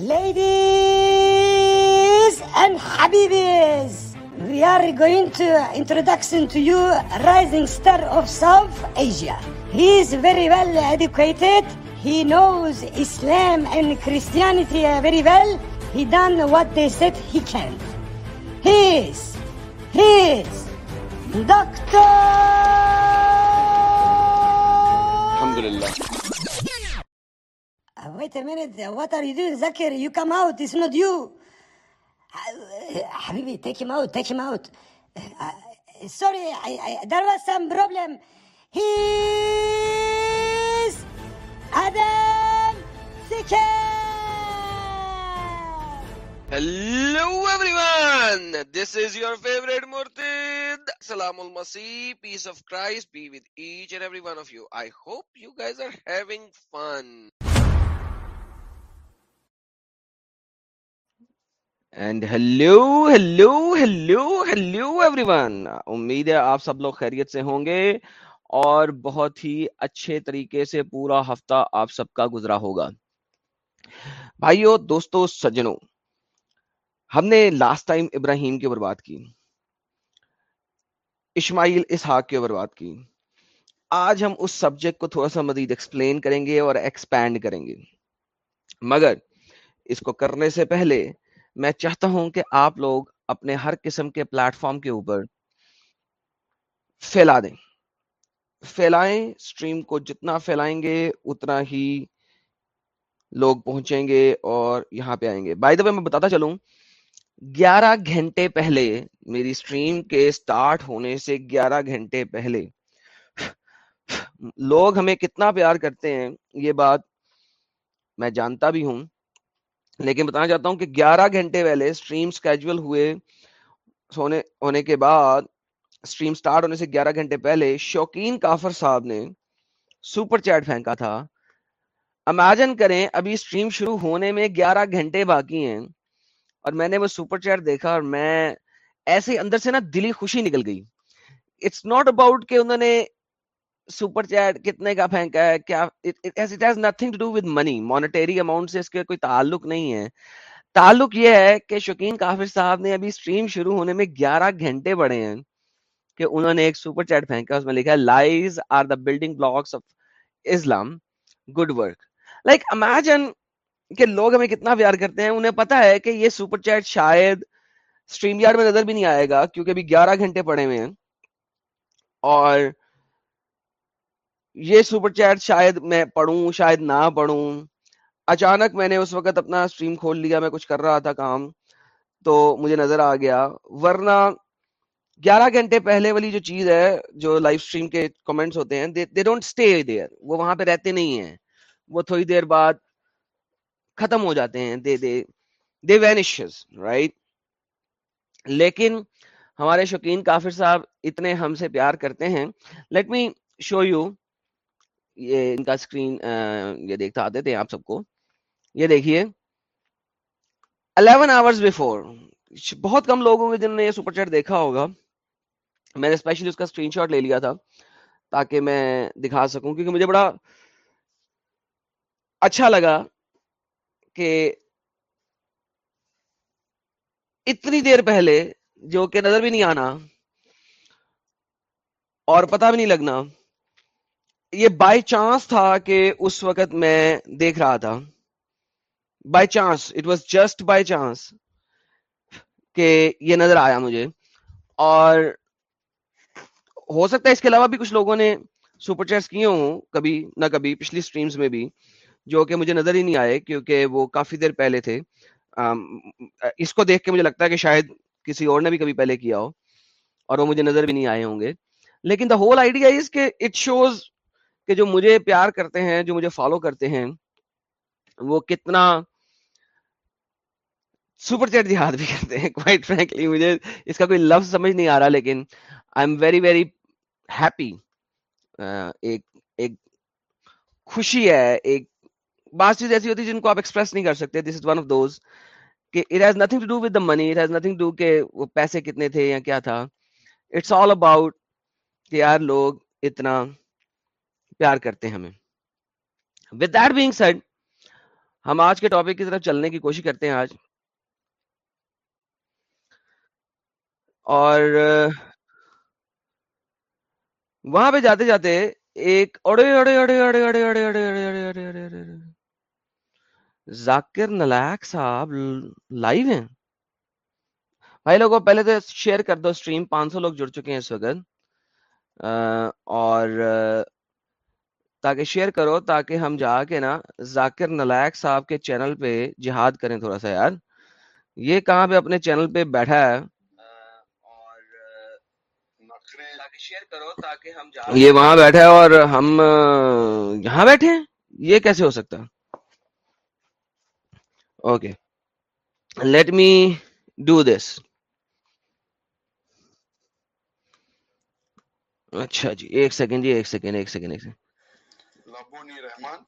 We are going to introduction to you rising star of South Asia he is very well idiot he knows Islam and Christian sorry سم پرٹ مورتی امید ہے آپ سب لوگ خیریت سے ہوں گے اور بہت ہی اچھے طریقے سے پورا ہفتہ آپ سب کا گزرا ہوگا بھائیو دوستو ہم نے لاسٹ ٹائم ابراہیم کے برباد کی اسماعیل اسحاق کے برباد کی آج ہم اس سبجیکٹ کو تھوڑا سا مزید ایکسپلین کریں گے اور ایکسپینڈ کریں گے مگر اس کو کرنے سے پہلے میں چاہتا ہوں کہ آپ لوگ اپنے ہر قسم کے پلیٹ فارم کے اوپر پھیلا دیں پھیلائیں سٹریم کو جتنا پھیلائیں گے اتنا ہی لوگ پہنچیں گے اور یہاں پہ آئیں گے بائی دبے میں بتاتا چلوں گیارہ گھنٹے پہلے میری سٹریم کے سٹارٹ ہونے سے گیارہ گھنٹے پہلے لوگ ہمیں کتنا پیار کرتے ہیں یہ بات میں جانتا بھی ہوں لیکن بتانا چاہتا ہوں کہ گیارہ گھنٹے پہلے اسٹریم اسکیجول ہوئے سونے ہونے کے بعد اسٹریم اسٹارٹ ہونے سے گیارہ گھنٹے پہلے شوقین کافر صاحب نے سپر چیٹ پھینکا تھا امیجن کریں ابھی اسٹریم شروع ہونے میں گیارہ گھنٹے باقی ہیں اور میں نے وہ سپر چیٹ دیکھا اور میں ایسے اندر سے نا دلی خوشی نکل گئی اٹس ناٹ اباؤٹ کہ انہوں نے سپر چیٹ کتنے کا پھینکا ہے کیا it has nothing to do with money monetary amount سے اس کے کوئی تعلق نہیں ہے تعلق یہ ہے کہ شوقین کافر صاحب نے ابھی سٹریم شروع ہونے میں گیارہ گھنٹے بڑھے ہیں کہ انہوں نے ایک سپر چیٹ پھینکا اس میں لکھا ہے lies are the building blocks of Islam good work like imagine کہ لوگ ہمیں کتنا پیار کرتے ہیں انہیں پتا ہے کہ یہ سپر چیٹ شاید اسٹریم یارڈ میں نظر بھی نہیں آئے گا کیونکہ ابھی گیارہ گھنٹے پڑے ہوئے ہیں اور یہ سپر چیٹ شاید میں پڑھوں شاید نہ پڑھوں اچانک میں نے اس وقت اپنا اسٹریم کھول لیا میں کچھ کر رہا تھا کام تو مجھے نظر آ گیا ورنہ گیارہ گھنٹے پہلے والی جو چیز ہے جو لائف اسٹریم کے کمنٹس ہوتے ہیں دے ڈونٹ وہ وہاں پہ رہتے نہیں ہیں وہ تھوڑی دیر بعد ختم ہو جاتے ہیں دے دے دے رائٹ لیکن ہمارے شوقین کافر صاحب اتنے ہم سے پیار کرتے ہیں لیٹ می شو یو یہ ان کا اسکرین یہ دیکھتا آتے تھے آپ سب کو یہ دیکھیے الیون آورس بفور بہت کم لوگوں کے جنہوں نے یہ سپر چیٹ دیکھا ہوگا میں نے اسپیشلی اس کا اسکرین شاٹ لے لیا تھا تاکہ میں دکھا سکوں کیونکہ مجھے بڑا اچھا لگا کہ اتنی دیر پہلے جو کہ نظر بھی نہیں آنا اور پتہ بھی نہیں لگنا یہ بائی چانس تھا کہ اس وقت میں دیکھ رہا تھا by chance it was just by chance کہ یہ نظر آیا مجھے اور ہو سکتا ہے اس کے علاوہ بھی کچھ لوگوں نے سپر کیے ہوں کبھی نہ کبھی پچھلی سٹریمز میں بھی جو کہ مجھے نظر ہی نہیں آئے کیونکہ وہ کافی دیر پہلے تھے اس کو دیکھ کے مجھے لگتا ہے کہ شاید کسی اور نے بھی کبھی پہلے کیا ہو اور وہ مجھے نظر بھی نہیں آئے ہوں گے لیکن دا ہول آئیڈیا از کہ اٹ شوز کہ جو مجھے پیار کرتے ہیں جو مجھے فالو کرتے ہیں وہ کتنا سپر چیٹ جہاد بھی کرتے ہیں کوائٹ فرینکلی مجھے اس کا کوئی لفظ سمجھ نہیں آ رہا لیکن I am very very happy ایک ایک خوشی ہے ایک بعض چیز ایسی ہوتی ہے جن کو آپ ایکسپریس نہیں کر سکتے this is one of those کہ it has nothing to do with the money it has nothing do کہ وہ پیسے کتنے تھے یا کیا تھا اٹس آل اباؤٹ کہ یار لوگ اتنا پیار کرتے ہیں ہمیں دیٹ بینگ سیڈ ہم آج کے ٹاپک کی طرف چلنے کی کوشش کرتے ہیں آج اور وہاں پہ جاتے جاتے ذاکر صاحب لائیو ہیں بھائی لوگوں پہلے تو شیئر کر دو اسٹریم پانچ سو لوگ جڑ چکے ہیں اس وقت اور تاکہ شیئر کرو تاکہ ہم جا کے نا ذاکر نلائک صاحب کے چینل پہ جہاد کریں تھوڑا سا یار یہ کہاں پہ اپنے چینل پہ بیٹھا ہے یہ وہاں بیٹھا ہے اور ہم یہاں بیٹھے ہیں یہ کیسے ہو سکتا okay let me do this اچھا جی ایک سیکنڈ جی ایک سیکنڈ ایک سیکنڈ ایک سیکنڈ رحمان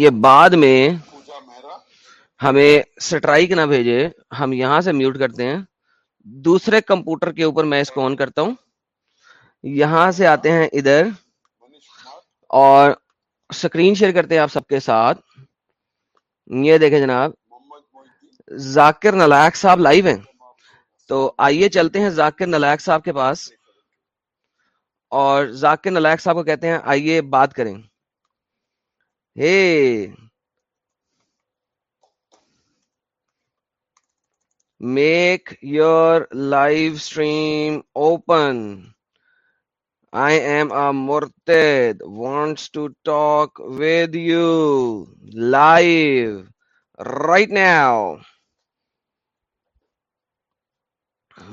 یہ بعد میں ہمیں سٹرائک نہ بھیجے ہم یہاں سے میوٹ کرتے ہیں دوسرے کمپیوٹر کے اوپر میں اس کو آن کرتا ہوں یہاں سے آتے ہیں ادھر اور سکرین شیئر کرتے ہیں آپ سب کے ساتھ یہ دیکھیں جناب ذاکر نلائک صاحب لائیو ہیں تو آئیے چلتے ہیں ذاکر نلائک صاحب کے پاس اور ذاکر نلائک صاحب کو کہتے ہیں آئیے بات کریں ہے make your life stream open I am مورتد wants to talk with you live right now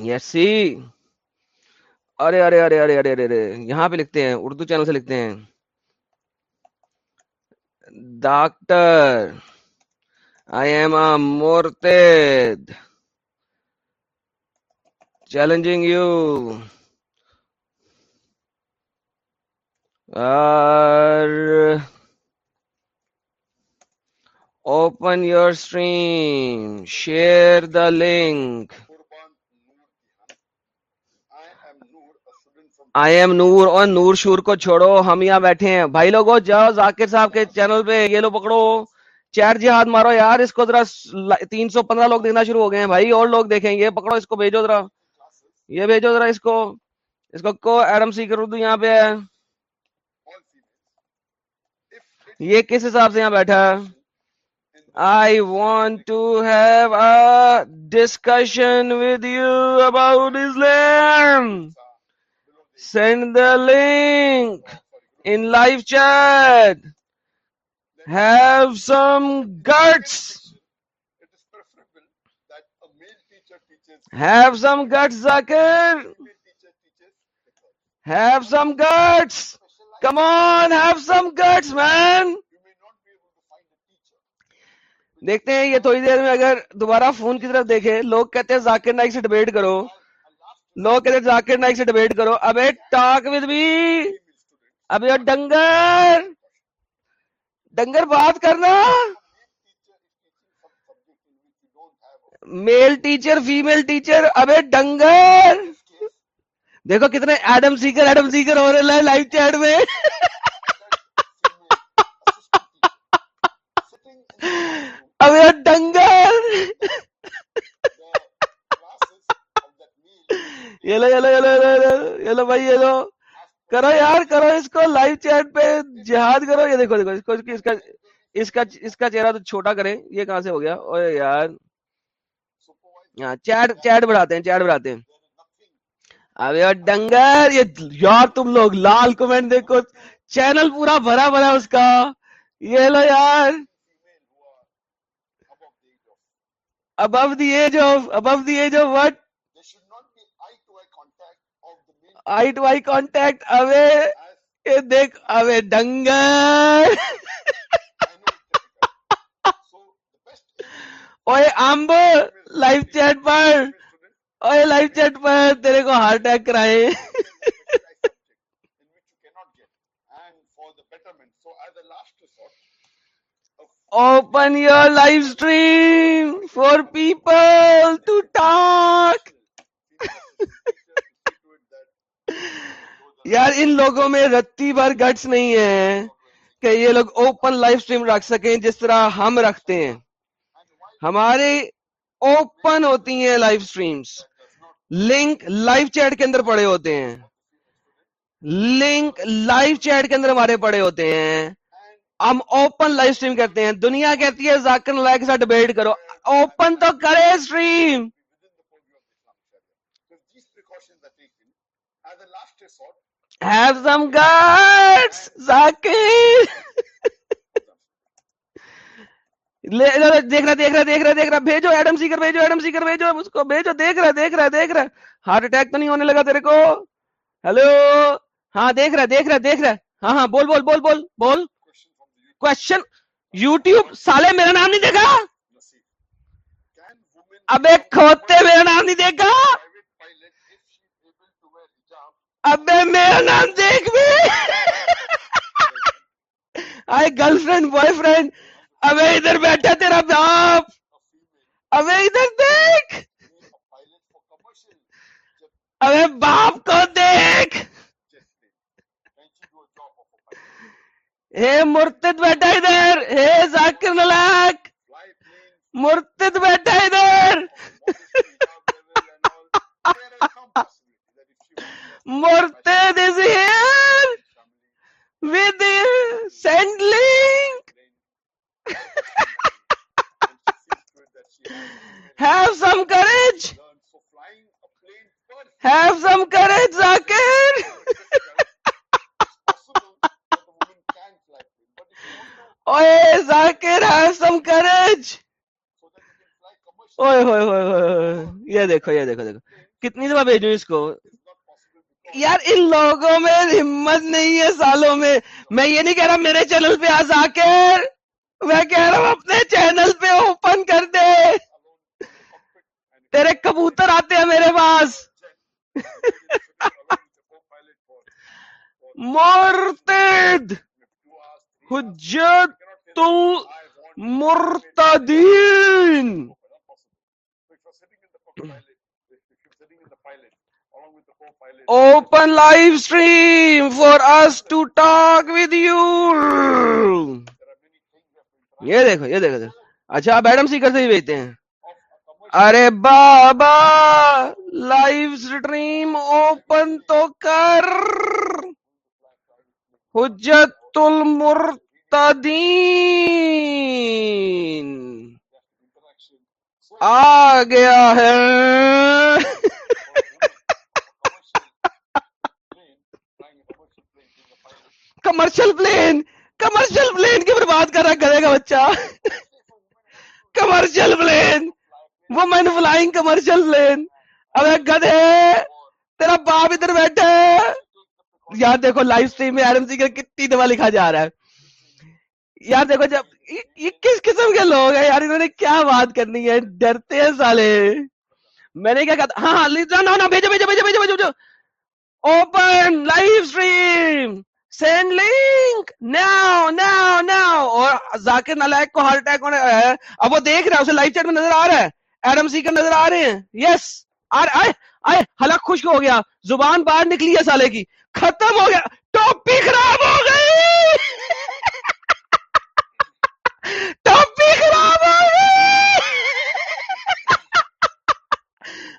yes ارے ارے ارے ارے ارے ارے ارے یہاں پہ لکھتے ہیں اردو چینل سے لکھتے ہیں Doctor, I am a Murtad, challenging you. Open your stream, share the link. I am Noor اور نور شور کو چھوڑو ہم یہاں بیٹھے ہیں بھائی لوگو جاؤ ذاکر صاحب کے چینل پہ یہ لو پکڑو چیر جہاد جی مارو یار اس کو ذرا تین سو پندرہ لوگ دیکھنا شروع ہو گئے ہیں بھائی اور لوگ دیکھیں یہ پکڑو اس کو بھیجو ذرا یہ بھیجو ذرا اس کو اس کو کو ایڈم سی سیکر اردو یہاں پہ ہے یہ کس حساب سے یہاں بیٹھا ہے I want to have a discussion with you about Islam send the link in live chat have some guts have some guts zakir have some guts come on have some guts man دیکھتے ہیں یہ تھوڑی دیر میں اگر دوبارہ phone کی طرف دیکھے لوگ کہتے ہیں ذاکر نائک سے ڈبیٹ کرو لوگ کہتے ذاکر نائک سے ڈبیٹ کرو ابے ٹاک ود اب یور ڈنگر ڈنگر بات کرنا میل ٹیچر فیمل ٹیچر ابے ڈنگر دیکھو کتنے ایڈم سیکر ایڈم سیکر ہو رہے لائف چیٹ میں اور ڈنگر چیٹ پہ جہاد دیکھو کریں یہ کہاں سے ہو گیا چیٹ ہاں، بڑھاتے ہیں اب یار ڈنگر یہ یار تم لوگ لال کمنٹ دیکھو چینل پورا بھرا بھرا اس کا یہ لو وٹ آئی ٹو آئی کانٹیکٹ اوے دیکھ اوے ڈنگر اوے آمب لائف چیٹ پر اوے لائف چیٹ پر تیرے کو ہارٹ اٹیک کرائے open your life stream for people to talk یار ان لوگوں میں رتی بھر گٹس نہیں ہے کہ یہ لوگ اوپن لائف سٹریم رکھ سکیں جس طرح ہم رکھتے ہیں ہمارے اوپن ہوتی ہیں life streams link life chat کے اندر پڑے ہوتے ہیں لنک لائف چیٹ کے اندر ہمارے پڑے ہوتے ہیں ہم اوپن لائف سٹریم کرتے ہیں دنیا کہتی ہے ذاکر ڈبیٹ کرو اوپن تو کرے stream Have some guts, Zaki. دیکھ رہا دیکھ رہا دیکھ رہا دیکھ رہا بھیجو ایڈم سیکر بھیجو ایڈم سیکر بھیجو اس کو بھیجو دیکھ رہا دیکھ رہا دیکھ رہا ہارٹ اٹیک تو نہیں ہونے لگا تیرے کو ہلو ہاں دیکھ رہا دیکھ رہا دیکھ رہا ہاں ہاں بول بول بول بول بول کوشچن یوٹیوب سالے میرا نام نہیں دیکھا ابے کھوتے میرا نام نہیں دیکھا ابے میرا نام دیکھ بھی آئے گرل فرینڈ بوائے فرینڈ ابے ادھر بیٹھا تیرا باپ ابے ادھر دیکھ ابے باپ کو دیکھ اے مرتد بیٹھا ادھر اے ذاکر نلاک مرتد بیٹھا ادھر مورتے سینڈلنگ سم کرج ہی ہوئے ذاکر یہ دیکھو یہ دیکھو دیکھو کتنی دفعہ بھیجو اس کو یار ان لوگوں میں ہمت نہیں ہے سالوں میں میں یہ نہیں کہہ رہا میرے چینل پہ آ ذاکر میں کہہ رہا ہوں اپنے چینل پہ اوپن کر دے تیرے کبوتر آتے ہیں میرے پاس مرتد حجت مرتدین open life stream for us to talk with you یہ دیکھو یہ دیکھو اچھا آپ ایڈم سیکر سے ہی بھیجتے ہیں ارے بابا لائیو اسٹریم اوپن تو کر حجت المرتدین آ گیا ہے کمرشل پلین کمرشل پلین کی برباد کر رہا کرے گا بچہ کمرشل پلین وہ مین فلائنگ کمرشل پلین ارے گدے تیرا باپ ادھر بیٹھا ہے یار دیکھو لائف اسٹریم میں ایڈم سنگر کتنی دوا لکھا جا رہا ہے یار دیکھو جب یہ کس قسم کے لوگ ہیں یار انہوں نے کیا بات کرنی ہے ڈرتے ہیں سالے میں نے کیا کہا ہاں ہاں بھیجو بھیجو بھیجو بھیجو بھیجو open life stream send link now now now اور ذاکر نلائک کو ہارٹ اٹیک ہونے ہے اب وہ دیکھ رہا ہے اسے لائف چیٹ میں نظر آ رہا ہے ایڈم سی کا نظر آ رہے ہیں یس آر آئے آئے حلق خوش ہو گیا زبان باہر نکلی ہے سالے کی ختم ہو گیا ٹوپی خراب ہو گئی ٹوپی خراب ہو گئی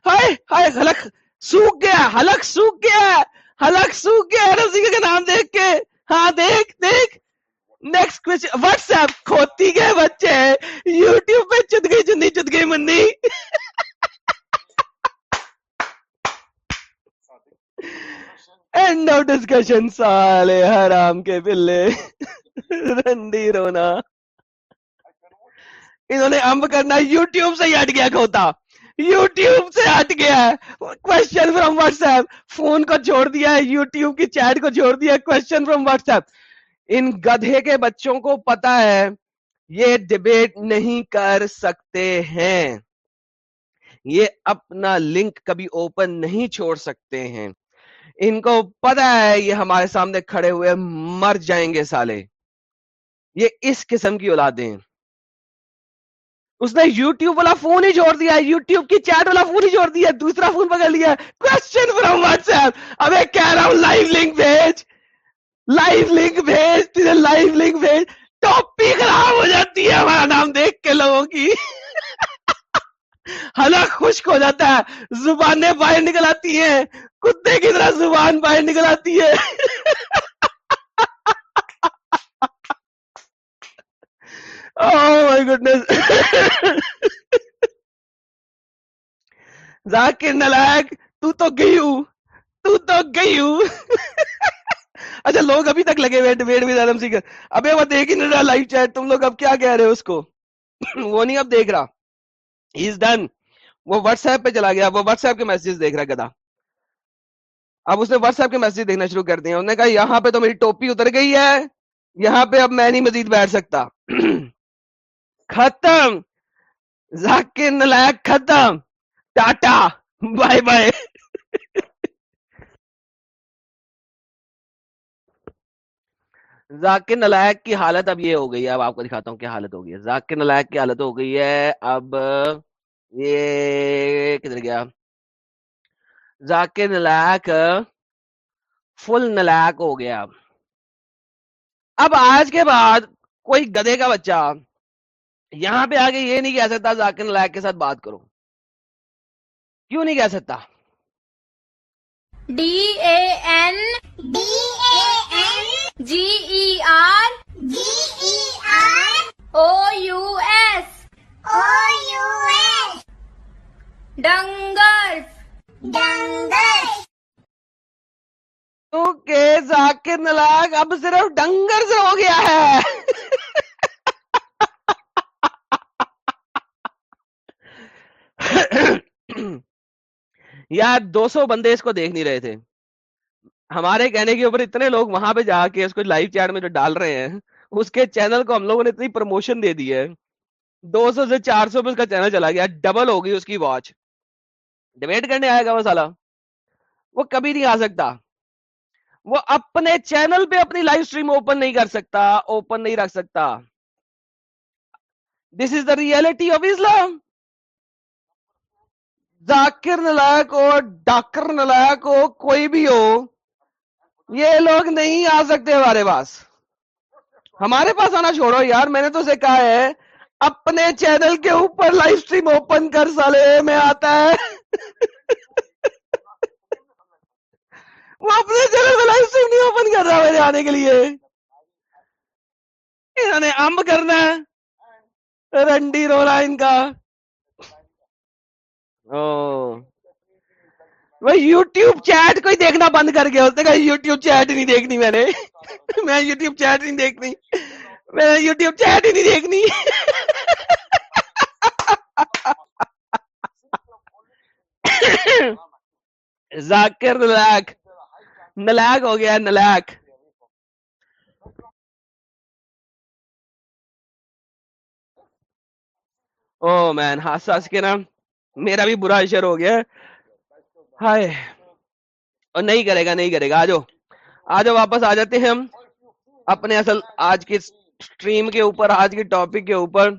ہائے ہائے حلق سوک گیا حلق سوک گیا حلق سوکھ کا نام دیکھ کے ہاں دیکھ دیکھ واٹس ایپ کھوتی گئے بچے یو ٹیوب پہ اینڈ مندی ڈسکشن سال حرام کے بلے رنڈی رونا انہوں نے امب کرنا یو ٹیوب سے ہی ہٹ گیا کھوتا یوٹیوب سے ہٹ گیا question from WhatsApp phone کو چھوڑ دیا ہے یوٹیوب کی چیٹ کو چھوڑ دیا کوشچن فرام واٹس ایپ ان گدھے کے بچوں کو پتا ہے یہ ڈبیٹ نہیں کر سکتے ہیں یہ اپنا لنک کبھی اوپن نہیں چھوڑ سکتے ہیں ان کو پتا ہے یہ ہمارے سامنے کھڑے ہوئے مر جائیں گے سالے یہ اس قسم کی اولادیں اس نے یوٹیوب والا فون ہی جوڑ دیا یوٹیوب کی چیٹ والا فون ہی جوڑ دیا دوسرا فون پکڑ لیا کوشچن فرام واٹس ایپ اب کہہ رہا ہوں لائیو لنک بھیج لائیو لنک بھیج تجھے لائیو لنک بھیج ٹاپی خراب ہو جاتی ہے ہمارا نام دیکھ کے لوگوں کی حلق خشک ہو جاتا ہے زبانیں باہر نکل آتی ہیں کتے کی طرح زبان باہر نکل آتی ہے ذاکر نلائک تو تو گئی ہو تو تو گئی ہو اچھا لوگ ابھی تک لگے ہوئے ڈیبیٹ میں آدم سیکر ابے وہ دیکھ ہی نہیں رہا لائیو چیٹ تم لوگ اب کیا کہہ رہے ہو اس کو وہ نہیں اب دیکھ رہا ہی از ڈن وہ واٹس ایپ پہ چلا گیا وہ واٹس ایپ کے میسجز دیکھ رہا گدا اب اس نے واٹس ایپ کے میسجز دیکھنا شروع کر دیا انہوں نے کہا یہاں پہ تو میری ٹوپی اتر گئی ہے یہاں پہ اب میں نہیں مزید بیٹھ سکتا ختم ذاکر نلائک ختم ٹاٹا بائے بائے ذاکر نلائک کی حالت اب یہ ہو گئی ہے اب آپ کو دکھاتا ہوں کیا حالت ہو گئی ہے ذاکر نلائک کی حالت ہو گئی ہے اب یہ کدھر گیا ذاکر نلائک فل نلائک ہو گیا اب آج کے بعد کوئی گدے کا بچہ یہاں پہ آگے یہ نہیں کہہ سکتا ذاکر نلائک کے ساتھ بات کرو کیوں نہیں کہہ سکتا D A N D A G E R G O U S O U S ڈنگر ڈنگر ذاکر نلاک اب صرف ڈنگر سے ہو گیا ہے دو سو بندے اس کو دیکھ نہیں رہے تھے ہمارے کہنے کے اوپر اتنے لوگ وہاں پہ جا کے اس کو لائیو چیٹ میں جو ڈال رہے ہیں اس کے چینل کو ہم لوگوں نے اتنی پروموشن دے دی ہے دو سو سے چار سو پہ اس کا چینل چلا گیا ڈبل ہو گئی اس کی واچ ڈبیٹ کرنے آئے گا وہ سالا وہ کبھی نہیں آ سکتا وہ اپنے چینل پہ اپنی لائف اسٹریم اوپن نہیں کر سکتا اوپن نہیں رکھ سکتا this is the reality of Islam Zakir نلائق ہو ڈاکر ہو کوئی بھی ہو یہ لوگ نہیں آ سکتے ہمارے پاس ہمارے پاس آنا چھوڑو یار میں نے تو اسے کہا ہے اپنے چینل کے اوپر لائف اسٹریم اوپن کر سالے میں آتا ہے وہ اپنے چینل پہ لائف اسٹریم نہیں اوپن کر رہا میرے آنے کے لیے انہوں نے امب کرنا ہے رنڈی رو ان کا یو ٹیوب چیٹ کوئی دیکھنا بند کر کے یوٹیوب چیٹ نہیں دیکھنی میں نے میں یوٹیوب چیٹ نہیں دیکھنی میں یوٹیوب چیٹ ہی نہیں دیکھنی ذاکر نلاک نلاک ہو گیا نلاک او مین ہنس ہنس کے نام میرا بھی برا اشر ہو گیا ہائے اور نہیں کرے گا نہیں کرے گا آ جاؤ آ جاؤ واپس آ جاتے ہیں ہم اپنے اصل آج کی سٹریم کے اوپر آج کی ٹاپک کے اوپر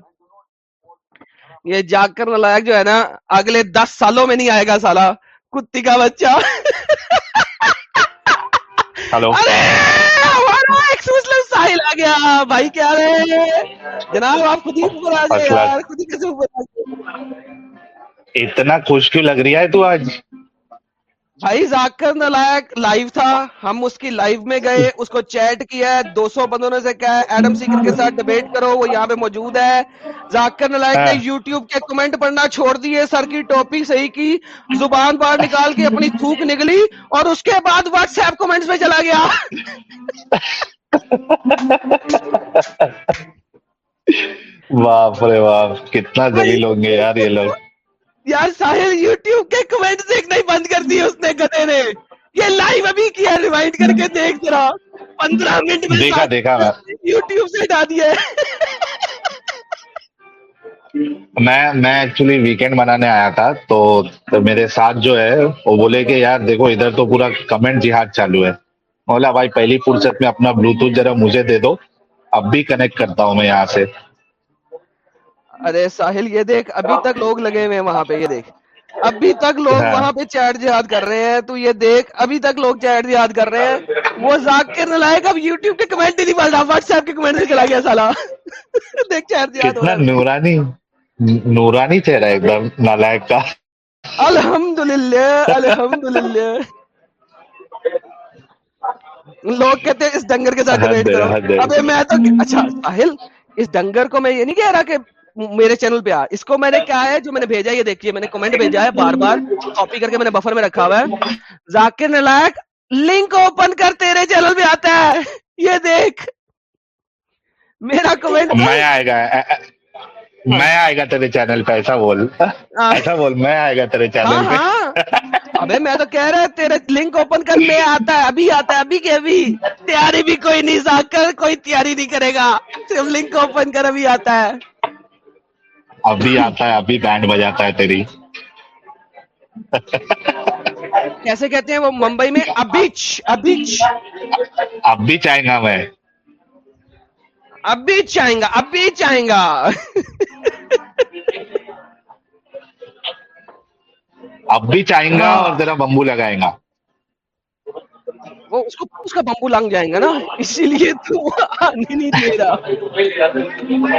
یہ کر نلائک جو ہے نا اگلے دس سالوں میں نہیں آئے گا سالا کتی کا بچہ جناب آپ خود ہی اوپر آ جائے خود ہی کیسے اوپر آ جائے اتنا خوش کیوں لگ رہی ہے تو آج بھائی زاکر نلائک لائیو تھا ہم اس کی لائیو میں گئے اس کو چیٹ کیا ہے دو سو بندوں نے سے کہا ہے ایڈم سیکر کے ساتھ ڈیبیٹ کرو وہ یہاں پہ موجود ہے زاکر نلائک نے یوٹیوب ہاں۔ کے کمنٹ پڑھنا چھوڑ دیے سر کی ٹوپی صحیح کی زبان باہر نکال کے اپنی تھوک نکلی اور اس کے بعد واٹس ایپ کمنٹس میں چلا گیا واہ پورے واہ کتنا جلیل ہوں گے یار یہ لوگ یار ساحل یوٹیوب کے کمنٹ دیکھنا ہی بند کر دی اس نے گدے نے یہ لائیو ابھی کیا ریوائنڈ کر کے دیکھ ذرا پندرہ منٹ میں دیکھا دیکھا یوٹیوب سے ہٹا دیا میں میں ایکچولی ویکینڈ منانے آیا تھا تو میرے ساتھ جو ہے وہ بولے کہ یار دیکھو ادھر تو پورا کمنٹ جہاد چالو ہے بولا بھائی پہلی فرصت میں اپنا بلوٹوتھ ذرا مجھے دے دو اب بھی کنیکٹ کرتا ہوں میں یہاں سے ارے ساحل یہ دیکھ ابھی تک لوگ لگے ہوئے وہاں پہ یہ دیکھ ابھی تک لوگ ہاں۔ وہاں پہ چیٹ یاد کر رہے ہیں تو یہ دیکھ ابھی تک لوگ چیٹ یاد کر رہے ہیں وہ ذاکر نلائق اب یوٹیوب کے کمنٹ نہیں پال رہا واٹس ایپ کے کمنٹ سے چلا گیا سالا دیکھ چیٹ نورانی نورانی چہرہ ایک دم کا الحمدللہ الحمدللہ لوگ کہتے ہیں اس ڈنگر کے ساتھ بیٹھ کر ابے میں اچھا، ساحل اس ڈنگر کو میں یہ نہیں کہہ رہا کہ میرے چینل پہ آ اس کو میں نے کیا ہے جو میں نے بھیجا یہ دیکھیے میں نے کمنٹ بھیجا ہے بار بار کاپی کر کے میں نے بفر میں رکھا ہوا ہے ذاکر نلائک لنک اوپن کر تیرے چینل پہ آتا ہے یہ دیکھ میرا کمنٹ میں آئے آئے گا گا میں تیرے چینل پہ ایسا بول ایسا بول میں آئے گا تیرے تیرے چینل ہاں، پہ ہاں۔ ابھی میں تو کہہ رہا لنک اوپن کر میں آتا ہے ابھی آتا ہے ابھی کے ابھی تیاری بھی کوئی نہیں ذاکر کوئی تیاری نہیں کرے گا صرف لنک اوپن کر ابھی آتا ہے بھی آتا ہے بھی بینڈ بجاتا ہے کیسے کہتے ہیں وہ ممبئی میں اب بھی چاہیں گا اور ذرا بمبو لگائے گا اس کا بمبو لگ جائیں گا نا اسی لیے تو آنے نہیں دے رہا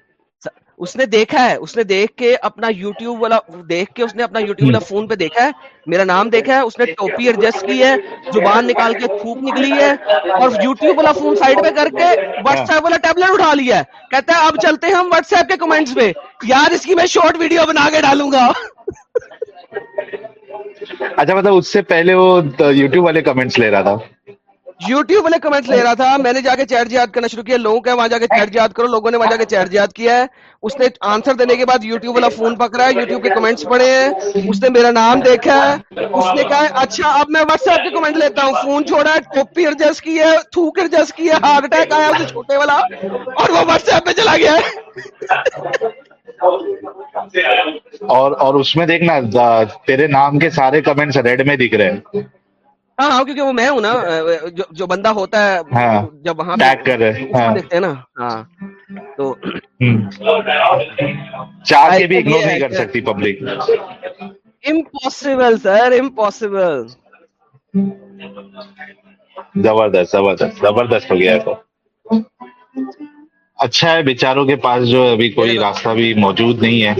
اس نے دیکھا ہے اس نے دیکھ کے اپنا یوٹیوب والا دیکھ کے اس نے اپنا یوٹیوب والا فون پہ دیکھا ہے میرا نام دیکھا ہے اس نے ٹوپی ایڈجسٹ کی ہے زبان نکال کے تھوک نکلی ہے اور یوٹیوب والا فون سائڈ پہ کر کے واٹس ہاں۔ ایپ والا ٹیبلٹ اٹھا لیا ہے کہتا ہے اب چلتے ہیں ہم واٹس ایپ کے کمنٹس پہ یار اس کی میں شارٹ ویڈیو بنا کے ڈالوں گا اچھا مطلب اس سے پہلے وہ یوٹیوب والے کمنٹس لے رہا تھا یوٹیوب والے کمنٹ لے رہا تھا میں نے جا کے چیٹ جہاد کرنا شروع کیا لوگوں کا وہاں جا کے چیٹ جہاد کرو لوگوں نے وہاں جا کے کے کے چیٹ کیا ہے ہے اس نے آنسر دینے بعد یوٹیوب یوٹیوب والا فون پکڑا کمنٹس پڑے ہیں اس نے میرا نام دیکھا ہے اس نے کہا اچھا اب میں واٹس ایپ کے کمنٹ لیتا ہوں فون چھوڑا ہے ٹوپی ایڈجسٹ کی ہے تھوک ایڈجسٹ کی ہے ہارٹ اٹیک آیا اسے چھوٹے والا اور وہ واٹس ایپ پہ چلا گیا اور اور اس میں دیکھنا تیرے نام کے سارے کمنٹس ریڈ میں دکھ رہے ہیں ہاں ہاں کیونکہ وہ میں ہوں نا ہاں۔ جو بندہ ہوتا ہے ہاں، جب وہاں ہاں۔ دیکھتے ہیں نا ہاں تو چاہ کے بھی اگنور نہیں کر سکتی پبلک امپاسبل سر امپاسبل زبردست زبردست زبردست ہو گیا اچھا ہے بیچاروں کے پاس جو ابھی کوئی راستہ بھی موجود نہیں ہے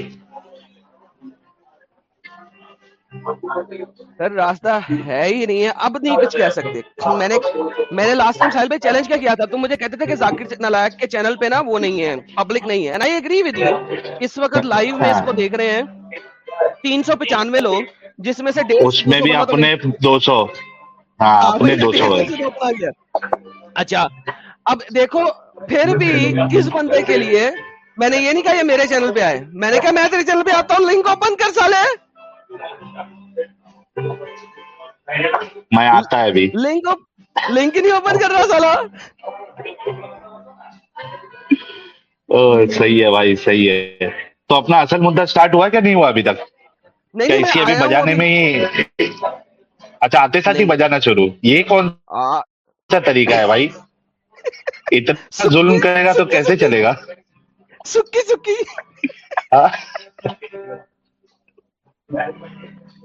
سر راستہ ہے ہی نہیں ہے اب نہیں کچھ کہہ سکتے میں نے میں نے لاسٹ ٹائم سائل پہ چیلنج کیا کیا تھا تم مجھے کہتے تھے کہ ذاکر نلائک کے چینل پہ نا وہ نہیں ہے پبلک نہیں ہے آئی اگری ود یو اس وقت لائیو میں اس کو دیکھ رہے ہیں تین سو پچانوے لوگ جس میں سے اس میں بھی اپنے دو سو ہاں، ہاں، اپنے دو سو اچھا اب دیکھو پھر بھی اس بندے کے لیے میں نے یہ نہیں کہا یہ میرے چینل پہ آئے میں نے کہا میں تیرے چینل پہ آتا ہوں لنک اوپن کر سالے میں آتا ہے ابھی لنک لنک نہیں اوپن کر رہا سالا صحیح ہے بھائی صحیح ہے تو اپنا اصل مدہ سٹارٹ ہوا کیا نہیں ہوا ابھی تک کیا اس کی ابھی بجانے میں ہی اچھا آتے ساتھ ہی بجانا شروع یہ کون سا طریقہ ہے بھائی اتنا ظلم کرے گا تو کیسے چلے گا سکی سکی ہاں۔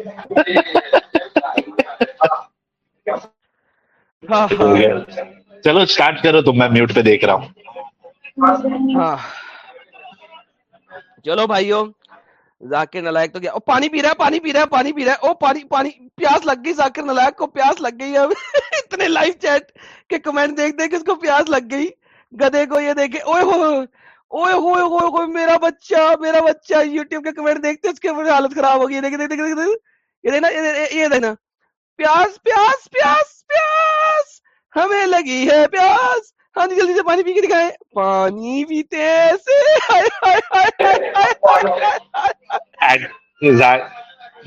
چلو کرو تم میں نلائک تو او پانی پی رہا ہے پیاس لگ گئی اب اتنے لائف چیٹ کے دیکھ دیکھ اس کو پیاس لگ گئی گدے کو یہ دیکھے بچہ میرا بچہ یوٹیوب کے کمنٹ دیکھتے اس کے حالت خراب ہو گئی یہ دیکھنا یہ دیکھنا پیاس پیاس پیاس پیاس ہمیں لگی ہے پیاس ہاں جی جلدی سے پانی پی کے دکھائے پانی پیتے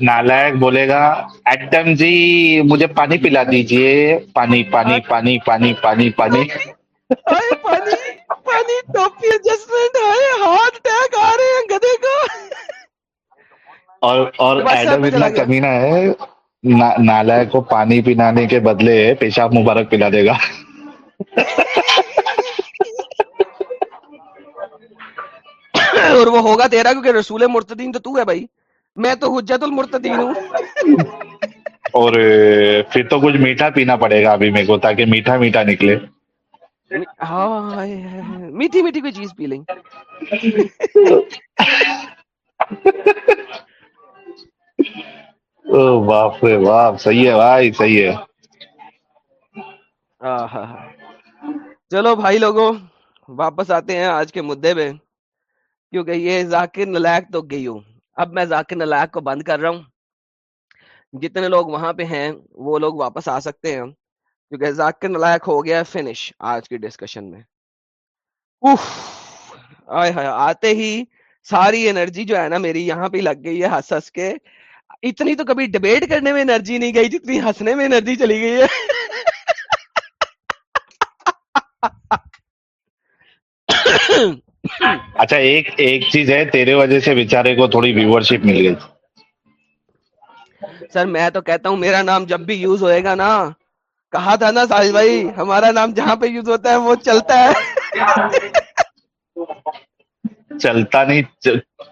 نالک بولے گا ایٹم جی مجھے پانی پلا دیجئے پانی پانی پانی پانی پانی پانی پانی پانی ٹوپی ایڈجسٹمنٹ ہے ہارٹ اٹیک آ رہے ہیں گدے کو اور اور ایڈم اتنا ہے نالے کو پانی پینانے کے بدلے پیشاب مبارک پلا دے گا اور وہ ہوگا تیرا کیونکہ رسول مرتدین تو تو تو ہے بھائی میں حجت المرتدین ہوں اور پھر تو کچھ میٹھا پینا پڑے گا ابھی میرے کو تاکہ میٹھا میٹھا نکلے ہاں، میٹھی میٹھی کوئی چیز پی لیں باپ رے باپ صحیح ہے بھائی صحیح ہے چلو بھائی لوگوں واپس آتے ہیں آج کے مدے میں کیونکہ یہ ذاکر نلائق تو گئی ہوں اب میں ذاکر نلائق کو بند کر رہا ہوں جتنے لوگ وہاں پہ ہیں وہ لوگ واپس آ سکتے ہیں کیونکہ ذاکر نلائق ہو گیا فنش آج کی ڈسکشن میں اوف آئے آئے آتے ہی ساری انرجی جو ہے نا میری یہاں پہ لگ گئی ہے ہس ہس کے اتنی تو کبھی ڈبیٹ کرنے میں انرجی نہیں گئی جتنی ہنسنے میں انرجی چلی گئی گئی ہے ہے اچھا ایک ایک چیز تیرے وجہ سے کو تھوڑی ویورشپ مل سر میں تو کہتا ہوں میرا نام جب بھی یوز ہوئے گا نا کہا تھا نا بھائی ہمارا نام جہاں پہ یوز ہوتا ہے وہ چلتا ہے چلتا نہیں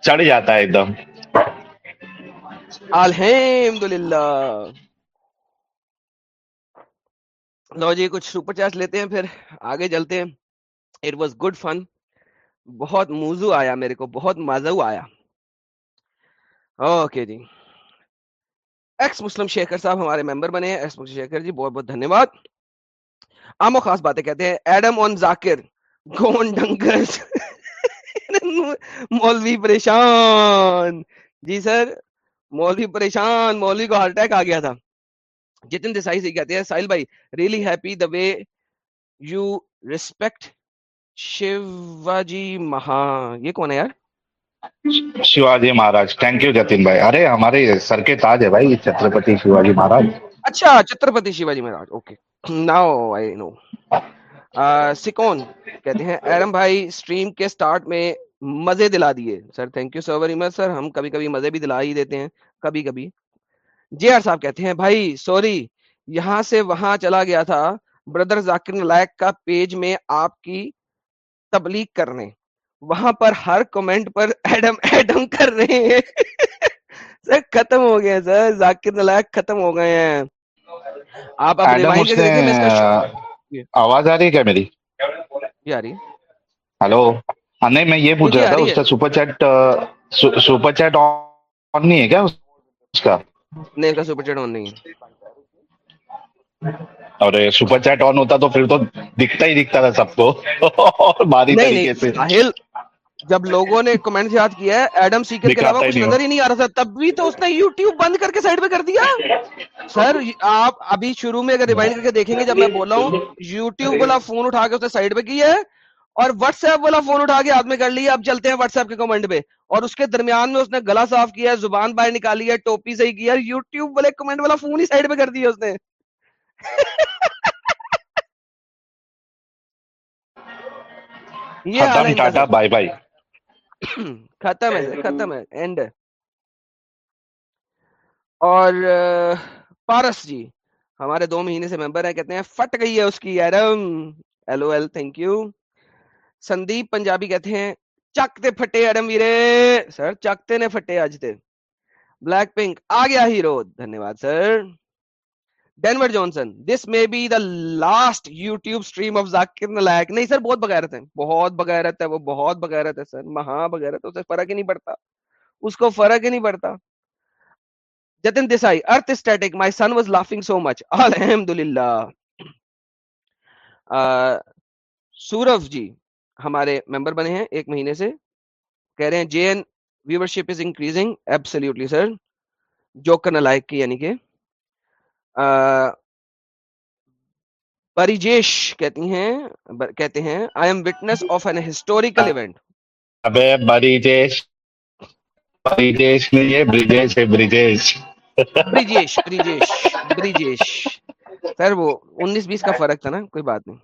چڑھ جاتا ہے ایک دم الحمدللہ لو جی کچھ سپر چارج لیتے ہیں پھر آگے جلتے ہیں اٹ واز گڈ فن بہت موضوع آیا میرے کو بہت مزہ آیا اوکے جی ایکس مسلم شیخر صاحب ہمارے ممبر بنے ہیں ایکس مسلم شیخر جی بہت بہت دھنیہ واد آم و خاص باتیں کہتے ہیں ایڈم اون ذاکر گون ڈنگر مولوی پریشان جی سر مولوی پریشان مولوی کو ہارٹ اٹیک آ گیا تھا جتن دیسائی سے کہتے ہیں ساحل بھائی really happy the way you respect Shiva ji مہا یہ کون ہے یار شیوا جی مہاراج تھینک یو جتن بھائی ارے ہمارے سر کے تاج ہے بھائی چھترپتی شیوا جی مہاراج اچھا Chhatrapati Shiva ji Maharaj okay now I know سکون کہتے ہیں ایرم بھائی سٹریم کے سٹارٹ میں مزے دلا دیے sir thank you so very much sir ہم کبھی کبھی مزے بھی دلا ہی دیتے ہیں کبھی کبھی جی آر صاحب کہتے ہیں بھائی سوری یہاں سے وہاں چلا گیا تھا بردر ذاکر نلائک کا پیج میں آپ کی تبلیغ کرنے وہاں پر ہر کمنٹ پر ایڈم ایڈم کر رہے ہیں سر ختم ہو گئے سر ذاکر نلائک ختم ہو گئے ہیں آپ اپنے آواز آ رہی ہے کیا میری جی ہلو ہاں نہیں میں یہ پوچھ رہا تھا اس کا super chat super chat on نہیں ہے کیا اس کا نہیں کا سپر چیٹ آن نہیں ہے ارے سپر چیٹ آن ہوتا تو پھر تو دکھتا ہی دکھتا تھا سب کو بھاری طریقے سے جب لوگوں نے کمنٹ یاد کیا ہے ایڈم سیکر کے علاوہ کچھ نظر ہی نہیں آ رہا تھا تب بھی تو اس نے یوٹیوب بند کر کے سائڈ پہ کر دیا سر آپ ابھی شروع میں اگر کر کے دیکھیں گے جب میں بولا ہوں یوٹیوب والا فون اٹھا کے اس نے سائڈ پہ کیا ہے اور واٹس ایپ والا فون اٹھا کے ہاتھ میں کر لیا اب چلتے ہیں واٹس ایپ کے کمنٹ پہ اور اس کے درمیان میں اس نے گلا صاف کیا ہے زبان باہر نکالی ہے ٹوپی صحیح کیا ہے یوٹیوب والے کمنٹ والا فون ہی سائڈ پہ کر دیا اس نے یہ بائی بائی ختم ہے ختم ہے اینڈ اور پارس جی ہمارے دو مہینے سے ممبر ہیں کہتے ہیں فٹ گئی ہے اس کی ایرم ایلو ایل تھینک یو سندیپ پنجابی کہتے ہیں چکتے پھٹے ایرم ویرے سر چکتے نے پھٹے آج بلیک پنک آ گیا ہی رو دھنیہ واد sir Denver Johnson this may be the last YouTube stream نلائک نہیں سر بہت بغیرت ہے بہت بغیرت ہے وہ بہت بغیرت ہے سر مہا بغیرت اسے فرق ہی نہیں پڑتا اس کو فرق ہی نہیں پڑتا جتن earth static my son was laughing so much الحمد للہ سورف جی ہمارے ممبر بنے ہیں ایک مہینے سے کہہ رہے ہیں J N viewership is increasing absolutely joker نلائک کرنا یعنی کہ پریجیش کہتی ہیں کہتے ہیں I am witness of an historical event ابے بریجیش بریجیش نہیں ہے بریجیش ہے بریجیش بریجیش بریجیش بریجیش سر وہ انیس بیس کا فرق تھا نا کوئی بات نہیں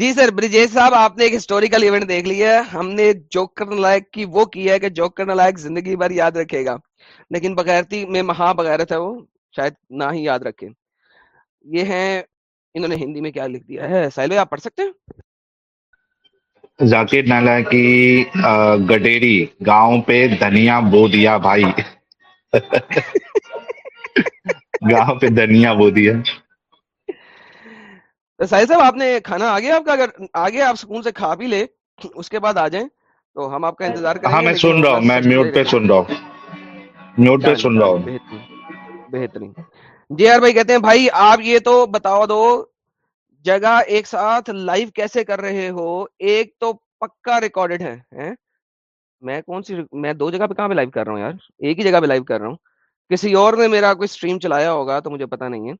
جی سر بریجیش صاحب آپ نے ایک ہسٹوریکل ایونٹ دیکھ لیا ہم نے جوکر نلائک کی وہ کیا ہے کہ جوکر نلائک زندگی بھر یاد رکھے گا لیکن بغیرتی میں مہا بغیرت ہے وہ شاید نہ ہی یاد رکھیں یہ ہیں انہوں نے ہندی میں کیا لکھ دیا ہے سائل بھائی آپ پڑھ سکتے ہیں ذاکر نالا کی گڈیری گاؤں پہ دھنیا بو دیا بھائی گاؤں پہ دھنیا بو دیا سائل صاحب آپ نے کھانا آگے آپ کا اگر آگے آپ سکون سے کھا بھی لے اس کے بعد آ جائیں تو ہم آپ کا ہاں، انتظار کریں ہاں میں سن رہا ہوں میں میوٹ پہ سن رہا ہوں میوٹ پہ سن رہا ہوں بہترین جی آر بھائی کہتے ہیں بھائی آپ یہ تو بتاؤ دو جگہ ایک ساتھ لائیو کیسے کر رہے ہو ایک تو پکا ریکارڈڈ ہے میں کون سی میں دو جگہ پہ کہاں پہ لائیو کر رہا ہوں یار ایک ہی جگہ پہ لائیو کر رہا ہوں کسی اور نے میرا کوئی اسٹریم چلایا ہوگا تو مجھے پتا نہیں ہے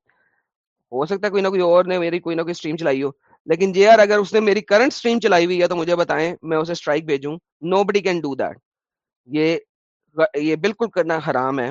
ہو سکتا ہے کوئی نہ کوئی اور نے میری کوئی نہ کوئی اسٹریم چلائی ہو لیکن جے جی آر اگر اس نے میری کرنٹ اسٹریم چلائی ہوئی ہے تو مجھے بتائیں میں اسے اسٹرائک بھیجوں نو بڈی کین ڈو دیٹ یہ یہ بالکل کرنا حرام ہے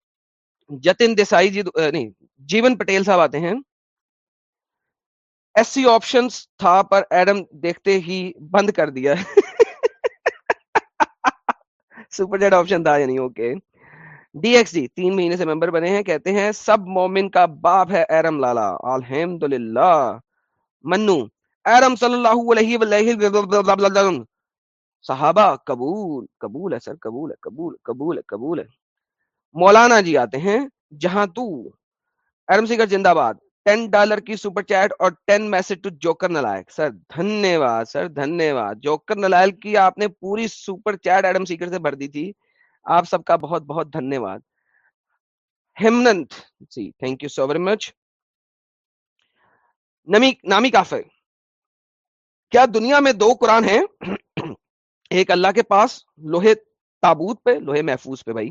جتن دیسائی جی نہیں جیون پٹیل صاحب آتے ہیں ایسی آپشن تھا پر ایڈم دیکھتے ہی بند کر دیا سپر آپشن تھا یعنی اوکے ڈی ایکس جی تین مہینے سے ممبر بنے ہیں کہتے ہیں سب مومن کا باپ ہے ایرم لالا الحمد للہ منو ایرم صلی اللہ علیہ صحابہ قبول قبول ہے سر قبول قبول ہے ہے قبول ہے مولانا جی آتے ہیں جہاں تو ارم سیگر زندہ باد ٹین ڈالر کی سپر چیٹ اور ٹین میسج ٹو جوکر نلائک سر دھنیہ واد سر دھنیہ واد جوکر نلائل کی آپ نے پوری سپر چیٹ ایڈم سیکر سے بھر دی تھی آپ سب کا بہت بہت دھنیہ واد Hemant ji thank you so very much نمی نامی کافر کیا دنیا میں دو قرآن ہیں ایک اللہ کے پاس لوہے تابوت پہ لوہے محفوظ پہ بھائی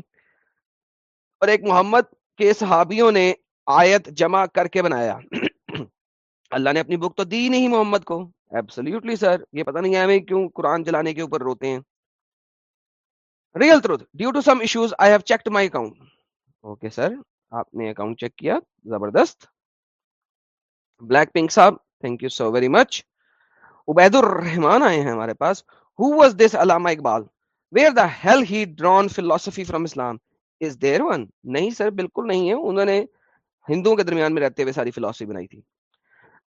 اور ایک محمد کے صحابیوں نے آیت جمع کر کے بنایا اللہ نے اپنی بک تو دی نہیں محمد کو ایبسلیوٹلی سر یہ پتہ نہیں ہے ہمیں کیوں قرآن جلانے کے اوپر روتے ہیں real truth due to some issues I have check my account okay sir آپ نے اکاؤنٹ چیک کیا زبردست بلیک پنک صاحب thank you so very much Ubaid ur-Rahman آئے ہیں ہمارے پاس who was this Allama Iqbal where the hell he drawn philosophy from Islam is there one نہیں sir بالکل نہیں ہے انہوں نے ہندوؤں کے درمیان میں رہتے ہوئے ساری فلاسفی بنائی تھی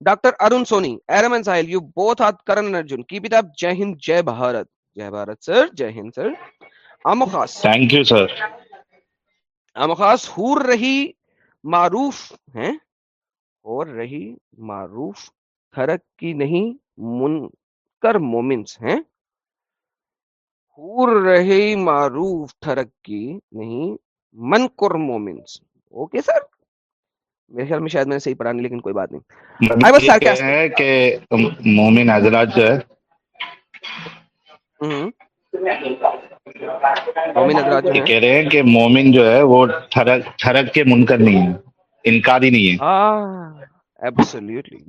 doctor Arun Soni Iram and Sahil you both ہاتھ کرن ارجن کی بھی تب جے ہند جے بھارت جے بھارت سر جے ہند سر امخاس تھینک یو سر امخاس ہور رہی معروف ہیں اور رہی معروف خرق کی نہیں منکر مومنس ہیں ہور رہی معروف خرق کی نہیں من مومنس اوکے سر میرے خیال میں شاید میں نے صحیح پڑھا نہیں لیکن کوئی بات نہیں مومن حضرات جو ہے مومن حضرات کہ مومن جو ہے وہ کے منکر نہیں ہے انکاری نہیں ہے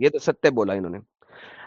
یہ تو ستیہ بولا انہوں نے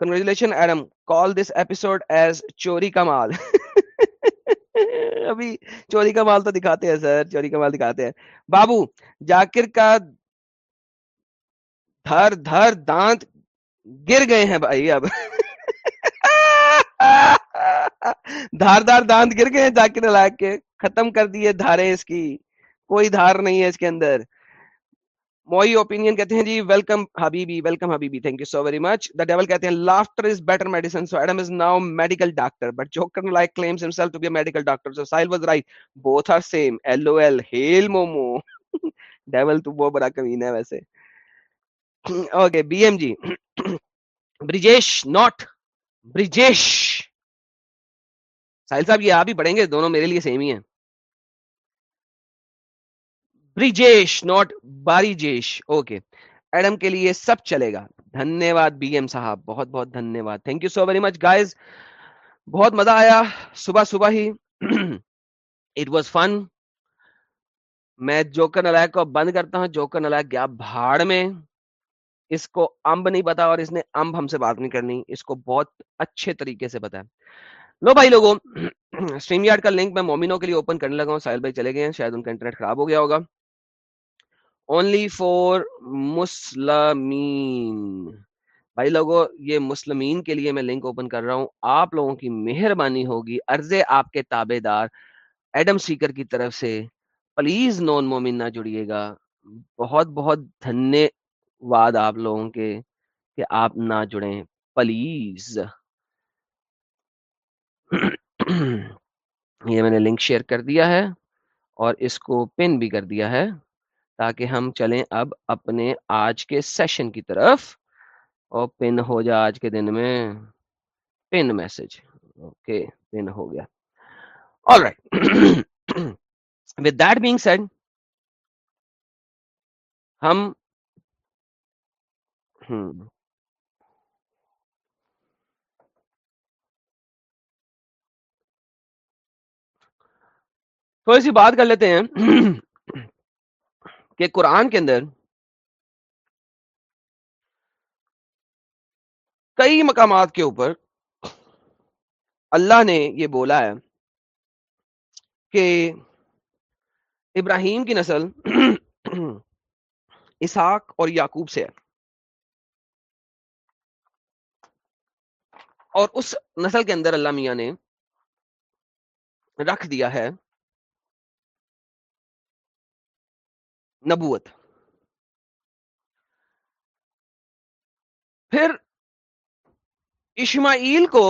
کنگریچولیشن کا مال ابھی چوری کا مال تو دکھاتے ہیں سر چوری کا مال دکھاتے ہیں بابو جاکر کا دھر دھر دانت گر گئے ہیں بھائی اب دھار دھار دانت گر گئے ہیں جاکر علاق کے ختم کر دیے دھارے اس کی کوئی دھار نہیں ہے اس کے اندر موئی اوپینین کہتے ہیں جی ویلکم حبیبی ویلکم حبیبی thank you so very much the devil کہتے ہیں laughter is better medicine so Adam is now medical doctor but joker like claims himself to be a medical doctor so Sail was right both are same L O L hell momo devil تو وہ بڑا کمینہ ہے ویسے okay B M G Brijesh not Brijesh Sail صاحب یہ آپ ہی پڑھیں گے دونوں میرے لیے سیم ہی ہیں ریجیش باری جیش اوکے ایڈم کے لیے سب چلے گا دھنیہ واد بی ایم صاحب بہت بہت دھنیہ واد thank you so very much guys بہت مزہ آیا صبح صبح ہی اٹ واز فن میں جوکر نلائک کو بند کرتا ہوں جوکر نلائک گیا بھاڑ میں اس کو امب نہیں پتا اور اس نے امب ہم سے بات نہیں کرنی اس کو بہت اچھے طریقے سے پتا ہے لو بھائی لوگوں اسٹریم یارڈ کا لنک میں مومنوں کے لیے اوپن کرنے لگا ہوں ساحل بھائی چلے گئے ہیں شاید ان کا انٹرنیٹ خراب ہو گیا ہوگا اونلی فور مسلمین بھائی لوگوں یہ مسلمین کے لیے میں لنک اوپن کر رہا ہوں آپ لوگوں کی مہربانی ہوگی ارضے آپ کے تابے دار ایڈم سیکر کی طرف سے پلیز نون مومن نہ جڑیے گا بہت بہت دھنیہ واد آپ لوگوں کے کہ آپ نہ جڑیں پلیز یہ میں نے لنک شیئر کر دیا ہے اور اس کو پن بھی کر دیا ہے تاکہ ہم چلیں اب اپنے آج کے سیشن کی طرف اور پن ہو جا آج کے دن میں پن میسج اوکے پن ہو گیا دیٹ بینگ سیڈ ہم تھوڑی سی بات کر لیتے ہیں کہ قرآن کے اندر کئی مقامات کے اوپر اللہ نے یہ بولا ہے کہ ابراہیم کی نسل اسحاق اور یعقوب سے ہے اور اس نسل کے اندر اللہ میاں نے رکھ دیا ہے نبوت پھر اشماعیل کو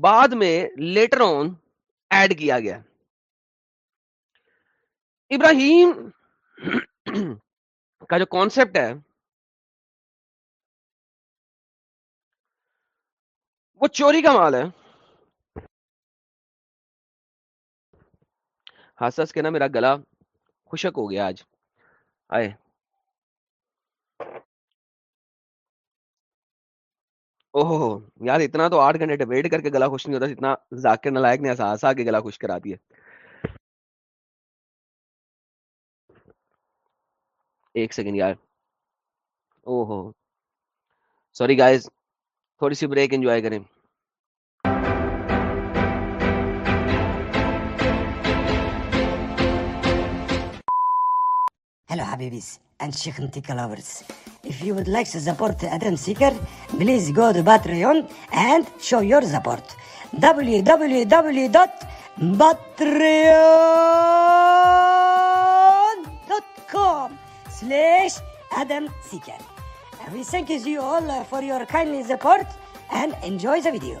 بعد میں لیٹر آن ایڈ کیا گیا ابراہیم کا جو کانسیپٹ ہے وہ چوری کا مال ہے ہنس ہنس کے نا میرا گلا خشک ہو گیا آج او اوہ یار اتنا تو آٹھ گھنٹے ویٹ کر کے گلا خوش نہیں ہوتا جتنا ذاکر نلائک نے ایسا آسا کے گلا خوش کرا دیا ایک سیکنڈ یار اوہو سوری گائز تھوڑی سی بریک انجوائے کریں Hello, Habibis and Chicken Tikka lovers. If you would like to support Adam Seeker, please go to Patreon and show your support. www.patreon.com slash Adam Seeker. We thank you all for your kindly support and enjoy the video.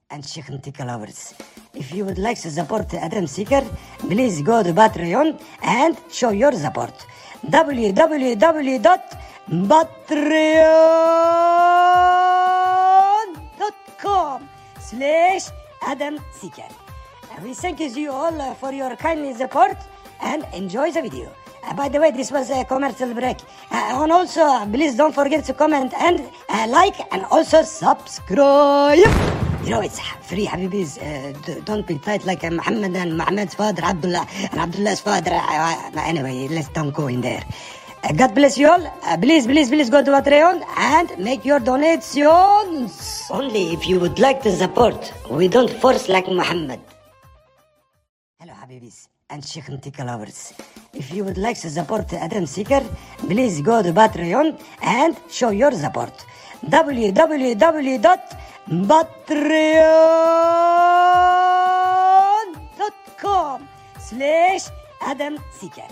and chicken tikka lovers. If you would like to support Adam Seeker, please go to Patreon and show your support. www.patreon.com slash Adam Seeker. We thank you all for your kindly support and enjoy the video. Uh, by the way, this was a commercial break. Uh, and also, please don't forget to comment and uh, like and also subscribe. You know, it's free, Habibis. Uh, don't be tight like uh, Muhammad and Muhammad's father, Abdullah. And Abdullah's father. I, I, anyway, let's don't go in there. Uh, God bless you all. Uh, please, please, please go to Patreon and make your donations. Only if you would like to support. We don't force like Muhammad. Hello, Habibis. And chicken tickle lovers. If you would like to support Adam Seeker, please go to Patreon and show your support. www. patreon.com slash Adam Seeker.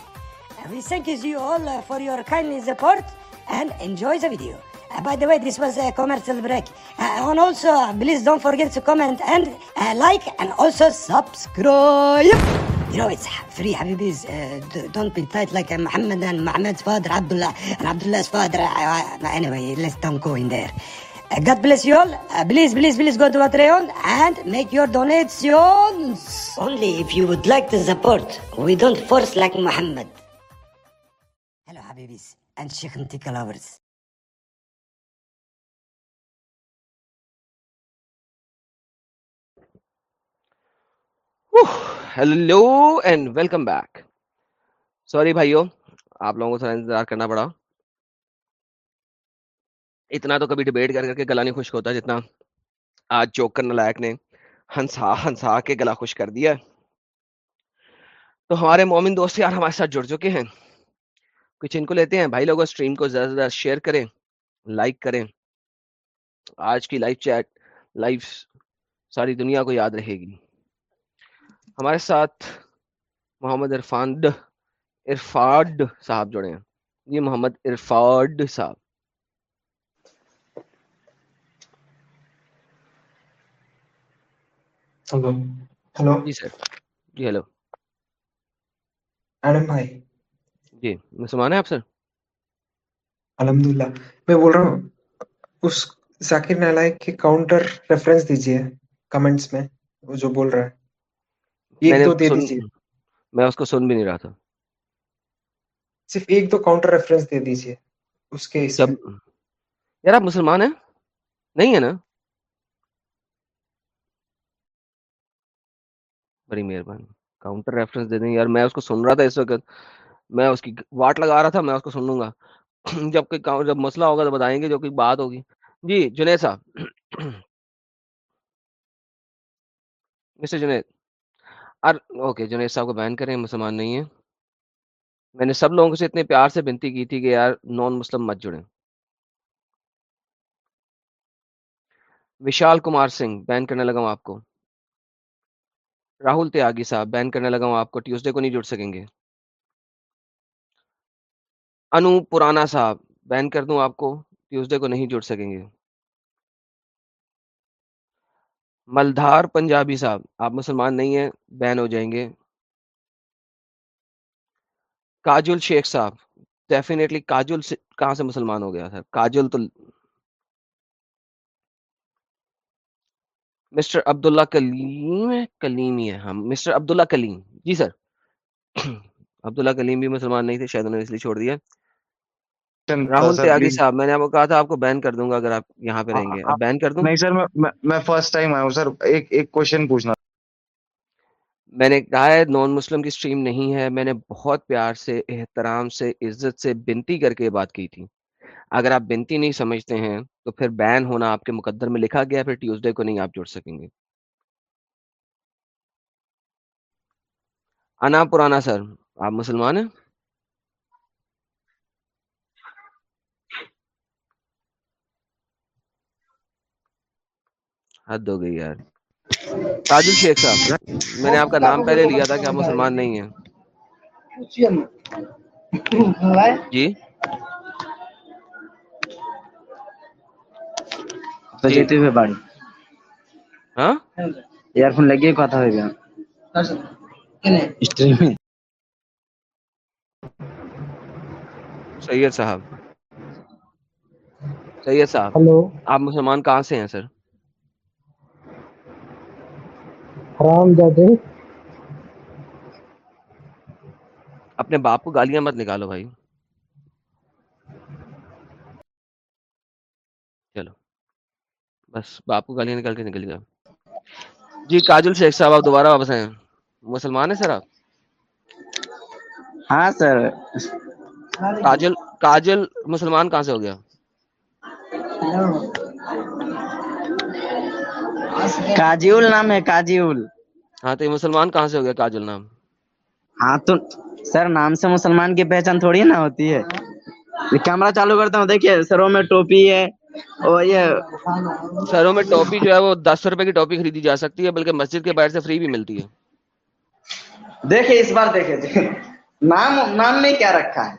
We thank you all for your kindly support and enjoy the video. Uh, by the way, this was a commercial break. Uh, and also, uh, please don't forget to comment and uh, like and also subscribe. You know, it's free, Habibis. Uh, don't be tight like uh, Muhammad and Muhammad's father, Abdullah, and Abdullah's father. Uh, anyway, let's don't go in there. آپ لوگوں کو انتظار کرنا پڑا اتنا تو کبھی debate کر کر کے گلا نہیں خشک ہوتا جتنا آج چوک کرنے نلائک نے ہنسا ہنسا کے گلا خوش کر دیا تو ہمارے مومن دوست یار ہمارے ساتھ جڑ چکے ہیں کچھ ان کو لیتے ہیں بھائی لوگوں اسٹریم کو زیادہ زیادہ شیئر کریں لائک کریں آج کی لائف چیٹ لائف ساری دنیا کو یاد رہے گی ہمارے ساتھ محمد عرفان عرفاڈ صاحب جڑے ہیں یہ محمد عرفاڈ صاحب میں اس کو نہیں رہا تھا صرف ایک دو ریفرنس دے دیجیے یار آپ مسلمان ہیں نہیں ہے نا بڑی مہربانی کاؤنٹر ریفرنس دے دیں گے یار میں اس کو سن رہا تھا اس وقت میں اس کی واٹ لگا رہا تھا میں اس کو سن لوں گا جب کوئی جب مسئلہ ہوگا تو بتائیں گے جو کوئی بات ہوگی جی جنید صاحب mister Junaid uh okay Junaid صاحب کو بین کریں مسلمان نہیں ہیں میں نے سب لوگوں سے اتنے پیار سے بنتی کی تھی کہ یار نان مسلم مت جڑیں وشال کمار سنگھ بین کرنے لگا ہوں آپ کو راہل تیاگی صاحب بین کرنے لگا ہوں آپ کو ٹیوزڈے کو نہیں جڑ سکیں گے انو پرانا صاحب بین کر دوں آپ کو ٹیوزڈے کو نہیں جڑ سکیں گے ملدھار پنجابی صاحب آپ مسلمان نہیں ہیں بین ہو جائیں گے کاجل شیخ صاحب ڈیفینیٹلی کاجل کہاں سے مسلمان ہو گیا سر کاجل تو مسٹر عبداللہ کلیم کلیم ہی ہے ہم مسٹر عبداللہ کلیم جی سر عبداللہ کلیم بھی مسلمان نہیں تھے شاید انہوں نے اس لیے چھوڑ دیا راہل تیاگی صاحب میں نے آپ کو کہا تھا آپ کو بین کر دوں گا اگر آپ یہاں پہ رہیں گے ہاں، ہاں۔ بین کر دوں نہیں سر میں فرسٹ ٹائم آیا ہوں سر ایک ایک کوشچن پوچھنا میں نے کہا ہے نان مسلم کی سٹریم نہیں ہے میں نے بہت پیار سے احترام سے عزت سے بنتی کر کے بات کی تھی اگر آپ بنتی نہیں سمجھتے ہیں تو پھر بین ہونا آپ کے مقدر میں لکھا گیا پھر ٹیوزڈے کو نہیں آپ جڑ سکیں گے انا پرانا سر آپ مسلمان ہیں حد ہو گئی یار تاجل شیخ صاحب میں نے آپ کا نام پہلے لیا تھا کہ آپ مسلمان نہیں ہیں جی কথা فون لگیے سید صاحب سید صاحب ہلو آپ مسلمان کہاں سے ہیں دادے اپنے باپ کو گالیاں مت نکالو بھائی بس باپ کو گالیاں نکل گیا جی کاجل شیخ صاحب آپ دوبارہ واپس ہیں مسلمان ہیں سر آپ ہاں سر کاجل کاجل مسلمان کہاں سے ہو گیا کاجیول نام ہے کاجیول ہاں تو یہ مسلمان کہاں سے ہو گیا کاجل نام ہاں تو سر نام سے مسلمان کی پہچان تھوڑی نا ہوتی ہے کیمرہ چالو کرتا ہوں دیکھیے سروں میں ٹوپی ہے اور یہ شہروں میں ٹاپی جو ہے وہ دس روپے کی ٹاپی خریدی جا سکتی ہے بلکہ مسجد کے باہر سے فری بھی ملتی ہے دیکھیں اس بار دیکھیں نام نام میں کیا رکھا ہے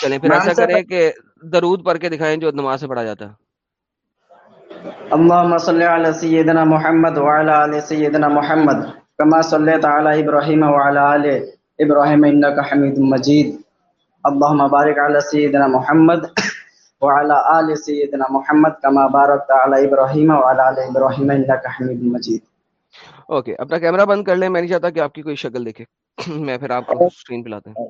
چلیں پھر ایسا کریں کہ درود پڑھ کے دکھائیں جو نماز سے پڑھا جاتا ہے اللہم صلی علی سیدنا محمد وعلا علی سیدنا محمد کما صلی تعالی ابراہیم وعلا علی ابراہیم انکا حمید مجید اللہم بارک علی سیدنا محمد وعلى آل سيدنا محمد كما باركت على إبراهيم وعلى آل إبراهيم إنك حميد مجيد اوکے اپنا کیمرہ بند کر لیں میں نہیں چاہتا کہ آپ کی کوئی شکل دیکھے میں پھر آپ کو سکرین پہ لاتے ہیں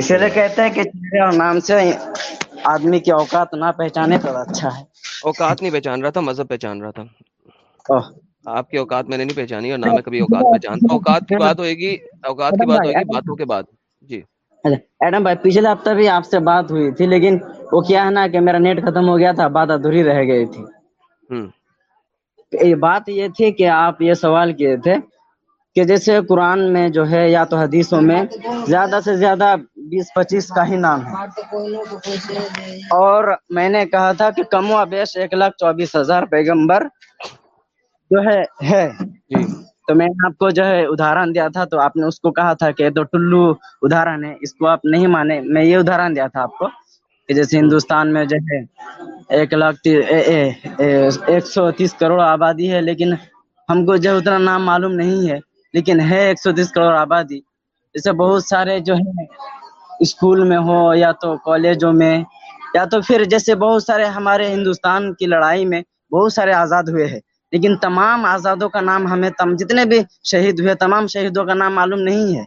اسی لیے کہتے ہیں کہ چہرے اور نام سے آدمی کی اوقات نہ پہچانے پر اچھا ہے اوقات نہیں پہچان رہا تھا مذہب پہچان رہا تھا آپ کی اوقات میں نے نہیں پہچانی اور نہ میں کبھی اوقات پہچانتا اوقات کی بات ہوئے گی اوقات کی بات ہوئے گی باتوں کے بعد جی اچھا، ایڈم بھائی پچھلے ہفتہ بھی آپ سے بات ہوئی تھی لیکن وہ کیا ہے نا کہ میرا نیٹ ختم ہو گیا تھا بات ادھوری رہ گئی تھی بات یہ تھی کہ آپ یہ سوال کیے تھے کہ جیسے قرآن میں جو ہے یا تو حدیثوں میں زیادہ سے زیادہ بیس پچیس کا ہی نام ہے اور میں نے کہا تھا کہ کم و بیش ایک لاکھ چوبیس ہزار پیغمبر جو ہے ہے جی۔ تو میں نے آپ کو جو ہے ادھارن دیا تھا تو آپ نے اس کو کہا تھا کہ تو ٹلو ادھارن ہے اس کو آپ نہیں مانے میں یہ ادھارن دیا تھا آپ کو جیسے ہندوستان میں جو ہے ایک لاکھ ایک سو تیس کروڑ آبادی ہے لیکن ہم کو جو اتنا نام معلوم نہیں ہے لیکن ہے ایک سو تیس کروڑ آبادی جیسے بہت سارے جو ہے اسکول میں ہو یا تو کالجوں میں یا تو پھر جیسے بہت سارے ہمارے ہندوستان کی لڑائی میں بہت سارے آزاد ہوئے ہیں لیکن تمام آزادوں کا نام ہمیں تم جتنے بھی شہید ہوئے تمام شہیدوں کا نام معلوم نہیں ہے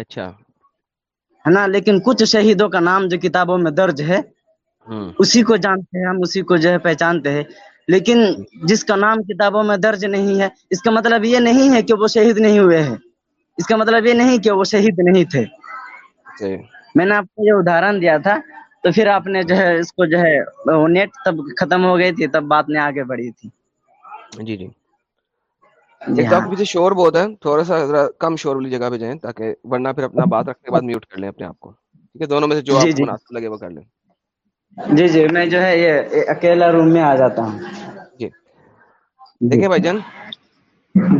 اچھا ہے نا لیکن کچھ شہیدوں کا نام جو کتابوں میں درج ہے اسی کو جانتے ہیں ہم اسی کو جو ہے پہچانتے ہیں لیکن جس کا نام کتابوں میں درج نہیں ہے اس کا مطلب یہ نہیں ہے کہ وہ شہید نہیں ہوئے ہیں اس کا مطلب یہ نہیں کہ وہ شہید نہیں تھے جی۔ میں نے آپ کو یہ ادھارن دیا تھا تو پھر آپ نے جو ہے اس کو جو ہے نیٹ تب ختم ہو گئی تھی تب بات نے آگے بڑھی تھی جی جی تو آپ پیچھے شور بہت ہے تھوڑا سا کم شور والی جگہ پہ جائیں تاکہ بھائی جان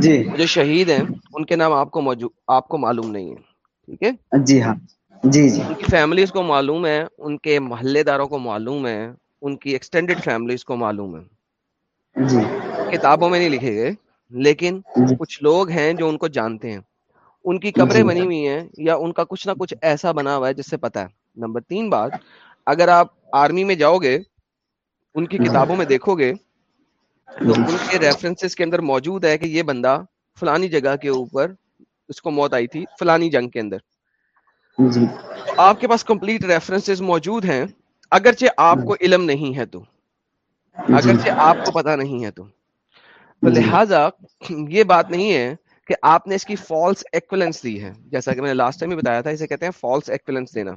جی جو شہید ہیں ان کے نام آپ کو آپ کو معلوم نہیں ہے ٹھیک ہے جی ہاں جی جی ان کی فیملیز کو معلوم ہے ان کے محلے داروں کو معلوم ہے ان کی ایکسٹینڈیڈ کو معلوم ہے جی کتابوں میں نہیں لکھے گئے لیکن جی۔ کچھ لوگ ہیں جو ان کو جانتے ہیں ان کی قبریں جی۔ بنی ہوئی ہیں یا ان کا کچھ نہ کچھ ایسا بنا ہوا ہے جس سے پتا ہے نمبر تین بات اگر آپ آرمی میں جاؤ گے ان کی ہاں۔ کتابوں میں دیکھو گے تو جی۔ ان کے ریفرنس کے اندر موجود ہے کہ یہ بندہ فلانی جگہ کے اوپر اس کو موت آئی تھی فلانی جنگ کے اندر آپ کے پاس کمپلیٹ ریفرنسز موجود ہیں اگرچہ آپ ہاں۔ کو علم نہیں ہے تو اگرچہ آپ کو پتہ نہیں ہے تو تو لہٰذا یہ بات نہیں ہے کہ آپ نے اس کی فالس دی ہے جیسا کہ میں نے لاسٹ ٹائم بتایا تھا اسے کہتے جی۔ کہتے ہیں ہیں فالس دینا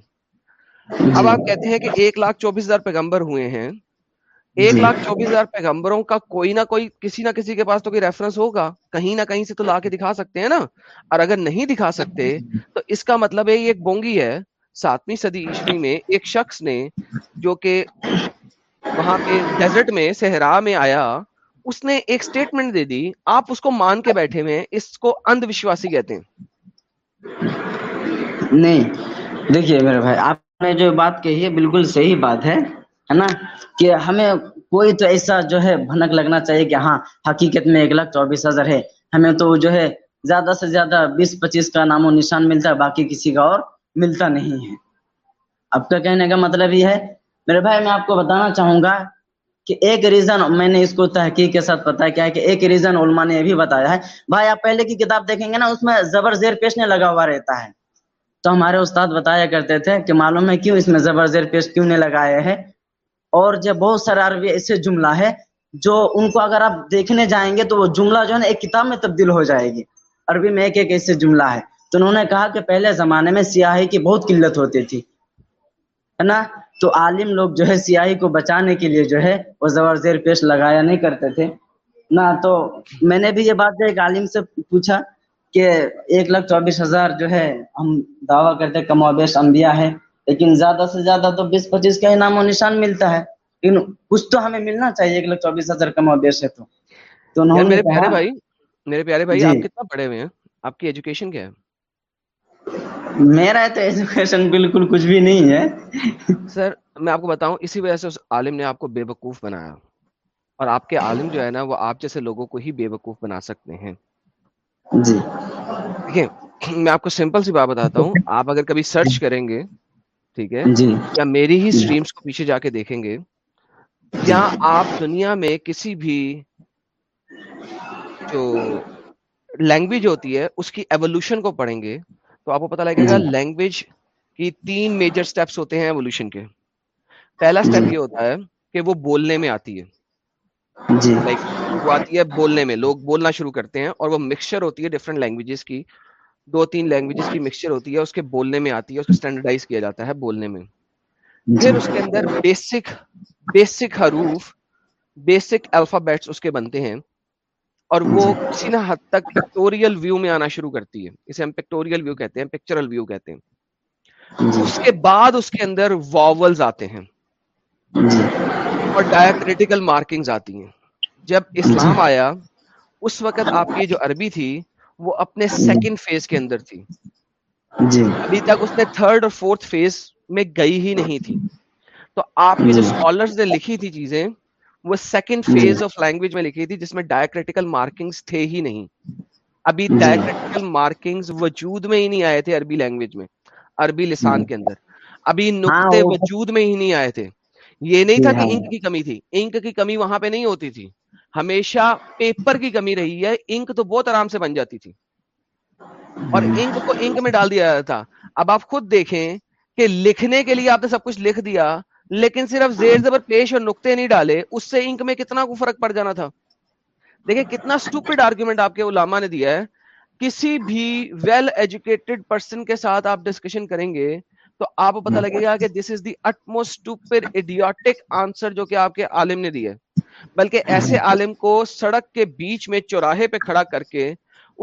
اب آپ کہ ایک لاکھ چوبیس ہزار پیغمبر ہوئے ہیں ایک جی۔ لاکھ چوبیس ہزار پیغمبروں کا کوئی نہ کوئی کسی نہ کسی کے پاس تو کوئی ریفرنس ہوگا کہیں نہ کہیں سے تو لا کے دکھا سکتے ہیں نا اور اگر نہیں دکھا سکتے تو اس کا مطلب ہے یہ ایک بونگی ہے ساتویں صدی عیسوی میں ایک شخص نے جو کہ وہاں پہ ڈیزرٹ میں صحرا میں آیا اس نے ایک اسٹیٹمنٹ دے دی آپ اس کو مان کے بیٹھے ہوئے اس کو اندھ وشواسی کہتے ہیں نہیں دیکھیے میرے بھائی آپ نے جو بات کہی ہے بالکل صحیح بات ہے ہے نا کہ ہمیں کوئی تو ایسا جو ہے بھنک لگنا چاہیے کہ ہاں حقیقت میں ایک لاکھ چوبیس ہزار ہے ہمیں تو جو ہے زیادہ سے زیادہ بیس پچیس کا نام و نشان ملتا ہے باقی کسی کا اور ملتا نہیں ہے آپ کا کہنے کا مطلب یہ ہے میرے بھائی میں آپ کو بتانا چاہوں گا کہ ایک ریزن میں نے اس کو تحقیق کے ساتھ پتا کیا ہے کہ ایک ریزن علماء نے یہ بھی بتایا ہے بھائی آپ پہلے کی کتاب دیکھیں گے نا اس میں زبر زیر پیشنے لگا ہوا رہتا ہے تو ہمارے استاد بتایا کرتے تھے کہ معلوم ہے کیوں اس میں زبر زیر پیش کیوں نے لگائے ہے اور جو بہت سارے عربی ایسے جملہ ہے جو ان کو اگر آپ دیکھنے جائیں گے تو وہ جملہ جو ہے نا ایک کتاب میں تبدیل ہو جائے گی عربی میں ایک ایک ایسے جملہ ہے تو انہوں نے کہا کہ پہلے زمانے میں سیاہی کی بہت قلت ہوتی تھی ہے نا تو عالم لوگ جو ہے سیاہی کو بچانے کے لیے جو ہے وہ زور زیر پیش لگایا نہیں کرتے تھے نہ تو میں نے بھی یہ بات ایک عالم سے پوچھا کہ ایک لاکھ چوبیس ہزار جو ہے ہم دعویٰ کرتے کم و بیش انبیاء ہے لیکن زیادہ سے زیادہ تو بیس پچیس کا انعام و نشان ملتا ہے لیکن کچھ تو ہمیں ملنا چاہیے ایک لاکھ چوبیس ہزار کم و بیش ہے تو میرے پیارے بھائی میرے پیارے بھائی آپ جی۔ کتنا پڑھے ہوئے ہیں آپ کی ایجوکیشن کیا ہے میرا تو ایجوکیشن بالکل کچھ بھی نہیں ہے سر میں آپ کو بتاؤں اسی وجہ سے اس عالم نے آپ کو بے وقوف بنایا اور آپ کے عالم جو ہے نا وہ آپ جیسے لوگوں کو ہی بے وقوف بنا سکتے ہیں جی میں آپ کو سمپل سی بات بتاتا ہوں آپ اگر کبھی سرچ کریں گے ٹھیک ہے جی۔ یا میری ہی اسٹریمس جی۔ کو پیچھے جا کے دیکھیں گے یا آپ دنیا میں کسی بھی جو لینگویج ہوتی ہے اس کی ایولیوشن کو پڑھیں گے تو آپ کو پتا لگے گا لینگویج کی تین میجر اسٹیپس ہوتے ہیں ایولیوشن کے پہلا اسٹیپ یہ ہوتا ہے کہ وہ بولنے میں آتی ہے لائک جی۔ وہ آتی ہے بولنے میں لوگ بولنا شروع کرتے ہیں اور وہ مکسچر ہوتی ہے ڈفرینٹ لینگویجز کی دو تین لینگویجز کی مکسچر ہوتی ہے اس کے بولنے میں آتی ہے اس کو اسٹینڈرڈائز کیا جاتا ہے بولنے میں جی۔ پھر اس کے اندر بیسک بیسک حروف بیسک الفابیٹس اس کے بنتے ہیں اور ہاں وہ جی۔ کسی نہ حد تک پکٹوریل ویو میں آنا شروع کرتی ہے اسے ہم پکٹوریل ویو کہتے ہیں پکچرل ویو کہتے ہیں ہاں جی۔ اس کے بعد اس کے اندر واولز آتے ہیں ہاں جی۔ اور ڈائکریٹیکل مارکنگز آتی ہیں جب اسلام آیا اس وقت آپ کی جو عربی تھی وہ اپنے سیکنڈ فیز کے اندر تھی ابھی تک اس نے تھرڈ اور فورتھ فیز میں گئی ہی نہیں تھی تو آپ کی جو اسکالرس نے لکھی تھی چیزیں وہ سیکنڈ فیز آف لینگویج میں لکھی تھی جس میں ڈائکریٹیکل مارکنگز تھے ہی نہیں ابھی ڈائکریٹیکل جی۔ مارکنگز وجود میں ہی نہیں آئے تھے عربی لینگویج میں عربی لسان جی۔ کے اندر ابھی ہاں، نقطے وجود میں ہی نہیں آئے تھے یہ نہیں جی، تھا کہ انک ہاں۔ کی کمی تھی انک کی کمی وہاں پہ نہیں ہوتی تھی ہمیشہ پیپر کی کمی رہی ہے انک تو بہت آرام سے بن جاتی تھی اور انک کو انک میں ڈال دیا تھا اب آپ خود دیکھیں کہ لکھنے کے لیے آپ نے سب کچھ لکھ دیا لیکن صرف زیر زبر پیش اور نقطے نہیں ڈالے اس سے انک میں کتنا کو فرق پڑ جانا تھا دیکھیں کتنا اسٹوپڈ آرگیومنٹ آپ کے علامہ نے دیا ہے کسی بھی ویل ایجوکیٹڈ پرسن کے ساتھ آپ ڈسکشن کریں گے تو آپ پتہ لگے گا کہ دس از دی اٹموسٹک آنسر جو کہ آپ کے عالم نے دیا ہے بلکہ ایسے عالم کو سڑک کے بیچ میں چوراہے پہ کھڑا کر کے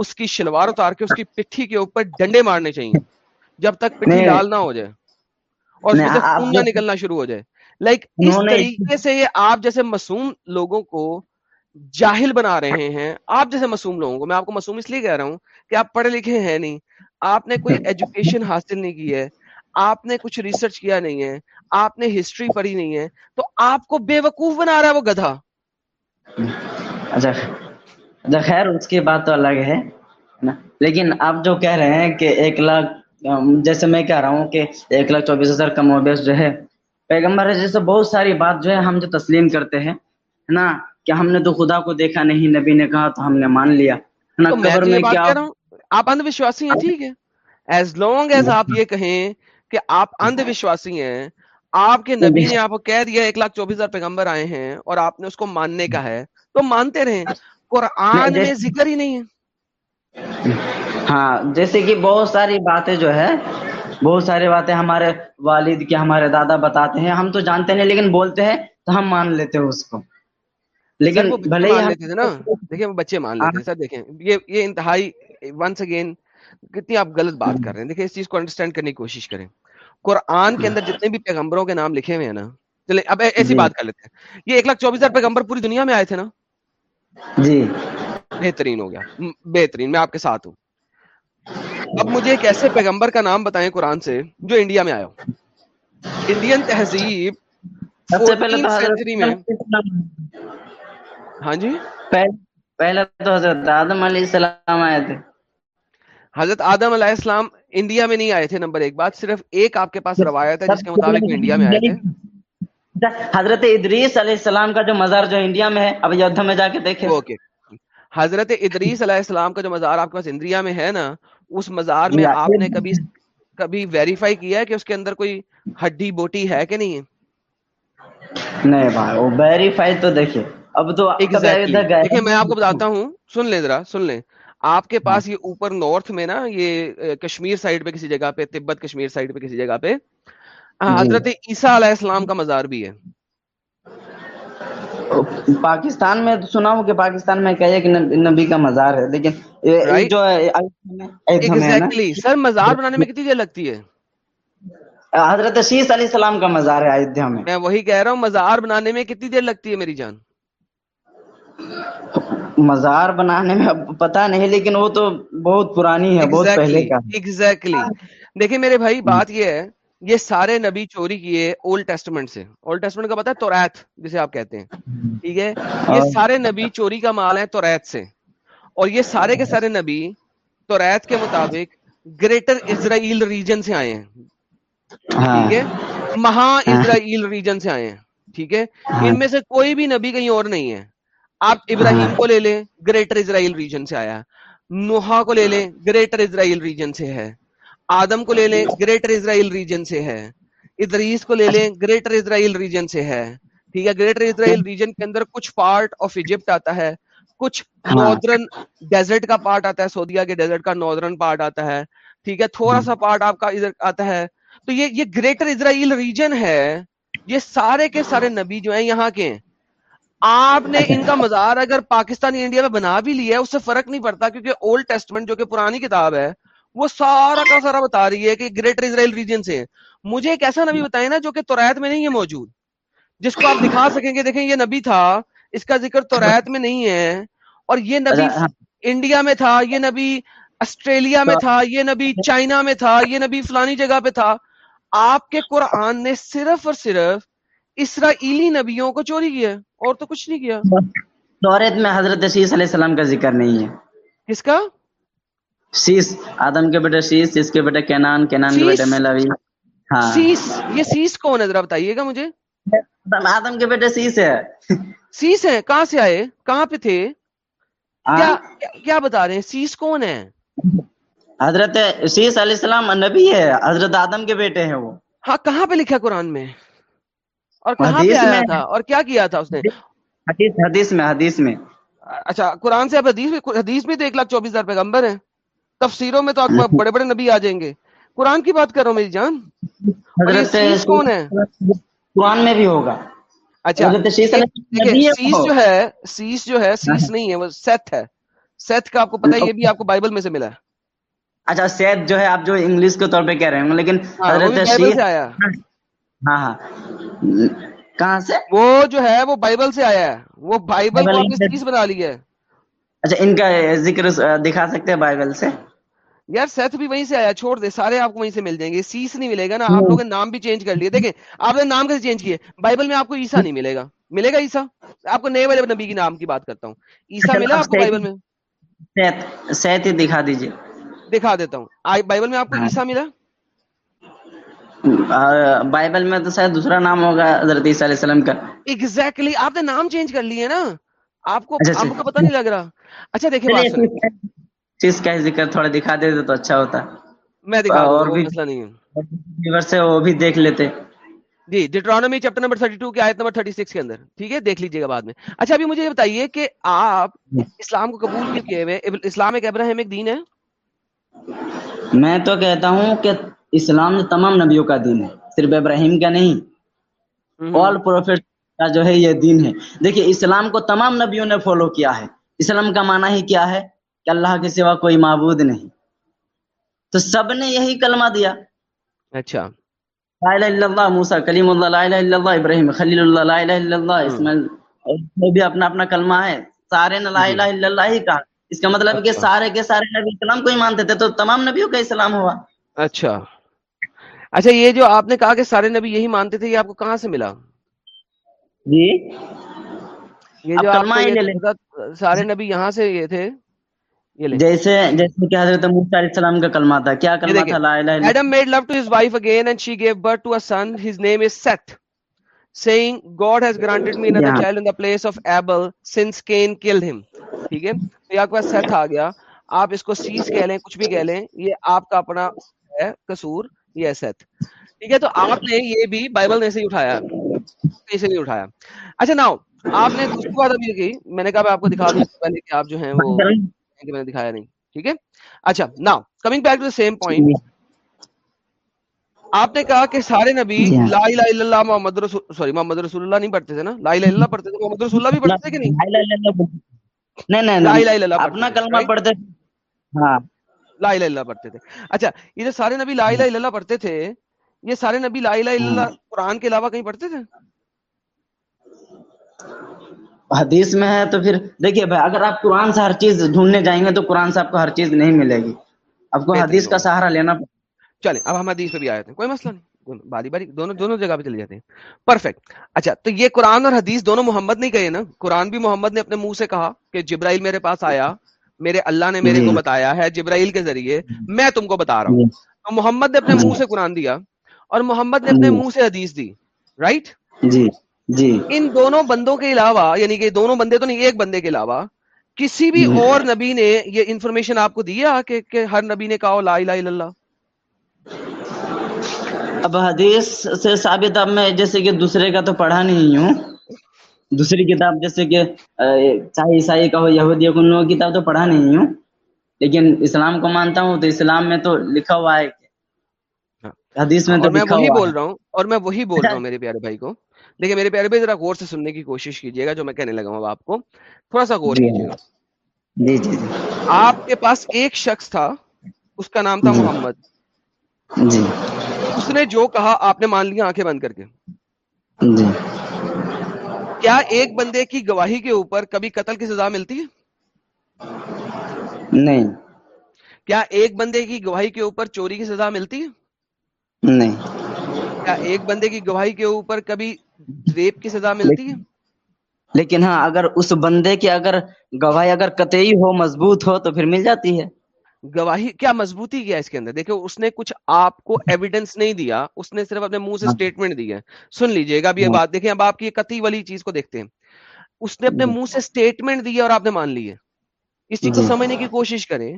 اس کی شلوار اتار کے اس کی پٹھی کے اوپر ڈنڈے مارنے چاہیے جب تک پٹھی ڈال نہ ہو جائے اور اس سے خون نہ نکلنا شروع ہو جائے لائک اس طریقے سے یہ آپ جیسے معصوم لوگوں کو جاہل بنا رہے ہیں آپ جیسے معصوم لوگوں کو میں آپ کو معصوم اس لیے کہہ رہا ہوں کہ آپ پڑھے لکھے ہیں نہیں آپ نے کوئی ایجوکیشن حاصل نہیں کی ہے آپ نے کچھ ریسرچ کیا نہیں ہے آپ نے ہسٹری پڑھی نہیں ہے تو آپ کو بے وقوف بنا رہا ہے وہ گدھا اچھا, اچھا خیر اس کی بات تو الگ ہے لیکن آپ جو کہہ رہے ہیں کہ ایک لاکھ جیسے میں کہہ رہا ہوں کہ ایک لاکھ چوبیس ہزار کم و بیش جو ہے پیغمبر ہے جیسے بہت ساری بات جو ہے ہم جو تسلیم کرتے ہیں نا کہ ہم نے تو خدا کو دیکھا نہیں نبی نے کہا تو ہم نے مان لیا آپ اندھ وشواسی ہیں ٹھیک ہے ایز لانگ ایز آپ یہ کہیں کہ آپ اندھ وشواسی ہیں آپ کے نبی نے آپ کو کہہ دیا ایک لاکھ چوبیس ہزار پیغمبر آئے ہیں اور آپ نے اس کو ماننے کا ہے تو مانتے رہے قرآن میں ذکر ہی نہیں ہے ہاں جیسے کہ بہت ساری باتیں جو ہے بہت ساری باتیں ہمارے والد کے ہمارے دادا بتاتے ہیں ہم تو جانتے نہیں لیکن بولتے ہیں تو ہم مان لیتے ہیں اس کو لیکن بھلے ہی نا دیکھیں بچے مان لیتے ہاں۔ ہیں سر دیکھیں یہ یہ انتہائی ونس اگین کتنی آپ غلط بات ہاں۔ کر رہے ہیں دیکھیں اس چیز کو انڈرسٹینڈ کرنے کی کوشش کریں قرآن کے اندر ہاں۔ جتنے بھی پیغمبروں کے نام لکھے ہوئے ہیں نا چلے اب ایسی جی۔ بات کر لیتے ہیں یہ ایک لاکھ چوبیس ہزار پیغمبر پوری دنیا میں آئے تھے نا جی بہترین ہو گیا بہترین میں آپ کے ساتھ ہوں اب مجھے ایک ایسے پیغمبر کا نام بتائیں قرآن سے جو انڈیا میں آیا ہو انڈین تہذیب ہاں جی تو حضرت آدم علیہ السلام آئے تھے حضرت آدم علیہ السلام انڈیا میں نہیں آئے تھے نمبر ایک بات صرف ایک آپ کے پاس روایت ہے جس کے مطابق انڈیا میں آئے تھے حضرت ادریس علیہ السلام کا جو مزار جو انڈیا میں جا کے دیکھے حضرت ادریس علیہ السلام کا جو مزار آپ کے پاس اندریا میں ہے نا اس مزار میں آپ نے کبھی کبھی ویریفائی کیا ہے کہ اس کے اندر کوئی ہڈی بوٹی ہے کہ نہیں میں آپ کو بتاتا ہوں سن لیں ذرا سن لیں آپ کے پاس یہ اوپر نارتھ میں نا یہ کشمیر سائڈ پہ کسی جگہ پہ تبت کشمیر سائڈ پہ کسی جگہ پہ جی۔ حضرت عیسیٰ علیہ السلام کا مزار بھی ہے پاکستان میں سنا ہوں کہ پاکستان میں کہ نبی کا مزار ہے لیکن جو سر مزار بنانے میں کتنی دیر لگتی ہے حضرت علیہ السلام کا مزار ہے ایودھیا میں میں وہی کہہ رہا ہوں مزار بنانے میں کتنی دیر لگتی ہے میری جان مزار بنانے میں پتا نہیں لیکن وہ تو بہت پرانی ہے بہت پہلے کا دیکھیں میرے بھائی بات یہ ہے یہ سارے نبی چوری کیے اولڈ ٹیسٹمنٹ سے اولڈ ٹیسٹمنٹ کا پتا ہے توریت جسے آپ کہتے ہیں ٹھیک ہے یہ ہاں۔ سارے نبی چوری کا مال ہے تو ریت سے اور یہ سارے کے سارے نبی تو مطابق گریٹر اسرائیل ریجن سے آئے ہیں ٹھیک ہے مہا اسرائیل ریجن سے آئے ہیں ٹھیک ہے ان میں سے کوئی بھی نبی کہیں اور نہیں ہے آپ ہاں۔ ابراہیم کو لے لیں گریٹر اسرائیل ریجن سے آیا نوحا کو لے لیں گریٹر اسرائیل ریجن سے ہے آدم کو لے لیں گریٹر اسرائیل ریجن سے ہے ادریس کو لے لیں گریٹر اسرائیل ریجن سے ہے ٹھیک ہے گریٹر اسرائیل ریجن کے اندر کچھ پارٹ آف ایجپٹ آتا ہے کچھ نوڈرن ہاں۔ ڈیزرٹ کا پارٹ آتا ہے سعودیا کے ڈیزرٹ کا نورڈرن پارٹ آتا ہے ٹھیک ہے تھوڑا سا پارٹ آپ کا ادھر آتا ہے تو یہ یہ گریٹر اسرائیل ریجن ہے یہ سارے کے سارے نبی جو ہیں یہاں کے آپ نے ان کا مزار اگر پاکستانی انڈیا میں بنا بھی لیا ہے اس سے فرق نہیں پڑتا کیونکہ اولڈ ٹیسٹمنٹ جو کہ پرانی کتاب ہے وہ سارا کا سارا بتا رہی ہے کہ گریٹر اسرائیل ریجن سے مجھے ایک ایسا نبی جی۔ بتائے نا جو کہ توریت میں نہیں ہے موجود جس کو آپ دکھا سکیں گے دیکھیں یہ نبی تھا اس کا ذکر توریت میں نہیں ہے اور یہ اچھا، نبی ہاں۔ انڈیا میں تھا یہ نبی آسٹریلیا میں اچھا۔ تھا یہ نبی چائنا میں تھا یہ نبی فلانی جگہ پہ تھا آپ کے قرآن نے صرف اور صرف اسرائیلی نبیوں کو چوری کیا اور تو کچھ نہیں کیا توریت میں حضرت علیہ السلام کا ذکر نہیں ہے کس کا سیس آدم کے بیٹے شیش سیس کے بیٹے کینان کینان کے بیٹے سیس سیس یہ کون ہے ذرا بتائیے گا مجھے آدم کے بیٹے سیس سیس ہے ہے کہاں سے آئے کہاں پہ تھے کیا بتا رہے ہیں سیس کون ہے حضرت سیس علیہ السلام نبی ہے حضرت آدم کے بیٹے ہیں وہ ہاں کہاں پہ لکھا قرآن میں اور کہاں پہ آیا تھا اور کیا کیا تھا اس نے حدیث میں حدیث میں اچھا قرآن سے حدیث میں تو ایک لاکھ چوبیس ہزار پیغمبر ہیں تفسیروں میں تو آپ بڑے بڑے نبی آ جائیں گے قرآن کی بات کر رہا ہوں قرآن میں بھی ہوگا اچھا سیس سیس جو ہے ہے ہے نہیں وہ سیت سیت کا آپ کو پتا یہ بھی آپ کو بائبل میں سے ملا ہے اچھا سیت جو ہے آپ جو انگلش کے طور پہ کہہ رہے ہوں ہاں، ہاں، ہاں۔ کہاں سے وہ جو ہے وہ بائبل سے آیا ہے وہ بائبل بنا لی ہے اچھا ان کا ذکر دکھا سکتے ہیں بائبل سے یار سیتھ بھی وہیں سے آیا چھوڑ دے سارے آپ کو وہیں سے مل جائیں گے سیس نہیں ملے گا نا آپ لوگ نام بھی چینج کر لیے دیکھیں آپ نے نام کیسے چینج کیے بائبل میں آپ کو عیسا نہیں ملے گا ملے گا عیسا آپ کو نئے والے نبی کے نام کی بات کرتا ہوں عیسا اچھا، ملا آپ کو بائبل میں سیت دکھا دیجیے دکھا دیتا ہوں بائبل میں آپ کو ہاں۔ عیسا ملا بائبل میں تو شاید دوسرا نام ہوگا حضرت عیسیٰ علیہ السلام کا ایگزیکٹلی آپ نے نام چینج کر لیے نا آپ کو اچھا، اچھا۔ آپ کو پتہ نہیں لگ رہا اچھا دیکھیں چیز کا ذکر تھوڑا دکھا دیتے تو اچھا ہوتا میں دیکھ لیجیے گا بعد میں اچھا ابھی مجھے یہ بتائیے کہ آپ اسلام کو قبول کیوں کیے ہوئے اسلام ایک ابراہیم ایک دین ہے میں تو کہتا ہوں کہ اسلام تمام نبیوں کا دین ہے صرف ابراہیم کا نہیں آل پروفیٹ کا جو ہے یہ دین ہے دیکھیے اسلام کو تمام نبیوں نے فالو کیا ہے اسلام کا معنی ہی کیا ہے کہ اللہ کے سوا کوئی معبود نہیں تو سب نے یہی کلمہ دیا اچھا لا الہ الا اللہ موسیٰ کلیم اللہ لا الہ الا اللہ ابراہیم خلیل اللہ لا الہ الا اللہ ہاں۔ اسمال بھی اپنا اپنا کلمہ ہے سارے نے لا جی۔ الہ الا اللہ ہی کہا اس کا مطلب کہ اچھا۔ سارے کے سارے نبی اسلام کو ہی مانتے تھے تو تمام نبیوں کا اسلام ہوا اچھا اچھا یہ جو آپ نے کہا کہ سارے نبی یہی مانتے تھے یہ آپ کو کہاں سے ملا جی یہ جو سارے نبی یہاں سے یہ تھے جیسے جیسے کہ حضرت موسی علیہ السلام کا کلمہ تھا کیا کلمہ تھا لا الہ الا Adam made love to his wife again and she gave birth to a son his name is Seth saying God has granted me another child in the place of Abel since Cain killed him ٹھیک ہے تو یہ اپ کا سیت آ گیا آپ اس کو Cs کہہ لیں کچھ بھی کہہ لیں یہ آپ کا اپنا ہے قصور یہ سیت ٹھیک ہے تو آپ نے یہ بھی بائبل نے سے اٹھایا اسے نہیں اٹھایا اچھا ناؤ آپ نے دوسری بات ابھی کی میں نے کہا میں آپ کو دکھا دوں پہلے کہ آپ جو ہیں وہ کہ میں نے دکھایا نہیں ٹھیک ہے اچھا نا coming back to the same point آپ نے کہا کہ سارے نبی جی۔ لا الہ الا اللہ محمد رسول سوری محمد رسول اللہ نہیں پڑھتے تھے نا لا الہ الا اللہ پڑھتے تھے محمد رسول اللہ بھی پڑھتے تھے کہ نہیں لا الہ الا اللہ اپنا کلمہ پڑھتے ہاں۔ لا الہ الا اللہ پڑھتے تھے اچھا یہ جو سارے نبی لا الہ الا اللہ پڑھتے تھے یہ سارے نبی لا الہ الا اللہ قرآن کے علاوہ کہیں پڑھتے تھے حدیث میں ہے تو پھر دیکھیے بھائی اگر آپ قرآن سے ہر چیز ڈھونڈنے جائیں گے تو قرآن سے آپ کو ہر چیز نہیں ملے گی آپ کو حدیث کا سہارا لینا چلیں اب ہم حدیث پہ بھی آ جاتے ہیں کوئی مسئلہ نہیں باری باری دونوں دونوں جگہ پہ چلے جاتے ہیں پرفیکٹ اچھا تو یہ قرآن اور حدیث دونوں محمد نے کہے نا قرآن بھی محمد نے اپنے منہ سے کہا کہ جبرائیل میرے پاس آیا میرے اللہ نے میرے جی۔ کو بتایا ہے جبرائیل کے ذریعے میں تم کو بتا رہا ہوں جی۔ تو محمد نے اپنے جی۔ منہ سے قرآن دیا اور محمد نے اپنے منہ سے حدیث دی رائٹ جی جی ان دونوں بندوں کے علاوہ یعنی کہ دونوں بندے تو نہیں ایک بندے کے علاوہ کسی بھی جی۔ اور نبی نے یہ انفارمیشن آپ کو کہ, ہر نبی نے کہا لا الہ الا اللہ اب حدیث سے ثابت اب میں جیسے کہ دوسرے کا تو پڑھا نہیں ہوں دوسری کتاب جیسے کہ چاہے عیسائی کا ہو یہودی کتاب تو پڑھا نہیں ہوں لیکن اسلام کو مانتا ہوں تو اسلام میں تو لکھا ہوا ہے ہاں۔ حدیث میں تو میں وہی بول رہا ہوں اور میں وہی بول رہا ہوں میرے پیارے بھائی کو دیکھیں میرے پیارے ذرا غور سے سننے کی کوشش کیجیے گا جو میں کہنے لگا ہوں آپ کو تھوڑا سا غور جی۔ کیجیے گا جی، جی، آپ کے پاس ایک شخص تھا اس کا نام تھا محمد جی اس نے جو کہا آپ نے مان لیا آنکھیں بند کر کے جی کیا ایک بندے کی گواہی کے اوپر کبھی قتل کی سزا ملتی ہے نہیں کیا ایک بندے کی گواہی کے اوپر چوری کی سزا ملتی ہے نہیں کیا ایک بندے کی گواہی کے اوپر کبھی ریپ کی سزا ملتی ہے لیکن ہاں اگر اس بندے کے اگر گواہی اگر قطعی ہو مضبوط ہو تو پھر مل جاتی ہے گواہی کیا مضبوطی کیا اس کے اندر دیکھو اس نے کچھ آپ کو ایویڈنس نہیں دیا اس نے صرف اپنے منہ سے اسٹیٹمنٹ ہاں۔ دی ہے سن لیجئے گا اب یہ ہاں۔ بات دیکھیں اب آپ کی قطعی والی چیز کو دیکھتے ہیں اس نے اپنے ہاں۔ منہ سے اسٹیٹمنٹ دی ہے اور آپ نے مان لی ہے اس چیز کو سمجھنے کی کوشش کریں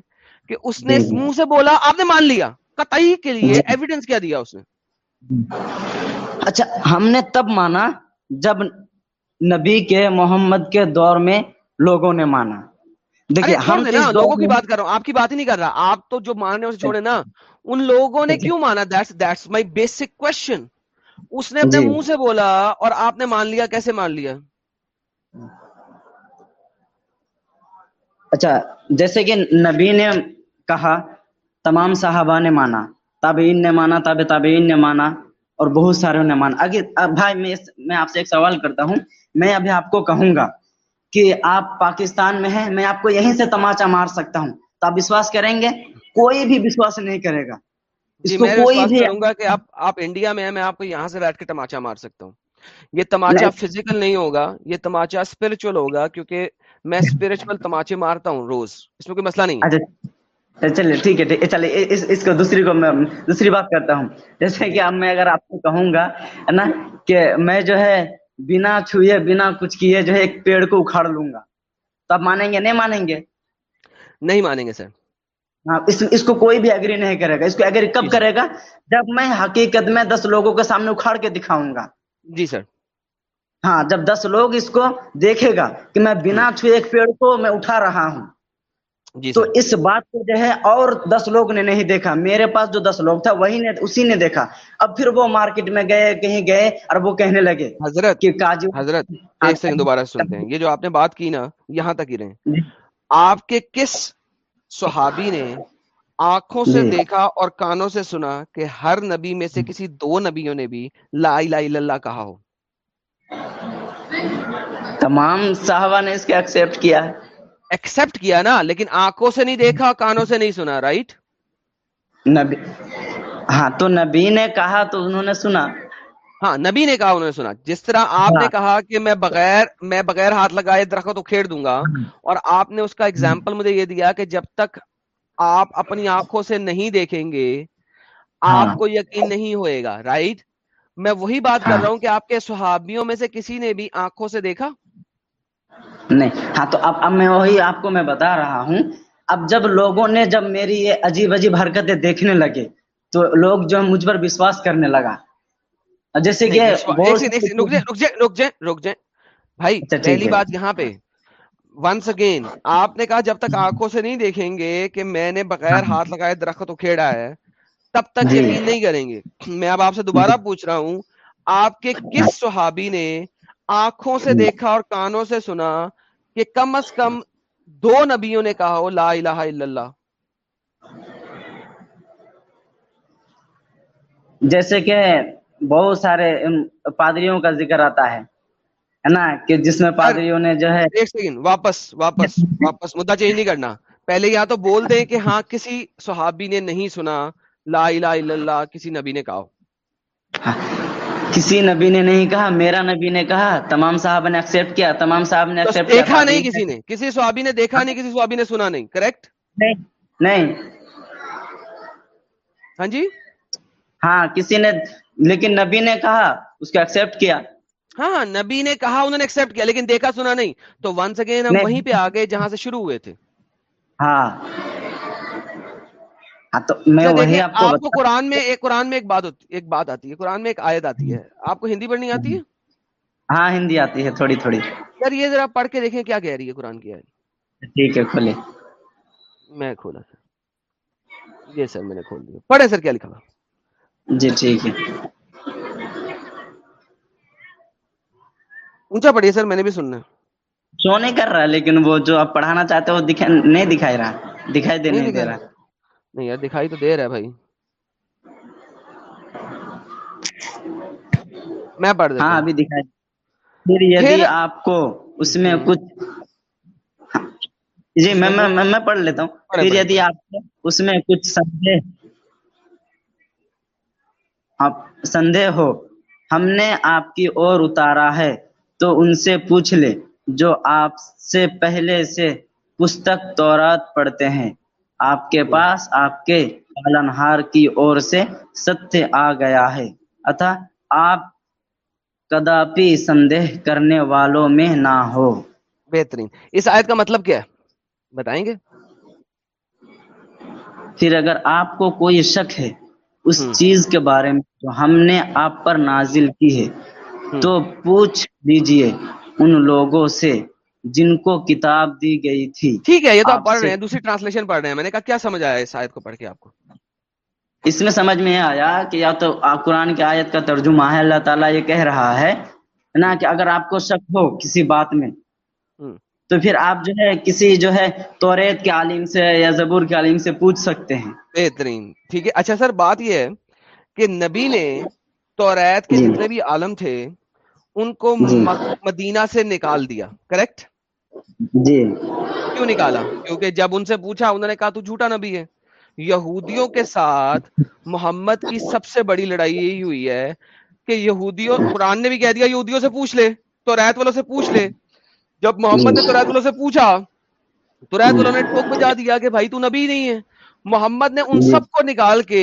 کہ اس نے جی۔ منہ سے بولا آپ نے مان لیا قطعی کے لیے ایویڈنس جی۔ کیا دیا اس نے اچھا ہم نے تب مانا جب نبی کے محمد کے دور میں لوگوں نے اس نے اپنے جی۔ منہ سے بولا اور آپ نے مان لیا کیسے مان لیا اچھا جیسے کہ نبی نے کہا تمام صحابہ نے مانا تابعین نے مانا تاب تابعین نے مانا اور بہت سارے نے مانا اگر بھائی میں میں آپ سے ایک سوال کرتا ہوں میں ابھی آپ کو کہوں گا کہ آپ پاکستان میں ہیں میں آپ کو یہیں سے تماچا مار سکتا ہوں تو آپ وشواس کریں گے کوئی بھی وشواس نہیں کرے گا جی، انڈیا میں ہیں میں آپ کو یہاں سے بیٹھ کے تماچا مار سکتا ہوں یہ تماچا فزیکل نہیں ہوگا یہ تماچا اسپرچل ہوگا کیونکہ میں اسپرچل تماچے مارتا ہوں روز اس میں کوئی مسئلہ نہیں اچھا۔ چلیے ٹھیک ہے ٹھیک اس کو دوسری کو میں دوسری بات کرتا ہوں جیسے کہ اب میں اگر آپ کو کہوں گا نا کہ میں جو ہے بنا چھوئے بنا کچھ کیے جو ہے ایک پیڑ کو اکھاڑ لوں گا تو آپ مانیں گے نہیں مانیں گے نہیں مانیں گے سر ہاں اس کو کوئی بھی اگری نہیں کرے گا اس کو اگری کب جی، کرے گا جب میں حقیقت میں دس لوگوں کے سامنے اکھاڑ کے دکھاؤں گا جی سر ہاں جب دس لوگ اس کو دیکھے گا کہ میں بنا ہاں۔ چھوئے ایک پیڑ کو میں اٹھا رہا ہوں جی تو اس بات کو جو ہے اور دس لوگ نے نہیں دیکھا میرے پاس جو دس لوگ تھا وہی نے اسی نے دیکھا اب پھر وہ مارکیٹ میں گئے کہیں گئے اور وہ کہنے لگے حضرت کہ کاجو حضرت ایک سیکنڈ دوبارہ سنتے ہیں یہ جو آپ نے بات کی نا یہاں تک ہی رہے جی۔ آپ کے کس صحابی نے آنکھوں سے جی۔ دیکھا اور کانوں سے سنا کہ ہر نبی میں سے کسی دو نبیوں نے بھی لا الہ الا اللہ کہا ہو تمام صحابہ نے اس کے ایکسیپٹ کیا ہے ایکسپٹ کیا نا لیکن آنکھوں سے نہیں دیکھا کانوں سے نہیں سنا رائٹ نبی نبی ہاں تو نے کہا تو انہوں انہوں نے نے نے نے سنا سنا ہاں نبی کہا کہا جس طرح آپ ہاں۔ کہ میں بغیر میں بغیر ہاتھ لگائے درخت دوں گا ہاں۔ اور آپ نے اس کا ایگزامپل مجھے یہ دیا کہ جب تک آپ اپنی آنکھوں سے نہیں دیکھیں گے آپ ہاں۔ کو یقین نہیں ہوئے گا رائٹ میں وہی بات کر رہا ہوں کہ آپ کے صحابیوں میں سے کسی نے بھی آنکھوں سے دیکھا نہیں ہاں تو اب اب میں وہی آپ کو میں بتا رہا ہوں اب جب لوگوں نے جب میری یہ عجیب عجیب حرکتیں دیکھنے لگے تو لوگ جو مجھ پر وشواس کرنے لگا جیسے کہ پہلی بات یہاں پہ ونس اگین آپ نے کہا جب تک آنکھوں سے نہیں دیکھیں گے کہ میں نے بغیر ہاتھ لگائے درخت اکھیڑا ہے تب تک یقین نہیں کریں گے میں اب آپ سے دوبارہ پوچھ رہا ہوں آپ کے کس صحابی نے آنکھوں سے دیکھا اور کانوں سے سنا کہ کم از کم دو نبیوں نے کہا ہو لا الہ الا اللہ جیسے کہ بہت سارے پادریوں کا ذکر آتا ہے نا کہ جس میں پادریوں نے جو ہے ایک سیکنڈ واپس واپس واپس مدعا چینج نہیں کرنا پہلے یا تو بول دیں کہ ہاں کسی صحابی نے نہیں سنا لا الہ الا اللہ کسی نبی نے کہا ہاں۔ کسی نبی نے نہیں کہا میرا نبی نے کہا تمام صاحب نے ایکسیپٹ کیا تمام صاحب نے ایکسیپٹ کیا دیکھا نہیں کسی نے کسی صحابی نے دیکھا نہیں کسی صحابی نے سنا نہیں کریکٹ نہیں ہاں جی ہاں کسی نے لیکن نبی نے کہا اس کو ایکسیپٹ کیا ہاں،, ہاں نبی نے کہا انہوں نے ایکسیپٹ کیا لیکن دیکھا سنا نہیں تو ونس اگین ہم وہیں پہ آ جہاں سے شروع ہوئے تھے ہاں ہاں، اچھا، آپ کو قرآن میں ایک قرآن میں ایک بات ہوتی ایک بات آتی ہے قرآن میں ایک آیت آتی ہے آپ کو ہندی پڑھنی آتی ہے ہاں ہندی آتی ہے تھوڑی تھوڑی سر یہ ذرا پڑھ کے دیکھیں کیا کہہ رہی ہے قرآن کی آیت ٹھیک ہے کھولے میں کھولا سر یہ سر میں نے کھول دیا پڑھے سر کیا لکھا جی ٹھیک ہے اونچا پڑھیے سر میں نے بھی سننا شو نہیں کر رہا لیکن وہ جو آپ پڑھانا چاہتے ہو نہیں دکھائی رہا دکھائی دینے دے رہا نہیں یار دکھائی تو دے رہا ہے بھائی میں پڑھ دیتا ہاں ابھی دکھائی پھر یہ آپ کو اس میں کچھ جی میں میں پڑھ لیتا ہوں پھر یہ آپ کو اس میں کچھ سندے آپ سندے ہو ہم نے آپ کی اور اتارا ہے تو ان سے پوچھ لے جو آپ سے پہلے سے پستک تورات پڑھتے ہیں آپ کے پاس آپ کے پالنہار کی اور سے ستیہ آ گیا ہے اتھا آپ کداپی سندہ کرنے والوں میں نہ ہو بہترین اس آیت کا مطلب کیا ہے بتائیں گے پھر اگر آپ کو کوئی شک ہے اس چیز کے بارے میں جو ہم نے آپ پر نازل کی ہے تو پوچھ لیجئے ان لوگوں سے جن کو کتاب دی گئی تھی ٹھیک ہے یہ تو آپ پڑھ رہے ہیں دوسری ٹرانسلیشن پڑھ رہے ہیں میں نے کہا کیا سمجھ آیا اس آیت کو پڑھ کے آپ کو اس میں سمجھ میں آیا کہ یا تو آپ قرآن کی آیت کا ترجمہ ہے اللہ تعالیٰ یہ کہہ رہا ہے نا کہ اگر آپ کو شک ہو کسی بات میں تو پھر آپ جو ہے کسی جو ہے تو ریت کے عالم سے یا زبور کے عالم سے پوچھ سکتے ہیں بہترین ٹھیک ہے اچھا سر بات یہ ہے کہ نبی نے تو ریت کے جی۔ جتنے بھی عالم تھے ان کو جی۔ مدینہ سے نکال دیا کریکٹ جی کیوں نکالا کیونکہ جب ان سے پوچھا انہوں نے کہا تو جھوٹا نبی ہے یہودیوں کے ساتھ محمد کی سب سے بڑی لڑائی یہی ہوئی ہے کہ یہودیوں قرآن نے بھی کہہ دیا یہودیوں سے پوچھ لے تو ریت والوں سے پوچھ لے جب محمد نے تو ریت والوں سے پوچھا تو ریت والوں نے ٹوک بجا دیا کہ بھائی تو نبی نہیں ہے محمد نے ان جی۔ سب کو نکال کے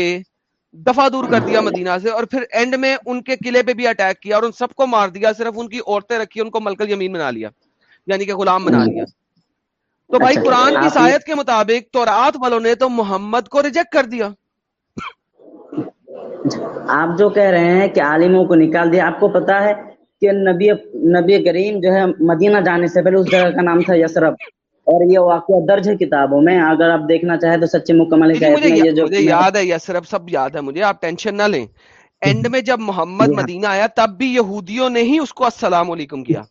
دفاع دور کر دیا مدینہ سے اور پھر اینڈ میں ان کے قلعے پہ بھی اٹیک کیا اور ان سب کو مار دیا صرف ان کی عورتیں رکھی ان کو ملکل یمین بنا لیا یعنی کہ غلام بنا دیا تو بھائی اچھا، قرآن اچھا، کی سایت کے مطابق تو رات والوں نے تو محمد کو ریجیکٹ کر دیا آپ جو کہہ رہے ہیں کہ عالموں کو نکال دیا آپ کو پتا ہے کہ نبی نبی کریم جو ہے مدینہ جانے سے پہلے اس جگہ کا نام تھا یسرف اور یہ واقعہ درج ہے کتابوں میں اگر آپ دیکھنا چاہیں تو سچے مکمل یاد ہے یسرف سب یاد ہے مجھے آپ ٹینشن نہ لیں اینڈ میں جب محمد جی ہاں۔ مدینہ آیا تب بھی یہودیوں نے ہی اس کو السلام علیکم کیا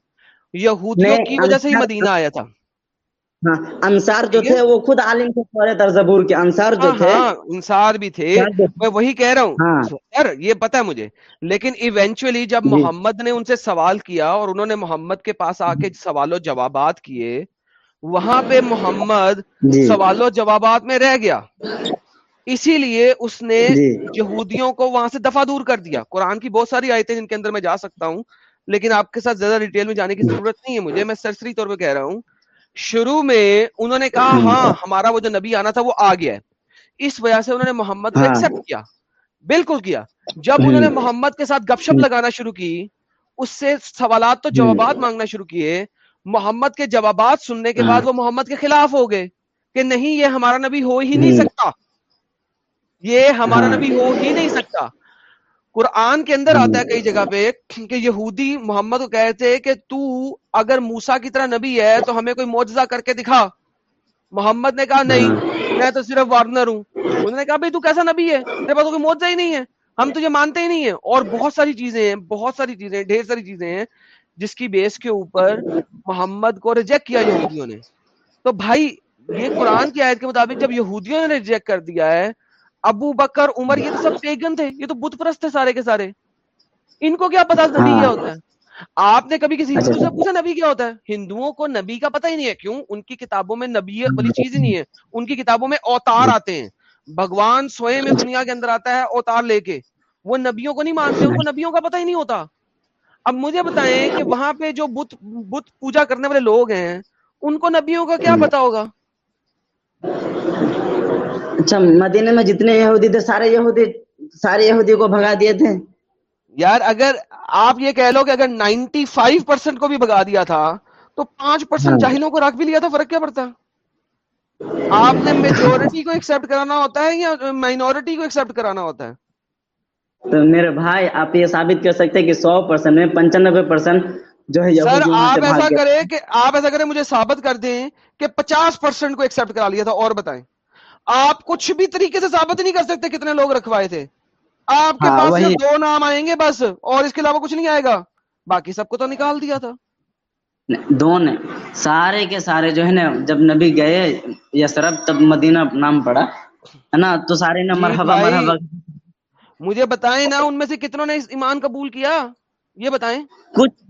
یہودیوں کی وجہ سے ہی مدینہ آیا تھا انصار ہاں، انصار انصار جو جو تھے تھے تھے وہ خود عالم کے بھی میں وہی کہہ رہا ہوں ہاں۔ یہ پتا مجھے لیکن ایونچولی جب جی۔ محمد نے ان سے سوال کیا اور انہوں نے محمد کے پاس آ کے سوال و جوابات کیے وہاں پہ محمد جی۔ سوال و جوابات میں رہ گیا اسی لیے اس نے جی۔ یہودیوں کو وہاں سے دفع دور کر دیا قرآن کی بہت ساری آیتیں جن کے اندر میں جا سکتا ہوں لیکن آپ کے ساتھ زیادہ ڈیٹیل میں جانے کی ضرورت نہیں ہے مجھے ہاں۔ میں سرسری طور پہ کہہ رہا ہوں شروع میں انہوں نے کہا ہاں،, ہاں ہمارا وہ جو نبی آنا تھا وہ آ گیا ہے اس وجہ سے انہوں نے محمد کو ایکسپٹ ہاں۔ کیا بالکل کیا جب انہوں نے محمد کے ساتھ گپ شپ لگانا شروع کی اس سے سوالات تو جوابات مانگنا شروع کیے محمد کے جوابات سننے کے بعد وہ محمد کے خلاف ہو گئے کہ نہیں یہ ہمارا نبی ہو ہی نہیں سکتا یہ ہمارا نبی ہو ہی نہیں سکتا قرآن کے اندر آتا ہے کئی جگہ پہ کہ یہودی محمد کو کہتے کہ تو اگر موسا کی طرح نبی ہے تو ہمیں کوئی معجزہ کر کے دکھا محمد نے کہا نہیں ہاں۔ میں تو صرف وارنر ہوں انہوں نے کہا بھائی تو کیسا نبی ہے میرے پاس کوئی معجزہ ہی نہیں ہے ہم تجھے مانتے ہی نہیں ہے اور بہت ساری چیزیں ہیں بہت ساری چیزیں ڈھیر ساری چیزیں ہیں جس کی بیس کے اوپر محمد کو ریجیکٹ کیا یہودیوں نے تو بھائی یہ قرآن کی آیت کے مطابق جب یہودیوں نے ریجیکٹ کر دیا ہے ابو بکر عمر یہ تو سب پیگن تھے یہ تو بت پرست تھے سارے کے سارے ان کو کیا پتا نبی کیا ہوتا ہے آپ نے کبھی کسی ہندو سے پوچھا نبی کیا ہوتا ہے ہندوؤں کو نبی کا پتا ہی نہیں ہے کیوں ان کی کتابوں میں نبی والی چیز ہی نہیں ہے ان کی کتابوں میں اوتار آتے ہیں بھگوان سوئے میں دنیا کے اندر آتا ہے اوتار لے کے وہ نبیوں کو نہیں مانتے ان کو نبیوں کا پتا ہی نہیں ہوتا اب مجھے بتائیں کہ وہاں پہ جو بت بت پوجا کرنے والے لوگ ہیں ان کو نبیوں کا کیا پتا ہوگا اچھا مدینے میں جتنے یہودی تھے سارے یہودی سارے یہودی کو بھگا دیے تھے یار اگر اگر آپ یہ کہہ لو کہ کو بھی بھگا دیا تھا تو پانچ پرسینٹ ہاں۔ کو رکھ بھی لیا تھا فرق کیا پڑتا آپ نے میجورٹی کو ایکسپٹ کرانا ہوتا ہے یا مائنورٹی کو ایکسپٹ کرانا ہوتا ہے تو میرے بھائی آپ یہ ثابت کر سکتے کہ سو پرسینٹ میں پنچانوے پرسینٹ جو ہے سر آپ ایسا کریں کہ آپ ایسا کریں مجھے ثابت کر دیں کہ پچاس پرسینٹ کو ایکسپٹ کرا لیا تھا اور بتائیں آپ کچھ بھی طریقے سے ثابت نہیں کر سکتے کتنے لوگ رکھوائے تھے آپ کے ہاں، پاس دو نام آئیں گے بس اور اس کے علاوہ کچھ نہیں آئے گا باقی سب کو تو نکال دیا تھا دو نے سارے کے سارے جو ہے نا جب نبی گئے یا سرب تب مدینہ نام پڑا ہے نا تو سارے نے جی مرحبا مرحبا مجھے بتائیں نا ان میں سے کتنوں نے ایمان قبول کیا یہ بتائیں کچھ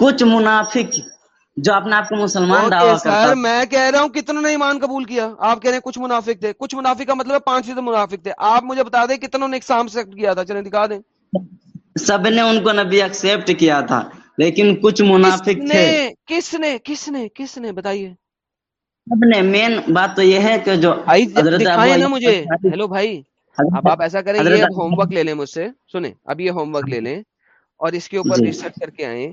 کچھ منافق جو اپنا آپ کو مسلمان دعویٰ کرتا سر میں کہہ رہا ہوں کتنوں نے ایمان قبول کیا آپ کہہ رہے ہیں کچھ منافق تھے کچھ منافق کا مطلب ہے پانچ فیصد منافق تھے آپ مجھے بتا دیں کتنوں نے اقسام ایکسیپٹ کیا تھا چلیں دکھا دیں سب نے ان کو نبی ایکسیپٹ کیا تھا لیکن کچھ منافق تھے کس نے کس نے کس نے بتائیے سب نے مین بات تو یہ ہے کہ جو دکھائیں نا مجھے ہیلو بھائی اب آپ ایسا کریں یہ ہوم ورک لے لیں مجھ سے سنیں اب یہ ہوم ورک لے لیں اور اس کے اوپر ریسرچ جی۔ کر کے آئیں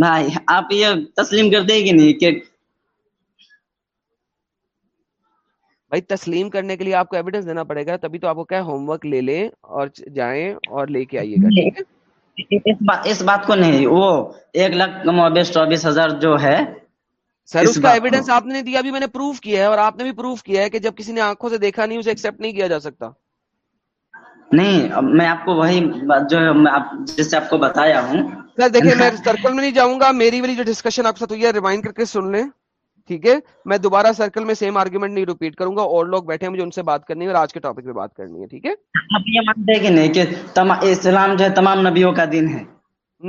بھائی آپ یہ تسلیم کرتے کہ نہیں کہ بھائی تسلیم کرنے کے لیے آپ کو ایویڈینس دینا پڑے گا تبھی تو آپ کو ہوم ورک لے لے اور جائیں اور لے کے آئیے گا اس بات کو نہیں وہ ایک لاکھ چوبیس ہزار جو ہے سر اس کا ایویڈینس میں نے پروف کیا ہے اور آپ نے بھی پروف کیا ہے کہ جب کسی نے آنکھوں سے دیکھا نہیں اسے ایکسپٹ نہیں کیا جا سکتا نہیں میں آپ کو وہی جو جس سے آپ کو بتایا ہوں سر دیکھیں میں سرکل میں نہیں جاؤں گا میری والی جو ڈسکشن آپ کے ساتھ ہوئی ہے کر سن لیں ٹھیک ہے میں دوبارہ سرکل میں سیم آرگیومنٹ نہیں ریپیٹ کروں گا اور لوگ بیٹھے ہیں مجھے ان سے بات کرنی ہے اور آج کے ٹاپک پہ بات کرنی ہے ٹھیک ہے اب یہ مانتے کہ نہیں کہ اسلام جو ہے تمام نبیوں کا دن ہے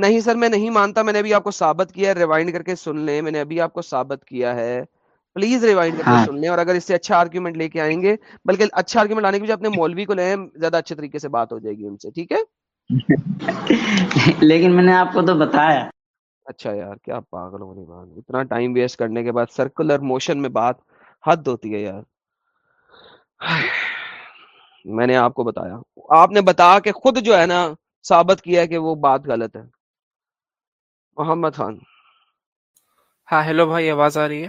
نہیں سر میں نہیں مانتا میں نے ابھی آپ کو ثابت کیا ہے ریوائنڈ کر کے سن لیں میں نے ابھی آپ کو ثابت کیا ہے پلیز ریوائنڈ کر کے سن لیں اور اگر اس سے اچھا آرگیومنٹ لے کے آئیں گے بلکہ اچھا آرگیومنٹ لانے کے بجائے اپنے مولوی کو لیں زیادہ اچھے طریقے سے بات ہو جائے گی ان سے ٹھیک ہے لیکن میں نے آپ کو تو بتایا اچھا یار کیا پاگل ہو رہی بات اتنا ٹائم ویسٹ کرنے کے بعد سرکولر موشن میں بات حد ہوتی ہے یار میں نے آپ کو بتایا آپ نے بتا کے خود جو ہے نا ثابت کیا ہے کہ وہ بات غلط ہے محمد خان ہاں ہیلو بھائی آواز آ رہی ہے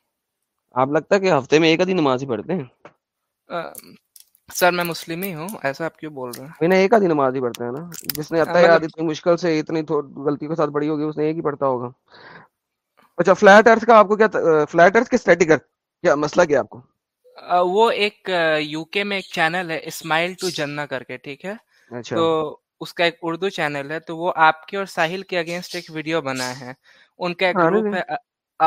آپ لگتا ہے کہ ہفتے میں ایک آدھی نماز ہی پڑھتے ہیں سر میں مسلم ہی ہوں ایسا آپ کیوں بول رہے ہیں ایک آدھی نماز ہی پڑھتے ہیں نا جس نے اتنا ہاں، یاد اتنی مشکل سے اتنی غلطی کے ساتھ پڑھی ہوگی اس نے ایک ہی پڑھتا ہوگا اچھا فلیٹ ارتھ کا آپ کو کیا فلیٹ ارتھ کے سٹیٹک ارتھ کیا مسئلہ کیا آپ کو وہ ایک یو کے میں ایک چینل ہے اسماعیل ٹو جنہ کر کے ٹھیک ہے اچھا تو اس کا ایک اردو چینل ہے تو وہ آپ کے اور ساحل کے اگینسٹ ایک ویڈیو بنا ہے ان کا ایک گروپ ہاں، ہے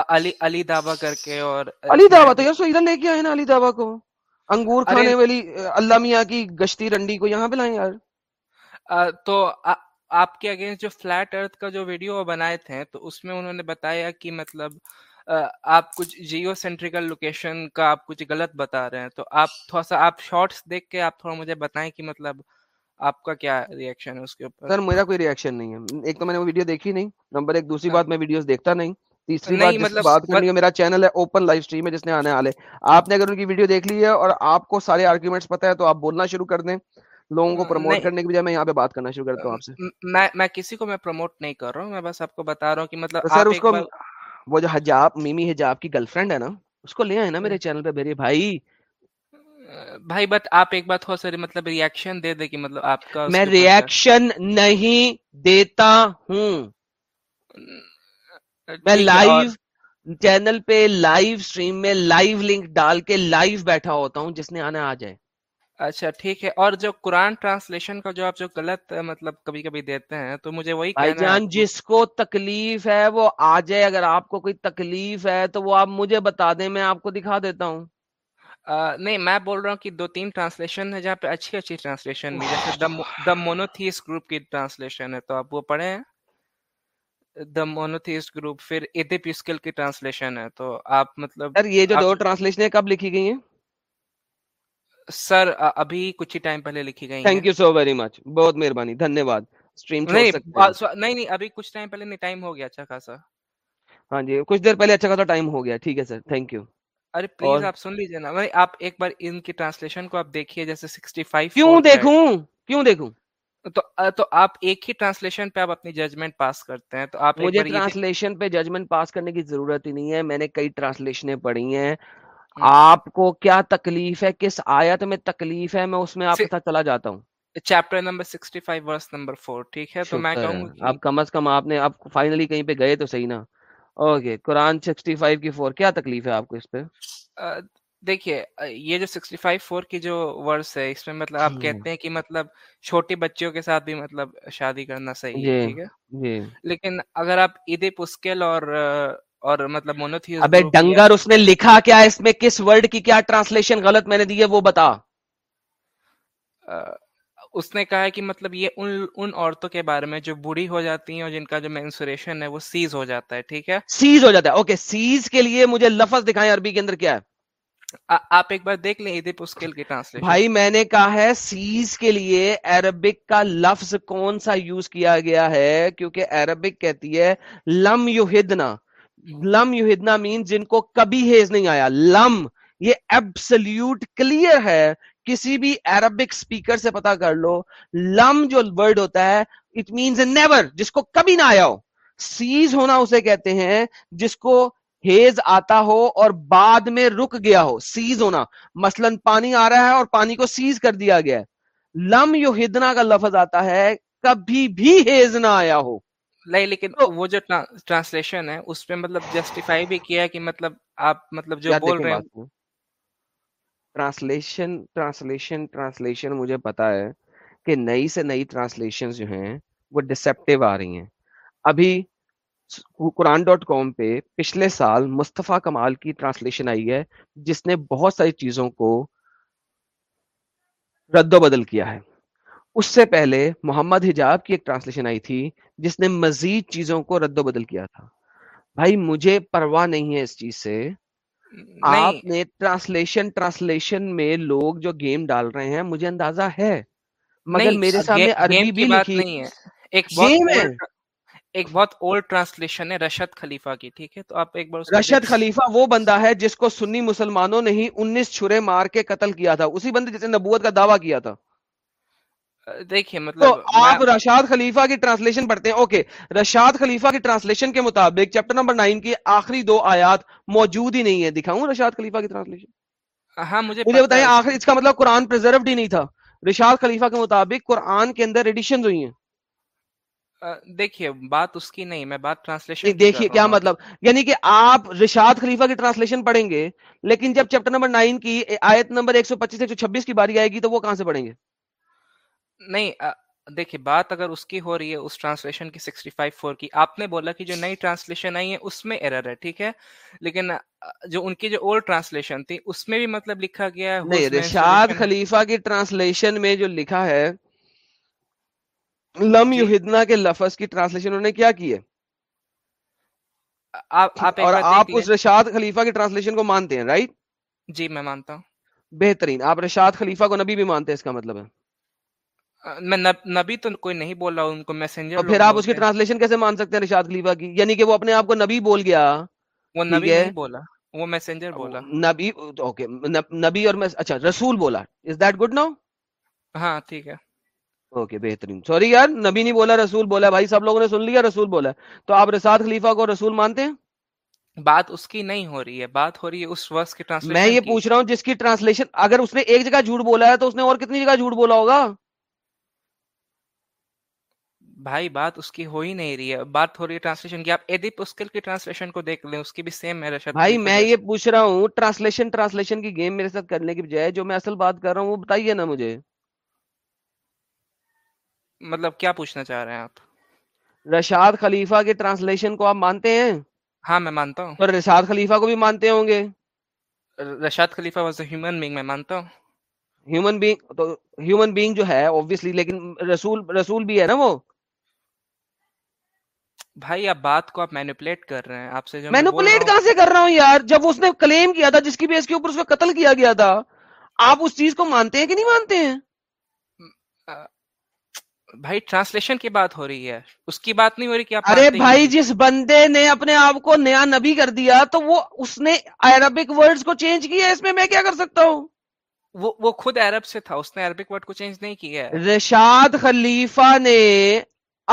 علی دعوا کر کے اور علی دعوا تو لے کے آئے نا علی دعوا کو انگور کھانے والی اللہ میاں کی گشتی رنڈی کو یہاں پہ لائیں یار تو آپ کے اگینسٹ جو فلیٹ ارتھ کا جو ویڈیو بنائے تھے تو اس میں انہوں نے بتایا کہ مطلب آپ کچھ جیو سینٹریکل لوکیشن کا آپ کچھ غلط بتا رہے ہیں تو آپ تھوڑا سا آپ شارٹس دیکھ کے آپ تھوڑا مجھے بتائیں کہ مطلب آپ کا کیا ریئیکشن ہے اس کے اوپر سر میرا کوئی ریئیکشن نہیں ہے ایک تو میں نے وہ ویڈیو دیکھی نہیں نمبر ایک دوسری بات میں ویڈیوز دیکھتا نہیں تیسری بات جس مطلب بات کرنی میرا چینل ہے اوپن لائف سٹریم ہے جس نے آنے والے آپ نے اگر ان کی ویڈیو دیکھ لی ہے اور آپ کو سارے آرگیومنٹس پتہ ہے تو آپ بولنا شروع کر دیں لوگوں کو پروموٹ کرنے کی بجائے میں یہاں پہ بات کرنا شروع کرتا ہوں آپ سے میں کسی کو میں پروموٹ نہیں کر رہا ہوں میں بس آپ کو بتا رہا ہوں کہ مطلب سر اس کو وہ جو حجاب میمی حجاب کی گرل فرینڈ ہے نا اس کو لے آئے نا میرے چینل پہ میرے بھائی بھائی بات آپ ایک بات ہو سر مطلب ریئیکشن دے دے کہ مطلب آپ کا میں ریئیکشن نہیں دیتا ہوں میں لائیو چینل پہ لائیو سٹریم میں لائیو لنک ڈال کے لائیو بیٹھا ہوتا ہوں جس نے آنا آ جائے اچھا ٹھیک ہے اور جو قرآن ٹرانسلیشن کا جو آپ جو غلط مطلب کبھی کبھی دیتے ہیں تو مجھے وہی بھائی جان جس کو تکلیف ہے وہ آ جائے اگر آپ کو کوئی تکلیف ہے تو وہ آپ مجھے بتا دیں میں آپ کو دکھا دیتا ہوں نہیں میں بول رہا ہوں کہ دو تین ٹرانسلیشن ہے جہاں پہ اچھی اچھی ٹرانسلیشن جیسے دا مونوتھیس گروپ کی ٹرانسلیشن ہے تو آپ وہ پڑھے ہیں دا مونوتھیسٹ گروپ پھر کی ٹرانسلیشن ہے تو آپ مطلب سر یہ جو دو ٹرانسلیشنیں کب لکھی گئی ہیں سر ابھی کچھ ہی ٹائم پہلے لکھی گئی thank you so very much بہت مہربانی سٹریم نہیں نہیں ابھی کچھ ٹائم پہلے نہیں ٹائم ہو گیا اچھا خاصا ہاں جی کچھ دیر پہلے اچھا خاصا ٹائم ہو گیا ٹھیک ہے سر تھینک یو ارے پلیز آپ سن لیجیے نا آپ ایک بار ان کی ٹرانسلیشن کو آپ دیکھیے جیسے 65 کیوں دیکھوں کیوں دیکھوں تو نہیں کئی پڑھی ہیں آپ کو کیا تکلیف ہے کس آیت میں تکلیف ہے میں اس میں آپ کے ساتھ چلا جاتا ہوں چیپٹر نمبر نمبر ورس ٹھیک ہے تو میں کہوں آپ آپ آپ کم کم از نے فائنلی کہیں پہ گئے تو صحیح نا اوکے قرآن سکسٹی فائیو کی فور کیا تکلیف ہے آپ کو اس پہ دیکھیے یہ جو سکسٹی فائیو فور کی جو ورڈس ہے اس میں مطلب آپ جی۔ کہتے ہیں کہ مطلب چھوٹے بچوں کے ساتھ بھی مطلب شادی کرنا صحیح ہے جی، ٹھیک ہے جی۔ لیکن اگر آپ عید پسکل اور اور مطلب ابے ڈنگر اس نے لکھا کیا اس میں کس ورڈ کی کیا ٹرانسلیشن غلط میں نے دی ہے وہ بتا اس نے کہا کہ مطلب یہ ان عورتوں کے بارے میں جو بوڑھی ہو جاتی ہیں اور جن کا جو مینسوریشن ہے وہ سیز ہو جاتا ہے ٹھیک ہے سیز ہو جاتا ہے اوکے سیز کے لیے مجھے لفظ دکھائیں عربی کے اندر کیا ہے آپ ایک بار دیکھ لیں ادیپ اسکیل کی ٹرانسلیشن بھائی میں نے کہا ہے سیز کے لیے عربک کا لفظ کون سا یوز کیا گیا ہے کیونکہ عربک کہتی ہے لم یوہدنا لم یوہدنا مین جن کو کبھی ہیز نہیں آیا لم یہ ایبسلیوٹ کلیئر ہے کسی بھی عربک سپیکر سے پتا کر لو لم جو ورڈ ہوتا ہے اٹ مینز نیور جس کو کبھی نہ آیا ہو سیز ہونا اسے کہتے ہیں جس کو ہیز آتا ہو اور بعد میں رک گیا ہو سیز ہونا مثلا پانی آ رہا ہے اور پانی کو سیز کر دیا گیا ہے ہے لم یو ہدنا کا لفظ آتا کبھی بھی ہیز نہ آیا ہو نہیں لیکن وہ جو ٹرانسلیشن ہے اس مطلب جسٹیفائی بھی کیا کہ مطلب آپ مطلب جو بول رہے ہیں ٹرانسلیشن ٹرانسلیشن ٹرانسلیشن مجھے پتا ہے کہ نئی سے نئی ٹرانسلیشن جو ہیں وہ ڈسپٹیو آ رہی ہیں ابھی قرآن ڈاٹ کام پہ پچھلے سال مصطفیٰ کمال کی ٹرانسلیشن آئی ہے جس نے بہت ساری چیزوں کو رد و بدل کیا ہے اس سے پہلے محمد حجاب کی ایک ٹرانسلیشن آئی تھی جس نے مزید چیزوں کو رد و بدل کیا تھا بھائی مجھے پرواہ نہیں ہے اس چیز سے آپ نے ٹرانسلیشن ٹرانسلیشن میں لوگ جو گیم ڈال رہے ہیں مجھے اندازہ ہے مگر میرے سامنے عربی بھی لکھی ہے ایک بہت اولڈ ٹرانسلیشن ہے رشد خلیفہ کی ٹھیک ہے تو آپ ایک بار رشد خلیفہ وہ بندہ ہے جس کو سنی مسلمانوں نے ہی انیس چھرے مار کے قتل کیا تھا اسی بندے جس نے نبوت کا دعویٰ کیا تھا مطلب آپ رشاد خلیفہ کی ٹرانسلیشن پڑھتے ہیں اوکے رشاد خلیفہ کی ٹرانسلیشن کے مطابق چیپٹر نمبر نائن کی آخری دو آیات موجود ہی نہیں ہے دکھاؤں رشاد خلیفہ کی ٹرانسلیشن ہاں مجھے مجھے بتائیں آخری اس کا مطلب قرآن ہی نہیں تھا رشاد خلیفہ کے مطابق قرآن کے اندر ایڈیشن ہوئی ہیں دیکھیے بات اس کی نہیں میں بات ٹرانسلیشن دیکھیے کیا مطلب یعنی کہ آپ رشاد خلیفہ کی ٹرانسلیشن پڑھیں گے لیکن جب چیپٹر نمبر نائن کی آیت نمبر ایک سو پچیس ایک سو چھبیس کی باری آئے گی تو وہ کہاں سے پڑھیں گے نہیں دیکھیے بات اگر اس کی ہو رہی ہے اس ٹرانسلیشن کی سکسٹی فائیو فور کی آپ نے بولا کہ جو نئی ٹرانسلیشن آئی ہے اس میں ایرر ہے ٹھیک ہے لیکن جو ان کی جو اولڈ ٹرانسلیشن تھی اس میں بھی مطلب لکھا گیا ہے رشاد خلیفہ کی ٹرانسلیشن میں جو لکھا ہے لم یو جی۔ ہدنا کے لفظ کی ٹرانسلیشن انہوں نے کیا کی ہے اور آپ اس رشاد خلیفہ کی ٹرانسلیشن کو مانتے ہیں رائٹ جی میں مانتا ہوں بہترین آپ رشاد خلیفہ کو نبی بھی مانتے ہیں اس کا مطلب ہے میں نبی تو کوئی نہیں بول رہا ان کو میسنجر پھر آپ اس کی ٹرانسلیشن کیسے مان سکتے ہیں رشاد خلیفہ کی یعنی کہ وہ اپنے آپ کو نبی بول گیا وہ نبی نہیں بولا وہ میسنجر بولا نبی اوکے نبی اور اچھا رسول بولا از دیٹ گڈ نو ہاں ٹھیک ہے اوکے بہترین سوری یار نبی نہیں بولا رسول بولا بھائی سب لوگوں نے سن لیا رسول بولا تو آپ رساد خلیفہ کو رسول مانتے ہیں بات اس کی نہیں ہو رہی ہے بات ہو رہی ہے اس ورس کی ٹرانسلیشن میں یہ پوچھ رہا ہوں جس کی ٹرانسلیشن اگر اس نے ایک جگہ جھوٹ بولا ہے تو اس نے اور کتنی جگہ جھوٹ بولا ہوگا بھائی بات اس کی ہو ہی نہیں رہی ہے بات ہو رہی ہے ٹرانسلیشن کی آپ ایڈیپ اسکل کی ٹرانسلیشن کو دیکھ لیں اس کی بھی سیم ہے رشد بھائی میں یہ پوچھ رہا ہوں ٹرانسلیشن ٹرانسلیشن کی گیم میرے ساتھ کرنے کی بجائے جو میں اصل بات کر رہا ہوں وہ بتائیے نا مجھے مطلب کیا پوچھنا چاہ رہے ہیں آپ رشاد خلیفہ کے ٹرانسلیشن کو آپ مانتے ہیں ہاں میں مانتا ہوں اور رشاد خلیفہ کو بھی مانتے ہوں گے رشاد خلیفہ واز اے ہیومن بینگ میں مانتا ہوں ہیومن بینگ تو ہیومن بینگ جو ہے اوبویسلی لیکن رسول رسول بھی ہے نا وہ بھائی اب بات کو آپ مینوپولیٹ کر رہے ہیں آپ سے جو مینوپولیٹ کہاں سے کر رہا ہوں یار جب اس نے کلیم کیا تھا جس کی بیس کے اوپر اس کو قتل کیا گیا تھا آپ اس چیز کو مانتے ہیں کہ نہیں مانتے ہیں بھائی ٹرانسلیشن کی بات ہو رہی ہے اس کی بات نہیں ہو رہی کہ ارے بھائی جس بندے نے اپنے آپ کو نیا نبی کر دیا تو وہ اس نے عربک ورڈز کو چینج کیا اس میں میں کیا کر سکتا ہوں وہ, وہ خود عرب سے تھا اس نے عربک ورڈ کو چینج نہیں کیا رشاد خلیفہ نے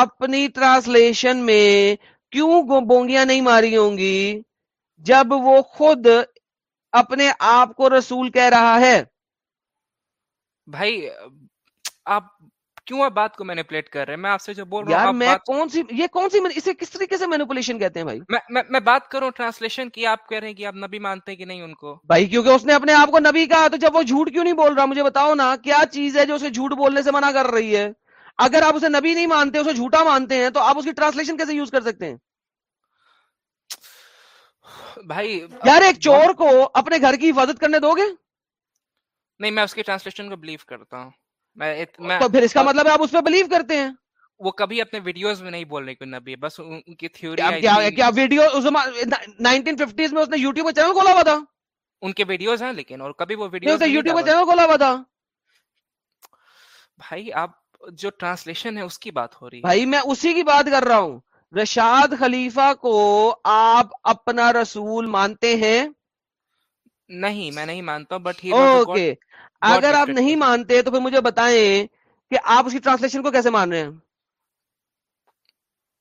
اپنی ٹرانسلیشن میں کیوں بونگیاں نہیں ماری ہوں گی جب وہ خود اپنے آپ کو رسول کہہ رہا ہے بھائی آپ کیوں آپ بات کو مینپولیٹ کر رہے ہیں میں آپ سے جو بول رہا ہوں یہ کون سی اسے کس طریقے سے مینپولیشن کہتے ہیں بھائی میں بات کروں ٹرانسلیشن کی آپ کہہ رہے ہیں کہ آپ نبی مانتے ہیں کہ نہیں ان کو بھائی کیونکہ اس نے اپنے آپ کو نبی کہا تو جب وہ جھوٹ کیوں نہیں بول رہا مجھے بتاؤ نا کیا چیز ہے جو اسے جھوٹ بولنے سے منع کر رہی ہے اگر آپ اسے نبی نہیں مانتے اسے جھوٹا مانتے ہیں تو آپ اس کی ٹرانسلیشن کیسے یوز کر سکتے ہیں بھائی یار ایک چور کو اپنے گھر کی حفاظت کرنے دو گے نہیں میں اس کی ٹرانسلیشن کو بلیو کرتا ہوں تو پھر اس کا مطلب ہے آپ اس پہ بلیو کرتے ہیں وہ کبھی اپنے ویڈیوز میں نہیں بول رہے کوئی نبی بس ان کی تھیوری کیا ویڈیو نائنٹین ففٹیز میں اس نے یوٹیوب کا چینل کھولا ہوا تھا ان کے ویڈیوز ہیں لیکن اور کبھی وہ ویڈیو یوٹیوب کا چینل کھولا ہوا تھا بھائی آپ جو ٹرانسلیشن ہے اس کی بات ہو رہی ہے بھائی میں اسی کی بات کر رہا ہوں رشاد خلیفہ کو آپ اپنا رسول مانتے ہیں نہیں میں نہیں مانتا بٹ اوکے اگر آپ نہیں مانتے تو پھر مجھے بتائیں کہ آپ اس کی ٹرانسلیشن کو کیسے مان رہے ہیں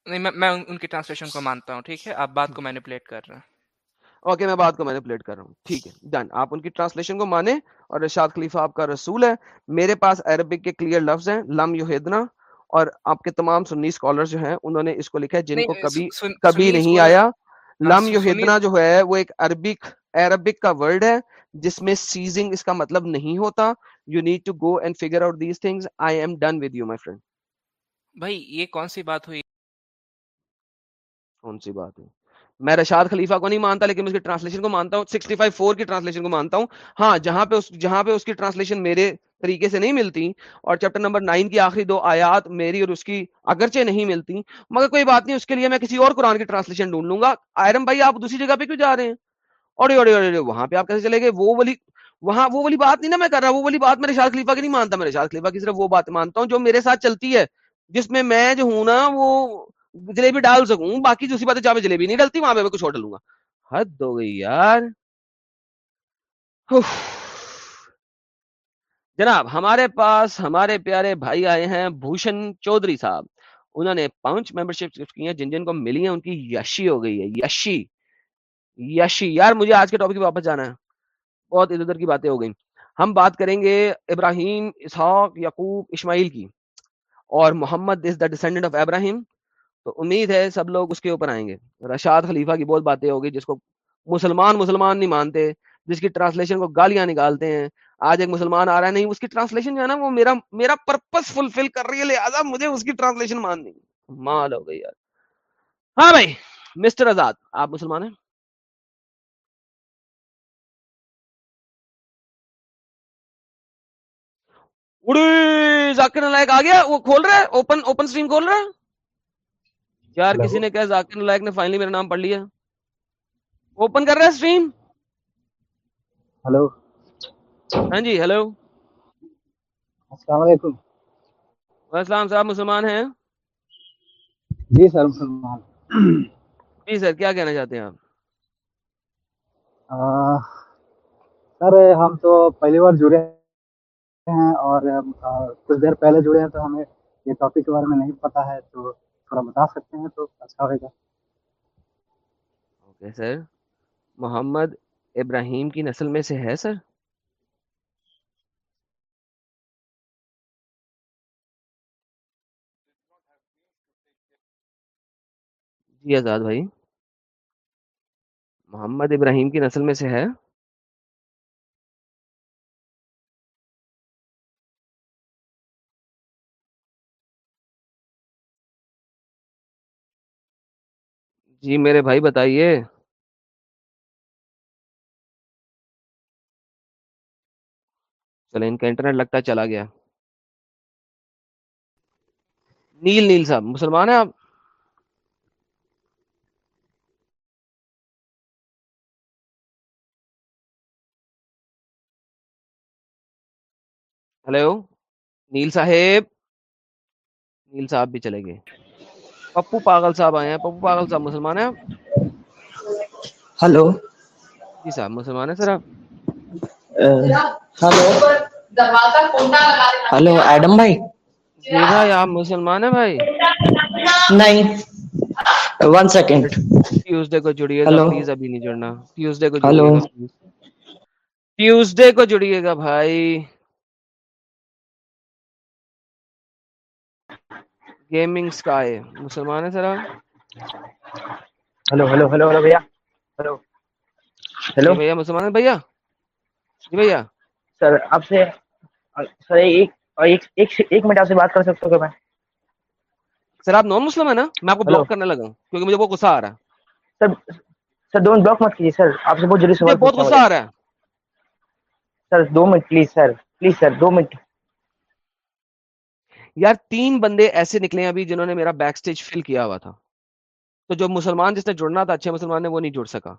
نہیں میں ان کی ٹرانسلیشن کو مانتا ہوں ٹھیک ہے آپ بات کو مینیپولیٹ کر رہے ہیں اوکے میں بات کو مینیپولیٹ کر رہا ہوں ٹھیک ہے ڈن آپ ان کی ٹرانسلیشن کو مانیں اور ارشاد خلیفہ آپ کا رسول ہے میرے پاس عربک کے کلیئر لفظ ہیں لم یوہیدنا اور آپ کے تمام سنی اسکالر جو ہیں انہوں نے اس کو لکھا ہے جن کو کبھی کبھی نہیں آیا ہاں، لم یوہیدنا جو ہے وہ ایک عربک عربک کا ورڈ ہے جس میں سیزنگ اس کا مطلب نہیں ہوتا you need to go and figure out these things I am done with you my friend بھائی یہ کون سی بات ہوئی کون سی بات ہے میں رشاد خلیفہ کو نہیں مانتا لیکن اس کی ٹرانسلیشن کو مانتا ہوں 654 کی ٹرانسلیشن کو مانتا ہوں ہاں جہاں پہ اس جہاں پہ اس کی ٹرانسلیشن میرے طریقے سے نہیں ملتی اور چیپٹر نمبر 9 کی آخری دو آیات میری اور اس کی اگرچہ نہیں ملتی مگر کوئی بات نہیں اس کے لیے میں کسی اور قرآن کی ٹرانسلیشن ڈھونڈ لوں گا آئرم بھائی آپ دوسری جگہ پہ کیوں جا رہے ہیں اور وہاں پہ آپ کیسے چلے گئے وہ والی وہاں وہ والی بات نہیں نا میں کر رہا وہ والی بات میرے شاخ خلیفہ کی نہیں مانتا میرے شاخ خلیفہ کی صرف وہ بات مانتا ہوں جو میرے ساتھ چلتی ہے جس میں میں جو ہوں نا وہ جلیبی ڈال سکوں باقی دوسری باتیں جہاں پہ جلیبی نہیں ڈلتی وہاں پہ میں کچھ اور ڈالوں گا حد ہو گئی یار جناب ہمارے پاس ہمارے پیارے بھائی آئے ہیں بھوشن چودھری صاحب انہوں نے پانچ ممبر شپ کی ہیں جن جن کو ملی ہیں ان کی یشی ہو گئی ہے یشی یشی یار مجھے آج کے ٹاپک پہ واپس جانا ہے بہت ادھر ادھر کی باتیں ہو گئیں ہم بات کریں گے ابراہیم اسحاق یقوب اسماعیل کی اور محمد از دا ڈسینڈنٹ آف ابراہیم تو امید ہے سب لوگ اس کے اوپر آئیں گے رشاد خلیفہ کی بہت باتیں ہوگی جس کو مسلمان مسلمان نہیں مانتے جس کی ٹرانسلیشن کو گالیاں نکالتے ہیں آج ایک مسلمان آ رہا ہے نہیں اس کی ٹرانسلیشن جو ہے نا وہ میرا میرا پرپز فلفل کر رہی ہے لہٰذا مجھے اس کی ٹرانسلیشن ماننی مال ہو گئی یار ہاں بھائی مسٹر آزاد آپ مسلمان ہیں ذاکر نلائک آ گیا وہ کھول رہا ہے اوپن اوپن سٹریم کھول رہا ہے یار کسی نے کہا ذاکر نلائک نے فائنلی میرا نام پڑھ لیا اوپن کر رہا ہے سٹریم ہلو ہاں جی ہلو السلام علیکم السلام صاحب مسلمان ہیں جی سر مسلمان جی سر کیا کہنا چاہتے ہیں آپ سر ہم تو پہلی بار جڑے ہیں ہیں اور کچھ دیر پہلے جڑے ہیں تو ہمیں یہ ٹاپک کے بارے میں نہیں پتا ہے تو تھوڑا بتا سکتے ہیں تو اچھا ہوئے گا اوکے سر محمد ابراہیم کی نسل میں سے ہے سر جی آزاد بھائی محمد ابراہیم کی نسل میں سے ہے جی میرے بھائی بتائیے چلیں ان کا انٹرنیٹ لگتا چلا گیا نیل نیل صاحب مسلمان ہیں آپ ہلو نیل صاحب نیل صاحب بھی چلے گئے پپو پاگل صاحب آئے ہیں پپو پاگل صاحب مسلمان ہیں ہلو جی صاحب مسلمان ہیں سر آپ ہلو ہلو ایڈم بھائی جی بھائی آپ مسلمان ہیں بھائی نہیں ون سیکنڈ ٹیوزڈے کو جڑیے گا پلیز ابھی نہیں جڑنا ٹیوزڈے کو ٹیوزڈے کو جڑیے گا بھائی میں آپ کو بلاک کرنے لگا کیونکہ مجھے غصہ آ رہا ہے sir do minute please sir please sir do minute یار تین بندے ایسے نکلے ابھی جنہوں نے میرا بیک سٹیج فل کیا ہوا تھا تو جو مسلمان جس نے جڑنا تھا اچھے مسلمان نے وہ نہیں جڑ سکا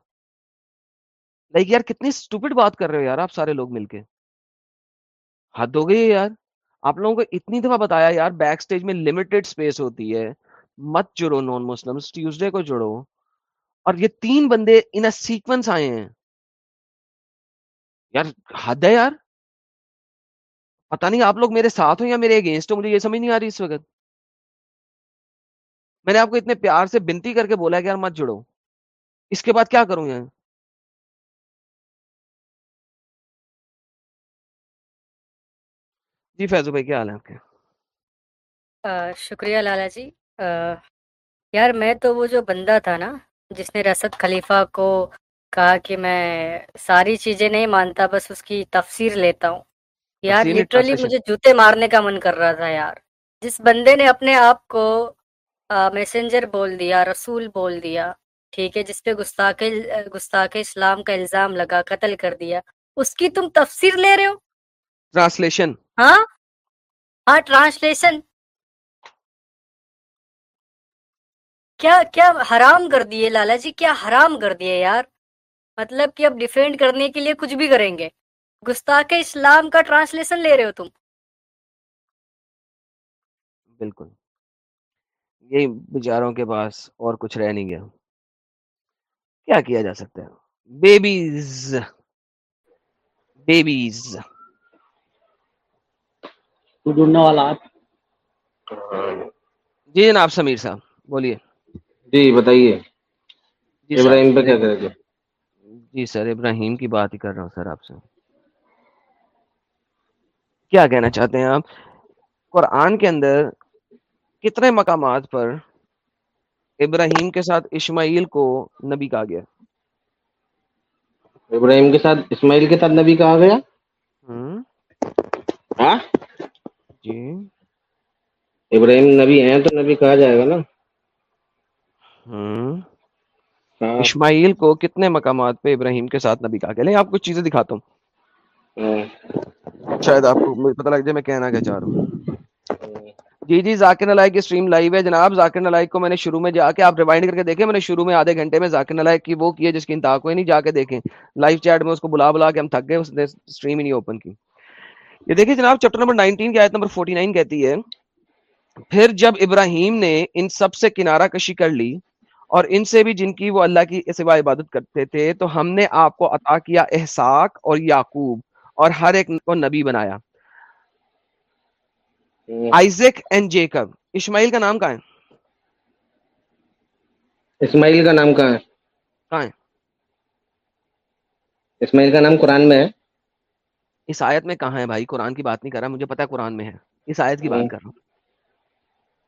لائک یار کتنی سٹوپڈ بات کر رہے ہو یار آپ سارے لوگ مل کے حد ہو گئی ہے یار آپ لوگوں کو اتنی دفعہ بتایا یار بیک سٹیج میں لمیٹڈ سپیس ہوتی ہے مت جڑو نان مسلم ٹیوزڈے کو جڑو اور یہ تین بندے ان سیکونس آئے ہیں یار حد ہے یار پتا نہیں آپ لوگ میرے ساتھ ہو یا میرے اگینسٹ ہو مجھے یہ سمجھ نہیں آ رہی اس وقت میں نے آپ کو اتنے پیار سے بنتی کر کے بولا کہ یار مت جڑو اس کے بعد کیا کروں یار جی فیضو بھائی کیا حال ہے آپ کے شکریہ لالا جی یار میں تو وہ جو بندہ تھا نا جس نے رسد خلیفہ کو کہا کہ میں ساری چیزیں نہیں مانتا بس اس کی تفسیر لیتا ہوں یار لٹرلی مجھے جوتے مارنے کا من کر رہا تھا یار جس بندے نے اپنے آپ کو میسنجر بول دیا رسول بول دیا ٹھیک ہے جس پہ گستاخ گستاخ اسلام کا الزام لگا قتل کر دیا اس کی تم تفسیر لے رہے ہو ٹرانسلیشن ہاں ہاں ٹرانسلیشن کیا کیا حرام کر دیے لالا جی کیا حرام کر دیے یار مطلب کہ اب ڈیفینڈ کرنے کے لیے کچھ بھی کریں گے گستاخ اسلام کا ٹرانسلیشن لے رہے ہو تم بالکل یہی کے پاس اور کچھ رہ نہیں گیا کیا کیا جا سکتا ہے بیبیز بیبیز جی جناب سمیر صاحب بولیے جی بتائیے جی, جی سر ابراہیم کی بات ہی کر رہا ہوں سر آپ سے کیا کہنا چاہتے ہیں آپ قرآن کے اندر کتنے مقامات پر ابراہیم کے ساتھ اسماعیل کو نبی کہا گیا ابراہیم کے ساتھ اسماعیل کے ساتھ نبی کہا گیا ہاں؟ جی ابراہیم نبی ہیں تو نبی کہا جائے گا نا ہاں۔ اسماعیل کو کتنے مقامات پہ ابراہیم کے ساتھ نبی کہا گیا لیں آپ کچھ چیزیں دکھاتا ہوں شاید آپ کو مجھے لگ جائے میں کہنا کیا چاہ رہا ہوں جی جی ذاکر نلائک کی اسٹریم لائیو ہے جناب ذاکر نلائک کو میں نے شروع میں جا کے آپ کر کے دیکھیں میں نے شروع میں آدھے گھنٹے میں ذاکر نلائک کی وہ کی ہے جس کی انتہا کوئی نہیں نہیں جا کے کے دیکھیں لائیو چیٹ میں اس اس کو بلا بلا ہم تھک گئے نے ہی اوپن کی یہ دیکھیں جناب چیپٹر فورٹی نائن کہتی ہے پھر جب ابراہیم نے ان سب سے کنارہ کشی کر لی اور ان سے بھی جن کی وہ اللہ کی سوا عبادت کرتے تھے تو ہم نے آپ کو عطا کیا احساق اور یعقوب اور ہر ایک کو نبی بنایا آئزک اینڈ جیکب اسماعیل کا نام کہاں ہے اسماعیل کا نام کہاں ہے کہاں ہے اسماعیل کا نام قرآن میں ہے اس آیت میں کہاں ہے بھائی قرآن کی بات نہیں کر رہا مجھے پتا ہے قرآن میں ہے اس آیت کی بات کر رہا ہوں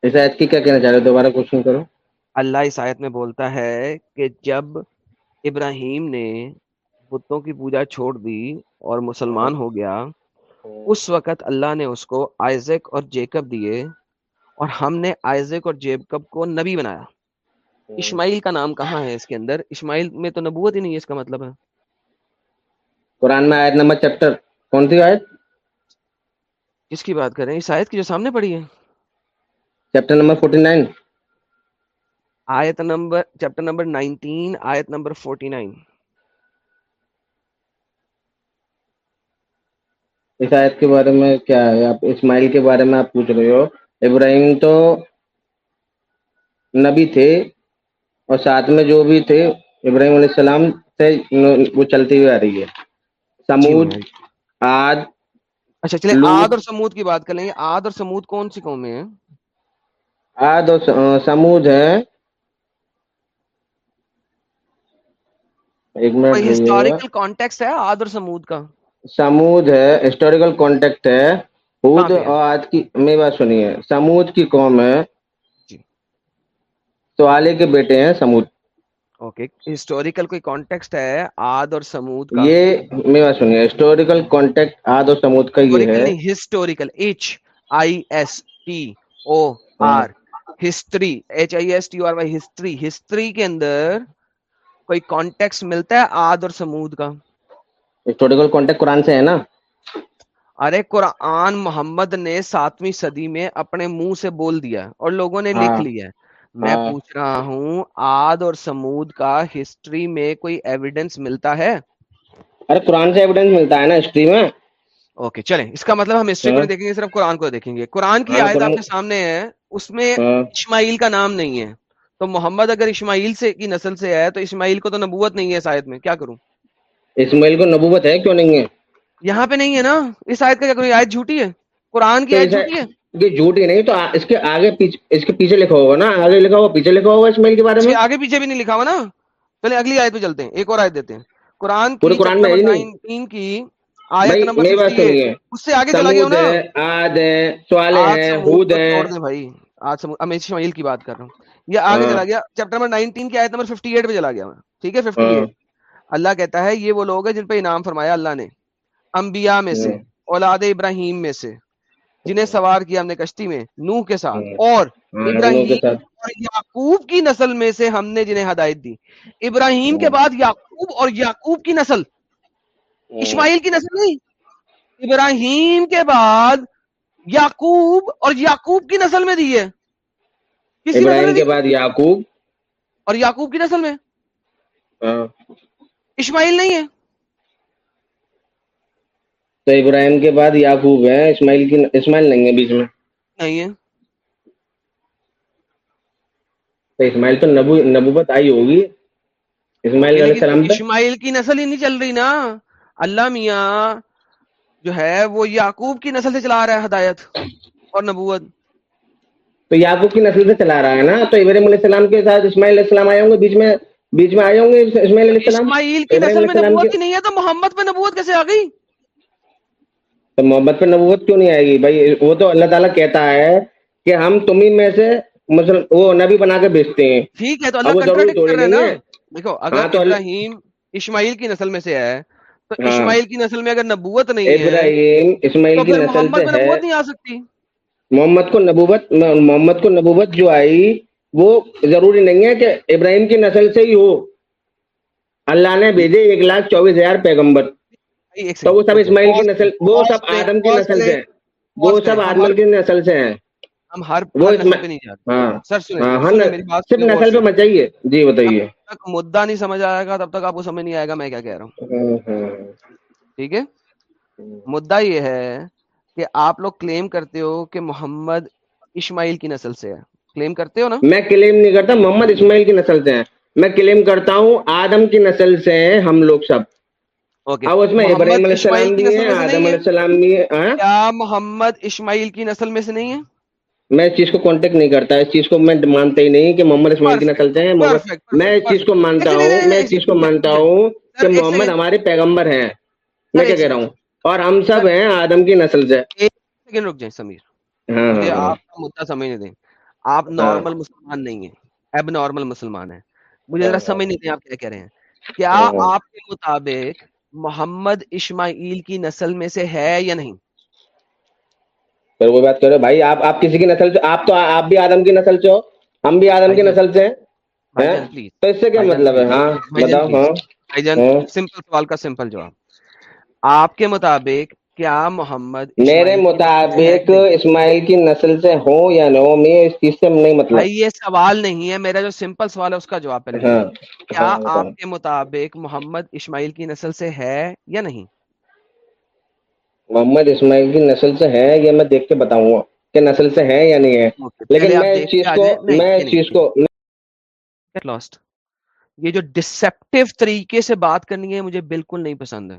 اس آیت کی کیا کہنا چاہ رہے دوبارہ کوشچن کرو اللہ اس آیت میں بولتا ہے کہ جب ابراہیم نے بتوں کی پوجا چھوڑ دی اور مسلمان ہو گیا اس وقت اللہ نے اس کو آئزک اور جیکب دیے اور ہم نے آئزک اور جیکب کو نبی بنایا اسماعیل کا نام کہاں ہے اس کے اندر اسماعیل میں تو نبوت ہی نہیں ہے اس کا مطلب ہے قرآن میں آیت نمبر چیپٹر کون سی آیت کس کی بات کر رہے ہیں اس آیت کی جو سامنے پڑی ہے چیپٹر نمبر 49 آیت نمبر چیپٹر نمبر 19 آیت نمبر اس آیت کے بارے میں کیا ہے آپ اسماعیل کے بارے میں آپ پوچھ رہے ہو ابراہیم تو نبی تھے اور ساتھ میں جو بھی تھے ابراہیم علیہ السلام سے وہ چلتی ہوئی آ رہی ہے سمود جی آد اچھا چلے آد اور سمود کی بات کر لیں آد اور سمود کون سی قومیں ہیں آد اور سمود ہیں ایک منٹ ہسٹوریکل کانٹیکس ہے آد اور سمود کا سمود ہے ہسٹوریکل کانٹیکٹ ہے ہود اور آج کی میں بات سنیے سمود کی قوم ہے جی۔ تو آلے کے بیٹے ہیں سمود ہسٹوریکل کوئی کانٹیکسٹ ہے آد اور سمود کا یہ میں بات سنیے ہسٹوریکل کانٹیکٹ آد اور سمود کا یہ ہے historical H I S T O R history H I S T O R Y history history کے اندر کوئی کانٹیکسٹ ملتا ہے آد اور سمود کا کانٹیکٹ قرآن سے ساتویں صدی میں اپنے منہ سے بول دیا اور لوگوں نے لکھ ہاں۔ لیا میں ہاں۔ پوچھ رہا ہوں آد اور سمود کا ہسٹری میں کوئی ایویڈنس ملتا ہے ارے قرآن سے ایویڈنس ملتا ہے نا ہسٹری میں اوکے چلیں اس کا مطلب ہم ہسٹری کو ہاں۔ دیکھیں گے صرف قرآن کو دیکھیں گے قرآن کی آیت آپ کے سامنے ہے اس میں اسماعیل کا نام نہیں ہے تو محمد اگر اسماعیل سے کی نسل سے ہے تو اسماعیل کو تو نبوت نہیں ہے اس آیت میں کیا کروں اسماعیل کو نبوت ہے کیوں نہیں ہے یہاں پہ نہیں ہے نا اس آیت کا کیا آیت جھوٹی ہے قرآن کی آیت جھوٹی ہے جھوٹی نہیں تو اس کے آگے پیچھے اس کے پیچھے لکھا ہوگا نا آگے لکھا ہوا پیچھے لکھا ہوگا اسماعیل کے بارے میں آگے پیچھے بھی نہیں لکھا ہوا نا پہلے اگلی آیت پہ چلتے ہیں ایک اور آیت دیتے ہیں قرآن پورے قرآن میں نہیں تین کی یہ آگے ہاں۔ چلا گیا چیپٹر نمبر نائنٹین کی آیت نمبر ففٹی ایٹ پہ چلا گیا ٹھیک ہے ففٹی ہاں۔ ایٹ اللہ کہتا ہے یہ وہ لوگ ہیں جن پہ انعام فرمایا اللہ نے انبیاء میں سے اولاد ابراہیم میں سے جنہیں سوار کیا ہم نے کشتی میں نوح کے ساتھ ہاں۔ اور ہاں، ابراہیم یعقوب کی نسل میں سے ہم نے جنہیں ہدایت دی ابراہیم کے ہاں۔ بعد یعقوب اور یعقوب کی نسل اسماعیل کی نسل نہیں ابراہیم کے بعد یعقوب اور یعقوب کی نسل میں دی ہے ابراہیم کے بعد یعقوب اور یعقوب کی نسل میں اسماعیل نہیں ہے تو ابراہیم کے بعد یاقوب ہے اسماعیل کی اسماعیل نہیں ہے بیچ میں نہیں ہے اسماعیل تو نبو آئی ہوگی اسماعیل اسماعیل کی نسل ہی نہیں چل رہی نا اللہ میاں جو ہے وہ یعقوب کی نسل سے چلا رہا ہے ہدایت اور نبوت تو یعقوب کی نسل سے چلا رہا ہے نا تو ابراہیم علیہ السلام کے ساتھ اسماعیل علیہ السلام آئے ہوں گے بیچ میں بیچ میں آ جاؤں گے اسماعیل کی نسل میں نبوت ہی نہیں ہے تو محمد پہ نبوت کیسے آ گئی تو محمد پہ نبوت کیوں نہیں آئے گی بھائی وہ تو اللہ تعالیٰ کہتا ہے کہ ہم تم ہی میں سے وہ نبی بنا کے بیچتے ہیں ٹھیک ہے تو اللہ اسماعیل کی نسل میں سے ہے تو ہاں۔ اسماعیل کی نسل میں اگر نبوت نہیں ہے ابراہیم اسماعیل کی نسل سے محمد کو نبوت محمد کو نبوت جو آئی وہ ضروری نہیں ہے کہ ابراہیم کی نسل سے ہی ہو اللہ نے بھیجے ایک لاکھ چوبیس ہزار پیغمبر تو وہ سب اسماعیل کی نسل وہ سب آدم کی نسل سے وہ سب آدم کی نسل سے ہیں ہم ہر پہ نہیں جاتے ہاں۔ ہاں، نسل پہ مچائیے جی بتائیے مدعا نہیں سمجھ آئے گا تب تک آپ کو سمجھ نہیں آئے گا میں کیا کہہ رہا ہوں ٹھیک ہے مدعا یہ ہے کہ آپ لوگ کلیم کرتے ہو کہ محمد اسماعیل کی نسل سے ہے کلیم کرتے ہو نا میں کلیم نہیں کرتا محمد اسماعیل کی نسل سے ہیں میں کلیم کرتا ہوں آدم کی نسل سے ہیں ہم لوگ سب اس میں محمد اسماعیل میں سے نہیں ہے میں اس چیز کو کانٹیکٹ نہیں کرتا اس چیز کو میں مانتا ہی نہیں کہ محمد اسماعیل کی نسل سے ہیں میں اس چیز کو مانتا ہوں میں اس چیز کو مانتا ہوں کہ محمد ہمارے پیغمبر ہیں میں کیا کہہ رہا ہوں اور ہم سب ہیں آدم کی نسل سے رک جائیں سمیر ہاں، ہاں، ہاں۔ آپ کا مدعا سمجھنے دیں آپ ہاں۔ نارمل مسلمان نہیں ہیں اب نارمل مسلمان ہیں مجھے ذرا ہاں۔ سمجھ نہیں آپ کیا کہہ رہے ہیں کیا ہاں۔ آپ کے مطابق محمد اسماعیل کی نسل میں سے ہے یا نہیں وہ بات کر رہے آپ آپ کسی کی نسل سے آپ تو آپ بھی آدم کی نسل سے ہم بھی آدم کی نسل سے سمپل مطلب سوال کا سمپل جواب آپ کے مطابق کیا محمد میرے مطابق اسماعیل کی نسل سے ہو یا میں اس چیز سے نہیں مطلب یہ سوال نہیں ہے میرا جو سمپل سوال ہے اس کا جواب ہاں، کیا ہاں، آپ ہاں۔ کے مطابق محمد اسماعیل کی نسل سے ہے یا نہیں محمد اسماعیل کی نسل سے ہے یہ میں دیکھ کے بتاؤں گا کہ نسل سے ہے یا نہیں ہے لیکن میں اس چیز کو میں اس چیز کو یہ جو ڈسپٹیو طریقے سے بات کرنی ہے مجھے بالکل نہیں پسند ہے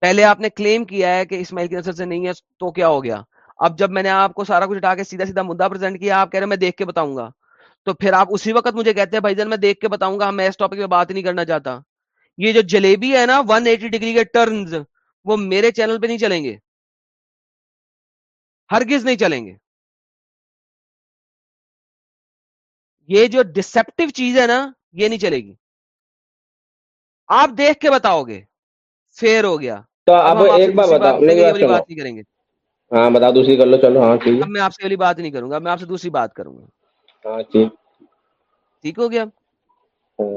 پہلے آپ نے کلیم کیا ہے کہ اسماعیل کی نظر سے نہیں ہے تو کیا ہو گیا اب جب میں نے آپ کو سارا کچھ اٹھا کے سیدھا سیدھا مدعا پرزینٹ کیا آپ کہہ رہے ہیں میں دیکھ کے بتاؤں گا تو پھر آپ اسی وقت مجھے کہتے ہیں بھائی جان میں دیکھ کے بتاؤں گا میں اس ٹاپک پہ بات نہیں کرنا چاہتا یہ جو جلیبی ہے نا ون ایٹی ڈگری کے ٹرنز وہ میرے چینل پہ نہیں چلیں گے ہرگز نہیں چلیں گے یہ جو ڈسپٹیو چیز ہے نا یہ نہیں چلے گی آپ دیکھ کے بتاؤ گے فیئر ہو گیا تو اب ایک بار بتا کریں گے ہاں بتا دوسری کر لو چلو ہاں میں آپ سے والی بات نہیں کروں گا میں آپ سے دوسری بات کروں گا ہاں، ٹھیک ہو گیا ہاں۔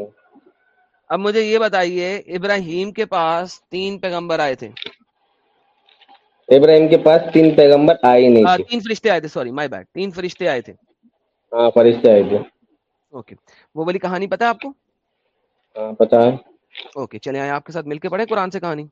اب مجھے یہ بتائیے ابراہیم کے پاس تین پیغمبر آئے تھے ابراہیم کے پاس تین پیغمبر آئے نہیں ہاں، تین فرشتے آئے تھے سوری مائی بیڈ تین فرشتے آئے تھے ہاں فرشتے آئے تھے اوکے وہ والی کہانی پتا ہے آپ کو پتا ہے اوکے چلے آئے آپ کے ساتھ مل کے پڑھے قرآن سے کہانی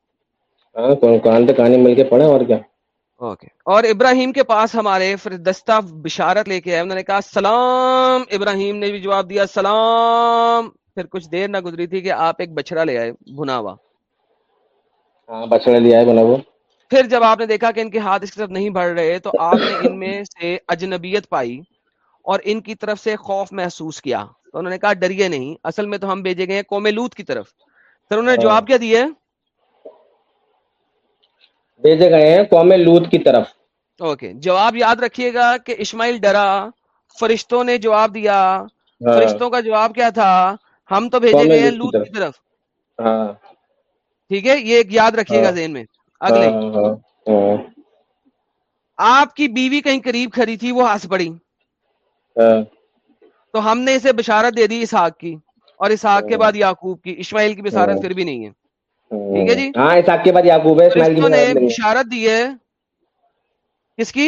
اور ابراہیم کے پاس ہمارے دستہ بشارت لے کے آئے سلام ابراہیم نے بھی جواب دیا سلام پھر کچھ دیر نہ گزری تھی کہ آپ ایک بچڑا لے آئے بھنا ہوا ہاں، بچڑا پھر جب آپ نے دیکھا کہ ان کے ہاتھ اس کی طرف نہیں بڑھ رہے تو آپ نے ان میں سے اجنبیت پائی اور ان کی طرف سے خوف محسوس کیا تو انہوں نے کہا ڈریے نہیں اصل میں تو ہم بھیجے گئے ہیں قوم لوت کی طرف پھر انہوں نے ہاں۔ جواب کیا دیے بھیجے گئے ہیں قوم لوت کی طرف اوکے جواب یاد رکھیے گا کہ اسماعیل ڈرا فرشتوں نے جواب دیا ہاں۔ فرشتوں کا جواب کیا تھا ہم تو بھیجے گئے ہیں لوت کی طرف ہاں۔ ٹھیک ہے یہ ایک یاد رکھیے گا ہاں۔ ذہن میں اگلے آپ کی بیوی کہیں قریب کھڑی تھی وہ ہنس پڑی تو ہم نے اسے بشارت دے دی اسحاق کی اور اسحاق کے بعد یعقوب کی اسماعیل کی بشارت پھر بھی نہیں ہے ٹھیک ہے جی ہاں یا مشارت دی ہے کس کی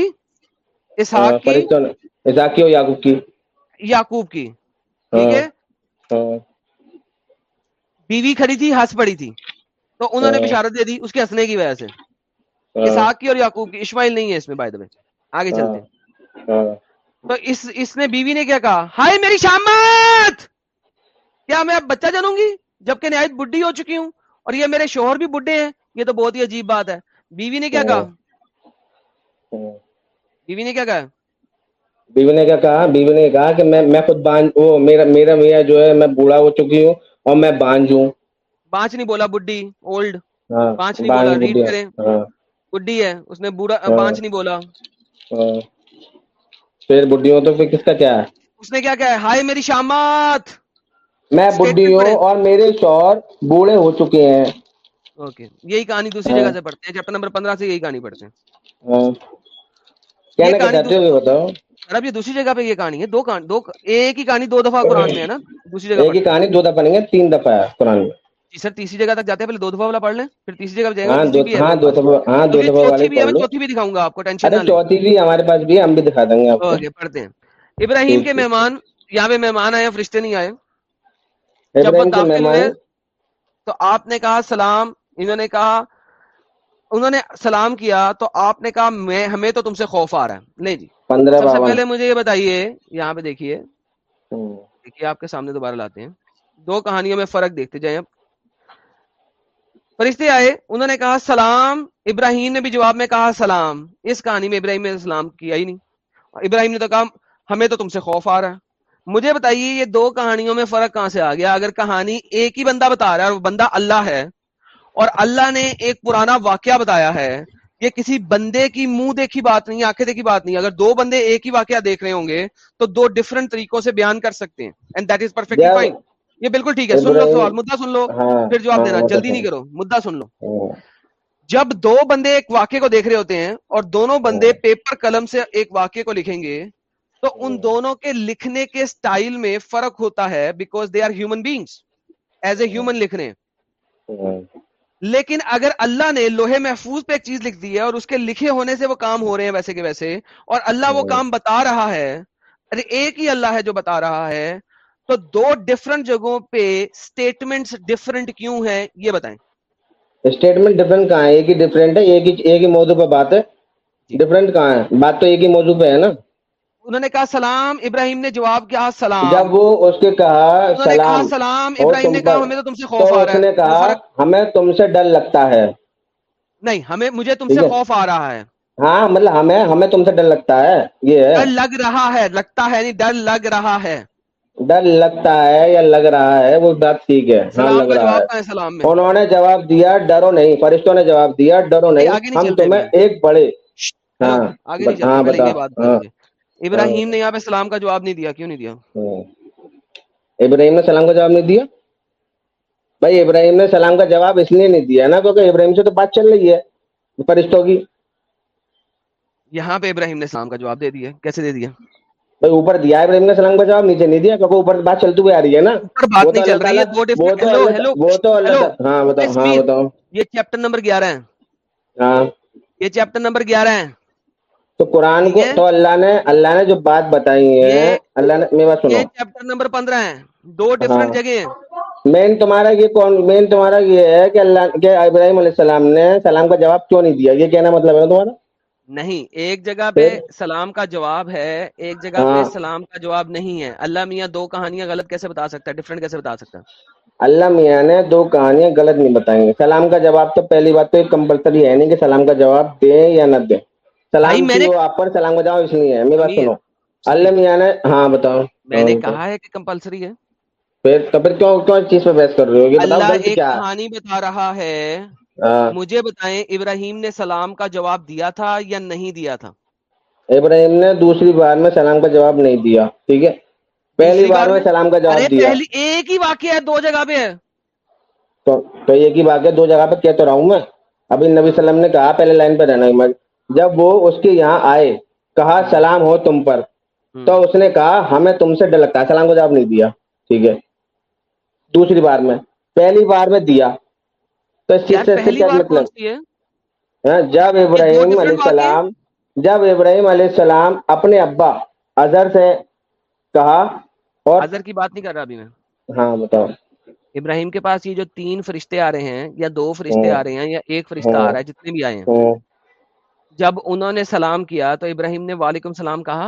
یاقوب ہاں، کی ہاں۔ ٹھیک ہے ہاں۔ بشارت دے دی اس کے ہنسنے کی وجہ سے اسحاق کی اور یاقوب کی اسماعیل نہیں ہے اس میں بائی دے چلتے تو اس نے نے بیوی کیا کہا ہائے میری شامت کیا میں اب بچہ جنوں گی جبکہ نہایت بڈی ہو چکی ہوں اور یہ میرے شوہر بھی بڈھے ہیں یہ تو بہت ہی عجیب بات ہے بیوی نے کیا کہا بیوی نے کیا کہا بیوی نے کیا کہا بیوی نے کہا کہ میں میں خود بانج وہ میرا میرا میاں جو ہے میں بوڑھا ہو چکی ہوں اور میں بانج ہوں بانج نہیں بولا بڈھی اولڈ ہاں، بانج نہیں بولا ریڈ کریں ہاں۔ بڈھی ہے اس نے بوڑھا ہاں۔ بانج نہیں بولا پھر بڈھی ہو تو پھر کس کا کیا ہے اس نے کیا کہا ہے ہائے میری شامات میں بڈی ہوں اور میرے شوہر بوڑھے ہو چکے ہیں اوکے یہی کہانی دوسری جگہ سے ہاں۔ پڑھتے ہیں چیپٹر نمبر پندرہ سے یہی کہانی پڑھتے ہیں ہاں۔ یہ دوسری جگہ پہ یہ کہانی ہے دو دو ایک ہی کہانی دو دفعہ قرآن میں ہے نا دوسری جگہ ایک ہی کہانی دو دفعہ نہیں ہے تین دفعہ ہے قرآن میں جی سر تیسری جگہ تک جاتے ہیں پہلے دو دفعہ والا پڑھ لیں پھر تیسری جگہ جائیں ہاں، گے ہاں دو دفعہ ہاں دو دفعہ والا بھی میں چوتھی بھی دکھاؤں گا آپ کو ٹینشن نہ چوتھی بھی ہمارے پاس بھی ہم بھی دکھا دیں گے آپ کو اوکے پڑھتے ہیں ابراہیم کے مہمان یہاں پہ مہمان آئے فرشتے نہیں آئے جب وہ داخل ہوئے تو آپ نے کہا سلام انہوں نے کہا انہوں نے سلام کیا تو آپ نے کہا میں ہمیں تو تم سے خوف آ رہا ہے نہیں جی سب سے پہلے مجھے یہ بتائیے یہاں پہ دیکھیے دیکھیے آپ کے سامنے دوبارہ لاتے ہیں دو کہانیوں میں فرق دیکھتے جائیں اب فرشتے آئے انہوں نے کہا سلام ابراہیم نے بھی جواب میں کہا سلام اس کہانی میں ابراہیم نے سلام کیا ہی نہیں ابراہیم نے تو کہا ہمیں تو تم سے خوف آ رہا ہے مجھے بتائیے یہ دو کہانیوں میں فرق کہاں سے آ گیا اگر کہانی ایک ہی بندہ بتا رہا ہے اور بندہ اللہ ہے اور اللہ نے ایک پرانا واقعہ بتایا ہے یہ کسی بندے کی منہ دیکھی بات نہیں آنکھیں دیکھی بات نہیں اگر دو بندے ایک ہی واقعہ دیکھ رہے ہوں گے تو دو ڈفرنٹ طریقوں سے بیان کر سکتے ہیں اینڈ دیٹ از یہ بالکل ٹھیک ہے سن لو سوال مدعا سن لو ہاں، ہاں، پھر جواب دینا ہاں، جلدی نہیں کرو مدعا سن لو جب دو بندے ایک واقعے کو دیکھ رہے ہوتے ہیں اور دونوں بندے پیپر قلم سے ایک واقعے کو لکھیں گے تو ان دونوں کے لکھنے کے سٹائل میں فرق ہوتا ہے because they are human beings as a human لکھنے لیکن اگر اللہ نے لوہے محفوظ پہ ایک چیز لکھ دی ہے اور اس کے لکھے ہونے سے وہ کام ہو رہے ہیں ویسے کہ ویسے اور اللہ وہ کام بتا رہا ہے ارے ایک ہی اللہ ہے جو بتا رہا ہے تو دو ڈفرنٹ جگہوں پہ اسٹیٹمنٹ ڈفرنٹ کیوں ہیں یہ بتائیں اسٹیٹمنٹ ڈفرنٹ کہاں ہے ایک ہی ڈفرنٹ ہے ایک ہی موضوع پہ بات ہے ڈفرنٹ جی۔ کہاں ہے بات تو ایک ہی موضوع پہ ہے نا انہوں نے کہا سلام ابراہیم نے جواب کیا سلام جب وہ اس کے کہا سلام ابراہیم نے کہا ہمیں تو تم سے خوف آ رہا ہے ہمیں تم سے ڈر لگتا ہے نہیں ہمیں مجھے تم سے خوف آ رہا ہے ہاں مطلب ہمیں ہمیں تم سے ڈر لگتا ہے یہ ڈر لگ رہا ہے لگتا ہے نہیں ڈر لگ رہا ہے ڈر لگتا ہے یا لگ رہا ہے وہ بات ٹھیک ہے ہاں لگ رہا ہے انہوں نے جواب دیا ڈرو نہیں فرشتوں نے جواب دیا ڈرو نہیں ہم تمہیں ایک بڑے ہاں ہاں بتاؤ ابراہیم نے ہاں۔ یہاں پہ سلام کا جواب نہیں دیا کیوں نہیں دیا ہاں۔ ابراہیم نے سلام کا جواب نہیں دیا بھائی ابراہیم نے سلام کا جواب اس لیے نہیں دیا نا کیونکہ ابراہیم سے تو بات چل رہی ہے فرشتوں کی یہاں پہ ابراہیم نے سلام کا جواب دے دیا کیسے دے دیا بھائی اوپر دیا ابراہیم نے سلام کا جواب نیچے نہیں دیا کیونکہ اوپر بات چلتی ہوئی آ رہی ہے نا بات نہیں چل رہی ہے یہ چیپٹر نمبر گیارہ ہے ہاں۔ یہ چیپٹر نمبر گیارہ ہے تو قرآن کو تو اللہ نے اللہ نے جو بات بتائی ہے اللہ نے چیپٹر نمبر پندرہ ہے دو ڈفرنٹ جگہ مین تمہارا یہ کون مین تمہارا یہ ہے کہ اللہ کے ابراہیم علیہ السلام نے سلام کا جواب کیوں نہیں دیا یہ کہنا مطلب ہے تمہارا نہیں ایک جگہ پہ سلام کا جواب ہے ایک جگہ پہ ہاں۔ سلام کا جواب نہیں ہے اللہ میاں دو کہانیاں غلط کیسے بتا سکتا ہے ڈفرینٹ کیسے بتا سکتا ہے اللہ میاں نے دو کہانیاں غلط نہیں بتائیں گے سلام کا جواب تو پہلی بات تو کمپلسری ہے نہیں کہ سلام کا جواب دے یا نہ دے سلام میں نے آپ پر سلام بتاؤ اس لیے میری بات سنو اللہ میاں نے ہاں بتاؤ میں نے ہاں، کہا ہے کہ کمپلسری ہے پھر پھر کیوں کیوں اس چیز پہ بحث کر رہے ہو اللہ ایک کہانی بتا رہا ہے ہاں۔ مجھے بتائیں ابراہیم نے سلام کا جواب دیا تھا یا نہیں دیا تھا ابراہیم نے دوسری بار میں سلام کا جواب نہیں دیا ٹھیک ہے پہلی بار میں سلام کا جواب دیا ایک ہی واقعہ ہے دو جگہ پہ ہے تو ایک ہی واقعہ دو جگہ پہ کہہ تو رہا ہوں میں ابھی نبی وسلم نے کہا پہلے لائن پہ رہنا جب وہ اس کے یہاں آئے کہا سلام ہو تم پر تو اس نے کہا ہمیں تم سے ڈر لگتا ہے سلام کو جواب نہیں دیا ٹھیک ہے دوسری بار میں پہلی بار میں دیا تو اس چیز سے کیا مطلب ہاں، جب ابراہیم علیہ السلام جب ابراہیم علیہ السلام اپنے ابا اظہر سے کہا اور اظہر کی بات نہیں کر رہا ابھی میں ہاں بتاؤ ابراہیم کے پاس یہ جو تین فرشتے آ رہے ہیں یا دو فرشتے ہاں۔ آ رہے ہیں یا ایک فرشتہ آ ہاں۔ رہا ہے جتنے بھی آئے ہیں جب انہوں نے سلام کیا تو ابراہیم نے وعلیکم السلام کہا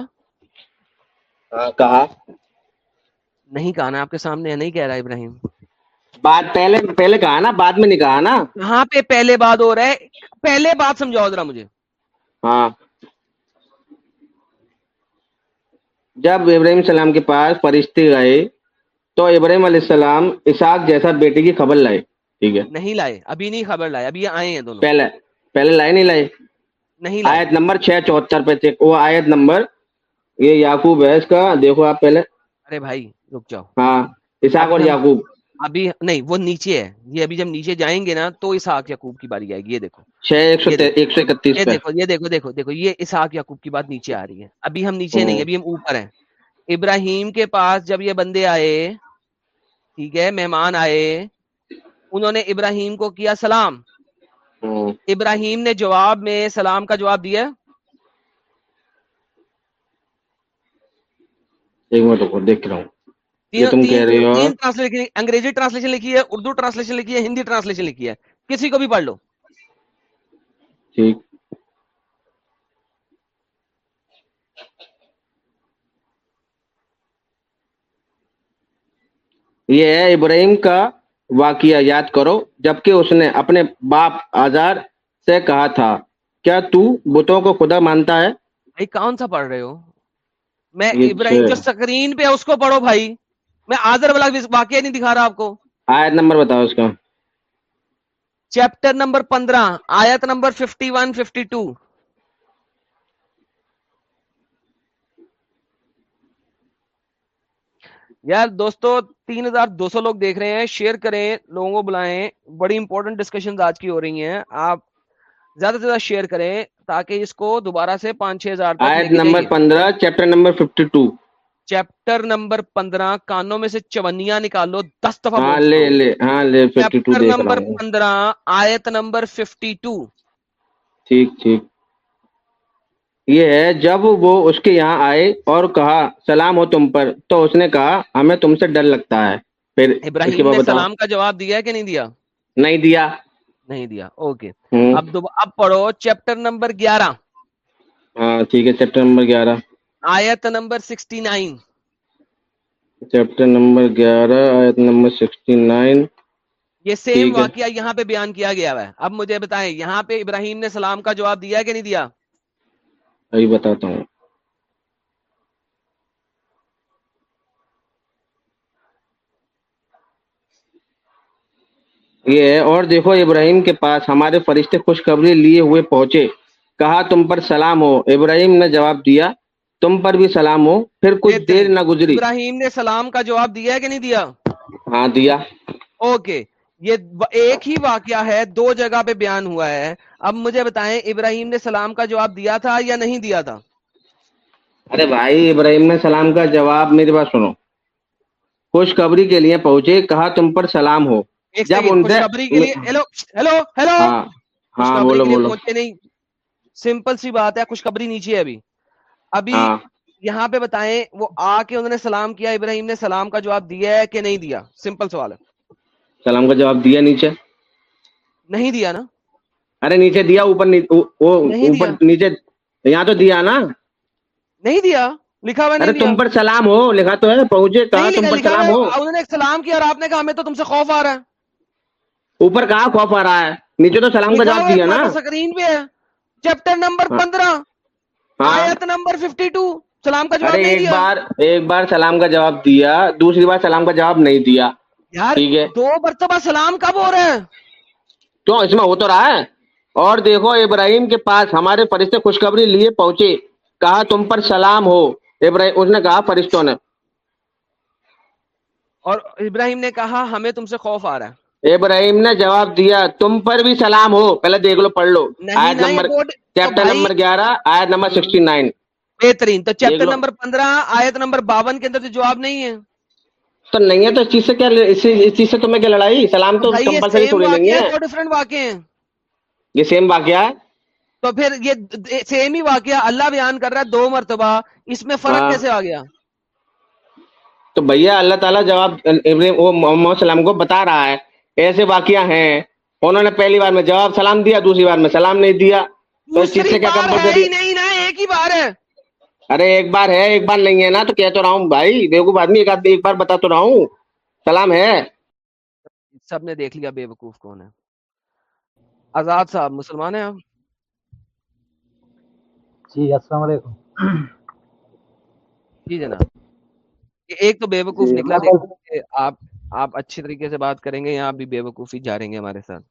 ہاں، کہا نہیں کہا نا آپ کے سامنے نہیں کہہ رہا ابراہیم بات پہلے پہلے کہا نا بعد میں نہیں کہا نا ہاں، پہ پہلے بات ہو رہا ہے پہلے بات ذرا مجھے ہاں جب ابراہیم السلام کے پاس فرشتے گئے تو ابراہیم علیہ السلام اساق جیسا بیٹی کی خبر لائے ٹھیک ہے نہیں لائے ابھی نہیں خبر لائے ابھی آئے ہیں دونوں پہلے پہلے لائے نہیں لائے نہیں آیت نمبر چھ چوہتر پہ تھے وہ آیت نمبر یہ یعقوب ہے اس کا دیکھو آپ پہلے ارے بھائی رک جاؤ ہاں اساق اور یعقوب ابھی نہیں وہ نیچے ہے یہ ابھی جب نیچے جائیں گے نا تو اساق یعقوب کی باری آئے گی یہ دیکھو چھ ایک سو ایک سو دیکھو یہ دیکھو دیکھو دیکھو یہ اساق یعقوب کی بات نیچے آ رہی ہے ابھی ہم نیچے نہیں ہاں۔ ابھی ہم اوپر ہیں ابراہیم کے پاس جب یہ بندے آئے ٹھیک ہے مہمان آئے انہوں نے ابراہیم کو کیا سلام ابراہیم نے جواب میں سلام کا جواب دیا انگریزی ٹرانسلیشن لکھی ہے اردو ٹرانسلیشن لکھی ہے ہندی ٹرانسلیشن لکھی ہے کسی کو بھی پڑھ لو ٹھیک یہ ہے ابراہیم کا واقعہ یاد کرو جبکہ اس نے اپنے باپ آزار سے کہا تھا کیا تو بتوں کو خدا مانتا ہے بھائی کون سا پڑھ رہے ہو میں ابراہیم جو سکرین پہ اس کو پڑھو بھائی میں آزر والا واقعہ نہیں دکھا رہا آپ کو آیت نمبر بتاؤ اس کا چیپٹر نمبر پندرہ آیت number fifty one fifty two یار دوستو تین ہزار دو سو لوگ دیکھ رہے ہیں شیئر کریں لوگوں کو بلائیں بڑی امپورٹنٹ ڈسکشن آج کی ہو رہی ہیں آپ زیادہ سے زیادہ شیئر کریں تاکہ اس کو دوبارہ سے پانچ چھ ہزار نمبر پندرہ chapter number fifty two chapter number پندرہ کانوں میں سے چونیا نکالو دس دفعہ چیپٹر ہاں، ہاں، نمبر پندرہ آیت نمبر ففٹی ٹو ٹھیک ٹھیک یہ ہے جب وہ اس کے یہاں آئے اور کہا سلام ہو تم پر تو اس نے کہا ہمیں تم سے ڈر لگتا ہے پھر ابراہیم نے سلام کا جواب دیا کہ نہیں دیا نہیں دیا نہیں دیا اوکے اب اب پڑھو چیپٹر نمبر گیارہ ہاں ٹھیک ہے چیپٹر نمبر گیارہ آیت number sixty nine chapter number گیارہ آیت نمبر سکسٹی نائن یہ سیم واقعہ یہاں پہ بیان کیا گیا ہے اب مجھے بتائیں یہاں پہ ابراہیم نے سلام کا جواب دیا کہ نہیں دیا ابھی بتاتا ہوں یہ اور دیکھو ابراہیم کے پاس ہمارے فرشتے خوشخبری لیے ہوئے پہنچے کہا تم پر سلام ہو ابراہیم نے جواب دیا تم پر بھی سلام ہو پھر کچھ دیر نہ گزری ابراہیم نے سلام کا جواب دیا کہ نہیں دیا ہاں دیا اوکے یہ ایک ہی واقعہ ہے دو جگہ پہ بیان ہوا ہے اب مجھے بتائیں ابراہیم نے سلام کا جواب دیا تھا یا نہیں دیا تھا ارے بھائی ابراہیم نے سلام کا جواب میری بات سنو خوشخبری کے لیے پہنچے کہا تم پر سلام ہو جب خبری کے نہیں سمپل سی بات ہے خوشخبری نیچے ابھی ابھی ہاں۔ یہاں پہ بتائیں وہ آ کے انہوں نے سلام کیا ابراہیم نے سلام کا جواب دیا ہے کہ نہیں دیا سمپل سوال ہے سلام کا جواب دیا نیچے نہیں دیا نا ارے نیچے دیا اوپر اوپر نیچے یہاں تو دیا نا نہیں دیا لکھا ہوا تم پر سلام ہو لکھا تو ہے پہنچے کہا تم پر سلام ہو انہوں نے سلام کیا اور آپ نے کہا ہمیں تو تم سے خوف آ رہا ہے اوپر کہا خوف آ رہا ہے نیچے تو سلام کا جواب دیا نا سکرین پہ ہے چیپٹر نمبر ہاں۔ پندرہ ہاں۔ آیت نمبر ففٹی ٹو سلام کا جواب ایک بار ایک بار سلام کا جواب دیا دوسری بار سلام کا جواب نہیں دیا دو مرتبہ سلام کب ہو رہا ہے تو اس میں ہو تو رہا ہے اور دیکھو ابراہیم کے پاس ہمارے فرشتے خوشخبری لیے پہنچے کہا تم پر سلام ہو ابراہیم اس نے کہا فرشتوں نے اور ابراہیم نے کہا ہمیں تم سے خوف آ رہا ہے ابراہیم نے جواب دیا تم پر بھی سلام ہو پہلے دیکھ لو پڑھ لو آیت نمبر چیپٹر نمبر گیارہ آیت نمبر سکسٹی نائن بہترین تو چیپٹر نمبر پندرہ آیت نمبر باون کے اندر جواب نہیں ہے تو نہیں ہے تو اس چیز سے کیا اس چیز سے تمہیں کیا لڑائی سلام تو کمپلسری تھوڑی نہیں ہے ڈفرینٹ واقع ہیں یہ سیم واقعہ ہے تو پھر یہ سیم ہی واقعہ اللہ بیان کر رہا ہے دو مرتبہ اس میں فرق ہاں۔ کیسے آ گیا تو بھیا اللہ تعالیٰ جواب محمد سلام کو بتا رہا ہے ایسے واقعہ ہیں انہوں نے پہلی بار میں جواب سلام دیا دوسری بار میں سلام نہیں دیا تو اس چیز سے کیا کمپلسری نہیں نہ ایک ہی بار ہے ارے ایک بار ہے ایک بار نہیں ہے نا تو کہہ تو تو رہا رہا ہوں ہوں بھائی آدمی ایک بار بتا سلام ہے سب نے دیکھ لیا بے وقوف کون ہے آزاد صاحب مسلمان ہیں آپ جی السلام علیکم جی جناب ایک تو بے وقوف جی، نکلا آپ آپ اچھی طریقے سے بات کریں گے یا آپ بھی بے وقوفی جا رہیں گے ہمارے ساتھ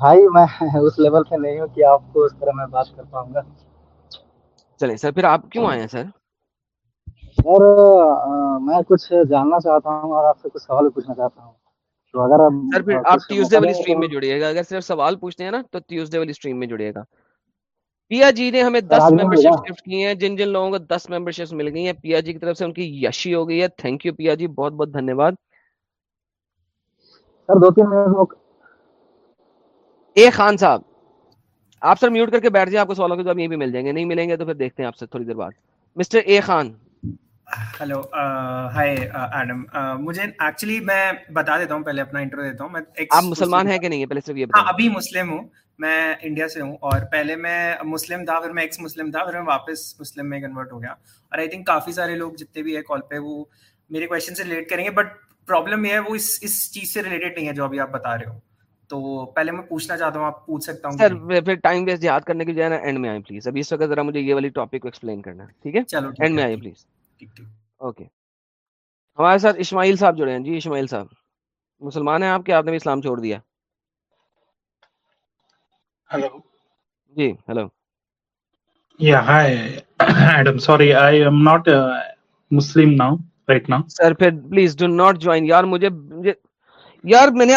بھائی میں اس لیول پہ نہیں ہوں کہ آپ کو اس طرح میں بات کر پاؤں گا چلے سر پھر آپ کیوں ہاں۔ آئے ہیں سر سر میں کچھ جاننا چاہتا ہوں سوال پوچھتے ہیں پیا جی نے ہمیں دس ممبر گفٹ کی جن جن لوگوں کو دس ممبر مل گئی ہیں پیا جی کی طرف سے ان کی یشی ہو گئی ہے تھینک یو پیا جی بہت بہت دھنیہ منٹ اے خان صاحب آپ سر میوٹ کر کے بیٹھ جائیں آپ کو سوالوں کے جواب یہ بھی مل جائیں گے نہیں ملیں گے تو پھر دیکھتے ہیں آپ سے تھوڑی دیر بعد mister A Khan hello hi Adam مجھے ایکچولی میں بتا دیتا ہوں پہلے اپنا انٹرو دیتا ہوں میں آپ مسلمان ہیں کہ نہیں پہلے صرف یہ ہاں ابھی مسلم ہوں میں انڈیا سے ہوں اور پہلے میں مسلم تھا پھر میں ایکس مسلم تھا پھر میں واپس مسلم میں کنورٹ ہو گیا اور آئی تھنک کافی سارے لوگ جتنے بھی ہے کال پہ وہ میرے کوشچن سے ریلیٹ کریں گے بٹ پرابلم یہ ہے وہ اس اس چیز سے ریلیٹڈ نہیں ہے جو ابھی آپ بتا رہے ہو تو پہلے میں پوچھنا چاہتا ہوں آپ پوچھ سکتا ہوں سر پھر ٹائم ویسٹ یاد کرنے کی جائے نا اینڈ میں آئیں پلیز ابھی اس وقت ذرا مجھے یہ والی ٹاپک کو ایکسپلین کرنا ہے ٹھیک ہے چلو اینڈ میں آئیں پلیز اوکے ہمارے ساتھ اسماعیل صاحب جڑے ہیں جی اسماعیل صاحب مسلمان ہیں آپ کے آپ نے بھی اسلام چھوڑ دیا ہلو جی ہلو یا hi Adam sorry I am not Muslim now right now sir پھر پلیز ڈو ناٹ جوائن یار مجھے یار میں نے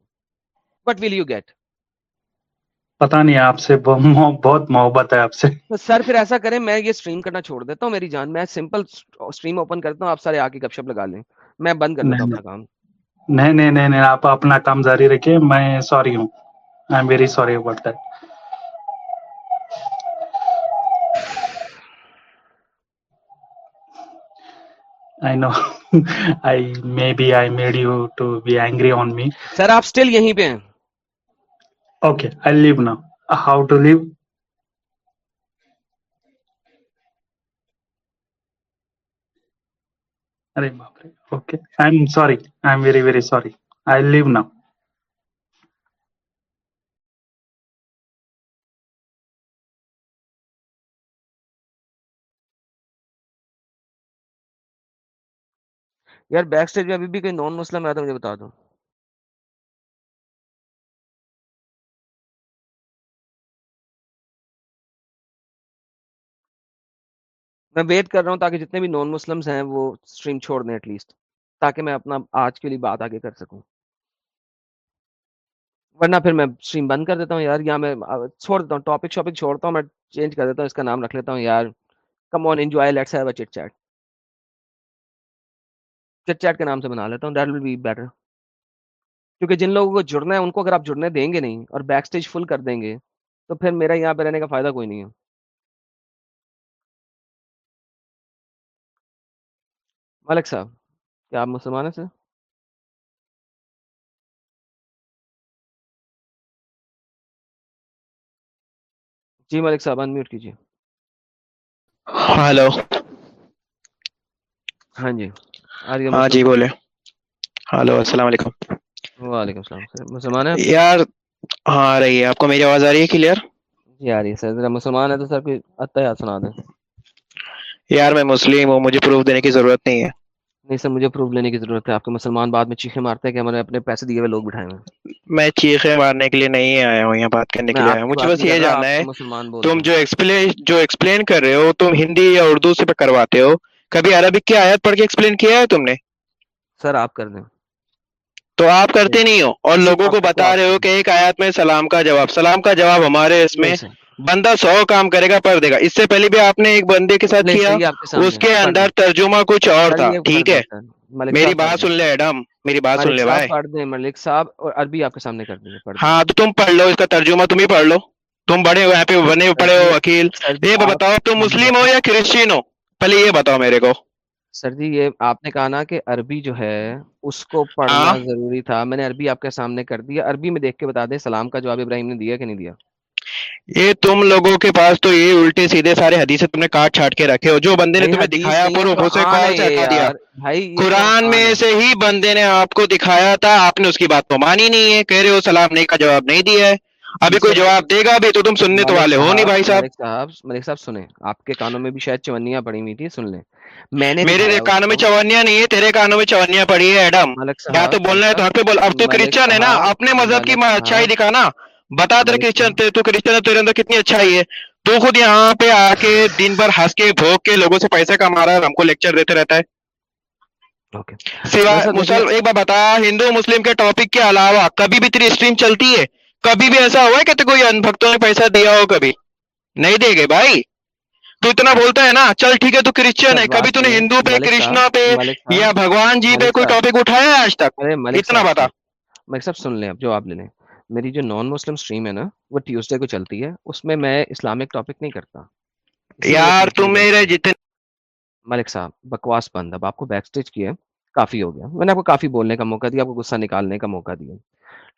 وٹ ول یو گیٹ پتا نہیں آپ سے بہت محبت ہے آپ سے سر پھر ایسا کریں میں یہ سٹریم کرنا چھوڑ دیتا ہوں میری جان میں سمپل سٹریم اوپن کرتا ہوں آپ سارے آ کے گپ شپ لگا لیں میں بند کرنا ہوں اپنا کام نہیں نہیں نہیں نہیں آپ اپنا کام جاری رکھیں میں سوری ہوں I am very sorry about that I know. I maybe I made you to be angry on me. Sir, آپ still یہیں پہ ہیں. okay i leave now how to leave okay i'm sorry i'm very very sorry i leave now یار back stage میں ابھی بھی کوئی نان مسلم آیا تھا مجھے بتا دو میں ویٹ کر رہا ہوں تاکہ جتنے بھی نان مسلمس ہیں وہ اسٹریم چھوڑ دیں ایٹ لیسٹ تاکہ میں اپنا آج کے لیے بات آگے کر سکوں ورنہ پھر میں اسٹریم بند کر دیتا ہوں یار یا میں چھوڑ دیتا ہوں ٹاپک شاپک چھوڑتا ہوں میں چینج کر دیتا ہوں اس کا نام رکھ لیتا ہوں یار come on enjoy chit chat chit chat کے نام سے بنا لیتا ہوں دیٹ ول بی بیٹر کیونکہ جن لوگوں کو جڑنا ہے ان کو اگر آپ جڑنے دیں گے نہیں اور بیک اسٹیج فل کر دیں گے تو پھر میرا یہاں پہ رہنے کا فائدہ کوئی نہیں ہے ملک صاحب کیا آپ مسلمان ہیں سر جی ملک صاحب انمیوٹ کیجیے ہلو ہاں جی ہاں جی بولے ہلو السلام علیکم وعلیکم السلام مسلمان ہے یار ہاں رہی ہے آپ کو میری آواز آ رہی ہے کلیئر جی آ رہی ہے سر ذرا مسلمان ہے تو سر کوئی عطا سنا دیں یار میں مسلم ہوں مجھے پروف دینے کی ضرورت نہیں ہے نہیں سر مجھے پروف لینے کی ضرورت ہے آپ کے مسلمان بعد میں چیخے مارتے ہیں کہ ہم نے اپنے پیسے دیے ہوئے لوگ بٹھائے ہیں میں چیخے مارنے کے لیے نہیں آیا ہوں یہاں بات کرنے کے لیے مجھے بس یہ جاننا ہے تم جو ایکسپلین جو ایکسپلین کر رہے ہو تم ہندی یا اردو سے کرواتے ہو کبھی عربک کی آیت پڑھ کے ایکسپلین کیا ہے تم نے سر آپ کر دیں تو آپ کرتے جی۔ نہیں ہو اور جی، لوگوں کو بتا رہے ہو کہ ایک آیات میں سلام کا جواب سلام کا جواب ہمارے اس میں بندہ سو کام کرے گا پر دے گا اس سے پہلے بھی آپ نے ایک بندے کے ساتھ کیا اس کے اندر ترجمہ کچھ اور تھا ٹھیک ہے میری بات سن لے ایڈم میری بات سن لے بھائی ملک صاحب اور عربی آپ کے سامنے کر دیں ہاں تو تم پڑھ لو اس کا ترجمہ تم ہی پڑھ لو تم بڑے ہو پہ بنے پڑے ہو وکیل جی، یہ بتاؤ تم مسلم ہو یا کرسچین ہو پہلے یہ بتاؤ میرے کو سر جی یہ آپ نے کہا نا کہ عربی جو ہے اس کو پڑھنا ہاں۔ ضروری تھا میں نے عربی آپ کے سامنے کر دیا عربی میں دیکھ کے بتا دیں سلام کا جواب ابراہیم نے دیا کہ نہیں دیا یہ تم لوگوں کے پاس تو یہ الٹے سیدھے سارے حدیث تم نے کاٹ چھاٹ کے رکھے ہو جو بندے نے تمہیں دکھایا دیا قرآن میں سے ہی بندے نے آپ کو دکھایا تھا آپ نے اس کی بات کو مانی نہیں ہے کہہ رہے ہو سلام نہیں کا جواب نہیں دیا ہے ابھی کوئی جواب دے گا بھی تو تم سننے تو والے ہو نہیں بھائی صاحب صاحب سنیں آپ کے کانوں میں بھی شاید چونیاں پڑی ہوئی تھی سن لیں میں نے میرے کانوں میں چونیاں نہیں ہے تیرے کانوں میں چونیاں پڑی ہے ایڈم تو بولنا ہے تو پہ بول اب تو کرسچن ہے نا اپنے مذہب کی اچھائی دکھانا بتا دے کرسچن کرسچن تو تیرے اندر کتنی اچھا ہے تو خود یہاں پہ آ کے دن بھر ہنس کے کے لوگوں سے پیسے کما رہا ہے ہم کو لیکچر دیتے رہتا ہے ہندو مسلم کے ٹاپک کے علاوہ کبھی بھی تیری اسٹریم چلتی ہے کبھی بھی ایسا ہوا ہے کہ کوئی ان بھکتوں نے پیسہ دیا ہو کبھی نہیں دے گے بھائی تو اتنا بولتا ہے نا چل ٹھیک ہے تو کرسچن ہے کبھی تھی ہندو پہ کرشنا پہ یا بھگوان جی پہ کوئی ٹاپک اٹھایا ہے آج تک اتنا بتا سب سن لیں لے لیں میری جو نان مسلم اسٹریم ہے نا وہ ٹیوزڈے کو چلتی ہے اس میں میں اسلامک ٹاپک نہیں کرتا یار میرے جتنے ملک صاحب بکواس بند اب آپ کو بیک اسٹیج کیا کافی ہو گیا میں نے آپ کو کافی بولنے کا موقع دیا آپ کو غصہ نکالنے کا موقع دیا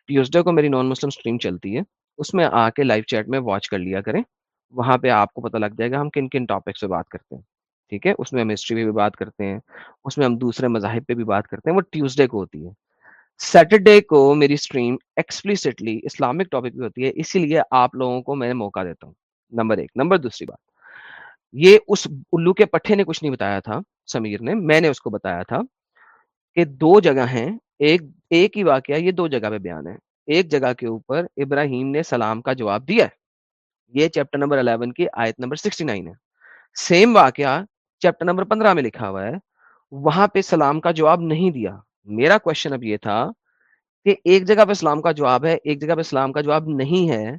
ٹیوزڈے کو میری نان مسلم اسٹریم چلتی ہے اس میں آ کے لائیو چیٹ میں واچ کر لیا کریں وہاں پہ آپ کو پتہ لگ جائے گا ہم کن کن ٹاپکس پہ بات کرتے ہیں ٹھیک ہے اس میں ہم ہسٹری پہ بھی بات کرتے ہیں اس میں ہم دوسرے مذاہب پہ بھی بات کرتے ہیں وہ ٹیوزڈے کو ہوتی ہے سیٹرڈے کو میری اسٹریم ایکسپلسٹلی اسلامک ٹاپک پہ ہوتی ہے اسی لیے آپ لوگوں کو میں موقع دیتا ہوں نمبر ایک نمبر دوسری بات یہ اس الو کے پٹھے نے کچھ نہیں بتایا تھا سمیر نے میں نے اس کو بتایا تھا کہ دو جگہ ہیں ایک ایک ہی واقعہ یہ دو جگہ پہ بیان ہے ایک جگہ کے اوپر ابراہیم نے سلام کا جواب دیا ہے یہ چیپٹر نمبر 11 کی آیت نمبر 69 ہے سیم واقعہ چیپٹر نمبر 15 میں لکھا ہوا ہے وہاں پہ سلام کا جواب نہیں دیا میرا کوشچن اب یہ تھا کہ ایک جگہ پہ اسلام کا جواب ہے ایک جگہ پہ اسلام کا جواب نہیں ہے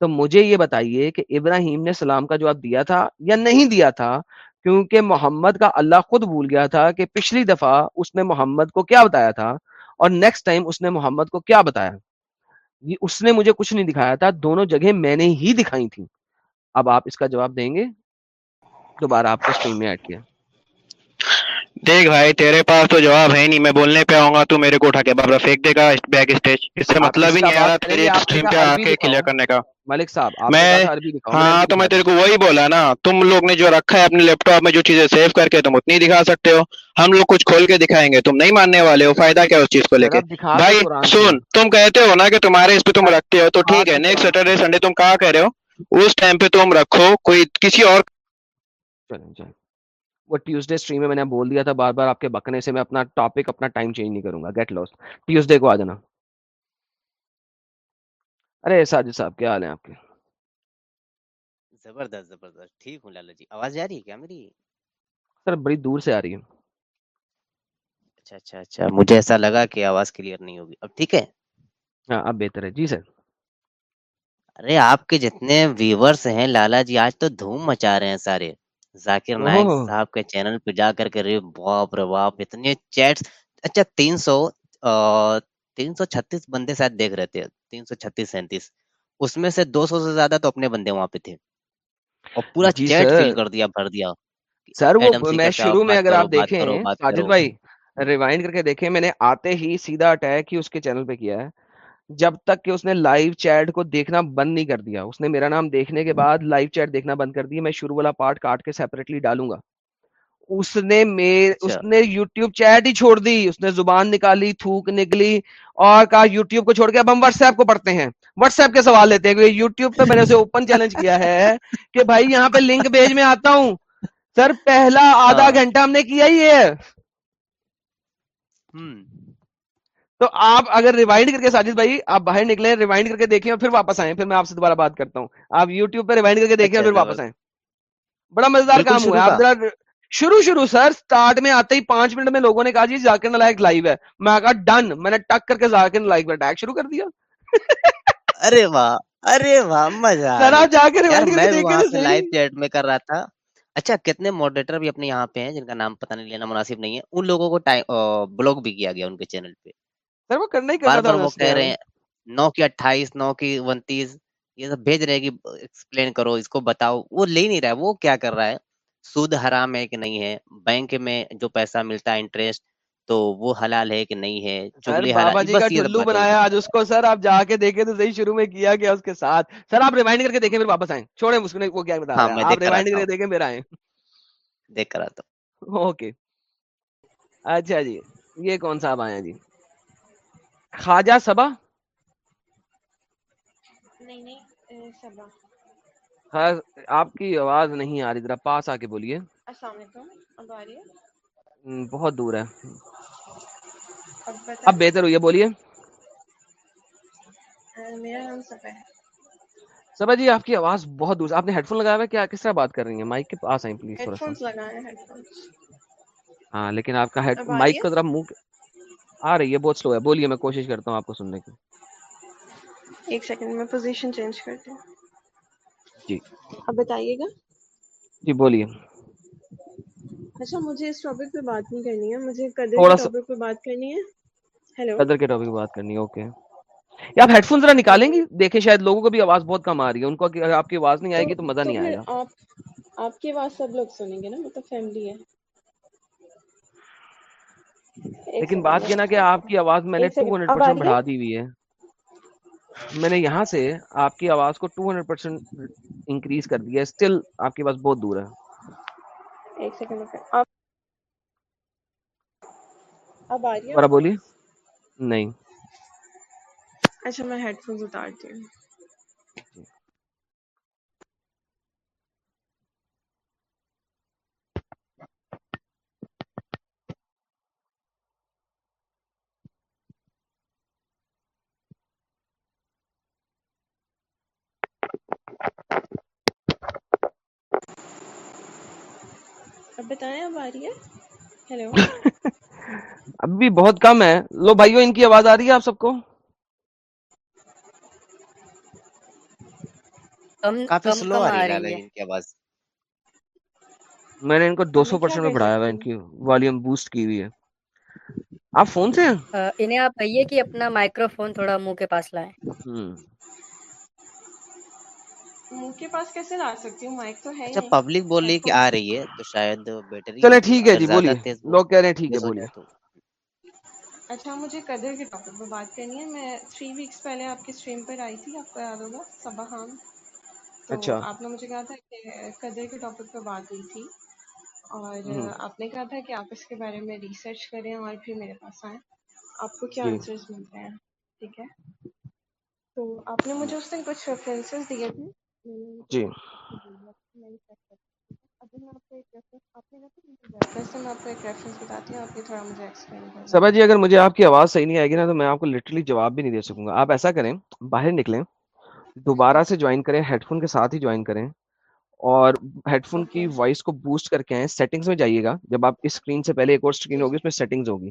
تو مجھے یہ بتائیے کہ ابراہیم نے سلام کا جواب دیا تھا یا نہیں دیا تھا کیونکہ محمد کا اللہ خود بھول گیا تھا کہ پچھلی دفعہ اس نے محمد کو کیا بتایا تھا اور نیکسٹ ٹائم اس نے محمد کو کیا بتایا اس نے مجھے کچھ نہیں دکھایا تھا دونوں جگہ میں نے ہی دکھائی تھی اب آپ اس کا جواب دیں گے دوبارہ آپ کو اسٹریم میں ایڈ کیا دیکھ بھائی تیرے پاس تو جواب ہے نہیں میں بولنے پہ آؤں گا تو میرے کو اٹھا کے بابرا پھینک دے گا بیک اسٹیج اس سے مطلب ہی نہیں آ رہا تیرے اسٹریم پہ آ کے کلیئر کرنے کا ملک صاحب میں ہاں تو میں تیرے کو وہی بولا نا تم لوگ نے جو رکھا ہے اپنے لیپ ٹاپ میں جو چیزیں سیو کر کے تم اتنی دکھا سکتے ہو ہم لوگ کچھ کھول کے دکھائیں گے تم نہیں ماننے والے ہو فائدہ کیا اس چیز کو لے کے بھائی سن تم کہتے ہو نا کہ تمہارے اس پہ تم ہاں، رکھتے ہو تو ہاں، ٹھیک ہے نیکسٹ سیٹرڈے سنڈے تم کہاں کہہ رہے ہو اس ٹائم پہ تم رکھو کوئی کسی اور وہ ٹیوزڈے اسٹریم میں میں نے بول دیا تھا بار بار آپ کے بکنے سے میں اپنا ٹاپک اپنا ٹائم چینج نہیں کروں گا گیٹ لوس ٹیوزڈے کو آ جانا ارے ساجد صاحب کیا حال ہیں آپ کے زبردست زبردست ٹھیک ہوں لالا جی آواز جا رہی ہے کیا میری سر بڑی دور سے آ رہی ہے اچھا اچھا اچھا مجھے ایسا لگا کہ آواز کلیئر نہیں ہوگی اب ٹھیک ہے ہاں اب بہتر ہے جی سر ارے آپ کے جتنے ویورس ہیں لالا جی آج تو دھوم مچا رہے ہیں سارے ذاکر نائک صاحب کے چینل پہ جا کر کے رہے باپ رے باپ اتنے چیٹس اچھا تین سو تین سو چھتیس بندے شاید دیکھ رہے تھے تین سو چھتیس سینتیس اس میں سے دو سو سے زیادہ تو اپنے بندے وہاں پہ تھے اور پورا جی چیٹ فیل کر دیا بھر دیا سر وہ میں شروع میں اگر آپ دیکھیں ساجد بھائی ریوائنڈ کر کے دیکھیں میں نے آتے ہی سیدھا اٹیک ہی اس کے چینل پہ کیا ہے جب تک کہ اس نے لائیو چیٹ کو دیکھنا بند نہیں کر دیا اس نے میرا نام دیکھنے کے بعد لائیو چیٹ دیکھنا بند کر دیا میں شروع والا پارٹ کاٹ کے سیپریٹلی ڈالوں گا اس اچھا۔ اس نے نے میر... یوٹیوب چیٹ ہی چھوڑ دی اس نے زبان نکالی تھوک نکلی اور کہا یوٹیوب کو چھوڑ کے اب ہم واٹس ایپ کو پڑھتے ہیں واٹس ایپ کے سوال لیتے ہیں یوٹیوب پہ میں نے اوپن چیلنج کیا ہے کہ بھائی یہاں پہ لنک بھیج میں آتا ہوں سر پہلا آدھا ہاں۔ گھنٹہ ہم نے کیا ہی ہے تو آپ اگر ریوائنڈ کر کے ساجد بھائی آپ باہر نکلے ریوائنڈ کر کے دیکھیں اور پھر واپس آئیں پھر میں آپ سے دوبارہ بات کرتا ہوں آپ یوٹیوب پہ ریوائنڈ کر کے دیکھیں اور پھر اچھا واپس آئیں بڑا مزیدار کام ہوا آپ ذرا شروع شروع سر سٹارٹ میں آتے ہی پانچ منٹ میں لوگوں نے کہا جی ذاکر نلائک لائیو ہے میں کہا ڈن میں نے ٹک کر کے ذاکر نلائک پر اٹیک شروع کر دیا ارے واہ ارے واہ مزہ سر آپ جا کے ریوائنڈ کر دیکھیں میں وہاں لائیو چیٹ میں کر رہا تھا اچھا کتنے ماڈریٹر بھی اپنے یہاں پہ ہیں جن کا نام پتہ نہیں لینا مناسب نہیں ہے ان لوگوں کو ٹائم بلاک بھی کیا گیا ان کے چینل پہ سر وہ کرنا ہی کرنا تھا وہ کہہ رہے ہیں نو کی اٹھائیس نو کی انتیس یہ سب بھیج رہے کہ ایکسپلین کرو اس کو بتاؤ وہ لے نہیں رہا ہے وہ کیا کر رہا ہے سود حرام ہے کہ نہیں ہے بینک میں جو پیسہ ملتا ہے انٹرسٹ تو وہ حلال ہے کہ نہیں ہے چگلی حلال بابا جی کا ٹلو بنایا آج اس کو سر آپ جا کے دیکھیں تو صحیح شروع میں کیا گیا اس کے ساتھ سر آپ ریمائنڈ کر کے دیکھیں پھر واپس آئیں چھوڑیں اس نے وہ کیا بتا ہاں، رہا ہے آپ ریمائنڈ کر کے دیکھیں پھر آئیں دیکھ کر آتا ہوں اوکے اچھا جی یہ کون صاحب آئے ہیں جی خواجہ سبا ہاں، آپ کی آواز نہیں آ رہی ذرا پاس آ کے بولیے بہت دور ہے اب بہتر ہوئی بولیے سبا جی آپ کی آواز بہت دور آپ نے ہیڈ فون لگایا ہوا کیا کس طرح بات کر رہی ہیں مائک کے پاس آئیں پلیز تھوڑا سا ہاں لیکن آپ کا ہیڈ مائک کو ذرا منہ آ رہی ہے بہت سلو ہے بولیے میں کوشش کرتا ہوں آپ کو سننے کی ایک سیکنڈ میں پوزیشن چینج کرتے ہیں جی اب بتائیے گا جی بولیے اچھا مجھے اس ٹاپک پہ بات نہیں کرنی ہے مجھے قدر کے ٹاپک پہ بات کرنی ہے ہیلو قدر کے ٹاپک پہ بات کرنی ہے اوکے آپ ہیڈ فون ذرا نکالیں گی دیکھیں شاید لوگوں کو بھی آواز بہت کم آ رہی ہے ان کو آپ کی آواز نہیں آئے گی تو مزہ نہیں آئے گا آپ کی آواز سب لوگ سنیں گے نا مطلب فیملی ہے لیکن بات یہ نا کہ آپ کی آواز میں نے ٹو ہنڈریڈ پرسینٹ بڑھا دی ہوئی ہے میں نے یہاں سے آپ کی آواز کو ٹو ہنڈریڈ پرسینٹ انکریز کر دیا اسٹل آپ کی آواز بہت دور ہے اور بولیے نہیں اچھا میں ہیڈ فون اتارتی ہوں اب بتائیں اب آ رہی ہے ہیلو اب بھی بہت کم ہے لو بھائیو ان کی آواز آ رہی ہے آپ سب کو میں نے ان کو دو سو پرسینٹ میں بڑھایا ہوا ان کی والیوم بوسٹ کی ہوئی ہے آپ فون سے انہیں آپ کہیے کہ اپنا مائکرو فون تھوڑا منہ کے پاس لائیں کے پاس کیسے سکتی ہوں مائک تو تو ہے اچھا، ہے ہے پبلک کہ آ رہی شاید جی، لوگ کہہ رہے ہیں ٹھیک بولیے اچھا مجھے قدر کے ٹاپک پہ بات کرنی ہے میں تھری ویکس پہلے آپ اسٹریم پر آئی تھی آپ کو یاد ہوگا اچھا آپ نے مجھے کہا تھا کہ قدر کے ٹاپک پہ بات ہوئی تھی اور آپ نے کہا تھا کہ آپ اس کے بارے میں ریسرچ کریں اور پھر میرے پاس آئیں آپ کو کیا آنسرز مل رہے ہیں ٹھیک ہے تو آپ نے مجھے اس دن کچھ ریفرنسز دیے تھے جی۔ سبا جی اگر مجھے آپ کی آواز صحیح نہیں آئے گی نا تو میں آپ کو لٹرلی جواب بھی نہیں دے سکوں گا آپ ایسا کریں باہر نکلیں دوبارہ سے جوائن کریں ہیڈ فون کے ساتھ ہی جوائن کریں اور ہیڈ فون کی وائس کو بوسٹ کر کے سیٹنگس میں جائیے گا جب آپ اسکرین سے پہلے ایک اور ہوگی اس میں سیٹنگز ہوگی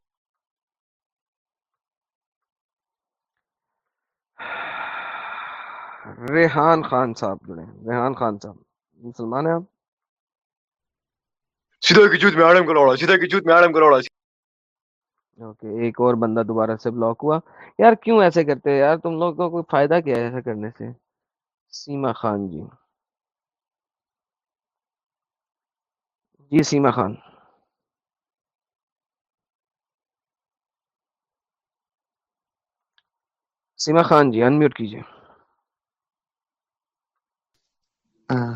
ریحان خان صاحب جڑے ریحان خان صاحب مسلمان ہیں آپ سیدھا کی جوت میں آڑم کروڑا سیدھا کی جوت میں آڑم کروڑا اوکے ایک اور بندہ دوبارہ سے بلاک ہوا یار کیوں ایسے کرتے یار تم لوگ کو کوئی فائدہ کیا ہے ایسا کرنے سے سیما خان جی جی سیما خان سیما خان جی ان میوٹ کیجیے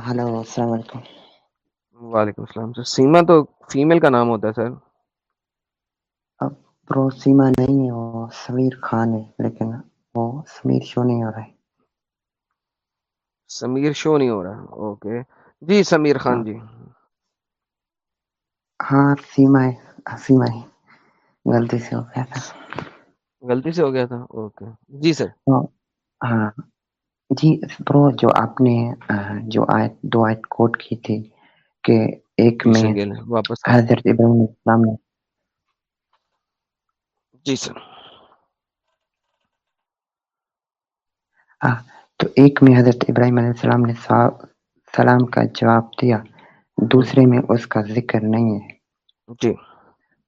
ہلو السلام علیکم وعلیکم السلام سر سیما تو فیمل کا نام ہوتا ہے سر اب پرو سیما نہیں ہے وہ سمیر خان ہے لیکن وہ سمیر شو نہیں ہو رہا ہے سمیر شو نہیں ہو رہا اوکے جی سمیر خان جی ہاں سیما ہے سیما ہے غلطی سے ہو گیا تھا غلطی سے ہو گیا تھا اوکے جی سر ہاں. جی برو جو آپ نے جو آیت دو آیت کوٹ کی تھی کہ ایک میں واپس حضرت ابراہیم اسلام نے جی سر تو ایک میں حضرت ابراہیم علیہ السلام نے سلام کا جواب دیا دوسرے میں اس کا ذکر نہیں ہے جی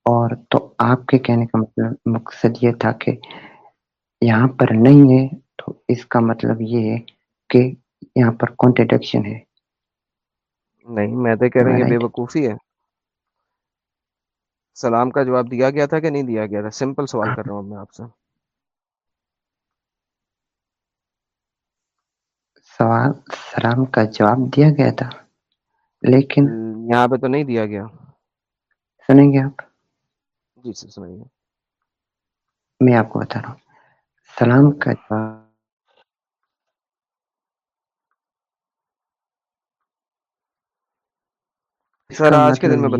اور تو آپ کے کہنے کا مطلب مقصد یہ تھا کہ یہاں پر نہیں ہے تو اس کا مطلب یہ ہے کہ یہاں پر ہے ہے نہیں میں تو کہہ رہا ہوں بے وقوفی سلام کا جواب دیا گیا تھا کہ نہیں دیا گیا تھا سمپل سوال کر رہا ہوں میں آپ سے سوال سلام کا جواب دیا گیا تھا لیکن یہاں پہ تو نہیں دیا گیا سنیں گے آپ جی، میں آپ کو بتا رہا ہوں سلام کا جواب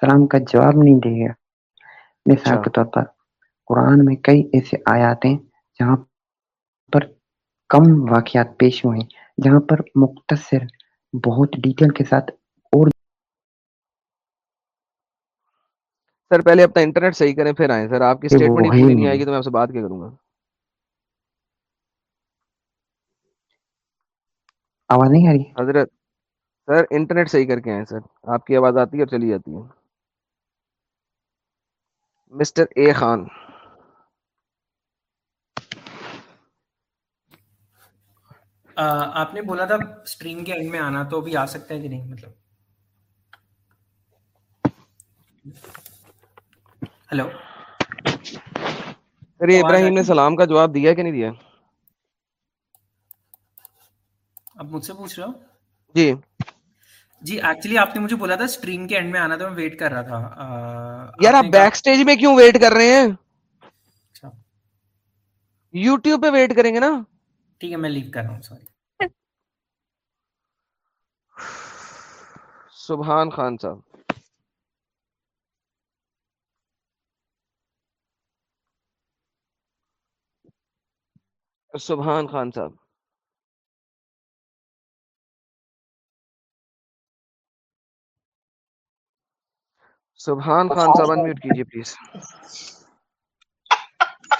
سلام کا جواب نہیں دے گا مثال اچھا۔ کے طور پر قرآن میں کئی ایسے آیات ہیں جہاں پر کم واقعات پیش ہوئے جہاں پر مختصر بہت ڈیٹیل کے ساتھ سر پہلے اپنا انٹرنیٹ صحیح کریں پھر آئیں سر آپ کی اسٹیٹمنٹ نہیں آئے گی تو میں آپ سے بات کیا کروں گا آواز نہیں حضرت سر انٹرنیٹ صحیح کر کے آئے سر آپ کی آواز آتی ہے اور چلی جاتی ہے مسٹر اے خان آپ نے بولا تھا کے اینڈ میں آنا تو ابھی آ سکتا ہے کہ نہیں مطلب ہلو سر ابراہیم نے سلام کا جواب دیا کہ نہیں دیا اب مجھ سے پوچھ رہا ہوں جی جی ایکچولی آپ نے مجھے بولا تھا اسٹریم کے اینڈ میں آنا تھا میں ویٹ کر رہا تھا یار آپ بیک سٹیج میں کیوں ویٹ کر رہے ہیں یوٹیوب اچھا۔ پہ ویٹ کریں گے نا ٹھیک ہے میں لیو کر رہا ہوں سوری سبحان خان صاحب سبحان خان صاحب سبحان خان صاحب انمیوٹ کیجئے پلیز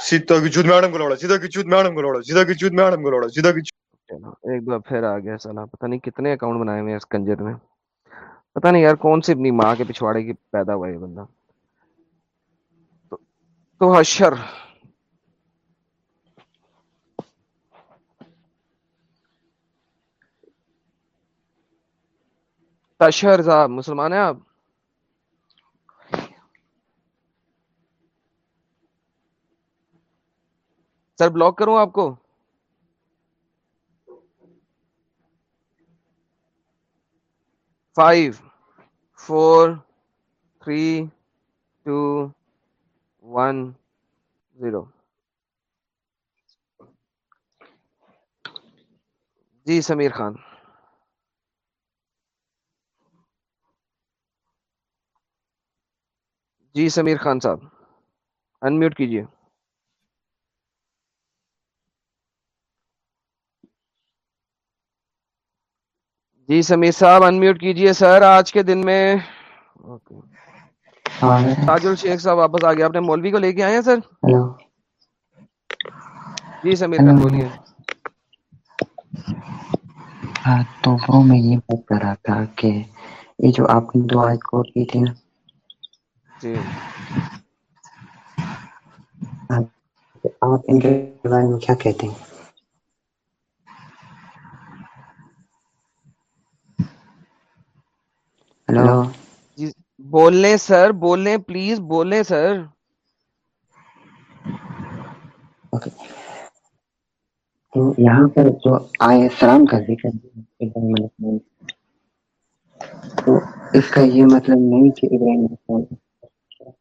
سیدھا کی چود میڈم کو لوڑا سیدھا کی چود میڈم کو لوڑا سیدھا کی چود میڈم کو لوڑا سیدھا کی ایک بار پھر آ گیا سالا پتہ نہیں کتنے اکاؤنٹ بنائے ہوئے ہیں اس کنجر نے پتہ نہیں یار کون سی اپنی ماں کے پچھواڑے کی پیدا ہوا یہ بندہ تو حشر تشہر صاحب مسلمان ہیں آپ سر بلاک کروں آپ کو five four three two one zero جی سمیر خان جی سمیر خان صاحب انمیوٹ کیجیے جی سمیر صاحب انمیوٹ کیجیے سر آج کے دن میں ہاں۔ تاج الشیخ صاحب واپس آ گیا آپ نے مولوی کو لے کے آئے ہیں سر جی سمیر خان بولیے ہاں، تو وہ میں یہ بک کرا تھا کہ یہ جو آپ نے دعا کو کی تھی نا سر پلیز سر تو یہاں پر جو آئے سلام کا ذکر تو اس کا یہ مطلب نہیں کہ ابراہیم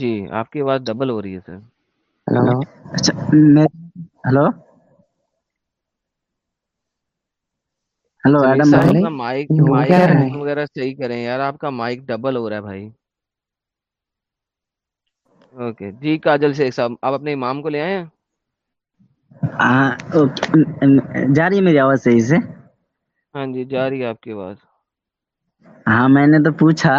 جی آپ کی آواز ڈبل ہو رہی ہے جی کاجل شیخ صاحب آپ اپنے امام کو لے آئے ہاں جا رہی میری آواز صحیح سے ہاں جی جا رہی ہے آپ کی آواز ہاں میں نے تو پوچھا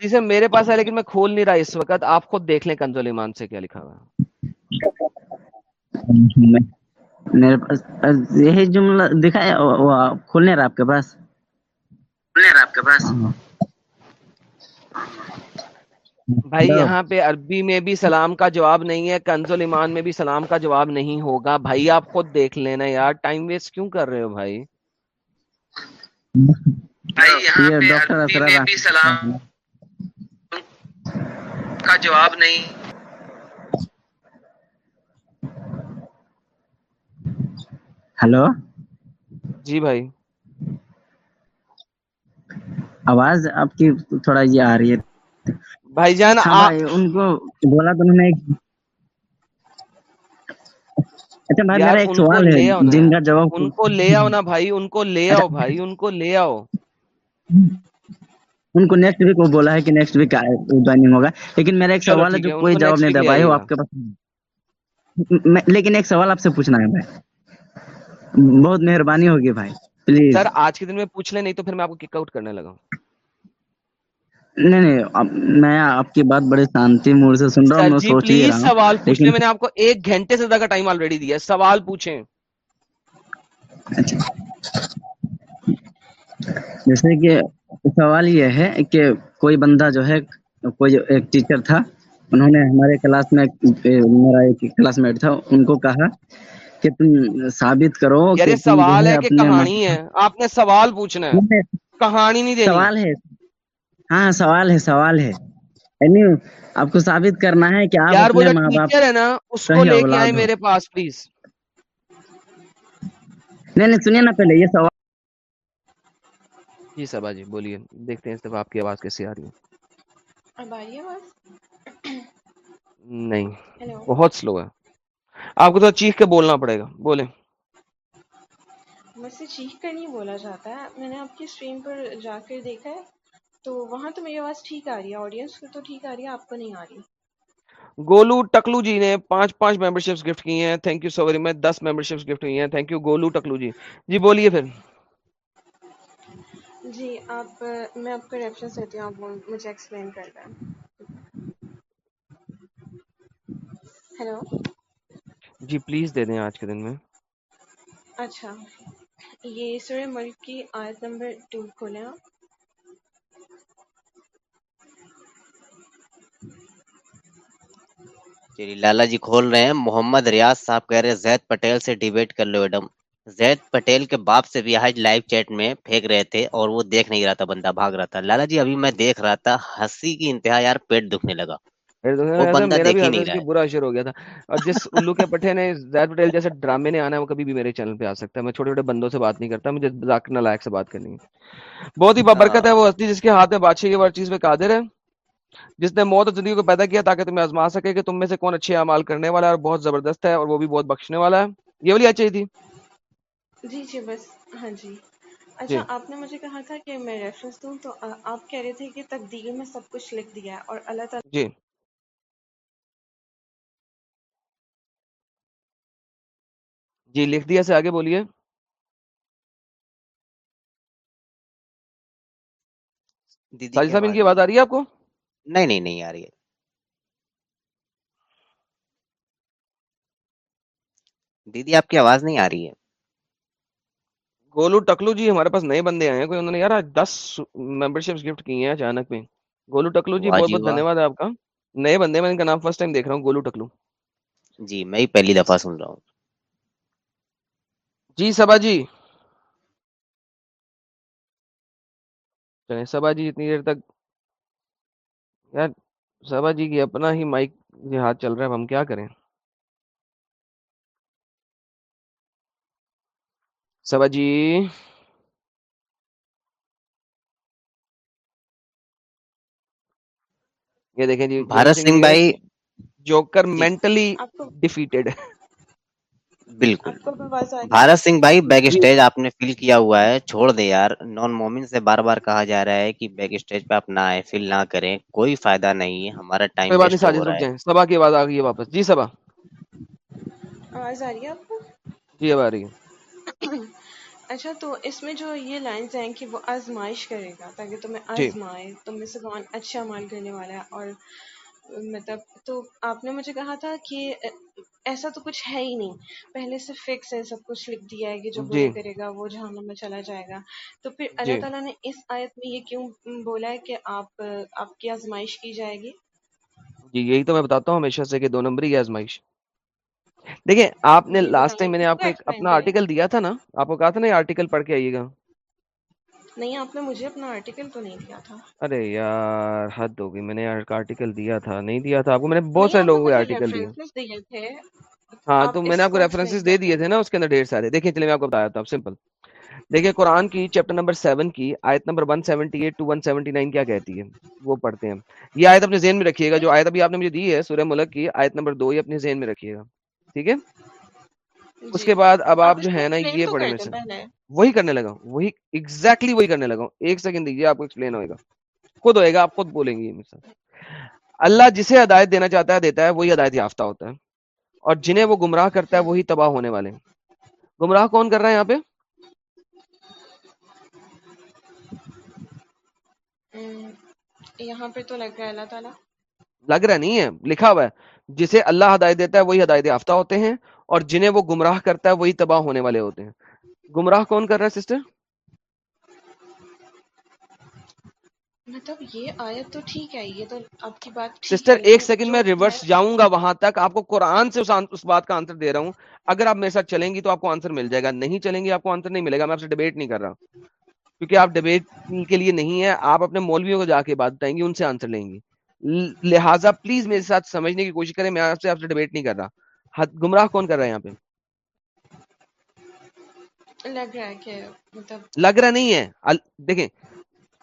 جیسے میرے پاس ہے لیکن میں کھول نہیں رہا اس وقت آپ خود دیکھ لیں کنزول ایمان سے کیا لکھا پہ عربی میں بھی سلام کا جواب نہیں ہے کنزول ایمان میں بھی سلام کا جواب نہیں ہوگا بھائی آپ خود دیکھ لینا یار ٹائم ویسٹ کیوں کر رہے ہو بھائی کا جواب نہیں ہلو جی بھائی آواز آپ کی تھوڑا یہ آ رہی ہے بھائی جان ہاں ان کو بولا تو انہوں نے اچھا، جن کا جواب ان کو لے آؤ نا بھائی ان کو لے اچھا۔ آؤ بھائی ان کو لے آؤ ان کو نیکسٹ ویک وہ بولا ہے کہ نیکسٹ ویک جوائننگ ہوگا لیکن میرا ایک سوال ہے جو کوئی جواب نہیں دے پائے وہ آپ کے پاس لیکن ایک سوال آپ سے پوچھنا ہے بھائی بہت مہربانی ہوگی بھائی پلیز سر آج کے دن میں پوچھ لیں نہیں تو پھر میں آپ کو کک آؤٹ کرنے لگا ہوں نہیں نہیں میں آپ کی بات بڑے شانتی موڈ سے سن رہا ہوں میں سوچ ہی رہا سوال پوچھنے میں نے آپ کو ایک گھنٹے سے زیادہ کا ٹائم آلریڈی دیا سوال پوچھیں جیسے کہ سوال یہ ہے کہ کوئی بندہ جو ہے کوئی ایک ٹیچر تھا انہوں نے ہمارے کلاس میں میرا ایک کلاس میٹ تھا ان کو کہا کہ تم ثابت کرو کہ سوال ہے کہ کہانی ہے آپ نے سوال پوچھنا ہے کہانی نہیں دینی سوال ہے ہاں سوال ہے سوال ہے یعنی آپ کو ثابت کرنا ہے کہ آپ اپنے ماں باپ ہے نا اس کو لے کے آئے میرے پاس پلیز نہیں نہیں سنیے نا پہلے یہ سوال جی سبا جی بولیے دیکھتے ہیں اس دفعہ آپ کی آواز کیسی آ رہی ہے نہیں بہت سلو ہے آپ کو تو چیخ کے بولنا پڑے گا بولے مجھ سے چیخ کر نہیں بولا جاتا ہے میں نے آپ کی اسٹریم پر جا کر دیکھا ہے تو وہاں تو میری آواز ٹھیک آ رہی ہے آڈینس کو تو ٹھیک آ رہی ہے آپ کو نہیں آ رہی گولو ٹکلو جی نے پانچ پانچ ممبر شپس گفٹ کی ہیں thank you so very much this member ships gift ہوئی ہیں تھینک یو گولو ٹکلو جی جی بولیے پھر جی آپ میں آپ کو ریفرنس دیتی ہوں آپ مجھے ایکسپلین کر دیں ہیلو جی پلیز دے دیں آج کے دن میں اچھا یہ سورہ ملک کی آیت نمبر ٹو کھولیں آپ جی، لالا جی کھول رہے ہیں محمد ریاض صاحب کہہ رہے ہیں زید پٹیل سے ڈیبیٹ کر لو ایڈم زید پٹیل کے باپ سے بھی آج لائیو چیٹ میں پھینک رہے تھے اور وہ دیکھ نہیں رہا تھا بندہ بھاگ رہا تھا لالا جی ابھی میں دیکھ رہا تھا ہنسی کی انتہا یار پیٹ دکھنے لگا جی برا ہو گیا تھا جس الو کے پٹھے جیسے ڈرامے نے آنا بھی میرے چینل پہ آ سکتا ہے میں چھوٹے چھوٹے بندوں سے بات نہیں کرتا مجھے ذاکر سے بات کرنی ہے بہت ہی اچھا۔ برکت ہے وہ ہستی جس کے ہاتھ میں باچھی پہ ہے جس نے موت اور کو پیدا کیا تاکہ تمہیں آزما سکے کہ تم میں سے کون اچھے اعمال کرنے والا ہے اور بہت زبردست ہے اور وہ بھی بہت بخشنے والا ہے یہ اچھی تھی جی جی بس ہاں جی اچھا جی۔ آپ نے مجھے کہا تھا کہ میں ریفرنس دوں تو آپ کہہ رہے تھے کہ تقدیر میں سب کچھ لکھ دیا ہے اور اللہ تعالیٰ جی جی لکھ دیا سے آگے بولیے دیدی صاحب ان کی آواز آ رہی ہے آپ کو نہیں نہیں نہیں آ رہی ہے دیدی آپ کی آواز نہیں آ رہی ہے گولو ٹکلو جی ہمارے پاس نئے بندے آئے ہیں کوئی انہوں نے یار آج دس ممبر شپ گفٹ کی ہیں اچانک میں گولو ٹکلو جی بہت جی، بہت دھنیہ واد آپ کا نئے بندے میں ان کا نام فرسٹ ٹائم دیکھ رہا ہوں گولو ٹکلو جی میں ہی پہلی دفعہ سن رہا ہوں جی سبا جی چلیں سبا جی اتنی دیر تک یار سبا جی کی اپنا ہی مائک جی ہاتھ چل رہا ہے ہم کیا کریں سبا جی یہ دیکھیں جی بھارت سنگھ بھائی جوکر مینٹلی ڈیفیٹیڈ بالکل بھارت سنگھ بھائی بیک اسٹیج آپ نے فیل کیا ہوا ہے چھوڑ دے یار نان مومن سے بار بار کہا جا رہا ہے کہ بیک اسٹیج پہ آپ نہ آئے فیل نہ کریں کوئی فائدہ نہیں ہے ہمارا ٹائم سبا کی آواز آ گئی ہے واپس جی سبا آواز آ رہی ہے آپ کو جی آواز آ رہی ہے اچھا تو اس میں جو یہ لائنز ہیں کہ وہ آزمائش کرے گا تاکہ تمہیں جی۔ آزمائے سے کون اچھا مال کرنے والا ہے اور مطلب تو آپ نے مجھے کہا تھا کہ ایسا تو کچھ ہے ہی نہیں پہلے سے فکس ہے سب کچھ لکھ دیا ہے کہ جو مجھے جی۔ کرے گا وہ جہاں میں چلا جائے گا تو پھر اللہ جی۔ تعالیٰ نے اس آیت میں یہ کیوں بولا ہے کہ آپ آپ کی آزمائش کی جائے گی جی یہی تو میں بتاتا ہوں ہمیشہ سے کہ دو نمبر ہی آزمائش دیکھیں آپ نے لاسٹ ٹائم میں نے آپ کو اپنا آرٹیکل دیا تھا نا آپ کو کہا تھا نا آرٹیکل پڑھ کے آئیے گا نہیں آپ نے بہت سارے بتایا تھا سمپل دیکھیں قرآن سیون کی آیت نمبر کیا کہتی ہے وہ پڑھتے ہیں یہ آیت اپنے رکھیے گا جو آیت ابھی آپ نے دی ہے سورہ ملک کی آیت نمبر دو یہ اپنے ذہن میں رکھیے گا ٹھیک ہے اس جی۔ کے بعد اب آپ جو ہے نا یہ پڑھے میں سے وہی کرنے لگا وہی ایگزیکٹلی وہی کرنے لگا ایک سیکنڈ دیجیے آپ کو ایکسپلین ہوئے گا خود ہوئے گا آپ خود بولیں گے اللہ جسے ہدایت دینا چاہتا ہے دیتا ہے وہی ہدایت یافتہ ہوتا ہے اور جنہیں وہ گمراہ کرتا ہے وہی تباہ ہونے والے گمراہ کون کر رہا ہے یہاں پہ یہاں پہ تو لگ رہا ہے اللہ تعالیٰ لگ رہا نہیں ہے لکھا ہوا ہے جسے اللہ ہدایت دیتا ہے وہی ہدایت یافتہ ہوتے ہیں اور جنہیں وہ گمراہ کرتا ہے وہی تباہ ہونے والے ہوتے ہیں گمراہ کون کر رہا ہے سسٹر مطلب یہ آیا تو ٹھیک ہے ریورس جاؤں گا وہاں تک آپ کو قرآن سے اس بات کا آنسر دے رہا ہوں اگر آپ میرے ساتھ چلیں گی تو آپ کو آنسر مل جائے گا نہیں چلیں گی آپ کو آنسر نہیں ملے گا میں آپ سے ڈبیٹ نہیں کر رہا کیونکہ آپ ڈبیٹ کے لیے نہیں ہے آپ اپنے مولویوں کو جا کے بات بتائیں گی ان سے آنسر لیں گی لہٰذا پلیز میرے ساتھ سمجھنے کی کوشش کریں میں آپ آپ سے سے ڈبیٹ نہیں کر رہا گمراہ کون کر رہا ہے یہاں پہ لگ رہا مطلب نہیں ہے دیکھیں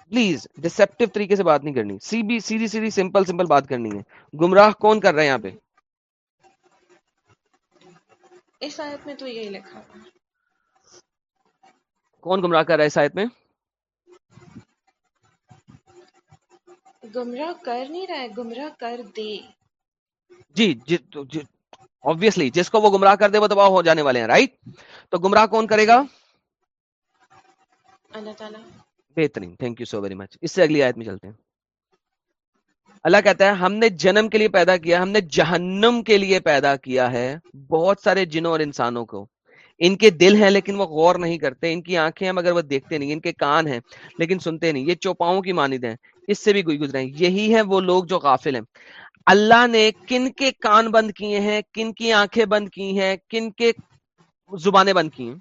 پلیز ڈسپٹیو طریقے سے بات نہیں کرنی سی بی سیدھی سیدھی سمپل سمپل بات کرنی ہے گمراہ کون کر رہا ہے یہاں پہ اس آیت میں تو یہی لکھا کون گمراہ کر رہا ہے اس آیت میں گمراہ کر نہیں رہا ہے گمراہ کر دے جی جی, جی، obviously جس کو وہ گمراہ کر دے وہ دباؤ ہو جانے والے ہیں رائٹ تو گمراہ کون کرے گا اللہ تعالیٰ اس سے اگلی آیت میں چلتے ہیں اللہ کہتا ہے ہم نے جنم کے لیے پیدا کیا ہم نے جہنم کے لیے پیدا کیا ہے بہت سارے جنوں اور انسانوں کو ان کے دل ہیں لیکن وہ غور نہیں کرتے ان کی آنکھیں ہیں مگر وہ دیکھتے نہیں ان کے کان ہیں لیکن سنتے نہیں یہ چوپاؤں کی مانند ہیں اس سے بھی گزریں یہی ہے وہ لوگ جو غافل ہیں اللہ نے کن کے کان بند کیے ہیں کن کی آنکھیں بند کی ہیں کن کے زبانیں بند کی ہیں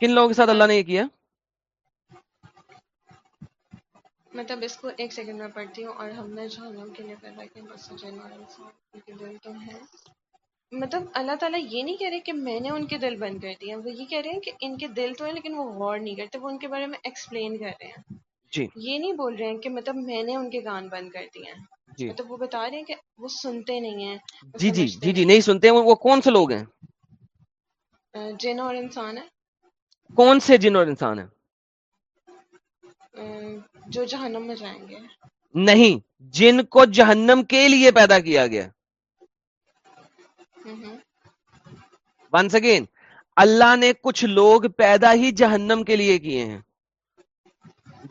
کن لوگوں کے ساتھ اللہ نے یہ کیا مطلب اس کو ایک سیکنڈ میں پڑھتی ہوں اور ہم نے جو ہم کے لیے پیدا کیا مطلب اللہ تعالیٰ یہ نہیں کہہ رہے کہ میں نے ان کے دل بند کر دیا وہ یہ کہہ رہے ہیں کہ ان کے دل تو ہیں لیکن وہ غور نہیں کرتے وہ ان کے بارے میں ایکسپلین کر رہے ہیں جی یہ نہیں بول رہے ہیں کہ مطلب میں نے ان کے گان بند کر دیے ہیں جی۔ مطلب وہ بتا رہے ہیں کہ وہ سنتے نہیں ہیں جی جی جی جی نہیں سنتے ہیں وہ کون سے لوگ ہیں جن اور انسان ہے کون سے جن اور انسان ہیں جو جہنم میں جائیں گے نہیں جن کو جہنم کے لیے پیدا کیا گیا ونس اگین اللہ نے کچھ لوگ پیدا ہی جہنم کے لیے کیے ہیں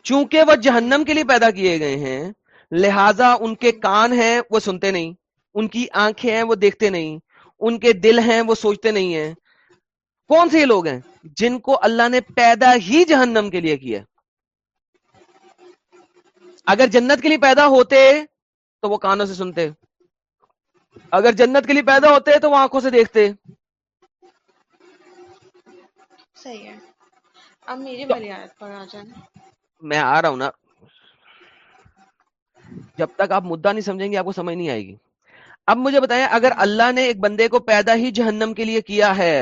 چونکہ وہ جہنم کے لیے پیدا کیے گئے ہیں لہٰذا ان کے کان ہیں وہ سنتے نہیں ان کی آنکھیں ہیں وہ دیکھتے نہیں ان کے دل ہیں وہ سوچتے نہیں ہیں کون سے لوگ ہیں جن کو اللہ نے پیدا ہی جہنم کے لیے کیا اگر جنت کے لیے پیدا ہوتے تو وہ کانوں سے سنتے اگر جنت کے لیے پیدا ہوتے تو وہ آنکھوں سے دیکھتے اب میری میں آ رہا ہوں نا جب تک آپ مدعا نہیں سمجھیں گے آپ کو سمجھ نہیں آئے گی اب مجھے بتائیں اگر اللہ نے ایک بندے کو پیدا ہی جہنم کے لیے کیا ہے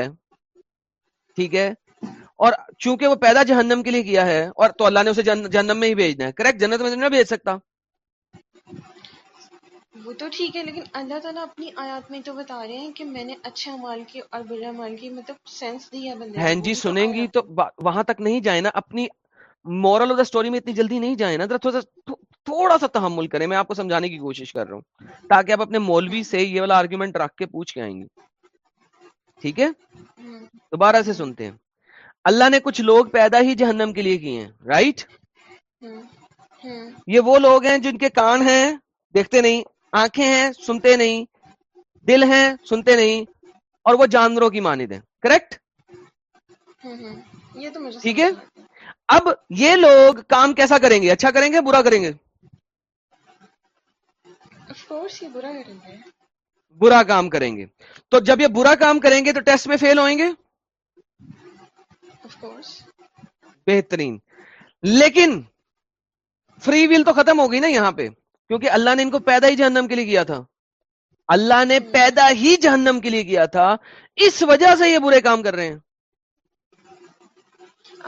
ٹھیک ہے اور چونکہ وہ پیدا جہنم کے لیے کیا ہے اور تو اللہ نے اسے جہنم میں ہی بھیجنا ہے کریکٹ جنت میں بھیج سکتا وہ تو ٹھیک ہے لیکن اللہ تعالیٰ اپنی آیات میں تو بتا رہے ہیں کہ میں نے اچھے مطلب ہاں جی، گی تو وہاں تک نہیں جائیں نا اپنی مورل میں اتنی جلدی نہیں جائیں نا تھوڑا سا تھوڑا سا تحمل کریں میں آپ کو سمجھانے کی کوشش کر رہا ہوں تاکہ آپ اپنے مولوی سے یہ والا آرگیومنٹ رکھ کے پوچھ کے آئیں گے ٹھیک ہے دوبارہ سے سنتے ہیں اللہ نے کچھ لوگ پیدا ہی جہنم کے لیے کیے رائٹ یہ وہ لوگ ہیں جن کے کان ہیں دیکھتے نہیں آنکھیں ہیں سنتے نہیں دل ہیں سنتے نہیں اور وہ جانوروں کی مانے دیں کریکٹ یہ تو ٹھیک ہے اب یہ لوگ کام کیسا کریں گے اچھا کریں گے برا کریں گے برا کام کریں گے تو جب یہ برا کام کریں گے تو ٹیسٹ میں فیل ہوئیں گے بہترین لیکن فری ویل تو ختم ہوگی نا یہاں پہ کیونکہ اللہ نے ان کو پیدا ہی جہنم کے لیے کیا تھا اللہ نے پیدا ہی جہنم کے لیے کیا تھا اس وجہ سے یہ برے کام کر رہے ہیں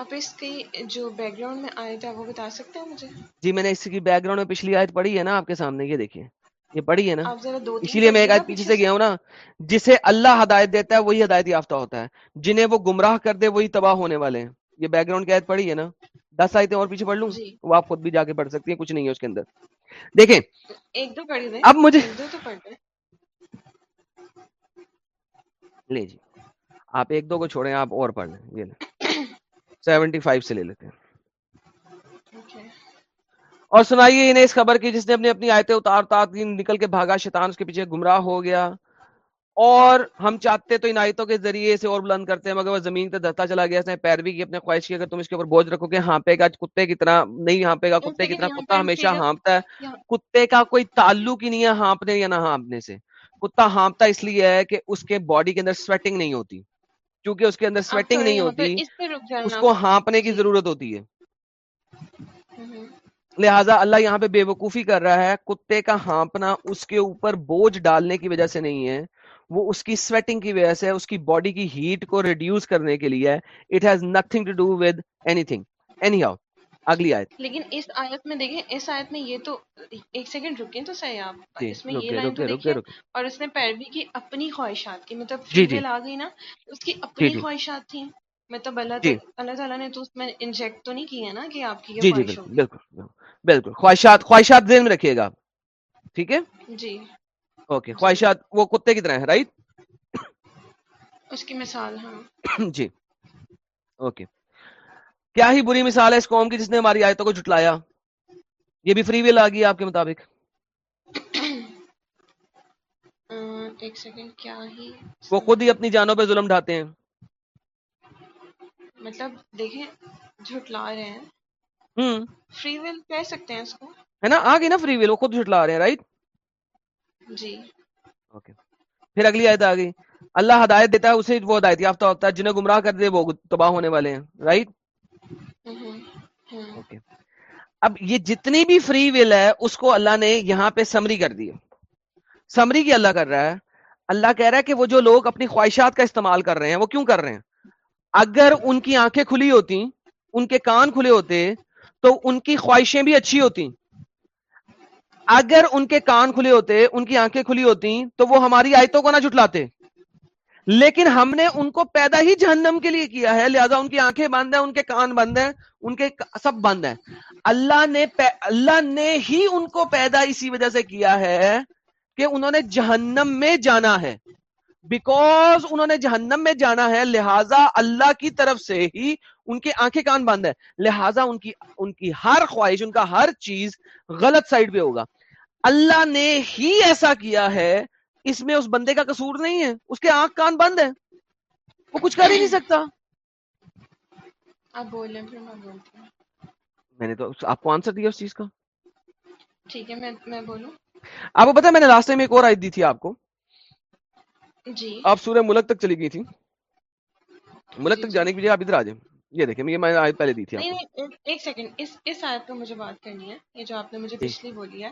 آپ اس اس کی کی جو بیک بیک گراؤنڈ گراؤنڈ میں میں میں وہ بتا سکتے ہیں مجھے جی نے پچھلی آیت پڑھی ہے نا آپ کے سامنے یہ دیکھیے یہ پڑھی ہے نا اسی لیے میں ایک آیت پیچھے سے گیا ہوں نا جسے اللہ ہدایت دیتا ہے وہی ہدایت یافتہ ہوتا ہے جنہیں وہ گمراہ کر دے وہی تباہ ہونے والے ہیں یہ بیک گراؤنڈ کی آیت پڑھی ہے نا دس آیتیں اور پیچھے پڑھ لوں جی۔ وہ آپ خود بھی جا کے پڑھ سکتی ہیں کچھ نہیں ہے اس کے اندر دیکھیں اب لے جی آپ ایک دو کو چھوڑیں آپ اور پڑھ لیں یہ سیونٹی فائیو سے لے لیتے ہیں اور سنائیے انہیں اس خبر کی جس نے اپنی اپنی آیتیں اتار تار نکل کے بھاگا اس کے پیچھے گمراہ ہو گیا اور ہم چاہتے تو ان آیتوں کے ذریعے اسے اور بلند کرتے ہیں مگر وہ زمین پہ دھتا چلا گیا اس نے پیروی کی اپنے خواہش کی اگر تم اس کے اوپر بوجھ رکھو کہ ہاں کتے کتنا نہیں ہانپے گا کتے کتنا کتا ہمیشہ ہانپتا ہے کتے کا کوئی تعلق ہی نہیں ہے ہانپنے یا نہ ہانپنے سے کتا ہانپتا اس لیے ہے کہ اس کے باڈی کے اندر سویٹنگ نہیں ہوتی کیونکہ اس کے اندر ہاں، سویٹنگ نہیں ہوتی اس کو ہانپنے کی ضرورت ہوتی ہے لہٰذا اللہ یہاں پہ بے وقوفی کر رہا ہے کتے کا ہانپنا اس کے اوپر بوجھ ڈالنے کی وجہ سے نہیں ہے وہ وجہ سے ہیٹ کو ریڈیوس کرنے کے لیے خواہشات کی مطلب اللہ تھی اللہ تعالیٰ نے تو اس میں انجیکٹ تو نہیں کیا نا جی، جی، بالکل بالکل خواہشات خواہشات ذہن میں رکھیے گا ٹھیک ہے جی اوکے خواہشات وہ کتے کی طرح رائٹ اس کی مثال ہاں جی اوکے کیا ہی بری مثال ہے اس قوم کی جس نے ہماری آیتوں کو جھٹلایا یہ بھی فری ویل آ آپ کے مطابق وہ خود ہی اپنی جانوں پہ ظلم ڈھاتے ہیں مطلب دیکھیں جھٹلا رہے ہیں فری ویل کہہ سکتے ہیں اس کو ہے نا آگے نا فری ویل وہ خود جھٹلا رہے ہیں رائٹ جی پھر اگلی آیت آ گئی اللہ ہدایت دیتا ہے اسے وہ ہدایت یافتہ ہوتا ہے جنہیں گمراہ کر دے وہ تباہ ہونے والے ہیں رائٹ اب یہ جتنی بھی فری ول ہے اس کو اللہ نے یہاں پہ سمری کر دی سمری کی اللہ کر رہا ہے اللہ کہہ رہا ہے کہ وہ جو لوگ اپنی خواہشات کا استعمال کر رہے ہیں وہ کیوں کر رہے ہیں اگر ان کی آنکھیں کھلی ہوتی ان کے کان کھلے ہوتے تو ان کی خواہشیں بھی اچھی ہوتی اگر ان کے کان کھلے ہوتے ان کی آنکھیں کھلی ہوتی تو وہ ہماری آیتوں کو نہ جھٹلاتے لیکن ہم نے ان کو پیدا ہی جہنم کے لیے کیا ہے لہذا ان کی آنکھیں بند ہیں ان کے کان بند ہیں ان کے سب بند ہیں اللہ نے اللہ نے ہی ان کو پیدا اسی وجہ سے کیا ہے کہ انہوں نے جہنم میں جانا ہے بیکوز انہوں نے جہنم میں جانا ہے لہٰذا اللہ کی طرف سے ہی ان کے آنکھیں کان بند ہے لہٰذا ان ان کی کی ہر خواہش ان کا ہر چیز غلط سائڈ پہ ہوگا اللہ نے ہی ایسا کیا ہے اس میں اس بندے کا قصور نہیں ہے اس کے آنکھ کان بند ہے وہ کچھ کر ہی نہیں سکتا ہوں میں نے تو آپ کو آنسر دیا اس چیز کا ٹھیک ہے میں بولوں آپ کو پتا میں نے راستے میں ایک اور آئی دی تھی آپ کو جی آپ ملک تک چلی گئی تھی ملک تک جی، جی۔ جانے کے لیے یہ دیکھیں میں آیت پہلے دی تھی ایک سیکنڈ اس اس آیت پہ مجھے بات کرنی ہے یہ جو آپ نے مجھے جی۔ پچھلی بولی ہے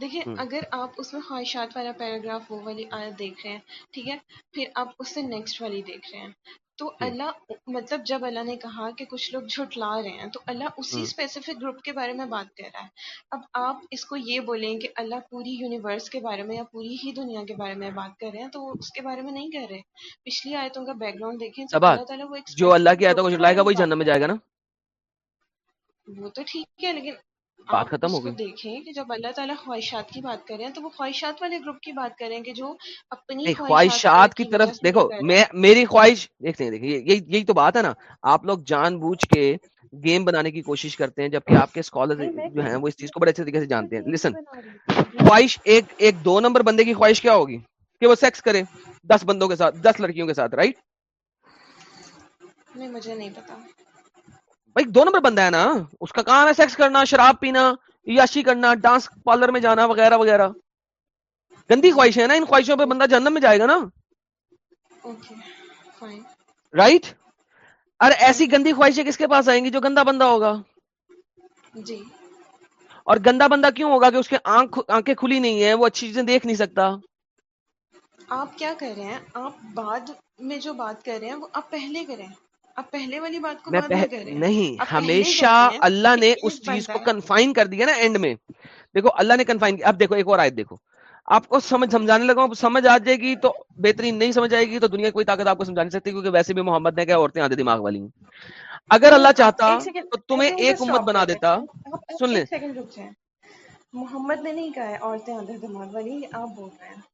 دیکھیں اگر آپ اس میں خواہشات والا پیراگراف ہو والی آیت دیکھ رہے ہیں ٹھیک ہے پھر آپ اس سے نیکسٹ والی دیکھ رہے ہیں تو اللہ مطلب جب اللہ نے کہا کہ کچھ لوگ جھٹلا رہے ہیں تو اللہ اسی گروپ کے بارے میں بات کر رہا ہے اب آپ اس کو یہ بولیں کہ اللہ پوری یونیورس کے بارے میں یا پوری ہی دنیا کے بارے میں بات کر رہے ہیں تو وہ اس کے بارے میں نہیں کر رہے پچھلی آیتوں کا بیک گراؤنڈ دیکھیں اللہ تعالیٰ وہ جو اللہ گا وہی چند میں جائے گا نا وہ تو ٹھیک ہے لیکن بات ختم ہو گئی دیکھیں کہ جب اللہ تعالیٰ خواہشات کی بات کریں تو وہ خواہشات والے گروپ کی بات کریں کہ جو اپنی خواہشات کی طرف دیکھو میں میری خواہش دیکھتے ہیں دیکھیں یہی تو بات ہے نا آپ لوگ جان بوجھ کے گیم بنانے کی کوشش کرتے ہیں جبکہ آپ کے اسکالر جو ہیں وہ اس چیز کو بڑے اچھے طریقے سے جانتے ہیں لسن خواہش ایک ایک دو نمبر بندے کی خواہش کیا ہوگی کہ وہ سیکس کرے دس بندوں کے ساتھ دس لڑکیوں کے ساتھ رائٹ نہیں مجھے نہیں پتا بھائی دو نمبر بندہ ہے نا اس کا کام ہے سیکس کرنا شراب پینا یاشی کرنا ڈانس پارلر میں جانا وغیرہ وغیرہ گندی خواہش ہے نا ان خواہشوں پہ بندہ جنم میں جائے گا نا رائٹ ایسی گندی خواہشیں کس کے پاس آئیں گی جو گندا بندہ ہوگا جی اور گندا بندہ کیوں ہوگا کہ اس کے آنکھ آنکھیں کھلی نہیں ہے وہ اچھی چیزیں دیکھ نہیں سکتا آپ کیا کر رہے ہیں آپ بعد میں جو بات کر رہے ہیں وہ آپ پہلے کریں نہیں ہمیشہ اللہ نے اس چیز کو کنفائن کنفائن کر دیا نا اینڈ میں دیکھو دیکھو اللہ نے اب ایک اور آئے دیکھو آپ کو سمجھ سمجھانے لگا سمجھ آ جائے گی تو بہترین نہیں سمجھ آئے گی تو دنیا کی کوئی طاقت آپ کو سمجھا نہیں سکتی کیونکہ ویسے بھی محمد نے کہا عورتیں آدھے دماغ والی ہیں اگر اللہ چاہتا تو تمہیں ایک امت بنا دیتا سن لیں محمد نے نہیں کہا عورتیں آدھے دماغ والی آپ بول رہے ہیں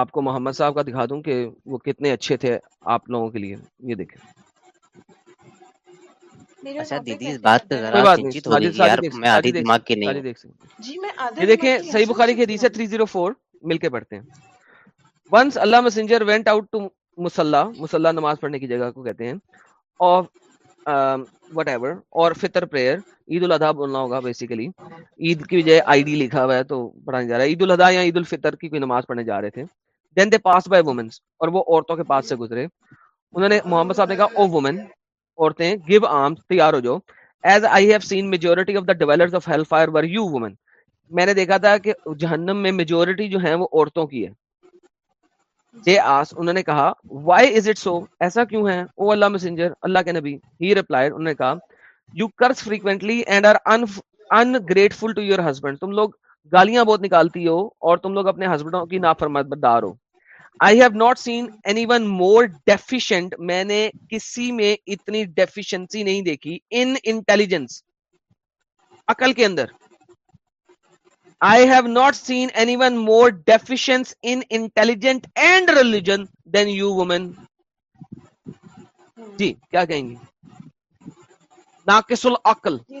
آپ کو محمد صاحب کا دکھا دوں کہ وہ کتنے اچھے تھے آپ لوگوں کے لیے یہ دیکھیں پڑھتے ہیں نماز پڑھنے کی جگہ کو کہتے ہیں اور فطر پریئر عید الاضحیٰ بولنا ہوگا بیسیکلی عید کی وجہ آئی ڈی لکھا ہوا ہے تو پڑھا جا رہا ہے عید الاضحیٰ یا عید الفطر کی کوئی نماز پڑھنے جا رہے تھے دین دے پاس بائی وومینس اور وہ عورتوں کے پاس سے گزرے انہوں نے محمد صاحب نے کہا او وومین گیو تیار ہو جو as I have seen majority of of the fire were you میں نے دیکھا تھا کہ جہنم میں میجورٹی جو ہیں وہ عورتوں کی ہے جے آس انہوں نے کہا وائی از اٹ سو ایسا کیوں ہے او oh, اللہ مسنجر اللہ کے نبی ہی انہوں نے کہا you curse frequently and are ungrateful to your husband تم لوگ گالیاں بہت نکالتی ہو اور تم لوگ اپنے ہسبینڈوں کی نافرمت بردار بدار ہو I have not seen anyone more deficient میں نے کسی میں اتنی ڈیفیشنسی نہیں دیکھی انٹیلیجنس عقل کے اندر I have not seen anyone more deficiencies intelligent and religion then you women جی کیا کہیں گے ناکیسول اکل جی،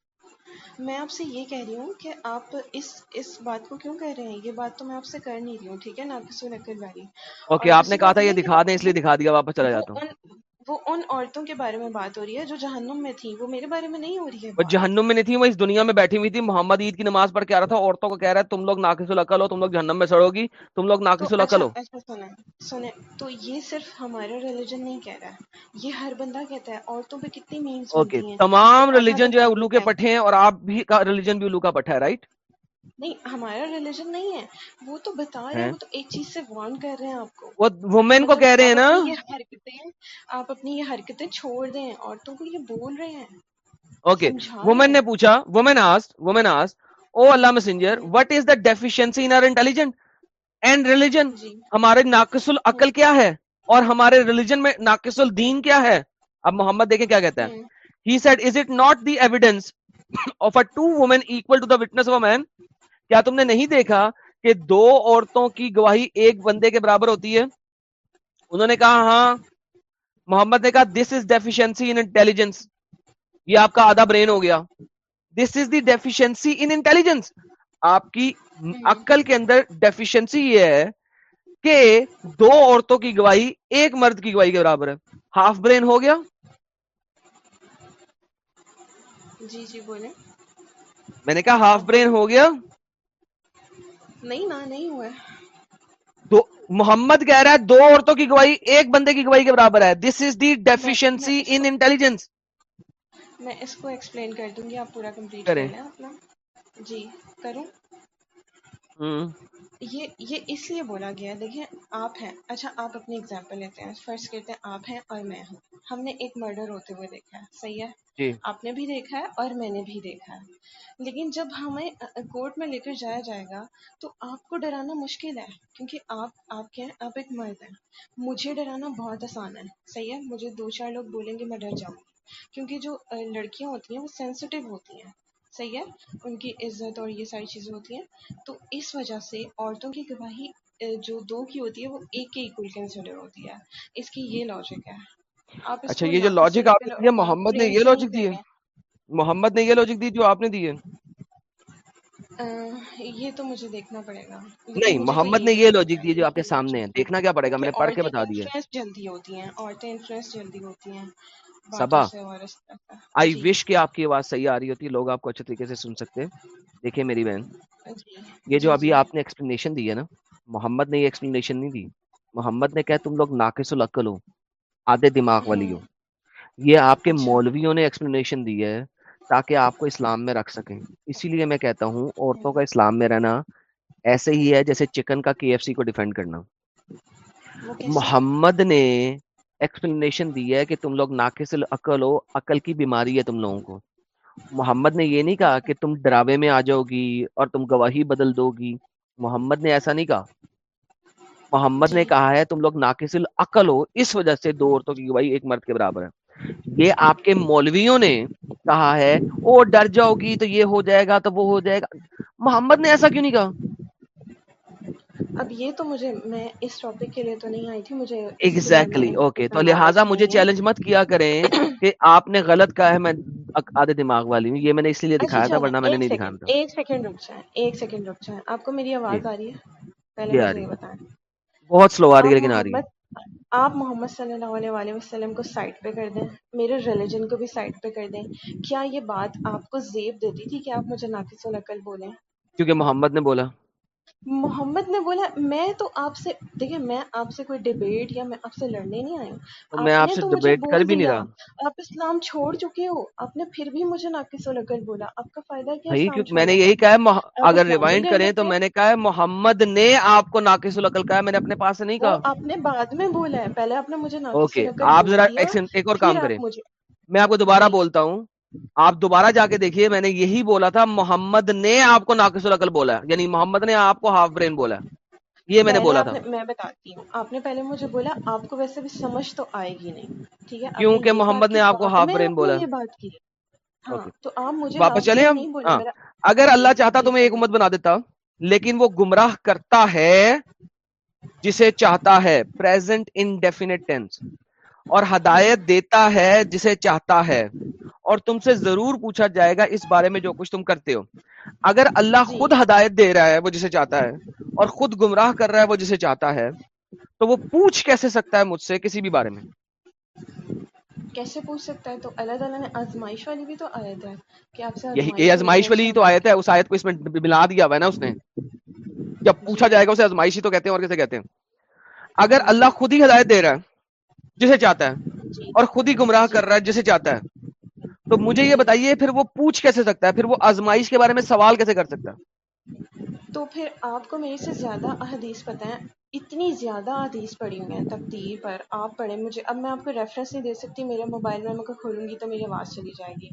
میں آپ سے یہ کہہ رہی ہوں کہ آپ اس بات کو کیوں کہہ رہے ہیں یہ بات تو میں آپ سے کر نہیں رہی ہوں ٹھیک ہے نا آپ نے کہا تھا یہ دکھا دیں اس لیے دکھا دیا واپس چلا جاتا ہوں وہ ان عورتوں کے بارے میں بات ہو رہی ہے جو جہنم میں تھی وہ میرے بارے میں نہیں ہو رہی ہے وہ جہنم میں نہیں تھی وہ اس دنیا میں بیٹھی ہوئی تھی محمد عید کی نماز پڑھ کے آ رہا تھا عورتوں کو کہہ رہا ہے تم لوگ ناقص العقل ہو تم لوگ جہنم میں سڑو گی تم لوگ ناقص العقل ہو اچھا، اچھا، تو یہ صرف ہمارا ریلیجن نہیں کہہ رہا ہے یہ ہر بندہ کہتا ہے عورتوں پہ کتنی ہیں تمام ریلیجن جو ہے الو کے پٹھے ہیں اور آپ بھی ریلیجن بھی الو کا پٹھا ہے رائٹ نہیں ہمارا ریلیجن نہیں ہے وہ تو بتا رہے ہیں وہ تو ایک چیز سے وارن کر رہے ہیں آپ کو وہ وومین کو کہہ رہے ہیں نا یہ حرکتیں آپ اپنی یہ حرکتیں چھوڑ دیں عورتوں کو یہ بول رہے ہیں اوکے وومین نے پوچھا women asked women asked O Allah messenger what is the deficiency in our intelligent and religion ہمارے ناقص العقل کیا ہے اور ہمارے ریلیجن میں ناقص الدین کیا ہے اب محمد دیکھیں کیا کہتا ہے he said is it not the evidence of a two women equal to the witness of a man کیا تم نے نہیں دیکھا کہ دو عورتوں کی گواہی ایک بندے کے برابر ہوتی ہے انہوں نے کہا ہاں محمد نے کہا دس از ڈیفیشنسی انٹیلیجنس یہ آپ کا آدھا برین ہو گیا دس از دی ڈیفیشنسی انٹیلیجنس آپ کی عقل کے اندر ڈیفیشنسی یہ ہے کہ دو عورتوں کی گواہی ایک مرد کی گواہی کے برابر ہے ہاف برین ہو گیا جی جی بولے میں نے کہا ہاف برین ہو گیا نہیں نا نہیں ہوا محمد ہے دو عورتوں کی گواہی ایک بندے کی گواہی کے برابر ہے دس از دی انٹیلیجنس میں اس کو ایکسپلین کر دوں گی آپ پورا کمپلیٹ کریں جی کروں یہ یہ اس لیے بولا گیا دیکھیں آپ ہیں اچھا آپ اپنی اگزامپل لیتے ہیں فرض کہتے ہیں آپ ہیں اور میں ہوں ہم نے ایک مرڈر ہوتے ہوئے دیکھا ہے صحیح ہے جی۔ آپ نے بھی دیکھا ہے اور میں نے بھی دیکھا ہے لیکن جب ہمیں کورٹ میں لے کر جایا جائے گا تو آپ کو ڈرانا مشکل ہے کیونکہ آپ آپ کے آپ ایک مرد ہیں مجھے ڈرانا بہت آسان ہے صحیح ہے مجھے دو چار لوگ بولیں گے میں ڈر جاؤں گی کیونکہ جو لڑکیاں ہوتی ہیں وہ سینسیٹیو ہوتی ہیں صحیح ہے ان کی عزت اور یہ ساری چیزیں ہوتی ہیں تو اس وجہ سے عورتوں کی گواہی جو دو کی ہوتی ہے وہ ایک کے کنسیڈر ہوتی ہے اس کی یہ لوجک ہے اچھا یہ جو آپ نے محمد نے یہ لوجک دی محمد نے یہ لوجک دی جو آپ نے دی تو مجھے دیکھنا پڑے گا نہیں محمد نے یہ لوجک دی جو آپ کے سامنے دیکھنا کیا پڑے گا میں نے پڑھ کے بتا دیا جلدی ہوتی ہیں عورتیں سبا آئی وش کہ آپ کی آواز صحیح آ رہی ہوتی لوگ آپ کو اچھے طریقے سے سن سکتے دیکھیں میری بہن جی۔ یہ جو جی، ابھی جی۔ آپ نے ایکسپلینیشن دی ہے نا محمد نے یہ ایکسپلینیشن نہیں دی محمد نے کہا تم لوگ ناقص العقل ہو آدھے دماغ والی ہو یہ آپ کے اچھا۔ مولویوں نے ایکسپلینیشن دی ہے تاکہ آپ کو اسلام میں رکھ سکیں اسی لیے میں کہتا ہوں عورتوں کا اسلام میں رہنا ایسے ہی ہے جیسے چکن کا کے ایف سی کو ڈیفینڈ کرنا محمد نے ایکسپلینیشن دی ہے کہ تم لوگ ناقص العقل ہو عقل کی بیماری ہے تم لوگوں کو محمد نے یہ نہیں کہا کہ تم ڈراوے میں آ جاؤ گی اور تم گواہی بدل دو گی محمد نے ایسا نہیں کہا محمد نے کہا ہے تم لوگ ناقص العقل ہو اس وجہ سے دو عورتوں کی گواہی ایک مرد کے برابر ہے یہ آپ کے مولویوں نے کہا ہے وہ ڈر جاؤ گی تو یہ ہو جائے گا تو وہ ہو جائے گا محمد نے ایسا کیوں نہیں کہا اب یہ تو مجھے میں اس ٹاپک کے لیے تو نہیں آئی تھی مجھے ایگزیکٹلی اوکے تو لہٰذا مجھے چیلنج مت کیا کریں کہ آپ نے غلط کہا ہے میں آدھے دماغ والی ہوں یہ میں نے اس لیے اچھا، دکھایا تھا اچھا، ورنہ میں نے نہیں دکھانا ایک سیکنڈ رک جائیں ایک سیکنڈ رک جائیں آپ کو میری آواز جی۔ آ رہی ہے پہلے جی یہ بتائیں بہت سلو آ رہی ہے لیکن آ رہی ہے آپ محمد صلی اللہ علیہ وآلہ وسلم کو سائٹ پہ کر دیں میرے ریلیجن کو بھی سائٹ پہ کر دیں کیا یہ بات آپ کو زیب دیتی تھی کہ آپ مجھے ناقص العقل بولیں کیونکہ محمد نے بولا محمد نے بولا میں تو آپ سے دیکھیں میں آپ سے کوئی ڈیبیٹ یا میں آپ سے لڑنے نہیں آئی ہوں میں آپ سے ڈیبیٹ کر بھی نہیں رہا آپ اسلام چھوڑ چکے ہو آپ نے پھر بھی مجھے ناقص و اکل بولا آپ کا فائدہ کیا میں نے یہی کہا اگر ریوائنڈ کریں تو میں نے کہا محمد نے آپ کو ناقص و لکل کہا میں نے اپنے پاس سے نہیں کہا آپ نے بعد میں بولا ہے پہلے آپ نے مجھے آپ ذرا ایک اور کام کریں میں آپ کو دوبارہ بولتا ہوں آپ دوبارہ جا کے دیکھیے میں نے یہی بولا تھا محمد نے آپ کو ناقص العقل بولا یعنی محمد نے آپ کو ہاف برین بولا یہ میں نے بولا تھا میں بتاتی ہوں آپ نے پہلے مجھے بولا آپ کو ویسے بھی سمجھ تو آئے گی نہیں ٹھیک ہے کیونکہ محمد نے آپ کو ہاف برین بولا بات کی ہاں، تو آپ مجھے واپس چلے ہاں۔ اگر اللہ چاہتا تو میں ایک امت بنا دیتا لیکن وہ گمراہ کرتا ہے جسے چاہتا ہے پریزنٹ انڈیفینٹ ٹینس اور ہدایت دیتا ہے جسے چاہتا ہے اور تم سے ضرور پوچھا جائے گا اس بارے میں جو کچھ تم کرتے ہو اگر اللہ جی۔ خود ہدایت دے رہا ہے وہ جسے چاہتا ہے اور خود گمراہ کر رہا ہے وہ جسے چاہتا ہے تو وہ پوچھ کیسے سکتا ہے مجھ سے کسی بھی بارے میں کیسے پوچھ سکتا ہے تو اللہ تعالیٰ نے ازمائش والی بھی تو یہ ازمائش والی تو آیت ہے اس آیت کو اس میں ملا دیا ہوا ہے نا اس نے جب پوچھا جائے گا اسے ازمائشی تو کہتے ہیں اور کیسے کہتے ہیں اگر اللہ خود ہی ہدایت دے رہا ہے جسے چاہتا ہے جی۔ اور خود ہی گمراہ کر رہا ہے جسے چاہتا ہے تو مجھے یہ بتائیے پھر وہ پوچھ کیسے سکتا ہے پھر وہ آزمائش کے بارے میں سوال کیسے کر سکتا ہے تو پھر آپ کو میرے سے زیادہ احادیث پتہ ہیں اتنی زیادہ احادیث پڑھی ہوئی ہیں تقدیر پر آپ پڑھیں مجھے اب میں آپ کو ریفرنس نہیں دے سکتی میرے موبائل میں میں کھولوں گی گی تو تو میری آواز چلی جائے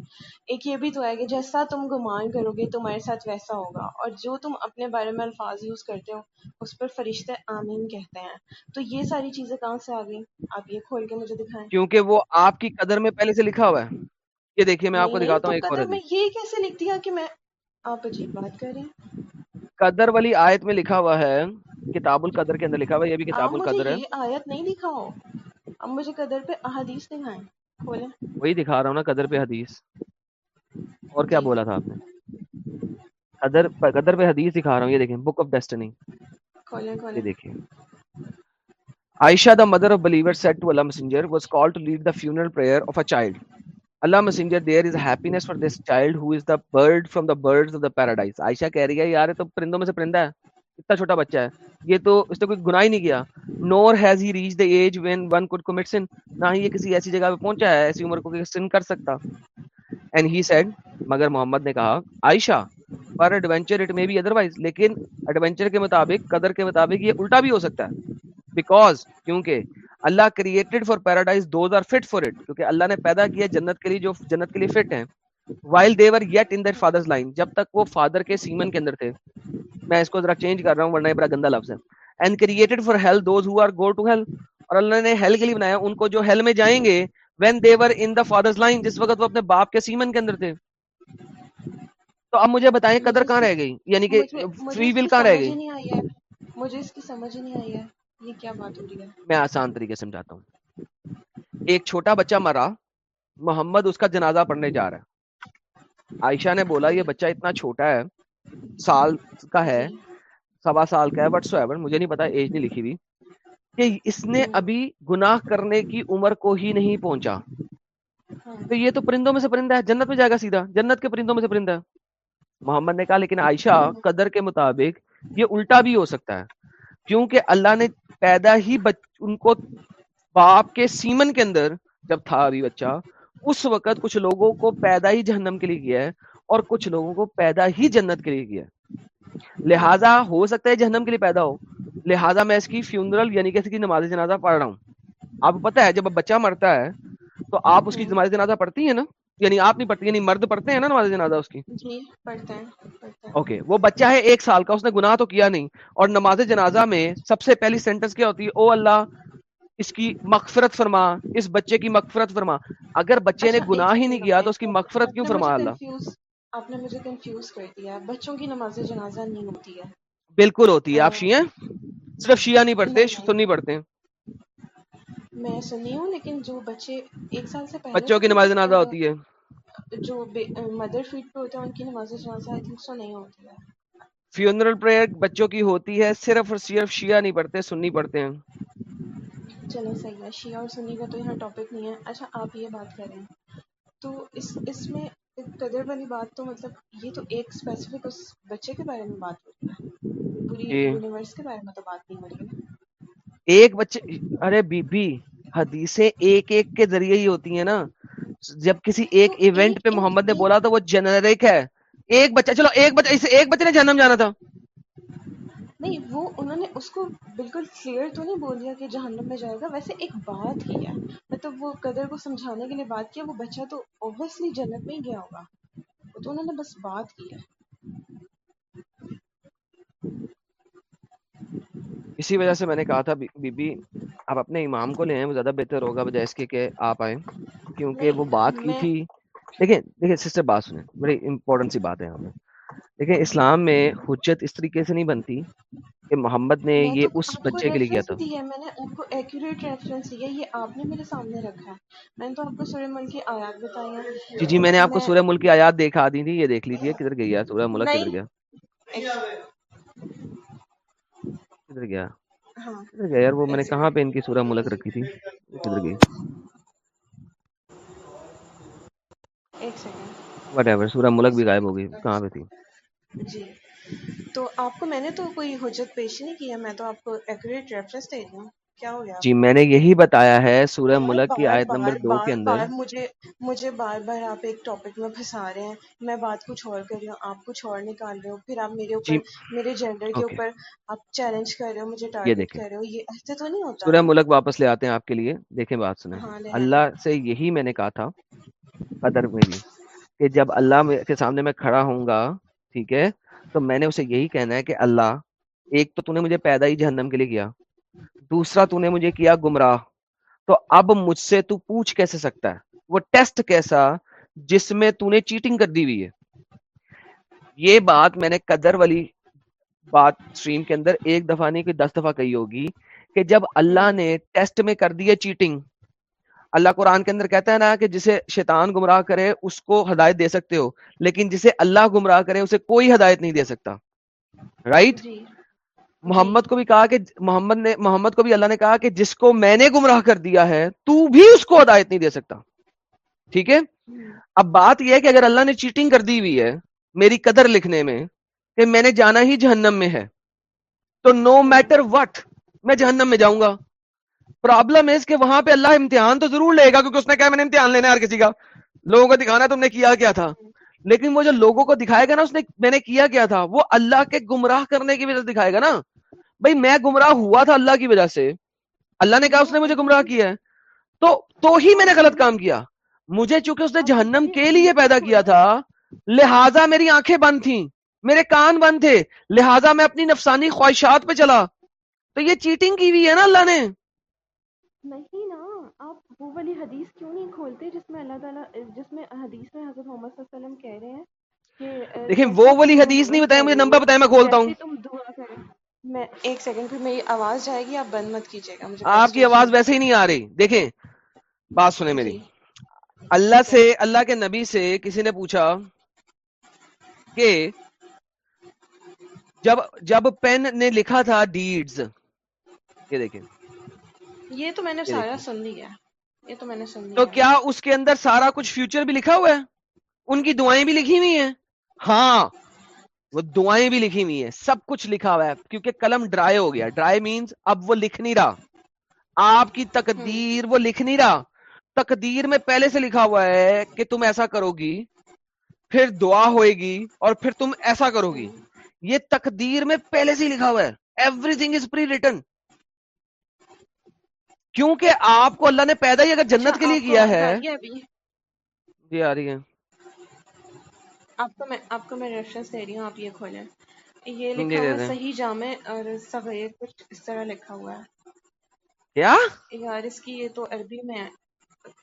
ایک یہ بھی ہے کہ جیسا تم گمان کرو گے تمہارے ساتھ ویسا ہوگا اور جو تم اپنے بارے میں الفاظ یوز کرتے ہو اس پر فرشتے آمین کہتے ہیں تو یہ ساری چیزیں کہاں سے آ گئیں آپ یہ کھول کے مجھے دکھائیں کیونکہ وہ آپ کی قدر میں پہلے سے لکھا ہوا ہے یہ دیکھیے میں آپ کو دکھاتا ہوں یہ کیسے لکھتی دیا کہ میں آپ عجیب بات کر رہے ہیں قدر والی آیت میں لکھا ہوا ہے کتاب القدر کے اندر لکھا ہوا ہے یہ بھی کتاب القدر ہے آیت نہیں لکھا ہو اب مجھے قدر پہ احادیث دکھائیں وہی دکھا رہا ہوں نا قدر پہ حدیث اور کیا جی۔ بولا تھا آپ نے قدر پہ قدر پہ حدیث دکھا رہا ہوں یہ دیکھیں بک آف ڈیسٹنی یہ دیکھیں Aisha, the mother of believers, said to Allah Messenger, was called to lead the funeral prayer of a child. Allah messenger there is happiness for this child who is the bird from the bird of the paradise Aisha کہہ رہی ہے یار تو پرندوں میں سے پرندہ ہے اتنا چھوٹا بچہ ہے یہ تو اس نے کوئی گناہ ہی نہیں کیا nor has he reach the age when one could commit sin نہ ہی یہ کسی ایسی جگہ پہ پہنچا ہے ایسی عمر کو سن کر سکتا اینڈ ہی سیڈ مگر محمد نے کہا عائشہ پر adventure it may be otherwise wise لیکن ایڈونچر کے مطابق قدر کے مطابق یہ الٹا بھی ہو سکتا ہے بیکاز کیونکہ Allah created for paradise those are fit for it کیونکہ اللہ نے پیدا کیا جنت کے لیے جو جنت کے لیے فٹ ہیں while they were yet in their fathers line جب تک وہ فادر کے سیمن کے اندر تھے میں اس کو ذرا چینج کر رہا ہوں ورنہ یہ بڑا گندا لفظ ہے and created for hell those who are go to hell اور اللہ نے ہیل کے لیے بنایا ان کو جو ہیل میں جائیں گے when they're in the father's line جس وقت وہ اپنے باپ کے سیمن کے اندر تھے تو اب مجھے بتائیں قدر کہاں رہ گئی یعنی کہ فری ول کہاں رہ گئی مجھے اس کی سمجھ نہیں آئی ہے میں آسان طریقے سے سمجھاتا ہوں ایک چھوٹا بچہ مرا محمد اس کا جنازہ پڑھنے جا رہا ہے عائشہ نے بولا یہ بچہ اتنا چھوٹا ہے سال کا ہے سوا سال کا ہے وٹ سو ایور مجھے نہیں پتا ایج نہیں لکھی ہوئی کہ اس نے ابھی گناہ کرنے کی عمر کو ہی نہیں پہنچا ہاں۔ تو یہ تو پرندوں میں سے پرندہ ہے جنت میں جائے گا سیدھا جنت کے پرندوں میں سے پرندہ ہے محمد نے کہا لیکن عائشہ قدر کے مطابق یہ الٹا بھی ہو سکتا ہے کیونکہ اللہ نے پیدا ہی بچ... ان کو باپ کے سیمن کے اندر جب تھا ابھی بچہ اس وقت کچھ لوگوں کو پیدا ہی جہنم کے لیے کیا ہے اور کچھ لوگوں کو پیدا ہی جنت کے لیے کیا ہے لہٰذا ہو سکتا ہے جہنم کے لیے پیدا ہو لہٰذا میں اس کی فیونرل یعنی کہ نماز جنازہ پڑھ رہا ہوں آپ کو پتا ہے جب بچہ مرتا ہے تو آپ اس کی نماز جنازہ پڑھتی ہیں نا یعنی آپ نہیں پڑھتے یعنی مرد پڑھتے ہیں نا نماز جنازہ اس کی اوکے جی، وہ بچہ ہے ایک سال کا اس نے گناہ تو کیا نہیں اور نماز جنازہ میں سب سے پہلی سینٹنس کیا ہوتی ہے او اللہ اس کی مغفرت فرما اس بچے کی مغفرت فرما اگر بچے نے اچھا، گناہ ہی نہیں کیا تو اس کی مغفرت کیوں فرما اللہ آپ نے مجھے کنفیوز کر دیا بچوں کی نماز جنازہ نہیں ہوتی ہے بالکل ہوتی ہے آپ ہاں۔ شیعہ صرف شیعہ نہیں پڑھتے سنی پڑھتے ہیں میں سنی ہوں لیکن جو بچے ایک سال سے پہلے بچوں کی نماز جنازہ ہوتی ہے جو مدر فیڈ پہ ہوتے ہیں ان کی نماز جنازہ آئی تھنک سو نہیں ہوتی ہے فیونرل پریئر بچوں کی ہوتی ہے صرف اور صرف شیعہ نہیں پڑھتے سنی پڑھتے ہیں چلو صحیح ہے شیعہ اور سنی کا تو یہاں ٹاپک نہیں ہے اچھا آپ یہ بات کر رہے ہیں تو اس اس میں قدر والی بات تو مطلب یہ تو ایک سپیسیفک اس بچے کے بارے میں بات ہو رہی ہے پوری یونیورس جی۔ کے بارے میں تو بات نہیں ہو رہی ہے ایک بچے ارے بی بی حدیثیں ایک ایک کے ذریعے ہی ہوتی ہیں نا جب کسی ایک ایونٹ پہ محمد نے بولا تو وہ ہے ایک ایک ایک بچہ بچہ چلو اسے بچے نے جانا تھا نہیں وہ انہوں نے اس کو بالکل کلیئر تو نہیں بول دیا کہ جہنم میں جائے گا ویسے ایک بات ہی ہے مطلب وہ قدر کو سمجھانے کے لیے بات کیا وہ بچہ تو اوبیسلی جنت میں ہی گیا ہوگا تو انہوں نے بس بات کی ہے اسی وجہ سے میں نے کہا تھا بی بی آپ اپنے امام کو لے آئیں وہ زیادہ بہتر ہوگا بجائے اس کے کہ آپ آئیں کیونکہ وہ بات کی تھی دیکھیں دیکھیں سسٹر بات سنیں بڑی امپورٹنٹ سی بات ہے ہمیں دیکھیں اسلام میں حجت اس طریقے سے نہیں بنتی کہ محمد نے یہ اس بچے کے لیے کیا تھا میں نے آپ کو ایکوریٹ ریفرنس دیا یہ آپ نے میرے سامنے رکھا میں نے تو آپ کو سورہ ملک کی آیات بتایا جی جی میں نے آپ کو سورہ ملک کی آیات دیکھا دی تھی یہ دیکھ لیجئے کدھر گئی ہے سورہ ملک کدھر گیا کدھر گیا ہاں۔ کدھر گیا یار وہ میں نے کہاں پہ ان کی سورہ ملک رکھی تھی کدھر گئی وٹ ایور سورہ ملک بھی غائب ہو گئی کہاں پہ تھی جی۔ تو آپ کو میں نے تو کوئی حجت پیش نہیں کیا میں تو آپ کو ایکوریٹ ریفرنس دے رہی ہوں جی میں نے یہی بتایا ہے سورہ ملک کی آیت نمبر دو کے اندر مجھے بار بار آپ ایک ٹاپک میں پھنسا رہے ہیں میں بات کچھ اور کر رہی ہوں آپ کچھ اور نکال رہے ہو پھر آپ میرے جی۔ اوپر میرے جینڈر کے اوپر آپ چیلنج کر رہے ہو مجھے ٹارگٹ کر رہے ہو یہ ایسے تو نہیں ہوتا سورہ ملک واپس لے آتے ہیں آپ کے لیے دیکھیں بات سنیں ہاں، اللہ سے یہی میں نے کہا تھا قدر میری کہ جب اللہ کے سامنے میں کھڑا ہوں گا ٹھیک ہے تو میں نے اسے یہی کہنا ہے کہ اللہ ایک تو نے مجھے پیدا ہی جہنم کے لیے کیا دوسرا تو نے مجھے کیا گمراہ تو اب مجھ سے تو پوچھ کیسے سکتا ہے وہ ٹیسٹ کیسا جس میں تو نے نے چیٹنگ کر دی ہوئی ہے یہ بات بات میں قدر والی سٹریم کے اندر ایک دفعہ نہیں کہ دس دفعہ کہی ہوگی کہ جب اللہ نے ٹیسٹ میں کر دی ہے چیٹنگ اللہ قرآن کے اندر کہتا ہے نا کہ جسے شیطان گمراہ کرے اس کو ہدایت دے سکتے ہو لیکن جسے اللہ گمراہ کرے اسے کوئی ہدایت نہیں دے سکتا رائٹ right? جی۔ محمد کو بھی کہا کہ محمد نے محمد کو بھی اللہ نے کہا کہ جس کو میں نے گمراہ کر دیا ہے تو بھی اس کو ہدایت نہیں دے سکتا ٹھیک ہے اب بات یہ ہے کہ اگر اللہ نے چیٹنگ کر دی ہوئی ہے میری قدر لکھنے میں کہ میں نے جانا ہی جہنم میں ہے تو نو میٹر وٹ میں جہنم میں جاؤں گا پرابلم ہے کہ وہاں پہ اللہ امتحان تو ضرور لے گا کیونکہ اس نے کہا میں نے امتحان لینا ہے ہر کسی کا لوگوں کو دکھانا تم نے کیا کیا تھا لیکن وہ جو لوگوں کو دکھائے گا نا اس نے میں نے کیا کیا تھا وہ اللہ کے گمراہ کرنے کی وجہ سے دکھائے گا نا بھائی میں گمراہ ہوا تھا اللہ کی وجہ سے اللہ نے کہا اس نے مجھے گمراہ کیا ہے تو ہی میں نے غلط کام کیا مجھے چونکہ اس نے جہنم کے لیے پیدا کیا تھا لہٰذا میری آنکھیں بند تھیں میرے کان بند تھے لہٰذا میں اپنی نفسانی خواہشات پہ چلا تو یہ چیٹنگ کی ہوئی ہے نا اللہ نے وہ والی حدیث کیوں نہیں کھولتے جس میں اللہ تعالیٰ جس میں حدیث میں حضرت محمد صلی اللہ علیہ وسلم کہہ رہے ہیں دیکھیں وہ والی حدیث نہیں بتایا مجھے نمبر بتایا میں کھولتا ہوں تم دعا میں ایک سیکنڈ پھر میری آواز جائے گی آپ بند مت کیجیے گا آپ کی آواز ویسے ہی نہیں آ رہی دیکھیں بات سنیں میری جی۔ اللہ سے اللہ کے نبی سے کسی نے پوچھا کہ جب جب پین نے لکھا تھا ڈیڈز یہ دیکھیں یہ تو میں نے سارا سن لیا تو کیا اس کے اندر سارا کچھ فیوچر بھی لکھا ہوا ہے ان کی دعائیں بھی لکھی ہوئی ہیں ہاں وہ دعائیں بھی لکھی ہوئی ہیں سب کچھ لکھا ہوا ہے کیونکہ قلم ڈرائی ہو گیا ڈرائی مینز اب وہ لکھ نہیں رہا آپ کی تقدیر وہ لکھ نہیں رہا تقدیر میں پہلے سے لکھا ہوا ہے کہ تم ایسا کرو گی پھر دعا ہوئے گی اور پھر تم ایسا کرو گی یہ تقدیر میں پہلے سے لکھا ہوا ہے everything is pre return کیونکہ آپ کو اللہ نے پیدا ہی اگر اچھا، جنت کے لیے کیا ہے جی آ رہی ہے آپ کو میں آپ کو میں ریفرنس دے رہی ہوں آپ یہ کھولیں یہ لکھا ہوا صحیح جامع اور سبھی کچھ اس طرح لکھا ہوا ہے کیا یار اس کی یہ تو عربی میں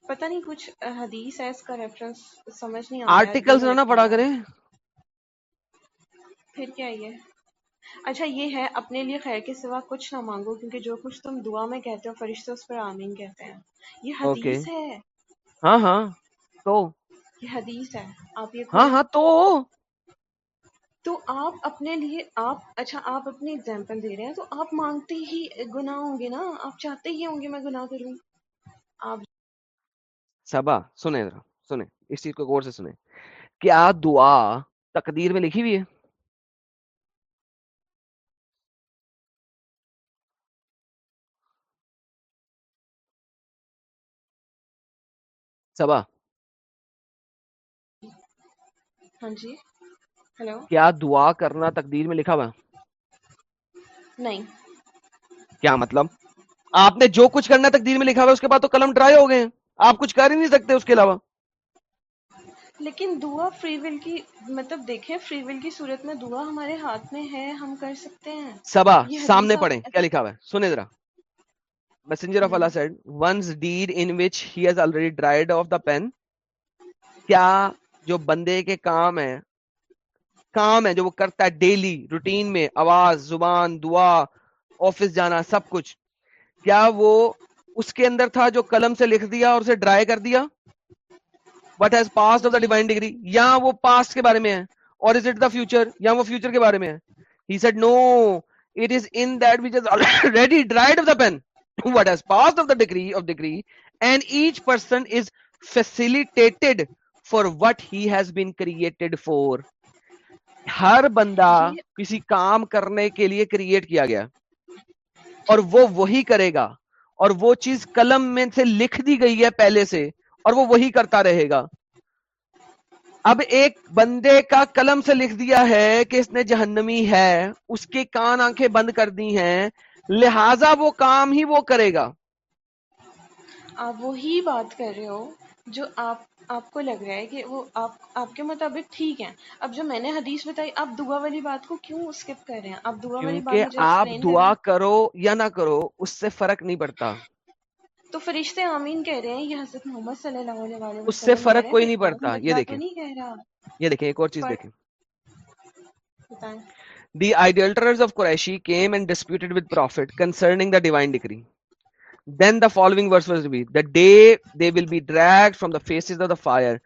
پتہ نہیں کچھ حدیث ہے اس کا ریفرنس سمجھ نہیں آ رہا آرٹیکلز نہ پڑھا کریں پھر کیا یہ اچھا یہ ہے اپنے لیے خیر کے سوا کچھ نہ مانگو کیونکہ جو کچھ تم دعا میں کہتے ہو فرشتے اس پر آمین کہتے ہیں یہ حدیث ہے ہاں ہاں تو یہ حدیث ہے آپ یہ ہاں ہاں تو تو آپ اپنے لیے آپ اچھا آپ اپنی ایگزامپل دے رہے ہیں تو آپ مانگتے ہی گناہ ہوں گے نا آپ چاہتے ہی ہوں گے میں گناہ کروں آپ سبا سنیں ذرا سنیں اس چیز کو غور سے سنیں کیا دعا تقدیر میں لکھی ہوئی ہے ہاں جی کیا دعا کرنا تقدیر میں لکھا ہوا نہیں کیا مطلب آپ نے جو کچھ کرنا تقدیر میں لکھا ہوا اس کے بعد تو قلم ڈرائی ہو گئے ہیں آپ کچھ کر ہی نہیں سکتے اس کے علاوہ لیکن دعا فری ول کی مطلب دیکھیں فری ول کی صورت میں دعا ہمارے ہاتھ میں ہے ہم کر سکتے ہیں سبا سامنے پڑھیں کیا لکھا ہوا ہے سنیں ذرا messenger of Allah said, one's deed in which he has already dried off the pen, کیا جو بندے کے کام ہیں کام ہے جو کرتا ہے ڈیلی روٹین میں آواز زبان دعا آفس جانا سب کچھ کیا وہ اس کے اندر تھا جو قلم سے لکھ دیا اور اسے ڈرائی کر دیا what has pass of the divine degree یا وہ پاسٹ کے بارے میں ہے اور از اٹ دا فیوچر یا وہ فیوچر کے بارے میں pen who what has passed of the degree of degree and each person is facilitated for what he has been created for ہر بندہ جی۔ کسی کام کرنے کے لیے کریٹ کیا گیا اور وہ وہی کرے گا اور وہ چیز قلم میں سے لکھ دی گئی ہے پہلے سے اور وہ وہی کرتا رہے گا اب ایک بندے کا قلم سے لکھ دیا ہے کہ اس نے جہنمی ہے اس کے کان آنکھیں بند کر دی ہیں لہذا وہ کام ہی وہ کرے گا آپ وہی بات کر رہے ہو جو آپ آپ کو لگ رہا ہے کہ وہ آپ آپ کے مطابق ٹھیک ہیں اب جو میں نے حدیث بتائی آپ دعا والی بات کو کیوں اسکپ کر رہے ہیں آپ دعا والی بات آپ دعا کرو یا نہ کرو اس سے فرق نہیں پڑتا تو فرشتے آمین کہہ رہے ہیں یہ حضرت محمد صلی اللہ علیہ وسلم اس سے فرق کوئی نہیں پڑتا یہ دیکھیں یہ دیکھیں ایک اور چیز بتائیں The idolaters of Qureshi came and disputed with Prophet concerning the divine decree. Then the following verse was revealed. The day they will be dragged from the faces of the fire.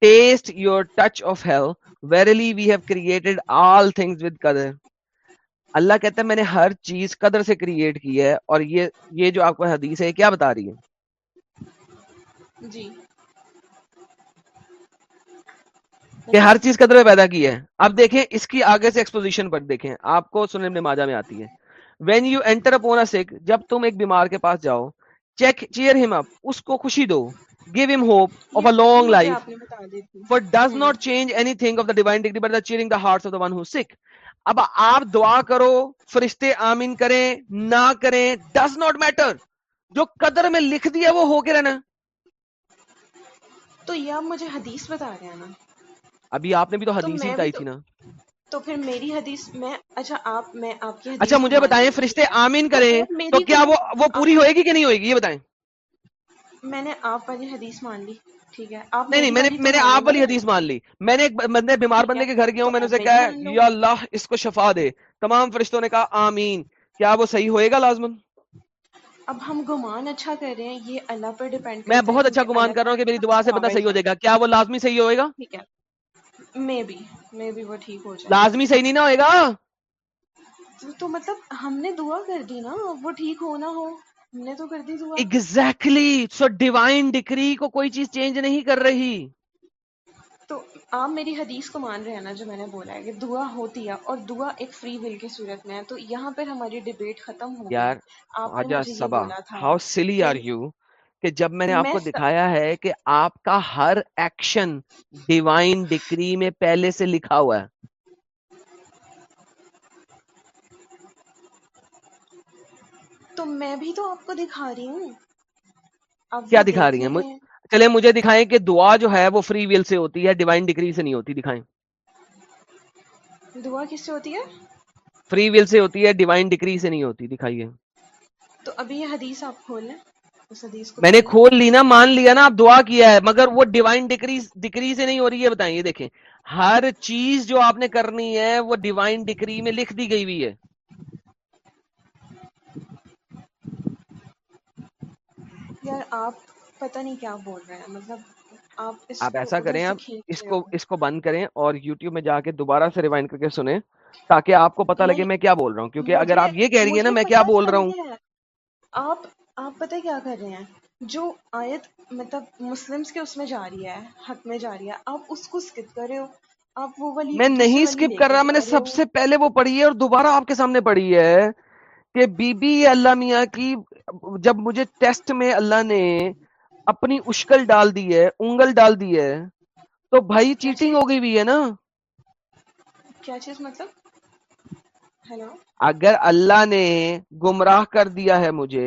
Taste your touch of hell. Verily we have created all things with Qadr. Allah کہتا ہے میں نے ہر چیز قدر سے create کی ہے اور یہ یہ جو آپ کو حدیث ہے کیا بتا رہی ہے جی کہ ہر چیز قدر میں پیدا کی ہے اب دیکھیں اس کی آگے سے ایکسپوزیشن پر دیکھیں آپ کو سنن ابن ماجہ میں آتی ہے when you enter upon sick جب تم ایک بیمار کے پاس جاؤ چیک چیئر ہم اپ اس کو خوشی دو give him hope of a long life for does not change anything of the divine degree but the cheering the hearts of the one who sick اب آپ دعا کرو فرشتے آمین کریں نہ کریں ڈز ناٹ میٹر جو قدر میں لکھ دیا وہ ہو کے رہنا تو یہ مجھے حدیث بتا رہے ہیں نا ابھی آپ نے بھی تو حدیث تھی نا تو پھر میری حدیث میں اچھا اچھا آپ آپ میں کی اچھا، مجھے بتائیں فرشتے آمین کریں تو کیا وہ پوری ہوئے گی کہ نہیں ہوئے گی یہ بتائیں میں نے آپ والی حدیث مان لی ٹھیک ہے نہیں میں نے آپ والی حدیث مان لی میں نے ایک بندے بیمار بندے کے گھر گیا ہوں میں نے اسے کہا یا اللہ اس کو شفا دے تمام فرشتوں نے کہا آمین کیا وہ صحیح ہوئے گا لازمن اب ہم گمان اچھا کر رہے ہیں یہ اللہ پر ڈیپینڈ میں بہت اچھا گمان کر رہا ہوں کہ میری دعا سے بندہ صحیح ہو جائے گا کیا وہ لازمی صحیح ہوئے گا ٹھیک ہے مے بی مطلب نے دعا کر دی نا وہ ٹھیک ہونا ہو ہم نے تو کر دی دعا ایگزیکٹلی سو ڈیوائن ڈگری کو کوئی چیز چینج نہیں کر رہی تو آپ میری حدیث کو مان رہے ہیں نا جو میں نے بولا ہے کہ دعا ہوتی ہے اور دعا ایک فری ویل کی صورت میں ہے تو یہاں پر ہماری ڈیبیٹ ختم ہو گئی آپ کو کہ جب میں نے آپ کو دکھایا ہے کہ آپ کا ہر ایکشن ڈیوائن ڈگری میں پہلے سے لکھا ہوا ہے تو میں بھی تو آپ کو دکھا رہی ہوں کیا دکھا رہی ہیں چلے مجھے دکھائیں کہ دعا جو ہے وہ فری ویل سے ہوتی ہے ڈیوائن ڈگری سے نہیں ہوتی دکھائیں دعا کس سے ہوتی ہے فری ویل سے ہوتی ہے ڈیوائن ڈگری سے نہیں ہوتی دکھائیے تو ابھی یہ حدیث آپ کھول لیں میں نے کھول لی نا مان لیا نا آپ دعا کیا ہے مگر وہ ڈیوائن ڈکری سے نہیں ہو رہی ہے بتائیں یہ دیکھیں ہر چیز جو آپ نے کرنی ہے وہ ڈیوائن ڈکری میں لکھ دی گئی ہوئی ہے آپ نہیں کیا بول رہے ہیں مطلب آپ ایسا کریں آپ اس کو اس کو بند کریں اور یوٹیوب میں جا کے دوبارہ سے ریوائنڈ کر کے سنیں تاکہ آپ کو پتا لگے میں کیا بول رہا ہوں کیونکہ اگر آپ یہ کہہ رہی ہیں نا میں کیا بول رہا ہوں آپ آپ پتہ کیا کر رہے ہیں جو آیت مطلب مسلمز کے اس میں جا رہی ہے حق میں جا رہی ہے آپ اس کو سکت کر رہے ہو آپ وہ والی میں نہیں سکپ کر رہا میں نے سب سے پہلے وہ پڑھی ہے اور دوبارہ آپ کے سامنے پڑھی ہے کہ بی بی اللہ میاں کی جب مجھے ٹیسٹ میں اللہ نے اپنی اشکل ڈال دی ہے انگل ڈال دی ہے تو بھائی چیٹنگ ہو گئی بھی ہے نا کیا چیز مطلب ہیلو اگر اللہ نے گمراہ کر دیا ہے مجھے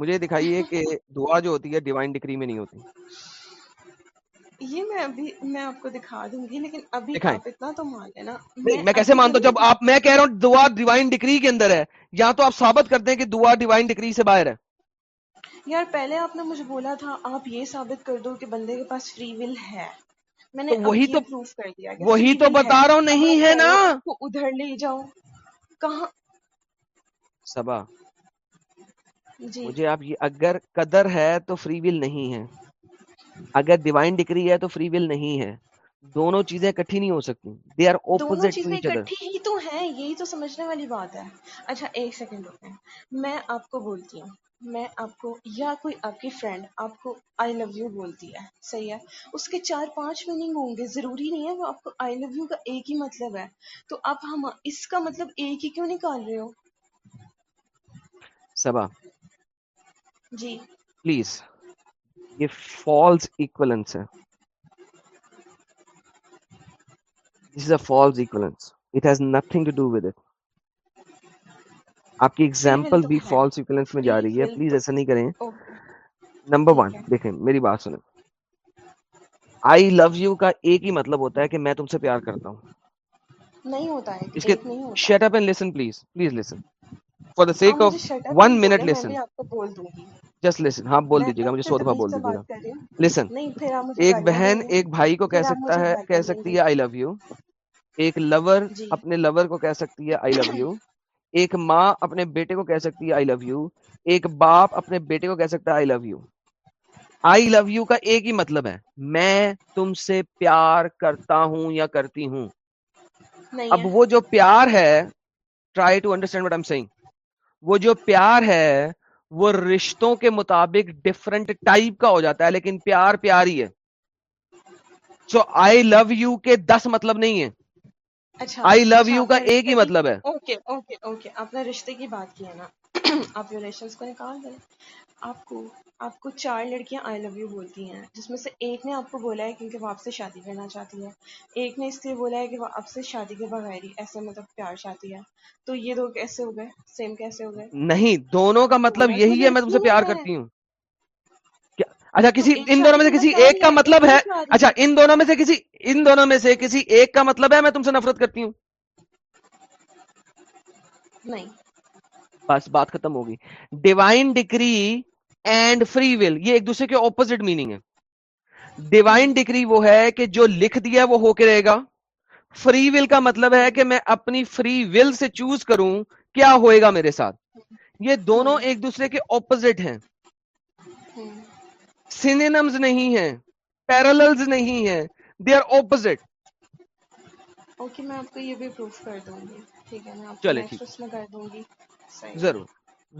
مجھے دکھائیے کہ دعا جو ہوتی ہے ڈیوائن ڈگری میں نہیں ہوتی یہ میں ابھی میں آپ کو دکھا دوں گی لیکن ابھی اتنا تو مان لینا میں کیسے مانتا ہوں جب آپ میں کہہ رہا ہوں دعا ڈیوائن ڈگری کے اندر ہے یا تو آپ ثابت کرتے ہیں کہ دعا ڈیوائن ڈگری سے باہر ہے یار پہلے آپ نے مجھے بولا تھا آپ یہ ثابت کر دو کہ بندے کے پاس فری ول ہے میں نے وہی تو پروف کر دیا وہی تو بتا رہا ہوں نہیں ہے نا ادھر لے جاؤ کہاں سبا جی۔ مجھے آپ یہ اگر قدر ہے تو فری ویل نہیں ہے اگر ڈیوائن ڈگری ہے تو فری ویل نہیں ہے دونوں چیزیں اکٹھی نہیں ہو سکتی they are opposite to each other ہی تو ہیں یہی تو سمجھنے والی بات ہے اچھا ایک سیکنڈ رکو میں آپ کو بولتی ہوں میں آپ کو یا کوئی آپ کی فرینڈ آپ کو آئی لو یو بولتی ہے صحیح ہے اس کے چار پانچ میننگ ہوں گے ضروری نہیں ہے وہ آپ کو آئی لو یو کا ایک ہی مطلب ہے تو آپ ہم اس کا مطلب ایک ہی کیوں نکال رہے ہو سبا جی۔ پلیز یہ فالس ہے ایگزامپل بھی پلیز جی، ایسا نہیں کریں نمبر ون دیکھیں میری بات سنیں آئی لو یو کا ایک ہی مطلب ہوتا ہے کہ میں تم سے پیار کرتا ہوں نہیں ہوتا ہے اس کے sheet and listen please please listen for the sake of one minute listen just listen ہاں بول دیجیے گا مجھے سو دفعہ بول دیجیے گا ایک بہن ایک بھائی کو کہہ کہہ سکتا ہے ہے سکتی آئی لو یو ایک لور جی۔ اپنے لور کو کہہ سکتی ہے آئی لو یو ایک ماں اپنے بیٹے کو کہہ سکتی ہے آئی لو یو ایک باپ اپنے بیٹے کو کہہ سکتا ہے آئی love you I love you کا ایک ہی مطلب ہے میں تم سے پیار کرتا ہوں یا کرتی ہوں اب وہ جو پیار ہے try to understand what am saying وہ جو پیار ہے وہ رشتوں کے مطابق ڈفرنٹ ٹائپ کا ہو جاتا ہے لیکن پیار پیار ہی ہے سو آئی لو یو کے دس مطلب نہیں ہے آئی لو یو کا ایک ہی مطلب ہے اوکے اوکے اوکے آپ نے رشتے کی بات کی ہے نا آپ کو نکال دیں آپ کو آپ کو چار لڑکیاں آئی یو بولتی ہیں جس میں سے ایک نے آپ کو بولا ہے کیونکہ وہ آپ سے شادی کرنا چاہتی ہے ایک نے اس لیے بولا ہے کہ وہ آپ سے شادی کے بغیر ہی ایسے مطلب پیار چاہتی ہے تو یہ دو کیسے ہو گئے سیم کیسے ہو گئے نہیں دونوں کا مطلب یہی ہے میں تم سے پیار کرتی ہوں اچھا کسی ان دونوں میں سے کسی ایک کا مطلب ہے اچھا ان دونوں میں سے کسی ان دونوں میں سے کسی ایک کا مطلب ہے میں تم سے نفرت کرتی ہوں نہیں بس بات ختم ہوگی divine degree and free will یہ ایک دوسرے کے اپوزٹ میننگ ہے ڈیوائن ڈگری وہ ہے کہ جو لکھ دیا وہ ہو کے رہے گا فری ول کا مطلب ہے کہ میں اپنی فری ول سے چوز کروں کیا ہوئے گا میرے ساتھ یہ دونوں ایک دوسرے کے اپوزٹ ہیں سینینمز نہیں ہیں پیرلز نہیں ہیں دے آر اپوزٹ اوکے میں آپ کو یہ بھی پروف کر دوں گی ٹھیک ہے میں آپ کو میں کر دوں گی ضرور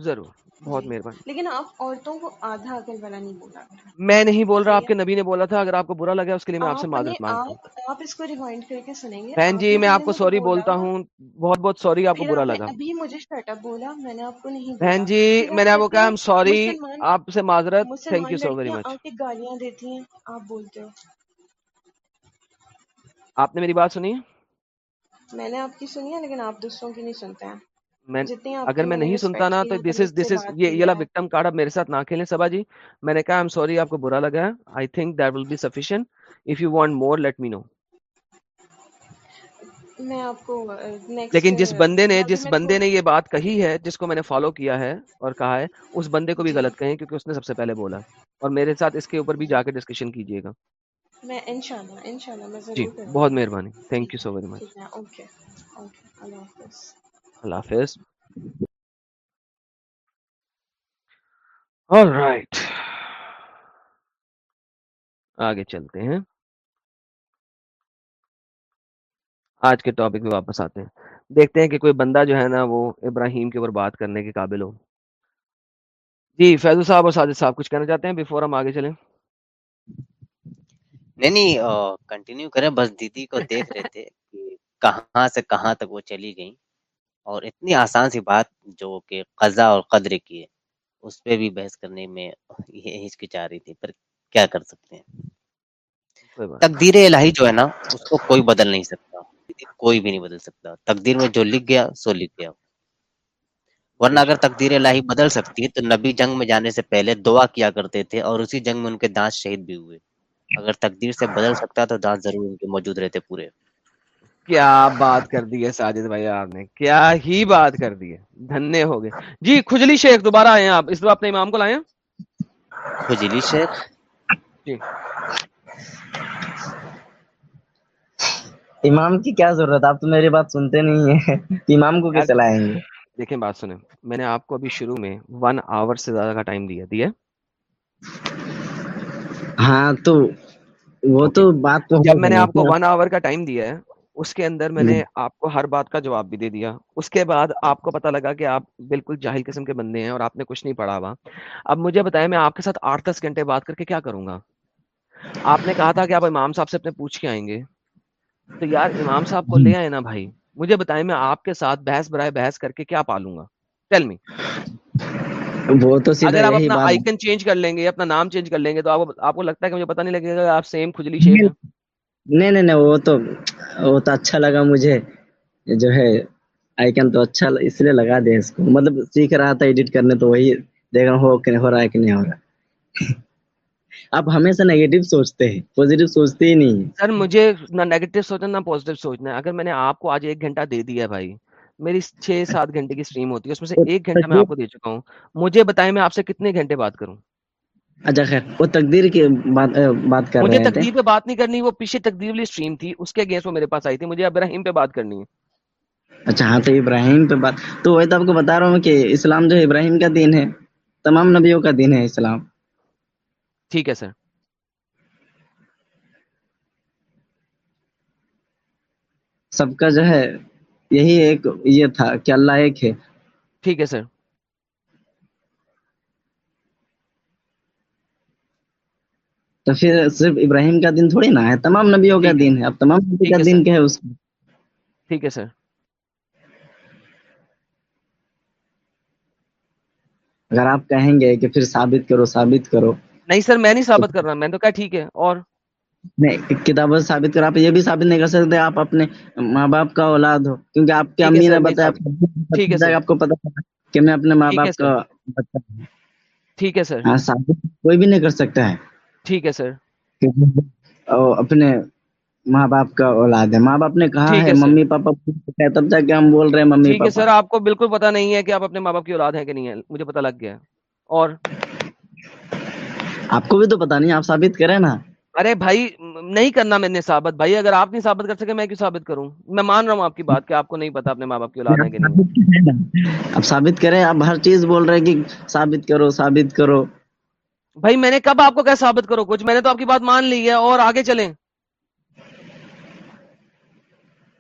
ضرور بہت جی۔ مہربانی لیکن آپ عورتوں کو آدھا عقل والا نہیں بولا میں نہیں بول رہا آپ کے نبی نے بولا تھا اگر آپ کو برا لگا اس کے لیے میں آپ سے معذرت مانگتا ہوں آپ اس کو ریوائنڈ کر کے سنیں گے بہن جی میں آپ کو سوری بولتا ہوں بہت بہت سوری آپ کو برا لگا ابھی مجھے شٹ اپ بولا میں نے آپ کو نہیں بہن جی میں نے آپ کو کہا ہم سوری آپ سے معذرت thank you so very much آپ گالیاں دیتی ہیں آپ بولتے ہو آپ نے میری بات سنی میں نے آپ کی سنی ہے لیکن آپ دوسروں کی نہیں سنتے ہیں میں اگر میں نہیں سنتا نا تو دس از دس از یہ والا وکٹم کارڈ اب میرے ساتھ نہ کھیلیں سبا جی میں نے کہا ایم سوری آپ کو برا لگا ہے I think that will be sufficient if you want more let me know لیکن جس بندے نے جس بندے نے یہ بات کہی ہے جس کو میں نے فالو کیا ہے اور کہا ہے اس بندے کو بھی جی۔ غلط کہیں کیونکہ اس نے سب سے پہلے بولا اور میرے ساتھ اس کے اوپر بھی جا کے ڈسکشن کیجیے گا میں انشاءاللہ انشاءاللہ میں جی، ضرور جی بہت مہربانی thank you so very much okay okay اللہ حافظ اللہ حافظ آگے چلتے ہیں آج کے ٹاپک واپس آتے ہیں دیکھتے ہیں کہ کوئی بندہ جو ہے نا وہ ابراہیم کے اوپر بات کرنے کے قابل ہو جی فیض صاحب اور ساجد صاحب کچھ کہنا چاہتے ہیں بفور ہم آگے چلیں نہیں نہیں کنٹینیو کریں بس دیدی کو دیکھ رہے تھے کہ کہاں سے کہاں تک وہ چلی گئیں اور اتنی آسان سی بات جو کہ قضا اور قدر کی ہے اس پہ بھی بحث کرنے میں یہ ہچکچا رہی تھی پر کیا کر سکتے ہیں تقدیر الہی جو ہے نا اس کو کوئی بدل نہیں سکتا کوئی بھی نہیں بدل سکتا تقدیر میں جو لکھ گیا سو لکھ گیا ورنہ اگر تقدیر الہی بدل سکتی تو نبی جنگ میں جانے سے پہلے دعا کیا کرتے تھے اور اسی جنگ میں ان کے دانت شہید بھی ہوئے اگر تقدیر سے بدل سکتا تو دانت ضرور ان کے موجود رہتے پورے کیا بات کر دی ہے ساجد بھائی آپ نے کیا ہی بات کر دی ہے دھنے ہو گئے جی کجلی شیخ دوبارہ آئے ہیں آپ اس بار امام کو لائے ہیں شیخ جی امام کی کیا ضرورت آپ تو میری بات سنتے نہیں ہیں امام کو کیسے اچھا۔ لائیں گے دیکھیں بات سنیں میں نے آپ کو ابھی شروع میں ون آور سے زیادہ کا ٹائم دیا دیا ہاں تو وہ تو بات جب میں نے آپ کو ون آور کا ٹائم دیا ہے اس کے اندر میں جی۔ نے آپ کو ہر بات کا جواب بھی دے دیا اس کے بعد آپ کو پتا لگا کہ آپ بالکل جاہل قسم کے بندے ہیں اور آپ نے کچھ نہیں پڑھا ہوا اب مجھے بتایا میں آپ کے ساتھ آٹھ دس گھنٹے بات کر کے کیا کروں گا آپ نے کہا تھا کہ آپ امام صاحب سے اپنے پوچھ کے آئیں گے تو یار امام صاحب کو لے جی۔ آئے نا بھائی مجھے بتائیں میں آپ کے ساتھ بحث برائے بحث کر کے کیا پالوں گا ٹیل می وہ تو اگر آپ اپنا آئکن چینج کر لیں گے اپنا نام چینج کر لیں گے تو آپ کو لگتا ہے کہ مجھے پتا نہیں لگے گا آپ سیم کھجلی شیخ جی۔ نہیں نہیں وہ تو وہ تو اچھا لگا مجھے جو ہے آئکن تو اچھا اس لیے لگا دے اس کو مطلب سیکھ رہا تھا ایڈٹ کرنے تو وہی دیکھ رہا ہوں کہ نہیں ہو رہا آپ ہمیشہ نیگیٹو سوچتے ہیں پوزیٹو سوچتے ہی نہیں سر مجھے نہ نیگیٹو سوچنا نہ پوزیٹو سوچنا ہے اگر میں نے آپ کو آج ایک گھنٹہ دے دیا ہے بھائی میری چھ سات گھنٹے کی سٹریم ہوتی ہے اس میں سے ایک گھنٹہ میں آپ کو دے چکا ہوں مجھے بتائیں میں آپ سے کتنے گھنٹے بات کروں اچھا خیر وہ تقدیر کی بات بات کر مجھے تقدیر پہ بات نہیں کرنی وہ پیچھے تقدیر والی سٹریم تھی اس کے اگینسٹ وہ میرے پاس آئی تھی مجھے ابراہیم پہ بات کرنی ہے اچھا ہاں تو ابراہیم پہ بات تو وہی تو آپ کو بتا رہا ہوں کہ اسلام جو ہے ابراہیم کا دین ہے تمام نبیوں کا دین ہے اسلام ٹھیک ہے سر سب کا جو ہے یہی ایک یہ تھا کہ اللہ ایک ہے ٹھیک ہے سر تو پھر صرف ابراہیم کا دن تھوڑی نہ ہے تمام نبیوں کا دن ہے اب تمام نبی کا دن کیا ہے اس ٹھیک ہے سر اگر آپ کہیں گے کہ پھر ثابت کرو ثابت کرو نہیں سر میں نہیں ثابت کر رہا میں تو کہا ٹھیک ہے اور نہیں کتابوں ثابت کر آپ یہ بھی ثابت نہیں کر سکتے آپ اپنے ماں باپ کا اولاد ہو کیونکہ آپ کے امی نے بتایا ٹھیک ہے آپ کو پتا کہ میں اپنے ماں باپ کا ٹھیک ہے سر ہاں، ثابت کوئی بھی نہیں کر سکتا ہے ٹھیک ہے سر اپنے ماں باپ کا اولاد ہے ماں باپ نے کہا ہے ممی پاپا تب جا کے ہم بول رہے ہیں ممی ٹھیک ہے سر آپ کو بالکل پتا نہیں ہے کہ آپ اپنے ماں باپ کی اولاد ہے کہ نہیں ہے مجھے پتا لگ گیا اور آپ کو بھی تو پتا نہیں آپ ثابت کریں نا ارے بھائی نہیں کرنا میں نے ثابت بھائی اگر آپ نہیں ثابت کر سکے میں کیوں ثابت کروں میں مان رہا ہوں آپ کی بات کہ آپ کو نہیں پتا اپنے ماں باپ کی اولاد ہے کہ نہیں آپ ثابت کریں آپ ہر چیز بول رہے ہیں کہ ثابت کرو ثابت کرو بھائی میں نے کب آپ کو کیسے ثابت کرو کچھ میں نے تو آپ کی بات مان لی ہے اور آگے چلیں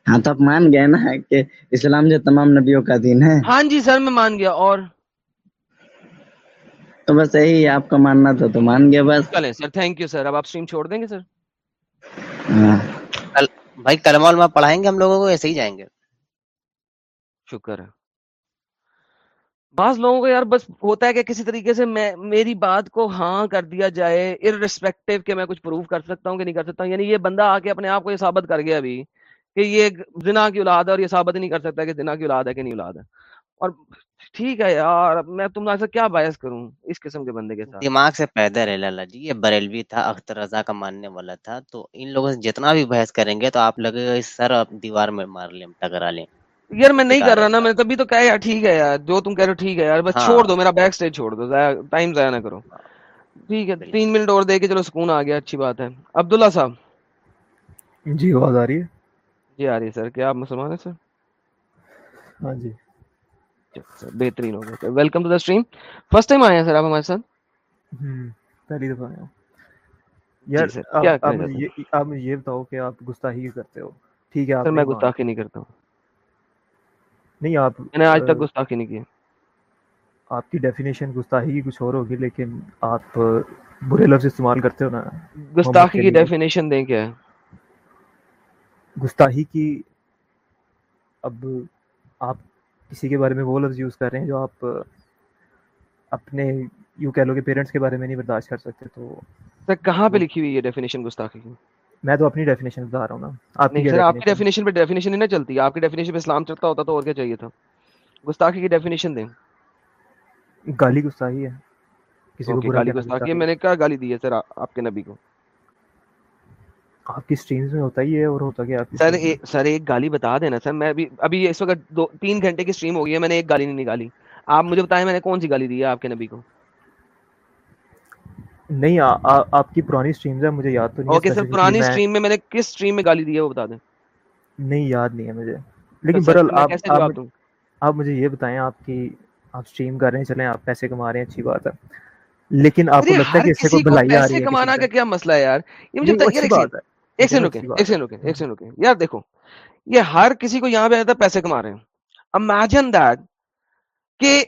ہاں تو آپ مان گئے نا کہ اسلام جو تمام نبیوں کا دین ہے ہاں جی سر میں مان گیا اور تو بس یہی آپ کا ماننا تھا تو مان گیا بس چلیں سر تھینک یو سر اب آپ سٹریم چھوڑ دیں گے سر ہاں۔ بھائی کلمہ علماء پڑھائیں گے ہم لوگوں کو ایسے ہی جائیں گے شکر ہے بعض لوگوں کو یار بس ہوتا ہے کہ کسی طریقے سے میں میری بات کو ہاں کر دیا جائے ار ریسپیکٹو کہ میں کچھ پروف کر سکتا ہوں کہ نہیں کر سکتا ہوں یعنی یہ بندہ آ کے اپنے آپ کو یہ ثابت کر گیا ابھی کہ یہ جنا کی اولاد ہے اور یہ ثابت نہیں کر سکتا کہ جنا کی اولاد ہے کہ نہیں اولاد ہے اور ٹھیک ہے یار میں تم ایسا سے کیا باعث کروں اس قسم کے بندے کے ساتھ دماغ سے پیدا رہ لالا جی یہ بریلوی تھا اختر رضا کا ماننے والا تھا تو ان لوگوں سے جتنا بھی بحث کریں گے تو آپ لگے گا سر دیوار میں مار لیں ٹکرا لیں یار میں نہیں کر رہا نا میں تبھی تو کہہ یار ٹھیک ہے یار جو تم کہہ رہے ہو ٹھیک ہے یار بس ہاں۔ چھوڑ دو میرا بیک سٹیج چھوڑ دو ٹائم ضائع نہ کرو ٹھیک ہے تین منٹ اور دے کے چلو سکون آ گیا اچھی بات ہے عبداللہ صاحب جی آواز آ رہی ہے جی آ رہی ہے سر کیا آپ مسلمان ہیں سر ہاں جی بہترین ہو گیا welcome to the stream first time آئے ہیں سر آپ ہمارے ساتھ پہلی دفعہ آیا ہوں جی یار آپ مجھے یہ بتاؤ کہ آپ گستاخی کرتے ہو ٹھیک ہے سر میں گستاخی نہیں کرتا ہوں نہیں آپ میں نے آج تک گستاخی نہیں کی آپ کی ڈیفینیشن گستاخی کی کچھ اور ہوگی لیکن آپ برے لفظ استعمال کرتے ہو نا گستاخی کی ڈیفینیشن دیں کیا ہے گستاخی کی اب آپ کسی کے بارے میں وہ لفظ یوز کر رہے ہیں جو آپ اپنے یوں کہہ لو کہ پیرنٹس کے بارے میں نہیں برداشت کر سکتے تو کہاں پہ لکھی ہوئی ہے ڈیفینیشن گستاخی کی میں تو اپنی ڈیفینیشن بتا رہا ہوں نا آپ نہیں سر آپ کی ڈیفینیشن پہ ڈیفینیشن ہی نہ چلتی آپ کی ڈیفینیشن پہ اسلام چلتا ہوتا تو اور کیا چاہیے تھا گستاخی کی ڈیفینیشن دیں گالی گستاخی ہے کسی کو گالی گستاخی ہے میں نے کیا گالی دی ہے سر آپ کے نبی کو آپ کی سٹریمز میں ہوتا ہی ہے اور ہوتا کیا سر سر ایک گالی بتا دینا سر میں ابھی ابھی اس وقت دو تین گھنٹے کی سٹریم ہو گئی ہے میں نے ایک گالی نہیں نکالی آپ مجھے بتائیں میں نے کون سی گالی دی ہے آپ کے نبی کو نہیں آپ کی پرانی سٹریمز ہیں مجھے یاد تو نہیں اوکے سر پرانی سٹریم میں میں نے کس سٹریم میں گالی دی ہے وہ بتا دیں نہیں یاد نہیں ہے مجھے لیکن برال آپ آپ مجھے یہ بتائیں آپ کی آپ سٹریم کر رہے ہیں چلیں آپ پیسے کما رہے ہیں اچھی بات ہے لیکن آپ کو لگتا ہے کہ اس سے کوئی بھلائی آ رہی ہے پیسے کمانا کا کیا مسئلہ ہے یار یہ مجھے ایک سیکنڈ رکیں ایک سیکنڈ رکیں ایک سیکنڈ رکیں یار دیکھو یہ ہر کسی کو یہاں پہ آتا پیسے کما رہے ہیں امیجن دیٹ کہ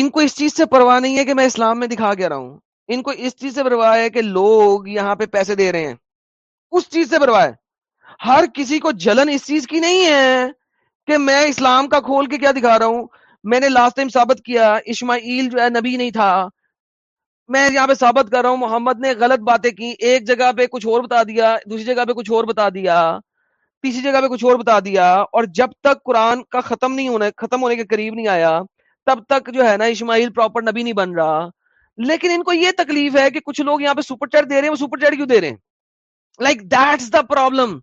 ان کو اس چیز سے پرواہ نہیں ہے کہ میں اسلام میں دکھا گیا رہا ہوں ان کو اس چیز سے ہے کہ لوگ یہاں پہ پیسے دے رہے ہیں اس چیز سے بھروا ہے ہر کسی کو جلن اس چیز کی نہیں ہے کہ میں اسلام کا کھول کے کیا دکھا رہا ہوں میں نے لاسٹ ٹائم ثابت کیا اسماعیل جو ہے نبی نہیں تھا میں یہاں پہ ثابت کر رہا ہوں محمد نے غلط باتیں کی ایک جگہ پہ کچھ اور بتا دیا دوسری جگہ پہ کچھ اور بتا دیا تیسری جگہ پہ کچھ اور بتا دیا اور جب تک قرآن کا ختم نہیں ہونا ختم ہونے کے قریب نہیں آیا تب تک جو ہے نا اسماعیل پراپر نبی نہیں بن رہا لیکن ان کو یہ تکلیف ہے کہ کچھ لوگ یہاں پہ سپر چیٹ دے رہے ہیں وہ سپر چیٹ کیوں دے رہے ہیں like that's the problem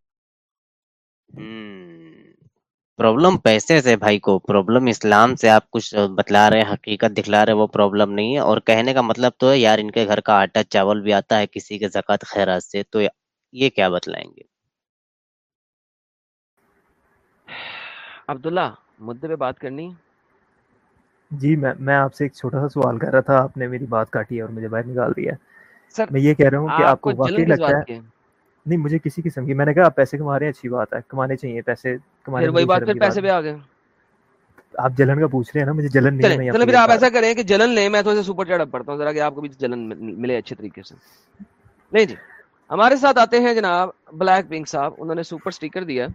problem پیسے سے بھائی کو پرابلم اسلام سے آپ کچھ بتلا رہے ہیں حقیقت دکھلا رہے وہ پرابلم نہیں ہے اور کہنے کا مطلب تو ہے یار ان کے گھر کا آٹا چاول بھی آتا ہے کسی کے زکات خیرات سے تو یہ کیا بتلائیں گے عبداللہ مدعے پہ بات کرنی جی میں میں آپ سے ایک چھوٹا سا سوال کر رہا تھا آپ نے میری بات کاٹی ہے اور مجھے باہر نکال دیا میں یہ کہہ رہا ہوں کہ آپ کو واقعی لگتا ہے نہیں مجھے کسی قسم کی میں نے کہا آپ پیسے کما رہے ہیں اچھی بات ہے کمانے چاہیے پیسے کمانے وہی جی بات پھر پیسے پہ آ آپ جلن کا پوچھ رہے ہیں نا مجھے جلن نہیں ہے چلیں پھر آپ ایسا کریں کہ جلن لیں میں تھوڑا سا سپر چیٹ اپ پڑھتا ہوں ذرا کہ آپ کو بھی جلن ملے اچھے طریقے سے نہیں جی ہمارے ساتھ آتے ہیں جناب بلیک پنک صاحب انہوں نے سپر سٹیکر دیا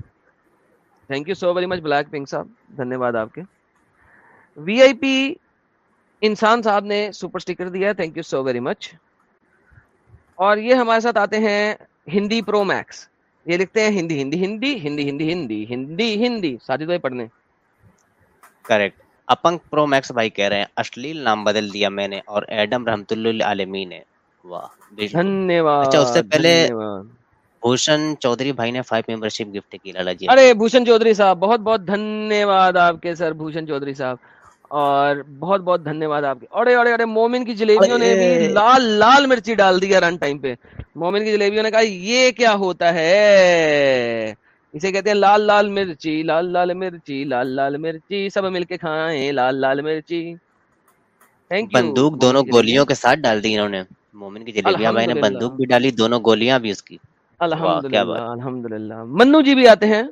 thank you so very much black pink صاحب دھنیہ واد آپ کے وی آئی پی انسان صاحب نے سپر سٹیکر دیا thank you so very much اور یہ ہمارے ساتھ آتے ہیں ہندی پرو میکس یہ لکھتے ہیں ہندی ہندی ہندی ہندی ہندی ہندی ہندی ہندی ساتھی تو پڑھنے کریکٹ اپنک پرو میکس بھائی کہہ رہے ہیں اشلیل نام بدل دیا میں نے اور ایڈم رحمت اللہ عالمی نے واہ دھنیہ واد اچھا اس سے پہلے بھوشن چودھری بھائی نے فائیو ممبرشپ گفٹ کی لالا جی ارے بھوشن چودھری صاحب بہت بہت دھنیہ واد آپ کے سر بھوشن چودھری صاحب اور بہت بہت دھنیہ واد آپ کے اڑے اڑے اڑے مومن کی جلیبیوں نے بھی لال لال مرچی ڈال دیا رن ٹائم پہ مومن کی جلیبیوں نے کہا یہ کیا ہوتا ہے اسے کہتے ہیں لال لال مرچی لال لال مرچی لال لال مرچی سب مل کے کھائیں لال لال مرچی بندوق دونوں گولیوں کے ساتھ ڈال دی انہوں نے مومن کی جلیبیاں بھائی نے بندوق بھی ڈالی دونوں گولیاں بھی اس کی الحمدللہ الحمدللہ منو جی بھی آتے ہیں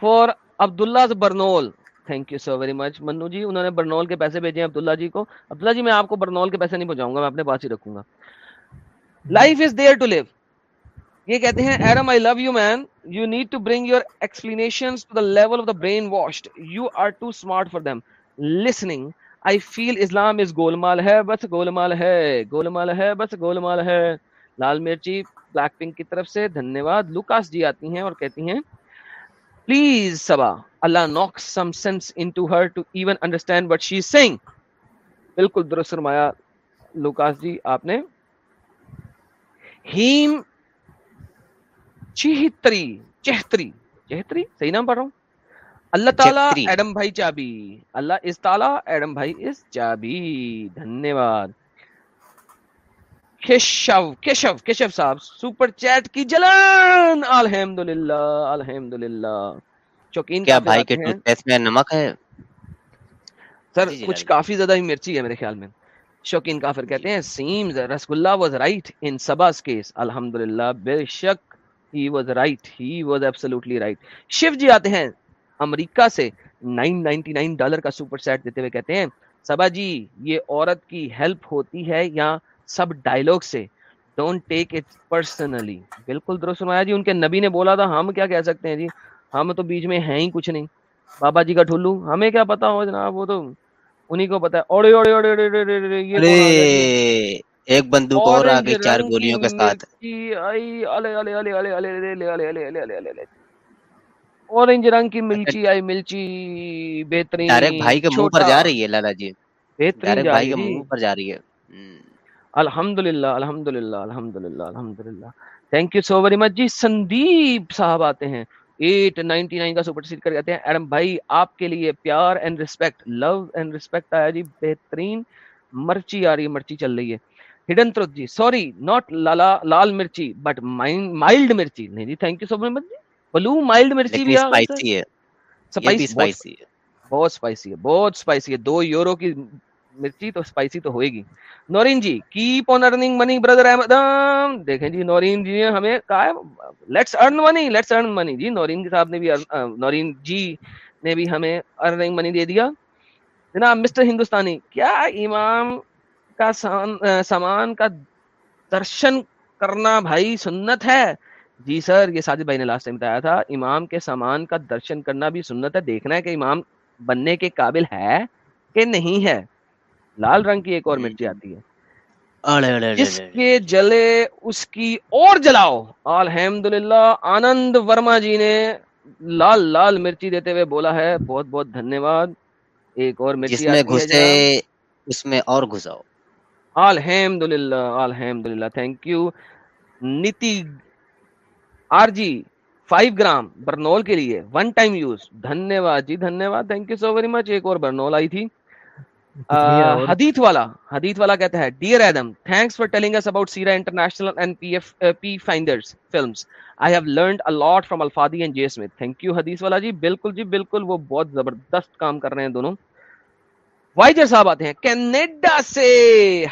for Abdullah Burnol thank you so very much Manu جی انہوں نے برنول کے پیسے بھیجے ہیں عبداللہ جی کو عبداللہ جی میں آپ کو برنول کے پیسے نہیں پہنچاؤں گا میں اپنے پاس ہی رکھوں گا life is there to live یہ کہتے ہیں Iram I love you man you need to bring your explanation level of the brain washed you are too smart for them listening I feel Islam is گول مال ہے بس گول مال ہے گول مال ہے بس گول مال ہے لال مرچی بلیک پنک کی طرف سے دھنیہ واد لوکاس جی آتی ہیں اور کہتی ہیں پلیز سبا اللہ آپ نے اللہ تعالیٰ ایڈم بھائی چابی اللہ از تعالیٰ ایڈم بھائی از چابی دھنیہ واد کافر جی، کہتے جی۔ ہیں ہیں seems was was was right right right in case الحمدللہ بے شک ہی ہی جی آتے امریکہ سے 999 ڈالر کا سپر سیٹ دیتے ہوئے کہتے ہیں سبا جی یہ عورت کی ہیلپ ہوتی ہے یا سب ڈائلگ سے ڈونٹ ٹیک اٹ پرسنلی بالکل درست جی ان کے نبی نے بولا تھا ہم کیا کہہ سکتے ہیں جی ہم تو بیچ میں ہیں ہی کچھ نہیں بابا جی کا ٹھلو ہمیں کیا پتا ہو جناب وہ تو انہیں کو پتا اوڑے اوڑے اوڑے ایک بندوق اور ملچی آئی ملچی بہترین الحمدللہ الحمدللہ الحمدللہ الحمدللہ thank you so very much جی سندیپ صاحب آتے ہیں 899 کا سپر سیٹ کر جاتے ہیں ایڈم بھائی آپ کے لیے پیار and respect love and respect آیا جی بہترین مرچی آ رہی ہے مرچی چل رہی ہے ہڈن ترت جی سوری ناٹ لالا لال مرچی بٹ مائلڈ مرچی نہیں جی thank you so very much G blue mild مرچی بھی سپائسی ہے بہت سپائسی ہے بہت سپائسی ہے دو یورو کی مرچی تو اسپائسی تو ہوئے گی Noreen ji keep on earning money Hindustani کیا امام کا سامان کا درشن کرنا بھائی سنت ہے جی سر یہ ساجد بھائی نے لاسٹ بتایا تھا امام کے سامان کا درشن کرنا بھی سنت ہے دیکھنا ہے کہ امام بننے کے قابل ہے کہ نہیں ہے لال رنگ کی ایک اور جی۔ مرچی آتی ہے جس کے جلے اس کی اور جلاؤ الحمد للہ آنند ورما جی نے لال لال مرچی دیتے ہوئے بولا ہے بہت بہت دھنیہ واد ایک اور مرچی جس میں گھسے اس میں اور گھساؤ الحمد للہ الحمد للہ thank you Neeti R ji five gram Burnol کے لیے ون ٹائم یوز دھنیہ واد جی دھنیہ واد thank you so very much ایک اور برنول آئی تھی حدیث والا حدیث والا کہتا ہے dear Adam thanks for telling us about Sierra international and P F P finders films I have learned a lot from Al Fadi and J Smith thank you حدیث والا جی بالکل جی بالکل وہ بہت زبردست کام کر رہے ہیں دونوں وائجر صاحب آتے ہیں کینیڈا سے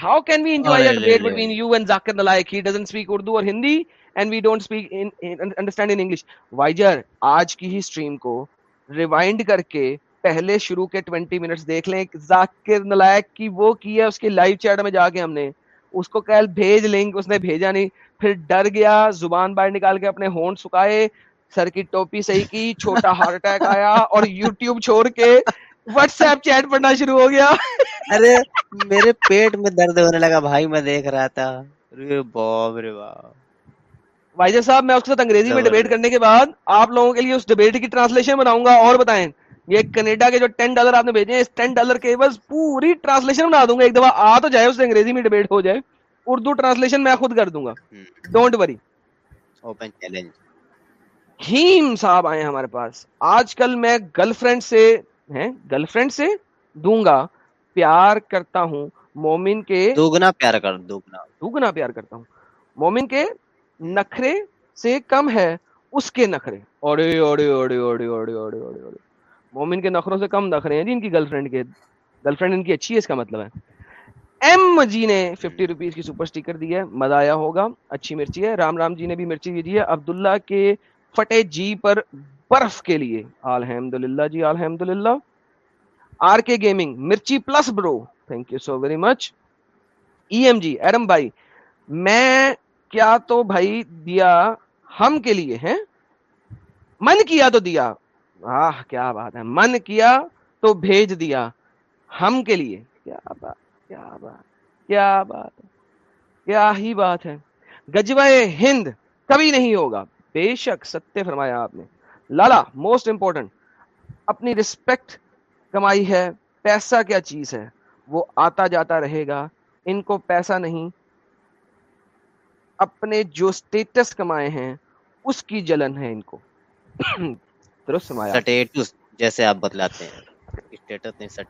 how can we enjoy the debate between you and Zakir Naik he doesn't speak Urdu اور Hindi and we don't speak in understand in English Voyager آج کی ہی سٹریم کو ریوائنڈ کر کے پہلے شروع کے ٹوینٹی منٹس دیکھ لیں ذاکر نلائک کی وہ کیا اس کے لائیو چیٹ میں جا کے ہم نے اس کو کہل بھیج لنک اس نے بھیجا نہیں پھر ڈر گیا زبان باہر نکال کے اپنے ہونٹ سکائے سر کی ٹوپی صحیح کی چھوٹا ہارٹ اٹیک آیا اور یوٹیوب چھوڑ کے واٹس ایپ چیٹ پڑھنا شروع ہو گیا ارے میرے پیٹ میں درد ہونے لگا بھائی میں دیکھ رہا تھا رے باب رے باب صاحب میں اس کے ساتھ انگریزی میں ڈیبیٹ کرنے کے بعد آپ لوگوں کے لیے اس ڈیبیٹ کی ٹرانسلیشن بناؤں گا اور بتائیں یہ کینیڈا کے جو ٹین ڈالر آپ نے بھیجے اس ٹین ڈالر کے بس پوری ٹرانسلیشن بنا دوں گا ایک دفعہ آ تو جائے اسے انگریزی میں ڈبیٹ ہو جائے اردو ٹرانسلیشن میں خود کر دوں گا don't worry open challenge Hem صاحب آئے ہیں ہمارے پاس آج کل میں گرل فرینڈ سے ہیں گرل فرینڈ سے دوں گا پیار کرتا ہوں مومن کے دوگنا پیار کر دوگنا دوگنا پیار کرتا ہوں مومن کے نخرے سے کم ہے اس کے نخرے اوڑے اوڑے اوڑے اوڑے اوڑے اوڑے اوڑے مومن کے نخروں سے کم نخرے ہیں جی ان کی گرل فرینڈ کے گرل فرینڈ ان کی اچھی ہے اس کا مطلب ہے ایم جی نے ففٹی روپیز کی سپر سٹیکر دی ہے مزہ آیا ہوگا اچھی مرچی ہے رام رام جی نے بھی مرچی دی, ہے عبداللہ کے فٹے جی پر برف کے لیے الحمد للہ جی الحمد للہ آر کے gaming Mirchi plus bro thank you so very much E M G Iram بھائی میں کیا تو بھائی دیا ہم کے لیے ہیں من کیا تو دیا آہ کیا بات ہے من کیا تو بھیج دیا ہم کے لیے کیا بات کیا بات کیا بات کیا ہی بات ہے گجوائے ہند کبھی نہیں ہوگا بے شک ستیہ فرمایا آپ نے لالا موسٹ امپورٹنٹ اپنی رسپیکٹ کمائی ہے پیسہ کیا چیز ہے وہ آتا جاتا رہے گا ان کو پیسہ نہیں اپنے جو سٹیٹس کمائے ہیں اس کی جلن ہے ان کو جیسے آپ بتلاتے ہیں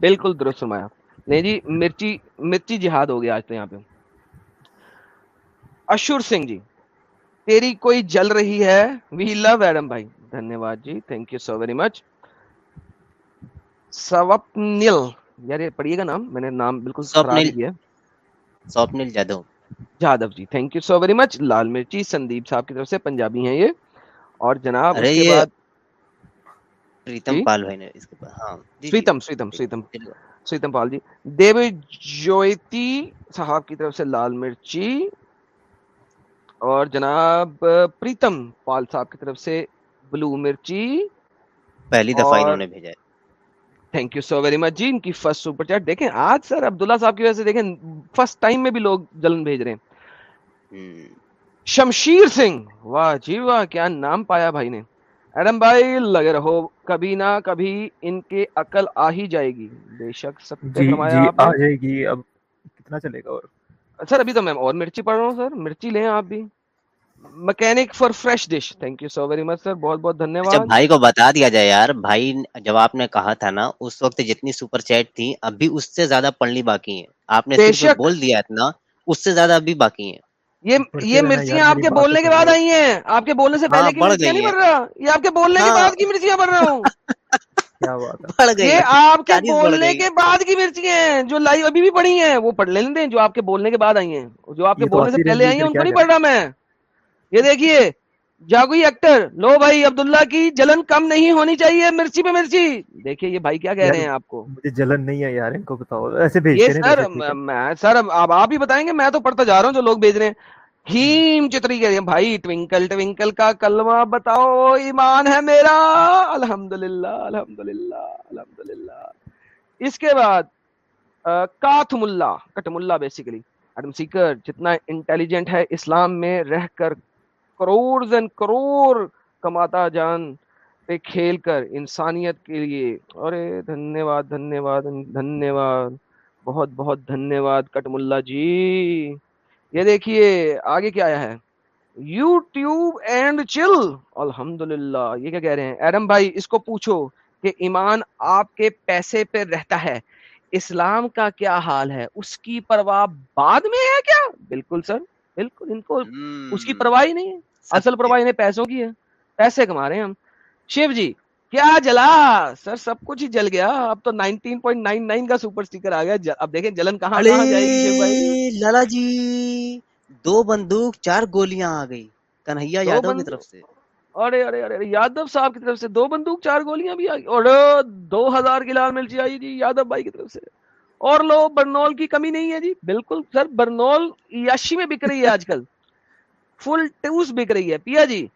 بالکل درست سرمایا نہیں جی مرچی مرچی جہاد ہو گیا آج تو یہاں پہ اشور سنگھ جی تیری کوئی جل رہی ہے وی لو ایڈم بھائی دھنیہ واد جی thank you so very much Swapnil یار یہ پڑھیے گا نام میں نے نام بالکل سوپنل جادو جادو جی thank you so very much لال مرچی سندیپ صاحب کی طرف سے پنجابی ہیں یہ اور جناب سویتم پال جی دیو جویتی صاحب کی طرف سے لال مرچی اور جناب پریتم پال صاحب کی طرف سے بلو مرچی پہلی دفعہ انہوں نے بھیجا ہے thank you so very much جی ان کی فرسٹ سپر چیٹ دیکھیں آج سر عبداللہ صاحب کی وجہ سے دیکھیں فرسٹ ٹائم میں بھی لوگ جلن بھیج رہے ہیں شمشیر سنگھ واہ جی واہ کیا نام پایا بھائی نے ایڈم بھائی لگے رہو کبھی نہ کبھی ان کے عقل آ ہی جائے گی بے شک سب جی, جی, آ جائے گی اب کتنا چلے گا اور سر ابھی تو میں اور مرچی مرچی پڑھ رہا ہوں سر لیں آپ بھی mechanic for fresh dish thank you so very much sir بہت بہت دھنیہ اچھا، واد بھائی کو بتا دیا جائے یار بھائی جب آپ نے کہا تھا نا اس وقت جتنی سپر چیٹ تھی ابھی اس سے زیادہ پڑھنی باقی ہیں آپ نے بول دیا اتنا اس سے زیادہ ابھی باقی ہیں یہ مرچیاں آپ آپ کے کے کے بولنے بولنے بعد آئی ہیں سے ہاں، پہلے کی مرچیاں نہیں بڑھ رہا یہ آپ کے بولنے کے ہاں۔ بعد کی مرچیاں بڑھ رہا ہوں یہ آپ کے بولنے کے بعد کی مرچیاں جو لائیو ابھی بھی پڑھی ہیں وہ پڑھ دیں جو آپ کے بولنے کے بعد آئی ہیں جو آپ کے بولنے سے پہلے آئی ہیں ان کو نہیں پڑھ رہا میں یہ دیکھیے جاگوئی ایکٹر لو بھائی عبداللہ کی جلن کم نہیں ہونی چاہیے مرچی پہ مرچی دیکھیے یہ بھائی کیا کہہ رہے ہیں آپ کو مجھے جلن نہیں ہے یار ان کو بتاؤ ایسے بھیج سر میں سر اب آپ ہی بتائیں گے میں تو پڑھتا جا رہا ہوں جو لوگ بھیج رہے ہیں ہیم چتری کہہ رہے ہیں بھائی ٹوینکل ٹوینکل کا کلمہ بتاؤ ایمان ہے میرا الحمدللہ الحمدللہ الحمدللہ اس کے بعد کاتم اللہ کٹم اللہ بیسیکلی ایڈم سیکر جتنا انٹیلیجنٹ ہے اسلام میں رہ کر کروڑ کماتا جان پہ کھیل کر انسانیت کے لیے ارے دھنیہ دھنیہ دھنیہ دھنیہ واد واد واد واد بہت بہت جی یہ دیکھیے آگے کیا آیا ہے یو ٹیوب اینڈ چل الحمد للہ یہ کیا کہہ رہے ہیں ایرم بھائی اس کو پوچھو کہ ایمان آپ کے پیسے پہ رہتا ہے اسلام کا کیا حال ہے اس کی پرواہ بعد میں ہے کیا بالکل سر بالکل ان کو اس کی پرواہ نہیں ہے اصل پرواہ انہیں پیسوں کی ہے پیسے کما رہے ہیں ہم شیو جی کیا جلا سر سب کچھ ہی جل گیا اب تو 19.99 کا سپر سٹیکر آ گیا اب دیکھیں جلن کہاں جائے لالا جی دو بندوق چار گولیاں آ گئی کنہیا یادو کی طرف سے ارے ارے ارے یادو صاحب کی طرف سے دو بندوق چار گولیاں بھی آ گئی اور دو ہزار کی لال مرچی آئی جی یادو بھائی کی طرف سے اور لو برنول کی کمی نہیں ہے جی بالکل سر برنول یاشی میں بک رہی ہے آج کل فل ٹوس بک رہی ہے پیا جی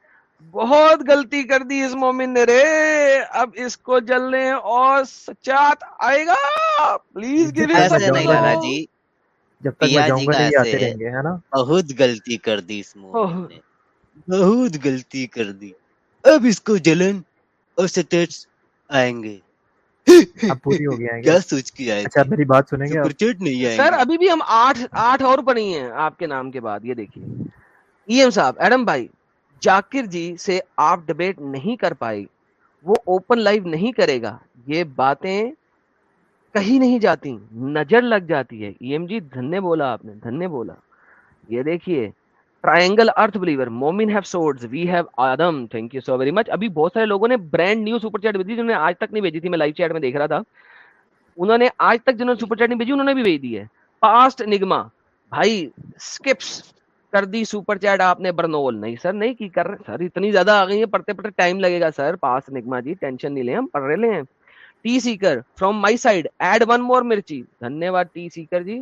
بہت غلطی کر دی اس مومن نے رے اب اس کو جلنے اور سچات آئے گا پلیز گیو اٹ جی جب تک میں جاؤں جی گا نہیں آتے رہیں گے بہت غلطی کر دی اس مومن نے بہت غلطی کر دی اب اس کو جلن اور سچیٹس آئیں گے آپ ڈبیٹ نہیں کر پائی وہ اوپن لائف نہیں کرے گا یہ باتیں کہیں نہیں جاتی نظر لگ جاتی ہے ای ایم جی دھنے بولا آپ نے دھنیہ بولا یہ دیکھیے ٹرائنگل ارتھ بلیور مومن have swords we have Adam thank you so very much ابھی بہت سارے لوگوں نے برانڈ نیو سپر چیٹ بھیجی جنہوں نے آج تک نہیں بھیجی تھی میں لائیو چیٹ میں دیکھ رہا تھا انہوں نے آج تک جنہوں نے سپر چیٹ نہیں بھیجی انہوں نے بھی بھیج دی ہے پاسٹ نگما بھائی سکپس کر دی سپر چیٹ آپ نے برنول نہیں سر نہیں کی کر رہے سر اتنی زیادہ آ گئی ہے پڑھتے پڑھتے ٹائم لگے گا سر پاسٹ نگما جی ٹینشن نہیں لیں ہم پڑھ رہے لیں T seeker from my side add one more mirchi دھنیہ واد T seeker ji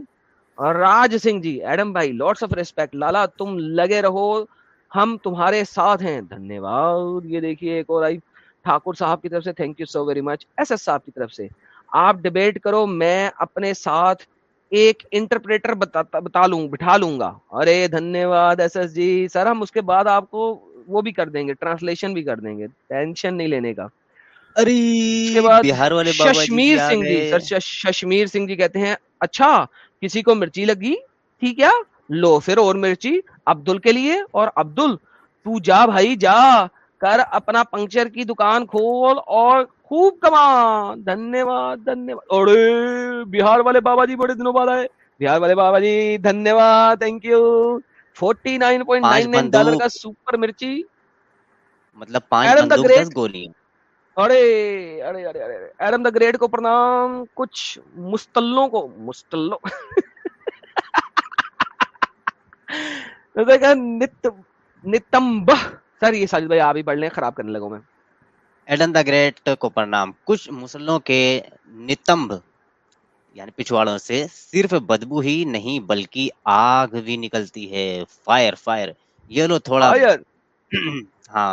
Raj Singh ji Adam بھائی لارڈس آف ریسپیکٹ لالا تم بتا لوں بٹھا لوں گا ارے دھنیہ واد ایس ایس جی سر ہم اس کے بعد آپ کو وہ بھی کر دیں گے ٹرانسلیشن بھی کر دیں گے ٹینشن نہیں لینے کا جی جی، ششمیر سنگھ جی کہتے ہیں اچھا کسی کو مرچی لگی ٹھیک ہے لو پھر اور مرچی عبدل کے لیے اور عبدل تو جا بھائی جا کر اپنا پنکچر کی دکان کھول اور خوب کما دھنیہ واد بہار والے بابا جی بڑے دنوں بعد آئے بہار والے بابا جی دھنیہ واد thank you forty nine nine point dollar کا سپر مرچی مطلب پانچ خراب کرنے لگوں میں ایڈم دا گریٹ کو پرنام کچھ مسلوں کے نتمب یعنی پچھواڑوں سے صرف بدبو ہی نہیں بلکہ آگ بھی نکلتی ہے فائر فائر یہ لو تھوڑا ہاں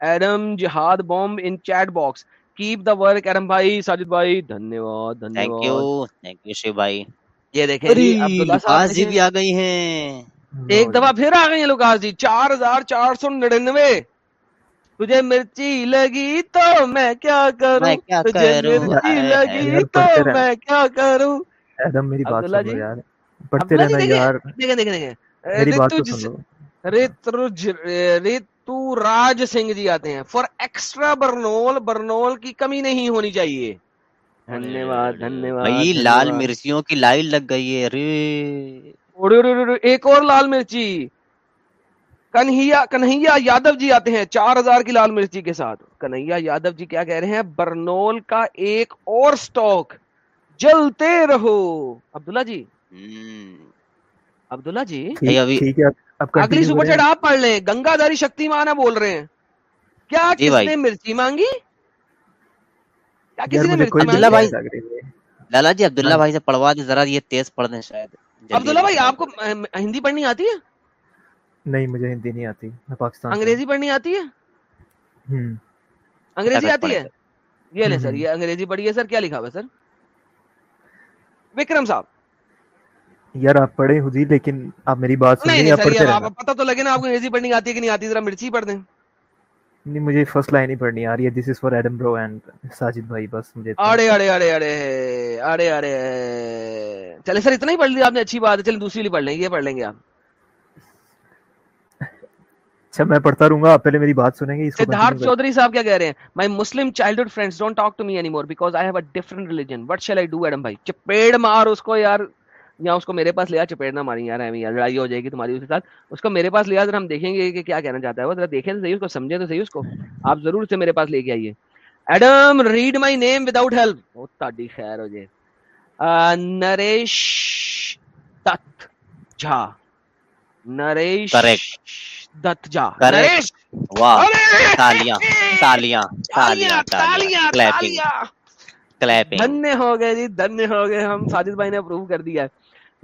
جی، چار ہزار چار سو نڑانوے تجھے مرچی لگی تو میں کیا کروں تو راج سنگھ جی آتے ہیں فار ایکسٹرا برنول برنول کی کمی نہیں ہونی چاہیے لال مرچیوں کی لائن لگ گئی ہے ایک اور لال مرچی کنہیا کنہیا یادو جی آتے ہیں چار ہزار کی لال مرچی کے ساتھ کنہیا یادو جی کیا کہہ رہے ہیں برنول کا ایک اور سٹاک جلتے رہو عبداللہ جی عبداللہ اللہ جی اگلی سپر چیٹ آپ پڑھ لیں گنگا داری شکتی مانا بول رہے ہیں کیا جی کس نے مرچی مانگی لالا جی عبداللہ ہاں۔ بھائی سے پڑھوا دیں ذرا یہ تیز پڑھ دیں شاید عبداللہ بھائی آپ کو ہندی پڑھنی آتی ہے نہیں مجھے ہندی نہیں آتی میں پاکستان انگریزی پڑھنی آتی ہے انگریزی آتی ہے یہ لے سر یہ انگریزی پڑھی ہے سر کیا لکھا ہوا سر وکرم صاحب یار آپ پڑھے ہو جی لیکن آپ میری بات سنیں پتہ تو لگے نا آپ کو انگریزی پڑھنی آتی ہے کہ نہیں آتی ذرا مرچی پڑھ دیں نہیں مجھے فرسٹ لائن ہی پڑھنی آ رہی ہے this is for Adam bro and Sajid بھائی بس مجھے آڑے آڑے آڑے آڑے آڑے آڑے چلیں سر اتنا ہی پڑھ لیا آپ نے اچھی بات ہے چلیں دوسری لی پڑھ لیں یہ پڑھ لیں گے آپ اچھا میں پڑھتا رہوں گا آپ پہلے میری بات سنیں گے سدھارتھ چودھری صاحب کیا کہہ رہے ہیں my Muslim childhood friends don't talk to me anymore because I have a different religion what shall I do Adam بھائی چپیڑ مار اس کو یار یا اس کو میرے پاس لیا چپیڑ نہ ماری یار ہمیں لڑائی ہو جائے گی تمہاری اس کے ساتھ اس کو میرے پاس لیا ذرا ہم دیکھیں گے کہ کیا کہنا چاہتا ہے وہ ذرا دیکھیں تو صحیح اس کو سمجھیں تو صحیح اس کو آپ ضرور سے میرے پاس لے کے آئیے Adam read my name without help تاڈی خیر ہو جائے نریش دت جا نریش دت جا نریش واہ تالیاں تالیاں تالیاں تالیاں کلیپنگ کلیپنگ دھنے ہو گئے جی دھنے ہو گئے ہم ساجد بھائی نے اپروو کر دیا ہے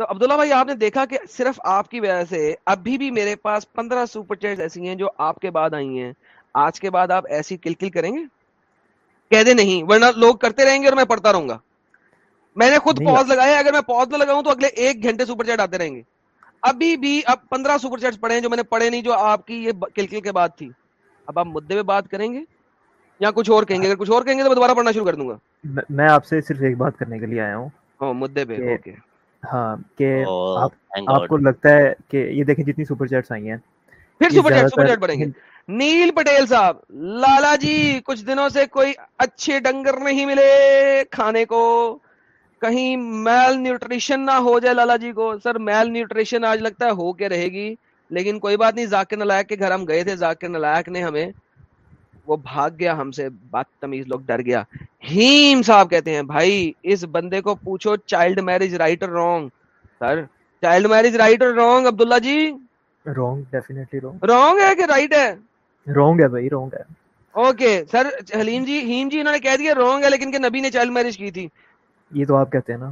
تو عبداللہ بھائی آپ نے دیکھا کہ صرف آپ کی وجہ سے ابھی بھی میرے پاس پندرہ چیٹ ایسی ہیں جو آپ کے بعد آئی ہیں آج کے بعد آپ ایسی کریں گے کہہ دے نہیں ورنہ لوگ کرتے رہیں گے اور میں پڑھتا رہوں گا میں نے خود پوز پوز لگایا اگر میں نہ لگاؤں تو اگلے ایک گھنٹے چیٹ آتے رہیں گے ابھی بھی اب پندرہ چیٹ پڑھے ہیں جو میں نے پڑھے نہیں جو آپ کی یہ کلکل کے بعد تھی اب آپ مدعے پہ بات کریں گے یا کچھ اور کہیں گے اگر کچھ اور کہیں گے تو میں دوبارہ پڑھنا شروع کر دوں گا میں آپ سے صرف ایک بات کرنے کے لیے آیا ہوں ہاں، مدعے پہ ہاں، نیل پٹیل صاحب لالا جی کچھ دنوں سے کوئی اچھے ڈنگر نہیں ملے کھانے کو کہیں میل نیوٹریشن نہ ہو جائے لالا جی کو سر میل نیوٹریشن آج لگتا ہے ہو کے رہے گی لیکن کوئی بات نہیں ذاکر نلائک کے گھر ہم گئے تھے ذاکر نلائک نے ہمیں وہ بھاگ گیا ہم سے بات تمیز لوگ ڈر گیا ہیم صاحب کہتے ہیں بھائی اس بندے کو پوچھو چائلڈ میرج رائٹ اور wrong sir child marriage right اور wrong Abdullah ji wrong definitely wrong wrong ہے کہ رائٹ ہے رونگ ہے بھائی رونگ ہے اوکے سر حلیم جی ہیم جی انہوں نے کہہ دیا رونگ ہے لیکن کہ نبی نے چائلڈ میرج کی تھی یہ تو آپ کہتے ہیں نا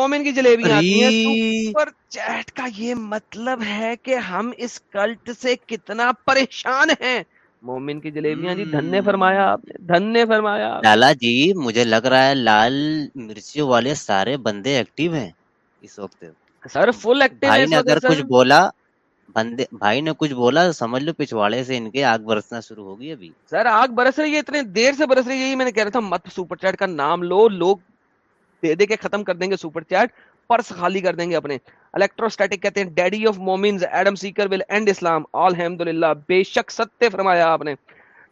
مومن کی جلیبیاں آتی ہیں سپر چیٹ کا یہ مطلب ہے کہ ہم اس کلٹ سے کتنا پریشان ہیں مومن کی جلیبیاں جی دھن دھن نے نے نے فرمایا فرمایا آپ لالا جی مجھے لگ رہا ہے لال مرچی والے سارے بندے ایکٹیو ہیں اس وقت سر فل ایکٹیو اگر کچھ بولا بندے بھائی نے کچھ بولا سمجھ لو پچھواڑے سے ان کے آگ برسنا شروع ہوگی ابھی سر آگ برس رہی ہے اتنے دیر سے برس رہی ہے میں نے کہہ رہا تھا مت سپر چیٹ کا نام لو لوگ دے دے کے ختم کر دیں گے سپر چیٹ پرس خالی کر دیں گے اپنے الیکٹروسٹیٹک کہتے ہیں ڈیڈی آف مومنز ایڈم سیکر ول اینڈ اسلام الحمد للہ بے شک ستیہ فرمایا آپ نے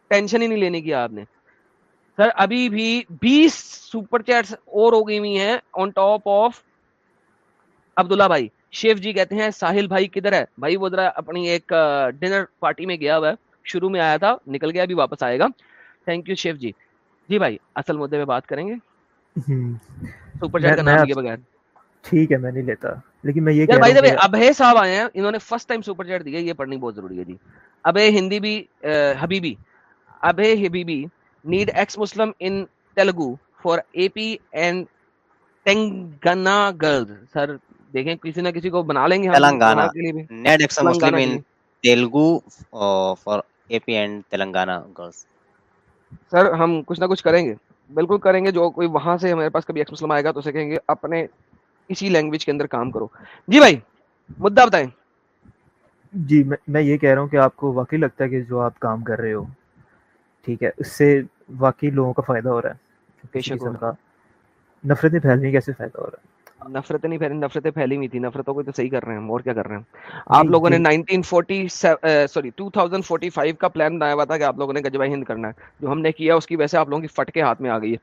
ٹینشن ہی نہیں لینے کی آپ نے سر ابھی بھی بیس سپر چیٹس اور ہو گئی ہوئی ہیں آن ٹاپ آف عبداللہ بھائی شیف جی کہتے ہیں ساحل بھائی کدھر ہے بھائی وہ ذرا اپنی ایک ڈنر پارٹی میں گیا ہوا ہے شروع میں آیا تھا نکل گیا ابھی واپس آئے گا تھینک یو شیف جی جی بھائی اصل مدعے میں بات کریں گے سپر چیٹ کا نام بغیر ٹھیک ہے میں نہیں لیتا لیکن میں یہ کہہ رہا ہوں ابھے صاحب آئے ہیں انہوں نے فرسٹ ٹائم سپر چیٹ دیا یہ پڑھنی بہت ضروری ہے جی ابھے ہندی بھی حبیبی ابھے حبیبی need ex Muslim in Telugu for A P and Telangana girls sir دیکھیں کسی نہ کسی کو بنا لیں گے Telangana need ex Muslim in Telugu for A P and Telangana girls sir ہم کچھ نہ کچھ کریں گے بالکل کریں گے جو کوئی وہاں سے ہمارے پاس کبھی ایکس مسلم آئے گا تو اسے کہیں گے اپنے اسی لینگویج کے اندر کام کرو جی بھائی مدعا بتائیں جی میں یہ کہہ رہا ہوں کہ آپ کو واقعی لگتا ہے کہ جو آپ کام کر رہے ہو ٹھیک ہے اس سے واقعی لوگوں کا فائدہ ہو رہا ہے نفرتیں پھیلنے کیسے فائدہ ہو رہا ہے نفرتیں نہیں پھیلیں نفرتیں پھیلی ہوئی تھی نفرتوں کو تو صحیح کر رہے ہیں اور کیا کر رہے ہیں جی، آپ لوگوں نے 1947 جی۔ سوری 2045 کا پلان بنایا ہوا تھا کہ آپ لوگوں نے گجبہ ہند کرنا ہے جو ہم نے کیا اس کی ویسے آپ لوگوں کی فٹ کے ہاتھ میں آ گئی ہے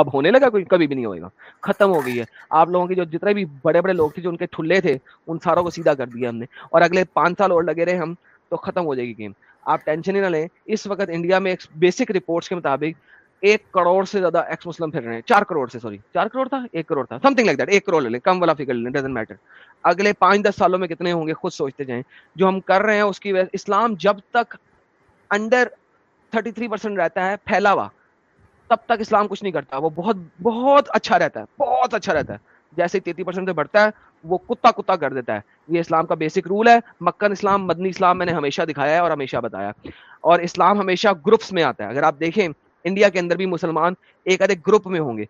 اب ہونے لگا کوئی کبھی بھی نہیں ہوئے گا ختم ہو گئی ہے آپ لوگوں کے جو جتنے بھی بڑے بڑے لوگ تھے جو ان کے ٹھلے تھے ان ساروں کو سیدھا کر دیا ہم نے اور اگلے پانچ سال اور لگے رہے ہم تو ختم ہو جائے گی گیم آپ ٹینشن ہی نہ لیں اس وقت انڈیا میں ایک بیسک رپورٹس کے مطابق ایک کروڑ سے زیادہ ایکس مسلم پھر رہے ہیں چار کروڑ سے سوری چار کروڑ تھا ایک کروڑ تھا سم تھنگ لائک دیٹ ایک کروڑ لے لیں کم والا فکر لیں ڈزنٹ میٹر اگلے پانچ دس سالوں میں کتنے ہوں گے خود سوچتے جائیں جو ہم کر رہے ہیں اس کی وجہ اسلام جب تک انڈر تھرٹی تھری پرسینٹ رہتا ہے پھیلا ہوا تب تک اسلام کچھ نہیں کرتا وہ بہت بہت اچھا رہتا ہے بہت اچھا رہتا ہے جیسے تیتی پرسینٹ سے بڑھتا ہے وہ کتا کتا کر دیتا ہے یہ اسلام کا بیسک رول ہے مکن اسلام مدنی اسلام میں نے ہمیشہ دکھایا ہے اور ہمیشہ بتایا اور اسلام ہمیشہ گروپس میں آتا ہے اگر آپ دیکھیں انڈیا کے اندر بھی مسلمان ایک ادھے گروپ میں ہوں گے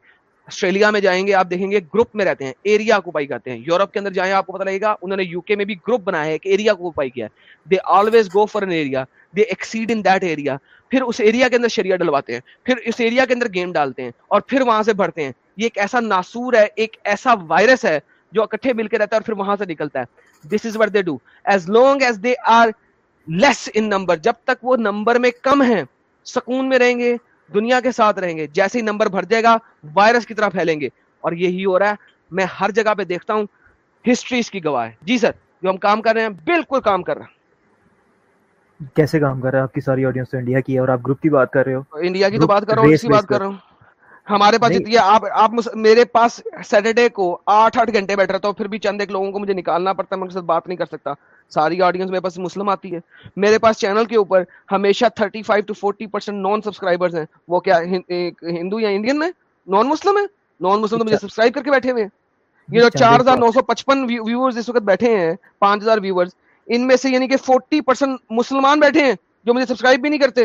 آسٹریلیا میں جائیں گے آپ دیکھیں گے گروپ میں رہتے ہیں ایریا اکوپائی کرتے ہیں یورپ کے اندر جائیں آپ کو پتا لگے گا انہوں نے یو کے میں بھی گروپ بنایا ہے کہ ایریا اکوپائی کیا ہے they always go for an area they exceed in that area پھر اس ایریا کے اندر شریا ڈلواتے ہیں پھر اس ایریا کے اندر گیم ڈالتے ہیں اور پھر وہاں سے بڑھتے ہیں یہ ایک ایسا ناسور ہے ایک ایسا وائرس ہے جو اکٹھے مل کے رہتا ہے اور پھر وہاں سے نکلتا ہے this is what they do as long as they are less in number جب تک وہ نمبر میں کم ہیں سکون میں رہیں گے دنیا کے ساتھ رہیں گے جیسے ہی نمبر بھر جائے گا وائرس کی طرح پھیلیں گے اور یہی ہو رہا ہے میں ہر جگہ پہ دیکھتا ہوں ہسٹری اس کی گواہ ہے جی سر جو ہم کام کر رہے ہیں بالکل کام کر رہے کیسے کام کر رہے ہیں آپ کی ساری آڈینس انڈیا کی ہے اور آپ گروپ کی بات کر رہے ہو انڈیا کی تو بات کر رہا ہوں بات کر رہا ہوں ہمارے پاس آپ میرے پاس سیٹرڈے کو آٹھ آٹھ گھنٹے بیٹھ رہا تھا پھر بھی چند ایک لوگوں کو مجھے نکالنا پڑتا ہے میں ان کے ساتھ بات نہیں کر سکتا ساری آڈینس میرے میرے پاس پاس مسلم آتی ہے چینل کے اوپر ہمیشہ thirty five to forty percent non subscriber Hindu یا انڈین میں نان مسلم ہے نان مسلم تو مجھے سبسکرائب اچھا۔ کر کے بیٹھے ہوئے ہیں یہ جو اچھا، چار ہزار نو سو پچپن اس وقت بیٹھے ہیں پانچ ہزار ویورز ان میں سے یعنی کہ فورٹی پرسینٹ مسلمان بیٹھے ہیں جو مجھے سبسکرائب بھی نہیں کرتے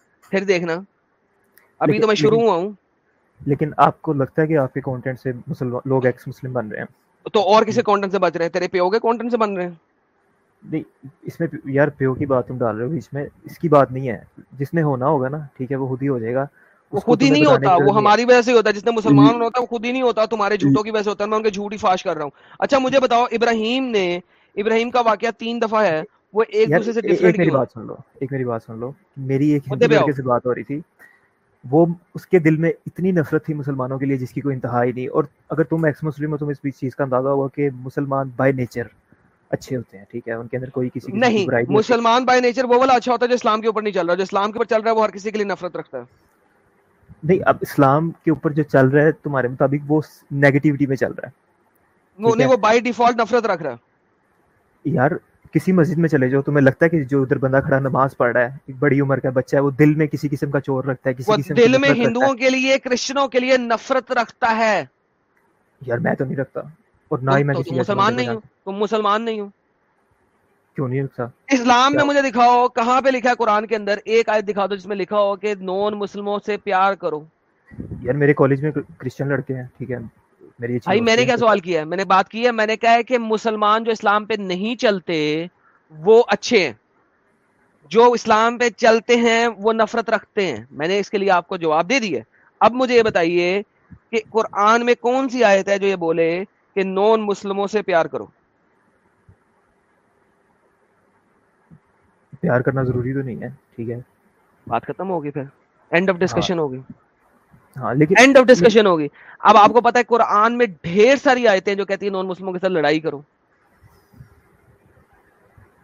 پھر دیکھنا ابھی تو میں شروع ہوا ہوں لیکن آپ کو لگتا ہے کہ آپ کے کانٹینٹ سے لوگ ایکس مسلم بن رہے ہیں تو اور کسی کانٹینٹ سے بچ رہے ہیں تیرے پیو کے کانٹینٹ سے بن رہے ہیں نہیں اس میں یار پیو کی بات تم ڈال رہے ہو بیچ میں اس کی بات نہیں ہے جس نے ہونا ہوگا نا ٹھیک ہے وہ خود ہی ہو جائے گا وہ خود ہی نہیں ہوتا وہ ہماری وجہ سے ہوتا ہے جس نے جی۔ مسلمان ہوتا ہے وہ خود ہی نہیں ہوتا تمہارے جی۔ جھوٹوں کی وجہ سے ہوتا ہے میں ان کے جھوٹ ہی فاش کر رہا ہوں اچھا مجھے بتاؤ ابراہیم نے ابراہیم کا واقعہ تین دفعہ ہے وہ ایک دوسرے سے ڈیفرنٹ میری بات سن لو ایک میری بات سن لو میری ایک ہندو لڑکے سے بات ہو رہی تھی وہ اس کے دل میں اتنی نفرت تھی مسلمانوں کے لیے جس کی کوئی انتہا ہی نہیں اور اگر تم ایکس مسلم ہو تمہیں اس چیز کا اندازہ ہوا کہ مسلمان بائی نیچر اچھے ہوتے ہیں ٹھیک ہے ان کے اندر کوئی کسی نہیں مسلمان بائی نیچر وہ والا اچھا ہوتا ہے جو اسلام کے اوپر نہیں چل رہا جو اسلام کے اوپر چل رہا ہے وہ ہر کسی کے لیے نفرت رکھتا ہے نہیں اب اسلام کے اوپر جو چل رہا ہے تمہارے مطابق وہ نیگیٹیوٹی میں چل رہا ہے وہ بائی ڈیفالٹ نفرت رکھ رہا ہے یار کسی مسجد میں چلے جاؤ تمہیں لگتا ہے کہ جو ادھر بندہ کھڑا نماز پڑھ رہا ہے ایک بڑی عمر کا بچہ ہے وہ دل میں کسی قسم کا چور رکھتا ہے کسی قسم دل میں ہندوؤں کے لیے کرشنوں کے لیے نفرت رکھتا ہے یار میں تو نہیں رکھتا اور نہ ہی میں کسی مسلمان نہیں ہوں تم مسلمان نہیں ہو کیوں نہیں رکھتا اسلام میں مجھے دکھاؤ کہاں پہ لکھا ہے قرآن کے اندر ایک آیت دکھا دو جس میں لکھا ہو کہ نون مسلموں سے پیار کرو یار میرے کالج میں کرسچن لڑکے ہیں ٹھیک ہے میں نے کیا کیا سوال ہے میں نے بات کی ہے میں نے کہا کہ مسلمان جو اسلام پہ نہیں چلتے وہ اچھے ہیں جو اسلام پہ چلتے ہیں وہ نفرت رکھتے ہیں میں نے اس کے لیے آپ کو جواب دے دیے اب مجھے یہ بتائیے کہ قرآن میں کون سی آیت ہے جو یہ بولے کہ نون مسلموں سے پیار کرو پیار کرنا ضروری تو نہیں ہے ٹھیک ہے بات ختم ہوگی پھر اینڈ آف ڈسکشن ہوگی اینڈ آف ڈسکشن ہوگی اب آپ کو پتا ہے قرآن میں ڈھیر ساری آئے جو کہتی ہیں نان مسلموں کے ساتھ لڑائی کرو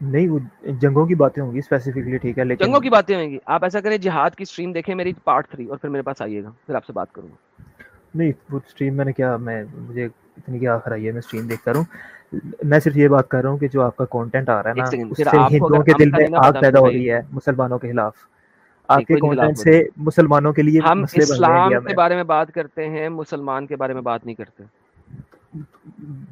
نہیں وہ جنگوں کی باتیں ہوں گی اسپیسیفکلی ٹھیک ہے لیکن جنگوں کی باتیں ہوں گی آپ ایسا کریں جہاد کی سٹریم دیکھیں میری پارٹ تھری اور پھر میرے پاس آئیے گا پھر آپ سے بات کروں گا نہیں وہ سٹریم میں نے کیا میں مجھے اتنی کیا آخر آئی ہے میں سٹریم دیکھتا رہوں میں صرف یہ بات کر رہا ہوں کہ جو آپ کا کانٹینٹ آ رہا ہے نا اس سے ہندوؤں کے دل میں آگ پیدا ہو رہی ہے مسلمانوں کے خلاف آپ کے کانٹینٹ سے مسلمانوں کے لیے ہم اسلام کے بارے میں بات کرتے ہیں مسلمان کے بارے میں بات نہیں کرتے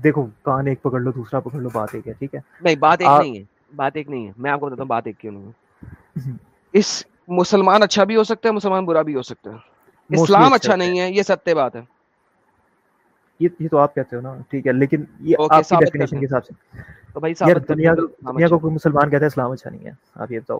دیکھو کان ایک پکڑ لو دوسرا پکڑ لو بات ایک ہے ٹھیک ہے نہیں بات ایک نہیں ہے بات ایک نہیں ہے میں آپ کو بتاتا ہوں بات ایک کیوں نہیں ہے اس مسلمان اچھا بھی ہو سکتا ہے مسلمان برا بھی ہو سکتا ہے اسلام اچھا, اچھا نہیں ہے یہ ستیہ بات ہے یہ تو آپ کہتے ہو نا ٹھیک ہے لیکن یہ آپ کی ڈیفینیشن کے حساب سے تو بھائی اچھا دنیا کو کوئی مسلمان کہتا ہے اسلام اچھا نہیں ہے آپ یہ بتاؤ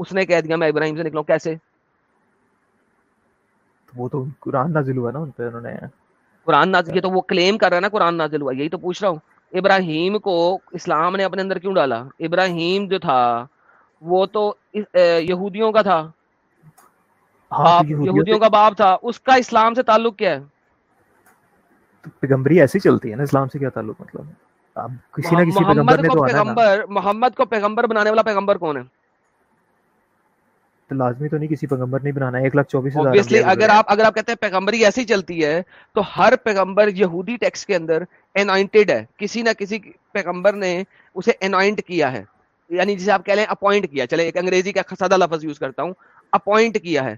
اس نے کہہ دیا میں ابراہیم سے نکلا ہوں کیسے وہ تو قرآن نازل ہوا نا قرآن نازل یہ تو وہ کلیم کر رہا ہے قرآن نازل ہوا یہی تو پوچھ رہا ہوں ابراہیم کو اسلام نے اپنے اندر کیوں ڈالا ابراہیم جو تھا وہ تو یہودیوں کا تھا ہاں، یہودیوں کا باپ تھا اس کا اسلام سے تعلق کیا ہے پیغمبری ایسی چلتی ہے نا اسلام سے کیا تعلق مطلب محمد کو پیغمبر بنانے والا پیغمبر کون ہے تو لازمی تو نہیں کسی پیغمبر نہیں بنانا ایک لاکھ چوبیس ہزار اگر آپ اگر آپ کہتے ہیں پیغمبری ایسی چلتی ہے تو ہر پیغمبر یہودی ٹیکس کے اندر انوائنٹیڈ ہے کسی نہ کسی پیغمبر نے اسے انوائنٹ کیا ہے یعنی جسے آپ کہہ لیں اپوائنٹ کیا چلے ایک انگریزی کا سادہ لفظ یوز کرتا ہوں اپوائنٹ کیا ہے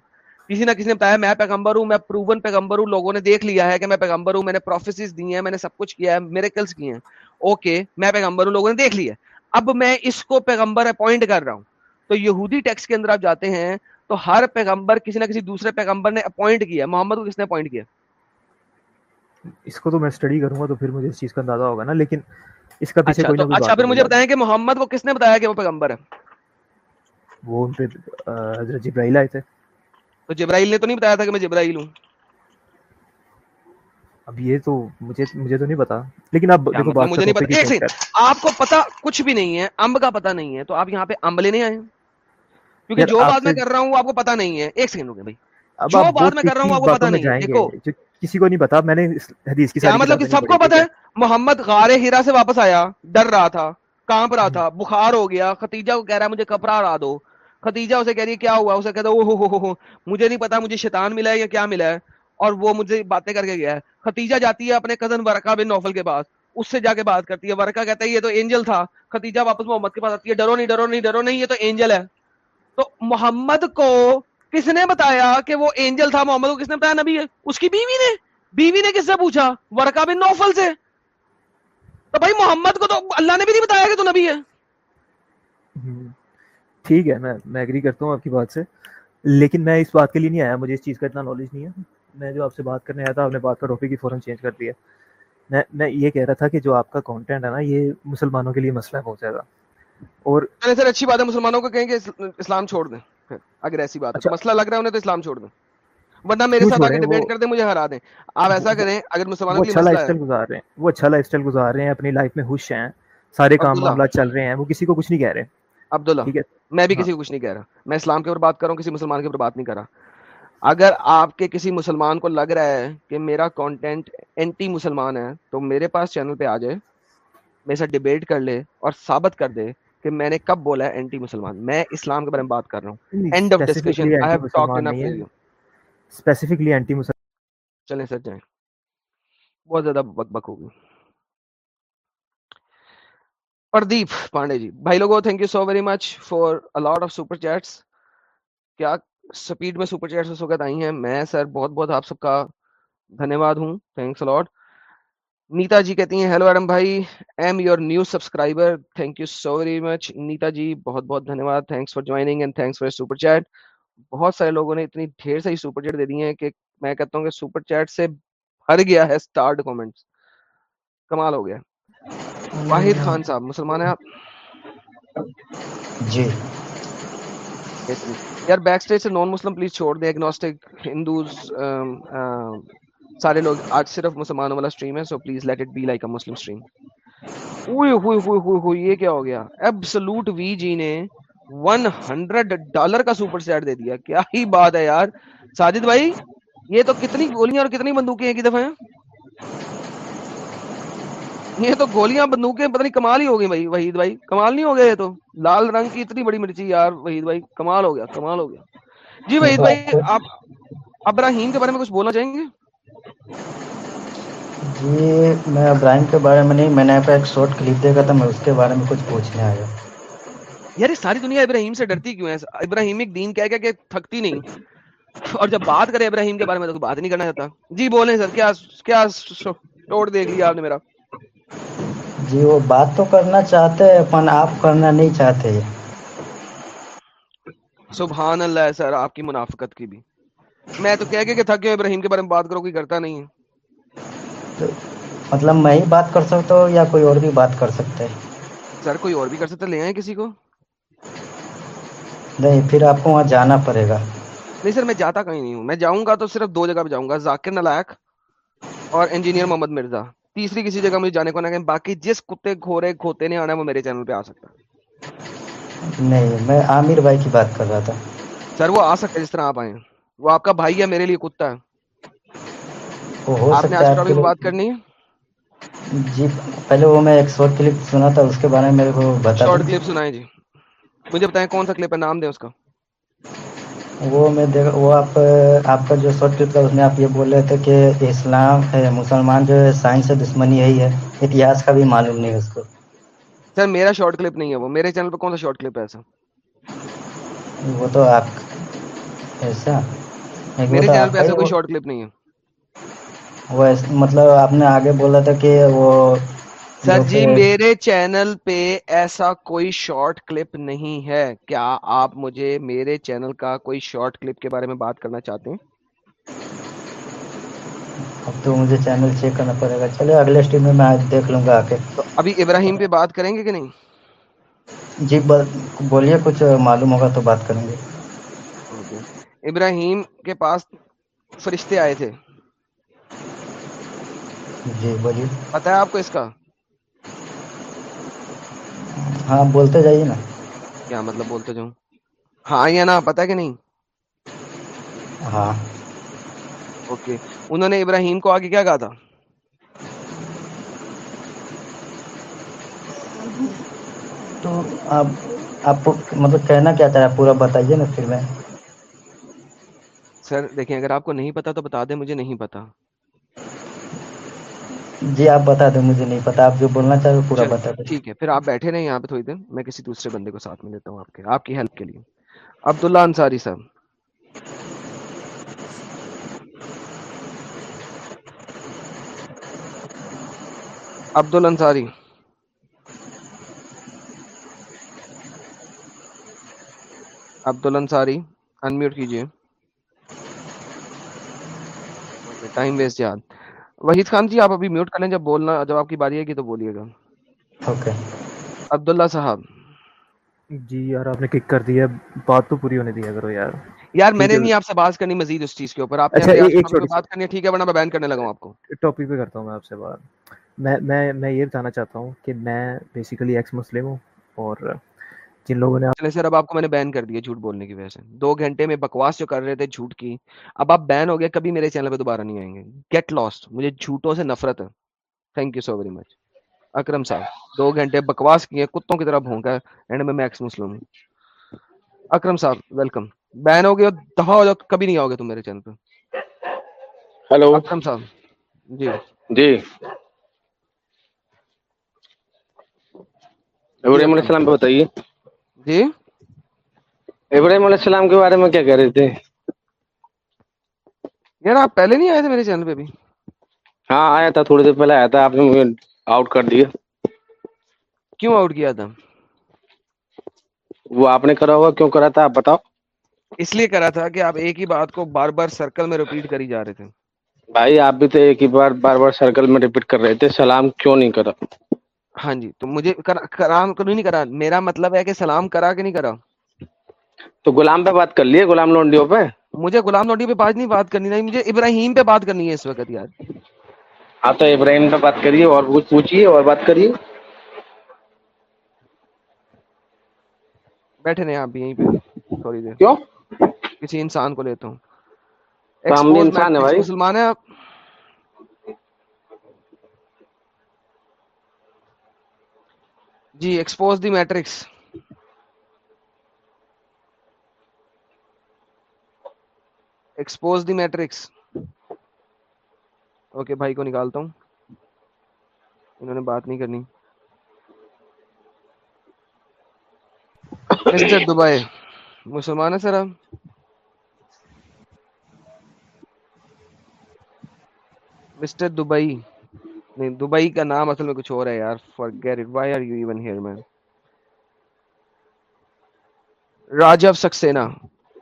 کسی نہ کسی نے بتایا میں پیغمبر ہوں میں پروون پیغمبر ہوں لوگوں نے دیکھ لیا ہے کہ میں پیغمبر ہوں میں نے پروفیسز دی ہیں میں نے سب کچھ کیا ہے میریکلس کیے ہیں اوکے میں پیغمبر ہوں لوگوں نے دیکھ لیا اب میں اس کو پیغمبر اپوائنٹ کر رہا ہوں تو یہودی ٹیکس کے اندر آپ جاتے ہیں تو ہر پیغمبر کسی نہ کسی دوسرے پیغمبر نے اپوائنٹ کیا محمد کو کس نے اپوائنٹ کیا اس کو تو میں سٹڈی کروں گا تو پھر مجھے اس چیز کا اندازہ ہوگا نا لیکن اس کا پیچھے اچھا، کوئی نہ کوئی اچھا پھر مجھے بتائیں کہ محمد کو کس نے بتایا کہ وہ پیغمبر ہے وہ ان پہ حضرت جبرائیل آئے تھے تو جبرائیل نے تو نہیں بتایا تھا کہ میں جبرائیل ہوں اب یہ تو مجھے مجھے تو نہیں پتا لیکن اب دیکھو مطلب بات مجھے نہیں پتا آپ کو پتا کچھ بھی نہیں ہے امب کا پتا نہیں ہے تو آپ یہاں پہ امب لینے آئے ہیں کیونکہ جو بات میں کر رہا ہوں آپ کو پتا نہیں ہے ایک سیکنڈ جو بات میں کر رہا ہوں کسی کو نہیں پتا میں نے مطلب سب کو پتا ہے محمد غار ہیرا سے واپس آیا ڈر رہا تھا کانپ رہا تھا بخار ہو گیا ختیجہ کو کہہ رہا ہے مجھے کپڑا را دو ختیجہ اسے کہہ رہی ہے کیا ہوا اسے کہتا ہے ہو مجھے نہیں پتا مجھے شیطان ملا ہے یا کیا ملا ہے اور وہ مجھے باتیں کر کے گیا ہے ختیجہ جاتی ہے اپنے کزن ورکا بن نوفل کے پاس اس سے جا کے بات کرتی ہے ورکا کہتا ہے یہ تو اینجل تھا ختیجہ واپس محمد کے پاس آتی ہے ڈرو نہیں ڈرو نہیں ڈرو نہیں یہ تو اینجل ہے تو محمد کو کس نے بتایا کہ وہ اینجل تھا محمد کو کس نے بتایا نبی ہے اس کی بیوی نے بیوی نے کس سے پوچھا ورکا بن نوفل سے تو بھائی محمد کو تو اللہ نے بھی نہیں بتایا کہ تو نبی ہے ٹھیک ہے میں میں اگری کرتا ہوں آپ کی بات سے لیکن میں اس بات کے لیے نہیں آیا مجھے اس چیز کا اتنا نالج نہیں ہے میں جو آپ سے بات کرنے آیا تھا آپ نے بات کا ٹاپک ہی فوراً چینج کر دیا میں میں یہ کہہ رہا تھا کہ جو آپ کا کانٹینٹ ہے نا یہ مسلمانوں کے لیے مسئلہ ہے بہت زیادہ اور سر اچھی بات ہے مسلمانوں کو کہیں کہ اسلام چھوڑ دیں اگر ایسی بات ہے اچھا۔ مسئلہ لگ رہا ہے انہیں تو اسلام چھوڑ دیں ورنہ میرے ساتھ آگے ڈیبیٹ کر دیں مجھے ہرا دیں آپ ایسا کریں اگر مسلمانوں کے لیے اچھا مسئلہ ہے گزار رہے ہیں وہ اچھا لائف سٹائل گزار رہے ہیں اپنی لائف میں خوش ہیں سارے کام معاملات چل رہے ہیں وہ کسی کو کچھ نہیں کہہ رہے عبداللہ میں بھی ہاں۔ کسی کو کچھ نہیں کہہ رہا میں اسلام کے اوپر بات کر رہا ہوں کسی مسلمان کے اوپر بات نہیں کر رہا اگر آپ کے کسی مسلمان کو لگ رہا ہے کہ میرا کانٹینٹ اینٹی مسلمان ہے تو میرے پاس چینل پہ آ جائے میرے ساتھ ڈبیٹ کر لے اور ثابت کر دے کہ میں نے کب بولا ہے اینٹی مسلمان میں اسلام کے بارے میں بات کر رہا ہوں end of discussion I have talked enough with you specifically anti مسلمان چلیں سر جائیں بہت زیادہ بک بک ہوگی پردیپ پانڈے جی بھائی لوگوں thank you so very much for a lot of super chats کیا سپیڈ میں سپر چیٹس اس وقت آئی ہیں میں سر بہت بہت آپ سب کا دھنیہ واد ہوں تھینکس الاٹ نیتا جی کہتی ہیں ہیلو ایڈم بھائی I'm your new subscriber thank you so very much Neeta ji بہت بہت دھنیہ واد thanks for joining and thanks for super chat بہت سارے لوگوں نے اتنی ڈھیر ساری سپر چیٹ دے دی ہیں کہ میں کہتا ہوں کہ سپر چیٹ سے بھر گیا ہے اسٹارڈ کامنٹس کمال ہو گیا واحد خان صاحب مسلمان ہیں آپ جی یار بیک سٹیج سے نان مسلم پلیز چھوڑ دیں اگنوسٹک ہندوز سارے لوگ آج صرف مسلمانوں والا اسٹریم ہے so please let it be like a Muslim stream اوئے ہوئے ہوئے ہوئے ہوئے یہ کیا ہو گیا ایبسلوٹ وی جی نے 100 ڈالر کا سپر سیٹ دے دیا کیا ہی بات ہے یار ساجد بھائی یہ تو کتنی گولیاں اور کتنی بندوقیں ایک ہی دفعہ ہیں یہ تو گولیاں بندوقیں پتہ نہیں کمال ہی ہو گئی بھائی وحید بھائی کمال نہیں ہو گیا یہ تو لال رنگ کی اتنی بڑی مرچی یار وحید بھائی کمال ہو گیا کمال ہو گیا جی وحید بھائی آپ ابراہیم کے بارے میں کچھ بولنا چاہیں گے جی میں ابراہیم کے بارے میں نہیں میں نے ایک شارٹ کلپ دیکھا تھا میں اس کے بارے میں کچھ پوچھنے آیا یار ساری دنیا ابراہیم سے ڈرتی کیوں ہے ابراہیم ایک دین کہہ کہ تھکتی نہیں اور جب بات کرے ابراہیم کے بارے میں تو بات نہیں کرنا چاہتا جی بولیں سر کیا کیا توڑ دیکھ لیا آپ نے میرا جی وہ بات تو کرنا چاہتے ہیں پن آپ کرنا نہیں چاہتے سبحان اللہ سر آپ کی منافقت کی بھی میں تو کہہ گیا کہ تھکے ابراہیم کے بارے میں بات کرو کوئی کرتا نہیں ہے مطلب میں ہی بات کر سکتا ہوں یا کوئی اور بھی بات کر سکتا ہے سر کوئی اور بھی کر سکتا ہے لے آئے کسی کو نہیں پھر آپ کو وہاں جانا پڑے گا نہیں سر میں جاتا کہیں نہیں ہوں میں جاؤں گا تو صرف دو جگہ پہ جاؤں گا ذاکر نلائق اور انجینئر محمد مرزا تیسری کسی جگہ مجھے جانے کو نہ کہیں باقی جس کتے گھورے کھوتے نے آنا وہ میرے چینل پہ آ سکتا نہیں میں عامر بھائی کی بات کر رہا تھا سر وہ آ سکتے جس طرح آپ آئے ہیں وہ آپ کا بھائی ہے میرے لیے کتا ہے آپ نے آج کا بات کرنی ہے جی پہلے وہ میں ایک شارٹ کلپ سنا تھا اس کے بارے میں شارٹ کلپ سنائے جی مجھے بتائیں کون سا کلپ ہے نام دیں اس کا وہ میں دیکھ وہ آپ آپ کا جو شارٹ کلپ تھا اس میں آپ یہ بول رہے تھے کہ اسلام مسلمان جو ہے سائنس سے دشمنی یہی ہے اتہاس کا بھی معلوم نہیں اس کو سر میرا شارٹ کلپ نہیں ہے وہ میرے چینل پہ کون سا شارٹ کلپ ہے ایسا وہ تو آپ ایسا میرے چینل پہ ایسا کوئی شارٹ کلپ نہیں ہے کیا آپ مجھے میرے چینل کا کوئی شارٹ کلپ کے بارے میں بات کرنا چاہتے اب تو مجھے چینل چیک کرنا پڑے گا چلے اگلے اسٹیم میں میں دیکھ لوں گا آ کے ابھی ابراہیم پہ بات کریں گے کہ نہیں جی بولیے کچھ معلوم ہوگا تو بات کریں گے ابراہیم کے پاس فرشتے آئے تھے جی پتا ہے آپ کو اس کا ہاں بولتے جائیے نا کیا مطلب بولتے جاؤں ہاں یا نا پتا کہ نہیں ہاں اوکے انہوں نے ابراہیم کو آگے کیا کہا تھا تو آپ آپ کو مطلب کہنا کیا پورا بتائیے نا پھر میں سر دیکھیں اگر آپ کو نہیں پتا تو بتا دیں مجھے نہیں پتا جی آپ بتا دیں مجھے نہیں پتا آپ جو بولنا چاہے ٹھیک ہے پھر آپ بیٹھے رہے یہاں پہ تھوڑی دیر میں کسی دوسرے بندے کو ساتھ میں لیتا ہوں آپ آپ کے کے کی ہیلپ لیے انصاری صاحب عبد عبد الانصاری انمیوٹ کیجیے ٹائم ویسٹ یاد وحید خان جی آپ ابھی میوٹ کر لیں جب بولنا جب آپ کی باری ہے تو بولیے گا عبداللہ صاحب جی یار آپ نے کک کر دیا بات تو پوری ہونے دیا کرو یار یار میں نے نہیں آپ سے بات کرنی مزید اس چیز کے اوپر آپ نے اچھا، بات کرنی ہے ٹھیک ہے ورنہ میں بین کرنے لگا ہوں آپ کو ٹاپک پہ کرتا ہوں میں آپ سے بات میں میں یہ بتانا چاہتا ہوں کہ میں بیسیکلی ایکس مسلم ہوں اور جن لوگوں نے چلے سر اب آپ کو میں نے بین کر دیا جھوٹ بولنے کی وجہ سے دو گھنٹے میں بکواس جو کر رہے تھے جھوٹ کی اب آپ بین ہو گئے کبھی میرے چینل پہ دوبارہ نہیں آئیں گے گیٹ لاسٹ مجھے جھوٹوں سے نفرت ہے thank you so very much Akram صاحب دو گھنٹے بکواس کیے کتوں کی طرح بھونکا اینڈ میں میکس مسلم ہوں اکرم صاحب ویلکم بین ہو گئے دفاع ہو جاؤ کبھی نہیں آؤ گے تم میرے چینل پہ ہیلو اکرم صاحب جی جی ابراہیم علیہ السلام بتائیے جی ابراہیم علیہ السلام کے بارے میں کیا کہہ رہے تھے یار آپ پہلے نہیں آئے تھے میرے چینل پہ بھی ہاں آیا تھا تھوڑی دیر پہلے آیا تھا آپ نے مجھے آؤٹ کر دیا کیوں آؤٹ کیا تھا وہ آپ نے کرا ہوا کیوں کرا تھا آپ بتاؤ اس لیے کرا تھا کہ آپ ایک ہی بات کو بار بار سرکل میں ریپیٹ کری جا رہے تھے بھائی آپ بھی تو ایک ہی بار بار بار سرکل میں ریپیٹ کر رہے تھے سلام کیوں نہیں کرا ہاں جی تو مجھے کرام کرو نہیں کرا میرا مطلب ہے کہ سلام کرا کہ نہیں کرا تو غلام پہ بات کر لیے غلام لونڈیوں پہ مجھے غلام لونڈیوں پہ بات نہیں بات کرنی نہیں مجھے ابراہیم پہ بات کرنی ہے اس وقت یار ہاں تو ابراہیم پہ بات کریے اور کچھ پوچھیے اور بات کریے بیٹھے نہیں آپ بھی یہیں پہ تھوڑی جی۔ دیر کیوں کسی انسان کو لیتا ہوں انسان ہے بھائی مسلمان ہے آپ جی expose the matrix expose the matrix okay بھائی کو نکالتا ہوں انہوں نے بات نہیں کرنی دبئی مسلمان ہیں سر آپ مسٹر دبئی نہیں دبئی کا نام اصل میں کچھ اور ہے یار forget it why are you even here man Raju Saxena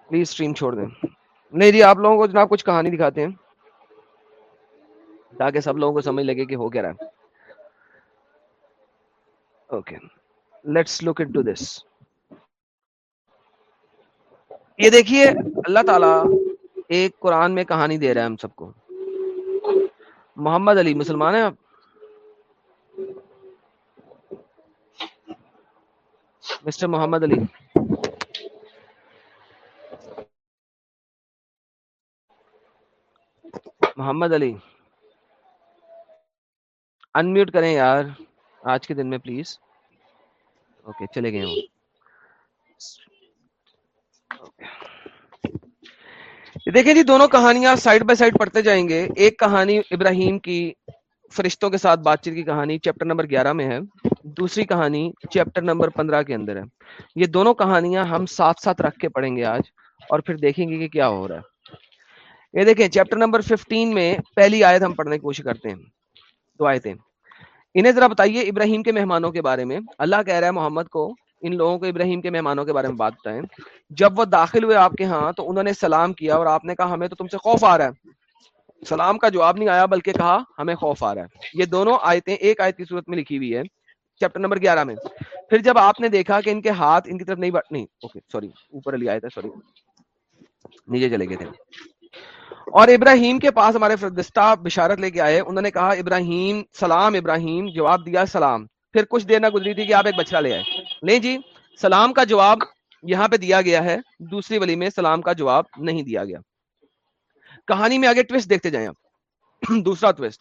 please stream چھوڑ دیں نہیں جی آپ لوگوں کو جناب کچھ کہانی دکھاتے ہیں تاکہ سب لوگوں کو سمجھ لگے کہ ہو کیا رہا ہے okay let's look into this یہ دیکھیے اللہ تعالی ایک قرآن میں کہانی دے رہا ہے ہم سب کو محمد علی مسلمان ہیں آپ مسٹر محمد علی محمد علی انمیوٹ کریں یار آج کے دن میں پلیز اوکے چلے گئے ہوں دیکھیں جی دونوں کہانیاں سائڈ بائی سائڈ پڑھتے جائیں گے ایک کہانی ابراہیم کی فرشتوں کے ساتھ بات چیت کی کہانی چیپٹر نمبر گیارہ میں ہے دوسری کہانی چیپٹر نمبر پندرہ کے اندر ہے یہ دونوں کہانیاں ہم ساتھ ساتھ رکھ کے پڑھیں گے آج اور پھر دیکھیں گے کہ کیا ہو رہا ہے یہ دیکھیں چیپٹر نمبر ففٹین میں پہلی آیت ہم پڑھنے کی کوشش کرتے ہیں دو آیتیں انہیں ذرا بتائیے ابراہیم کے مہمانوں کے بارے میں اللہ کہہ رہا ہے محمد کو ان لوگوں کو ابراہیم کے مہمانوں کے بارے میں بات بتائیں جب وہ داخل ہوئے آپ کے ہاں تو انہوں نے سلام کیا اور آپ نے کہا ہمیں تو تم سے خوف آ رہا ہے سلام کا جواب نہیں آیا بلکہ کہا ہمیں خوف آ رہا ہے یہ دونوں آیتیں ایک آیت کی صورت میں لکھی ہوئی ہے چیپٹر نمبر گیارہ میں پھر جب آپ نے دیکھا کہ ان کے ہاتھ ان کی طرف نہیں نہیں اوکے سوری اوپر آئے تھے اور ابراہیم کے پاس ہمارے فردستہ بشارت لے کے آئے انہوں نے کہا ابراہیم سلام ابراہیم جواب دیا سلام پھر کچھ دیر نہ گزری تھی کہ آپ ایک بچہ لے آئے نہیں جی سلام کا جواب یہاں پہ دیا گیا ہے دوسری ولی میں سلام کا جواب نہیں دیا گیا کہانی میں آگے ٹوسٹ دیکھتے جائیں آپ دوسرا ٹوسٹ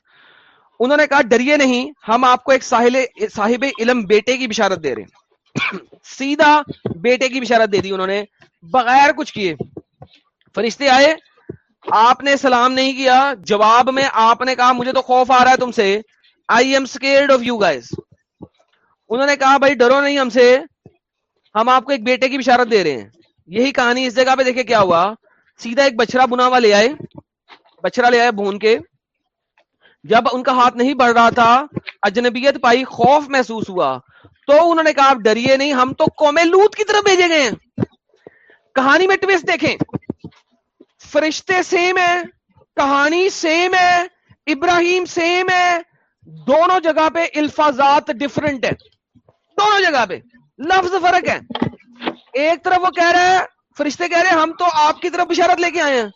انہوں نے کہا ڈریے نہیں ہم آپ کو ایک ساحل صاحب علم بیٹے کی بشارت دے رہے سیدھا بیٹے کی بشارت دے دی انہوں نے بغیر کچھ کیے فرشتے آئے آپ نے سلام نہیں کیا جواب میں آپ نے کہا مجھے تو خوف آ رہا ہے تم سے I am scared of you guys انہوں نے کہا بھائی ڈرو نہیں ہم سے ہم آپ کو ایک بیٹے کی بشارت دے رہے ہیں یہی کہانی اس جگہ پہ دیکھے کیا ہوا سیدھا ایک بچرا بنا ہوا لے آئے بچرا لے آئے بھون کے جب ان کا ہاتھ نہیں بڑھ رہا تھا اجنبیت پائی خوف محسوس ہوا تو انہوں نے کہا آپ ڈریے نہیں ہم تو قوم لوت کی طرف بھیجے گئے کہانی میں ٹویسٹ دیکھیں فرشتے سیم ہے کہانی سیم ہے ابراہیم سیم ہے دونوں جگہ پہ الفاظات ڈفرنٹ ہے دونوں جگہ پہ لفظ فرق ہے ایک طرف وہ کہہ رہا ہے فرشتے کہہ رہے ہیں ہم تو آپ کی طرف بشارت لے کے آئے ہیں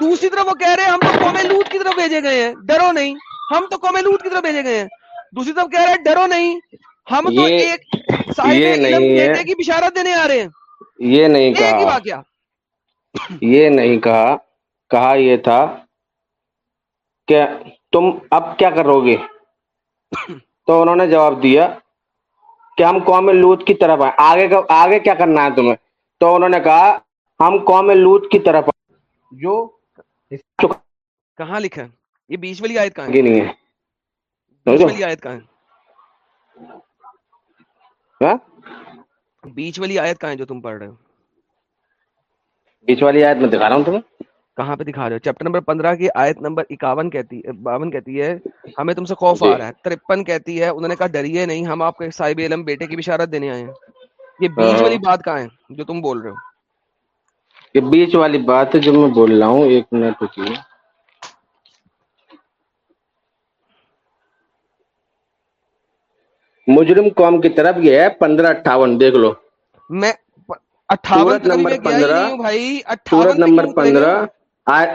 دوسری طرف وہ کہہ رہے ہیں ہم تو قوم لوٹ کی طرف بھیجے گئے ہیں ڈرو نہیں ہم تو قوم لوٹ کی طرف بھیجے گئے ہیں دوسری طرف کہہ رہے ہیں ڈرو نہیں ہم تو ایک بیٹے کی بشارت دینے آ رہے ہیں یہ نہیں کہا یہ نہیں کہا کہا یہ تھا کہ تم اب کیا کرو گے تو انہوں نے جواب دیا کہ ہم قوم لوت کی طرف آئے آگے آگے کیا کرنا ہے تمہیں تو انہوں نے کہا ہم قوم لوت کی طرف جو کہاں لکھا ہے یہ بیچ والی آیت کہاں نہیں ہے بیچ والی آیت کہاں ہے ہاں؟ بیچ والی آیت کہاں ہے جو تم پڑھ رہے ہو بیچ والی آیت میں دکھا رہا ہوں تمہیں کہاں پہ دکھا رہے ہو چیپٹر نمبر پندرہ کی آیت نمبر اکاون کہتی ہے باون کہتی ہے ہمیں تم سے خوف آ جی۔ رہا ہے ترپن کہتی ہے انہوں نے کہا ڈریے نہیں ہم آپ کو صاحب علم بیٹے کی بشارت دینے آئے ہیں یہ بیچ والی بات کہاں ہے جو تم بول رہے ہو یہ بیچ والی بات ہے جو میں بول رہا ہوں ایک منٹ ہے پندرہ اٹھاون دیکھ لو میں اٹھاون نمبر پندرہ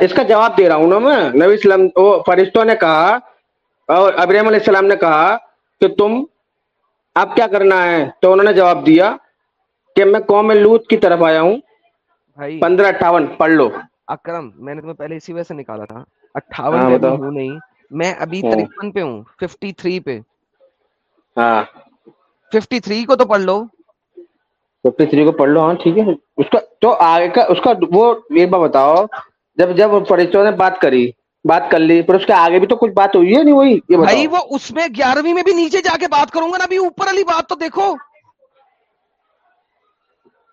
اس کا جواب دے رہا ہوں نا میں نبی اسلام فرشتوں نے کہا اور ابراہیم علیہ السلام نے کہا کہ تم اب کیا کرنا ہے تو انہوں نے جواب دیا کہ میں قوم لوت کی طرف آیا ہوں پندرہ اٹھاون پڑھ لو اکرم میں نے تمہیں پہلے اسی وجہ سے نکالا تھا اٹھاون ہاں، ہوں نہیں میں ابھی ہاں۔ ترپن پہ ہوں ففٹی تھری پہ ففٹی ہاں۔ تھری کو تو پڑھ لو ففٹی تھری کو پڑھ لو ہاں ٹھیک ہے اس کا تو آگے کا اس کا وہ ایک بار بتاؤ جب جب فرشتوں نے بات کری بات کر لی پر اس کے آگے بھی تو کچھ بات ہوئی ہے نہیں ہوئی بھائی وہ اس میں گیارہویں میں بھی نیچے جا کے بات کروں گا نا ابھی اوپر والی بات تو دیکھو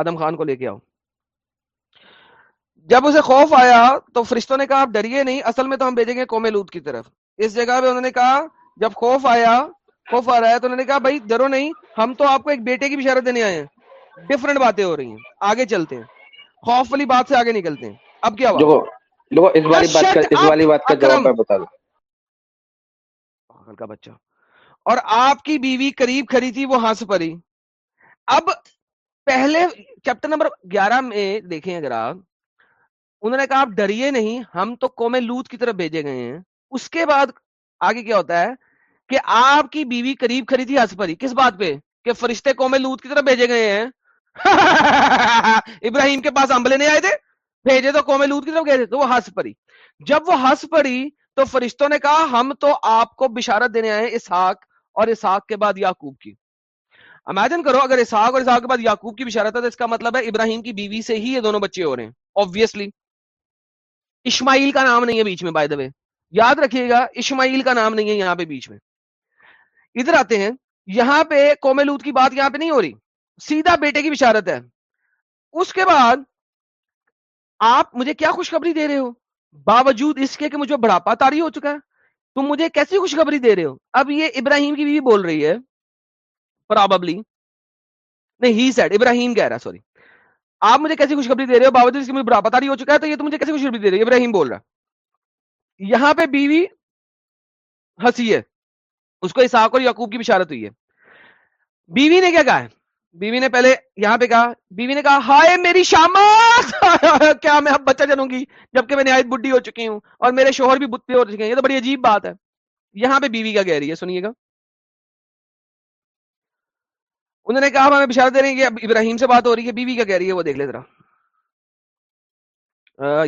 آدم خان کو لے کے آؤ جب اسے خوف آیا تو فرشتوں نے کہا آپ ڈریے نہیں اصل میں تو ہم بھیجیں گے کومے لوت کی طرف اس جگہ پہ انہوں نے کہا جب خوف آیا خوف آ رہا ہے تو انہوں نے کہا بھائی ڈرو نہیں ہم تو آپ کو ایک بیٹے کی بشارت دینے آئے ہیں ڈفرنٹ باتیں ہو رہی ہیں آگے چلتے ہیں خوف والی بات سے آگے نکلتے ہیں اب کیا ہوا بچہ اور آپ کی بیوی قریب کھڑی تھی وہ ہنس پری اب پہلے چیپٹر نمبر گیارہ میں دیکھیں اگر آپ انہوں نے کہا آپ ڈریے نہیں ہم تو قوم لوت کی طرف بھیجے گئے ہیں اس کے بعد آگے کیا ہوتا ہے کہ آپ کی بیوی قریب کھڑی تھی ہنس پری کس بات پہ کہ فرشتے قوم لوت کی طرف بھیجے گئے ہیں ابراہیم کے پاس امبلے نہیں آئے تھے بھیجے تو قوم لوت کی طرف گئے تھے تو وہ ہنس پری جب وہ ہنس پڑی تو فرشتوں نے کہا ہم تو آپ کو بشارت دینے آئے اسحاق اور اسحاق کے بعد یعقوب کی امیجن کرو اگر اساق اور اسحاق کے بعد یعقوب کی بشارت ہے تو اس کا مطلب ہے ابراہیم کی بیوی سے ہی یہ دونوں بچے ہو رہے ہیں آبویسلی اسماعیل کا نام نہیں ہے بیچ میں بائی دا وے یاد رکھیے گا اسماعیل کا نام نہیں ہے یہاں پہ بیچ میں ادھر آتے ہیں یہاں پہ قوم لوت کی بات یہاں پہ نہیں ہو رہی سیدھا بیٹے کی بشارت ہے اس کے بعد آپ مجھے کیا خوشخبری دے رہے ہو باوجود اس کے کہ مجھے بڑھاپا تاری ہو چکا ہے تم مجھے کیسی خوشخبری دے رہے ہو اب یہ ابراہیم کی بیوی بول رہی ہے probably نہیں ہی سیڈ ابراہیم کہہ رہا سوری آپ مجھے کیسی خوشخبری دے رہے ہو باوجود اس کی مجھے بڑھاپا تاری ہو چکا ہے تو یہ تو مجھے کیسی خوشخبری دے رہی ہے ابراہیم بول رہا ہے یہاں پہ بیوی ہنسی ہے اس کو اساق اور یعقوب کی بشارت ہوئی ہے بیوی نے کیا کہا ہے بیوی نے پہلے یہاں پہ کہا بیوی نے کہا ہائے میری شام کیا میں اب بچہ جنوں گی جبکہ میں نہایت بڈی ہو چکی ہوں اور میرے شوہر بھی بتے ہو چکے ہیں یہ تو بڑی عجیب بات ہے یہاں پہ بیوی کا کہہ رہی ہے سنیے گا انہوں نے کہا ہمیں بشارت دے رہے ہیں کہ ابراہیم سے بات ہو رہی ہے بیوی کہہ رہی ہے وہ دیکھ لے ذرا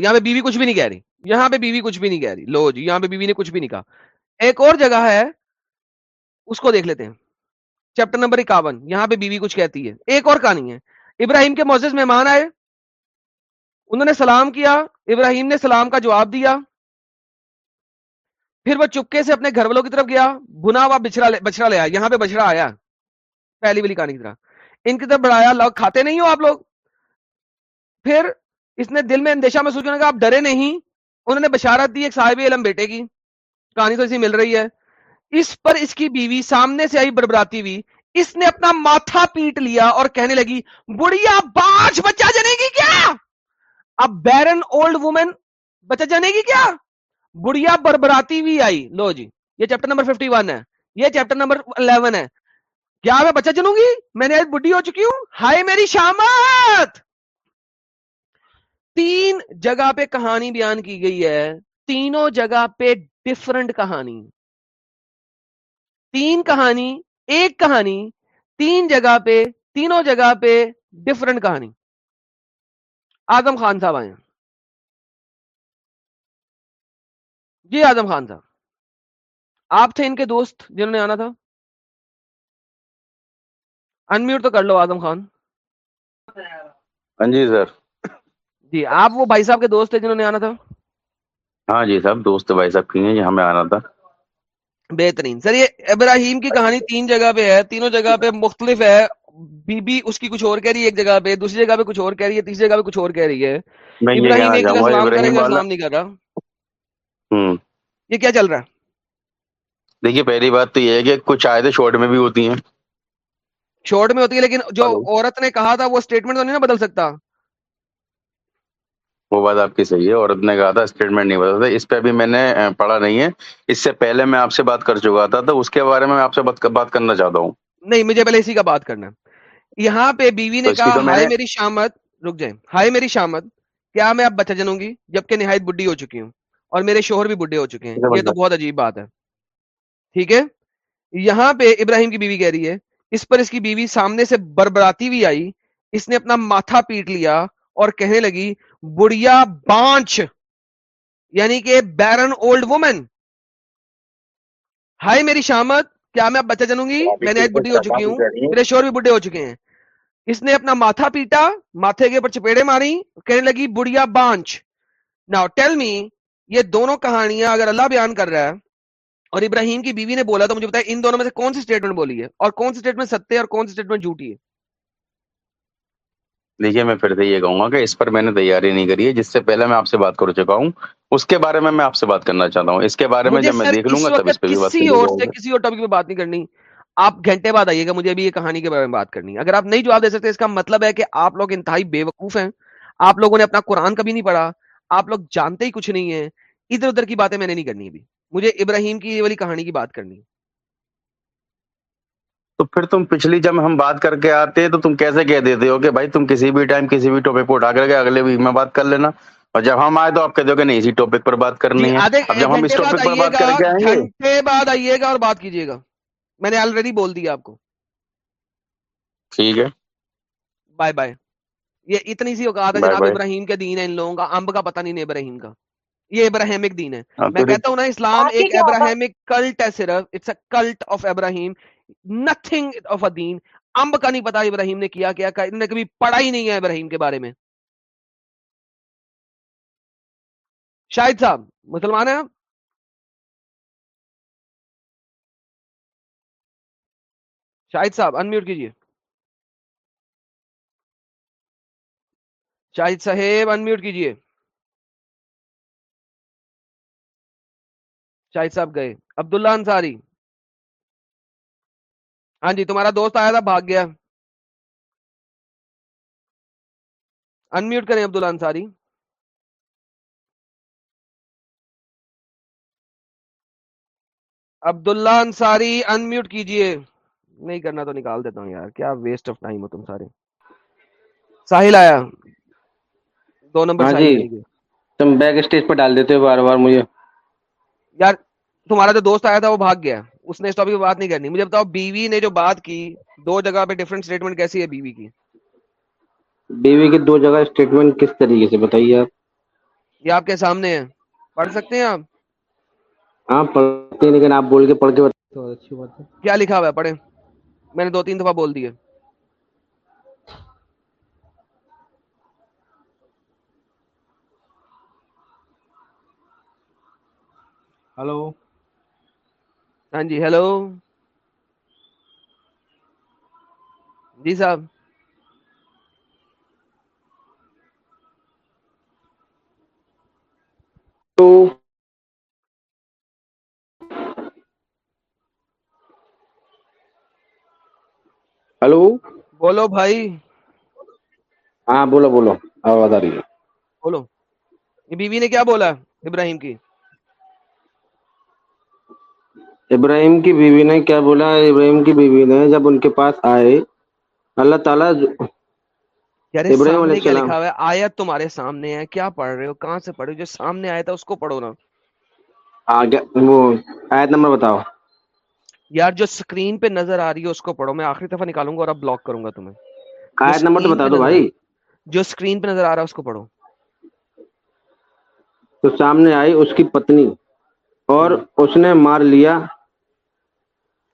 یہاں پہ بیوی کچھ بھی نہیں کہہ رہی یہاں پہ بیوی کچھ بھی نہیں کہہ رہی لو جی یہاں پہ بیوی نے کچھ بھی نہیں کہا ایک اور جگہ ہے اس کو دیکھ لیتے ہیں چیپٹر نمبر اکاون یہاں پہ بیوی کچھ کہتی ہے ایک اور کہانی ہے ابراہیم کے مسجد مہمان آئے انہوں نے سلام کیا ابراہیم نے سلام کا جواب دیا پھر وہ چپکے سے اپنے گھر والوں کی طرف گیا بنا ہوا بچھڑا بچڑا لیا یہاں پہ بچڑا آیا پہلی والی کہانی کی طرح ان کی طرف بڑھایا لوگ کھاتے نہیں ہو آپ لوگ پھر اس نے دل میں اندیشہ محسوس کرنے کا آپ ڈرے نہیں انہوں نے بشارت دی ایک صاحب علم بیٹے کی کہانی تو اسی مل رہی ہے اس پر اس کی بیوی سامنے سے آئی بربراتی ہوئی اس نے اپنا ماتھا پیٹ لیا اور کہنے لگی بڑھیا باج بچہ جنے گی کیا اب بیرن اولڈ وومن بچہ جنے گی کیا بڑھیا بربراتی بھی آئی لو جی یہ چیپٹر نمبر 51 ہے یہ چیپٹر نمبر 11 ہے کیا میں بچہ چنوں گی میں نے آج بڈی ہو چکی ہوں ہائے میری شامت تین جگہ پہ کہانی بیان کی گئی ہے تینوں جگہ پہ ڈفرنٹ کہانی تین کہانی ایک کہانی تین جگہ پہ تینوں جگہ پہ ڈفرنٹ کہانی آزم خان صاحب آئے جی آزم خان صاحب آپ تھے ان کے دوست جنہوں نے آنا تھا انمیوٹ تو کر لو آزم خان ہاں جی سر جی آپ وہ بھائی صاحب کے دوست تھے جنہوں نے آنا تھا ہاں جی صاحب دوست بھائی صاحب کی ہیں ہمیں آنا تھا بہترین سر یہ ابراہیم کی کہانی تین جگہ پہ ہے تینوں جگہ پہ مختلف ہے بی بی اس کی کچھ اور کہہ رہی ہے ایک جگہ پہ دوسری جگہ پہ کچھ اور کہہ رہی ہے تیسری جگہ پہ کچھ اور کہہ رہی ہے ابراہیم ایک جگہ سلام کرے گا سلام نہیں کر رہا یہ کیا چل رہا ہے دیکھیے پہلی بات تو یہ ہے کہ کچھ آئے تھے شارٹ میں بھی ہوتی ہیں شارٹ میں ہوتی ہے لیکن جو عورت نے کہا تھا وہ اسٹیٹمنٹ تو نہیں نا بدل سکتا وہ بات آپ کی صحیح ہے عورت نے کہا تھا اسٹیٹمنٹ نہیں بدلا تھا اس پہ بھی میں نے پڑھا نہیں ہے اس سے پہلے میں آپ سے بات کر چکا تھا تو اس کے بارے میں آپ سے بات کرنا چاہتا ہوں نہیں مجھے پہلے اسی کا بات کرنا ہے یہاں پہ بیوی نے کہا ہائے میری شامت رک جائیں ہائے میری شامت کیا میں اب بچہ جنوں گی جبکہ نہایت بڈھی ہو چکی ہوں اور میرے شوہر بھی بڈھے ہو چکے ہیں یہ تو بہت عجیب بات ہے ٹھیک ہے یہاں پہ ابراہیم کی بیوی کہہ رہی ہے اس پر اس کی بیوی سامنے سے بربراتی بھی آئی اس نے اپنا ماتھا پیٹ لیا اور کہنے لگی بڑیا بانچ یعنی کہ بیرن اولڈ وومن ہائی میری شامت کیا میں بچا جنوں گی میں ایک بڈھی ہو چکی ہوں میرے شور بھی بڈھے ہو چکے ہیں اس نے اپنا ماتھا پیٹا ماتھے کے اوپر چپیڑے ماری کہنے لگی بڑیا بانچ ناؤ ٹیل می یہ دونوں کہانیاں اگر اللہ بیان کر رہا ہے اور ابراہیم کی بیوی نے بولا تو مجھے بتایا ان دونوں میں سے کون سی اسٹیٹمنٹ بولی ہے اور کون سی اسٹیٹمنٹ ستیہ اور کون سی اسٹیٹمنٹ جھوٹی ہے دیکھیے میں پھر سے یہ کہوں گا کہ اس پر میں نے تیاری نہیں کری ہے جس سے پہلے میں آپ سے بات کر چکا ہوں اس کے بارے میں میں آپ سے بات کرنا چاہتا ہوں اس کے بارے میں جب میں دیکھ لوں گا کسی اور سے کسی اور ٹاپک پہ بات نہیں کرنی آپ گھنٹے بعد آئیے گا مجھے ابھی یہ کہانی کے بارے میں بات کرنی اگر آپ نہیں جواب دے سکتے اس کا مطلب ہے کہ آپ لوگ انتہائی بے وقوف ہیں آپ لوگوں نے اپنا قرآن کبھی نہیں پڑھا آپ لوگ جانتے ہی کچھ نہیں ہیں ادھر ادھر کی باتیں میں نے نہیں کرنی ابھی مجھے ابراہیم کی یہ والی کہانی کی بات کرنی ہے تو پھر تم پچھلی جب ہم بات کر کے آتے تو تم کیسے کہہ دیتے ہو کہ بھائی تم کسی بھی ٹائم کسی بھی ٹاپک پہ اٹھا کر کے اگلے ویک میں بات کر لینا اور جب ہم آئے تو آپ کہتے ہو کہ نہیں اسی ٹاپک پر بات کرنی جی، ہے اب جب ہم اس ٹاپک پر بات کر کے آئیں گے بعد آئیے گا اور بات کیجیے گا میں نے آلریڈی بول دیا آپ کو ٹھیک ہے بائے بائے یہ اتنی سی اوقات ہے جناب ابراہیم کے دین ہے ان لوگوں کا امب کا پتہ نہیں ابراہیم کا یہ ابراہیمک دین ہے ہاں، میں کہتا ہوں نا اسلام ایک ابراہیمک کلٹ ہے صرف it's a cult of Abraham nothing of a دین امب کا نہیں پتا ابراہیم نے کیا کیا انہوں نے کبھی پڑھا ہی نہیں ہے ابراہیم کے بارے میں شاہد صاحب مسلمان ہیں آپ شاہد صاحب انمیوٹ کیجیے شاہد صاحب انمیوٹ کیجیے شاہد صاحب گئے عبداللہ انصاری ہاں جی تمہارا دوست آیا تھا بھاگ گیا انمیوٹ کریں عبداللہ انصاری عبداللہ انصاری انمیوٹ کیجئے نہیں کرنا تو نکال دیتا ہوں یار کیا ویسٹ آف ٹائم ہو تم سارے ساحل آیا دو نمبر ہاں جی تم بیک اسٹیج پہ ڈال دیتے ہو بار بار مجھے یار تمہارا جو دوست آیا تھا وہ بھاگ گیا اس نے اس ٹاپک پہ بات نہیں کرنی مجھے بتاؤ بیوی نے جو بات کی دو جگہ پہ ڈفرنٹ اسٹیٹمنٹ کیسی ہے بیوی کی بیوی کی دو جگہ اسٹیٹمنٹ کس طریقے سے بتائیے آپ یہ آپ کے سامنے ہے پڑھ سکتے ہیں آپ ہاں پڑھتے ہیں لیکن آپ بول کے پڑھ کے بتا اچھی بات ہے کیا لکھا ہوا ہے پڑھیں میں نے دو تین دفعہ بول دیے ہلو ہاں جی ہلو جی صاحب ہلو بولو بھائی ہاں بولو بولو آواز آ رہی ہے بولو بیوی نے کیا بولا ابراہیم کی ابراہیم کی بیوی نے کیا بولا ابراہیم کی بیوی نے جب ان کے پاس آئے اللہ تعالیٰ یعنی ابراہیم علیہ السلام لکھا ہوا ہے آیت تمہارے سامنے ہے کیا پڑھ رہے ہو کہاں سے پڑھو جو سامنے آیا تھا اس کو پڑھو نا آگے وہ آیت نمبر بتاؤ یار جو سکرین پہ نظر آ رہی ہے اس کو پڑھو میں آخری دفعہ نکالوں گا اور اب بلاک کروں گا تمہیں آیت نمبر تو بتا دو بھائی جو سکرین پہ نظر آ رہا ہے اس کو پڑھو تو سامنے آئی اس کی پتنی اور اس نے مار لیا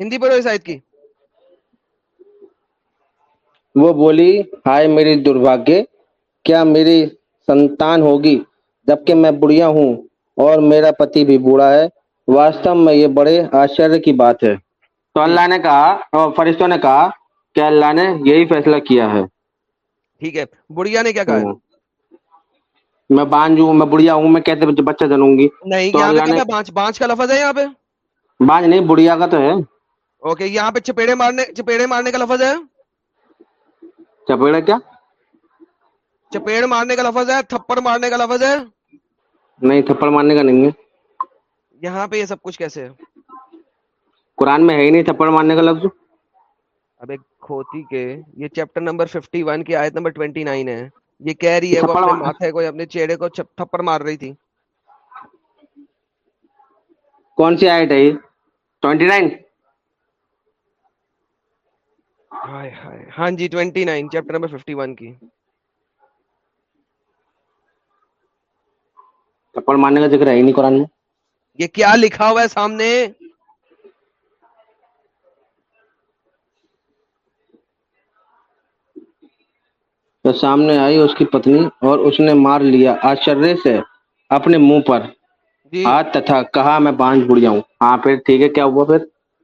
ہندی پڑھو اس آیت کی وہ بولی ہائے میری درباگیہ کیا میری سنتان ہوگی جبکہ میں بڑھیا ہوں اور میرا پتی بھی بوڑھا ہے واست میں یہ بڑے آشچر کی بات ہے تو اللہ نے کہا فرشتوں نے کہا کہ اللہ نے یہی فیصلہ کیا ہے ٹھیک ہے بڑھیا نے کیا کہا میں بانج ہوں میں بڑھیا ہوں میں کہتے بچہ جنوں گی نہیں یہاں پہ کا لفظ ہے یہاں پہ باج نہیں بڑھیا کا تو ہے اوکے یہاں پہ چپیڑے مارنے چپیڑے مارنے کا لفظ ہے چپیڑے کیا چپیڑ مارنے کا لفظ ہے تھپڑ مارنے کا لفظ ہے نہیں تھپڑ مارنے کا نہیں ہے یہاں پہ یہ سب کچھ کیسے ہے قرآن میں ہے ہی نہیں تھپڑ مارنے کا لفظ اب ایک کھوتی کے یہ چیپٹر نمبر 51 کی آیت نمبر 29 ہے یہ کہہ رہی ہے وہ اپنے ماتھے کو اپنے چیڑے کو تھپڑ مار رہی تھی کون سی آئی ٹھہرٹی ٹوینٹی نائن ففٹی کا یہ کیا لکھا ہوا ہے سامنے سامنے آئی اس کی پتنی اور اس نے مار لیا آشرے سے اپنے منہ پر جی۔ ہاں تھا اچھا، اچھا، کہا میں بانج بڑھیا ہوں ہاں پھر ٹھیک ہے کیا ہوا پھر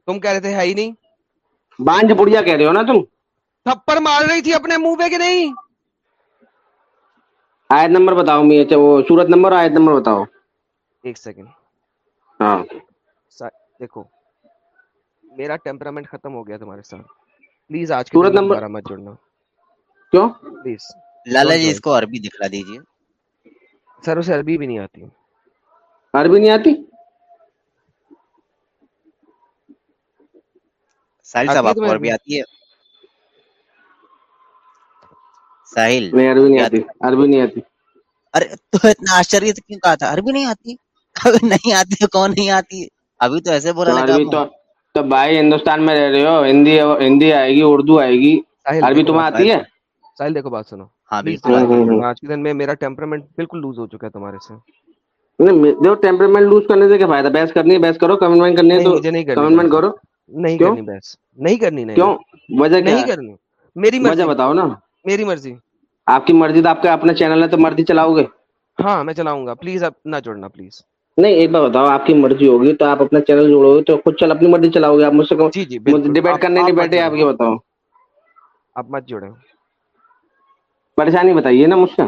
تم کہہ رہے تھے ہے ہی نہیں بانج بڑھیا کہہ رہے ہو نا تم تھپڑ مار رہی تھی اپنے منہ پہ کہ نہیں آیت نمبر بتاؤ میں اچھا وہ سورت نمبر آیت نمبر بتاؤ ایک سیکنڈ ہاں دیکھو میرا ٹیمپرامنٹ ختم ہو گیا تمہارے ساتھ پلیز آج سورت نمبر مت جڑنا کیوں پلیز لالا جی اس کو عربی دکھلا دیجیے سر اسے عربی بھی نہیں آتی ہوں عربی نہیں آتی ابھی تو ایسے بول رہے تو بھائی ہندوستان میں رہ رہے ہو ہندی آئے گی اردو آئے گی عربی تمہیں آتی ہے ساحل دیکھو بات سنو ہاں، آج کے دن میں میرا بالکل لوز ہو چکا ہے تمہارے سے دیو ٹیمپرمنٹ لوز کرنے سے کیا فائدہ بحث کرنی ہے بحث کرو کمنٹمنٹ کرنی ہے تو کمنٹمنٹ کرو نہیں کرنی بحث نہیں کرنی نہیں کیوں وجہ کیا نہیں کرنی میری مرضی بتاؤ نا میری مرضی آپ کی مرضی تو آپ کا اپنا چینل ہے تو مرضی چلاؤ گے ہاں میں چلاؤں گا پلیز آپ نہ جوڑنا پلیز نہیں ایک بار بتاؤ آپ کی مرضی ہوگی تو آپ اپنا چینل جوڑو گے تو خود چل اپنی مرضی چلاؤ گے آپ مجھ سے ڈبیٹ جی، جی، کرنے نہیں بیٹھے آپ یہ بتاؤ آپ مت جوڑے پریشانی بتائیے نا مجھ سے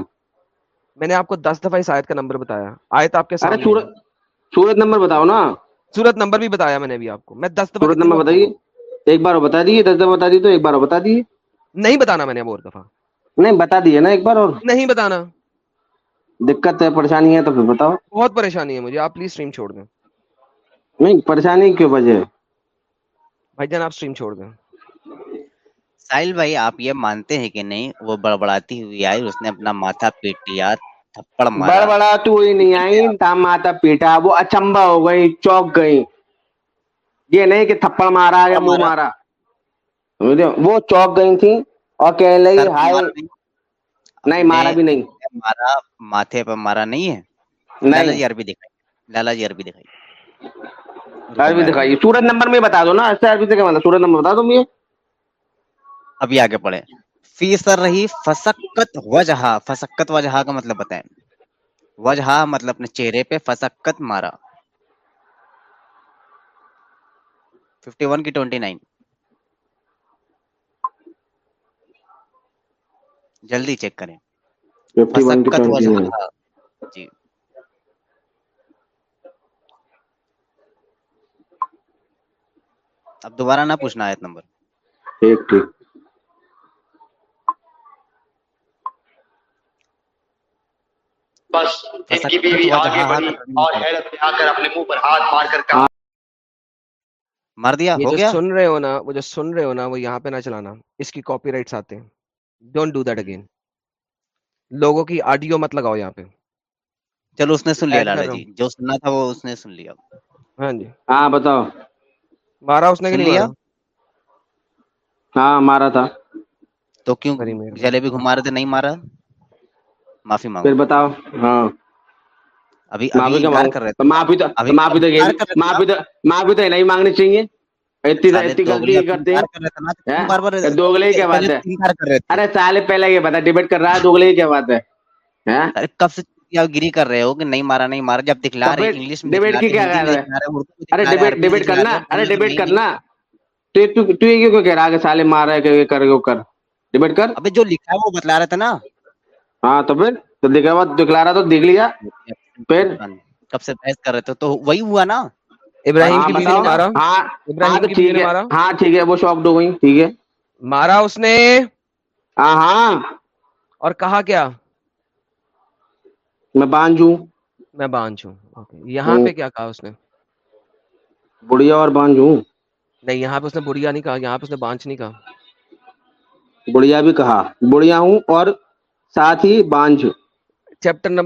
میں نے آپ کو دس دفعہ اس آیت کا نمبر بتایا آیت آپ کے سامنے سورت نمبر بتاؤ نا سورت نمبر بھی بتایا میں نے بھی آپ کو میں دس دفعہ نمبر بتائیے ایک بار بتا دیے دس دفعہ بتا دیے تو ایک بار بتا دیے نہیں بتانا میں نے اب اور دفعہ نہیں بتا دیے نا ایک بار اور نہیں بتانا دقت ہے پریشانی ہے تو پھر بتاؤ بہت پریشانی ہے مجھے آپ پلیز اسٹریم چھوڑ دیں نہیں پریشانی کیوں بجے بھائی جان آپ اسٹریم چھوڑ دیں ساحل بھائی آپ یہ مانتے ہیں کہ نہیں وہ بڑبڑاتی ہوئی آئی اس نے اپنا ماتھا پیٹ لیا تھپڑ مارا بڑبڑا نہیں آئی تھا ماتھا پیٹا وہ اچمبا ہو گئی چوک گئی یہ نہیں کہ تھپڑ مارا یا مارا وہ چوک گئی تھی اور لگی ہائے نہیں مارا بھی نہیں مارا مارا ماتھے پہ نہیں ہے لالا جی عربی دکھائی لالا جی عربی دکھائی عربی دکھائی سورت نمبر میں بتا دو نا ایسے عربی دکھائی سورت نمبر بتا دو ابھی آگے پڑھے فی سر رہی فسکت وجہ فسکت وجہ کا مطلب بتائیں وجہ مطلب اپنے چہرے پہ فسکت مارا 51 کی 29 جلدی چیک کریں فسکت وجہ جی اب دوبارہ نہ پوچھنا آیت نمبر ایک ٹھیک بس ان کی بیوی آگے بڑھی اور حیرت میں آ کر اپنے منہ پر ہاتھ مار کر کہا مر دیا ہو گیا سن رہے ہو نا وہ جو سن رہے ہو نا وہ یہاں پہ نہ چلانا اس کی کاپی رائٹس آتے ہیں ڈونٹ ڈو دیٹ اگین لوگوں کی آڈیو مت لگاؤ یہاں پہ چلو اس نے سن لیا لالا جی جو سننا تھا وہ اس نے سن لیا ہاں جی ہاں بتاؤ مارا اس نے لیا ہاں مارا تھا تو کیوں کریں گے جلے بھی گھما رہے تھے نہیں مارا بتاؤ ہاں کر رہے تو نہیں مانگنی چاہیے پہلے یہ بتا ڈٹ کر رہا ہے جب دکھلا رہے ڈیبیٹ کرنا کہہ رہا سالے مارا کر ڈیبیٹ کر وہ بتلا رہا تھا نا ہاں تو پھر تو دیکھا بات دکھلا رہا تو دیکھ لیا پھر کب سے بحث کر رہے تھے تو وہی ہوا نا ابراہیم ہاں، کی بیوی نے مارا ہاں، ابراہیم ہاں، کی بیوی نے مارا ہاں ٹھیک ہے وہ شاک ڈو گئی ٹھیک ہے مارا اس نے ہاں اور کہا کیا میں بانجو میں بانجو یہاں پہ کیا کہا اس نے بڑھیا اور بانجو نہیں یہاں پہ اس نے بڑھیا نہیں کہا یہاں پہ اس نے بانچ نہیں کہا بڑھیا بھی کہا بڑھیا ہوں اور بند کر دو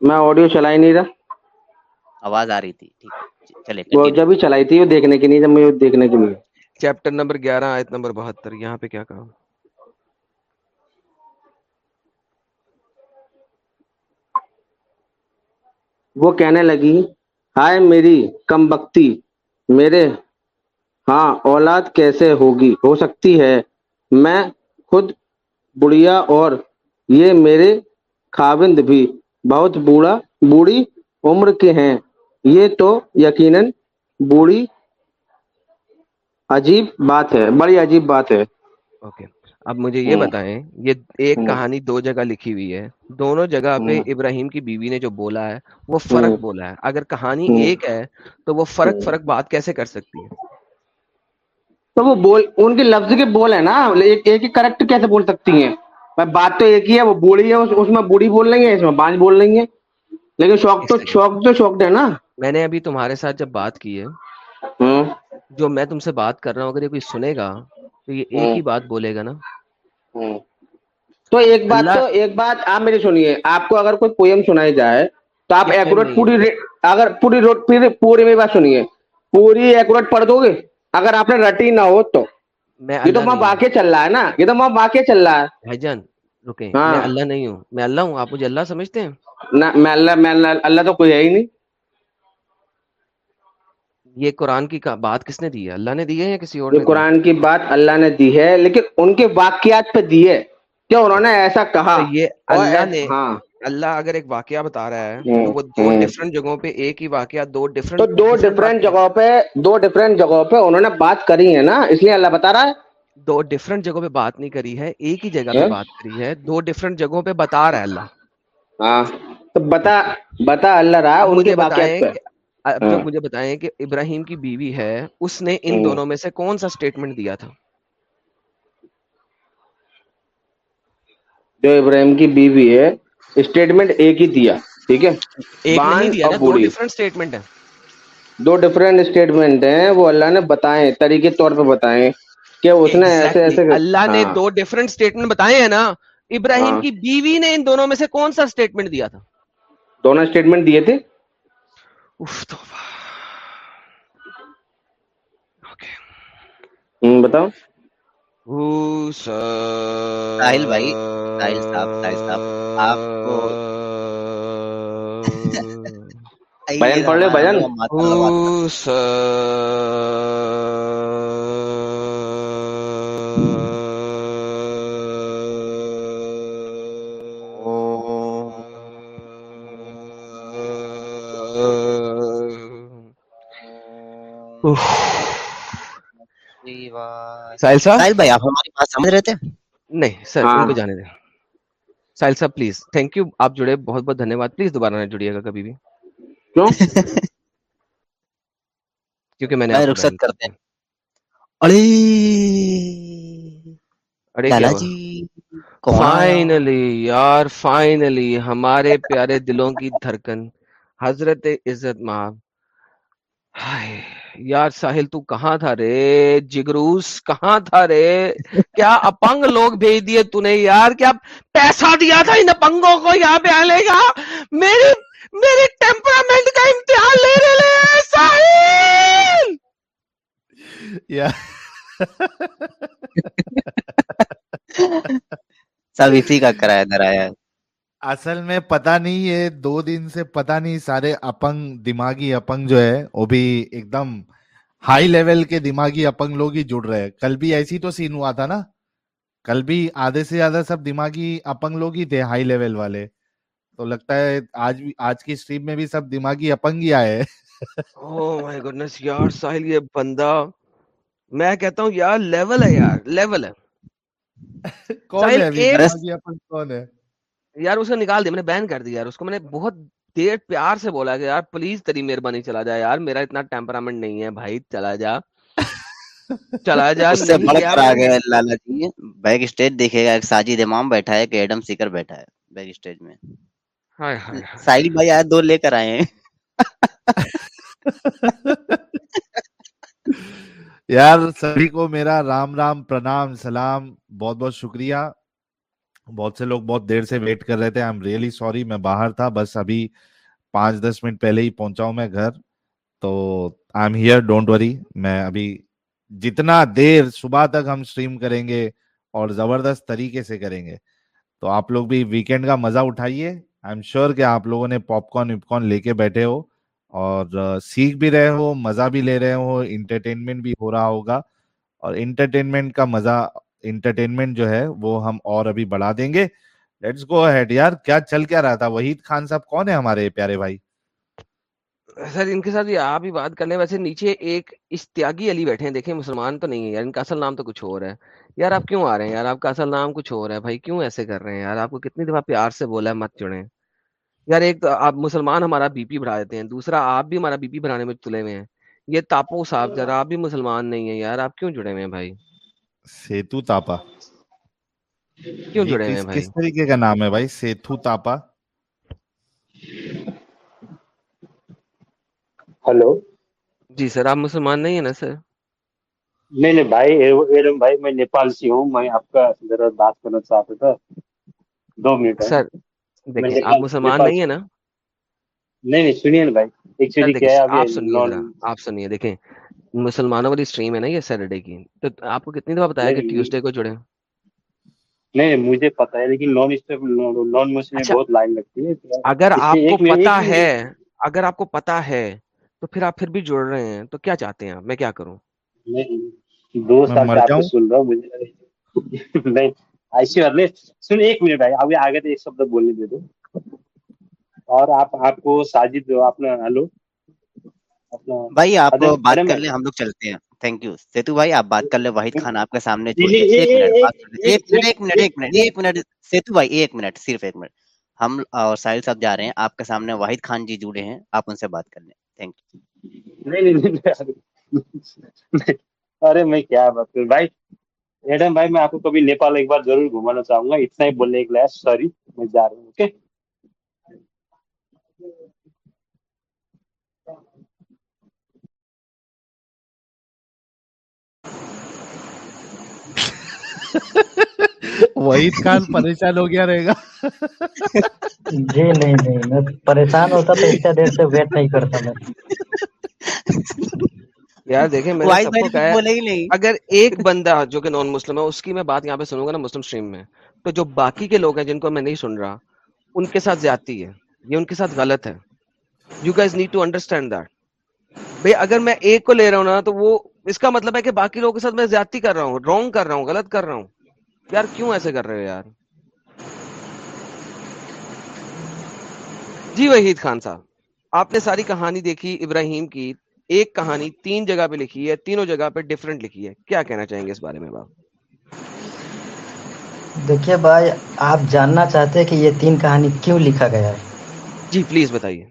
میں آڈیو چلا ہی نہیں تھا آواز آ رہی تھی جب چلائی تھی دیکھنے کی نہیں جب میں چیپٹر نمبر گیارہ آیت نمبر بہتر یہاں پہ کیا کہا وہ کہنے لگی ہائے میری کم بکتی میرے ہاں اولاد کیسے ہوگی ہو سکتی ہے میں خود بڑھیا اور یہ میرے خاوند بھی بہت بوڑھا بوڑھی عمر کے ہیں یہ تو یقیناً بوڑھی عجیب بات ہے بڑی عجیب بات ہے اب مجھے یہ بتائیں یہ ایک کہانی دو جگہ لکھی ہوئی ہے دونوں جگہ پہ ابراہیم کی بیوی نے جو بولا ہے وہ فرق بولا ہے اگر کہانی ایک ہے تو وہ فرق فرق بات کیسے کر سکتی ہے تو وہ بول ان کے لفظ کے بول ہے نا ایک ہی کریکٹ کیسے بول سکتی ہیں بات تو ایک ہی ہے وہ بوڑھی ہے اس میں بوڑھی بول رہی ہے اس میں بانج بول رہی ہے لیکن شوق تو شوق تو شوق ہے نا میں نے ابھی تمہارے ساتھ جب بات کی ہے جو میں تم سے بات کر رہا ہوں اگر یہ کوئی سنے گا تو یہ ایک ہی بات بولے گا نا تو ایک بات تو ایک بات آپ میری سنیے آپ کو اگر کوئی پوئم سنائی جائے تو آپ جی، ایکوریٹ ہاں جی۔ پوری اگر پوری روڈ پھر پوری میری بات سنیے پوری ایکوریٹ پڑھ دو گے اگر آپ نے رٹی نہ ہو تو یہ تو وہاں واقع چل رہا ہے نا یہ تو وہاں واقع چل رہا ہے بھائی رکے ہاں۔ میں اللہ نہیں ہوں میں اللہ ہوں آپ مجھے اللہ سمجھتے ہیں نہ میں اللہ میں اللہ اللہ تو کوئی ہے ہی نہیں یہ قرآن کی بات کس نے دی ہے اللہ نے دی ہے یا کسی اور قرآن کی بات اللہ نے دی ہے لیکن ان کے واقعات پہ دی ہے کیا انہوں نے ایسا کہا یہ اللہ نے ہاں۔ اللہ اگر ایک واقعہ بتا رہا ہے تو وہ دو جگہوں پہ ایک ہی واقعہ دو ڈفرنٹ دو ڈفرینٹ جگہوں پہ دو ڈفرینٹ جگہوں پہ انہوں نے بات کری ہے نا اس لیے اللہ بتا رہا ہے دو ڈفرینٹ جگہوں پہ بات نہیں کری ہے ایک ہی جگہ پہ ہاں۔ بات کری ہے دو ڈفرینٹ جگہوں پہ بتا رہا ہے اللہ ہاں تو بتا بتا اللہ رہا ان کے واقعات اب ہاں۔ مجھے بتائیں کہ ابراہیم کی بیوی ہے اس نے ان ہاں۔ دونوں میں سے کون سا اسٹیٹمنٹ دیا تھا جو ابراہیم ہے اسٹیٹمنٹ ہے دو دو ہیں وہ اللہ نے بتائے طریقے طور پہ بتائے کہ اس نے ایسے ایسے اللہ نے ہاں۔ دو ڈیفرنٹ اسٹیٹمنٹ ہیں نا ابراہیم کی بیوی نے ان دونوں میں سے کون سا اسٹیٹمنٹ دیا تھا دونوں اسٹیٹمنٹ دیے تھے اف اوکے بتاؤ ساحل بھائی ساحل صاحب ساحل صاحب آپ کو بجن پڑھ لے بجن نہیں سرحل صاحب پلیز تھینک یو آپ جڑے بہت بہت پلیز دوبارہ کیونکہ میں نے جی، ہمارے پیارے دلوں کی دھڑکن حضرت عزت ماب یار ساحل تو کہاں تھا رے جگروس کہاں تھا رے کیا اپنگ لوگ بھیج دیے تھی یار کیا پیسہ دیا تھا ان اپنگوں کو یہاں پہ آنے گا میرے میرے ٹیمپرامنٹ کا امتحان لے رہے لے یا سب اسی کا کرایہ درا اصل میں پتا نہیں یہ دو دن سے پتا نہیں سارے اپنگ دماغی اپنگ جو ہے وہ بھی ایک دم ہائی لیول کے دماغی اپنگ لوگ ہی جڑ رہے ہیں کل بھی ایسی تو سین ہوا تھا نا کل بھی آدھے سے زیادہ سب دماغی اپنگ لوگ ہی تھے ہائی لیول والے تو لگتا ہے آج آج کی اسٹریم میں بھی سب دماغی اپنگ ہی آئے oh میں کہتا ہوں یار یار لیول لیول ہے ہے یار اسے نکال دیا میں نے بین کر دیا یار اس کو میں نے بہت دیر پیار سے بولا کہ یار پلیز تری مہربانی چلا جا یار میرا اتنا ٹیمپرامنٹ نہیں ہے بھائی چلا جا چلا جا لالا جی بیک اسٹیج دیکھے گا ایک ساجد امام بیٹھا ہے کہ ایڈم سیکر بیٹھا ہے بیک اسٹیج میں ساحل بھائی آئے دو لے کر آئے ہیں یار سبھی کو میرا رام رام پرنام سلام بہت بہت شکریہ بہت سے لوگ بہت دیر سے ویٹ کر رہے تھے آئی ایم ریئلی سوری میں باہر تھا بس ابھی پانچ دس منٹ پہلے ہی پہنچا ہوں میں گھر تو I am here don't worry میں ابھی جتنا دیر صبح تک ہم اسٹریم کریں گے اور زبردست طریقے سے کریں گے تو آپ لوگ بھی ویکینڈ کا مزہ اٹھائیے آئی ایم شیور کہ آپ لوگوں نے پاپ کارن وپ کارن لے کے بیٹھے ہو اور سیکھ بھی رہے ہو مزہ بھی لے رہے ہو انٹرٹینمنٹ بھی ہو رہا ہوگا اور انٹرٹینمنٹ کا مزہ انٹرٹینمنٹ جو ہے وہ ہم اور ابھی بڑھا دیں گے لیٹس گو ہیڈ یار کیا چل کیا رہا تھا وحید خان صاحب کون ہے ہمارے پیارے بھائی سر ان کے ساتھ یہ آپ ہی بات کر لیں ویسے نیچے ایک اشتیاگی علی بیٹھے ہیں دیکھیں مسلمان تو نہیں ہے یار ان کا اصل نام تو کچھ اور ہے یار آپ کیوں آ رہے ہیں یار آپ کا اصل نام کچھ اور ہے بھائی کیوں ایسے کر رہے ہیں یار آپ کو کتنی دفعہ پیار سے بولا ہے مت جڑے یار ایک تو آپ مسلمان ہمارا بی پی بڑھا دیتے ہیں دوسرا آپ بھی ہمارا بی پی بڑھانے میں تلے ہوئے ہیں یہ تاپو صاحب ذرا آپ بھی مسلمان نہیں ہیں یار آپ کیوں جڑے ہوئے ہیں بھائی سیتو تاپا کیوں جڑے ہیں بھائی کس طریقے کا نام ہے بھائی سیتو تاپا ہلو جی سر آپ مسلمان نہیں ہیں نا سر نہیں نہیں بھائی ایرم بھائی میں نیپال سے ہوں میں آپ کا ذرا بات کرنا چاہتا تھا دو منٹ سر دیکھیں آپ مسلمان نہیں ہیں نا نہیں نہیں سنیے نا بھائی ایکچولی کیا ہے آپ سنیے آپ سنیے دیکھیں مسلمانوں والی سٹریم ہے نا یہ سیٹرڈے کی تو آپ کو کتنی دفعہ بتایا کہ ٹیوزڈے کو جڑے نہیں مجھے پتا ہے لیکن اگر آپ کو پتا ہے تو پھر آپ پھر بھی جڑ رہے ہیں تو کیا چاہتے ہیں میں کیا کروں ایک منٹ آگے ایک شبد بولنے دے دو اور آپ آپ کو ساجد آپ نے ہلو ساحل صاحب واحد خان جی جڑے ہیں آپ ان سے بات کر لیں ضرور گھمانا چاہوں گا وحید خان پریشان ہو گیا رہے گا جی نہیں نہیں میں پریشان ہوتا تو اتنا دیر سے ویٹ نہیں کرتا میں یار دیکھیں میں سب کو کہا اگر ایک بندہ جو کہ نان مسلم ہے اس کی میں بات یہاں پہ سنوں گا نا مسلم سٹریم میں تو جو باقی کے لوگ ہیں جن کو میں نہیں سن رہا ان کے ساتھ زیادتی ہے یہ ان کے ساتھ غلط ہے you guys need to understand that بھائی اگر میں ایک کو لے رہا ہوں نا تو وہ اس کا مطلب ہے کہ باقی لوگوں کے ساتھ میں زیادتی کر رہا ہوں رونگ کر رہا ہوں غلط کر رہا ہوں یار کیوں ایسے کر رہے ہو یار جی وحید خان صاحب آپ نے ساری کہانی دیکھی ابراہیم کی ایک کہانی تین جگہ پہ لکھی ہے تینوں جگہ پہ ڈفرینٹ لکھی ہے کیا کہنا چاہیں گے اس بارے میں باپ دیکھیے بھائی آپ جاننا چاہتے ہیں کہ یہ تین کہانی کیوں لکھا گیا ہے جی پلیز بتائیے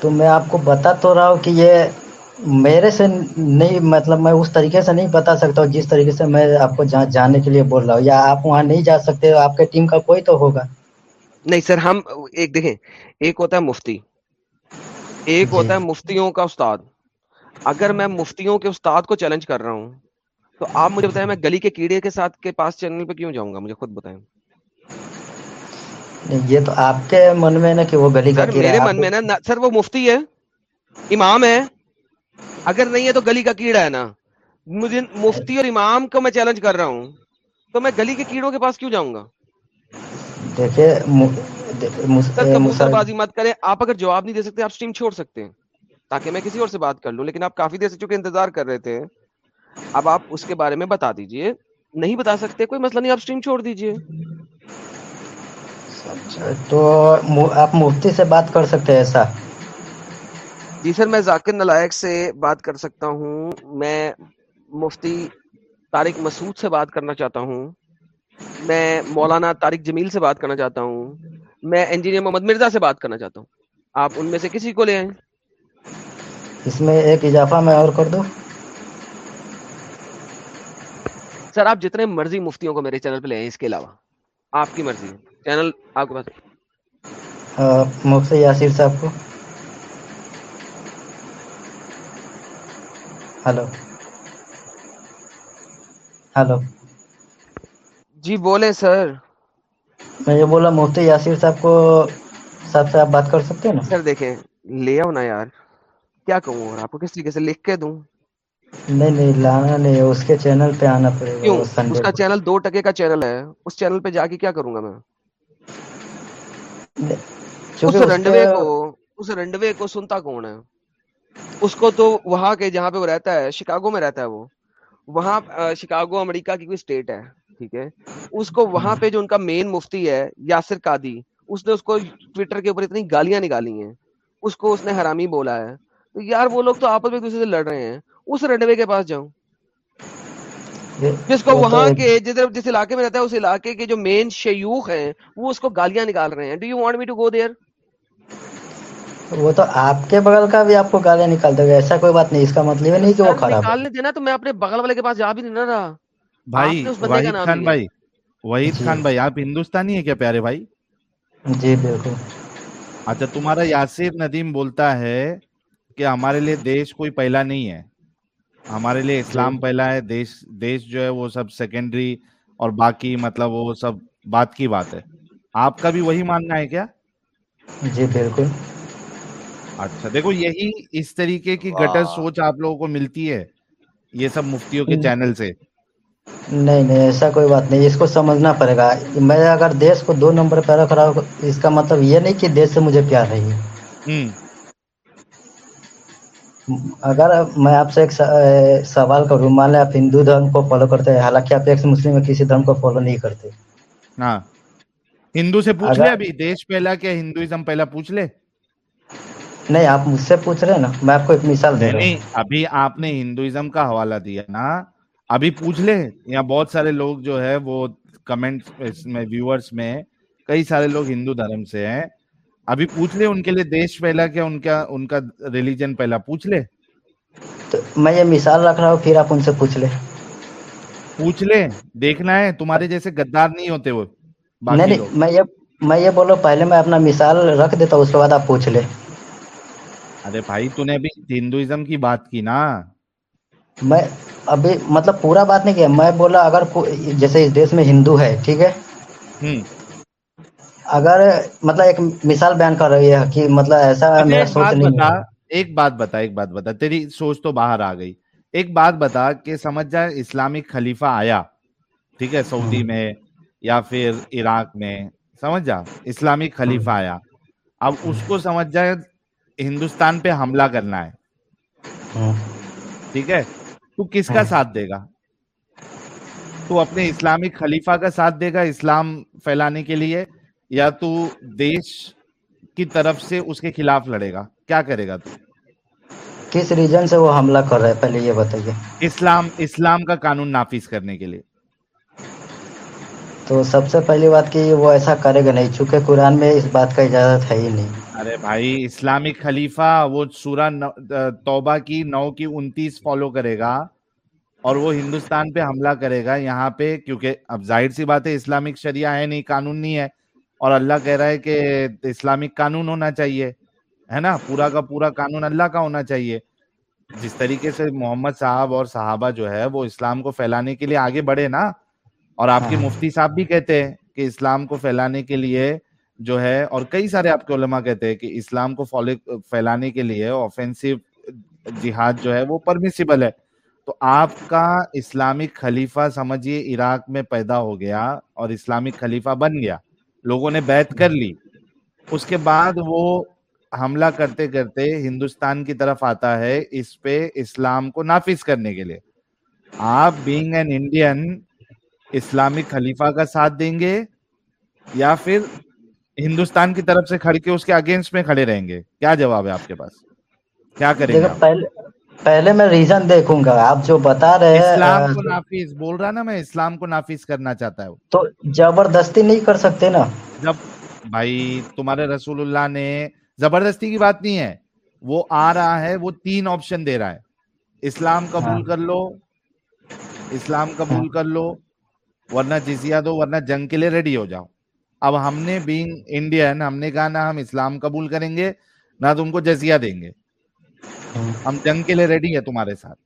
تو میں آپ کو بتا تو رہا ہوں کہ یہ میرے سے نہیں مطلب میں اس طریقے سے نہیں بتا سکتا ہوں جس طریقے سے میں آپ کو جہاں جانے کے لیے بول رہا ہوں یا آپ وہاں نہیں جا سکتے آپ کے ٹیم کا کوئی تو ہوگا نہیں سر ہم ایک دیکھیں ایک ہوتا ہے مفتی ایک جی۔ ہوتا ہے مفتیوں کا استاد اگر میں مفتیوں کے استاد کو چیلنج کر رہا ہوں تو آپ مجھے بتائیں میں گلی کے کیڑے کے ساتھ کے پاس چینل پہ کیوں جاؤں گا مجھے خود بتائیں یہ تو آپ کے من میں نا کہ وہ گلی کا میرے من میں نا سر وہ مفتی ہے امام ہے اگر نہیں ہے تو گلی کا کیڑا ہے نا مجھے مفتی اور امام کو میں چیلنج کر رہا ہوں تو میں گلی کے کیڑوں کے پاس کیوں جاؤں گا مسل بازی مت کریں آپ اگر جواب نہیں دے سکتے آپ اسٹریم چھوڑ سکتے ہیں تاکہ میں کسی اور سے بات کر لوں لیکن آپ کافی دیر سے چونکہ انتظار کر رہے تھے اب آپ اس کے بارے میں بتا دیجئے نہیں بتا سکتے کوئی مسئلہ نہیں آپ اسٹریم چھوڑ دیجئے تو آپ مفتی سے بات کر سکتے ہیں ایسا جی سر میں ذاکر نلائق سے بات کر سکتا ہوں میں مفتی طارق مسعود سے بات کرنا چاہتا ہوں میں مولانا طارق جمیل سے بات کرنا چاہتا ہوں میں انجینئر محمد مرزا سے بات کرنا چاہتا ہوں آپ ان میں سے کسی کو لے آئیں اس میں ایک اضافہ میں اور کر دوں سر آپ جتنے مرضی مفتیوں کو میرے چینل پہ لے آئیں اس کے علاوہ آپ کی مرضی ہے چینل آپ کے پاس مفتی یاسر صاحب کو ہلو ہلو جی بولے سر میں یہ بولا یاسر صاحب کو صاحب سے آپ بات کر سکتے ہیں نا سر دیکھیں لے آؤ یار کیا کہوں اور آپ کو کس طریقے سے لکھ کے دوں نہیں نہیں لانا نہیں اس کے چینل پہ آنا پڑے گا اس کا چینل دو ٹکے کا چینل ہے اس چینل پہ جا کے کیا کروں گا میں اس رنڈوے کو سنتا کون ہے اس کو تو وہاں کے جہاں پہ وہ رہتا ہے شکاگو میں رہتا ہے وہ وہاں شکاگو امریکہ کی کوئی اسٹیٹ ہے ٹھیک ہے اس کو وہاں پہ جو ان کا مین مفتی ہے یاسر کادی اس نے اس کو ٹویٹر کے اوپر اتنی گالیاں نکالی ہیں اس کو اس نے حرامی بولا ہے تو یار وہ لوگ تو آپس میں دوسرے سے لڑ رہے ہیں اس رنڈوے کے پاس جاؤں جس کو وہاں کے جدھر جس علاقے میں رہتا ہے اس علاقے کے جو مین شیوخ ہیں وہ اس کو گالیاں نکال رہے ہیں do you want me to go there وہ تو آپ کے بغل کا بھی آپ کو گالیاں نکال دے گا ایسا کوئی بات نہیں اس کا مطلب اچھا تمہارا یاسر ندیم بولتا ہے کہ ہمارے لیے دیش کوئی پہلا نہیں ہے ہمارے لیے جی۔ اسلام پہلا دیش جو ہے وہ سب سیکنڈری اور باقی مطلب وہ سب بات کی بات ہے آپ کا بھی وہی ماننا ہے کیا جی بالکل اچھا دیکھو یہی اس طریقے کی گٹر سوچ آپ لوگوں کو ملتی ہے یہ سب مفتیوں کے چینل سے نہیں نہیں ایسا کوئی بات نہیں اس کو سمجھنا پڑے گا میں اگر دیش کو دو نمبر پہ رکھ رہا ہوں اس کا مطلب یہ نہیں کہ دیش سے مجھے پیار ہے اگر میں آپ سے ایک سوال کروں مان لیں آپ ہندو دھرم کو فالو کرتے ہیں حالانکہ آپ ایک سے مسلم کسی دھرم کو فالو نہیں کرتے ہاں ہندو سے پوچھ لے ابھی دیش پہلا کیا ہندوازم پہلا پوچھ لے نہیں آپ مجھ سے پوچھ رہے ہیں نا میں آپ کو ایک مثال دے رہا ہوں ابھی آپ نے ہندوئزم کا حوالہ دیا نا ابھی پوچھ لے یا بہت سارے لوگ جو ہے وہ کمنٹ میں ویورز میں کئی سارے لوگ ہندو دھرم سے ہیں ابھی پوچھ لے ان کے لیے پہلا کیا ان کا ان کا ریلیجن پہلا پوچھ لے میں یہ مثال رکھ رہا ہوں پھر آپ ان سے پوچھ لے پوچھ لے دیکھنا ہے تمہارے جیسے گدار نہیں ہوتے وہ میں میں یہ بولو پہلے اپنا مثال رکھ دیتا اس کے بعد آپ پوچھ لے ارے بھائی تو نے ابھی ہندوازم کی بات کی نا میں ابھی مطلب پورا بات نہیں کیا میں بولا اگر جیسے اس دیش میں ہندو ہے ٹھیک ہے اگر مطلب ایک بات بتا ایک بات بتا تیری سوچ تو باہر آ گئی ایک بات بتا کہ سمجھ جائے اسلامک خلیفہ آیا ٹھیک ہے سعودی میں یا پھر عراق میں سمجھ جا اسلامک خلیفہ آیا اب اس کو سمجھ جائے ہندوستان پہ حملہ کرنا ہے ہاں۔ ٹھیک ہے تو تو کس کا ہاں۔ ساتھ دے گا اپنے اسلامک خلیفہ کا ساتھ دے گا اسلام پھیلانے کے لیے یا تو دیش کی طرف سے اس کے خلاف لڑے گا کیا کرے گا تو کس ریجن سے وہ حملہ کر رہے پہلے یہ بتائیے اسلام اسلام کا قانون نافذ کرنے کے لیے تو سب سے پہلی بات کہ وہ ایسا کرے گا نہیں چونکہ قرآن میں اس بات کا اجازت ہے ہی نہیں ارے بھائی اسلامک خلیفہ وہ سورہ توبہ کی نو کی انتیس فالو کرے گا اور وہ ہندوستان پہ حملہ کرے گا یہاں پہ کیونکہ اب ظاہر سی بات ہے اسلامک شریعہ ہے نہیں قانون نہیں ہے اور اللہ کہہ رہا ہے کہ اسلامک قانون ہونا چاہیے ہے نا پورا کا پورا قانون اللہ کا ہونا چاہیے جس طریقے سے محمد صاحب اور صحابہ جو ہے وہ اسلام کو پھیلانے کے لیے آگے بڑھے نا اور آپ کے ہاں۔ مفتی صاحب بھی کہتے ہیں کہ اسلام کو پھیلانے کے لیے جو ہے اور کئی سارے آپ کے علماء کہتے ہیں کہ اسلام کو پھیلانے کے لیے آفینسو جہاد جو ہے وہ پرمیسیبل ہے تو آپ کا اسلامک خلیفہ سمجھیے عراق میں پیدا ہو گیا اور اسلامک خلیفہ بن گیا لوگوں نے بیت کر لی اس کے بعد وہ حملہ کرتے کرتے ہندوستان کی طرف آتا ہے اس پہ اسلام کو نافذ کرنے کے لیے آپ بینگ این انڈین اسلامک خلیفہ کا ساتھ دیں گے یا پھر ہندوستان کی طرف سے کھڑ کے اس کے اگینسٹ میں کھڑے رہیں گے کیا جواب ہے آپ کے پاس کیا کریں گے پہلے میں ریزن دیکھوں گا آپ جو بتا رہے ہیں اسلام کو نافذ بول رہا نا میں اسلام کو نافذ کرنا چاہتا ہوں تو زبردستی نہیں کر سکتے نا جب بھائی تمہارے رسول اللہ نے زبردستی کی بات نہیں ہے وہ آ رہا ہے وہ تین آپشن دے رہا ہے اسلام قبول ہاں۔ کر لو اسلام قبول ہاں۔ کر لو ورنہ جزیا دو ورنہ جنگ کے لیے ریڈی ہو جاؤ اب ہم نے بینگ انڈین ہم نے کہا نہ ہم اسلام قبول کریں گے نہ تم کو جزیا دیں گے ہاں۔ ہم جنگ کے لیے ریڈی ہے تمہارے ساتھ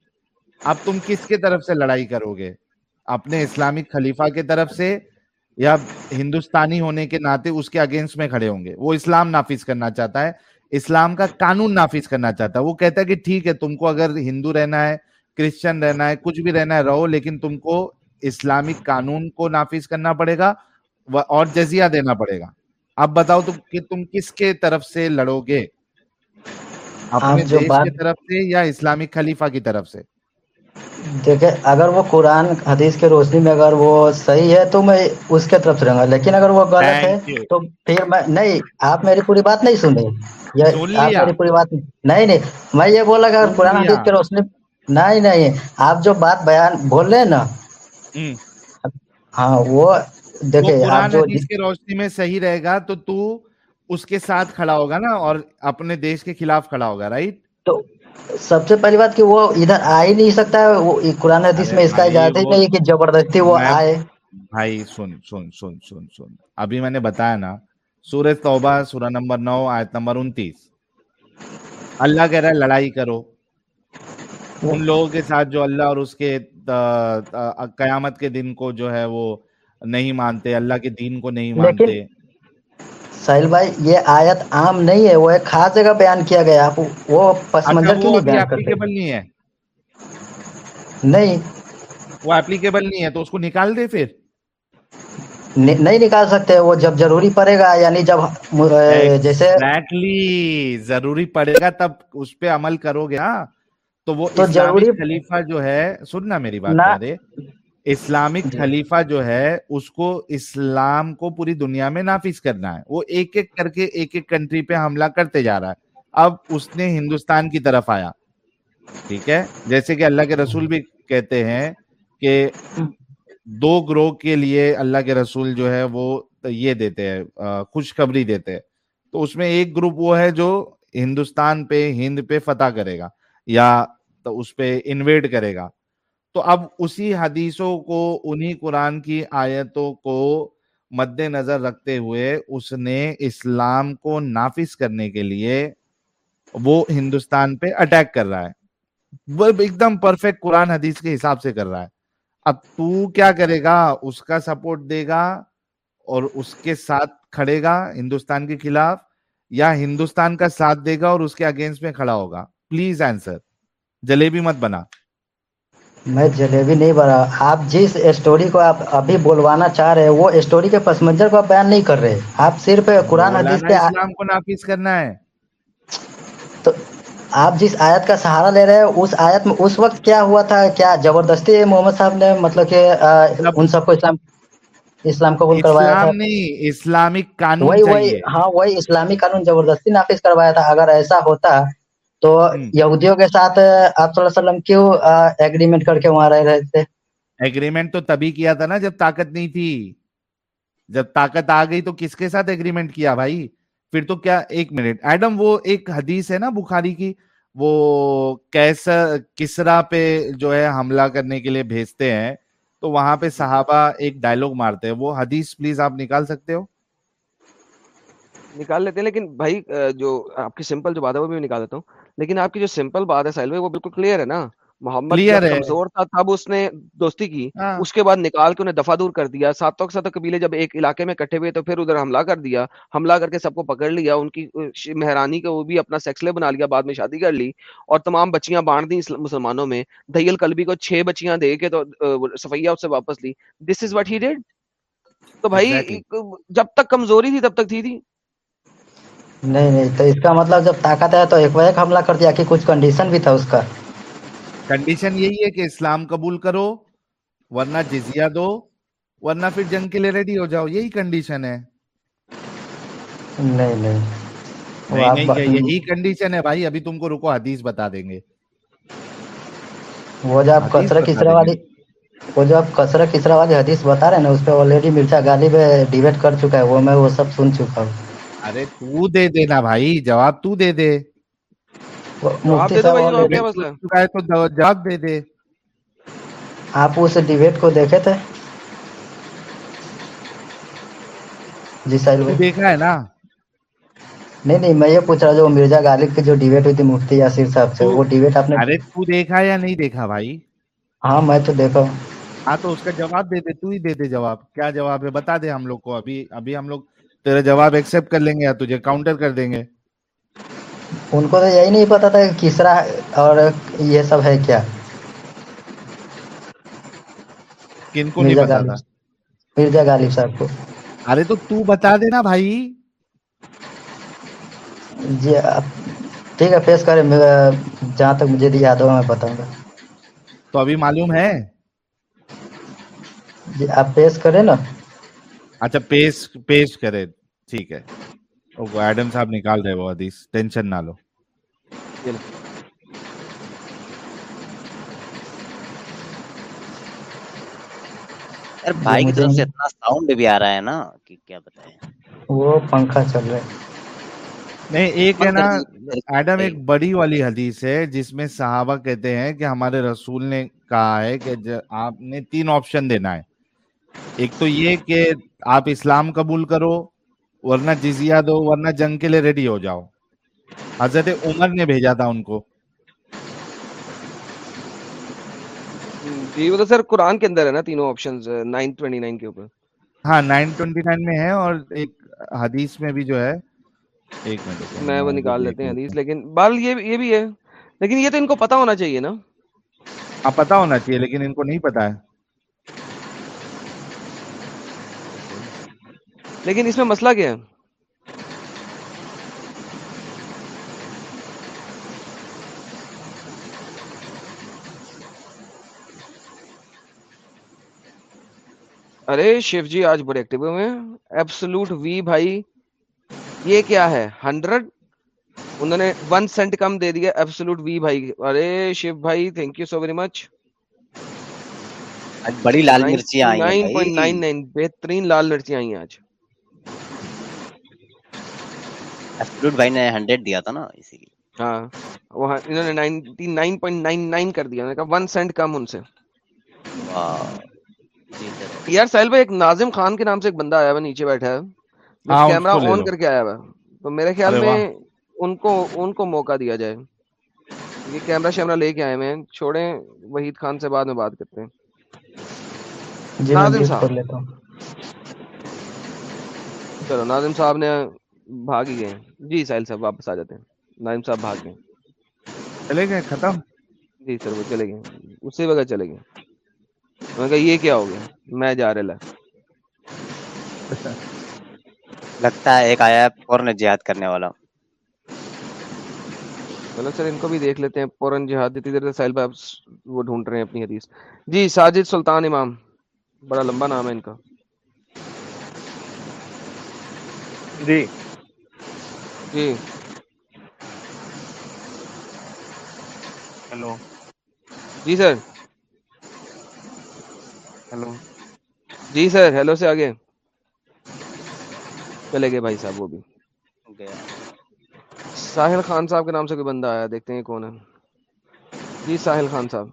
اب تم کس کے طرف سے لڑائی کرو گے اپنے اسلامک خلیفہ کے طرف سے یا ہندوستانی ہونے کے ناطے اس کے اگینسٹ میں کھڑے ہوں گے وہ اسلام نافذ کرنا چاہتا ہے اسلام کا قانون نافذ کرنا چاہتا ہے وہ کہتا ہے کہ ٹھیک ہے تم کو اگر ہندو رہنا ہے کرسچن رہنا ہے کچھ بھی رہنا ہے رہو لیکن تم کو اسلامک قانون کو نافذ کرنا پڑے گا اور جزیہ دینا پڑے گا اب بتاؤ تم کہ تم کس کے طرف سے لڑو گے اپنے دیش طرف سے یا اسلامی خلیفہ کی طرف سے دیکھیں اگر وہ قرآن حدیث کے روشنی میں اگر وہ صحیح ہے تو میں اس کے طرف سے لیکن اگر وہ غلط ہے تو پھر میں نہیں آپ میری پوری بات نہیں سنیں یا پوری بات نہیں میں یہ بولا کہ قرآن حدیث کے روشنی نہیں نہیں آپ جو بات بیان بول رہے نا ہاں وہ دیکھے حدیث کی روشنی میں صحیح رہے گا تو تو اس کے ساتھ کھڑا ہوگا نا اور اپنے دیش کے خلاف کھڑا ہوگا رائٹ تو سب سے پہلی بات کہ وہ ادھر آ ہی نہیں سکتا ہے وہ قرآن حدیث میں اس کا اجازت ہی نہیں کہ زبردستی وہ آئے بھائی سن سن سن سن سن ابھی میں نے بتایا نا سورج توبہ سورہ نمبر نو آیت نمبر انتیس اللہ کہہ رہا ہے لڑائی کرو ان لوگوں کے ساتھ جو اللہ اور اس کے قیامت کے دن کو جو ہے وہ نہیں مانتے اللہ کے دین کو نہیں مانتے ساحل بھائی یہ آیت عام نہیں ہے وہ ایک خاص جگہ بیان کیا گیا آپ وہ پس اچھا، منظر نہیں بیان کرتے ہے نہیں وہ اپلیکیبل نہیں ہے تو اس کو نکال دے پھر نہیں نکال سکتے وہ جب ضروری پڑے گا یعنی جب جیسے ضروری پڑے گا تب اس پہ عمل کرو گے ہاں تو وہ خلیفہ جو ہے سننا میری بات اسلامک جی۔ خلیفہ جو ہے اس کو اسلام کو پوری دنیا میں نافذ کرنا ہے وہ ایک ایک کر کے ایک ایک کنٹری پہ حملہ کرتے جا رہا ہے اب اس نے ہندوستان کی طرف آیا ٹھیک ہے جیسے کہ اللہ کے رسول بھی کہتے ہیں کہ دو گروہ کے لیے اللہ کے رسول جو ہے وہ یہ دیتے ہیں خوشخبری دیتے ہیں تو اس میں ایک گروپ وہ ہے جو ہندوستان پہ ہند پہ فتح کرے گا یا تو اس پہ انویٹ کرے گا تو اب اسی حدیثوں کو انہی قرآن کی آیتوں کو مد نظر رکھتے ہوئے اس نے اسلام کو نافذ کرنے کے لیے وہ ہندوستان پہ اٹیک کر رہا ہے وہ ایک دم پرفیکٹ قرآن حدیث کے حساب سے کر رہا ہے اب تو کیا کرے گا اس کا سپورٹ دے گا اور اس کے ساتھ کھڑے گا ہندوستان کے خلاف یا ہندوستان کا ساتھ دے گا اور اس کے اگینسٹ میں کھڑا ہوگا پلیز آنسر جلیبی مت بنا میں جلیبی نہیں بنا رہا آپ جس اسٹوری کو آپ ابھی بولوانا چاہ رہے وہ اسٹوری کے پس منظر کو بیان نہیں کر رہے آپ صرف قرآن حدیث کے اسلام کو نافذ کرنا ہے تو آپ جس آیت کا سہارا لے رہے ہیں اس آیت میں اس وقت کیا ہوا تھا کیا زبردستی محمد صاحب نے مطلب کہ ان سب کو اسلام اسلام قبول کروایا تھا قانون ہاں وہی اسلامی قانون زبردستی نافذ کروایا تھا اگر ایسا ہوتا تو یہودیوں کے ساتھ آپ صلی اللہ علیہ وسلم کیوں ایگریمنٹ کر کے وہاں رہ رہے تھے ایگریمنٹ تو تب ہی کیا تھا نا جب طاقت نہیں تھی جب طاقت آ گئی تو کس کے ساتھ ایگریمنٹ کیا بھائی پھر تو کیا ایک منٹ ایڈم وہ ایک حدیث ہے نا بخاری کی وہ کیسا کسرا پہ جو ہے حملہ کرنے کے لیے بھیجتے ہیں تو وہاں پہ صحابہ ایک ڈائلوگ مارتے ہیں وہ حدیث پلیز آپ نکال سکتے ہو نکال لیتے ہیں لیکن بھائی جو آپ کی سمپل جو بات ہے وہ بھی نکال دیتا ہوں لیکن آپ کی جو سمپل بات ہے سیلوے وہ بالکل کلیئر ہے نا محمد نے دوستی کی ہاں۔ اس کے بعد نکال کے انہیں دفاع دور کر دیا ساتوں کے سات قبیلے جب ایک علاقے میں کٹے ہوئے تو پھر ادھر حملہ کر دیا حملہ کر کے سب کو پکڑ لیا ان کی مہرانی کا وہ بھی اپنا سیکسلے بنا لیا بعد میں شادی کر لی اور تمام بچیاں بانٹ دیں مسلمانوں میں دہیل کلبی کو چھ بچیاں دے کے تو سفیا اس سے واپس لی دس از واٹ ہی ڈیڈ تو بھائی جب تک کمزوری تھی تب تک تھی تھی نہیں نہیں تو اس کا مطلب جب طاقت آیا تو ایک کہ کچھ کنڈیشن بھی تھا اس کا کنڈیشن یہی ہے کہ اسلام قبول کرو ورنہ جزیہ دو ورنہ یہی کنڈیشن وہ جو آپ کسرا کسرا والی حدیث بتا رہے نا اس پہ آلریڈی مرزا غالب ڈیبیٹ کر چکا ہے وہ میں وہ سب سن چکا ہوں ارے تو دے دینا بھائی جاب دے دے تو نہیں نہیں میں یہ پوچھ رہا جو مرزا غالب کی جو ڈیبیٹ ہوئی تھی مفتی یاسر صاحب سے وہ ڈیبیٹ آپ نے دیکھا یا نہیں دیکھا بھائی ہاں میں تو دیکھا ہاں تو اس کا جواب دے دے تو ہی دے دے جواب کیا جواب ہے بتا دے ہم لوگ کو ابھی ابھی ہم لوگ تیرا جواب کر لیں گے یا تجھے کاؤنٹر کر دیں گے ان کو تو یہی نہیں پتا تھا اور یہ سب ہے کیا کن کو کو نہیں پتا مرزا غالب صاحب ارے تو تو بتا دینا بھائی جی ٹھیک ہے پیش کریں جہاں تک مجھے یاد ہوگا میں بتاؤں گا تو ابھی معلوم ہے جی آپ پیش کریں نا اچھا پیش پیش کرے ٹھیک ہے نا بتائیں وہ پنکھا چل رہا نہیں ایک ہے نا ایڈم ایک بڑی والی حدیث ہے جس میں صحابہ کہتے ہیں کہ ہمارے رسول نے کہا ہے کہ آپ نے تین آپشن دینا ہے ایک تو یہ کہ آپ اسلام قبول کرو ورنہ جزیا دو ورنہ جنگ کے لیے ریڈی ہو جاؤ حضرت عمر نے بھیجا تھا ان کو جی وہ سر قرآن کے اندر ہے نا آپشنٹی نائن کے اوپر ہاں ٹوینٹی نائن میں ہے اور ایک حدیث میں بھی جو ہے ایک منٹ میں وہ نکال لیتے ہیں حدیث لیکن بال یہ بھی ہے لیکن یہ تو ان کو پتا ہونا چاہیے نا ہاں، پتا ہونا چاہیے لیکن ان کو نہیں پتا ہے لیکن اس میں مسئلہ کیا ہے ارے شیو جی آج بڑے ایکٹیو ہوئے ایبسلوٹ وی بھائی یہ کیا ہے ہنڈریڈ انہوں نے ون سینٹ کم دے دیا ایبسلوٹ وی بھائی ارے شیو بھائی thank you so very much بڑی لال لڑکیاں نائن پوائنٹ نائن نائن بہترین لال مرچی آئی ہیں آج ایبسولوٹ بھائی نے 100 دیا تھا نا اسی لیے ہاں وہ انہوں نے 99.99 کر دیا انہوں نے کہا 1 سینٹ کم ان سے یار سہیل بھائی ایک ناظم خان کے نام سے ایک بندہ آیا ہوا نیچے بیٹھا ہے ہاں، کیمرہ آن کر کے آیا ہوا تو میرے خیال میں ان کو ان کو موقع دیا جائے یہ کیمرہ شیمرہ لے کے آئے ہوئے ہیں چھوڑیں وحید خان سے بعد میں بات کرتے ہیں جی، ناظم صاحب چلو ناظم صاحب نے بھاگ ہی گئے جی ساحل صاحب واپس آ جاتے ہیں نائم صاحب بھاگ گئے چلے گئے ختم جی سر وہ چلے گئے اسی وقت چلے گئے میں نے کہا یہ کیا ہو گیا میں جا رہا لگتا ہے ایک آیا فوراً جہاد کرنے والا چلو مطلب سر ان کو بھی دیکھ لیتے ہیں فوراً جہاد دیتی دیر ساحل بھائی وہ ڈھونڈ رہے ہیں اپنی حدیث جی ساجد سلطان امام بڑا لمبا نام ہے ان کا جی جی جی سر ہلو جی سر ہیلو سے آگے چلے گئے بھائی صاحب وہ بھی ساحل خان صاحب کے نام سے کوئی بندہ آیا دیکھتے ہیں کون ہے جی ساحل خان صاحب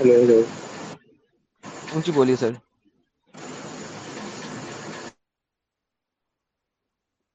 ہلو ہلو اونچی بولیے سر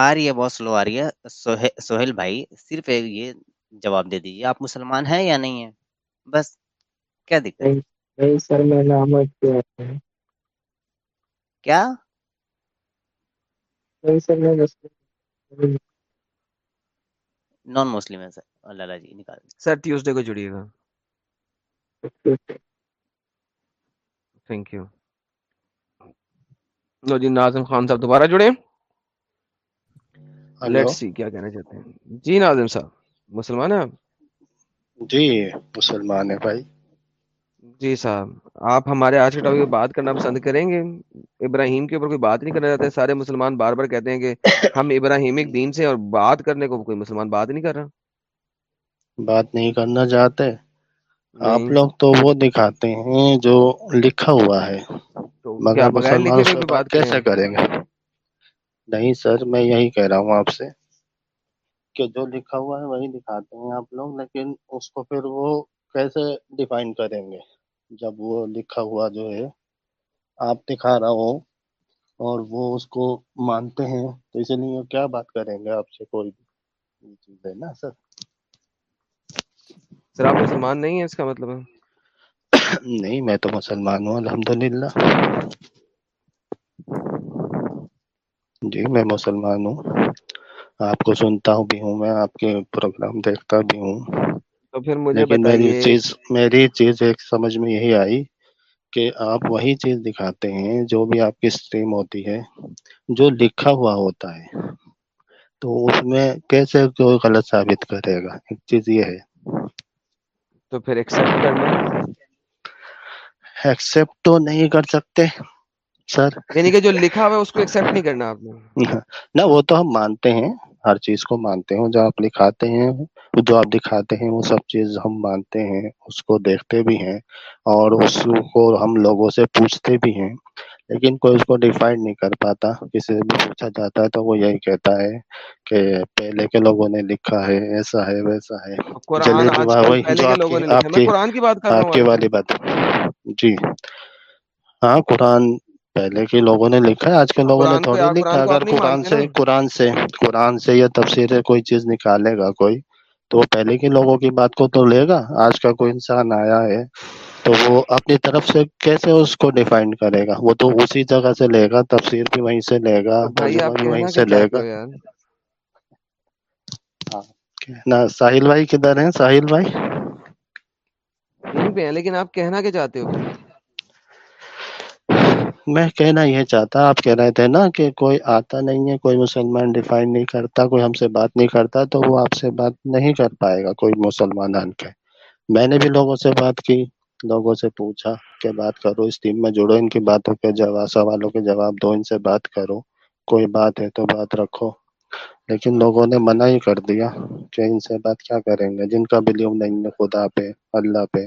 آ رہی ہے بہت سلو آ رہی ہے سہیل بھائی صرف یہ جواب دے دیجیے آپ مسلمان ہیں یا نہیں ہیں بس کیا دقت کیا نان مسلم ہے سر اللہ جی نکال سر ٹیوزڈے کو جڑیے گا تھینک یو جی ناظم خان صاحب دوبارہ جڑے لیٹس سی کیا کہنا چاہتے ہیں جی ناظم صاحب مسلمان ہیں آپ جی مسلمان ہیں بھائی جی صاحب آپ ہمارے آج کے ٹاپک ہاں۔ پہ بات کرنا پسند کریں گے ابراہیم کے اوپر کوئی بات نہیں کرنا چاہتے سارے مسلمان بار بار کہتے ہیں کہ ہم ابراہیمک دین سے اور بات کرنے کو کوئی مسلمان بات نہیں کر رہا بات نہیں کرنا چاہتے آپ لوگ تو وہ دکھاتے ہیں جو لکھا ہوا ہے مگر مسلمان بات کیسے کریں گے نہیں سر میں یہی کہہ رہا ہوں آپ سے کہ جو لکھا ہوا ہے وہی دکھاتے ہیں آپ لوگ لیکن اس کو پھر وہ کیسے ڈیفائن کریں گے جب وہ لکھا ہوا جو ہے آپ دکھا رہا ہو اور وہ اس کو مانتے ہیں تو اسی لیے کیا بات کریں گے آپ سے کوئی چیز ہے نا سر سر آپ مسلمان نہیں ہے اس کا مطلب نہیں میں تو مسلمان ہوں الحمدللہ جی میں مسلمان ہوں آپ کو سنتا ہوں بھی ہوں میں آپ کے پروگرام دیکھتا بھی ہوں تو پھر مجھے میری میری چیز چیز ایک سمجھ میں یہی آئی کہ آپ وہی چیز دکھاتے ہیں جو بھی آپ کی اسٹریم ہوتی ہے جو لکھا ہوا ہوتا ہے تو اس میں کیسے کوئی غلط ثابت کرے گا ایک چیز یہ ہے تو پھر ایکسپٹ کرنا ایکسپٹ تو نہیں کر سکتے سر یعنی کہ جو لکھا ہوا ہے اس کو نہیں کرنا آپ نے نہ وہ تو ہم مانتے ہیں ہر چیز کو مانتے ہیں جو آپ لکھاتے ہیں جو آپ دکھاتے ہیں وہ سب چیز ہم مانتے ہیں اس کو دیکھتے بھی ہیں اور اس کو ہم لوگوں سے پوچھتے بھی ہیں لیکن کوئی اس کو ڈیفائن نہیں کر پاتا کسی سے پوچھا جاتا ہے تو وہ یہی کہتا ہے کہ پہلے کے لوگوں نے لکھا ہے ایسا ہے ویسا ہے جی، آپ کی والی بات جی ہاں قرآن پہلے کے لوگوں نے لکھا ہے آج کے لوگوں نے تھوڑی لکھا اگر قرآن قرآن قرآن سے سے سے سے یا تفسیر کوئی چیز نکالے گا کوئی تو وہ پہلے کے لوگوں کی بات کو تو لے گا آج کا کوئی انسان آیا ہے تو وہ اپنی طرف سے کیسے اس کو ڈیفائن کرے گا وہ تو اسی جگہ سے لے گا تفسیر بھی وہیں سے لے گا بھی وہیں سے لے گا ساحل بھائی کدھر ہیں ساحل بھائی لیکن آپ کہنا کیا چاہتے ہو میں کہنا یہ چاہتا آپ کہہ رہے تھے نا کہ کوئی آتا نہیں ہے کوئی مسلمان ڈیفائن نہیں کرتا کوئی ہم سے بات نہیں کرتا تو وہ آپ سے بات نہیں کر پائے گا کوئی مسلمان آن کے میں نے بھی لوگوں سے بات کی لوگوں سے پوچھا کہ بات کرو اس ٹیم میں جڑو ان کی باتوں کے جواب سوالوں کے جواب دو ان سے بات کرو کوئی بات ہے تو بات رکھو لیکن لوگوں نے منع ہی کر دیا کہ ان سے بات کیا کریں گے جن کا بلیو نہیں ہے خدا پہ اللہ پہ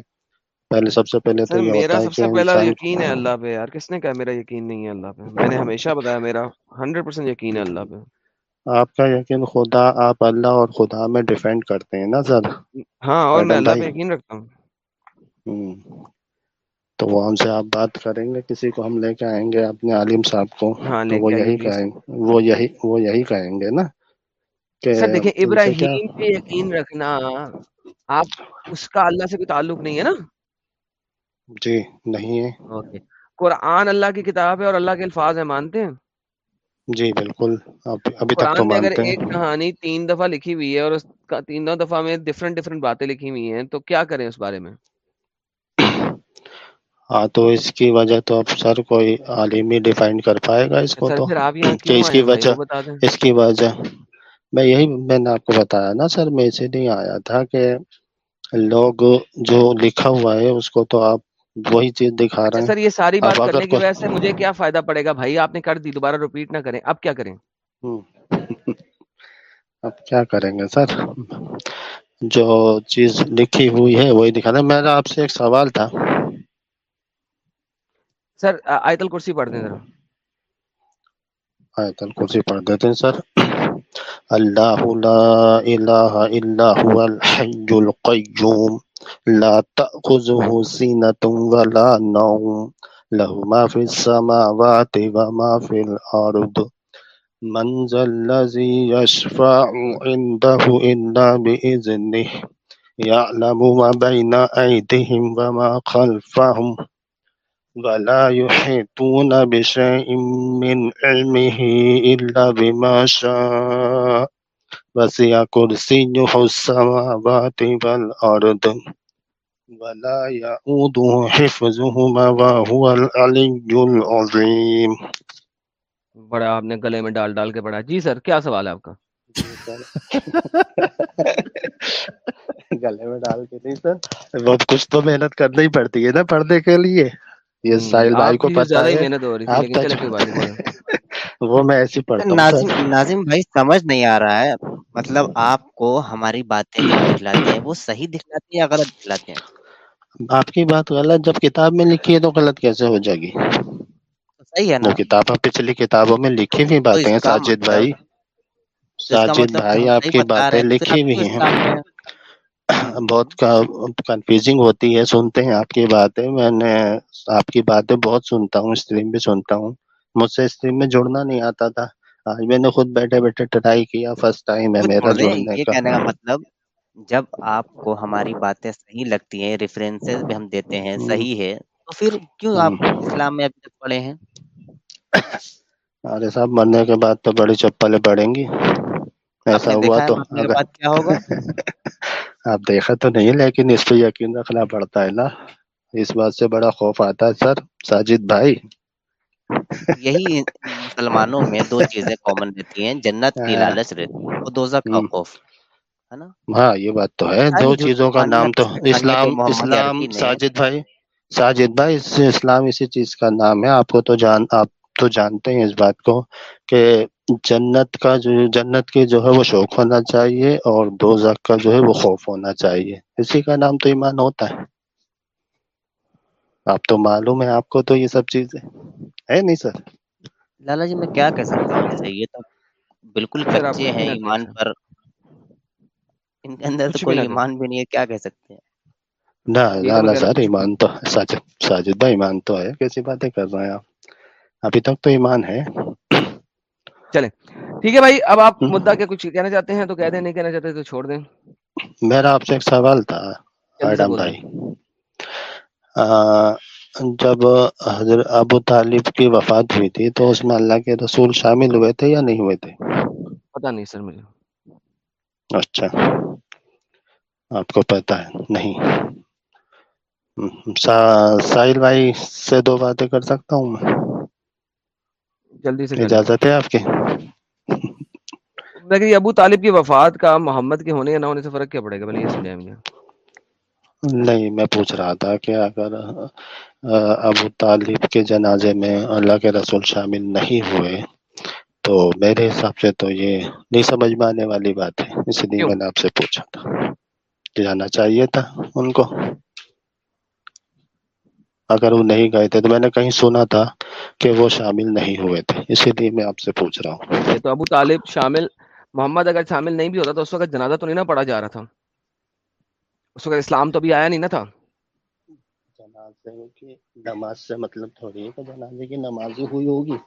پہلے سب سے پہلے تو میرا سب سے پہلا یقین ہے اللہ پہ یار کس نے کہا میرا یقین نہیں ہے اللہ پہ میں نے ہمیشہ بتایا میرا 100% یقین ہے اللہ پہ آپ کا یقین خدا آپ اللہ اور خدا میں ڈیفینڈ کرتے ہیں نا سر ہاں اور میں اللہ پہ یقین رکھتا ہوں تو وہ ہم سے آپ بات کریں گے کسی کو ہم لے کے آئیں گے اپنے عالم صاحب کو ہاں، وہ یہی کہیں وہ یہی وہ یہی کہیں گے نا کہ سر دیکھیں ابراہیم پہ یقین رکھنا آپ اس کا اللہ سے کوئی تعلق نہیں ہے نا جی نہیں ہے اوکے قرآن اللہ کی کتاب ہے اور اللہ کے الفاظ ہیں مانتے ہیں جی بالکل ابھی تک تو مانتے اگر ہیں ایک کہانی تین دفعہ لکھی ہوئی ہے اور اس کا تینوں دفعہ میں ڈفرنٹ ڈفرنٹ باتیں لکھی ہوئی ہیں تو کیا کریں اس بارے میں ہاں تو اس کی وجہ تو اب سر کوئی عالمی ڈیفائن کر پائے گا اس کو اچھا، تو کہ اس کی وجہ اس کی وجہ میں یہی میں نے آپ کو بتایا نا سر میں اسے نہیں آیا تھا کہ لوگ جو لکھا ہوا ہے اس کو تو آپ وہی چیز دکھا رہے ہیں اچھا سر یہ ساری بات کرنے کی وجہ سے مجھے کیا فائدہ پڑے گا بھائی آپ نے کر دی دوبارہ ریپیٹ نہ کریں اب کیا کریں اب کیا کریں گے سر جو چیز لکھی ہوئی ہے وہی دکھا رہے میرا آپ سے ایک سوال تھا سر آیت الکرسی پڑھ دیں ذرا آیت الکرسی پڑھ دیتے ہیں سر اللہ لا الہ الا هو الحی القیوم لا تأخذه ولا ولا نوم له ما ما في في السماوات وما وما الأرض من من ذا الذي يشفع عنده إلا إلا بإذنه يعلم بين أيديهم خلفهم يحيطون بشيء علمه بما شاء وسیع کرسیہ السماوات والارض ولا يعوده حفظهما وهو العلي العظيم بڑا آپ نے گلے میں ڈال ڈال کے پڑھا جی سر کیا سوال ہے آپ کا جی گلے میں ڈال کے نہیں سر بہت کچھ تو محنت کرنا ہی پڑتی ہے نا پڑھنے کے لیے یہ ساحل بھائی کو پتا ہے محنت ہو رہی ہے وہ میں ایسی پڑھتا ہوں ناظم بھائی سمجھ نہیں آ رہا ہے مطلب آپ کو ہماری باتیں دکھلاتے ہیں وہ صحیح دکھلاتے ہیں یا غلط دکھلاتے ہیں آپ کی بات غلط جب کتاب میں لکھی ہے تو غلط کیسے ہو جائے گی صحیح ہے نا کتاب پچھلی کتابوں میں لکھی ہوئی باتیں ہیں ساجد مطلب بھائی مطلب ساجد بھائی آپ کی باتیں لکھی ہوئی ہیں بہت کنفیوزنگ ہوتی ہے سنتے ہیں آپ کی باتیں میں نے آپ کی باتیں بہت سنتا ہوں اسٹریم بھی سنتا ہوں مجھ سے اسٹریم میں جڑنا نہیں آتا تھا آج ہاں، میں نے خود بیٹھے بیٹھے ٹرائی کیا فرسٹ ٹائم ہے میرا یہ کہنے کا مطلب جب آپ کو ہماری باتیں صحیح لگتی ہیں ریفرنسز بھی ہم دیتے ہیں صحیح ہے تو پھر کیوں آپ اسلام میں ابھی تک پڑے ہیں ارے صاحب مرنے کے بعد تو بڑی چپلیں پڑیں گی ایسا ہوا تو کیا ہوگا آپ دیکھا تو نہیں لیکن اس پہ یقین رکھنا پڑتا ہے نا اس بات سے بڑا خوف آتا ہے سر ساجد بھائی یہی مسلمانوں میں دو چیزیں کامن رہتی ہیں جنت کی ہاں۔ لالچ رہتی ہے خوف ہاں یہ بات تو ہے ہاں، دو چیزوں کا نام تو اسلام اسلام ساجد بھائی بھائی ساجد اسلام اسی چیز کا نام ہے آپ کو تو جان آپ تو جانتے ہیں اس بات کو کہ جنت کا جو جنت کے جو ہے وہ شوق ہونا چاہیے اور دو کا جو ہے وہ خوف ہونا چاہیے اسی کا نام تو ایمان ہوتا ہے آپ تو معلوم ہے آپ کو تو یہ سب چیزیں ہے نہیں سر لالا جی میں کیا کہہ سکتا ہوں یہ تو بالکل کچے ہیں ایمان پر ان کے اندر تو کوئی ایمان بھی نہیں ہے کیا کہہ سکتے ہیں نہ لالا سر ایمان تو ساجد ساجد بھائی ایمان تو ہے کیسی باتیں کر رہے ہیں آپ ابھی تک تو ایمان ہے چلیں ٹھیک ہے بھائی اب آپ مدعا کے کچھ کہنا چاہتے ہیں تو کہہ دیں نہیں کہنا چاہتے تو چھوڑ دیں میرا آپ سے ایک سوال تھا ایڈم بھائی جب حضرت ابو طالب کی وفات ہوئی تھی تو اس میں اللہ کے رسول شامل ہوئے تھے یا نہیں ہوئے تھے پتہ نہیں سر مجھے اچھا آپ کو پتا ہے نہیں سا... ساحل بھائی سے دو باتیں کر سکتا ہوں میں جلدی سے اجازت ہے آپ کے لیکن ابو طالب کی وفات کا محمد کے ہونے یا نہ ہونے سے فرق کیا پڑے گا بھلے یہ سمجھائیں گے نہیں میں پوچھ رہا تھا کہ اگر ابو طالب کے جنازے میں اللہ کے رسول شامل نہیں ہوئے تو میرے حساب سے تو یہ نہیں سمجھ میں آنے والی بات ہے اس لیے میں نے آپ سے پوچھا تھا جانا چاہیے تھا ان کو اگر وہ نہیں گئے تھے تو میں نے کہیں سنا تھا کہ وہ شامل نہیں ہوئے تھے اسی لیے میں آپ سے پوچھ رہا ہوں تو ابو طالب شامل محمد اگر شامل نہیں بھی ہوتا تو اس وقت جنازہ تو نہیں نہ پڑا جا رہا تھا اس وقت اسلام تو آیا نہیں نا تھا نماز ہے کہ نماز سے مطلب تھوڑی ہے کہ جنازے کی نماز ہوئی ہوگی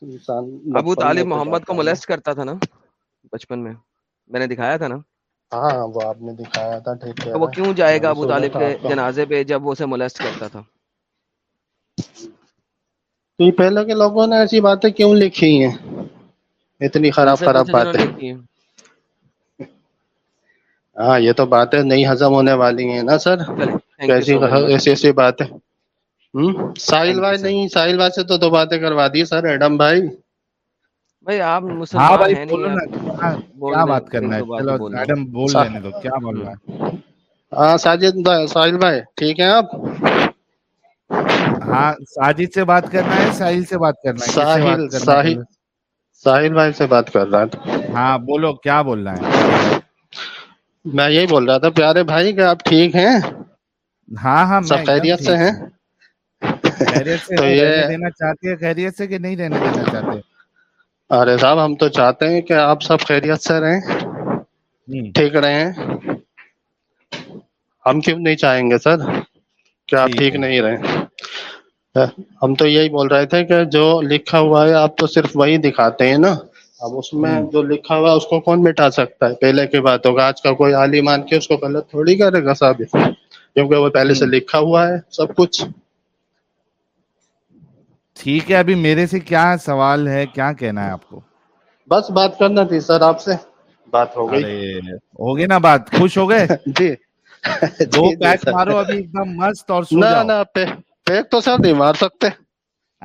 انسان ابو طالب محمد کو مولیسٹ کرتا تھا نا بچپن میں میں نے دکھایا تھا نا ہاں, ہاں، وہ آپ نے دکھایا تھا ٹھیک ہے وہ کیوں جائے گا ابو طالب کے جنازے پہ جب وہ اسے مولیسٹ کرتا تھا تو یہ پہلے کے لوگوں نے ایسی باتیں کیوں لکھی ہیں اتنی خراب خراب باتیں ہاں یہ تو باتیں نہیں ہضم ہونے والی ہیں نا سر ایسی ایسی بات ساحل بھائی نہیں ساحل بھائی سے تو باتیں کروا دی سر ایڈم بھائی ہاں ساحل بھائی ٹھیک ہے آپ ہاں سے بات کر رہا ہاں بولو کیا بولنا ہے میں یہی بول رہا تھا پیارے بھائی کہ آپ ٹھیک ہیں ہاں ہاں سب خیریت سے ہیں ارے صاحب ہم تو چاہتے ہیں کہ آپ سب خیریت سے رہیں ٹھیک رہے ہم کیوں نہیں چاہیں گے سر کہ آپ ٹھیک نہیں رہے ہم تو یہی بول رہے تھے کہ جو لکھا ہوا ہے آپ تو صرف وہی دکھاتے ہیں نا اب اس میں جو لکھا ہوا ہے اس کو کون مٹا سکتا ہے پہلے کی بات ہوگا آج کا کوئی عالی مان کے اس کو غلط تھوڑی کرے گا صاحب کیونکہ وہ پہلے سے لکھا ہوا ہے سب کچھ ٹھیک ہے ابھی میرے سے کیا سوال ہے کیا کہنا ہے آپ کو بس بات کرنا تھی سر آپ سے بات ہو گئی ہو گئی نا بات خوش ہو گئے جی دو جی، جی پیک مارو ابھی ایک دم مست اور سو جاؤ نا پیک تو سر نہیں مار سکتے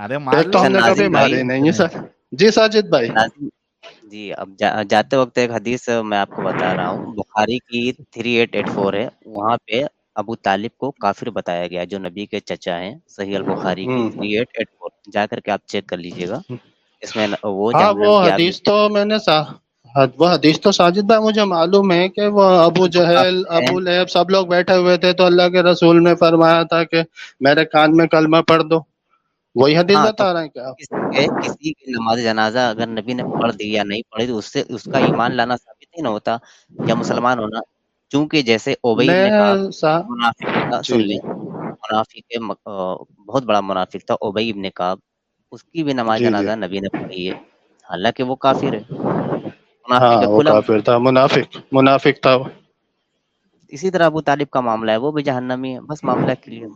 ارے مار تو ہم نے کبھی مارے نہیں سر جی ساجد بھائی جی اب جاتے وقت ایک حدیث میں آپ کو بتا رہا ہوں بخاری کی 3884 ہے وہاں پہ ابو طالب کو کافر بتایا گیا جو نبی کے چچا ہیں صحیح البخاری کی جا کر کے آپ چیک کر لیجئے گا اس میں وہ ہاں، حدیث تو میں نے وہ حدیث تو ساجد بھائی مجھے معلوم ہے کہ وہ ابو جہل ابو لہب سب لوگ بیٹھے ہوئے تھے تو اللہ کے رسول نے فرمایا تھا کہ میرے کان میں کلمہ پڑھ دو وہی حدیث ہاں، بتا رہے ہیں کیا کسی کی نماز جنازہ اگر نبی نے پڑھ دی یا نہیں پڑھی تو اس سے اس کا ایمان لانا ثابت ہی نہ ہوتا یا مسلمان ہونا چونکہ جیسے اوبئی نے کہا بہت بڑا منافق تھا اوبئی ابن کعب اس کی بھی نماز جی، جی۔ جنازہ نبی نے پڑھی ہے حالانکہ وہ کافر ہے اسی طرح ابو طالب کا معاملہ ہے وہ بھی جہنمی ہے بس معاملہ کلیئر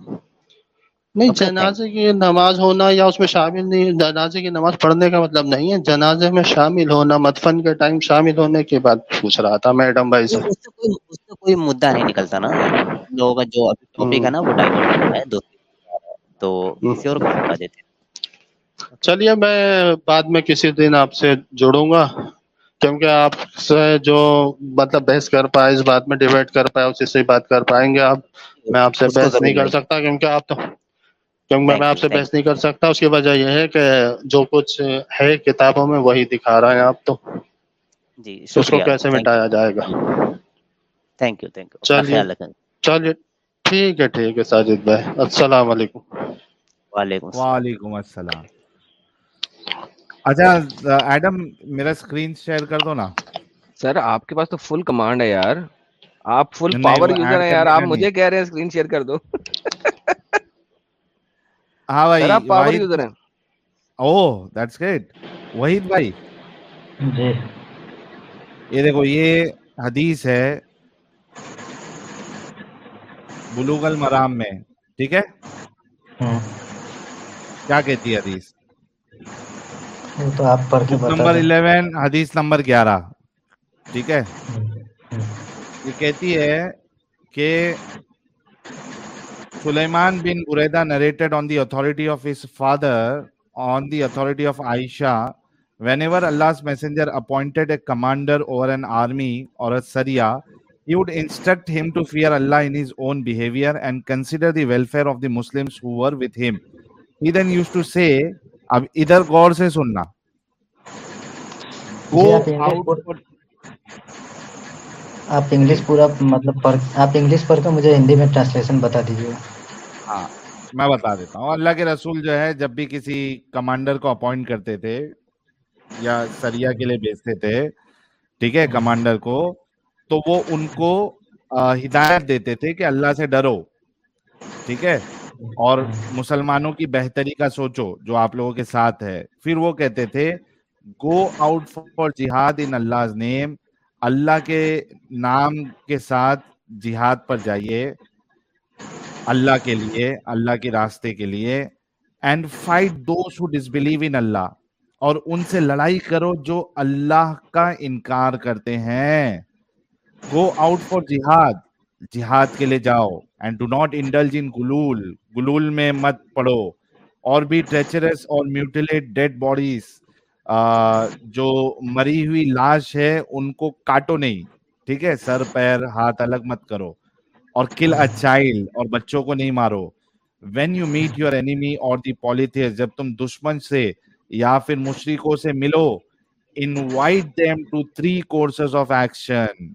نہیں جنازے کی نماز ہونا یا اس میں شامل نہیں جنازے کی نماز پڑھنے کا مطلب نہیں ہے جنازے میں شامل ہونا مدفن کے ٹائم شامل ہونے کے بعد پوچھ رہا تھا میڈم بھائی سے اس سے کوئی مدعا نہیں نکلتا نا لوگوں کا جو ابھی ٹاپک ہے نا وہ ٹائم تو کسی اور کو بتا دیتے چلیے میں بعد میں کسی دن آپ سے جڑوں گا کیونکہ آپ سے جو مطلب بحث کر پائے اس بات میں ڈیبیٹ کر پائے اسی سے بات کر پائیں گے آپ میں آپ سے بحث نہیں کر سکتا کیونکہ آپ تو کیونکہ میں آپ سے بحث نہیں کر سکتا اس کی وجہ یہ ہے کہ جو کچھ ہے کتابوں میں وہی دکھا رہا ہے آپ تو جی اس کو کیسے مٹایا جائے گا تھینک یو تھینک یو چلیے ٹھیک ہے ٹھیک ہے ساجد بھائی السلام علیکم وعلیکم وعلیکم السلام اچھا ایڈم میرا سکرین شیئر کر دو نا سر آپ کے پاس تو فل کمانڈ ہے یار آپ فل پاور یوزر ہیں یار آپ مجھے کہہ رہے ہیں سکرین شیئر کر دو ہاں میں ٹھیک ہے ہاں۔ کیا کہتی ہے حدیث نمبر الیون حدیث نمبر گیارہ ٹھیک ہے ہاں۔ یہ کہتی ہے کہ اللہ انز اون بہیویئر انگلش پورا مطلب ہندی میں رسول جو ہے جب بھی کسی کمانڈر کو اپوائنٹ کرتے تھے کمانڈر کو تو وہ ان کو ہدایت دیتے تھے کہ اللہ سے ڈرو ٹھیک ہے اور مسلمانوں کی بہتری کا سوچو جو آپ لوگوں کے ساتھ ہے پھر وہ کہتے تھے گو آؤٹ فار جہاد ان اللہ ہاں، کے ہاں۔ نام کے ساتھ جہاد پر جائیے اللہ کے لیے اللہ کے راستے کے لیے and fight those believe in Allah اور ان سے لڑائی کرو جو اللہ کا انکار کرتے ہیں گو آؤٹ فار جہاد جہاد کے لیے جاؤ and do not indulge in گلول گلول میں مت پڑو اور بھی ٹریچرس اور میوٹیلیٹ ڈیڈ باڈیز جو مری ہوئی لاش ہے ان کو کاٹو نہیں ٹھیک ہے سر پیر ہاتھ الگ مت کرو اور کل اے چائلڈ اور بچوں کو نہیں مارو when you meet your enemy اور دی پالیتھیس جب تم دشمن سے یا پھر مشرقوں سے ملو invite them to three courses of action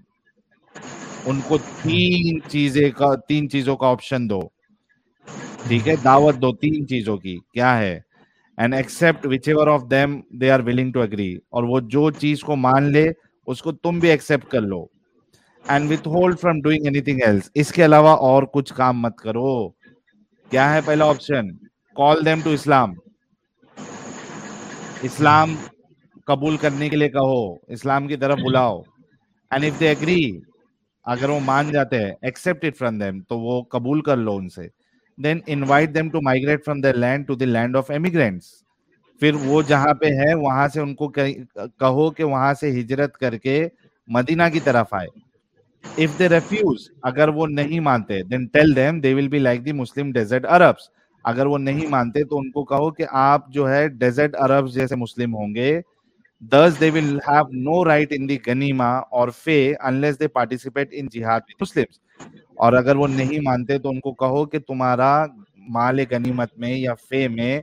ان کو تین چیزیں کا تین چیزوں کا آپشن دو ٹھیک ہے دعوت دو تین چیزوں کی کیا ہے and accept whichever of them they are willing to agree اور وہ جو چیز کو مان لے اس کو تم بھی ایکسپٹ کر لو and withhold from doing anything else اس کے علاوہ اور کچھ کام مت کرو کیا ہے پہلا option call them to Islam اسلام قبول کرنے کے لیے کہو اسلام کی طرف بلاؤ اینڈ اف دے اگری اگر وہ مان جاتے ہیں ایکسپٹ اٹ فرام دیم تو وہ قبول کر لو ان سے then invite them to migrate from the land to the land of immigrants پھر وہ جہاں پہ ہے وہاں سے ان کو کہو کہ وہاں سے ہجرت کر کے مدینہ کی طرف آئے اف دے ریفیوز اگر وہ نہیں مانتے then tell them they will be like the Muslim desert Arabs اگر وہ نہیں مانتے تو ان کو کہو کہ آپ جو ہے ڈیزرٹ عربس جیسے مسلم ہوں گے دس دے ول ہیو نو رائٹ ان دی گنیما اور فے انلیس دے پارٹیسپیٹ ان جہاد مسلمس اور اگر وہ نہیں مانتے تو ان کو کہو کہ تمہارا مال غنیمت میں یا فے میں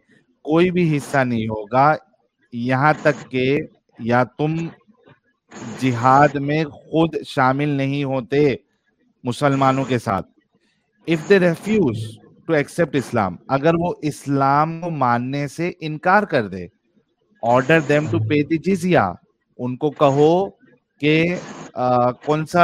کوئی بھی حصہ نہیں ہوگا یہاں تک کہ یا تم جہاد میں خود شامل نہیں ہوتے مسلمانوں کے ساتھ if they refuse to accept Islam اگر وہ اسلام کو ماننے سے انکار کر دے آڈر ان کو کہو کہ کون سا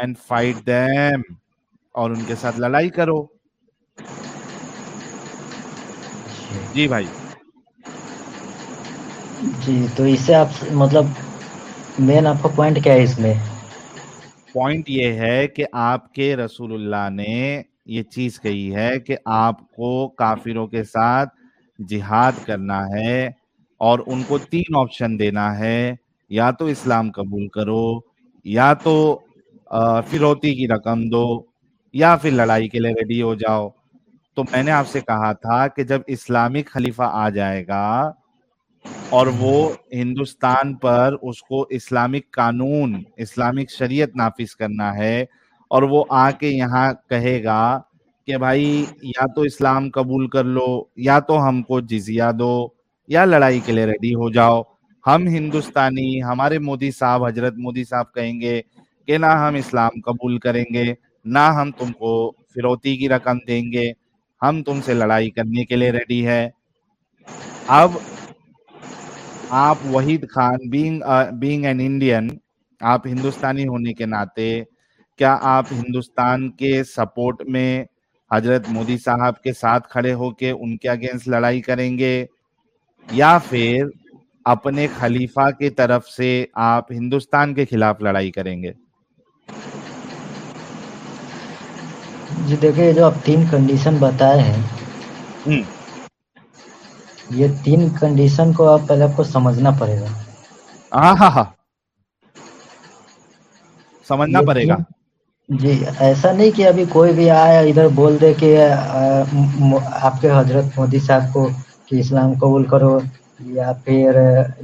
اینڈ فائٹ دیم اور ان کے ساتھ لڑائی کرو جی بھائی جی تو آپ آپ مطلب مین کا پوائنٹ پوائنٹ کیا ہے ہے اس میں یہ کہ آپ کے رسول اللہ نے یہ چیز کہی ہے کہ آپ کو کافروں کے ساتھ جہاد کرنا ہے اور ان کو تین آپشن دینا ہے یا تو اسلام قبول کرو یا تو فروتی کی رقم دو یا پھر لڑائی کے لیے ریڈی ہو جاؤ تو میں نے آپ سے کہا تھا کہ جب اسلامک خلیفہ آ جائے گا اور وہ ہندوستان پر اس کو اسلامک قانون اسلامک شریعت نافذ کرنا ہے اور وہ آ کے یہاں کہے گا کہ بھائی یا تو اسلام قبول کر لو یا تو ہم کو جزیہ دو یا لڑائی کے لیے ریڈی ہو جاؤ ہم ہندوستانی ہمارے مودی صاحب حضرت مودی صاحب کہیں گے کہ نہ ہم اسلام قبول کریں گے نہ ہم تم کو فروتی کی رقم دیں گے ہم تم سے لڑائی کرنے کے لیے ریڈی ہے اب آپ Waheed Khan being being an Indian آپ ہندوستانی ہونے کے ناطے کیا آپ ہندوستان کے سپورٹ میں حضرت مودی صاحب کے ساتھ کھڑے ہو کے ان کے اگینسٹ لڑائی کریں گے یا پھر اپنے خلیفہ کی طرف سے آپ ہندوستان کے خلاف لڑائی کریں گے سمجھنا پڑے گا ہاں، ہاں، ہاں۔ پڑے گا جی ایسا نہیں کہ ابھی کوئی بھی آئے ادھر بول دے کہ آپ کے حضرت مودی صاحب کو اسلام قبول کرو یا پھر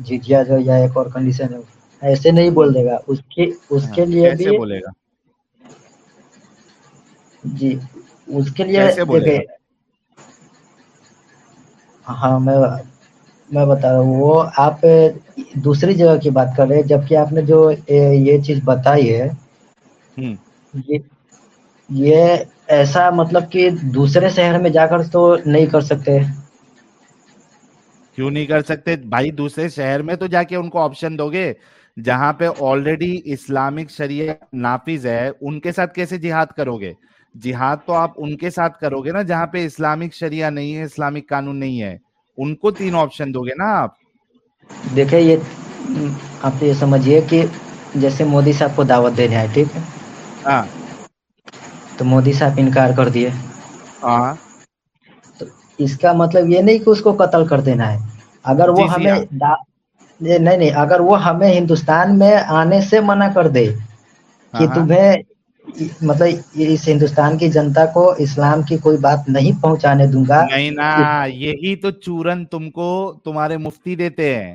جتیا جو یا ایک اور کنڈیشن ہے ایسے نہیں بولے گا اس اس کے کے لیے بھی بولے گا جی اس کے لیے ہاں میں میں بتا رہا ہوں وہ آپ دوسری جگہ کی بات کر رہے جبکہ آپ نے جو یہ چیز بتائی ہے یہ ایسا مطلب کہ دوسرے شہر میں جا کر تو نہیں کر سکتے کیوں نہیں کر سکتے بھائی دوسرے شہر میں تو جا کے ان کو آپشن دو گے جہاں پہ آلریڈی اسلامک شریعت نافذ ہے ان کے ساتھ کیسے جہاد کرو گے جہاد تو آپ ان کے ساتھ کرو گے نا جہاں پہ اسلامک شریعہ نہیں ہے اسلامک قانون نہیں ہے ان کو تین آپشن دو گے نا آپ دیکھیں یہ آپ یہ سمجھیے کہ جیسے مودی صاحب کو دعوت رہے ہے ٹھیک ہے ہاں تو مودی صاحب انکار کر دیے ہاں تو اس کا مطلب یہ نہیں کہ اس کو قتل کر دینا ہے اگر وہ جی، جی، ہمیں ہاں۔ نہیں نہیں اگر وہ ہمیں ہندوستان میں آنے سے منع کر دے کہ ہاں۔ تمہیں مطلب اس ہندوستان کی جنتا کو اسلام کی کوئی بات نہیں پہنچانے دوں گا نہیں نا یہی تو چورن تم کو تمہارے مفتی دیتے ہیں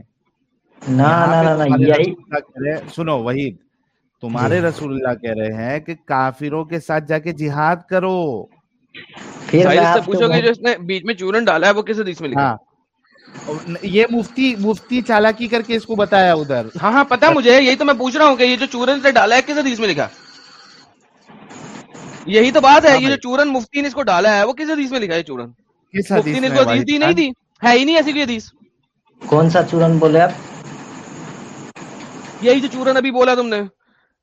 سنو وحید تمہارے جی۔ رسول اللہ کہہ رہے ہیں کہ کافروں کے ساتھ جا کے جہاد کرو پوچھو گے جو اس نے بیچ میں چورن ڈالا ہے وہ کس حدیث میں لکھا یہ مفتی مفتی چالاکی کر کے اس کو بتایا ادھر ہاں ہاں پتا مجھے یہی تو میں پوچھ رہا ہوں کہ یہ جو چورن سے ڈالا ہے کس حدیث میں لکھا یہی تو بات ہے ہاں یہ جو چورن مفتی نے اس کو ڈالا ہے وہ کس حدیث میں لکھا ہے چورن مفتی نے اس کو حدیث دی نہیں ہاں۔ دی ہے ہی نہیں ایسی کوئی حدیث کون سا چورن بولے آپ یہی جو چورن ابھی بولا تم نے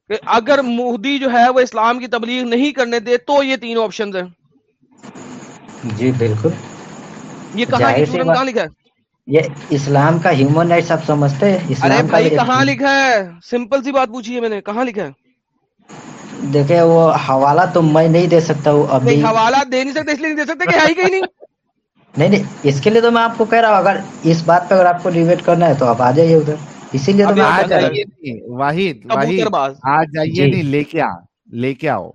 کہ اگر مہدی جو ہے وہ اسلام کی تبلیغ نہیں کرنے دے تو یہ تینوں آپشن ہیں جی بالکل یہ کہاں لکھا ہے یہ اسلام کا ہیومن رائٹ سب سمجھتے ہیں اسلام کا کہاں لکھا ہے سمپل سی بات پوچھی ہے میں نے کہاں لکھا ہے دیکھیں وہ حوالہ تو میں نہیں دے سکتا ہوں ابھی حوالہ دے نہیں سکتے اس لیے نہیں دے سکتے کہ ہے ہی کہیں نہیں نہیں نہیں اس کے لیے تو میں آپ کو کہہ رہا ہوں اگر اس بات پہ اگر آپ کو ڈیبیٹ کرنا ہے تو آپ آ جائیے ادھر اسی لیے تو میں آ جائیے واحد واحد آ جائیے جی۔ نہیں لے کے آ لے کے آؤ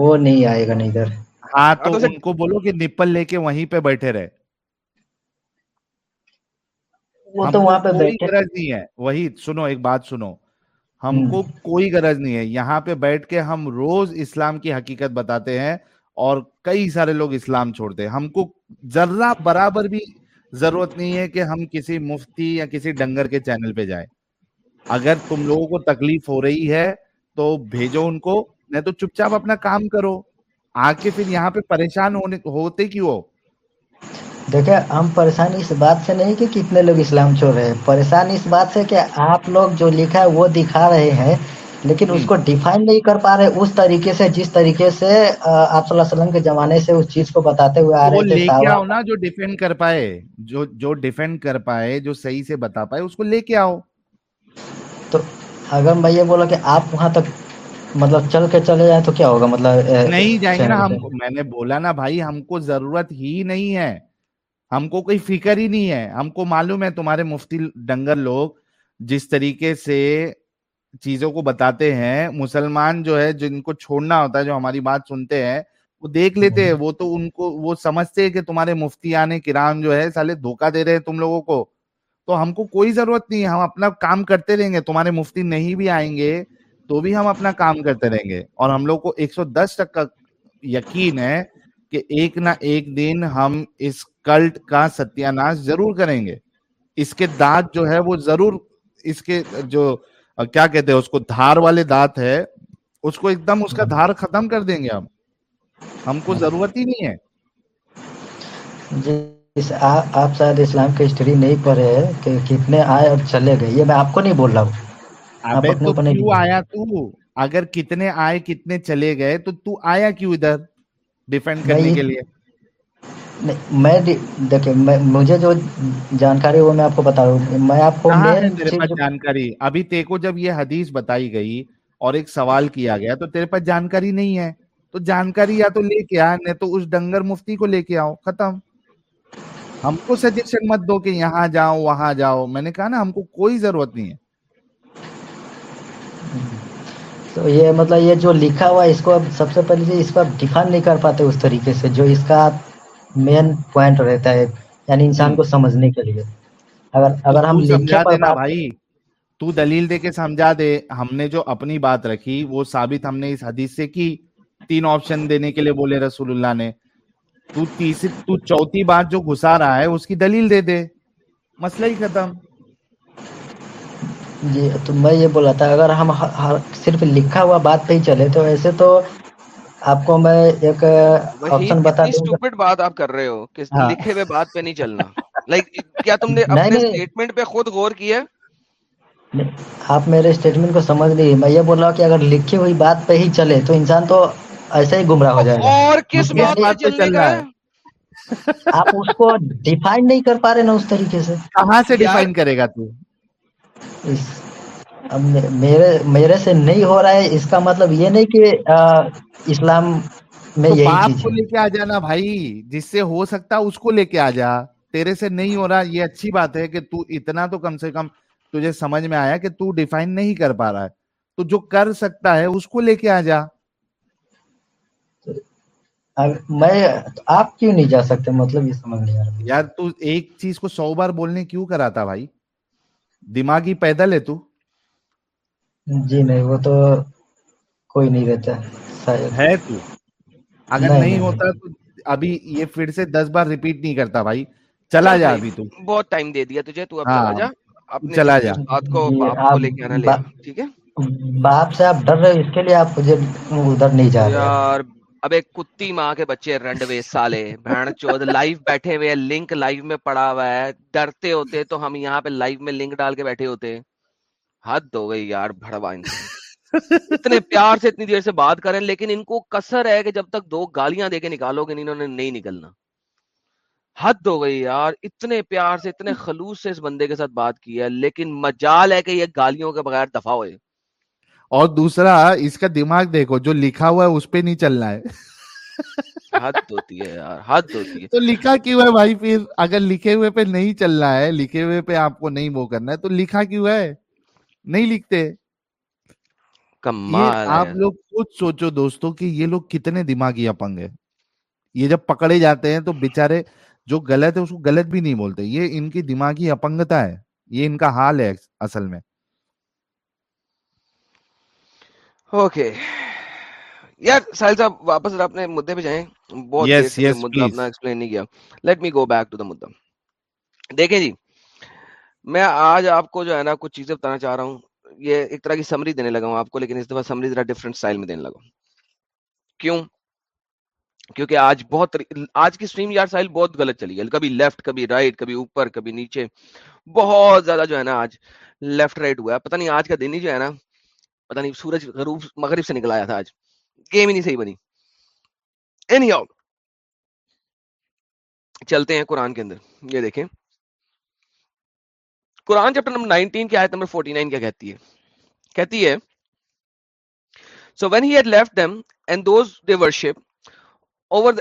وہ نہیں آئے گا نہیں ادھر ہاں, ہاں، تو ان کو بولو کہ نپل لے کے وہیں پہ بیٹھے رہے کوئی غرض نہیں ہے یہاں پہ بیٹھ کے ہم روز اسلام کی حقیقت بتاتے ہیں اور کئی سارے لوگ اسلام چھوڑتے ہم کو ذرا برابر بھی ضرورت نہیں ہے کہ ہم کسی مفتی یا کسی ڈنگر کے چینل پہ جائیں اگر تم لوگوں کو تکلیف ہو رہی ہے تو بھیجو ان کو نہیں تو چپ چاپ اپنا کام کرو آ کے پھر یہاں پہ پریشان ہونے ہوتے کیوں ہو دیکھیں ہم پریشان اس بات سے نہیں کہ کتنے لوگ اسلام چھوڑ رہے ہیں پریشان اس بات سے کہ آپ لوگ جو لکھا ہے وہ دکھا رہے ہیں لیکن اس کو ڈیفائن نہیں کر پا رہے اس طریقے سے جس طریقے سے آپ صلی اللہ علیہ وسلم کے زمانے سے اس چیز کو بتاتے ہوئے آ رہے تھے جو ڈیفینڈ کر پائے جو جو جو ڈیفینڈ کر پائے صحیح سے بتا پائے اس کو لے کے آؤ تو اگر میں یہ بولا کہ آپ وہاں تک مطلب چل کے چلے جائیں تو کیا ہوگا مطلب نہیں جائیں گے نا ہم میں نے بولا نا بھائی ہم کو ضرورت ہی نہیں ہے ہم کو کوئی فکر ہی نہیں ہے ہم کو معلوم ہے تمہارے مفتی ڈنگر لوگ جس طریقے سے چیزوں کو بتاتے ہیں مسلمان جو ہے جن کو چھوڑنا ہوتا ہے جو ہماری بات سنتے ہیں وہ دیکھ لیتے ہیں وہ تو ان کو وہ سمجھتے ہیں کہ تمہارے مفتی آنے کرام جو ہے سالے دھوکہ دے رہے ہیں تم لوگوں کو تو ہم کو کوئی ضرورت نہیں ہم اپنا کام کرتے رہیں گے تمہارے مفتی نہیں بھی آئیں گے تو بھی ہم اپنا کام کرتے رہیں گے اور ہم لوگ کو ایک سو دس تک کا یقین ہے کہ ایک نہ ایک دن ہم اس کلٹ کا ستیہ ناش ضرور کریں گے اس کے دانت جو ہے وہ ضرور اس کے جو کیا کہتے ہیں اس کو دھار والے دانت ہے اس کو ایک دم اس کا دھار ختم کر دیں گے ہم ہم کو ضرورت ہی نہیں ہے جی، آپ شاید اسلام کی ہسٹری نہیں پڑھے کہ کتنے آئے اور چلے گئے یہ میں آپ کو نہیں بول رہا ہوں آیا تو اگر کتنے آئے کتنے چلے گئے تو تو آیا کیوں ادھر ڈیفینڈ کرنے کے لیے میں دیکھیں مجھے جو جانکاری وہ میں آپ کو بتا رہا ہوں میں آپ کو میرے پاس جانکاری ابھی تے کو جب یہ حدیث بتائی گئی اور ایک سوال کیا گیا تو تیرے پاس جانکاری نہیں ہے تو جانکاری یا تو لے کے آ نہیں تو اس ڈنگر مفتی کو لے کے آؤ ختم ہم کو سجیشن مت دو کہ یہاں جاؤ وہاں جاؤ میں نے کہا نا ہم کو کوئی ضرورت نہیں ہے تو یہ مطلب یہ جو لکھا ہوا اس کو سب سے پہلے اس کو آپ ڈیفائن نہیں کر پاتے اس طریقے سے جو اس کا مین پوائنٹ رہتا ہے یعنی انسان کو سمجھنے کے لیے اگر اگر ہم لکھے دینا بھائی تو دلیل دے کے سمجھا دے ہم نے جو اپنی بات رکھی وہ ثابت ہم نے اس حدیث سے کی تین آپشن دینے کے لیے بولے رسول اللہ نے تو تیسری تو چوتھی بات جو گھسا رہا ہے اس کی دلیل دے دے مسئلہ ہی ختم جی تو میں یہ بولا تھا اگر ہم صرف لکھا ہوا بات پہ ہی چلے تو ایسے تو آپ کو میں ایک آپشن بتا دوں بات بات آپ کر رہے ہو ہاں۔ لکھے ہوئے پہ نہیں چلنا کیا کیا تم نے اپنے پہ خود غور آپ میرے اسٹیٹمنٹ کو سمجھ نہیں میں یہ بول رہا ہوں کہ اگر لکھی ہوئی بات پہ ہی چلے تو انسان تو ایسے ہی گمراہ ہو جائے گا اور کس بات پہ چل رہا ہے آپ اس کو ڈیفائن نہیں کر پا رہے نا اس طریقے سے کہاں سے ڈیفائن کرے گا تو میرے سے نہیں ہو رہا ہے اس کا مطلب یہ نہیں کہ اسلام نہیں باپ کو لے کے آ جانا جس سے ہو سکتا اس کو لے کے آ جا تیرے سے نہیں ہو رہا یہ اچھی بات ہے کہ اتنا تو کم سے کم تجھے سمجھ میں آیا کہ ڈیفائن نہیں کر کر پا رہا ہے ہے تو جو سکتا اس کو لے کے آ جا میں آپ کیوں نہیں جا سکتے مطلب یہ سمجھ نہیں یار ایک چیز کو سو بار بولنے کیوں کراتا بھائی دماغ ہی پیدل ہے تو جی نہیں وہ تو کوئی نہیں رہتا ہے تو اگر نہیں ہوتا تو ابھی یہ پھر سے دس بار ریپیٹ نہیں کرتا بھائی چلا جا ابھی تو بہت ٹائم دے دیا تجھے تو ہاں۔ چلا جا بات کو باپ سے آپ ڈر رہے اس کے لیے آپ مجھے ادھر نہیں جا رہے اب ایک کتی ماں کے بچے رنڈ وے سالے لائف بیٹھے ہوئے لنک لائیو میں پڑا ہوا ہے ڈرتے ہوتے تو ہم یہاں پہ لائف میں لنک ڈال کے بیٹھے ہوتے حد ہو گئی یار بھڑوا اتنے پیار سے اتنی دیر سے بات کریں لیکن ان کو کسر ہے کہ جب تک دو گالیاں دے کے نکالو گے انہوں نے نہیں نکلنا حد ہو گئی یار اتنے پیار سے اتنے خلوص سے اس بندے کے ساتھ بات کی ہے لیکن مجال ہے کہ یہ گالیوں کے بغیر دفاع ہوئے اور دوسرا اس کا دماغ دیکھو جو لکھا ہوا ہے اس پہ نہیں چلنا ہے حد ہوتی ہے یار حد ہوتی ہے تو لکھا کیوں ہے بھائی پھر اگر لکھے ہوئے پہ نہیں چلنا ہے لکھے ہوئے پہ آپ کو نہیں وہ کرنا ہے تو لکھا کیوں ہے نہیں لکھتے آپ لوگ لوگ سوچو یہ یہ کتنے دماغی اپنگ جب پکڑے جاتے ہیں تو بےچارے جو ہے اس کو بھی نہیں بولتے یہ ان کی دماغی اپنگتا ہے یہ ان کا حال ہے اصل اپنے جی میں آج آپ کو جو ہے نا کچھ چیزیں بتانا چاہ رہا ہوں یہ ایک طرح کی سمری دینے لگا ہوں آپ کو لیکن اس دفعہ سمری ذرا ڈفرنٹ میں دینے لگا ہوں کیوں کیونکہ آج بہت آج کی یار سائل بہت بہت غلط چلی کبھی کبھی کبھی کبھی لیفٹ رائٹ اوپر نیچے زیادہ جو ہے نا آج لیفٹ رائٹ ہوا ہے پتہ نہیں آج کا دن ہی جو ہے نا پتا نہیں سورج غروب مغرب سے نکل آیا تھا آج گیم ہی نہیں صحیح بنی اینی آ چلتے ہیں قرآن کے اندر یہ دیکھیں قرآن چیپٹر نمبر 19 کی آیت نمبر 49 کیا کہتی ہے کہتی ہے so when he had left them and those they worship over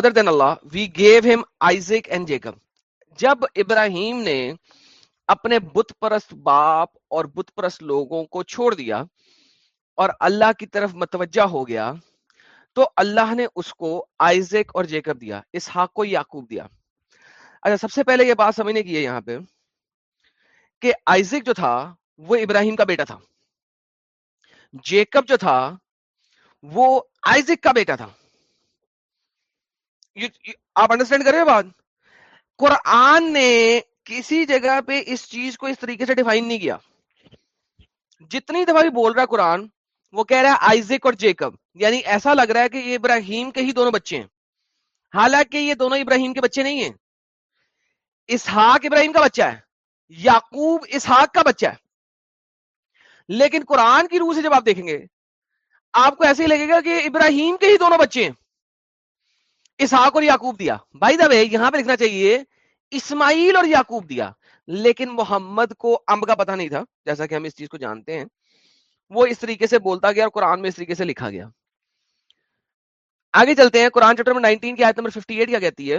other than Allah we gave him Isaac and Jacob جب ابراہیم نے اپنے بت پرست باپ اور بت پرست لوگوں کو چھوڑ دیا اور اللہ کی طرف متوجہ ہو گیا تو اللہ نے اس کو آئزک اور جیکب دیا اسحاق کو یعقوب دیا اچھا سب سے پہلے یہ بات سمجھنے کی ہے یہاں پہ کہ آئزک جو تھا وہ ابراہیم کا بیٹا تھا جیکب جو تھا وہ آئزک کا بیٹا تھا آپ انڈرسٹینڈ بات قرآن نے کسی جگہ پہ اس چیز کو اس طریقے سے ڈیفائن نہیں کیا جتنی دفعہ بھی بول رہا ہے قرآن وہ کہہ رہا ہے آئزک اور جیکب یعنی ایسا لگ رہا ہے کہ یہ ابراہیم کے ہی دونوں بچے ہیں حالانکہ یہ دونوں ابراہیم کے بچے نہیں ہیں اسحاق ابراہیم کا بچہ ہے یاقوب اسحاق کا بچہ ہے لیکن قرآن کی روح سے جب آپ دیکھیں گے آپ کو ایسے ہی لگے گا کہ ابراہیم کے ہی دونوں بچے ہیں اسحاق اور یاقوب دیا بھائی دب یہاں پہ لکھنا چاہیے اسماعیل اور یاقوب دیا لیکن محمد کو امب کا پتہ نہیں تھا جیسا کہ ہم اس چیز کو جانتے ہیں وہ اس طریقے سے بولتا گیا اور قرآن میں اس طریقے سے لکھا گیا آگے چلتے ہیں قرآن چیپٹر 19 کی آیت نمبر 58 کیا کہتی ہے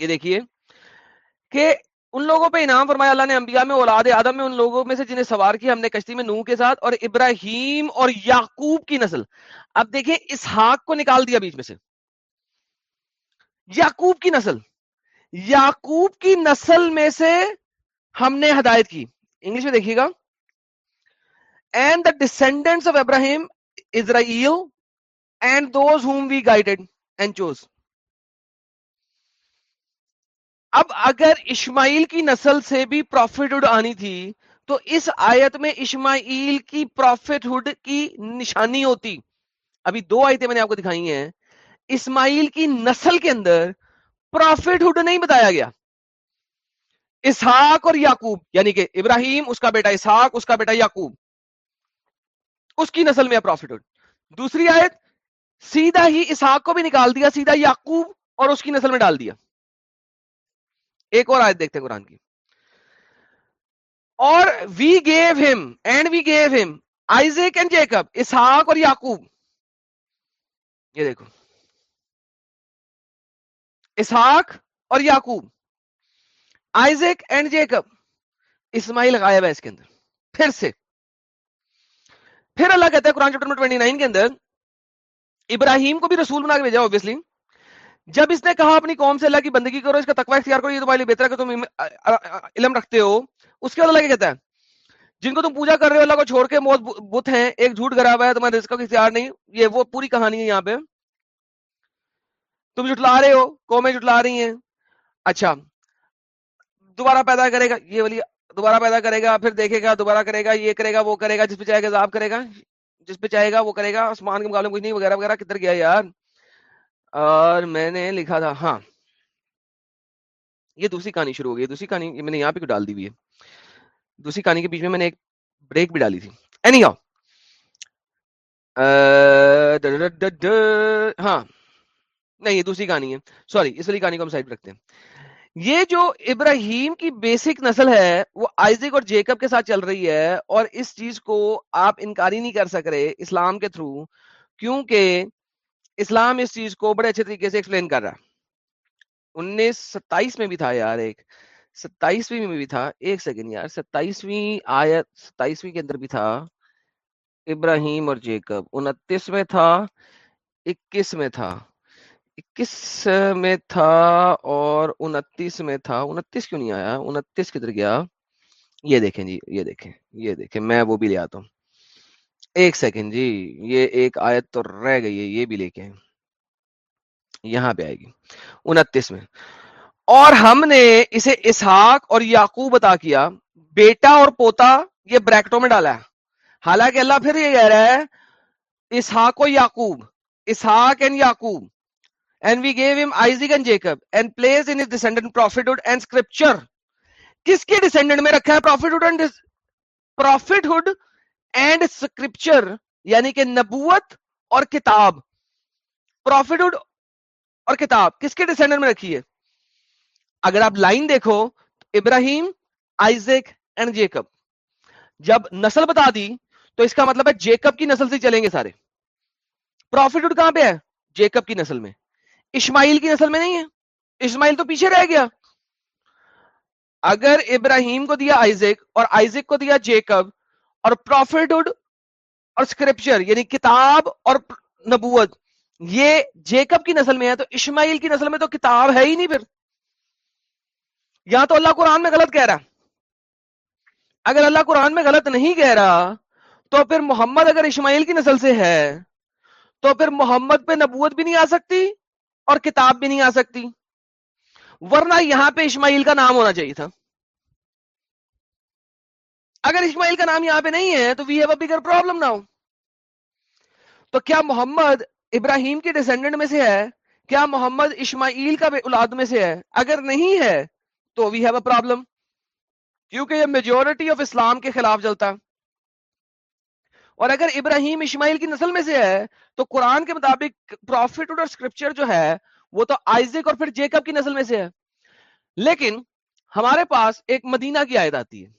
یہ دیکھیے کہ ان لوگوں پہ انعام فرمایا اللہ نے انبیاء میں اولاد آدم میں ان لوگوں میں سے جنہیں سوار کی ہم نے کشتی میں نوح کے ساتھ اور ابراہیم اور یعقوب کی نسل اب دیکھیں اس کو نکال دیا بیچ میں سے یعقوب کی نسل یعقوب کی نسل میں سے ہم نے ہدایت کی انگلش میں دیکھیے گا and the descendant of Ibrahim Israel and those whom we guide and chose اب اگر اسماعیل کی نسل سے بھی پروفٹ آنی تھی تو اس آیت میں اسماعیل کی پروفیٹ ہڈ کی نشانی ہوتی ابھی دو آیتیں میں نے آپ کو دکھائی ہیں اسماعیل کی نسل کے اندر پروفیٹ ہڈ نہیں بتایا گیا اسحاق اور یاقوب یعنی کہ ابراہیم اس کا بیٹا اسحاق اس کا بیٹا یعقوب اس کی نسل میں پروفٹ دوسری آیت سیدھا ہی اسحاق کو بھی نکال دیا سیدھا یعقوب اور اس کی نسل میں ڈال دیا ایک اور آیت دیکھتے قرآن کی اور we gave him and we gave him Isaac Yaqub یہ دیکھو اسحاق اور یاقوب ہے اس کے اندر پھر سے پھر اللہ کہتا ہے قرآن نمبر 29 کے اندر ابراہیم کو بھی رسول بنا کے بھیجا اوبیسلی جب اس نے کہا اپنی قوم سے اللہ کی بندگی کرو اس کا تقوی اختیار کرو یہ تمہارے لیے بہتر ہے کہ تم علم رکھتے ہو اس کے بعد اللہ کیا کہتا ہے جن کو تم پوجا کر رہے ہو اللہ کو چھوڑ کے موت بت ہیں ایک جھوٹ گرا ہوا ہے تمہارے رزق کا اختیار نہیں یہ وہ پوری کہانی ہے یہاں پہ تم جٹلا رہے ہو قومیں جٹلا رہی ہیں اچھا دوبارہ پیدا کرے گا یہ بولیے دوبارہ پیدا کرے گا پھر دیکھے گا دوبارہ کرے گا یہ کرے گا وہ کرے گا جس پہ چاہے گا عذاب کرے گا جس پہ چاہے گا وہ کرے گا آسمان کے مقابلے کچھ نہیں وغیرہ وغیرہ کدھر گیا یار اور میں نے لکھا تھا ہاں یہ دوسری کہانی شروع ہو گئی دوسری کہانی میں نے یہاں پہ ڈال دی ہے دوسری کہانی کے بیچ میں میں نے ایک بریک بھی ڈالی تھی ہاں نہیں یہ دوسری کہانی ہے سوری اس لیے کہانی کو ہم سائڈ رکھتے ہیں یہ جو ابراہیم کی بیسک نسل ہے وہ آئزک اور جیکب کے ساتھ چل رہی ہے اور اس چیز کو آپ انکاری نہیں کر سک رہے اسلام کے تھرو کیونکہ اسلام اس چیز کو بڑے اچھے طریقے سے ایکسپلین کر رہا انیس ستائیس میں بھی تھا یار ایک ستائیسویں میں بھی تھا ایک سیکنڈ یار ستائیسویں آیت ستائیسویں کے اندر بھی تھا ابراہیم اور جیکب انتیس میں تھا اکیس میں تھا اکیس میں تھا اور انتیس میں تھا انتیس کیوں نہیں آیا انتیس کدھر گیا یہ دیکھیں جی یہ دیکھیں یہ دیکھیں میں وہ بھی لے آتا ہوں ایک سیکنڈ جی یہ ایک آیت تو رہ گئی ہے یہ بھی لے کے یہاں پہ آئے گی انتیس میں اور ہم نے اسے اسحاق اور یعقوب عطا کیا بیٹا اور پوتا یہ بریکٹوں میں ڈالا ہے حالانکہ اللہ پھر یہ کہہ رہا ہے اسحاق و یعقوب Ishaq and Yaqub and we gave him and Jacob and please scripture کس کے ڈسینڈنٹ میں رکھا ہے اینڈ اینڈ اسکرپچر یعنی کہ نبوت اور کتاب پروفیٹ اور کتاب کس کے ڈسینڈر میں رکھی ہے اگر آپ لائن دیکھو ابراہیم آئزیک اینڈ جیکب جب نسل بتا دی تو اس کا مطلب ہے جیکب کی نسل سے چلیں گے سارے پروفیٹ کہاں پہ ہے جیکب کی نسل میں اسماعیل کی نسل میں نہیں ہے اسماعیل تو پیچھے رہ گیا اگر ابراہیم کو دیا آئزیک اور آئزک کو دیا جیکب اور پروفیٹ اور اسکرپچر یعنی کتاب اور نبوت یہ جیکب کی نسل میں ہے تو اسماعیل کی نسل میں تو کتاب ہے ہی نہیں پھر یا تو اللہ قرآن میں غلط کہہ رہا اگر اللہ قرآن میں غلط نہیں کہہ رہا تو پھر محمد اگر اسماعیل کی نسل سے ہے تو پھر محمد پہ نبوت بھی نہیں آ سکتی اور کتاب بھی نہیں آ سکتی ورنہ یہاں پہ اسماعیل کا نام ہونا چاہیے تھا اگر اسماعیل کا نام یہاں پہ نہیں ہے تو we have a bigger problem now تو کیا محمد ابراہیم کے ڈسینڈنٹ میں سے ہے کیا محمد اسماعیل کا اولاد میں سے ہے اگر نہیں ہے تو وی ہیو اے پرابلم کیونکہ یہ میجورٹی آف اسلام کے خلاف جلتا اور اگر ابراہیم اسماعیل کی نسل میں سے ہے تو قرآن کے مطابق اور اسکرپچر جو ہے وہ تو آئزک اور پھر جیکب کی نسل میں سے ہے لیکن ہمارے پاس ایک مدینہ کی آیت آتی ہے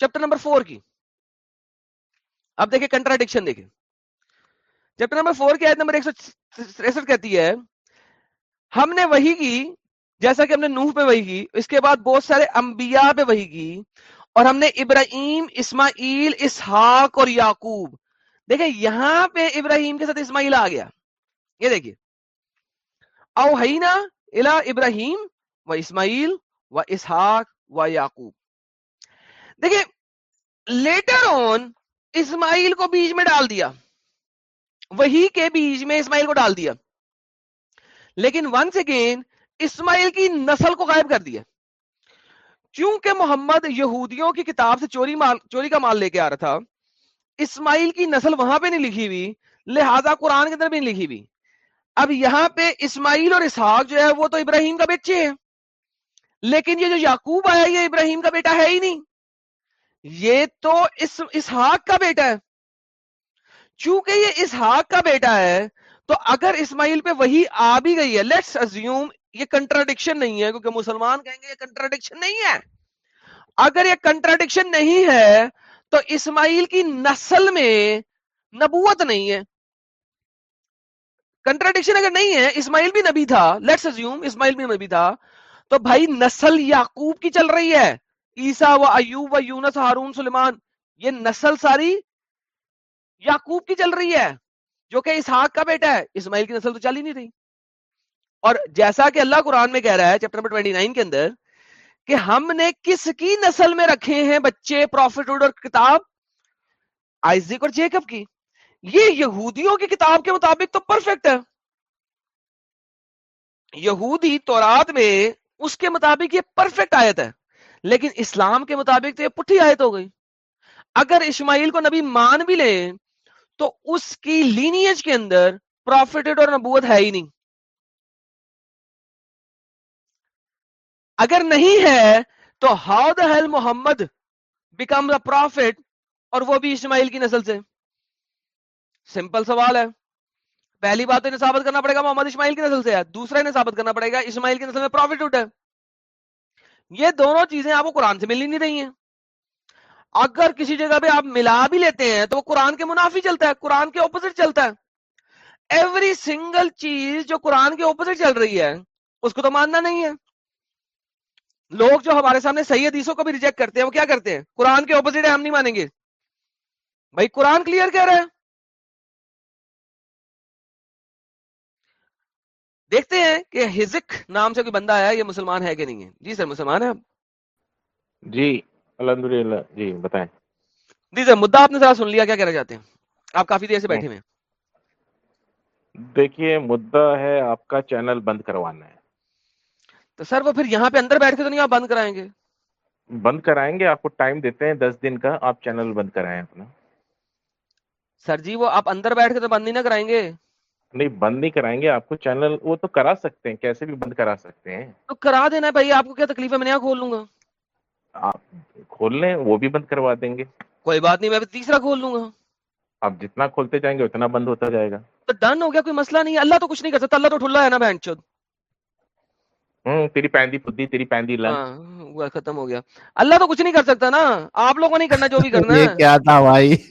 چیپٹر نمبر فور کی اب دیکھیں کنٹراڈکشن دیکھیں چیپٹر نمبر فور کی آیت نمبر ایک تریسٹھ کہتی ہے ہم نے وہی کی جیسا کہ ہم نے نوح پہ وہی کی اس کے بعد بہت سارے انبیاء پہ وہی کی اور ہم نے ابراہیم اسماعیل اسحاق اور یاقوب دیکھیں یہاں پہ ابراہیم کے ساتھ اسماعیل آ گیا یہ دیکھیے اوہینا الا ابراہیم و اسماعیل و اسحاق و یاقوب دیکھیں لیٹر آن اسماعیل کو بیج میں ڈال دیا وہی کے بیج میں اسماعیل کو ڈال دیا لیکن ونس اگین اسماعیل کی نسل کو غائب کر دیا کیونکہ محمد یہودیوں کی کتاب سے چوری مال چوری کا مال لے کے آ رہا تھا اسماعیل کی نسل وہاں پہ نہیں لکھی ہوئی لہذا قرآن کے اندر بھی نہیں لکھی ہوئی اب یہاں پہ اسماعیل اور اسحاق جو ہے وہ تو ابراہیم کا بچے ہیں لیکن یہ جو یعقوب آیا یہ ابراہیم کا بیٹا ہے ہی نہیں یہ تو اس اسحاق کا بیٹا ہے چونکہ یہ اسحاق کا بیٹا ہے تو اگر اسماعیل پہ وہی آ بھی گئی ہے لیٹس ازیوم یہ کنٹراڈکشن نہیں ہے کیونکہ مسلمان کہیں گے یہ کنٹراڈکشن نہیں ہے اگر یہ کنٹراڈکشن نہیں ہے تو اسماعیل کی نسل میں نبوت نہیں ہے کنٹراڈکشن اگر نہیں ہے اسماعیل بھی نبی تھا لیٹس ازیوم اسماعیل بھی نبی تھا تو بھائی نسل یعقوب کی چل رہی ہے و و ایوب یونس ہارون سلیمان یہ نسل ساری یعقوب کی چل رہی ہے جو کہ اسحاق کا بیٹا ہے اسماعیل کی نسل تو چل ہی نہیں رہی اور جیسا کہ اللہ قرآن میں کہہ رہا ہے چیپٹر نمبر 29 کے اندر کہ ہم نے کس کی نسل میں رکھے ہیں بچے اور کتاب آئزک اور جیکب کی یہ یہودیوں کی کتاب کے مطابق تو پرفیکٹ ہے یہودی تورات میں اس کے مطابق یہ پرفیکٹ آیت ہے لیکن اسلام کے مطابق تو یہ پٹھی آیت ہو گئی اگر اسماعیل کو نبی مان بھی لیں تو اس کی لینیج کے اندر پروفیٹڈ اور نبوت ہے ہی نہیں اگر نہیں ہے تو how the hell Muhammad became the prophet اور وہ بھی اسماعیل کی نسل سے سمپل سوال ہے پہلی بات تو انہیں ثابت کرنا پڑے گا محمد اسماعیل کی نسل سے ہے دوسرا انہیں ثابت کرنا پڑے گا اسماعیل کی نسل میں پروفیٹ ہے یہ دونوں چیزیں آپ کو قرآن سے ملنی نہیں رہی ہیں اگر کسی جگہ پہ آپ ملا بھی لیتے ہیں تو وہ قرآن کے منافی چلتا ہے قرآن کے اپوزٹ چلتا ہے ایوری سنگل چیز جو قرآن کے اپوزٹ چل رہی ہے اس کو تو ماننا نہیں ہے لوگ جو ہمارے سامنے صحیح حدیثوں کو بھی ریجیکٹ کرتے ہیں وہ کیا کرتے ہیں قرآن کے اپوزٹ ہے ہم نہیں مانیں گے بھائی قرآن کلیئر کہہ رہے ہیں دیکھتے ہیں کہ ہزک نام سے کوئی بندہ آیا یہ مسلمان ہے کہ نہیں ہے جی سر مسلمان ہے آپ جی الحمد جی بتائیں جی سر مدعا آپ نے سن لیا کیا کہنا چاہتے ہیں آپ کافی دیر سے بیٹھے ہوئے دیکھیے مدعا ہے آپ کا چینل بند کروانا ہے تو سر وہ پھر یہاں پہ اندر بیٹھ کے تو نہیں آپ بند کرائیں گے بند کرائیں گے آپ کو ٹائم دیتے ہیں دس دن کا آپ چینل بند کرائیں اپنا سر جی وہ آپ اندر بیٹھ کے تو بند نہیں نہ کرائیں گے نہیں بند نہیں کرائیں گے آپ کو چینل وہ تو کرا سکتے ہیں کیسے بھی بند کرا سکتے ہیں تو کرا دینا ہے بھائی آپ کو کیا تکلیف ہے میں نے کھول لوں گا آپ کھول لیں وہ بھی بند کروا دیں گے کوئی بات نہیں میں تیسرا کھول لوں گا آپ جتنا کھولتے جائیں گے اتنا بند ہوتا جائے گا تو ڈن ہو گیا کوئی مسئلہ نہیں اللہ تو کچھ نہیں کر سکتا اللہ تو ٹھلا ہے نا بہن چود تیری پیندی پدی تیری پیندی اللہ ہاں، ختم ہو گیا اللہ تو کچھ نہیں کر سکتا نا آپ لوگوں نہیں کرنا جو بھی کرنا ہے کیا تھا بھائی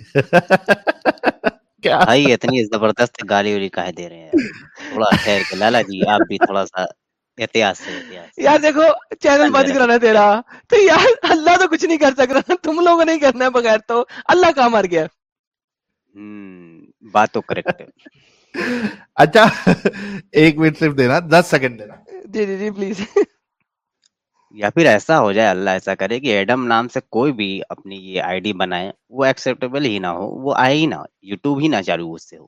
اتنی زبردست گالی والی دے رہے ہیں تھوڑا خیر کے لالا جی آپ بھی تھوڑا سا یار دیکھو چینل بند کرانا تیرا تو یار اللہ تو کچھ نہیں کر سک رہا تم لوگوں نہیں کرنا بغیر تو اللہ کہاں مر گیا بات تو کرے اچھا ایک منٹ صرف دینا دس سیکنڈ دینا جی جی جی پلیز یا پھر ایسا ہو جائے اللہ ایسا کرے کہ ایڈم نام سے کوئی بھی اپنی یہ آئی ڈی بنائے وہ ایکسیپٹیبل ہی نہ ہو وہ آئے ہی نہ یوٹیوب ہی نہ چالو اس سے ہو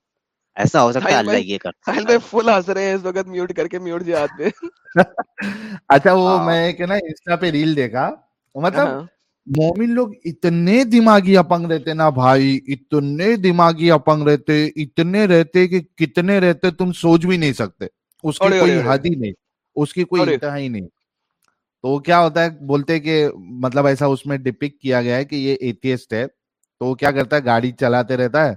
ایسا ہو سکتا ہے اللہ یہ کرتا ہے فل ہنس رہے ہیں اس وقت میوٹ کر کے میوٹ جی آتے اچھا وہ ہاں۔ میں کہ نا انسٹا پہ ریل دیکھا مطلب ہاں۔ مومن لوگ اتنے دماغی اپنگ رہتے نا بھائی اتنے دماغی اپنگ رہتے اتنے رہتے کہ کتنے رہتے تم سوچ بھی نہیں سکتے اس کی کوئی حد ہی نہیں اس کی کوئی انتہا ہی نہیں تو وہ کیا ہوتا ہے بولتے کہ مطلب ایسا اس میں ڈپک کیا گیا ہے کہ یہ ایتھیسٹ ہے تو وہ کیا کرتا ہے گاڑی چلاتے رہتا ہے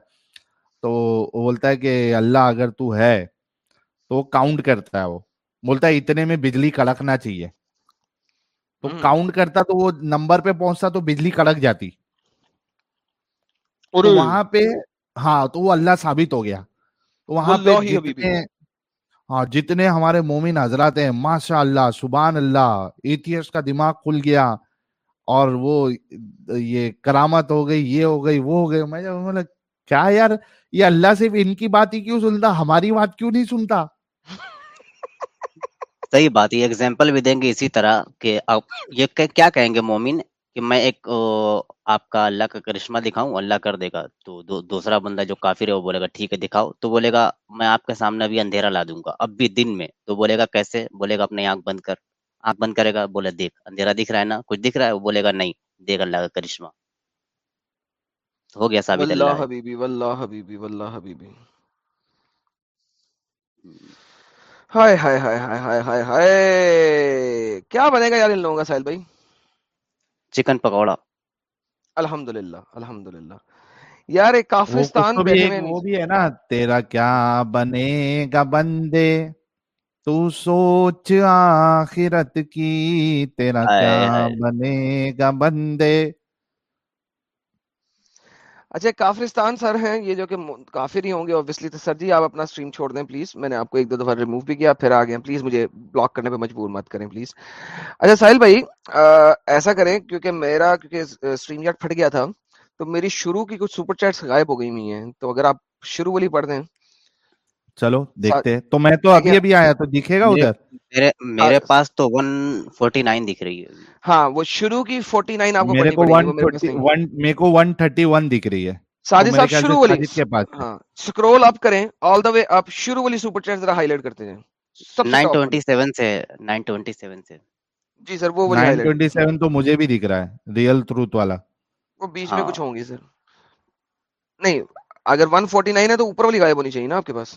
تو وہ بولتا ہے کہ اللہ اگر تو کاؤنٹ کرتا ہے وہ بولتا ہے اتنے میں بجلی کڑکنا چاہیے تو کاؤنٹ کرتا تو وہ نمبر پہ پہنچتا تو بجلی کڑک جاتی وہاں پہ ہاں تو وہ اللہ ثابت ہو گیا تو وہاں پہ اور ہاں، جتنے ہمارے مومن حضرات ہیں ماشاء اللہ سبحان اللہ ایتھیس کا دماغ کھل گیا اور وہ یہ کرامت ہو گئی یہ ہو گئی وہ ہو گئی میں مطلب کیا یار یہ اللہ صرف ان کی بات ہی کیوں سنتا ہماری بات کیوں نہیں سنتا صحیح بات بھی دیں گے اسی طرح کہ آپ کیا کہیں گے مومن کہ میں ایک آپ کا اللہ کا کرشمہ دکھاؤں اللہ کر دے گا تو دوسرا بندہ جو کافر ہے وہ بولے گا ٹھیک ہے دکھاؤ تو بولے گا میں آپ کے سامنے ابھی اندھیرا لا دوں گا اب بھی دن میں تو بولے گا کیسے بولے گا اپنے آنکھ بند کر آنکھ بند کرے گا بولے دیکھ اندھیرا دکھ رہا ہے نا کچھ دکھ رہا ہے وہ بولے گا نہیں دیکھ اللہ کا کرشمہ ہو گیا ثابت اللہ حبیبی واللہ حبیبی واللہ حبیبی ہائے ہائے ہائے ہائے ہائے ہائے ہائے کیا بنے گا یار ان لوگوں کا ساحل بھائی چکن پکوڑا الحمد للہ الحمد للہ یار کافرستان وہ بھی ہے نا تیرا کیا بنے گا بندے تو سوچ آخرت کی تیرا کیا بنے گا بندے اچھا کافرستان سر ہیں یہ جو کہ کافر ہی ہوں گے اوبیسلی تو سر جی آپ اپنا اسٹریم چھوڑ دیں پلیز میں نے آپ کو ایک دو دفعہ ریمو بھی کیا پھر آ گئے پلیز مجھے بلاک کرنے پہ مجبور مت کریں پلیز اچھا ساحل بھائی ایسا کریں کیونکہ میرا کیونکہ اسٹریم یارڈ پھٹ گیا تھا تو میری شروع کی کچھ سپر چیٹس غائب ہو گئی ہوئی ہیں تو اگر آپ شروع والی پڑھ دیں چلو دیکھتے ہیں تو میں تو ابھی ابھی آیا تو دکھے گا ادھر میرے پاس تو دکھ رہی جی سر وہ دکھ ہے بیچ میں کچھ ہوں گے تو اوپر والی غائب ہونی چاہیے نا آپ کے پاس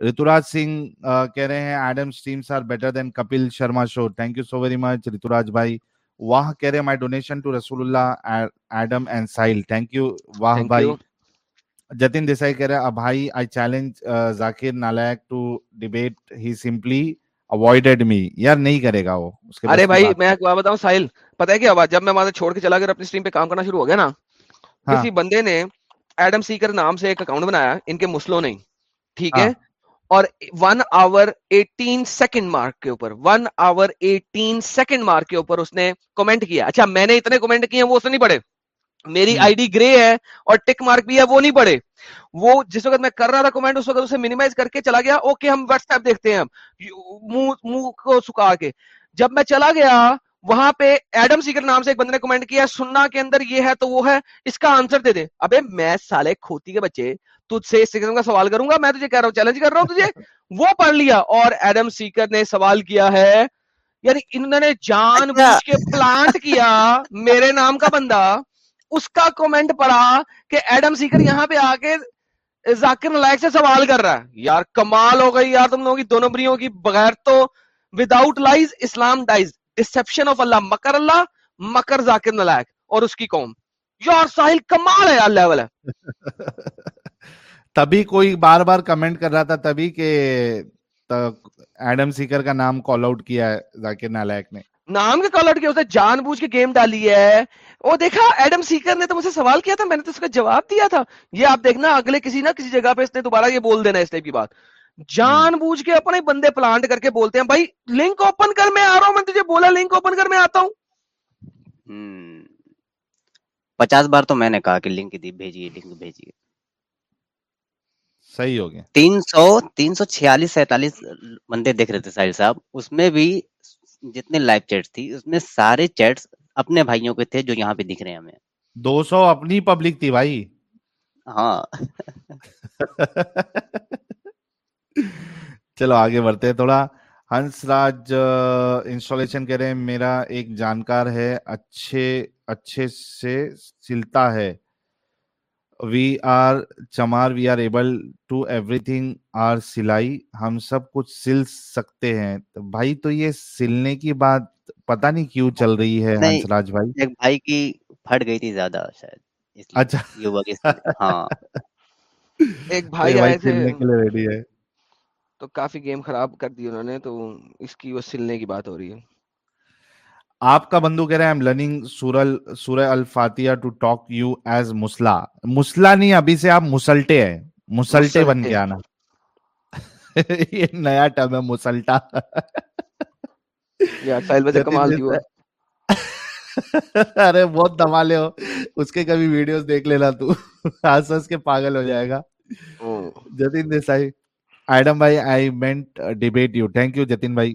سنگھ کہہ کہہ رہے رہے ہیں ہیں Adam are better than Kapil Sharma show so very much بھائی بھائی واہ واہ مائی ڈونیشن ٹو رسول اللہ اینڈ سائل نہیں کرے گا بتاؤں پتہ ہے اپنی شروع ہو گیا نا بندے نے ایک اکاؤنٹ بنایا ان کے مسلوں نے ٹھیک ہے اور one hour eighteen second mark کے اوپر one hour eighteen second mark کے اوپر اس نے کمنٹ کیا اچھا میں نے اتنے کمنٹ کیے وہ اس نے نہیں پڑھے میری آئی ڈی گرے ہے اور ٹک مارک بھی ہے وہ نہیں پڑے وہ جس وقت میں کر رہا تھا کمنٹ اس وقت اسے منیمائز کر کے چلا گیا اوکے ہم واٹس ایپ دیکھتے ہیں منہ منہ کو سکھا کے جب میں چلا گیا وہاں پہ ایڈم سیکر نام سے ایک بندے نے کمنٹ کیا سننا کے اندر یہ ہے تو وہ ہے اس کا آنسر دے دے ابے میں سالے کھوتی کے بچے تجھ سے اس قسم کا سوال کروں گا میں تجھے کہہ رہا ہوں چیلنج کر رہا ہوں تجھے وہ پڑھ لیا اور ایڈم سیکر نے سوال کیا ہے یعنی انہوں نے جان اچھا۔ بوجھ کے پلانٹ کیا میرے نام کا بندہ اس کا کومنٹ پڑھا کہ ایڈم سیکر یہاں پہ آ کے ذاکر نلائک سے سوال کر رہا ہے یار کمال ہو گئی یار تم لوگوں کی دونوں بریوں کی بغیر تو without lies Islam dies deception of اللہ مکر اللہ مکر ذاکر نلائک اور اس کی قوم یار ساحل کمال ہے یار لیول ہے تبھی کوئی بار بار کمنٹ کر رہا تھا تبھی کہ ایڈم سیکر کا نام کال آؤٹ کیا ہے ذاکر نالائک نے نام کے کال آؤٹ کیا اس نے جان بوجھ کے گیم ڈالی ہے وہ دیکھا ایڈم سیکر نے تو مجھے سوال کیا تھا میں نے تو اس کا جواب دیا تھا یہ آپ دیکھنا اگلے کسی نہ کسی جگہ پہ اس نے دوبارہ یہ بول دینا اس ٹائپ کی بات جان بوجھ کے اپنے بندے پلانٹ کر کے بولتے ہیں بھائی لنک اوپن کر میں آ رہا ہوں میں تجھے بولا لنک اوپن کر میں آتا ہوں پچاس بار تو میں نے کہا کہ لنک دی بھیجیے لنک بھیجیے تین سو تین سو چھیالیس سینتالیس بندے دیکھ رہے تھے چلو آگے بڑھتے تھوڑا ہنس راج انسٹالیشن کہہ رہے میرا ایک جانکار ہے اچھے اچھے سے سلتا ہے we are chamar we are able to everything are sly ہم سب کچھ سل سکتے ہیں بھائی تو یہ سلنے کی بات پتا نہیں کیوں چل رہی ہے ہنسراج بھائی ایک بھائی کی پھٹ گئی تھی زیادہ شاید اچھا یووا ہاں ایک بھائی آئے تھے کے لیے ریڈی ہے تو کافی گیم خراب کر دی انہوں نے تو اس کی وہ سلنے کی بات ہو رہی ہے آپ کا بندو کہہ رہے ہیں لرننگ سورل سورہ الفاتیا ٹو ٹاک یو ایز مسلا مسلا نہیں ابھی سے آپ مسلٹے ہیں مسلٹے بن کے آنا نیا ٹرم ہے مسلٹا ارے بہت دمالے ہو اس کے کبھی ویڈیوز دیکھ لینا تو ہنس ہنس کے پاگل ہو جائے گا جتین دیسائی آئیڈم بھائی I meant debate you thank you Jatin بھائی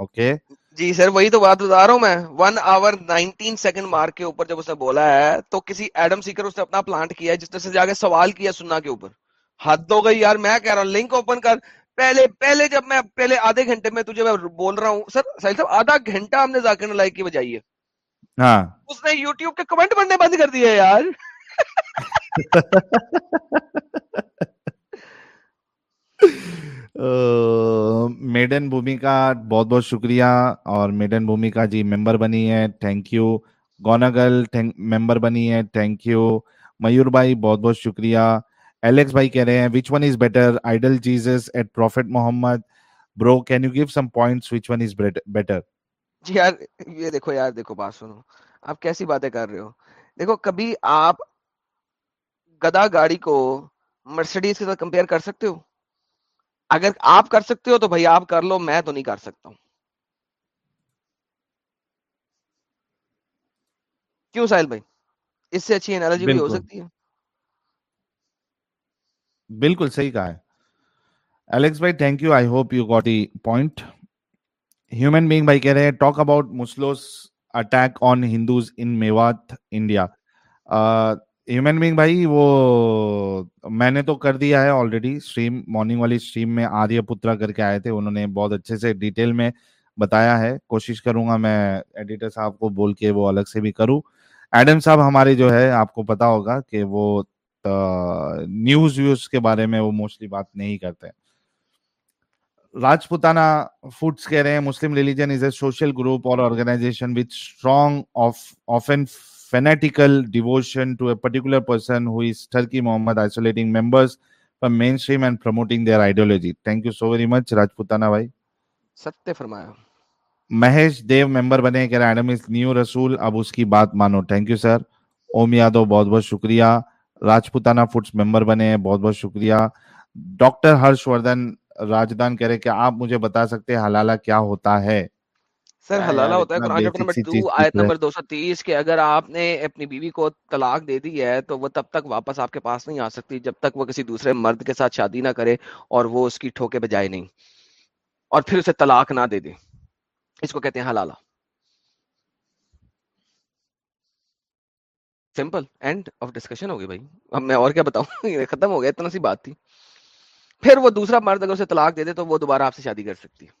اوکے جی سر وہی تو بات بتا رہا ہوں میں one hour nineteen second mark کے اوپر جب اس نے بولا ہے تو کسی ایڈم سیکر اس نے اپنا پلانٹ کیا جس نے سے جا کے سوال کیا سننا کے اوپر حد ہو گئی یار میں کہہ رہا ہوں لنک اوپن کر پہلے پہلے جب میں پہلے آدھے گھنٹے میں تجھے میں بول رہا ہوں سر سہیل صاحب آدھا گھنٹہ ہم نے ذاکر نلائی کی بجائی ہے ہاں اس نے یوٹیوب کے کمنٹ بننے بند کر دیے یار میڈن بھومی کا بہت بہت شکریہ آپ کیسی باتیں کر رہے ہو دیکھو کبھی آپ گدا گاڑی کو مرسڈیز کمپیئر کر سکتے ہو اگر آپ کر سکتے ہو تو بھائی آپ کر لو میں تو نہیں کر سکتا ہوں کیوں ساحل بھائی اس سے اچھی ہو سکتی ہے بالکل صحیح کہا ہے الیکس بھائی thank you I hope you human being بھائی کہہ رہے talk about attack on Hindus in Mewat India human being بھائی وہ میں نے تو کر دیا ہے آلریڈی اسٹریم مارننگ والی اسٹریم میں آریہ پترا کر کے آئے تھے انہوں نے بہت اچھے سے ڈیٹیل میں بتایا ہے کوشش کروں گا میں ایڈیٹر صاحب کو بول کے وہ الگ سے بھی کروں ایڈم صاحب ہمارے جو ہے آپ کو پتا ہوگا کہ وہ نیوز ویوز کے بارے میں وہ موسٹلی بات نہیں کرتے راجپوتانا فوڈس کہہ رہے ہیں Muslim religion is a social group اور organization with strong of often Mahesh Dev member بنے اب اس کی بات مانو thank you sir Om Yadav بہت بہت شکریہ راجپوتانہ فوڈس ممبر بنے بہت بہت شکریہ ڈاکٹر ہرش رہے کہ آپ مجھے بتا سکتے حلالہ کیا ہوتا ہے سر حلالہ ہوتا ہے قرآن نمبر نمبر آیت اگر آپ نے اپنی بیوی کو طلاق دے دی ہے تو وہ تب تک واپس آپ کے پاس نہیں آ سکتی جب تک وہ کسی دوسرے مرد کے ساتھ شادی نہ کرے اور وہ اس کی ٹھوکے بجائے نہیں اور پھر اسے طلاق نہ دے دے اس کو کہتے ہیں حلالہ سمپل اینڈ آف ڈسکشن ہوگی بھائی اب میں اور کیا بتاؤں ختم ہو گیا اتنا سی بات تھی پھر وہ دوسرا مرد اگر اسے طلاق دے دے تو وہ دوبارہ آپ سے شادی کر سکتی ہے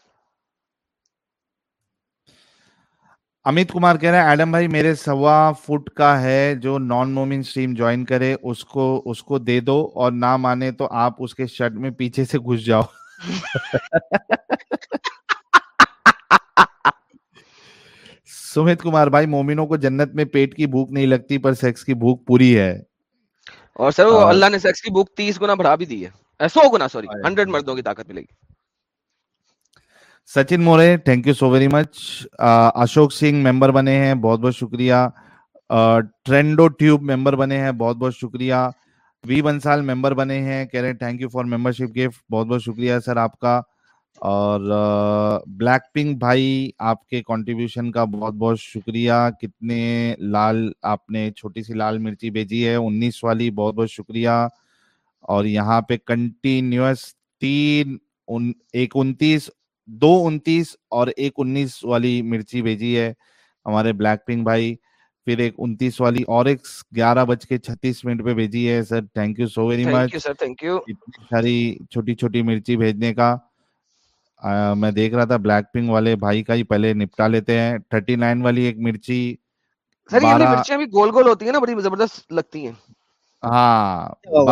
امیت کمار کہہ رہے ہیں ایڈم بھائی میرے سوا فٹ کا ہے جو نان مومن سٹریم جوائن کرے اس کو اس کو دے دو اور نہ مانے تو آپ اس کے شرٹ میں پیچھے سے گھس جاؤ سمیت کمار بھائی مومنوں کو جنت میں پیٹ کی بھوک نہیں لگتی پر سیکس کی بھوک پوری ہے اور سر اللہ نے سیکس کی بھوک تیس گنا بڑھا بھی دی ہے سو گنا سوری ہنڈریڈ مردوں کی طاقت ملے گی Sachin More thank you so very much Ashok Singh member بنے ہیں بہت بہت شکریہ ٹرینڈو ٹیوب ممبر بنے ہیں بہت بہت شکریہ وی بنسال ممبر بنے ہیں کہہ رہے ہیں thank you for membership gift بہت بہت شکریہ سر آپ کا اور بلیک پنک بھائی آپ کے کانٹریبیوشن کا بہت بہت شکریہ کتنے لال آپ نے چھوٹی سی لال مرچی بھیجی ہے انیس والی بہت بہت شکریہ اور یہاں پہ کنٹینیوس تین ایک انتیس دو انتیس اور انیس والی ہمارے بلیک یو سو ساری چھوٹی چھوٹی مرچی بھیجنے کا میں دیکھ رہا تھا بلیک پنک والے کا پہلے نپٹا لیتے ہیں تھرٹی نائن والی ایک مرچی گول گول ہوتی ہیں نا بڑی زبردست لگتی ہیں ہاں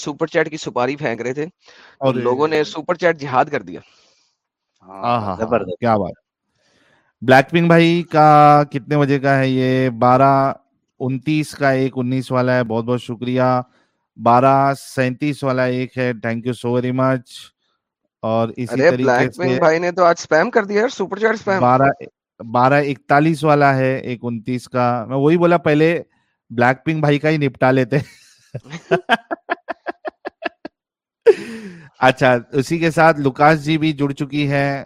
سپر چیٹ کی سپاری پھینک رہے تھے اور لوگوں نے سپر چیٹ جہاد کر دیا ہاں، کیا بات بلیک پنگ بھائی کا کتنے بجے کا ہے یہ بارہ انتیس کا ایک انیس والا ہے بہت بہت شکریہ بارہ سینتیس والا ایک ہے thank you so very much اور اسی طریقے بلیک بھائی نے تو آج سپیم کر دیا سپر چیٹ سپیم بارہ بارہ اکتالیس والا ہے ایک انتیس کا میں وہی بولا پہلے بلیک پنگ بھائی کا ہی نپٹا لیتے اچھا اسی کے ساتھ لکاس جی بھی جڑ چکی ہے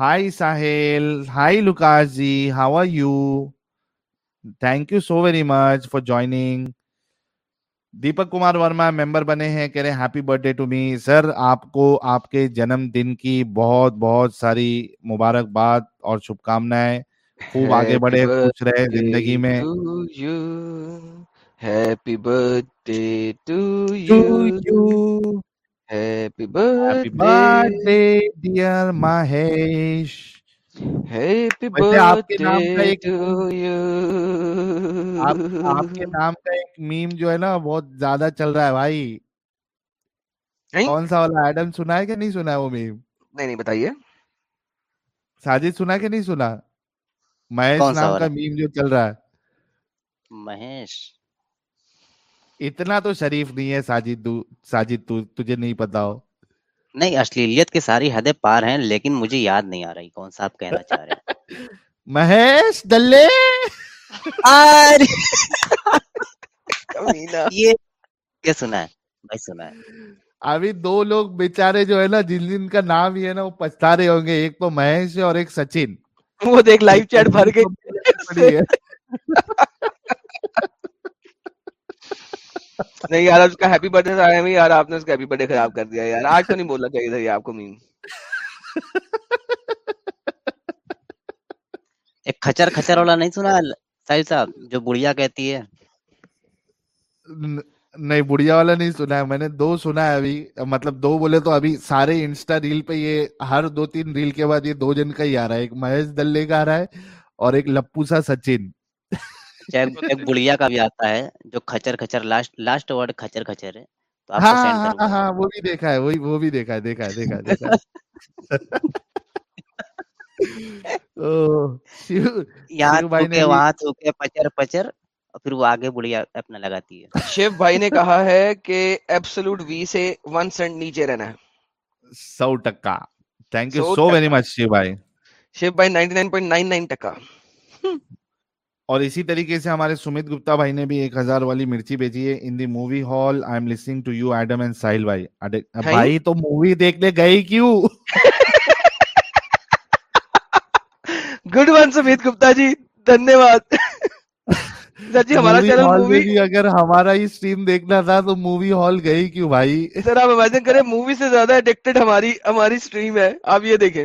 hi Sahil hi Lucas ji how are you thank you so very much for joining Deepak Kumar Verma member بنے ہیں کہہ رہے ہیں happy birthday to me sir آپ کو آپ کے جنم دن کی بہت بہت ساری مبارکباد اور شبھ کامنا خوب آگے بڑھے خوش رہے زندگی میں بہت زیادہ چل رہا ہے نہیں سنا وہ نہیں بتائیے ساجد سنا کہ نہیں سنا مہیش نام کا میم جو چل رہا ہے مہیش اتنا تو شریف نہیں ہے ساجد دو, ساجد تو, تجھے نہیں پتا ہو نہیں اشلیلیت کے ساری حدے پار ہیں لیکن مجھے یاد نہیں آ رہی کون صاحب کہنا چاہ رہے مہیش دلے یہ سنا ہے بھائی سنا ہے ابھی دو لوگ بیچارے جو ہے نا جن جن کا نام ہی ہے نا وہ پچھتا رہے ہوں گے ایک تو مہیش اور ایک سچن وہ دیکھ لائیو چیٹ بھر کے نہیں بڑھیا والا نہیں سنا ہے میں نے دو سنا ہے ابھی مطلب دو بولے تو ابھی سارے انسٹا ریل پہ یہ ہر دو تین ریل کے بعد یہ دو جن کا ہی آ رہا ہے ایک مہیش دلے کا آ رہا ہے اور ایک لپو سا سچن بڑیا کا بھی آتا ہے جو کھچر کھچر لاسٹ لاسٹ وارڈ کچر کچر پچر اور اپنا لگاتی ہے شیو بھائی نے کہا ہے کہ ون سینٹ نیچے رہنا ہے سو tikka thank you so very much Shiv بھائی شیب بھائی ninety nine point nine nine اور اسی طریقے سے ہمارے سمیت گپتا بھائی نے بھی ایک ہزار والی مرچی بھیجی ہے in the movie hall I am listening to you Adam and Sahil بھائی بھائی تو مووی دیکھنے گئی کیوں گڈ ون سمیت گپتا جی دھنیہ واد جی، اگر ہمارا ہی اسٹریم دیکھنا تھا تو مووی ہال گئی کیوں بھائی سر آپ امیجن کریں مووی سے زیادہ ایڈکٹیڈ ہماری ہماری اسٹریم ہے آپ یہ دیکھیں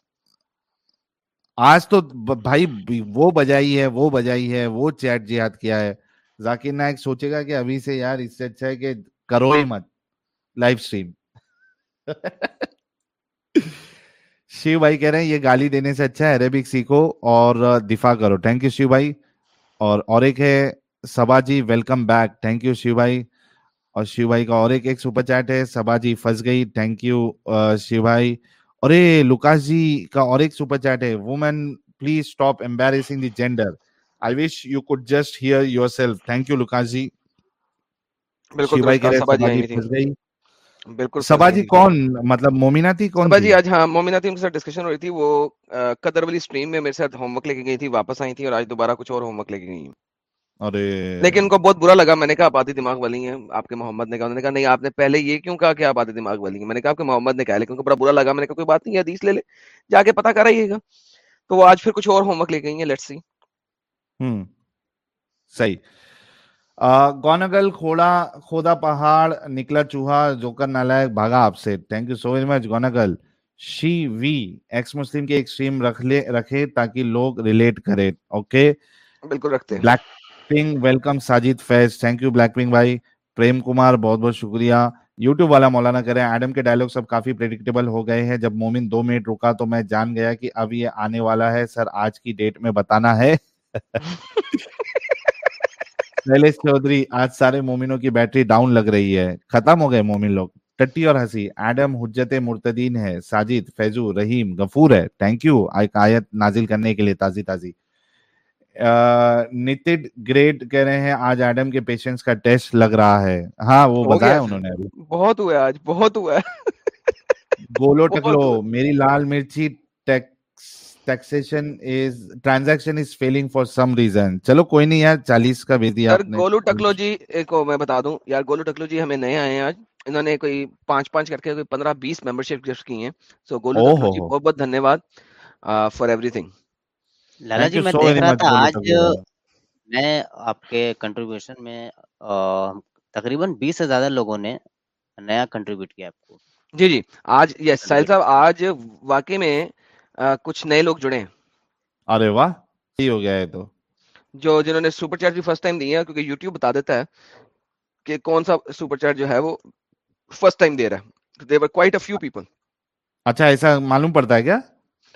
آج تو بھائی وہ بجائی ہے وہ بجائی ہے وہ چیٹ جی ہاتھ کیا ہے ذاکر نائک سوچے گا کہ ابھی سے یار اس سے اچھا ہے کہ کرو ہی مت لائف شیو بھائی کہہ رہے ہیں یہ گالی دینے سے اچھا ہے عربک سیکھو اور دفاع کرو تھینک یو شیو بھائی اور اور ایک ہے Saba ji welcome back thank you Shiv بھائی اور شیو بھائی کا اور ایک ایک سپر چیٹ ہے سبا جی فس گئی تھینک یو شیو بھائی ارے لوکاش جی کا اور ایک سپر چیٹ ہے woman please stop embarrassing the gender I wish you could just hear yourself thank you Lucas ji بالکل سبا جی, جی, جی کون مطلب مومیناتی کون سبا جی آج ہاں مومیناتی ان کے ساتھ ڈسکشن ہو رہی تھی وہ قدر والی سٹریم میں میرے ساتھ ہوم ورک لے کے گئی تھی واپس آئی تھی اور آج دوبارہ کچھ اور ہوم ورک لے کے گئی لیکن ان کو بہت برا لگا میں نے کہا آپ آتی دماغ والی ہیں آپ کے محمد نے کہا انہوں نے کہا نہیں آپ نے پہلے یہ کیوں کہا کہ آپ آتی دماغ والی ہیں میں نے کہا آپ کے محمد نے کہا لیکن ان کو بڑا برا لگا میں نے کہا کوئی بات نہیں حدیث لے لے جا کے پتا کرائیے گا تو وہ آج پھر کچھ اور ہوم ورک لے گئی ہیں لیٹس سی ہم صحیح گونگل کھوڑا کھودا پہاڑ نکلا چوہا جوکر نالائک بھاگا آپ سے thank you so very much گونگل she we ex Muslim کی ایک سٹریم رکھ لے رکھے تاکہ لوگ ریلیٹ کرے اوکے بالکل رکھتے ہیں بلیک بہت بہت شکریہ آج سارے مومنوں کی بیٹری ڈاؤن لگ رہی ہے ختم ہو گئے مومن لوگ ٹٹی اور ہنسی ایڈم حجت مرتدین ہے ساجد فیضو رحیم غفور ہے تھینک یو آیت نازل کرنے کے لیے تازی تازی نیت گریڈ کہہ رہے ہیں آج ایڈم کے پیشنٹس کا ٹیسٹ لگ رہا ہے ہاں وہ بتایا انہوں نے بہت ہوا ہے آج بہت ہوا ہے گولو ٹکلو میری لال مرچی taxation is is transaction feeling for some reason چلو کوئی نہیں یار چالیس کا بھیج دیا گولو ٹکلو جی کو میں بتا دوں یار گولو ٹکلو جی ہمیں نئے آئے ہیں آج انہوں نے کوئی پانچ پانچ کر کے کوئی پندرہ بیس ممبر شپ گفٹ کی ہیں سو گولو ٹکلو جی بہت بہت دھنیہ واد for everything Lala ji میں دیکھ رہا تھا آج میں آپ کے کنٹریبیوشن میں تقریباً بیس سے زیادہ لوگوں نے نیا کنٹریبیوٹ کیا آپ کو جی جی آج یس سائل صاحب آج واقعی میں کچھ نئے لوگ جڑے ہیں ارے واہ یہ ہو گیا ہے تو جو جنہوں نے سپر چارج بھی فرسٹ ٹائم دی ہے کیونکہ یوٹیوب بتا دیتا ہے کہ کون سا سپر چارج جو ہے وہ فرسٹ ٹائم دے رہا ہے they were quite a few people اچھا ایسا معلوم پڑتا ہے کیا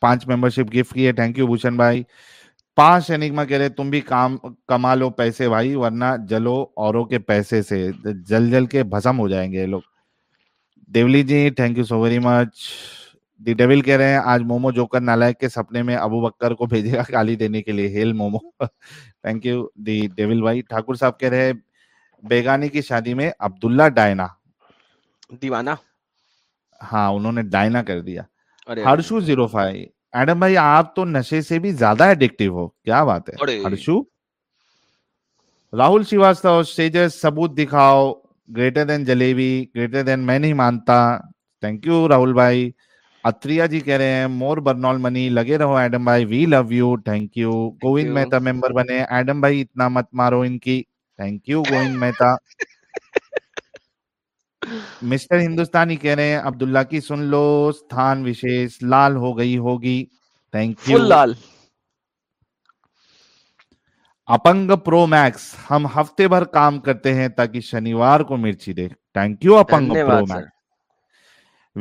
پانچ ممبر شپ گفٹ بھائی پانچ رہے تم بھی کام کما لو پیسے پیسے سے آج مومو جوکر نالائک کے سپنے میں ابو بکر کو بھیجے گا گالی دینے کے لیے مومو تھینک یو ڈیول بھائی ٹھاکر صاحب کہہ رہے بیگانی کی شادی میں عبداللہ ڈائنا دیوانا ہاں انہوں نے ڈائنا کر دیا ہرشو زیرو فائیو ایڈم بھائی آپ تو نشے سے بھی زیادہ ایڈکٹیو ہو کیا بات ہے ہرشو راہل شریواستو اسٹیجز ثبوت دکھاؤ greater than jalebi greater than میں نہیں مانتا تھینک یو راہل بھائی اتریا جی کہہ رہے ہیں مور برنال منی لگے رہو ایڈم بھائی we love you thank you Govind Mehta member بنے ایڈم بھائی اتنا مت مارو ان کی thank you Govind Mehta mister ہندوستانی کہہ رہے ہیں عبداللہ کی سن لو ستھان لوشی لال ہو گئی ہوگی thank you Lal اپنگ pro makes him ہفتے بھر کام کرتے ہیں تاکہ شنیوار کو مرچی دے thank you اپنگ pro max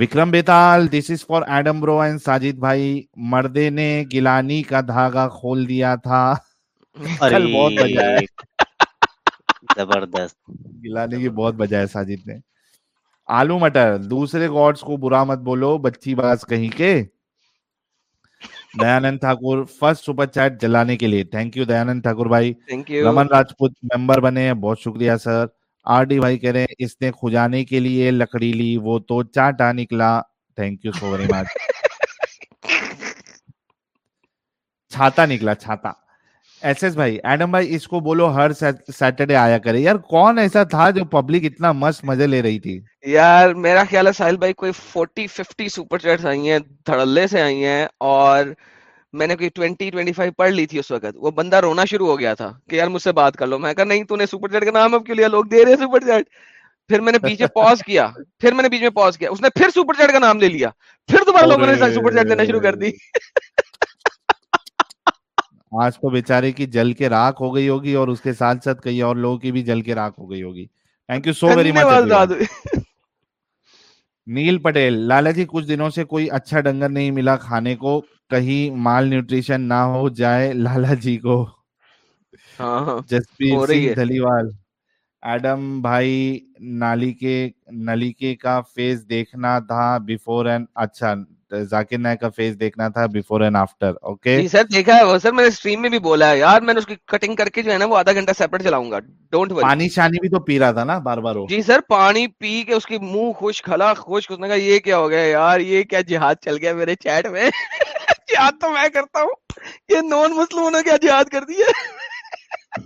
Vikram Betal this is for Adam bro and Sajid بھائی مردے نے گیلانی کا دھاگا کھول دیا تھا بہت مزا زبردست گیلانی کی بہت مزا ہے ساجد نے آلو مٹر دوسرے گاڈس کو برا مت بولو بچی باز کہیں کے Dayanand Thakur first super chat جلانے کے لیے تھینک یو دیانند تھاکور بھائی رمن راجپوت ممبر بنے بہت شکریہ سر آر ڈی بھائی کہہ رہے ہیں اس نے کھجانے کے لیے لکڑی لی وہ تو چاٹا نکلا thank you so very much چھاتا نکلا چھاتا ایس ایس بھائی ایڈم بھائی اس کو بولو ہر سیٹرڈے آیا کرے یار کون ایسا تھا جو پبلک اتنا مست مزے لے رہی تھی یار میرا خیال ہے ساحل بھائی کوئی فورٹی ففٹی سپر چیٹس آئی ہیں دھڑلے سے آئی ہیں اور میں نے کوئی ٹوینٹی ٹوینٹی فائیو پڑھ لی تھی اس وقت وہ بندہ رونا شروع ہو گیا تھا کہ یار مجھ سے بات کر لو میں کہا نہیں تو نے سپر چیٹ کا نام اب کیوں لیا لوگ دے رہے ہیں سپر چیٹ پھر میں نے پیچھے پوز کیا پھر میں نے بیچ میں پوز کیا اس نے پھر سپر چیٹ کا نام لے لیا پھر دوبارہ لوگوں نے سپر چیٹ دینا شروع کر دی آج تو بیچارے کی جل کے راک ہو گئی ہوگی اور اس کے ساتھ ساتھ کئی اور لوگوں کی بھی جل کے راک ہو گئی ہوگی thank you so very much Neel Patel Lala ji کچھ دنوں سے کوئی اچھا ڈنگر نہیں ملا کھانے کو کہیں مال نیوٹریشن نہ ہو جائے لالا جی کو ہاں، ہاں، دھلیوال ایڈم بھائی نالی کے نلی کے کا فیس دیکھنا تھا بفور ذاکر نائک کا فیس دیکھنا تھا بیفور اینڈ آفٹر اوکے جی سر دیکھا ہے وہ سر میں نے سٹریم میں بھی بولا ہے یار میں نے اس کی کٹنگ کر کے جو ہے نا وہ آدھا گھنٹہ سیپریٹ چلاؤں گا ڈونٹ ورری پانی شانی بھی تو پی رہا تھا نا بار بار وہ جی سر پانی پی کے اس کی منہ خوش کھلا خوش اس نے کہا یہ کیا ہو گیا یار یہ کیا جہاد چل گیا میرے چیٹ میں جہاد تو میں کرتا ہوں یہ نون مسلموں نے کیا جہاد کر دیا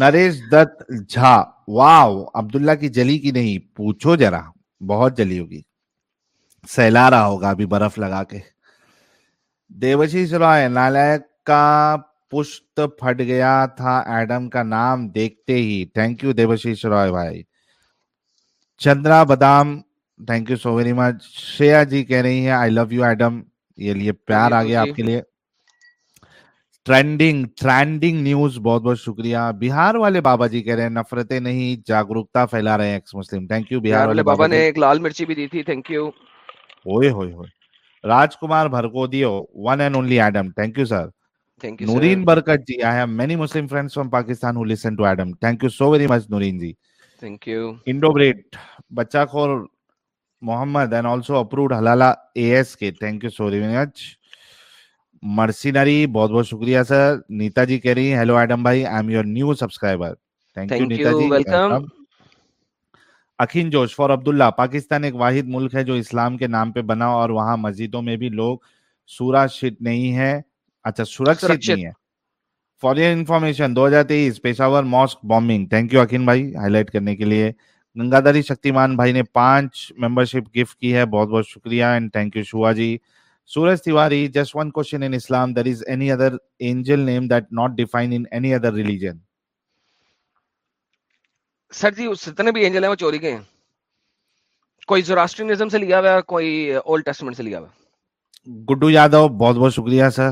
نریش دت جھا واو عبداللہ کی جلی کی نہیں پوچھو جرا بہت جلی ہوگی سہلا رہا ہوگا ابھی برف لگا کے دیوشیش رائے کا پشت پھٹ گیا تھا ایڈم کا نام دیکھتے ہی تھینک یو رائے چندرا بادام thank you so very much Shiya ji کہہ رہی ہے آئی لو یو ایڈم یہ لیے پیار آ گیا آپ کے لیے ٹرینڈنگ ٹرینڈنگ نیوز بہت بہت شکریہ بہار والے بابا جی کہہ رہے ہیں نفرتیں نہیں جاگروکتا پھیلا رہے ہیں ex Muslim thank you Bihar والے بابا جی۔ نے ایک لال مرچی بھی دی تھی تھینک یو مرسینری بہت بہت شکریہ سر نیتا جی یور نیو سبسکرائبر اکھن جوش فور عبداللہ پاکستان ایک واحد ملک ہے جو اسلام کے نام پہ بنا اور وہاں مسجدوں میں بھی لوگ سورا شٹ نہیں ہے اچھا سرکشت, نہیں ہے فور یور انفارمیشن دو ہزار تیئیس Peshawar mask bombing thank you اکھن بھائی ہائی لائٹ کرنے کے لیے گنگاداری شکتیمان بھائی نے پانچ ممبر شپ گفٹ کی ہے بہت بہت شکریہ and thank you Shiva ji Suraj Tiwari just one question in Islam there is any other angel name that not define in any other religion sir جی جتنے بھی اینجل ہیں وہ چوری کے ہیں کوئی زوراسٹرینزم سے لیا ہوا کوئی اولڈ ٹیسٹمنٹ سے لیا ہوا گڈو یادو بہت بہت شکریہ سر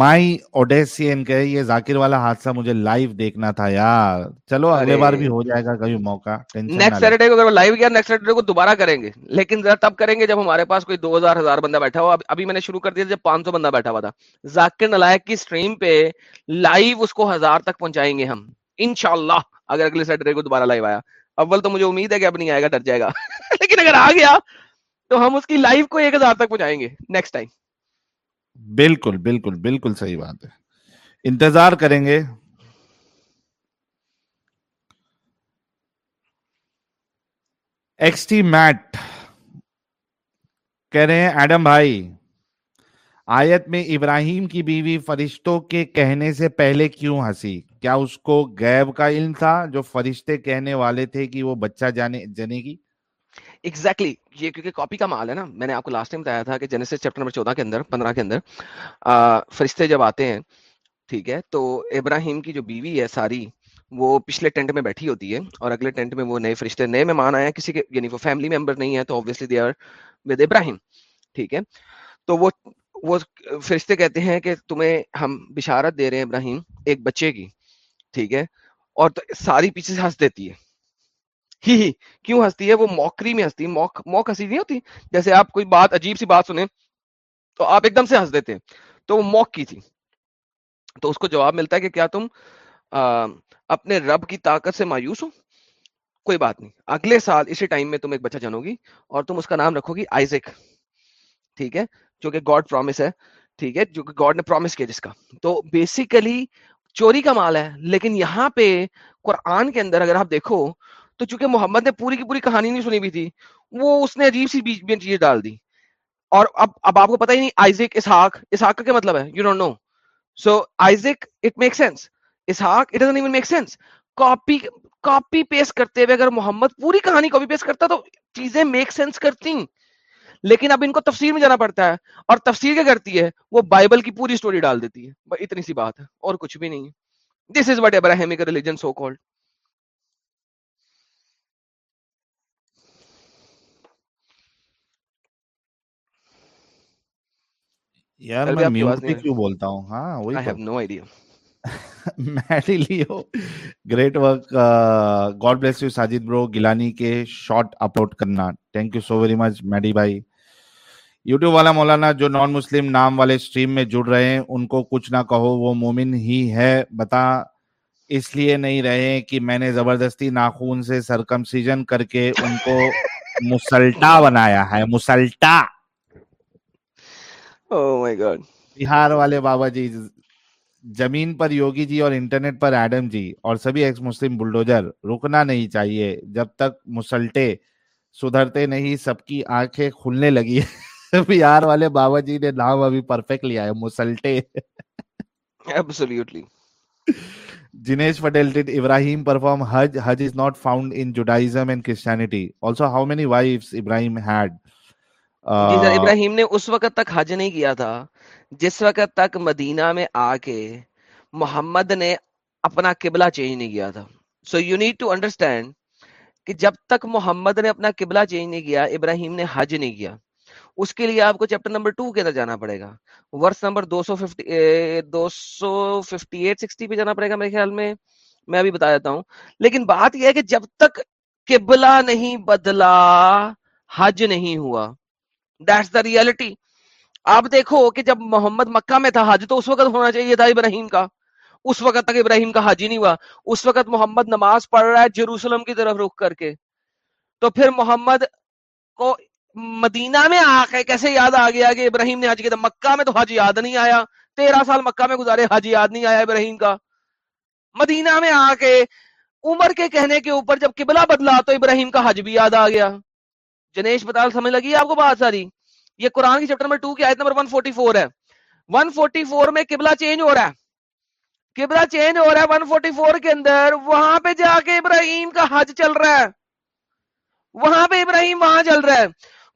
مائی اوڈیسین کہ یہ ذاکر والا حادثہ مجھے لائیو دیکھنا تھا یار چلو اگلے بار بھی ہو جائے گا کبھی موقع نیکسٹ سیٹرڈے کو اگر لائیو گیا نیکسٹ سیٹرڈے کو دوبارہ کریں گے لیکن ذرا تب کریں گے جب ہمارے پاس کوئی دو ہزار ہزار بندہ بیٹھا ہوا ابھی میں نے شروع کر دیا جب پانچ سو بندہ بیٹھا ہوا تھا ذاکر نلائک کی اسٹریم پہ لائیو اس کو ہزار تک پہنچائیں گے ہم ان شاء اللہ اگر اگلے سیٹرڈے کو دوبارہ لائیو آیا اول تو مجھے امید ہے کہ اب نہیں آئے گا گا جائے لیکن اگر آ گیا تو ہم اس کی لائف کو ایک ہزار تک پہنچائیں گے نیکسٹ ٹائم بالکل بالکل بالکل صحیح بات ہے انتظار کریں گے میٹ کہہ رہے ہیں ایڈم بھائی آیت میں ابراہیم کی بیوی فرشتوں کے کہنے سے پہلے کیوں ہنسی کیا اس کو غیب کا علم تھا جو فرشتے کہنے والے تھے کہ وہ بچہ جانے جنے گی ایگزیکٹلی exactly. یہ کیونکہ کاپی کا مال ہے نا میں نے آپ کو لاسٹ ٹائم بتایا تھا کہ جنس چیپٹر نمبر چودہ کے اندر پندرہ کے اندر آ, فرشتے جب آتے ہیں ٹھیک ہے تو ابراہیم کی جو بیوی ہے ساری وہ پچھلے ٹینٹ میں بیٹھی ہوتی ہے اور اگلے ٹینٹ میں وہ نئے فرشتے نئے مہمان آئے کسی کے یعنی وہ فیملی ممبر نہیں ہے تو obviously they are with Ibrahim ٹھیک ہے تو وہ وہ فرشتے کہتے ہیں کہ تمہیں ہم بشارت دے رہے ہیں ابراہیم ایک بچے کی ٹھیک ہے اور ساری پیچھے سے ہنس دیتی ہے ہی ہی کیوں ہنستی ہے وہ موکری میں ہنستی موک موک ہنسی نہیں ہوتی جیسے آپ کوئی بات عجیب سی بات سنیں تو آپ ایک دم سے ہنس دیتے ہیں تو وہ موک کی تھی تو اس کو جواب ملتا ہے کہ کیا تم آ, اپنے رب کی طاقت سے مایوس ہو کوئی بات نہیں اگلے سال اسی ٹائم میں تم ایک بچہ جنو گی اور تم اس کا نام رکھو گی آئزک ٹھیک ہے جو کہ گاڈ پرومس ہے ٹھیک ہے جو کہ گاڈ نے پرومس کیا جس کا تو بیسیکلی چوری کا مال ہے لیکن یہاں پہ قرآن کے اندر اگر آپ دیکھو تو چونکہ محمد نے پوری کی پوری کہانی نہیں سنی بھی تھی وہ اس نے عجیب سی بیچ میں چیز ڈال دی اور اب اب آپ کو پتا ہی نہیں آئزک اسحاق اسحاق کا کیا مطلب ہے you don't know so Isaac it make sense Ishaq it make sense copy paste کرتے ہوئے اگر محمد پوری کہانی کاپی پیس کرتا تو چیزیں میک سینس کرتی لیکن اب ان کو تفسیر میں جانا پڑتا ہے اور تفسیر کیا کرتی ہے وہ بائبل کی پوری سٹوری ڈال دیتی ہے اتنی سی بات ہے اور کچھ بھی نہیں دس از وٹ ریلیجن سو کیوں بولتا ہوں you Sajid bro Gilani much Maddy بھائی یوٹیوب والا مولانا جو نان مسلم نام والے سٹریم میں جڑ رہے ہیں ان کو کچھ نہ کہو وہ مومن ہی ہے بتا اس لیے نہیں رہے کہ میں نے زبردستی ناخون سے کر کے ان کو مسلٹا مسلٹا بنایا ہے oh بہار والے بابا جی زمین پر یوگی جی اور انٹرنیٹ پر ایڈم جی اور سبھی ایکس مسلم بلڈوزر رکنا نہیں چاہیے جب تک مسلٹے سدھرتے نہیں سب کی آنکھیں کھلنے لگی ہے بہار والے بابا جی نے نام ابھی پرفیکٹ لیا ہے مسلٹے absolutely Jinesh Patel did Ibrahim perform Hajj Hajj is not found in Judaism and Christianity also how many wives Ibrahim had ابراہیم نے اس وقت تک حج نہیں کیا تھا جس وقت تک مدینہ میں آ کے محمد نے اپنا قبلہ چینج نہیں کیا تھا so you need to understand کہ جب تک محمد نے اپنا قبلہ چینج نہیں کیا ابراہیم نے حج نہیں کیا اس کے لیے آپ کو چیپٹر نمبر ٹو کے اندر جانا پڑے گا ورس نمبر دو سو ففٹی دو سو ففٹی ایٹ سکسٹی پہ جانا پڑے گا میرے خیال میں میں ابھی بتا دیتا ہوں لیکن بات یہ ہے کہ جب تک قبلہ نہیں بدلا حج نہیں ہوا دیٹس دا ریئلٹی آپ دیکھو کہ جب محمد مکہ میں تھا حج تو اس وقت ہونا چاہیے تھا ابراہیم کا اس وقت تک ابراہیم کا حج ہی نہیں ہوا اس وقت محمد نماز پڑھ رہا ہے جروسلم کی طرف رخ کر کے تو پھر محمد کو مدینہ میں آ کے کیسے یاد آ گیا کہ ابراہیم نے حج کیا تھا مکہ میں تو حج یاد نہیں آیا تیرہ سال مکہ میں گزارے حج یاد نہیں آیا ابراہیم کا مدینہ میں آ کے عمر کے کہنے کے اوپر جب قبلہ بدلا تو ابراہیم کا حج بھی یاد آ گیا جنیش بتال سمجھ لگی آپ کو بہت ساری یہ قرآن کی چیپٹر نمبر ٹو کی آیت نمبر 144 ہے 144 میں قبلہ چینج ہو رہا ہے قبلہ چینج ہو رہا ہے 144 کے اندر وہاں پہ جا کے ابراہیم کا حج چل رہا ہے وہاں پہ ابراہیم وہاں چل رہا ہے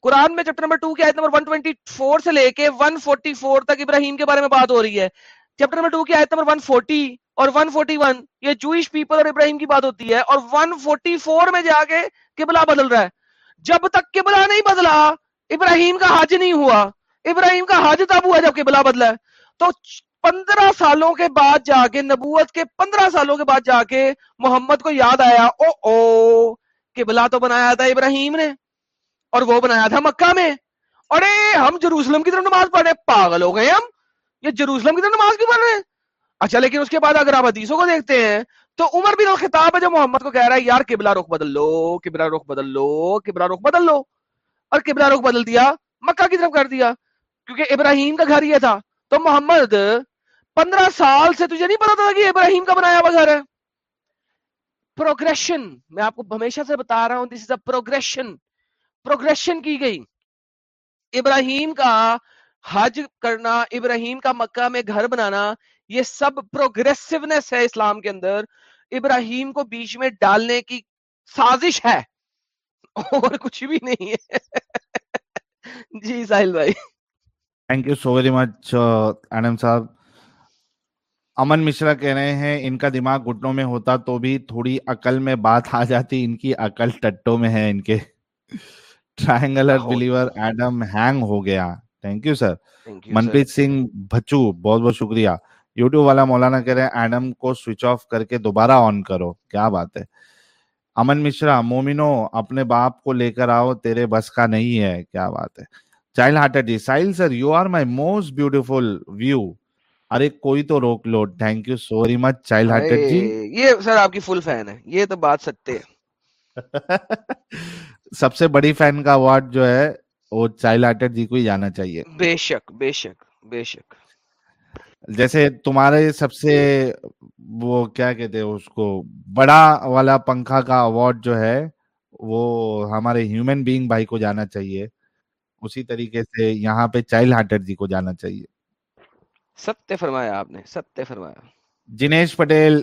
قرآن میں چیپٹر نمبر ٹو کی آیت نمبر 124 سے لے کے 144 تک ابراہیم کے بارے میں بات ہو رہی ہے چیپٹر نمبر ٹو کی آیت نمبر 140 اور 141 یہ جوئش پیپل اور ابراہیم کی بات ہوتی ہے اور 144 میں جا کے قبلہ بدل رہا ہے جب تک قبلہ نہیں بدلا ابراہیم کا حج نہیں ہوا ابراہیم کا حج تب ہوا جب قبلہ بدلا ہے تو پندرہ سالوں کے بعد جا کے نبوت کے پندرہ سالوں کے بعد جا کے محمد کو یاد آیا او او قبلہ تو بنایا تھا ابراہیم نے اور وہ بنایا تھا مکہ میں اور اے ہم جروسلم کی طرف نماز پڑھ رہے ہیں پاگل ہو گئے ہم یہ جروسلم کی طرف نماز کیوں پڑھ رہے ہیں ہیں اچھا لیکن اس کے بعد اگر آپ حدیثوں کو دیکھتے تو عمر بن الخطاب ہے جو محمد کو کہہ رہا ہے یار قبلہ رخ بدل لو قبلہ رخ بدل لو قبلہ رخ بدل لو اور قبلہ رخ بدل دیا مکہ کی طرف کر دیا کیونکہ ابراہیم کا گھر یہ تھا تو محمد پندرہ سال سے تجھے نہیں پتا تھا کہ ابراہیم کا بنایا ہوا گھر ہے پروگرشن میں آپ کو ہمیشہ سے بتا رہا ہوں دس از اے پروگرشن پروگرشن کی گئی ابراہیم کا حج کرنا ابراہیم کا مکہ میں گھر بنانا یہ سب پروگرسونیس ہے اسلام کے اندر ابراہیم کو بیچ میں ڈالنے کی سازش ہے اور کچھ بھی نہیں ہے جی ساحل بھائی thank you so very much Adam صاحب امن مشرا کہہ رہے ہیں ان کا دماغ گھٹنوں میں ہوتا تو بھی تھوڑی عقل میں بات آ جاتی ان کی عقل ٹٹوں میں ہے ان کے دوبارہ آن کرو کیا مومنو اپنے باپ کو لے کر آؤ تیرے بس کا نہیں ہے کیا بات ہے child my most beautiful view ارے کوئی تو روک لو thank you so much child ہارٹر full fan ہے یہ تو بات سکتے سب سے بڑی فین کا اوارڈ جو ہے وہ چائلڈ آٹر جی کو ہی جانا چاہیے بے بے بے شک شک شک جیسے تمہارے سب سے وہ کیا کہتے اس کو بڑا والا پنکھا کا اوارڈ جو ہے وہ ہمارے ہیومن بینگ بھائی کو جانا چاہیے اسی طریقے سے یہاں پہ چائلڈ ہارٹر جی کو جانا چاہیے ستیہ فرمایا آپ نے ستیہ فرمایا جنیش پٹیل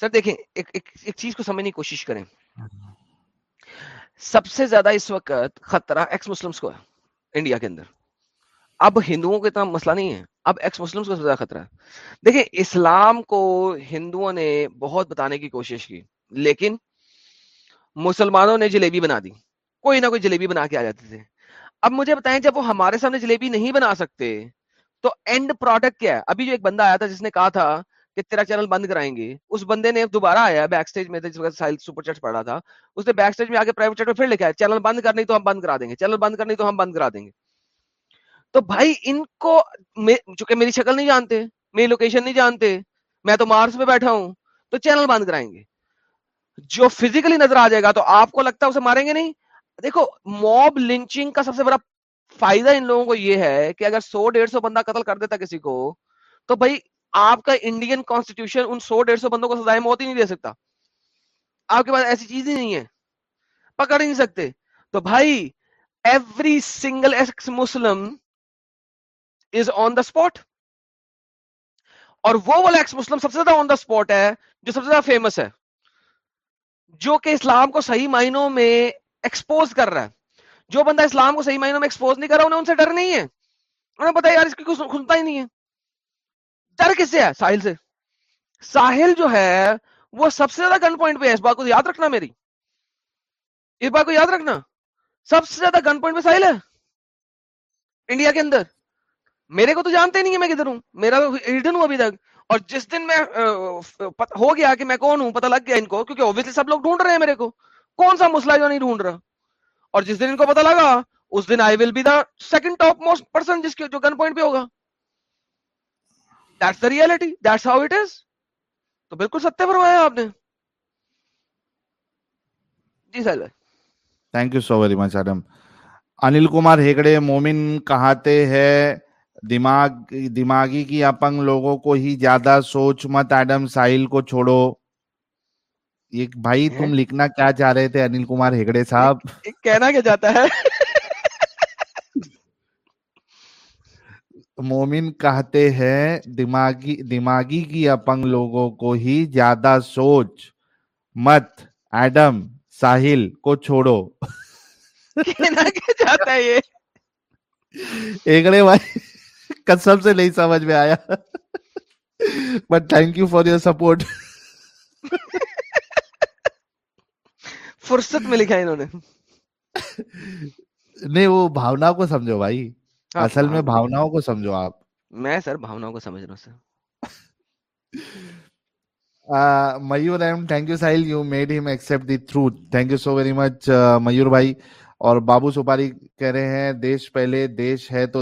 سر دیکھیں ایک, چیز کو سمجھنے کی کوشش کریں ہاں۔ سب سے زیادہ اس وقت خطرہ ایکس مسلمس کو ہے انڈیا کے اندر اب ہندوؤں کا اتنا مسئلہ نہیں ہے اب ایکس کو سب سے زیادہ خطرہ ہے دیکھیں اسلام کو ہندوؤں نے بہت بتانے کی کوشش کی لیکن مسلمانوں نے جلیبی بنا دی کوئی نہ کوئی جلیبی بنا کے آ جاتے تھے اب مجھے بتائیں جب وہ ہمارے سامنے جلیبی نہیں بنا سکتے تو اینڈ پروڈکٹ کیا ہے ابھی جو ایک بندہ آیا تھا جس نے کہا تھا کہ تیرا چینل بند کرائیں گے اس بندے نے دوبارہ آیا بیک سٹیج میں جس وقت سائل سپر چیٹ پڑھا تھا اس نے بیک سٹیج میں آگے پرائیویٹ چیٹ میں پھر لکھا ہے چینل بند کرنی تو ہم بند کرا دیں گے چینل بند کرنی تو ہم بند کرا دیں گے تو بھائی ان کو چونکہ میری شکل نہیں جانتے میری لوکیشن نہیں جانتے میں تو مارس پہ بیٹھا ہوں تو چینل بند کرائیں گے جو فزیکلی نظر آ جائے گا تو آپ کو لگتا ہے اسے ماریں گے نہیں دیکھو موب لنچنگ کا سب سے بڑا فائدہ ان لوگوں کو یہ ہے کہ اگر سو ڈیڑھ سو بندہ قتل کر دیتا کسی کو تو بھائی آپ کا انڈین کانسٹیٹیوشن ان سو ڈیڑھ سو بندوں کو سزائے موت ہی نہیں دے سکتا آپ کے پاس ایسی چیز ہی نہیں ہے پکڑ ہی نہیں سکتے تو بھائی every single Muslim is on the spot اور وہ والا ایکس مسلم سب سے زیادہ آن دا اسپاٹ ہے جو سب سے زیادہ فیمس ہے جو کہ اسلام کو صحیح معنوں میں ایکسپوز کر رہا ہے جو بندہ اسلام کو صحیح معنوں میں ایکسپوز نہیں کر رہا انہیں ان سے ڈر نہیں ہے انہیں پتا یار اس کی کچھ ہی نہیں ہے کس سے ہے ساحل سے ساحل جو ہے وہ سب سے زیادہ گن پوائنٹ پہ ہے اس بات کو یاد رکھنا میری اس بات کو یاد رکھنا سب سے زیادہ گن پوائنٹ پہ ساحل ہے انڈیا کے اندر میرے کو تو جانتے نہیں ہے میں کدھر ہوں ہوں میرا ابھی تک اور جس دن میں ہو گیا کہ میں کون ہوں پتہ لگ گیا ان کو کیونکہ سب لوگ ڈھونڈ رہے ہیں میرے کو کون سا مسئلہ جو نہیں ڈھونڈ رہا اور جس دن ان کو پتا لگا اس دن I will be the second top most person جس کے جو گن پوائنٹ پہ ہوگا مومن کہتے ہیں دماغی کی اپنگ لوگوں کو ہی زیادہ سوچ مت ایڈم ساحل کو چھوڑو یہ بھائی تم لکھنا کیا چاہ رہے تھے انل کمار ہیگڑے صاحب کہنا کیا جاتا ہے مومن کہتے ہیں دماغی دماغی کی اپنگ لوگوں کو ہی زیادہ سوچ مت ایڈم ساحل کو چھوڑو ایکڑے بھائی کسب سے نہیں سمجھ میں آیا but thank you for your support فرصت میں لکھا انہوں نے نہیں وہ بھاؤنا کو سمجھو بھائی اصل میں تو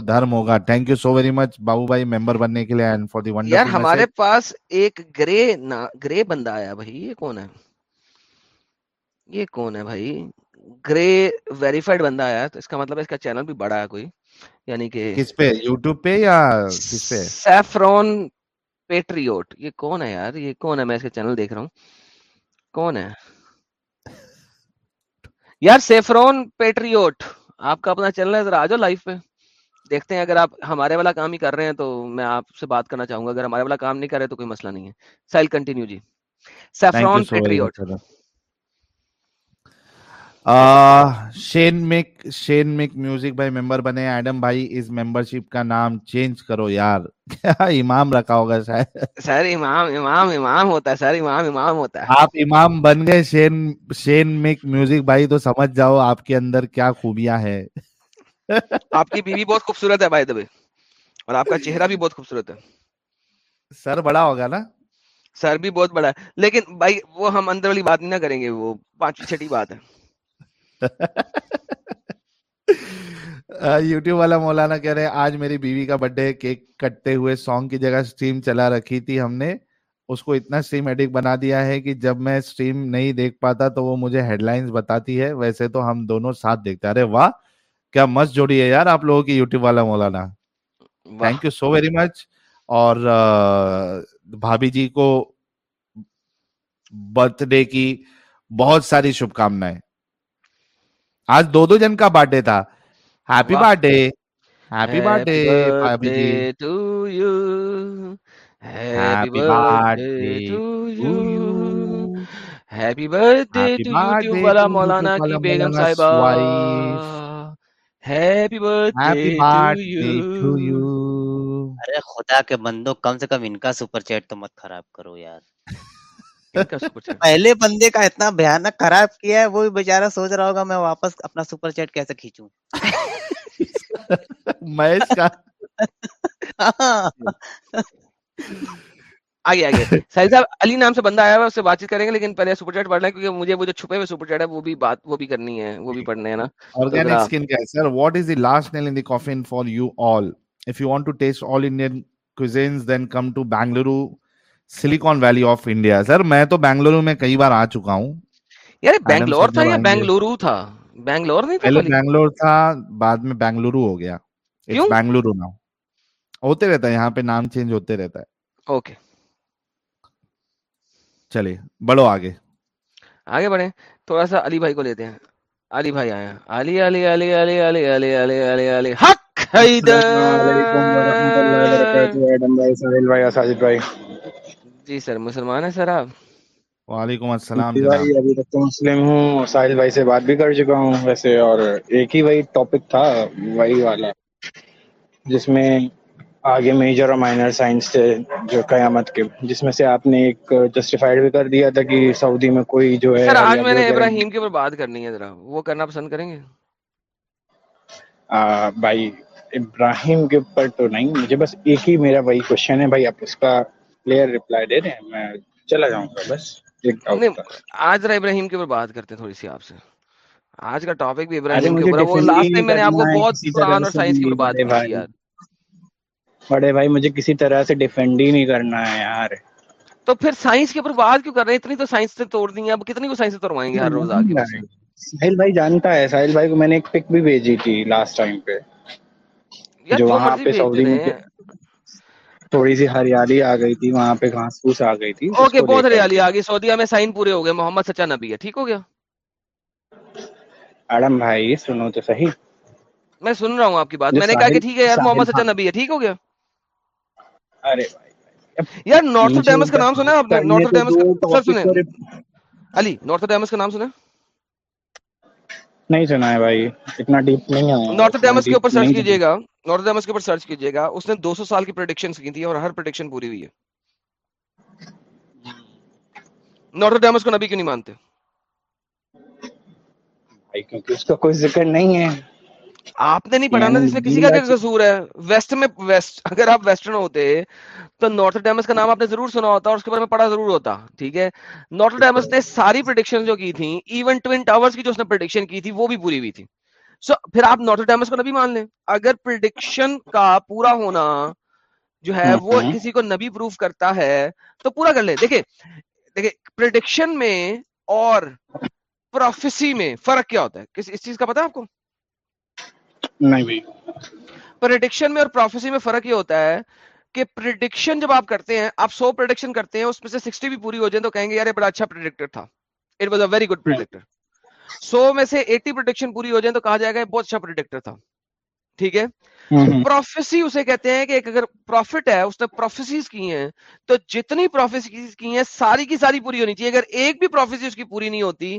دھرم ہوگا thank you so very much Babu بھائی ممبر بننے کے لیے ہمارے پاس ایک گرے گرے بندہ آیا بھائی یہ کون ہے یہ کون ہے بھائی گرے ویریفائڈ بندہ آیا تو اس کا مطلب اس کا چینل بھی بڑا ہے کوئی یعنی کہ کس پہ یوٹیوب پہ یا کس پہ سیفرون پیٹریوٹ یہ کون ہے یار یہ کون ہے میں اس کا چینل دیکھ رہا ہوں کون ہے یار سیفرون پیٹریوٹ آپ کا اپنا چینل ہے ذرا آ جاؤ لائف پہ دیکھتے ہیں اگر آپ ہمارے والا کام ہی کر رہے ہیں تو میں آپ سے بات کرنا چاہوں گا اگر ہمارے والا کام نہیں کر رہے تو کوئی مسئلہ نہیں ہے سائل کنٹینیو جی saffron patriot Shane Mac Shane Mac music بھائی ممبر بنے ایڈم بھائی اس ممبر شپ کا نام چینج کرو یار امام رکھا ہوگا شاید سر امام امام امام ہوتا ہے سر امام امام ہوتا ہے آپ امام بن گئے شین شین میوزک بھائی تو سمجھ جاؤ آپ کے اندر کیا خوبیاں ہیں آپ کی بیوی بہت خوبصورت ہے بھائی دبے اور آپ کا چہرہ بھی بہت خوبصورت ہے سر بڑا ہوگا نا سر بھی بہت بڑا ہے لیکن بھائی وہ ہم اندر والی بات نہیں نہ کریں گے وہ پانچویں چھٹی بات ہے یوٹیوب والا مولانا کہہ رہے آج میری بیوی کا برتھ ڈے کیک کٹتے ہوئے سانگ کی جگہ اسٹریم چلا رکھی تھی ہم نے اس کو اتنا اسٹریم ایڈک بنا دیا ہے کہ جب میں اسٹریم نہیں دیکھ پاتا تو وہ مجھے ہیڈ لائنز بتاتی ہے ویسے تو ہم دونوں ساتھ دیکھتے ارے واہ کیا مس جوڑی ہے یار آپ لوگوں کی یوٹیوب والا مولانا thank you so very much اور بھابھی جی کو برتھ ڈے کی بہت ساری کامنائیں ارے خدا کے بندوں کم سے کم ان کا سپر چیٹ تو مت خراب کرو یار پہلے بندے کا اتنا بھیانک خراب کیا ہے وہ بھی بےچارا سوچ رہا ہوگا میں واپس اپنا سپر چیٹ کیسے کھینچوں میں کا ہاں۔ آگے آگے سہی صاحب علی نام سے بندہ آیا ہوا اس سے بات چیت کریں گے لیکن پہلے سپر چیٹ پڑھ لیں کیونکہ مجھے وہ جو چھپے ہوئے سپر چیٹ ہے وہ بھی بات وہ بھی کرنی ہے وہ بھی پڑھنے ہیں نا organic skin care sir what is the last nail in the coffin for you all of you want to taste all Indian cuisines then come to Bengaluru Silicon Valley of India sir میں تو بینگلور میں کئی بار آ چکا ہوں یار بینگلور تھا بینگلور بینگلور بینگلور بینگلور ہوتے رہتا ہے چلیے بڑھو آگے آگے بڑھیں تھوڑا سا علی بھائی کو لیتے علی بھائی آیا جی سر مسلمان ہیں سر آپ وعلیکم السلام جی بھائی ابھی تک تو مسلم ہوں ساحل بھائی سے بات بھی کر چکا ہوں ویسے اور ایک ہی وہی ٹاپک تھا وہی والا جس میں آگے میجر اور مائنر سائنس تھے جو قیامت کے جس میں سے آپ نے ایک جسٹیفائڈ بھی کر دیا تھا کہ سعودی میں کوئی جو ہے سر آج میں نے ابراہیم کے اوپر بات کرنی ہے ذرا وہ کرنا پسند کریں گے بھائی ابراہیم کے اوپر تو نہیں مجھے بس ایک ہی میرا وہی کوشچن ہے بھائی آپ اس کا پلیئر ریپلائی دے رہے ہیں میں چلا جاؤں گا بس آج ذرا ابراہیم کے اوپر بات کرتے ہیں تھوڑی سی آپ سے آج کا ٹاپک بھی ابراہیم کے اوپر وہ لاسٹ ٹائم میں نے آپ کو بہت قرآن اور سائنس کے اوپر بات کی یار بڑے بھائی مجھے کسی طرح سے ڈیفینڈ ہی نہیں کرنا ہے یار تو پھر سائنس کے اوپر بات کیوں کر رہے ہیں اتنی تو سائنس سے توڑ دیں گے اب کتنی کو سائنس سے توڑوائیں گے ہر روز آگے ساحل بھائی جانتا ہے ساحل بھائی کو میں نے ایک پک بھی بھیجی تھی لاسٹ ٹائم پہ جو وہاں پہ سعودی میں تھوڑی سی ہریالی آ گئی تھی وہاں پہ گھاس پھوس آ گئی تھی اوکے بہت ہریالی آ گئی سعودیہ میں سائن پورے ہو گئے محمد سچا نبی ہے ٹھیک ہو گیا اڑم بھائی سنو تو صحیح میں سن رہا ہوں آپ کی بات میں نے کہا کہ ٹھیک ہے یار محمد سچا ہاں۔ نبی ہے ٹھیک ہو گیا ارے یار نارتھ ڈیمس کا نام سنا آپ نے نارتھ ڈیمس کا سر سنیں علی نارتھ ڈیمس کا نام سنا نہیں سنا ہے بھائی اتنا ڈیپ نہیں ہے نارتھ ڈیمس کے اوپر سرچ کیجئے گا نارتھ امس کے اوپر سرچ کیجیے گا اس نے دو سو سال کی پروڈکشن کی تھی اور ہر پروڈکشن پوری ہوئی ہے نارتھ امس کو نبی کیوں نہیں مانتے کیونکہ اس کا کوئی ذکر نہیں ہے آپ نے نہیں پڑھا نا اس میں کسی کا کیا قصور ہے ویسٹ میں ویسٹ اگر آپ ویسٹرن ہوتے تو نارتھ ڈیمس کا نام آپ نے ضرور سنا ہوتا اور اس کے بارے میں پڑھا ضرور ہوتا ٹھیک ہے نارتھ ڈیمس نے ساری پرڈکشن جو کی تھیں ایون ٹوین ٹاورز کی جو اس نے پرڈکشن کی تھی وہ بھی پوری ہوئی تھی سو پھر آپ نوٹر ڈیمس کو نبی مان لیں اگر پرڈکشن کا پورا ہونا جو ہے وہ کسی کو نبی پروف کرتا ہے تو پورا کر لیں دیکھیں دیکھیں پرڈکشن میں اور پروفیسی میں فرق کیا ہوتا ہے کس اس چیز کا پتا آپ کو نہیں پرڈکشن میں اور پروفیسی میں فرق یہ ہوتا ہے کہ پرڈکشن جب آپ کرتے ہیں آپ سو پرڈکشن کرتے ہیں اس میں سے سکسٹی بھی پوری ہو جائیں تو کہیں گے یار بڑا اچھا پرڈکٹر تھا it was a very good predictor so میں سے ایٹی پروڈکشن پوری ہو جائے تو کہا جائے گا بہت اچھا پروڈکٹر تھا ٹھیک ہے پروفیسی اسے کہتے ہیں کہ اگر پروفٹ ہے اس نے پروفیسیز کی ہیں تو جتنی پروفیسیز کی ہیں ساری کی ساری پوری ہونی چاہیے اگر ایک بھی پروفیسی اس کی پوری نہیں ہوتی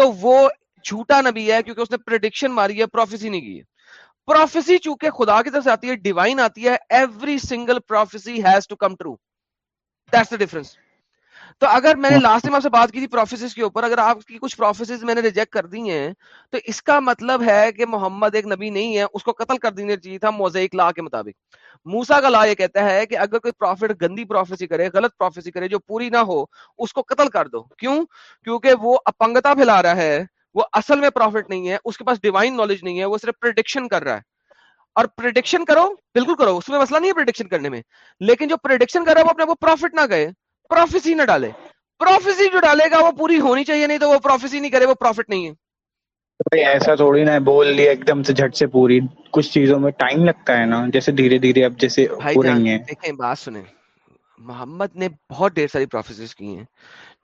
تو وہ جھوٹا نبی ہے کیونکہ اس نے پرڈکشن ماری ہے پروفیسی نہیں کی پروفیسی چونکہ خدا کی طرف سے آتی ہے ڈیوائن آتی ہے every single prophecy has to come true that's the difference تو اگر میں نے لاسٹ ہاں۔ ٹائم آپ سے بات کی تھی پروفیسز کے اوپر اگر آپ کی کچھ پروفیسز میں نے ریجیکٹ کر دی ہیں تو اس کا مطلب ہے کہ محمد ایک نبی نہیں ہے اس کو قتل کر دینا چاہیے تھا موزیک لا کے مطابق موسا کا لا یہ کہتا ہے کہ اگر کوئی پروفیٹ گندی پروفیسی کرے غلط پروفیسی کرے جو پوری نہ ہو اس کو قتل کر دو کیوں کیونکہ وہ اپنگتا پھیلا رہا ہے وہ اصل میں پروفٹ نہیں ہے اس کے پاس ڈیوائن نالج نہیں ہے وہ صرف پرڈکشن کر رہا ہے اور پرڈکشن کرو بالکل کرو اس میں مسئلہ نہیں ہے پرڈکشن کرنے میں لیکن جو پرڈکشن کر رہا ہے وہ اپنے کو پروفٹ نہ گئے پروفیسی نہ ڈالے پروفیسی جو ڈالے گا وہ پوری ہونی چاہیے نہیں تو وہ پروفیسی نہیں کرے وہ پروفٹ نہیں ہے ایسا تھوڑی نا بول لیا ایک دم سے جھٹ سے پوری کچھ چیزوں میں ٹائم لگتا ہے نا جیسے دھیرے دھیرے اب جیسے ہو رہی ہیں دیکھیں بات سنیں محمد نے بہت ڈھیر ساری پروفیسز کی ہیں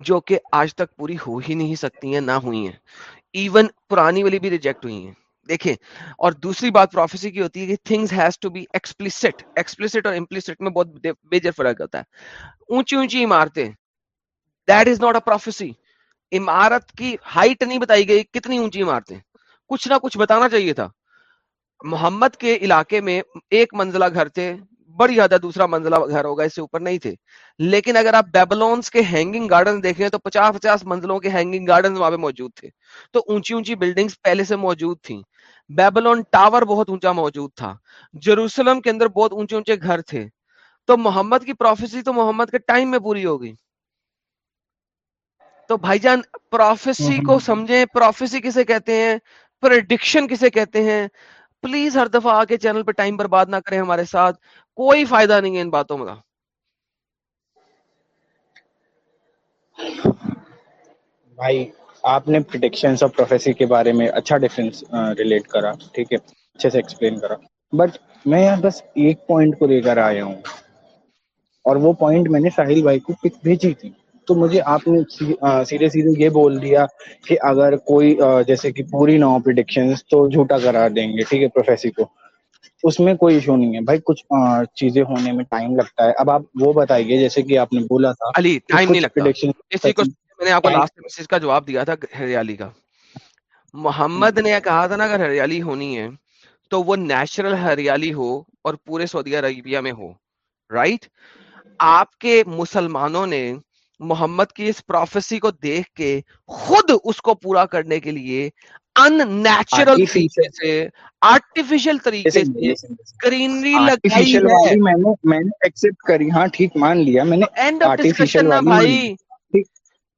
جو کہ آج تک پوری ہو ہی نہیں سکتی ہیں نہ ہوئی ہیں ایون پرانی والی بھی ریجیکٹ ہوئی ہیں دیکھیں اور دوسری بات پروفیسی کی ہوتی ہے کہ things has to be explicit explicit اور امپلیسٹ میں بہت میجر فرق ہوتا ہے اونچی اونچی عمارتیں that is not a prophecy عمارت کی ہائٹ نہیں بتائی گئی کتنی اونچی عمارتیں کچھ نہ کچھ بتانا چاہیے تھا محمد کے علاقے میں ایک منزلہ گھر تھے بڑی زیادہ دوسرا منزلہ گھر ہوگا اس سے اوپر نہیں تھے لیکن اگر آپ بیبلونس کے ہینگنگ گارڈن دیکھیں تو پچاس پچاس منزلوں کے ہینگنگ گارڈن وہاں پہ موجود تھے تو اونچی اونچی بلڈنگز پہلے سے موجود تھیں بیبلون ٹاور بہت اونچا موجود تھا جروسلم کے اندر بہت اونچے اونچے گھر تھے تو محمد کی پروفیسی تو محمد کے ٹائم میں پوری ہو گئی تو بھائی جان پروفیسی کو سمجھیں پروفیسی کسے کہتے ہیں پرڈکشن کسے کہتے ہیں پلیز ہر دفعہ آ کے چینل پہ ٹائم برباد نہ کریں ہمارے ساتھ کوئی فائدہ نہیں ہے ان باتوں کا بھائی آپ نے پرڈکشنس اور پروفیسی کے بارے میں اچھا ڈفرینس ریلیٹ کرا ٹھیک ہے اچھے سے ایکسپلین کرا بٹ میں یہاں بس ایک پوائنٹ کو لے کر آیا ہوں اور وہ پوائنٹ میں نے ساحل بھائی کو پک بھیجی تھی تو مجھے آپ نے سیدھے سیدھے یہ بول دیا کہ اگر کوئی جیسے کہ پوری نہ ہو پرڈکشنس تو جھوٹا قرار دیں گے ٹھیک ہے پروفیسی کو اس میں کوئی ایشو نہیں ہے بھائی کچھ چیزیں ہونے میں ٹائم لگتا ہے اب آپ وہ بتائیے جیسے کہ آپ نے بولا تھا علی ٹائم نہیں لگتا میں نے آپ کو لاسٹ میسج کا جواب دیا تھا ہریالی کا محمد نے کہا تھا نا اگر ہریالی ہونی ہے تو وہ نیچرل ہریالی ہو اور پورے سعودی عربیہ میں ہو رائٹ آپ کے مسلمانوں نے محمد کی اس پروفیسی کو دیکھ کے خود اس کو پورا کرنے کے لیے ان نیچرل طریقے سے آرٹیفیشل طریقے سے گرینری لگائی ہے میں نے ایکسپٹ کری ہاں ٹھیک مان لیا میں نے اینڈ آف ڈسکشن نا بھائی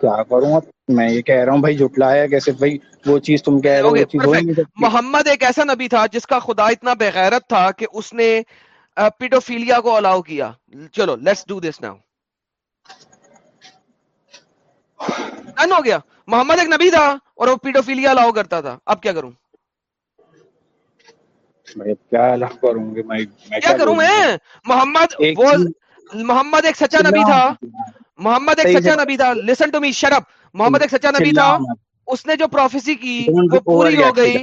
کیا کروں اب میں یہ کہہ رہا ہوں بھائی جھٹلایا کیسے بھائی وہ چیز تم کہہ رہے ہو محمد ایک ایسا نبی تھا جس کا خدا اتنا بغیرت تھا کہ اس نے پیڈوفیلیا کو الاؤ کیا چلو let's do this now done ہو گیا محمد ایک نبی تھا اور وہ پیڈوفیلیا الاؤ کرتا تھا اب کیا کروں کیا کروں میں محمد وہ محمد ایک سچا نبی تھا محمد ایک سچا نبی تھا لسن ٹو می شرپ محمد ایک سچا نبی تھا اس نے جو پروفیسی کی وہ پوری ہو گئی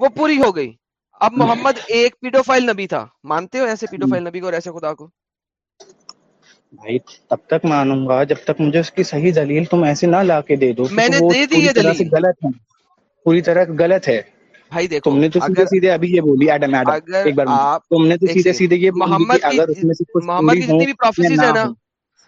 وہ پوری ہو گئی اب محمد ایک پیڈو فائل نبی تھا مانتے ہو ایسے پیڈو فائل نبی کو اور ایسے خدا کو بھائی تب تک مانوں گا جب تک مجھے اس کی صحیح دلیل تم ایسے نہ لا کے دے دو میں نے دے دی یہ دلیل غلط ہے پوری طرح غلط ہے بھائی دیکھو تم نے تو سیدھے سیدھے ابھی یہ بولی ایڈم ایڈم ایک بار تم نے تو سیدھے سیدھے یہ محمد کی اگر اس میں سے کچھ محمد کی جتنی بھی پروفیسیز ہیں نا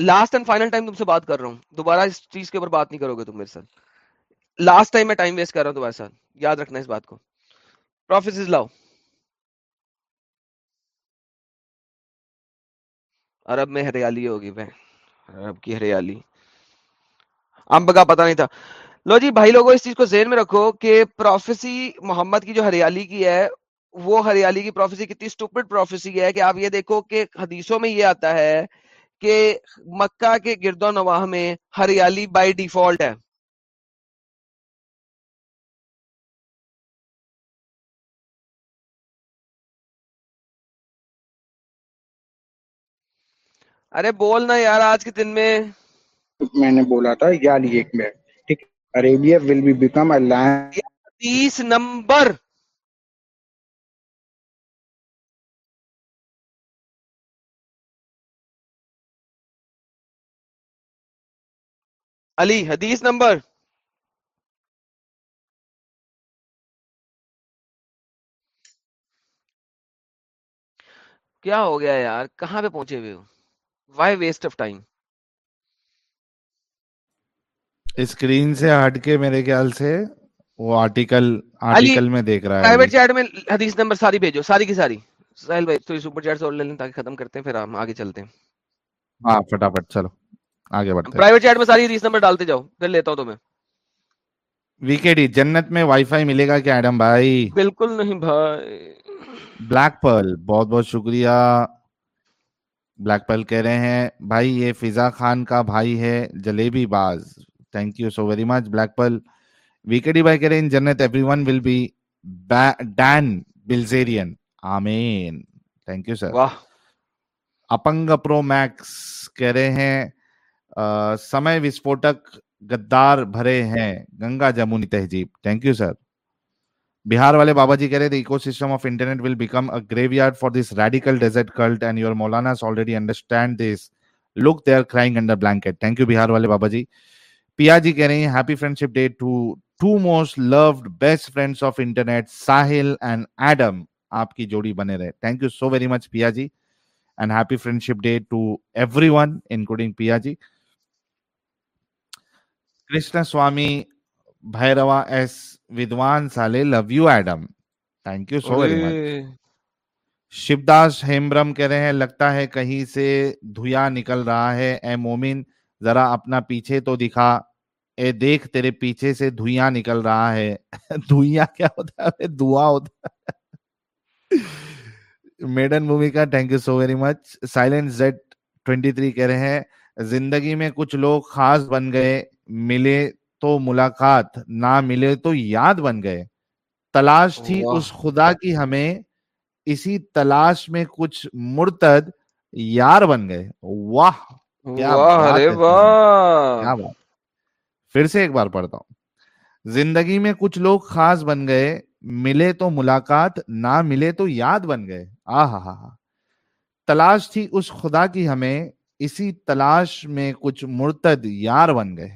لاسٹ اینڈ فائنل ٹائم تم سے بات کر رہا ہوں دوبارہ اس چیز کے اوپر بات نہیں کرو گے تم میرے ساتھ لاسٹ ٹائم ٹائم میں ویسٹ کر رہا ہوں تمہارے ساتھ یاد رکھنا اس بات کو لاؤ عرب میں ہریالی ہوگی بھائی عرب کی ہریالی امب کا پتا نہیں تھا لو جی بھائی لوگوں اس چیز کو ذہن میں رکھو کہ پروفیسی محمد کی جو ہریالی کی ہے وہ ہریالی کی پروفیسی کتنی پروفیسی ہے کہ آپ یہ دیکھو کہ حدیثوں میں یہ آتا ہے کہ مکہ کے گرد و نواح میں ہریالی بائی ڈیفالٹ ہے ارے بولنا یار آج کے دن میں میں نے بولا تھا یار ایک ٹھیک اریبیا ول بی بیکم تیس نمبر علی حدیث نمبر کیا ہو گیا یار کہاں پہ پہنچے ہوئے ہو why waste of time screen سے ہٹ کے میرے خیال سے وہ آرٹیکل آرٹیکل میں دیکھ رہا ہے پرائیویٹ چیٹ میں حدیث نمبر ساری بھیجو ساری کی ساری سہیل بھائی تھوڑی سپر چیٹ سے اور لے لیں تاکہ ختم کرتے ہیں پھر ہم آگے چلتے ہیں ہاں فٹافٹ چلو ویکنت میں جلیبی باز thank you so very much black pill Vicky بھائی اپنگ پرو میکس کہہ رہے ہیں سمدار بھرے ہیں گنگا جمونی تہذیب جی والے بابا جی پیا جی رہے ہیں آپ کی جوڑی بنے رہے thank you so very much Piya ji and happy friendship day to everyone including Piya ji لگتا ہے نکل رہا ہے پیچھے سے دھویا نکل رہا ہے دھویا کیا ہوتا ہے دھواں ہوتا میڈن مووی کا thank you so very much three کہہ رہے ہیں زندگی میں کچھ لوگ خاص بن گئے ملے تو ملاقات نہ ملے تو یاد بن گئے تلاش تھی اس خدا کی ہمیں اسی تلاش میں کچھ مرتد یار بن گئے واہ پھر سے ایک بار پڑھتا ہوں زندگی میں کچھ لوگ خاص بن گئے ملے تو ملاقات نہ ملے تو یاد بن گئے آ ہا ہا تلاش تھی اس خدا کی ہمیں اسی تلاش میں کچھ مرتد یار بن گئے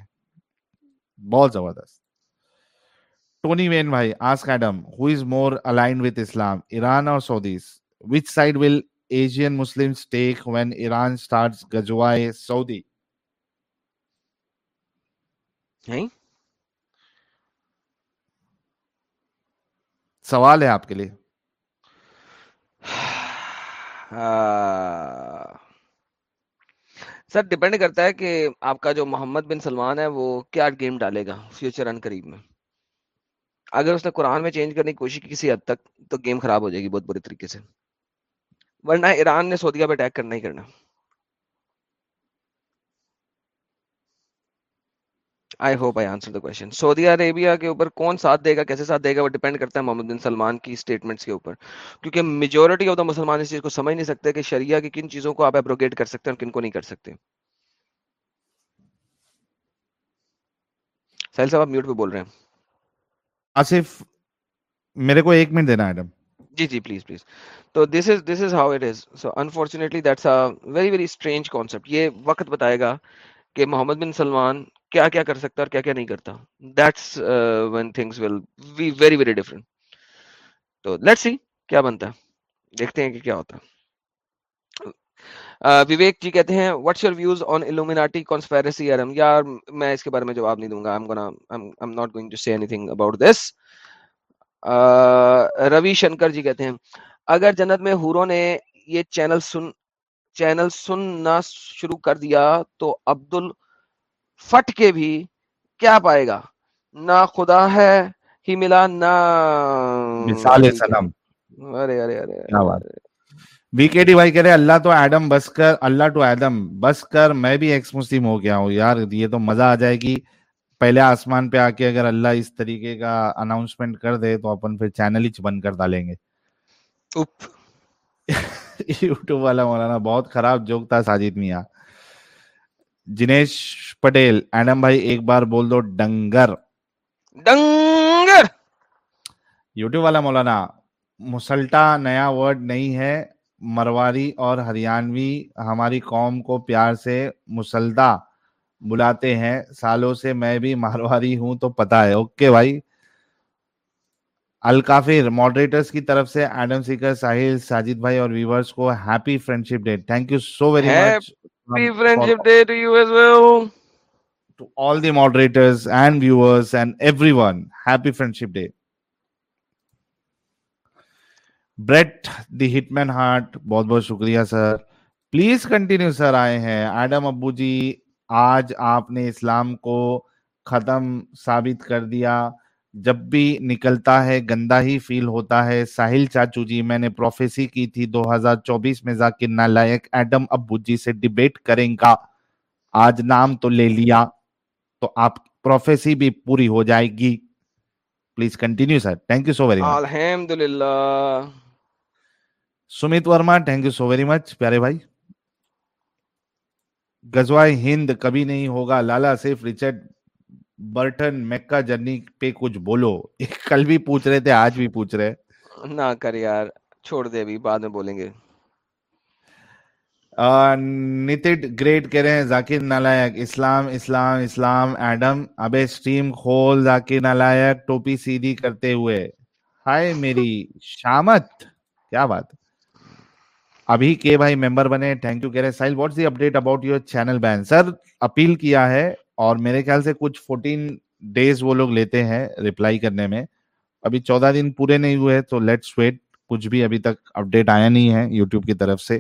بہت زبردست ٹونی وین بھائی ask Adam who is more align with Islam Iran اور Saudis which side will Asian Muslim take when Iran start گجوائے Saudi سوال ہے آپ کے لیے سر ڈیپینڈ کرتا ہے کہ آپ کا جو محمد بن سلمان ہے وہ کیا گیم ڈالے گا فیوچر ان قریب میں اگر اس نے قرآن میں چینج کرنے کی کوشش کی کسی حد تک تو گیم خراب ہو جائے گی بہت بری طریقے سے ورنہ ایران نے سعودیہ پہ اٹیک کرنا ہی کرنا I hope I answer the question Saudi Arabia کے اوپر کون ساتھ دے گا کیسے ساتھ دے گا وہ ڈیپینڈ کرتا ہے محمد بن سلمان کی اسٹیٹمنٹس کے اوپر کیونکہ میجورٹی آف دا مسلمان اس چیز کو سمجھ نہیں سکتے کہ شریعہ کی کن چیزوں کو آپ ایبروگیٹ کر سکتے ہیں اور کن کو نہیں کر سکتے سہیل صاحب آپ میوٹ پہ بول رہے ہیں آصف میرے کو ایک منٹ دینا ایڈم جی جی پلیز پلیز تو this is this is how it is so unfortunately that's a very very strange concept یہ وقت بتائے گا کہ محمد بن سلمان کیا کیا کر سکتا اور کیا کیا نہیں کرتا that's one things will be very very تو لیٹ سی کیا بنتا ہے دیکھتے ہیں کہ کیا ہوتا ہے uh, جی اس کے بارے میں جواب نہیں دوں گا روی شنکر uh, جی کہتے ہیں اگر جنت میں ہورو نے یہ چینل چینل سننا شروع کر دیا تو ابدل کے بھی کیا پائے گا نہ خدا ہے ہی ملا نہ اللہ تو ایڈم بس کر اللہ ٹو ایڈم بس کر میں بھی ایکس مسلم ہو گیا ہوں یار یہ تو مزہ آ جائے گی پہلے آسمان پہ آ کے اگر اللہ اس طریقے کا اناؤنسمنٹ کر دے تو اپن پھر چینل ہی بند کر ڈالیں گے یوٹیوب والا مولانا بہت خراب جوک تھا ساجد میاں جنیش پٹیل ایڈم بھائی ایک بار بول دو ڈنگر ڈنگر والا مولانا مسلٹا نیا ورڈ نہیں ہے مرواری اور ہریانوی ہماری قوم کو پیار سے مسلطا بلاتے ہیں سالوں سے میں بھی مارواری ہوں تو پتا ہے اوکے بھائی الکافر ماڈریٹرس کی طرف سے ایڈم سیکر ساحل ساجد بھائی اور ویورز کو happy friendship day thank you so very much hit man heart بہت بہت شکریہ سر پلیز کنٹینیو سر آئے ہیں ایڈم ابو جی آج آپ نے اسلام کو ختم ثابت کر دیا جب بھی نکلتا ہے گندا ہی فیل ہوتا ہے ساحل چاچو جی میں نے پروفیسی کی تھی دو ہزار چوبیس میں ذاکر لائک ایڈم ابو جی سے ڈیبیٹ کریں گا آج نام تو لے لیا تو آپ پروفیسی بھی پوری ہو جائے گی please continue sir thank you so very much الحمد للہ Sumit Verma thank you so very much پیارے بھائی گزوائے ہند کبھی نہیں ہوگا لالا صرف ریچرڈ برٹن میکا جرنی پہ کچھ بولو کل بھی پوچھ رہے تھے آج بھی پوچھ رہے نہ کر یار چھوڑ دے بھی بعد میں بولیں گے نتڈ گریٹ کہہ رہے ہیں ذاکر نالائک اسلام اسلام اسلام ایڈم اب اے کھول ذاکر نالائک ٹوپی سیدھی کرتے ہوئے ہائے میری شامت کیا بات ابھی کے بھائی ممبر بنے تھینک یو کہہ رہے سائل what's the update about your channel ban sir appeal کیا ہے اور میرے خیال سے کچھ فورٹین ڈیز وہ لوگ لیتے ہیں ریپلائی کرنے میں ابھی چودہ دن پورے نہیں ہوئے تو لیٹس ویٹ کچھ بھی ابھی تک اپڈیٹ آیا نہیں ہے یوٹیوب کی طرف سے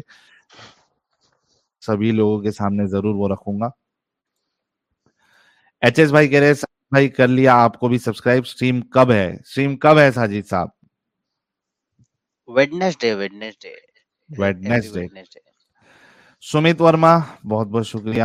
سبھی لوگوں کے سامنے ضرور وہ رکھوں گا ایچ ایس بھائی کہہ رہے بھائی کر لیا آپ کو بھی سبسکرائب اسٹریم کب ہے اسٹریم کب ہے ساجد صاحب ویڈنسڈے ویڈنسڈے ویڈنسڈے سمیت ورما بہت بہت شکریہ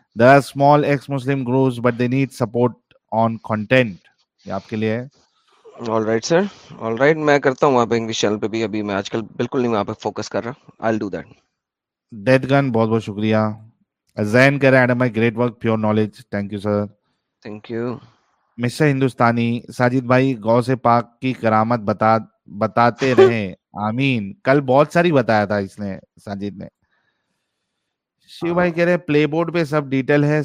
ہندوستانی ساجد بھائی گو سے پاک کی کرامت بتاتے رہے آمین کل بہت ساری بتایا تھا اس نے ساجد نے شیو بھائی کہہ رہے پلے بورڈ پہ سب ڈیٹیل ہے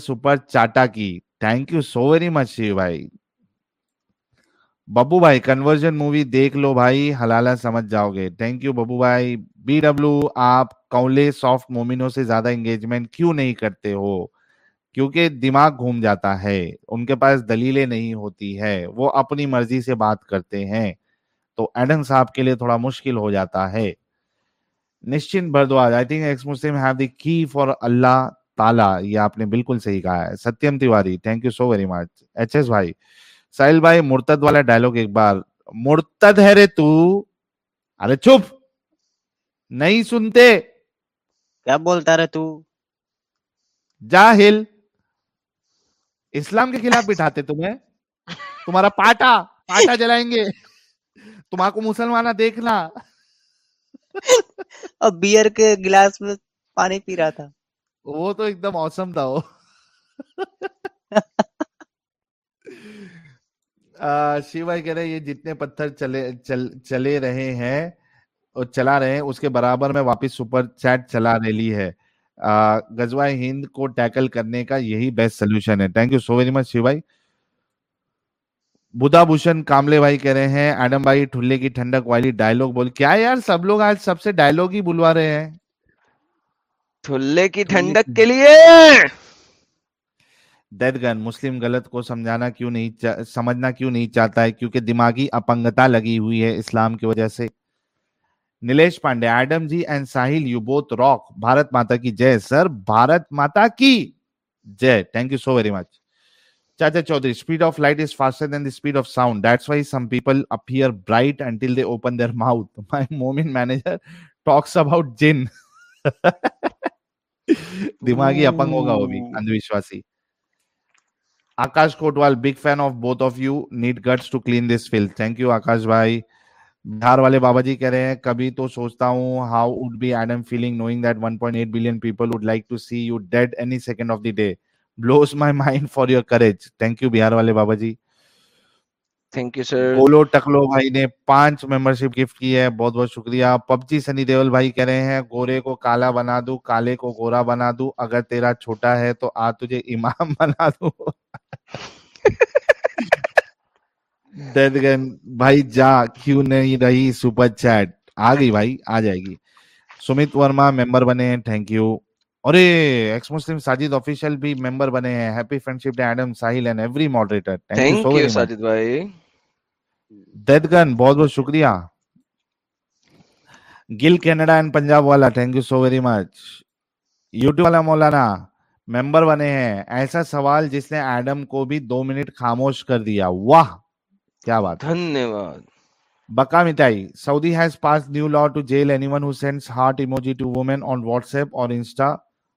سافٹ مومنوں سے زیادہ انگیجمنٹ کیوں نہیں کرتے ہو کیونکہ دماغ گھوم جاتا ہے ان کے پاس دلیلیں نہیں ہوتی ہے وہ اپنی مرضی سے بات کرتے ہیں تو ایڈنس صاحب کے لیے تھوڑا مشکل ہو جاتا ہے Nishchan Bhardwaj I think ex Muslim have the key for Allah تالا یہ آپ نے بالکل صحیح کہا ہے Satyam Tiwari thank you so very much H S بھائی ساحل بھائی مرتد والا ڈائلگ ایک بار مرتد ہے رے تو ارے چپ نہیں سنتے کیا بولتا رہے تو جاہل اسلام کے خلاف بٹھاتے تمہیں تمہارا پاٹا پاٹا جلائیں گے تمہارا کو مسلمانہ دیکھنا اور بیئر کے گلاس میں پانی پی رہا تھا وہ تو ایک دم اوسم تھا شیو بھائی کہہ رہے یہ جتنے پتھر چلے چلے رہے ہیں اور چلا رہے ہیں اس کے برابر میں واپس سپر چیٹ چلا رہ لی ہے غزوہ ہند کو ٹیکل کرنے کا یہی بیسٹ سلوشن ہے thank you so very much Shiv بھائی بدھا بھوشن کاملے بھائی کہہ رہے ہیں ایڈم بھائی ٹھلے کی ٹھنڈک والی ڈائلوگ بول کیا یار سب لوگ آج سب سے ڈائلگ ہی بلوا رہے ہیں ٹھلے کی ٹھنڈک کے لیے گن مسلم غلط کو سمجھانا کیوں نہیں سمجھنا کیوں نہیں چاہتا ہے کیونکہ دماغی اپنگتا لگی ہوئی ہے اسلام کی وجہ سے Nilesh Pandey Adam G and Sahil you both rock Bharat ماتا کی جے سر بھارت ماتا کی جے thank you so very much چاچا Chaudhary Akash big fan of both of you need guts to clean this field you Akash بھائی بہار والے بابا جی کہہ رہے ہیں کبھی تو سوچتا ہوں how would be I knowing eight billion people would like blows my mind for your courage Bihar والے بابا ٹکلو بھائی نے پانچ ممبر شپ گفٹ کی ہے بہت بہت شکریہ پب جی سنی دیول بھائی کہہ رہے ہیں گورے کو کالا بنا دوں کالے کو گورا بنا دوں اگر تیرا چھوٹا ہے تو آ تجھے امام بنا دوں بھائی جا کیوں نہیں رہی سپر چیٹ آ گئی بھائی آ جائے گی سمیت ورما ممبر بنے ہیں بھی مولانا ممبر بنے ہیں ایسا سوال جس نے ایڈم کو بھی دو منٹ خاموش کر دیا واہ کیا بات بکا ہو سعودیل ہارٹ آن واٹس ایپ اور انسٹا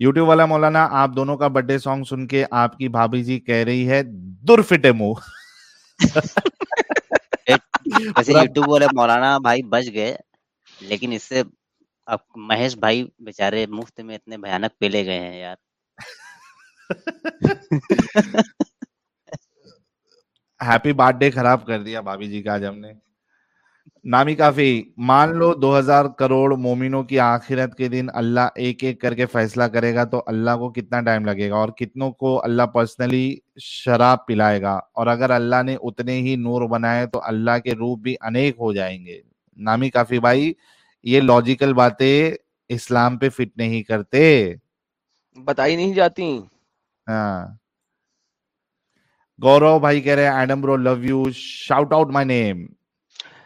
یوٹیوب والا مولانا آپ کا آپ کی بچ گئے لیکن اس سے اب مہیش بھائی بےچارے مفت میں اتنے پیلے گئے ہیں یار ہیپی ڈے خراب کر دیا بھابھی جی کا آج ہم نے نامی کافی مان لو دو ہزار کروڑ مومنوں کی آخرت کے دن اللہ ایک ایک کر کے فیصلہ کرے گا تو اللہ کو کتنا ٹائم لگے گا اور کتنوں کو اللہ پرسنلی شراب پلائے گا اور اگر اللہ نے اتنے ہی نور بنائے تو اللہ کے روپ بھی انیک ہو جائیں گے نامی کافی بھائی یہ لاجیکل باتیں اسلام پہ فٹ نہیں کرتے بتائی نہیں جاتی ہاں گورو بھائی کہہ رہے Adam bro love you shout out my name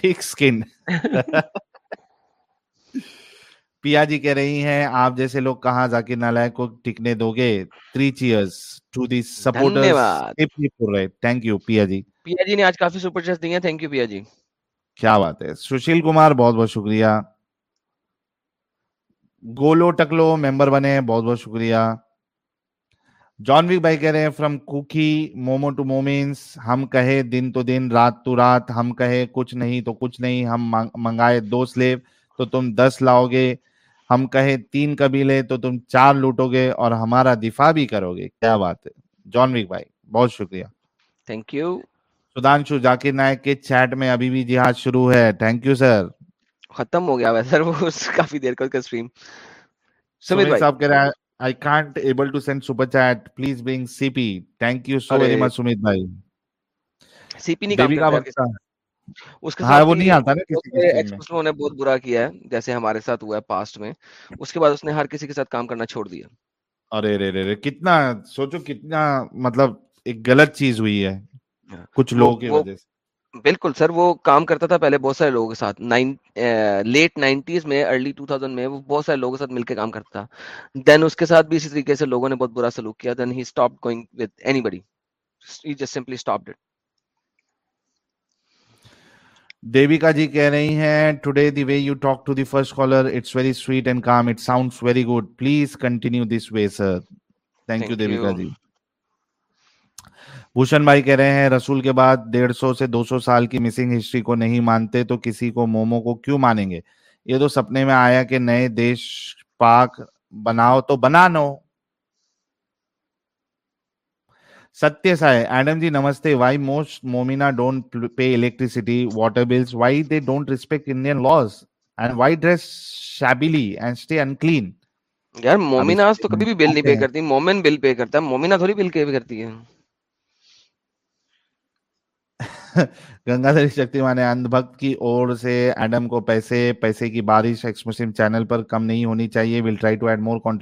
thick skin پیا جی کہہ رہی ہیں آپ جیسے لوگ کہاں ذاکر نالائک کو ٹکنے دو گے three cheers to the supporter thank you Piya ji Piya ji نے آج کافی super cheers the thank you Piya ji کیا بات ہے سشیل کمار بہت بہت شکریہ گولو ٹکلو ممبر بنے بہت بہت شکریہ جان وک بھائی کہہ رہے ہیں فرام کوکی مومو ٹو مومنس ہم کہے دن تو دن رات تو رات ہم کہے کچھ نہیں تو کچھ نہیں ہم منگائے دو سلیب تو تم دس لاؤ گے ہم کہے تین قبیلے تو تم چار لوٹو گے اور ہمارا دفاع بھی کرو گے کیا بات ہے جان وک بھائی بہت شکریہ تھینک یو سدانشو جاکر نائک کے چیٹ میں ابھی بھی جہاد شروع ہے تھینک یو سر ختم ہو گیا سر وہ کافی دیر کا سٹریم صاحب کہہ رہے ہیں I can't able to send super chat. Please bring CP. Thank you so very much, Sumit bhai. CP نہیں کام کرتا اس کے ساتھ وہ نہیں آتا نا کسی نے بہت برا کیا ہے جیسے ہمارے ساتھ ہوا ہے پاسٹ میں اس کے بعد اس نے ہر کسی کے ساتھ کام کرنا چھوڑ دیا ارے رے رے رے کتنا سوچو کتنا مطلب ایک غلط چیز ہوئی ہے کچھ لوگوں کی وجہ سے بالکل سر وہ کام کرتا تھا پہلے بہت سارے لوگوں کے ساتھ لیٹ نائنٹیز میں ارلی ٹو تھاؤزینڈ میں وہ بہت سارے لوگوں کے ساتھ مل کے کام کرتا تھا دین اس کے ساتھ بھی اسی طریقے سے لوگوں نے بہت برا سلوک کیا then he stop going with any buddy just simply stop it Devika ji کہہ رہی ہیں today the way you talk to the first caller it's very sweet and calm it sounds very good please continue this way sir thank you Devika ji Bhushan بھائی کہہ رہے ہیں رسول کے بعد ڈیڑھ سو سے دو سو سال کی مسنگ ہسٹری کو نہیں مانتے تو کسی کو مومو کو کیوں مانیں گے یہ تو سپنے میں آیا کہ نئے دیش پاک بناؤ تو بنا ستیہ سائے Adam G namaste why most don't pay electricity water bills why they don't respect Indian and why dress and unclean یار تو کبھی بھی بل نہیں پے کرتی مومن بل پے کرتا ہے مومینا تھوڑی بل پے گنگا شکتی مانے کی پیسے پیسے کی بارش مسلم چینل پر کم نہیں ہونی چاہیے معصوم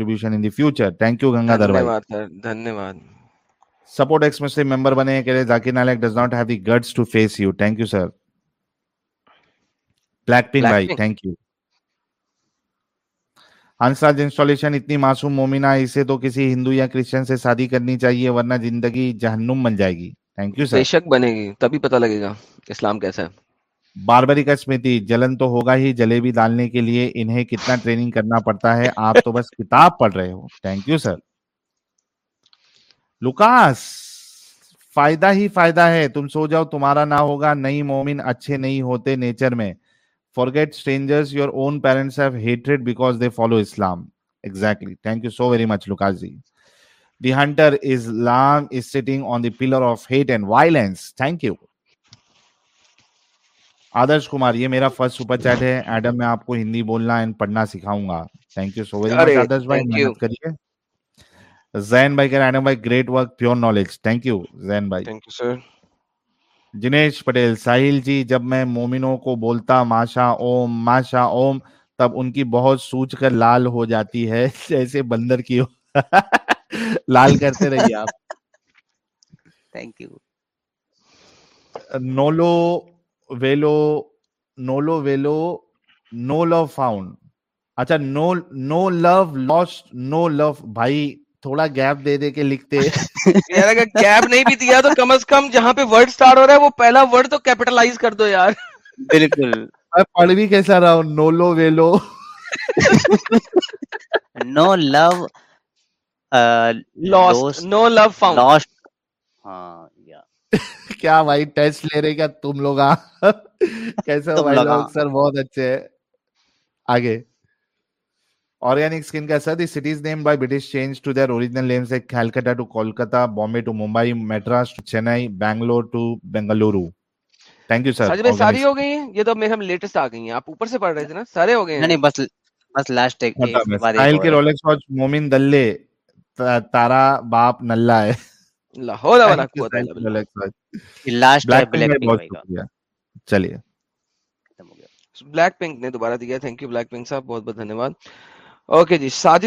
مومنہ اسے تو کسی ہندو یا کرسچن سے شادی کرنی چاہیے ورنہ زندگی جہنم بن جائے گی تھینک یو بے شک بنے گی تبھی پتا لگے گا اسلام کیسا ہے باربری کا اسمتی جلن تو ہوگا ہی جلیبی ڈالنے کے لیے انہیں کتنا ٹریننگ کرنا پڑتا ہے آپ تو بس کتاب پڑھ رہے ہو تھینک یو سر لکاس فائدہ ہی فائدہ ہے تم سو جاؤ تمہارا نہ ہوگا نئی مومن اچھے نہیں ہوتے نیچر میں forget strangers your own parents have hatred because they follow Islam exactly thank you so very much Lucas ji The the hunter is is long, sitting on pillar of hate and violence. Thank you. Thank you sir Jinesh Patel Sahil ji جب میں مومنوں کو بولتا ماشا اوم ماشا اوم تب ان کی بہت سوچ کر لال ہو جاتی ہے جیسے بندر کی لال کرتے رہیے آپ تھینک یو نولو ویلو نولو ویلو نو لو فاؤنڈ اچھا نو نو لو لاسٹ نو لو بھائی تھوڑا گیپ دے دے کے لکھتے یار اگر گیپ نہیں بھی دیا تو کم از کم جہاں پہ ورڈ سٹارٹ ہو رہا ہے وہ پہلا ورڈ تو کیپٹلائز کر دو یار بالکل میں پڑھ بھی کیسا رہا ہوں no love value no love Bombay to Mumbai Madras to Chennai Bangalore to Bangalore ساری ہو گئی یہ تو میرے ہم لیٹسٹ آ گئی ہیں پڑھ رہے تھے نا سارے ہو گئے بس لاسٹ مومن دلے تارا باپ ساجد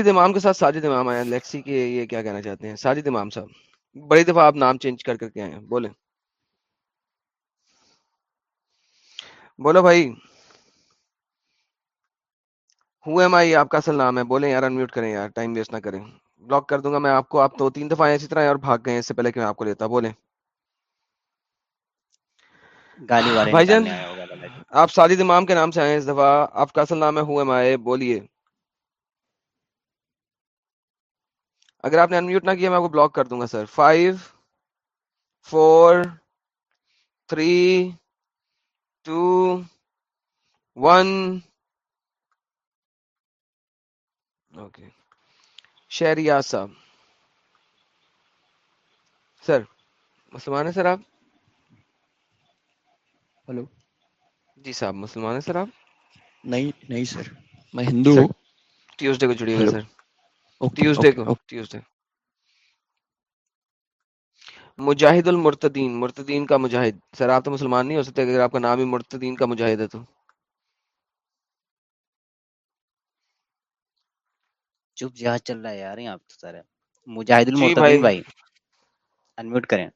امام کے ساجد امام صاحب بڑی دفعہ آپ نام چینج کر کے آئے بولے بولو بھائی آئی آپ کا اصل نام ہے بولے یار انمیوٹ کریں یار ٹائم ویسٹ نہ کریں بلاک کر دوں گا میں آپ کو آپ دو تین دفعہ اسی طرح اور بھاگ گئے اس سے پہلے کہ میں آپ کو لیتا بولے جان جی۔ آپ کے نام سے آئے اس دفعہ آپ کا اصل نام ہے مائے بولیے اگر آپ نے انمیوٹ نہ کیا میں آپ کو بلاک کر دوں گا sir five four three two one okay Shahriya صاحب سر مسلمان ہیں سر آپ ہلو جی صاحب مسلمان ہیں سر آپ نہیں نہیں سر میں ہندو ہوں ٹیوزڈے کو جڑی ہوئی سر ٹیوزڈے کو ٹیوزڈے مجاہد المرتدین مرتدین کا مجاہد سر آپ تو مسلمان نہیں ہو سکتے اگر آپ کا نام ہی مرتدین کا مجاہد ہے تو چپ جہاز چل رہا ہے یار یہاں پہ سارے مجاہد جی المتقین بھائی انمیوٹ کریں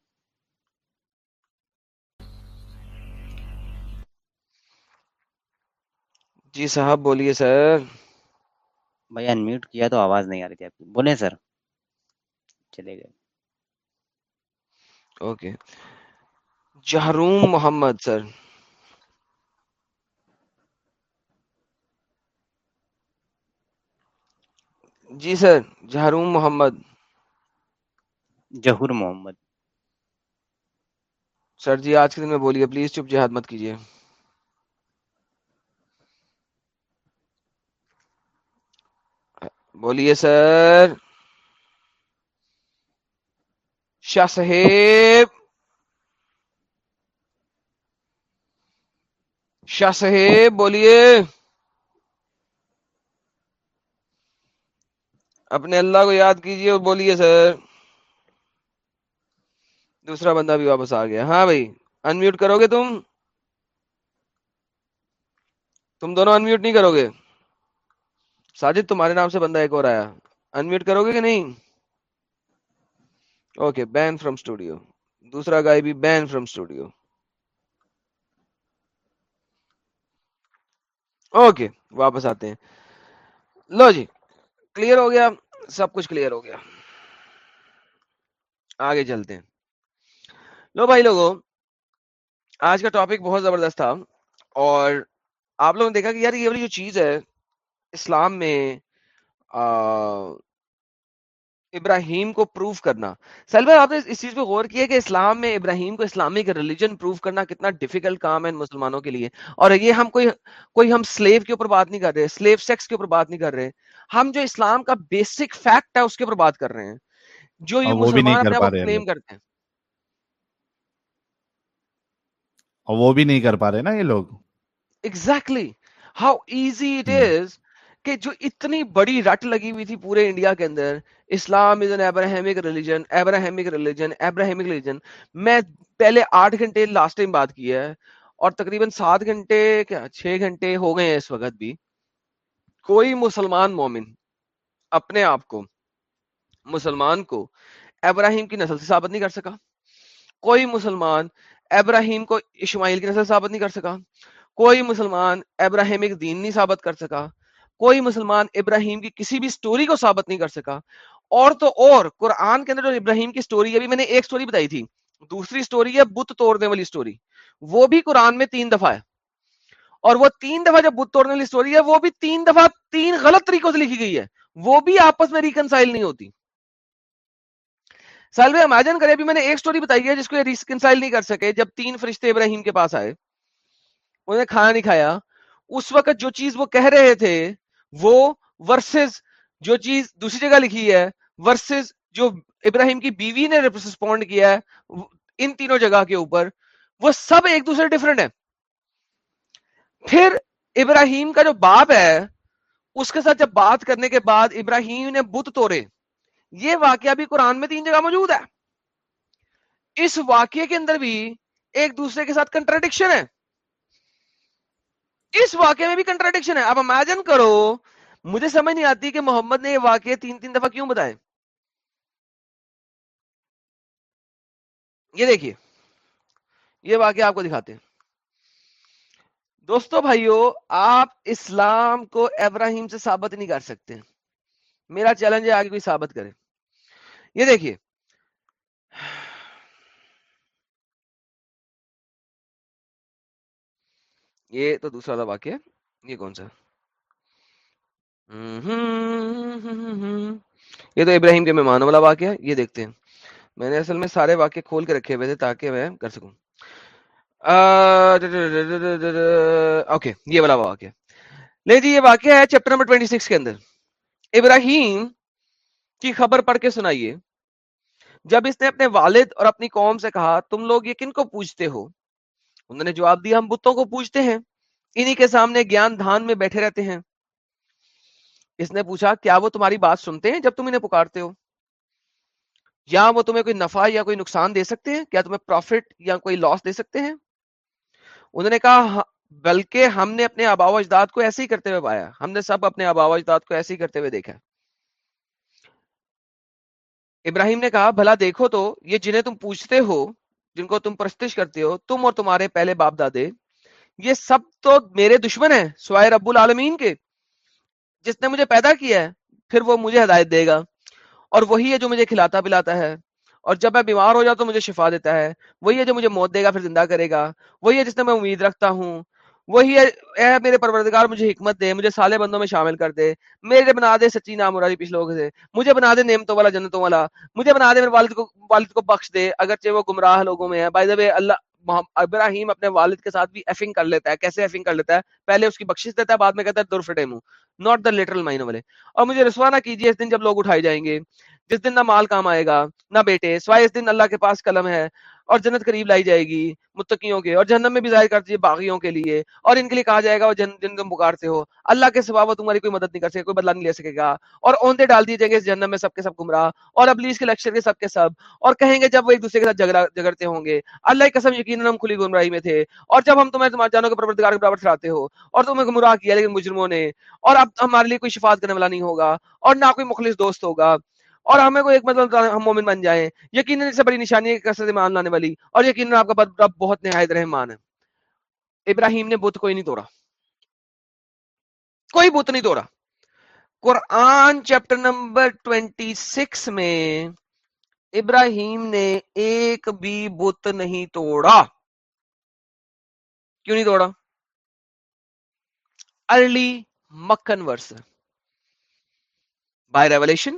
جی صاحب بولیے سر بھائی انمیوٹ کیا تو آواز نہیں آ رہی تھی آپ کی بولیں سر چلے گئے اوکے جہروم محمد سر جی سر جہروم محمد جہور محمد سر جی آج کے دن میں بولیے پلیز چپ جہاد مت کیجیے بولیے سر شاہ صحیب شاہ صحیب بولیے اپنے اللہ کو یاد کیجیے بولیے سر دوسرا بندہ بھی واپس آ گیا ہاں بھائی انمیوٹ کرو گے تم تم دونوں انمیوٹ نہیں کرو گے ساجد تمہارے نام سے بندہ ایک اور آیا انمیوٹ کرو گے کہ نہیں اوکے بین فرام اسٹوڈیو دوسرا گائے بھی بین فرام اسٹوڈیو اوکے واپس آتے ہیں لو جی کلیئر ہو گیا سب کچھ کلیئر ہو گیا آگے چلتے ہیں لو بھائی لوگو آج کا ٹاپک بہت زبردست تھا اور آپ لوگوں نے دیکھا کہ یار یہ والی جو چیز ہے اسلام میں ابراہیم کو پروف کرنا سیل بھائی آپ نے اس چیز پہ غور کیا کہ اسلام میں ابراہیم کو اسلامک ریلیجن پروف کرنا کتنا ڈیفیکلٹ کام ہے مسلمانوں کے لیے اور یہ ہم کوئی کوئی ہم سلیو کے اوپر بات نہیں کر رہے سلیو سیکس کے اوپر بات نہیں کر رہے ہم جو اسلام کا بیسک فیکٹ ہے اس کے اوپر بات کر رہے ہیں جو یہ مسلمان اپنے کلیم کرتے ہیں اور وہ بھی نہیں کر پا رہے نا یہ لوگ exactly how easy it is کہ جو اتنی بڑی رٹ لگی ہوئی تھی پورے انڈیا کے اندر Islam is an religion religion religion میں پہلے آٹھ گھنٹے لاسٹ ٹائم بات کی ہے اور تقریباً سات گھنٹے گھنٹے کیا چھ ہو گئے ہیں اس وقت بھی کوئی مسلمان مومن اپنے آپ کو مسلمان کو ابراہیم کی نسل سے ثابت نہیں کر سکا کوئی مسلمان ابراہیم کو اسماعیل کی نسل سے ثابت نہیں کر سکا کوئی مسلمان ابراہیمک دین نہیں ثابت کر سکا کوئی مسلمان ابراہیم کی کسی بھی سٹوری کو ثابت نہیں کر سکا اور تو اور قرآن کے اندر جو ابراہیم کی سٹوری ہے میں سٹوری بت توڑنے والی وہ بھی قرآن تین دفعہ ہے اور وہ تین دفعہ بت توڑنے والی سٹوری ہے وہ بھی تین دفعہ تین غلط طریقوں سے لکھی گئی ہے وہ بھی آپس میں ریکنسائل نہیں ہوتی سالو امیجن کرے ابھی میں نے ایک سٹوری بتائی ہے جس کو یہ ریکنسائل نہیں کر سکے جب تین فرشتے ابراہیم کے پاس آئے انہوں نے کھانا نہیں کھایا اس وقت جو چیز وہ کہہ رہے تھے وہ ورسز جو چیز دوسری جگہ لکھی ہے ورسز جو ابراہیم کی بیوی نے ریسپونڈ کیا ہے ان تینوں جگہ کے اوپر وہ سب ایک دوسرے ڈفرنٹ ہے پھر ابراہیم کا جو باپ ہے اس کے ساتھ جب بات کرنے کے بعد ابراہیم نے بت توڑے یہ واقعہ بھی قرآن میں تین جگہ موجود ہے اس واقعے کے اندر بھی ایک دوسرے کے ساتھ کنٹراڈکشن ہے اس واقعے میں بھی کنٹراڈکشن ہے آپ امیجن کرو مجھے سمجھ نہیں آتی کہ محمد نے یہ واقعے تین تین دفعہ کیوں بتائے یہ دیکھیے یہ واقعہ آپ کو دکھاتے ہیں دوستو بھائیو آپ اسلام کو ابراہیم سے ثابت نہیں کر سکتے میرا چیلنج ہے آگے کوئی ثابت کرے یہ دیکھیے یہ تو دوسرا والا واقعہ یہ کون سا یہ تو ابراہیم کے مہمان والا واقعہ یہ دیکھتے ہیں میں میں نے اصل سارے کھول کے رکھے ہوئے تھے تاکہ میں کر اوکے یہ والا واقعہ نہیں جی یہ واقعہ ہے چیپٹر نمبر 26 کے اندر ابراہیم کی خبر پڑھ کے سنائیے جب اس نے اپنے والد اور اپنی قوم سے کہا تم لوگ یہ کن کو پوچھتے ہو انہوں نے جواب دیا ہم بتوں کو پوچھتے ہیں انہی کے سامنے گیان دھان میں بیٹھے رہتے ہیں اس نے پوچھا کیا وہ تمہاری بات سنتے ہیں جب تم انہیں پکارتے ہو یا وہ تمہیں کوئی نفع یا کوئی نقصان دے سکتے ہیں کیا تمہیں پروفٹ یا کوئی لاس دے سکتے ہیں انہوں نے کہا ہاں، بلکہ ہم نے اپنے آبا اجداد کو ایسے ہی کرتے ہوئے پایا ہم نے سب اپنے آبا اجداد کو ایسے ہی کرتے ہوئے دیکھا ابراہیم نے کہا بھلا دیکھو تو یہ جنہیں تم پوچھتے ہو جن کو تم پرستش کرتے ہو تم اور تمہارے پہلے باپ دادے یہ سب تو میرے دشمن ہیں سوائے رب العالمین کے جس نے مجھے پیدا کیا ہے پھر وہ مجھے ہدایت دے گا اور وہی ہے جو مجھے کھلاتا پلاتا ہے اور جب میں بیمار ہو جاؤں تو مجھے شفا دیتا ہے وہی ہے جو مجھے موت دے گا پھر زندہ کرے گا وہی ہے جس نے میں امید رکھتا ہوں وہی ہے میرے پروردگار مجھے حکمت دے مجھے سالے بندوں میں شامل کر دے میرے بنا دے سچی نام مرادی پچھلو سے مجھے بنا دے نعمتوں والا جنتوں والا مجھے بنا دے میرے والد والد کو کو بخش دے اگرچہ وہ گمراہ لوگوں میں ہے اللہ ابراہیم اپنے والد کے ساتھ بھی ایفنگ کر لیتا ہے کیسے ایفنگ کر لیتا ہے پہلے اس کی بخشش دیتا ہے بعد میں کہتا ہے ناٹ دا لٹرل مائنڈ والے اور مجھے رسوا نہ کیجیے اس دن جب لوگ اٹھائے جائیں گے جس دن نہ مال کام آئے گا نہ بیٹے سوائے اس دن اللہ کے پاس قلم ہے اور جنت قریب لائی جائے گی متقیوں کے اور جہنم میں بھی ظاہر کر دیجیے باغیوں کے لیے اور ان کے لیے کہا جائے گا وہ جن جن تم پکارتے ہو اللہ کے سوا وہ تمہاری کوئی مدد نہیں کر سکے کوئی بدلہ نہیں لے سکے گا اور اوندے ڈال دیے جائیں گے اس جنم میں سب کے سب گمراہ اور ابلی اس کے لکشر کے سب کے سب اور کہیں گے جب وہ ایک دوسرے کے ساتھ جگڑتے ہوں گے اللہ کی قسم یقیناً ہم کھلی گمراہی میں تھے اور جب ہم تمہیں تمہارے جانوں کے کے برابر ٹھہراتے ہو اور تمہیں گمراہ کیا لیکن مجرموں نے اور اب ہمارے لیے کوئی شفاعت کرنے والا نہیں ہوگا اور نہ کوئی مخلص دوست ہوگا اور ہمیں کو ایک مطلب ہم مومن بن جائیں یقیناً سے بڑی نشانی ہے کثرت ایمان لانے والی اور یقیناً آپ کا رب بہت نہایت رحمان ہے ابراہیم نے بت کوئی نہیں توڑا کوئی بت نہیں توڑا قرآن چیپٹر نمبر 26 میں ابراہیم نے ایک بھی بت نہیں توڑا کیوں نہیں توڑا ارلی مکھن ورس بائی ریولیشن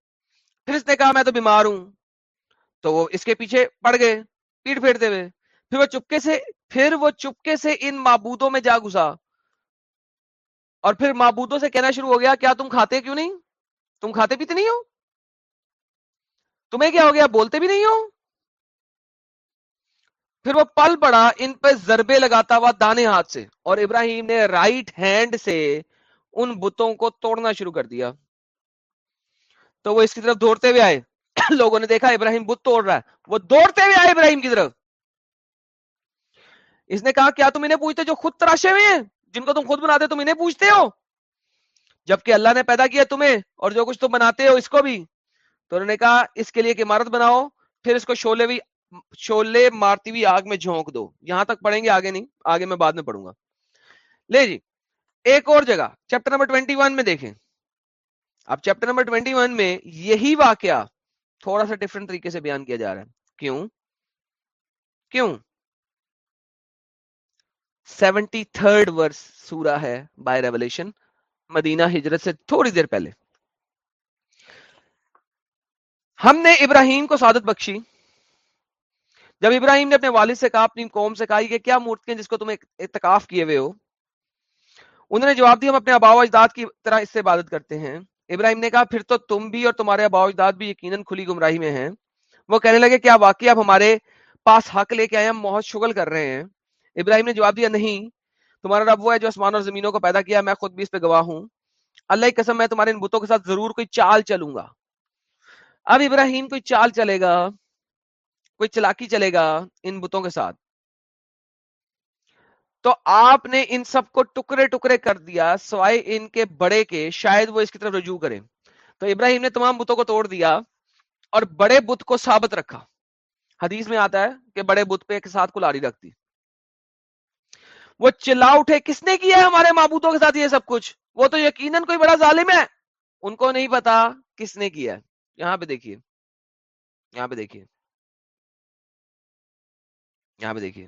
پھر اس نے کہا میں تو بیمار ہوں تو وہ اس کے پیچھے پڑ گئے پیٹ پھیرتے ہوئے پھر وہ چپکے سے پھر وہ چپکے سے ان معبودوں میں جا گھسا اور پھر معبودوں سے کہنا شروع ہو گیا کیا تم کھاتے کیوں نہیں تم کھاتے پیتے نہیں ہو تمہیں کیا ہو گیا بولتے بھی نہیں ہو پھر وہ پل پڑا ان پہ ضربے لگاتا ہوا دانے ہاتھ سے اور ابراہیم نے رائٹ ہینڈ سے ان بتوں کو توڑنا شروع کر دیا تو وہ اس کی طرف دوڑتے ہوئے آئے لوگوں نے دیکھا ابراہیم بت توڑ رہا ہے وہ دوڑتے ہوئے آئے ابراہیم کی طرف اس نے کہا کیا تم انہیں پوچھتے جو خود تراشے ہوئے ہیں جن کو تم خود بناتے تم انہیں پوچھتے ہو جبکہ اللہ نے پیدا کیا تمہیں اور جو کچھ تم بناتے ہو اس کو بھی تو انہوں نے کہا اس کے لیے عمارت بناؤ پھر اس کو شولے بھی شولے مارتی ہوئی آگ میں جھونک دو یہاں تک پڑھیں گے آگے نہیں آگے میں بعد میں پڑھوں گا لے جی ایک اور جگہ چیپٹر نمبر 21 ون میں دیکھیں اب چیپٹر نمبر 21 میں یہی واقعہ تھوڑا سا ڈفرنٹ طریقے سے بیان کیا جا رہا ہے کیوں کیوں ورس ہے بائی ریولیشن مدینہ ہجرت سے تھوڑی دیر پہلے ہم نے ابراہیم کو سعادت بخشی جب ابراہیم نے اپنے والد سے کہا اپنی قوم سے کہا یہ کیا مورتی جس کو تم اتکاف کیے ہوئے ہو انہوں نے جواب دیا ہم اپنے اباؤ اجداد کی طرح اس سے عبادت کرتے ہیں ابراہیم نے کہا پھر تو تم بھی اور تمہارے اجداد بھی یقیناً کھلی گمراہی میں ہیں وہ کہنے لگے کیا واقعی آپ ہمارے پاس حق لے کے آئے ہم بہت شگل کر رہے ہیں ابراہیم نے جواب دیا نہیں تمہارا رب وہ ہے جو آسمان اور زمینوں کو پیدا کیا میں خود بھی اس پہ گواہ ہوں اللہ کی قسم میں تمہارے ان بتوں کے ساتھ ضرور کوئی چال چلوں گا اب ابراہیم کوئی چال چلے گا کوئی چلاکی چلے گا ان بتوں کے ساتھ تو آپ نے ان سب کو ٹکڑے ٹکڑے کر دیا سوائے ان کے بڑے کے شاید وہ اس کی طرف رجوع کریں تو ابراہیم نے تمام بتوں کو توڑ دیا اور بڑے بت کو ثابت رکھا حدیث میں آتا ہے کہ بڑے بت پہ ساتھ کلاری رکھتی وہ چلا اٹھے کس نے کیا ہے ہمارے معبودوں کے ساتھ یہ سب کچھ وہ تو یقیناً کوئی بڑا ظالم ہے ان کو نہیں پتا کس نے کیا ہے یہاں پہ دیکھیے یہاں پہ دیکھیے یہاں پہ دیکھیے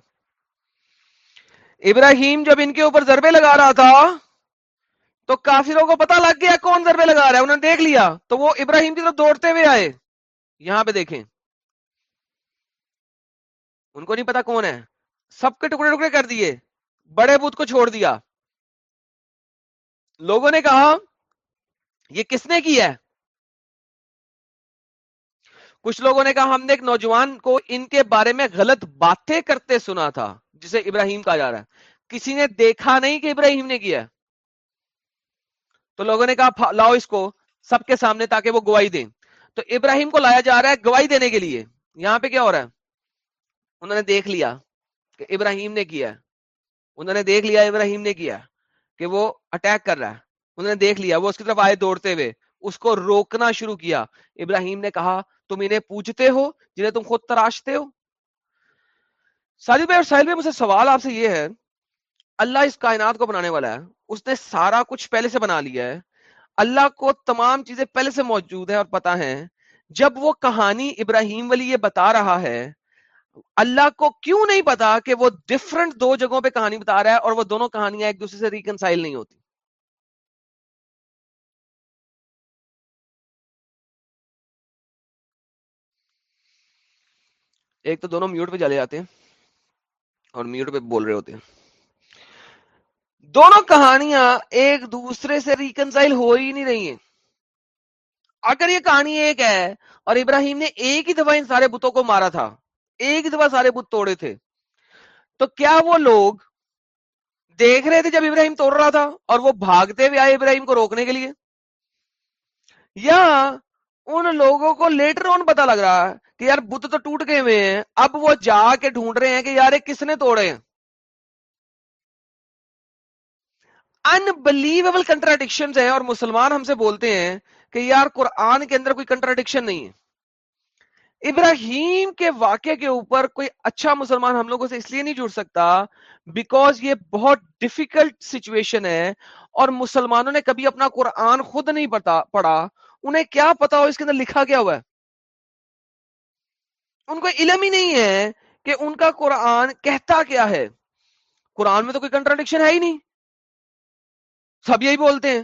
ابراہیم جب ان کے اوپر ضربے لگا رہا تھا تو کافروں کو پتا لگ گیا کون ضربے لگا رہا ہے انہوں نے دیکھ لیا تو وہ ابراہیم کی طرف دوڑتے ہوئے آئے یہاں پہ دیکھیں ان کو نہیں پتا کون ہے سب کے ٹکڑے ٹکڑے کر دیے بڑے بت کو چھوڑ دیا لوگوں نے کہا یہ کس نے کی ہے کچھ لوگوں نے کہا ہم نے ایک نوجوان کو ان کے بارے میں غلط باتیں کرتے سنا تھا جسے ابراہیم کہا جا رہا ہے کسی نے دیکھا نہیں کہ ابراہیم نے کیا تو لوگوں نے کہا لاؤ اس کو سب کے سامنے تاکہ وہ گواہی دیں تو ابراہیم کو لایا جا رہا ہے گواہی دینے کے لیے یہاں پہ کیا ہو رہا ہے انہوں نے دیکھ لیا کہ ابراہیم نے کیا انہوں نے دیکھ لیا ابراہیم نے کیا کہ وہ اٹیک کر رہا ہے انہوں نے دیکھ لیا وہ اس کی طرف آئے دوڑتے ہوئے اس کو روکنا شروع کیا ابراہیم نے کہا تم انہیں پوچھتے ہو جنہیں تم خود تراشتے ہو ساجد بھائی اور ساحل بھائی مجھ سے سوال آپ سے یہ ہے اللہ اس کائنات کو بنانے والا ہے اس نے سارا کچھ پہلے سے بنا لیا ہے اللہ کو تمام چیزیں پہلے سے موجود ہیں اور پتا ہے جب وہ کہانی ابراہیم ولی یہ بتا رہا ہے اللہ کو کیوں نہیں پتا کہ وہ ڈفرنٹ دو جگہوں پہ کہانی بتا رہا ہے اور وہ دونوں کہانیاں ایک دوسرے سے ریکنسائل نہیں ہوتی ایک تو دونوں میوٹ پہ چلے جاتے ہیں اور میوٹ پہ بول رہے ہوتے ہیں دونوں کہانیاں ایک دوسرے سے ریکنسائل ہو ہی نہیں رہی ہیں اگر یہ کہانی ایک ہے اور ابراہیم نے ایک ہی دفعہ ان سارے بتوں کو مارا تھا ایک دفعہ سارے بت توڑے تھے تو کیا وہ لوگ دیکھ رہے تھے جب ابراہیم توڑ رہا تھا اور وہ بھاگتے ہوئے آئے ابراہیم کو روکنے کے لیے یا ان لوگوں کو لیٹر آن پتا لگ رہا کہ یار بت تو ٹوٹ گئے ہوئے ہیں اب وہ جا کے ڈھونڈ رہے ہیں کہ یار کس نے توڑے انبلیویبل کنٹراڈکشن ہیں اور مسلمان ہم سے بولتے ہیں کہ یار قرآن کے اندر کوئی کنٹراڈکشن نہیں ہے ابراہیم کے واقعے کے اوپر کوئی اچھا مسلمان ہم لوگوں سے اس لیے نہیں جڑ سکتا بیکاز یہ بہت ڈفیکلٹ سچویشن ہے اور مسلمانوں نے کبھی اپنا قرآن خود نہیں پڑھا انہیں کیا پتا ہو اس کے اندر لکھا کیا ہوا ہے ان کو علم ہی نہیں ہے کہ ان کا قرآن کہتا کیا ہے قرآن میں تو کوئی کنٹراڈکشن ہے ہی نہیں سب یہی بولتے ہیں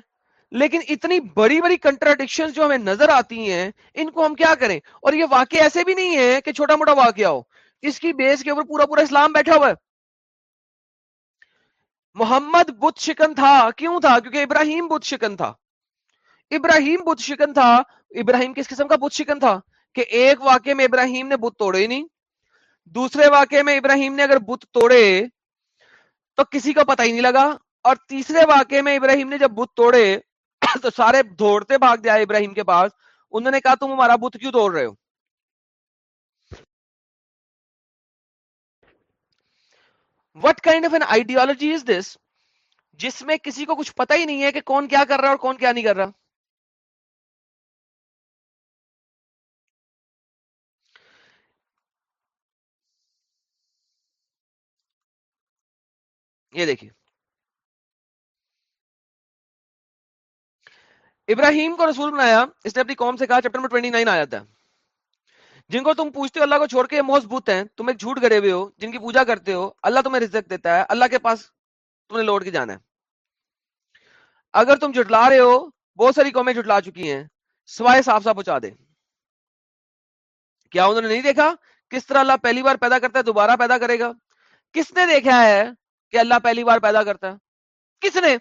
لیکن اتنی بڑی بڑی کنٹراڈکشن جو ہمیں نظر آتی ہیں ان کو ہم کیا کریں اور یہ واقع ایسے بھی نہیں ہے کہ چھوٹا موٹا واقعہ ہو اس کی بیس کے اوپر پورا پورا اسلام بیٹھا ہوا ہے محمد بت شکن تھا کیوں تھا کیونکہ ابراہیم بت شکن تھا ابراہیم بدھ شکن تھا ابراہیم کس قسم کا بت شکن تھا کہ ایک واقعے میں ابراہیم نے بت توڑے نہیں دوسرے واقعے میں ابراہیم نے اگر بت توڑے تو کسی کو پتہ ہی نہیں لگا اور تیسرے واقعے میں ابراہیم نے جب بت توڑے تو سارے دوڑتے بھاگ ابراہیم کے پاس انہوں نے کہا تم ہمارا بت کیوں توڑ رہے ہو what kind of an ideology is this جس میں کسی کو کچھ پتہ ہی نہیں ہے کہ کون کیا کر رہا ہے اور کون کیا نہیں کر رہا یہ دیکھیے ابراہیم کو رسول بنایا اس نے اپنی قوم سے کہا چیپٹر نمبر ٹوینٹی نائن آیا تھا جن کو تم پوچھتے ہو اللہ کو چھوڑ کے موس بوت ہیں تم ایک جھوٹ گرے ہوئے ہو جن کی پوجا کرتے ہو اللہ تمہیں رزق دیتا ہے اللہ کے پاس تم نے لوٹ کے جانا ہے اگر تم جٹلا رہے ہو بہت ساری قومیں جٹلا چکی ہیں سوائے صاف صاف پہنچا دے کیا انہوں نے نہیں دیکھا کس طرح اللہ پہلی بار پیدا کرتا ہے دوبارہ پیدا کرے گا کس نے دیکھا ہے کہ اللہ پہلی بار پیدا کرتا ہے کس نے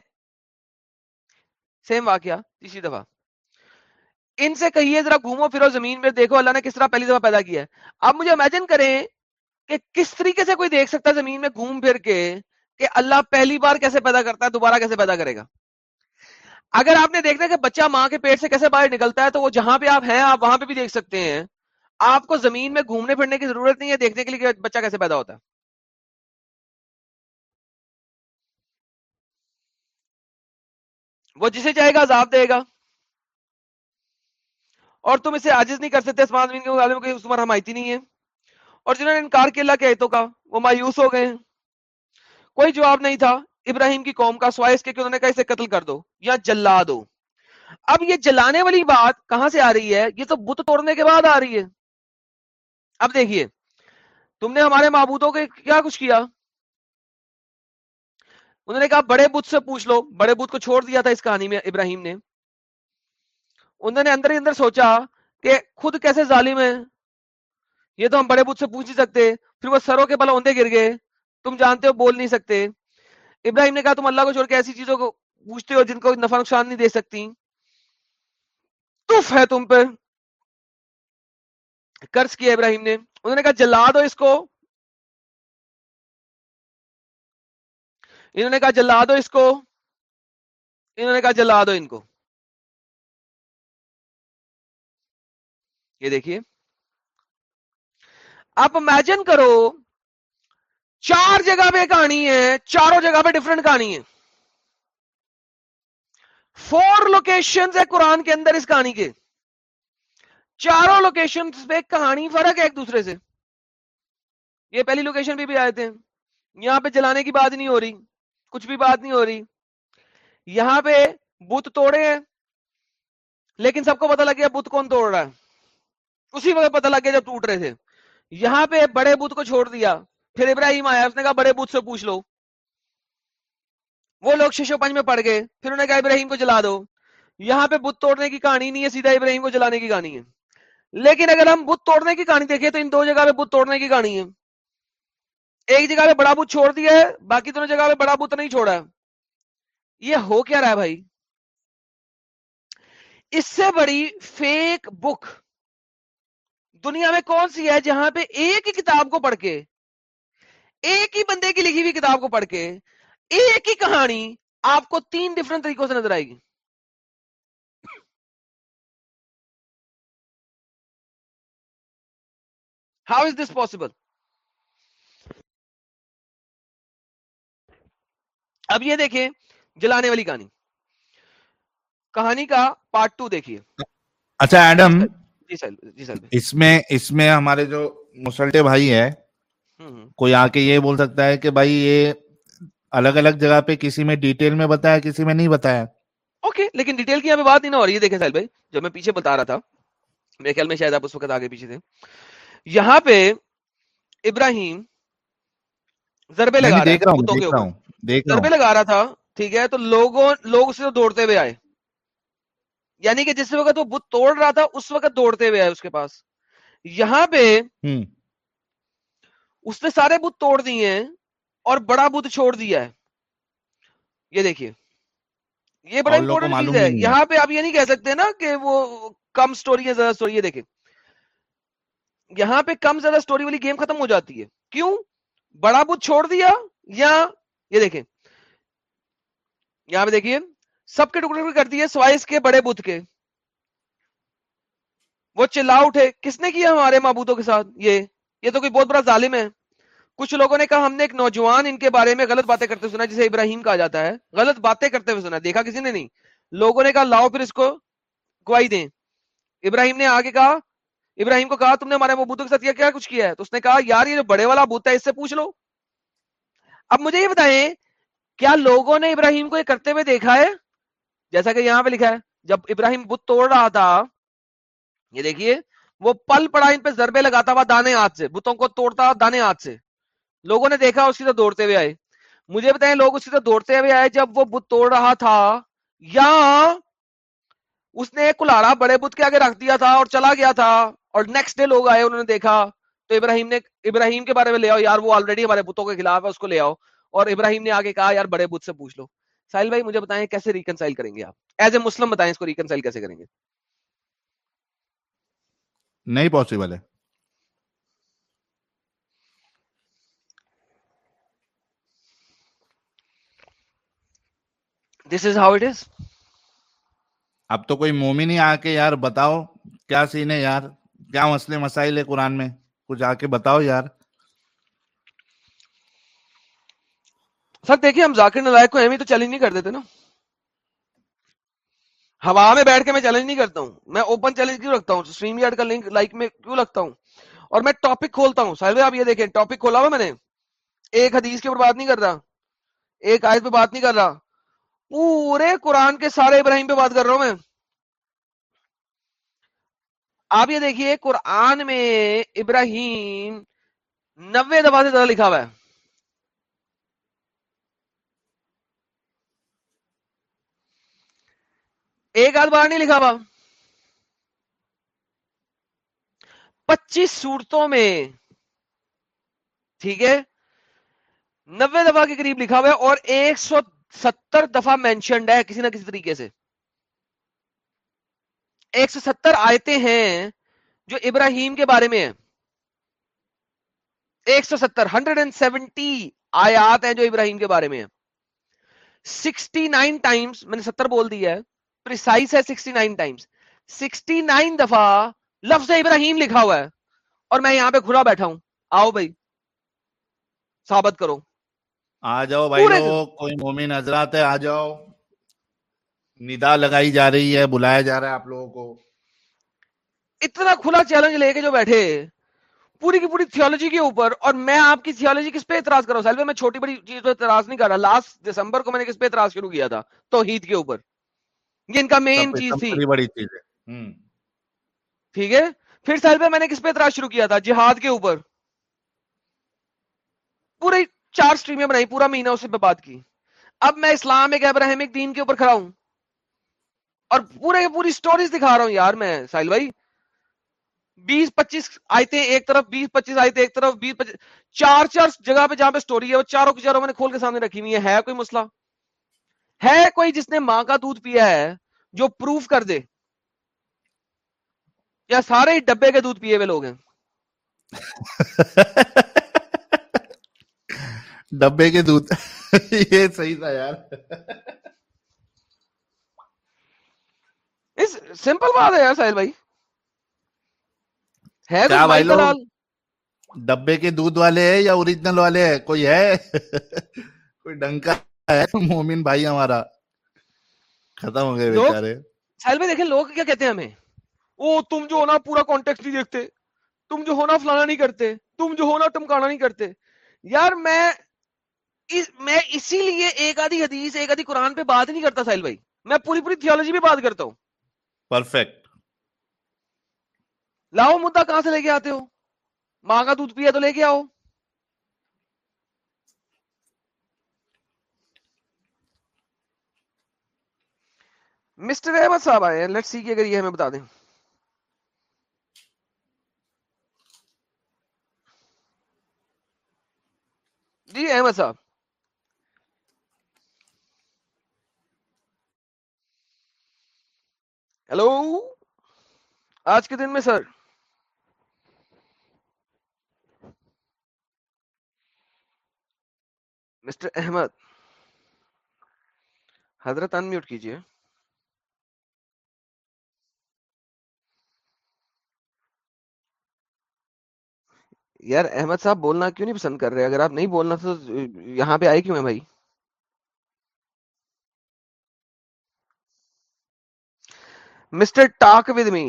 سیم واقعہ تیسری دفعہ ان سے کہیے ذرا گھومو پھرو زمین میں دیکھو اللہ نے کس طرح پہلی دفعہ پیدا کیا ہے آپ مجھے امیجن کریں کہ کس طریقے سے کوئی دیکھ سکتا ہے زمین میں گھوم پھر کے کہ اللہ پہلی بار کیسے پیدا کرتا ہے دوبارہ کیسے پیدا کرے گا اگر آپ نے دیکھنا کہ بچہ ماں کے پیٹ سے کیسے باہر نکلتا ہے تو وہ جہاں پہ آپ ہیں آپ وہاں پہ بھی دیکھ سکتے ہیں آپ کو زمین میں گھومنے پھرنے کی ضرورت نہیں ہے دیکھنے کے لیے کہ بچہ کیسے پیدا ہوتا ہے وہ جسے چاہے گا عذاب دے گا اور تم اسے عاجز نہیں کر سکتے اسمان کے مقابلے میں اس آئیتی نہیں ہے اور جنہوں نے انکار کے لا کا وہ مایوس ہو گئے ہیں کوئی جواب نہیں تھا ابراہیم کی قوم کا سوائے اس کے کہ انہوں نے کہا اسے قتل کر دو یا جلا دو اب یہ جلانے والی بات کہاں سے آ رہی ہے یہ تو بت توڑنے کے بعد آ رہی ہے اب دیکھیے تم نے ہمارے معبودوں کے کیا کچھ کیا انہوں نے کہا بڑے بت سے پوچھ لو بڑے بت کو چھوڑ دیا تھا اس کہانی میں ابراہیم نے انہوں نے اندر ہی اندر سوچا کہ خود کیسے ظالم ہے یہ تو ہم بڑے بت سے پوچھ نہیں سکتے پھر وہ سروں کے بلا اوندے گر گئے تم جانتے ہو بول نہیں سکتے ابراہیم نے کہا تم اللہ کو چھوڑ کے ایسی چیزوں کو پوچھتے ہو جن کو نفع نقصان نہیں دے سکتی تف ہے تم پہ قرض کیا ابراہیم نے انہوں نے کہا جلا دو اس کو انہوں نے کہا جلا دو اس کو انہوں نے کہا جلا دو ان کو یہ دیکھیے آپ امیجن کرو چار جگہ پہ کہانی ہے چاروں جگہ پہ ڈفرنٹ کہانی ہے فور لوکیشن ہے قرآن کے اندر اس کہانی کے چاروں لوکیشن پہ کہانی فرق ہے ایک دوسرے سے یہ پہلی لوکیشن پہ بھی آئے تھے یہاں پہ جلانے کی بات نہیں ہو رہی کچھ بھی بات نہیں ہو رہی یہاں پہ بت توڑے ہیں لیکن سب کو پتا گیا بت کون توڑ رہا ہے اسی وقت پتا لگ گیا جب ٹوٹ رہے تھے یہاں پہ بڑے بت کو چھوڑ دیا پھر ابراہیم آیا اس نے کہا بڑے بت سے پوچھ لو وہ لوگ شیشو پنج میں پڑ گئے پھر انہوں نے کہا ابراہیم کو جلا دو یہاں پہ بت توڑنے کی کہانی نہیں ہے سیدھا ابراہیم کو جلانے کی کہانی ہے لیکن اگر ہم بت توڑنے کی کہانی دیکھیں تو ان دو جگہ پہ بت توڑنے کی کہانی ہے ایک جگہ پہ بڑا بت چھوڑ دیا ہے باقی دونوں جگہ پہ بڑا بوت نہیں چھوڑا ہے یہ ہو کیا رہا ہے بھائی اس سے بڑی فیک بک دنیا میں کون سی ہے جہاں پہ ایک ہی کتاب کو پڑھ کے ایک ہی بندے کی لکھی ہوئی کتاب کو پڑھ کے ایک ہی کہانی آپ کو تین ڈفرنٹ طریقوں سے نظر آئے گی ہاؤ از دس پاسبل اب یہ دیکھیں جلانے والی کہانی کہانی کا پارٹ ٹو دیکھیے اچھا ایڈم جی سر جی سر جی اس میں اس میں ہمارے جو مسلٹے بھائی ہے کوئی آ کے یہ بول سکتا ہے کہ بھائی یہ الگ الگ جگہ پہ کسی میں ڈیٹیل میں بتایا کسی میں نہیں بتایا اوکے لیکن ڈیٹیل کی یہاں پہ بات نہیں ہو رہی ہے دیکھیں سہیل بھائی جب میں پیچھے بتا رہا تھا میرے خیال میں شاید آپ اس وقت آگے پیچھے تھے یہاں پہ ابراہیم ضربے لگا رہا ہوں گر لگا رہا تھا ٹھیک ہے تو لوگوں لوگ اسے دوڑتے ہوئے آئے یعنی کہ جس وقت وہ بت توڑ رہا تھا اس وقت دوڑتے ہوئے آئے اس کے پاس یہاں پہ اس نے سارے بت توڑ دیے ہیں اور بڑا بت چھوڑ دیا ہے یہ دیکھیے یہ بڑا امپورٹنٹ چیز ہے یہاں پہ آپ یہ نہیں کہہ سکتے نا کہ وہ کم سٹوری ہے زیادہ سٹوری یہ دیکھیں یہاں پہ کم زیادہ سٹوری والی گیم ختم ہو جاتی ہے کیوں بڑا بت چھوڑ دیا یا یہ دیکھیں یہاں پہ دیکھیے سب کے ٹکڑی کرتی ہے سوائس کے بڑے بت کے وہ چلا اٹھے کس نے کیا ہمارے معبودوں کے ساتھ یہ یہ تو کوئی بہت بڑا ظالم ہے کچھ لوگوں نے کہا ہم نے ایک نوجوان ان کے بارے میں غلط باتیں کرتے سنا جسے ابراہیم کہا جاتا ہے غلط باتیں کرتے ہوئے سنا دیکھا کسی نے نہیں لوگوں نے کہا لاؤ پھر اس کو گوائی دیں ابراہیم نے آگے کہا ابراہیم کو کہا تم نے ہمارے محبوتوں کے ساتھ یا کیا کچھ کیا ہے تو اس نے کہا یار یہ جو بڑے والا بوت ہے اس سے پوچھ لو اب مجھے یہ بتائیں کیا لوگوں نے ابراہیم کو یہ کرتے ہوئے دیکھا ہے جیسا کہ یہاں پہ لکھا ہے جب ابراہیم بت توڑ رہا تھا یہ دیکھیے وہ پل پڑا ان پہ ضربے لگاتا ہوا دانے ہاتھ سے بتوں کو توڑتا دانے ہاتھ سے لوگوں نے دیکھا اسی طرح دوڑتے ہوئے آئے مجھے بتائیں لوگ اسی طرح دوڑتے ہوئے آئے جب وہ بت توڑ رہا تھا یا اس نے کلاڑا بڑے بت کے آگے رکھ دیا تھا اور چلا گیا تھا اور نیکسٹ ڈے لوگ آئے انہوں نے دیکھا تو ابراہیم نے ابراہیم کے بارے میں لے آؤ یار وہ آلریڈی ہمارے بتوں کے خلاف ہے اس کو لے آؤ اور ابراہیم نے آگے کہا یار بڑے بت سے پوچھ لو ساحل بھائی مجھے بتائیں کیسے ریکنسائل کریں گے آپ ایز اے مسلم بتائیں اس کو ریکنسائل کیسے کریں گے نہیں پاسبل ہے دس از ہاؤ اٹ از اب تو کوئی مومن ہی آ کے یار بتاؤ کیا سین ہے یار کیا مسئلے مسائل ہے قرآن میں کچھ آ کے بتاؤ یار سر دیکھیے ہم ذاکر نلائک نظائ تو چیلنج نہیں کر دیتے نا ہوا میں بیٹھ کے میں چیلنج نہیں کرتا ہوں میں اوپن چیلنج کیوں رکھتا ہوں یارڈ کا لنک لائک میں کیوں رکھتا ہوں اور میں ٹاپک کھولتا ہوں سر آپ یہ دیکھیں ٹاپک کھولا ہوا میں نے ایک حدیث کے اوپر بات نہیں کر رہا ایک آیت پہ بات نہیں کر رہا پورے قرآن کے سارے ابراہیم پہ بات کر رہا ہوں میں آپ یہ دیکھیے قرآن میں ابراہیم نوے دفعہ سے زیادہ لکھا ہوا ہے ایک آدھ بار نہیں لکھا ہوا پچیس صورتوں میں ٹھیک ہے نوے دفعہ کے قریب لکھا ہوا ہے اور ایک سو ستر دفعہ مینشنڈ ہے کسی نہ کسی طریقے سے ایک سو ستر آیتیں ہیں جو ابراہیم کے بارے میں ہیں ایک سو ستر ہنڈریڈ اینڈ سیونٹی آیات ہیں جو ابراہیم کے بارے میں ہیں سکسٹی نائن ٹائمس میں نے ستر بول دیا ہے پرسائز ہے sixty nine times sixty nine دفعہ لفظ ابراہیم لکھا ہوا ہے اور میں یہاں پہ کھلا بیٹھا ہوں آؤ بھائی ثابت کرو آ جاؤ بھائی کوئی مومن حضرات ہے آ جاؤ ندا لگائی جا رہی ہے بلایا جا رہا ہے آپ لوگوں کو اتنا کھلا چیلنج لے کے جو بیٹھے پوری کی پوری تھیولوجی کے اوپر اور میں آپ کی تھیولوجی کس پہ اعتراض کر رہا ہوں میں چھوٹی بڑی چیز پہ اعتراض نہیں کر رہا لاسٹ دسمبر کو میں نے کس پہ اعتراض شروع کیا تھا توحید کے اوپر یہ ان کا مین چیز تھی بڑی چیز ٹھیک ہے پھر پہ میں نے کس پہ اعتراض شروع کیا تھا جہاد کے اوپر پورے چار اسٹریمیں بنائی پورا مہینہ اس پہ بات کی اب میں اسلام ایک ابراہیم ایک دین کے اوپر کھڑا ہوں اور پورے پوری سٹوریز دکھا رہا ہوں یار میں ساحل بھائی بیس پچیس آئے تھے ایک طرف بیس پچیس چار چار جگہ پہ جہاں پہ سٹوری ہے وہ چاروں کی چاروں میں نے کھول کے سامنے رکھی ہوئی ہے کوئی مسئلہ ہے کوئی جس نے ماں کا دودھ پیا ہے جو پروف کر دے یا سارے ہی ڈبے کے دودھ پیے ہوئے لوگ ہیں ڈبے کے دودھ یہ صحیح تھا یار سمپل بات ہے یار ساحل بھائی ڈبے کے دودھ والے یا اوریجنل والے کوئی ہے کوئی ڈنکا ہے مومن بھائی بھائی ہمارا ختم ہو گئے ساحل دیکھیں لوگ کیا کہتے ہیں ہمیں وہ تم جو ہونا پورا کانٹیکس نہیں دیکھتے تم جو ہونا فلانا نہیں کرتے تم جو ہونا ٹمکانا نہیں کرتے یار میں میں اسی لیے ایک آدھی حدیث ایک آدھی قرآن پہ بات نہیں کرتا ساحل بھائی میں پوری پوری تھیولوجی پہ بات کرتا ہوں پرفیکٹ لاؤ مدعا کہاں سے لے کے آتے ہو مانگا کا دودھ پیا تو لے کے آؤ مسٹر احمد صاحب آئے لیٹ سی کی اگر یہ ہمیں بتا دیں جی احمد صاحب ہیلو آج کے دن میں سر مسٹر احمد حضرت ان میوٹ کیجیے یار احمد صاحب بولنا کیوں نہیں پسند کر رہے اگر آپ نہیں بولنا تو یہاں پہ آئے کیوں ہیں بھائی مسٹر ٹاک ود می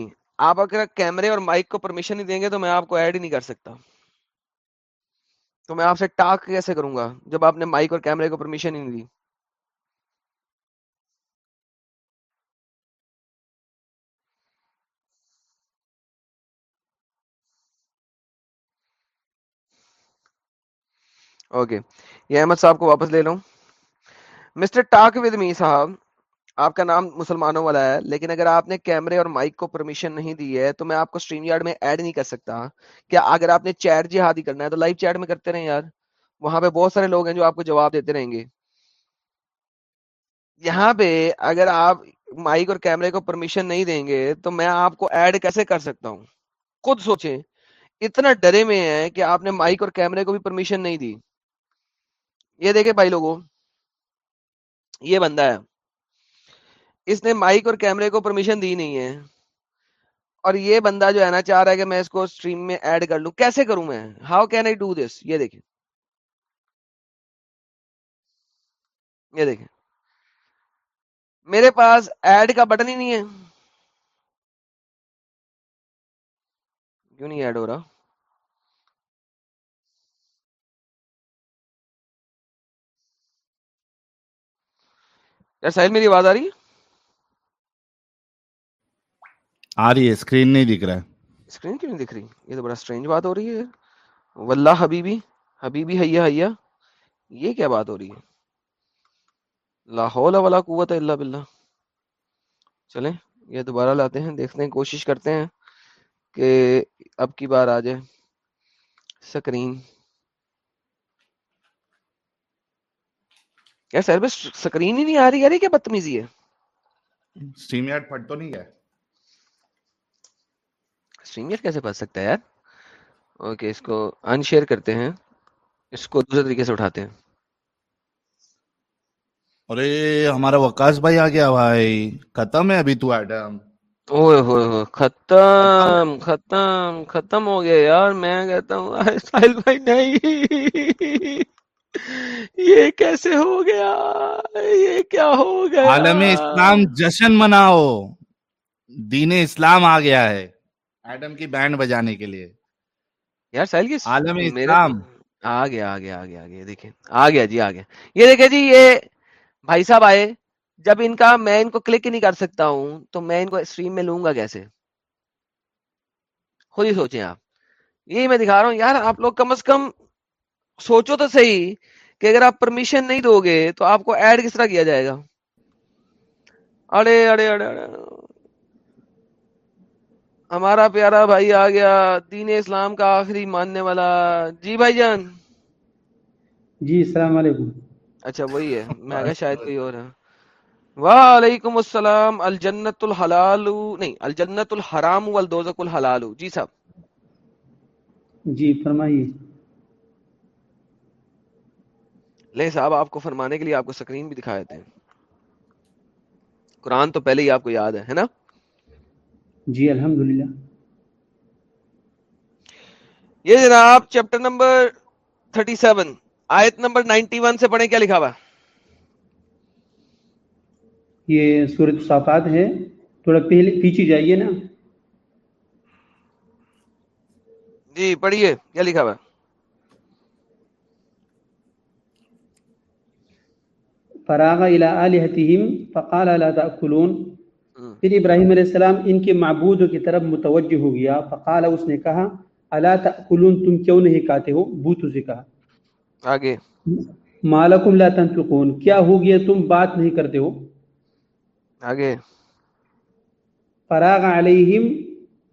آپ اگر کیمرے اور مائک کو پرمیشن نہیں دیں گے تو میں آپ کو ایڈ ہی نہیں کر سکتا تو میں آپ سے ٹاک کیسے کروں گا جب آپ نے مائک اور کیمرے کو پرمیشن ہی احمد صاحب کو واپس لے لوں مسٹر ٹاک ود می صاحب آپ کا نام مسلمانوں والا ہے لیکن اگر آپ نے کیمرے اور مائک کو پرمیشن نہیں دی ہے تو میں آپ کو اسٹریم یارڈ میں ایڈ نہیں کر سکتا کیا اگر آپ نے چیٹ جہادی کرنا ہے تو لائیو چیٹ میں کرتے رہے یار وہاں پہ بہت سارے لوگ ہیں جو آپ کو جواب دیتے رہیں گے یہاں پہ اگر آپ مائک اور کیمرے کو پرمیشن نہیں دیں گے تو میں آپ کو ایڈ کیسے کر سکتا ہوں خود سوچیں اتنا ڈرے میں ہے کہ آپ نے مائک اور کیمرے کو بھی پرمیشن نہیں دی یہ دیکھے بھائی لوگوں یہ بندہ ہے اس نے مائک اور کیمرے کو پرمیشن دی نہیں ہے اور یہ بندہ جو ہے نا چاہ رہا ہے کہ میں اس کو اسٹریم میں ایڈ کر لوں کیسے کروں میں how can I do this یہ دیکھیں یہ دیکھیں میرے پاس ایڈ کا بٹن ہی نہیں ہے کیوں نہیں ایڈ ہو رہا یار ساحل میری آواز آ رہی ہے دوبارہ لاتے ہیں دیکھتے ہیں کوشش کرتے ہیں کہ اب کی بار آ جائے سکرین سکرین ہی نہیں آ رہی کیا بدتمیزی ہے سینئر کیسے پڑھ سکتا ہے یار اوکے اس کو ان شیئر کرتے ہیں اس کو دوسرے طریقے سے اٹھاتے ہیں ارے ہمارا وکاس بھائی آ گیا بھائی ختم ہے ابھی تو ایڈم اوئے ہوئے ہوئے ختم ختم ختم ہو گیا یار میں کہتا ہوں اے سائل بھائی نہیں یہ کیسے ہو گیا یہ کیا ہو گیا عالم اسلام جشن مناؤ دین اسلام آ گیا ہے ایڈم کی بینڈ بجانے کے لیے یار سہل کی عالم اسلام آ گیا آ گیا آ گیا آ گیا دیکھیں آ گیا جی آ گیا یہ دیکھیں جی یہ بھائی صاحب آئے جب ان کا میں ان کو کلک ہی نہیں کر سکتا ہوں تو میں ان کو اسٹریم میں لوں گا کیسے خود ہی سوچیں آپ یہی میں دکھا رہا ہوں یار آپ لوگ کم از کم سوچو تو صحیح کہ اگر آپ پرمیشن نہیں دو گے تو آپ کو ایڈ کس طرح کیا جائے گا ارے ارے ارے ارے ہمارا پیارا بھائی آ گیا دین اسلام کا آخری ماننے والا جی بھائی جان جی السلام علیکم اچھا وہی ہے میں شاید کوئی اور وعلیکم السلام الجنت الحلال نہیں الجنت الحرام والدوزک الحلال جی صاحب جی فرمائیے لے صاحب آپ کو فرمانے کے لیے آپ کو سکرین بھی دکھا دیتے ہیں قرآن تو پہلے ہی آپ کو یاد ہے ہے نا جی الحمد للہ یہ جناب چیپٹر نمبر 37 آیت نمبر 91 سے پڑھیں کیا لکھا ہوا یہ سورت صافات ہے تھوڑا پہلے پیچھے جائیے نا جی پڑھیے کیا لکھا ہوا فراغ الى آلہتهم فقال لا تأکلون ہاں۔ پھر ابراہیم علیہ السلام ان کے معبودوں کی طرف متوجہ ہو گیا فقال اس نے کہا الا تاکلون تم کیوں نہیں کھاتے ہو بوتو سے کہا آگے مالکم لا تنطقون کیا ہو گیا تم بات نہیں کرتے ہو آگے فراغ علیہم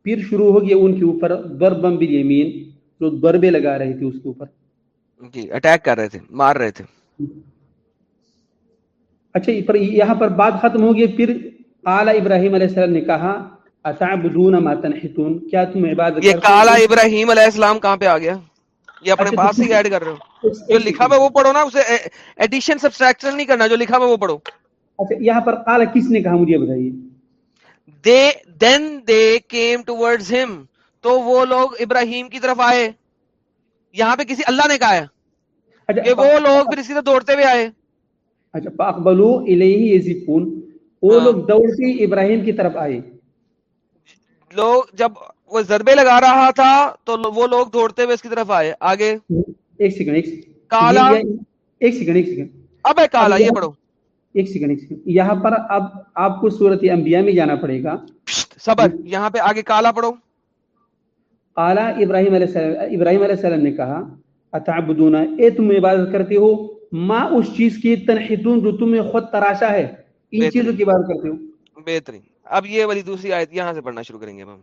پھر شروع ہو گیا ان کے اوپر ضربم بالیمین جو ضربے لگا رہے تھے اس کے اوپر جی اٹیک کر رہے تھے مار رہے تھے اچھا پر یہاں پر بات ختم ہو گئی پھر اعلی ابراہیم علیہ السلام نے کہا اتعبدون ما تنحتون کیا تم عبادت یہ کالا ابراہیم علیہ السلام کہاں پہ آ گیا یہ اپنے اچھا، پاس ہی ایڈ کر رہے ہو جو لکھا ہوا وہ پڑھو نا اسے ایڈیشن سبسٹریکشن نہیں کرنا جو لکھا ہوا وہ پڑھو اچھا یہاں پر قال کس نے کہا مجھے بتائیے دے دین دے کیم ٹورڈز ہم تو وہ لوگ ابراہیم کی طرف آئے یہاں پہ کسی اللہ نے کہا ہے اچھا، کہ وہ لوگ پھر اسی طرح دوڑتے ہوئے آئے اچھا فاقبلوا الیہ یزفون وہ ہاں۔ لوگ دوڑتی ابراہیم کی طرف آئی لوگ جب وہ ضربے لگا رہا تھا تو وہ لوگ دوڑتے ہوئے اس کی طرف آئے آگے ایک سیکنڈ ایک کالا ایک سیکنڈ ایک سیکنڈ اب ہے کالا یہ پڑھو ایک سیکنڈ ایک سیکنڈ یہاں پر اب آپ کو صورت انبیاء میں جانا پڑے گا صبر یہاں پہ آگے کالا پڑھو کالا ابراہیم علیہ السلام ابراہیم علیہ السلام نے کہا اتعبدون اے تم عبادت کرتے ہو ما اس چیز کی تنحتون جو تم نے خود تراشا ہے ان چیزوں کی بات کرتے ہو بہترین اب یہ والی دوسری آیت یہاں سے پڑھنا شروع کریں گے ہم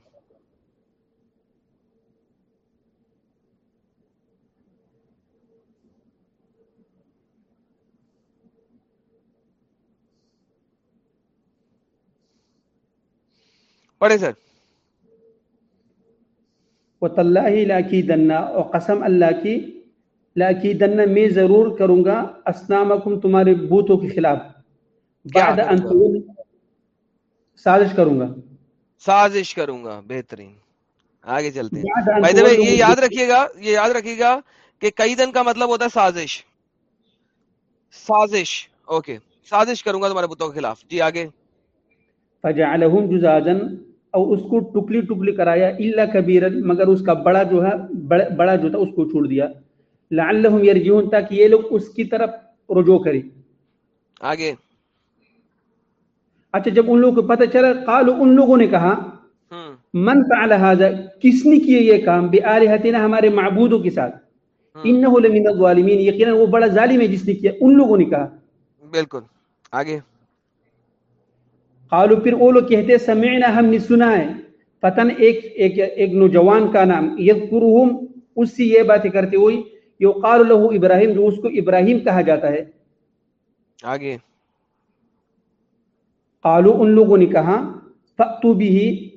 پڑھے سر وطلہ لاکی دنا اور قسم اللہ کی لاکی دنا میں ضرور کروں گا اسلام تمہارے بوتوں کے خلاف بعد ان تقول سازش کروں گا سازش کروں گا بہترین آگے چلتے ہیں بھائی دیوے یہ یاد رکھیے گا یہ یاد رکھیے گا کہ قیدن کا مطلب ہوتا ہے سازش سازش اوکے سازش کروں گا تمہارے بتوں کے خلاف جی آگے فجعلہم جزازن اور اس کو ٹکلی ٹکلی کرایا الا کبیر مگر اس کا بڑا جو ہے بڑا جو تھا اس کو چھوڑ دیا لعلہم یرجون تاکہ یہ لوگ اس کی طرف رجوع کریں آگے اچھا جب ان لوگوں کو پتہ چلا قالو ان لوگوں نے کہا ہاں۔ من فعل هذا کس نے کیا یہ کام بے آلحتنا ہمارے معبودوں کے ساتھ ہاں۔ انه لمن الظالمین یقینا وہ بڑا ظالم ہے جس نے کیا ان لوگوں نے کہا بالکل آگے قالو پھر وہ لوگ کہتے سمعنا ہم نے سنا ہے پتن ایک ایک ایک نوجوان کا نام یذکرہم اس سے یہ باتیں کرتے ہوئی یقال له ابراہیم جو اس کو ابراہیم کہا جاتا ہے آگے قالو ان لوگوں نے کہا فتو بھی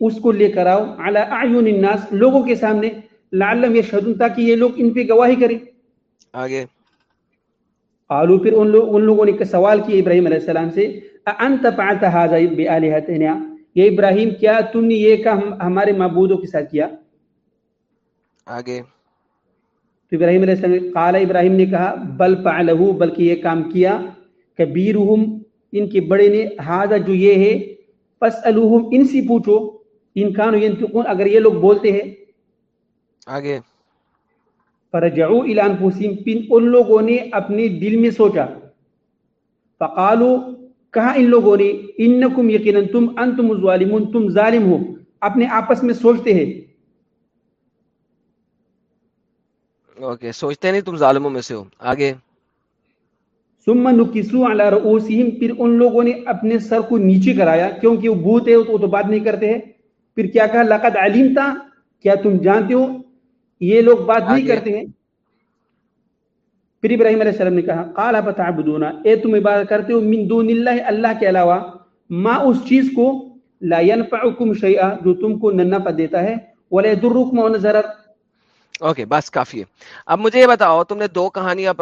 اس کو لے کر آؤ اعلی الناس لوگوں کے سامنے لعلم یہ شدن تاکہ یہ لوگ ان پہ گواہی کریں آگے قالو پھر ان, لوگ ان لوگوں نے سوال کیا ابراہیم علیہ السلام سے انت فعلت هذا بآلهتنا یہ ابراہیم کیا تم نے یہ کہا ہمارے معبودوں کے ساتھ کیا آگے تو ابراہیم علیہ السلام قال ابراہیم نے کہا بل فعلہ بلکہ یہ کام کیا کبیرہم ان کے بڑے نے حاضر جو یہ ہے پس الحم ان سے پوچھو ان خان ہوئے اگر یہ لوگ بولتے ہیں آگے فرجعو الان پوسیم پن ان لوگوں نے اپنے دل میں سوچا فقالو کہا ان لوگوں نے انکم یقینا تم انتم الظالمون تم ظالم ہو اپنے آپس میں سوچتے ہیں اوکے سوچتے نہیں تم ظالموں میں سے ہو آگے ثم نکسو علی رؤوسہم پھر ان لوگوں نے اپنے سر کو نیچے کرایا کیونکہ وہ بھوت ہے تو تو بات نہیں کرتے ہیں پھر کیا کہا لقد علمتا کیا تم جانتے ہو یہ لوگ بات نہیں کرتے ہیں پھر ابراہیم علیہ السلام نے کہا قال فتعبدون اے تم عبادت کرتے ہو من دون اللہ اللہ کے علاوہ ما اس چیز کو لا ينفعکم شیئا جو تم کو ننفع دیتا ہے ولا یضرکم ولا ضرر بس کافی ہے اب مجھے یہ بتاؤ تم نے دو کہانیاں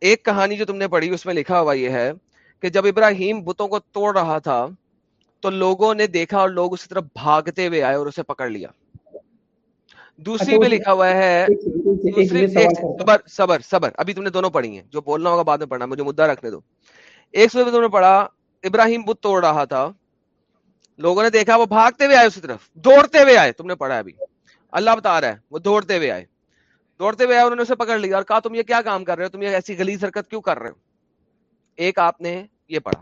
ایک کہانی جب ابراہیم بتوں کو توڑ رہا تھا تو لوگوں نے دیکھا اور لوگ اس طرف بھاگتے ہوئے آئے اور اسے پکڑ لیا دوسری اچھا، میں لکھا ہوا ہے صبر صبر سبر ابھی تم نے دونوں پڑھی ہیں جو بولنا ہوگا بعد میں پڑھنا مدعا رکھنے دو ایک سو میں تم نے پڑھا ابراہیم بت توڑ رہا تھا لوگوں نے دیکھا وہ بھاگتے ہوئے آئے اسی طرف دوڑتے ہوئے آئے تم نے پڑھا ابھی اللہ بتا رہا ہے وہ دوڑتے ہوئے آئے دوڑتے ہوئے آئے انہوں نے اسے پکڑ لیا اور کہا تم یہ کیا کام کر رہے ہو تم یہ ایسی گلی سرکت کیوں کر رہے ہو ایک آپ نے یہ پڑھا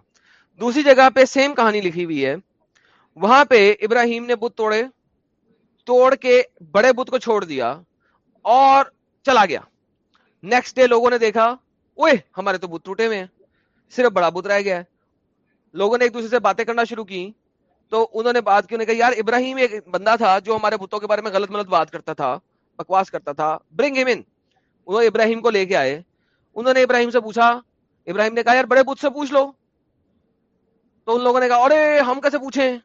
دوسری جگہ پہ سیم کہانی لکھی ہوئی ہے وہاں پہ ابراہیم نے بت توڑے توڑ کے بڑے بت کو چھوڑ دیا اور چلا گیا نیکسٹ ڈے لوگوں نے دیکھا اوے ہمارے تو بت ٹوٹے ہوئے ہیں صرف بڑا بت رہ گیا ہے لوگوں نے ایک دوسرے سے باتیں کرنا شروع کی تو انہوں نے بات کی نے کہا یار ابراہیم ایک بندہ تھا جو ہمارے بتوں کے بارے میں غلط ملت بات کرتا تھا بکواس کرتا تھا برنگ انہوں ابراہیم کو لے کے آئے انہوں نے ابراہیم سے پوچھا ابراہیم نے کہا یار بڑے بت سے پوچھ لو تو ان لوگوں نے کہا ارے ہم کیسے پوچھیں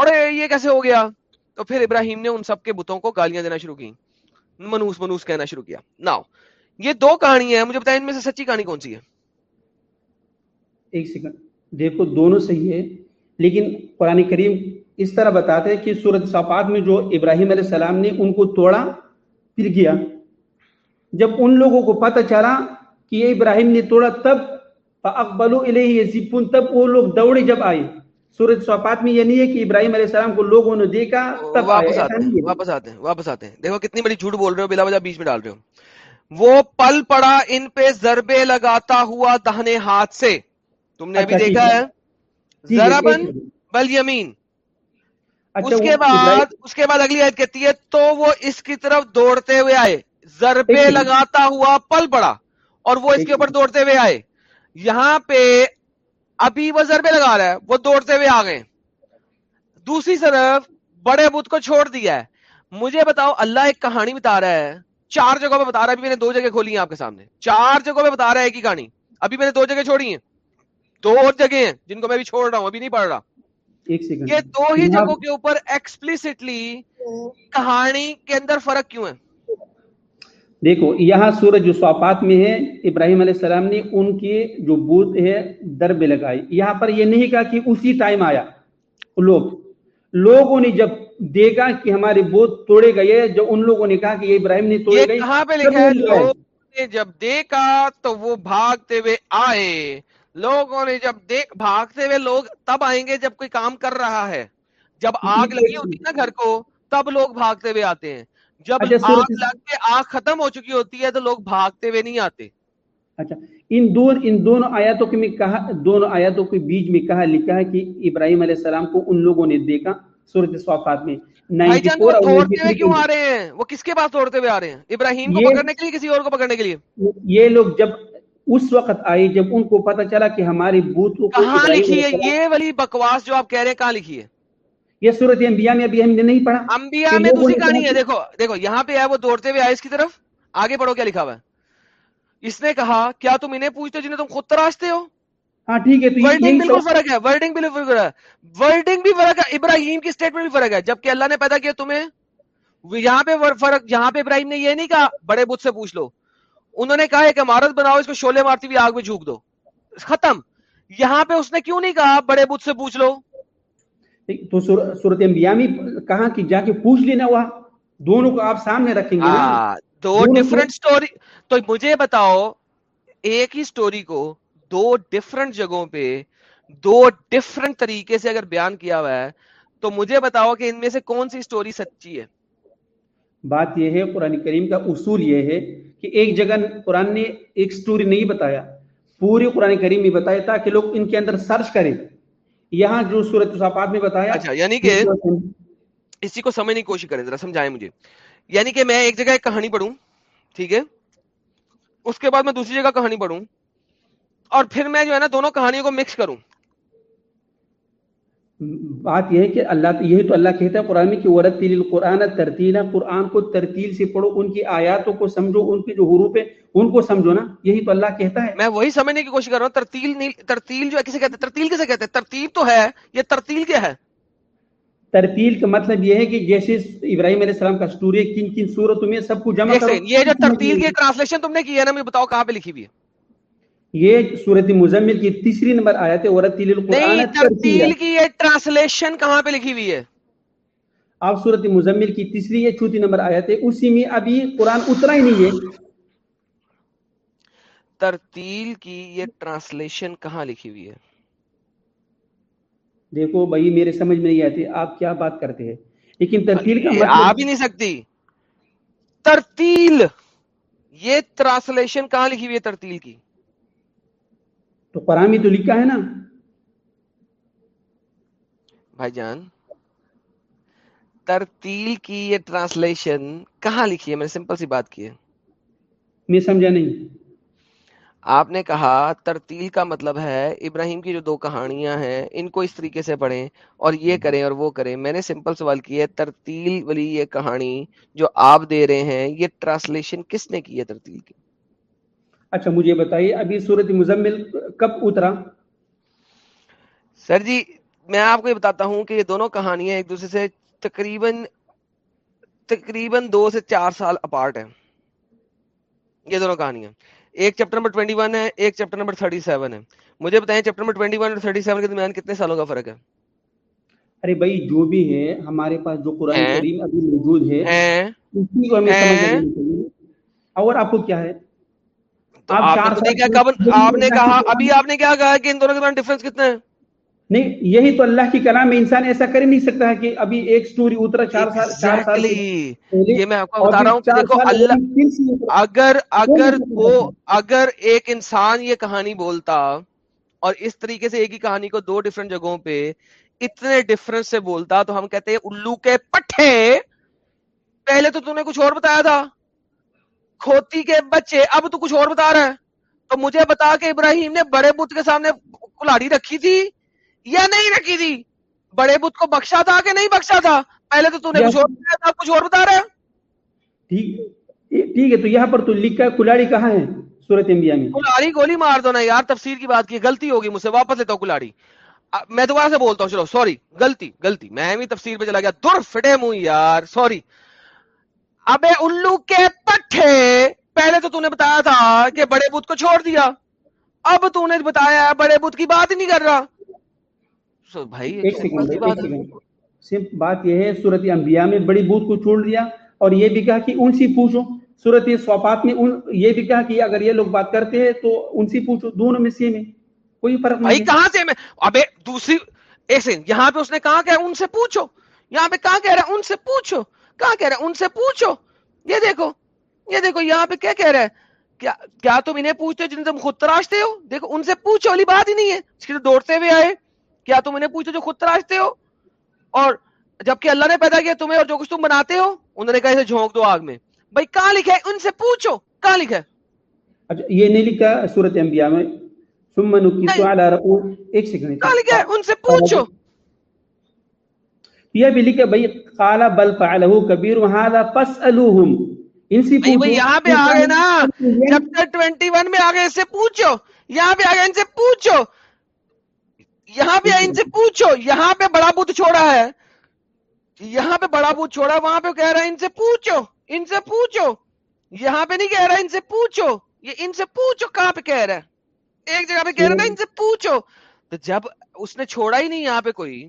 ارے یہ کیسے ہو گیا تو پھر ابراہیم نے ان سب کے بتوں کو گالیاں دینا شروع کی منوس منوس کہنا شروع کیا ناؤ یہ دو کہانی ہے مجھے بتائیں ان میں سے سچی کہانی کون سی ہے ایک دیکھو دونوں صحیح ہے لیکن قرآن کریم اس طرح بتاتے ہیں کہ سورت صفات میں جو ابراہیم علیہ السلام نے ان ان کو کو توڑا پھر گیا جب لوگوں پتہ چلا کہ یہ ابراہیم نے توڑا تب اکبل جب آئے سورج سوپات میں یہ نہیں ہے کہ ابراہیم علیہ السلام کو لوگوں نے دیکھا تب واپس آتے واپس آتے ہیں دیکھو کتنی بڑی جھوٹ بول رہے ہو بلا وجہ بیچ میں ڈال رہے ہو وہ پل پڑا ان پہ ضربے لگاتا ہوا دہنے ہاتھ سے تم نے ابھی اچھا، دیکھا جی، ہے جی۔ جی، ذرا بن بل یمین اچھا، اس کے بعد اس کے بعد اگلی آیت کہتی ہے تو وہ اس کی طرف دوڑتے ہوئے آئے ضربے لگاتا ہوا پل پڑا اور وہ اس کے اوپر دوڑتے ہوئے آئے یہاں پہ ابھی وہ ضربے لگا رہا ہے وہ دوڑتے ہوئے آ گئے دوسری طرف بڑے بت کو چھوڑ دیا ہے مجھے بتاؤ اللہ ایک کہانی بتا رہا ہے چار جگہوں پہ بتا رہا ہے ابھی میں نے دو جگہ کھولی ہیں آپ کے سامنے چار جگہوں پہ بتا رہا ہے ایک ہی کہانی ابھی میں نے دو جگہ چھوڑی ہیں دو اور جگہ ہیں جن کو میں بھی چھوڑ رہا ہوں ابھی نہیں پڑھ رہا یہ دو ہی جگہوں کے اوپر ایکسپلسٹلی کہانی کے اندر فرق کیوں ہے دیکھو یہاں سورج جو سوپات میں ہے ابراہیم علیہ السلام نے ان کی جو بوت ہے در بے لگائی یہاں پر یہ نہیں کہا کہ اسی ٹائم آیا لوگ لوگوں نے جب دیکھا کہ ہمارے بوت توڑے گئے جو ان لوگوں نے کہا کہ یہ ابراہیم نے توڑے گئے کہاں پہ لکھا ہے لوگوں نے جب دیکھا تو وہ بھاگتے ہوئے آئے لوگوں نے جب دیکھ بھاگتے ہوئے لوگ تب آئیں گے جب کوئی کام کر رہا ہے جب آگ لگی ہوتی نا گھر کو تب لوگ بھاگتے ہوئے آتے ہیں جب اچھا، آگ لگ کے آگ ختم ہو چکی ہوتی ہے تو لوگ بھاگتے ہوئے نہیں آتے اچھا ان دون ان دونوں آیاتوں کے میں کہا دونوں آیاتوں کے بیچ میں کہا لکھا ہے کہ ابراہیم علیہ السلام کو ان لوگوں نے دیکھا سورت صافات میں بھائی جان وہ توڑتے ہوئے کیوں آ رہے ہیں وہ کس کے پاس توڑتے ہوئے آ رہے ہیں ابراہیم کو پکڑنے کے لیے کسی اور کو پکڑنے کے لیے یہ لوگ جب اس وقت آئی جب ان کو پتہ چلا کہ ہماری بوتوں کہاں لکھی ہے یہ والی بکواس جو آپ کہہ رہے ہیں کہاں لکھی ہے یہ صورت انبیاء میں ابھی ہم نے نہیں پڑھا انبیاء میں دوسری کہانی ہے دیکھو دیکھو یہاں پہ ہے وہ دوڑتے ہوئے آئے اس کی طرف آگے پڑھو کیا لکھا ہوا ہے اس نے کہا کیا تم انہیں پوچھتے جنہیں تم خود تراشتے ہو ہاں، ورڈنگ بالکل فرق ہے ورڈنگ بھی فرق ہے ابراہیم کی اسٹیٹمنٹ بھی فرق ہے جبکہ اللہ نے پیدا کیا تمہیں یہاں پہ فرق یہاں پہ ابراہیم نے یہ نہیں کہا بڑے بت سے پوچھ لو انہوں نے کہا ایک عمارت بناؤ اس کو شولے مارتی ہوئی آگ میں جھوک دو ختم یہاں پہ اس نے کیوں نہیں کہا بڑے بت سے پوچھ لو تو صورت انبیاء میں کہا کہ جا کے پوچھ لینا ہوا دونوں کو آپ سامنے رکھیں گے ہاں، دو ڈیفرنٹ سٹوری تو مجھے بتاؤ ایک ہی سٹوری کو دو ڈیفرنٹ جگہوں پہ دو ڈیفرنٹ طریقے سے اگر بیان کیا ہوا ہے تو مجھے بتاؤ کہ ان میں سے کون سی سٹوری سچی ہے بات یہ ہے قرآن کریم کا اصول یہ ہے کہ ایک جگہ قرآن نے ایک سٹوری نہیں بتایا پوری قرآن کریم میں بتایا تاکہ لوگ ان کے اندر سرچ کریں یہاں جو سورت سورج میں بتایا اچھا یعنی کہ اسی کو سمجھنے کی کوشش کریں ذرا سمجھائیں مجھے یعنی کہ میں ایک جگہ ایک کہانی پڑھوں ٹھیک ہے اس کے بعد میں دوسری جگہ کہانی پڑھوں اور پھر میں جو ہے نا دونوں کہانیوں کو مکس کروں بات یہ ہے کہ اللہ یہی تو اللہ کہتا ہے قرآن میں کہ ورت القرآن ترتیل قرآن کو ترتیل سے پڑھو ان کی آیاتوں کو سمجھو ان کی جو حروف ہیں ان کو سمجھو نا یہی تو اللہ کہتا ہے میں وہی سمجھنے کی کوشش کر رہا ہوں ترتیل نیل ترتیل جو ہے کسے کہتے ہیں ترتیل کسے کہتے ہیں ترتیب تو ہے یہ ترتیل کیا ہے ترتیل کا مطلب یہ ہے کہ جیسے ابراہیم علیہ السلام کا سٹوری کن کن صورتوں میں سب کو جمع کرو یہ جو ترتیل کی ٹرانسلیشن تم نے کی ہے نا مجھے بتاؤ کہاں پہ لکھی ہوئی ہے یہ صورت مزمل کی تیسری نمبر آیت ہے ترتیل کی یہ ٹرانسلیشن کہاں پہ لکھی ہوئی ہے آپ سورت مزمل کی تیسری یہ چوتھی نمبر آیت ہے اسی میں ابھی قرآن اترا ہی نہیں ہے ترتیل کی یہ ٹرانسلیشن کہاں لکھی ہوئی ہے دیکھو بھائی میرے سمجھ میں نہیں آتی آپ کیا بات کرتے ہیں لیکن ترتیل کا مطلب آپ ہی نہیں سکتی ترتیل یہ ٹرانسلیشن کہاں لکھی ہوئی ہے ترتیل کی تو قرآن میں تو لکھا ہے نا بھائی جان ترتیل کی یہ ٹرانسلیشن کہاں لکھی ہے میں نے سمپل سی بات کی ہے میں سمجھا نہیں آپ نے کہا ترتیل کا مطلب ہے ابراہیم کی جو دو کہانیاں ہیں ان کو اس طریقے سے پڑھیں اور یہ کریں اور وہ کریں میں نے سمپل سوال کیا ہے ترتیل والی یہ کہانی جو آپ دے رہے ہیں یہ ٹرانسلیشن کس نے کی ہے ترتیل کی اچھا مجھے بتائیے ابھی صورت مزمل کب اترا سر جی میں آپ کو یہ بتاتا ہوں کہ یہ دونوں کہانیاں ایک دوسرے سے تقریباً تقریباً دو سے چار سال اپارٹ ہیں یہ دونوں کہانیاں ایک چیپٹر نمبر 21 ہے ایک چیپٹر نمبر 37 ہے مجھے بتائیں چیپٹر نمبر 21 اور 37 کے درمیان کتنے سالوں کا فرق ہے ارے بھائی جو بھی ہے ہمارے پاس جو کریم ابھی موجود ہے اور آپ کو کیا ہے تو آپ نے کیا آپ نے کہا ابھی آپ نے کیا کہا کہ ان دونوں کے درمیان ڈفرنس کتنا ہے نہیں یہی تو اللہ کی کلام میں انسان ایسا کر نہیں سکتا ہے کہ ابھی ایک سٹوری اترا چار سال چار سال یہ میں آپ کو بتا رہا ہوں دیکھو اللہ اگر اگر وہ اگر ایک انسان یہ کہانی بولتا اور اس طریقے سے ایک ہی کہانی کو دو ڈفرنٹ جگہوں پہ اتنے ڈفرنس سے بولتا تو ہم کہتے ہیں الو کے پٹھے پہلے تو تم نے کچھ اور بتایا تھا کھوتی کے بچے اب تو کچھ اور بتا رہا ہے تو مجھے بتا کہ ابراہیم نے بڑے بت کے سامنے کلاڑی رکھی تھی یا نہیں رکھی تھی بڑے بت کو بخشا تھا کہ نہیں بخشا تھا پہلے تو نے کچھ اور بتایا تھا کچھ اور بتا رہا ہے ٹھیک ہے تو یہاں پر تو لکھا ہے کلاڑی کہاں ہے سورت انبیاء میں کلاڑی گولی مار دو نا یار تفسیر کی بات کی غلطی ہوگی مجھ سے واپس لیتا ہوں کلاڑی میں دوبارہ سے بولتا ہوں چلو سوری غلطی غلطی میں بھی تفسیر پہ چلا گیا در فٹے منہ یار سوری ابے الو کے پٹھے پہلے تو نے بتایا تھا کہ بڑے بت کو چھوڑ دیا اب تو نے بتایا ہے بڑے بت کی بات ہی نہیں کر رہا صرف بات یہ ہے سورت انبیاء میں بڑی بوت کو چھوڑ دیا اور یہ بھی کہا کہ ان سے پوچھو سورت سوپات میں ان یہ بھی کہا کہ اگر یہ لوگ بات کرتے ہیں تو ان سے پوچھو دونوں میں سیم ہے کوئی فرق نہیں کہاں سے میں ابے دوسری ایسے یہاں پہ اس نے کہا کہ ان سے پوچھو یہاں پہ کہاں کہہ رہا ہے ان سے پوچھو کہاں کہہ رہا ہے ان سے پوچھو یہ دیکھو یہ دیکھو یہاں پہ کیا کہہ رہا ہے کیا کیا تم انہیں پوچھتے ہو جن تم خود تراشتے ہو دیکھو ان سے پوچھو والی بات ہی نہیں ہے اس کے دوڑتے ہوئے آئے کیا تم انہیں پوچھو جو خود تراشتے ہو اور جبکہ اللہ نے پیدا کیا تمہیں اور جو کچھ تم بناتے ہو انہوں نے کہا اسے جھونک دو آگ میں بھائی کہاں لکھا ہے ان سے پوچھو کہاں لکھا ہے اچھا، یہ نہیں لکھا سورت انبیاء میں ثم نکیسو علی رؤوس ایک سیکنڈ کہاں لکھا ہے ان سے پوچھو یہ بھی لکھے بھائی قال بل فعلہ کبیر وہاں پس الحم ان سے یہاں پہ آ گئے نا چیپٹر ٹوینٹی ون میں آ گئے اس سے پوچھو یہاں پہ آ ان سے پوچھو یہاں پہ ان سے پوچھو یہاں پہ بڑا بت چھوڑا ہے یہاں پہ بڑا بت چھوڑا وہاں پہ کہہ رہا ہے ان سے پوچھو ان سے پوچھو یہاں پہ نہیں کہہ رہا ان سے پوچھو یہ ان سے پوچھو کہاں پہ کہہ رہا ہے ایک جگہ پہ کہہ رہا ہے ان سے پوچھو تو جب اس نے چھوڑا ہی نہیں یہاں پہ کوئی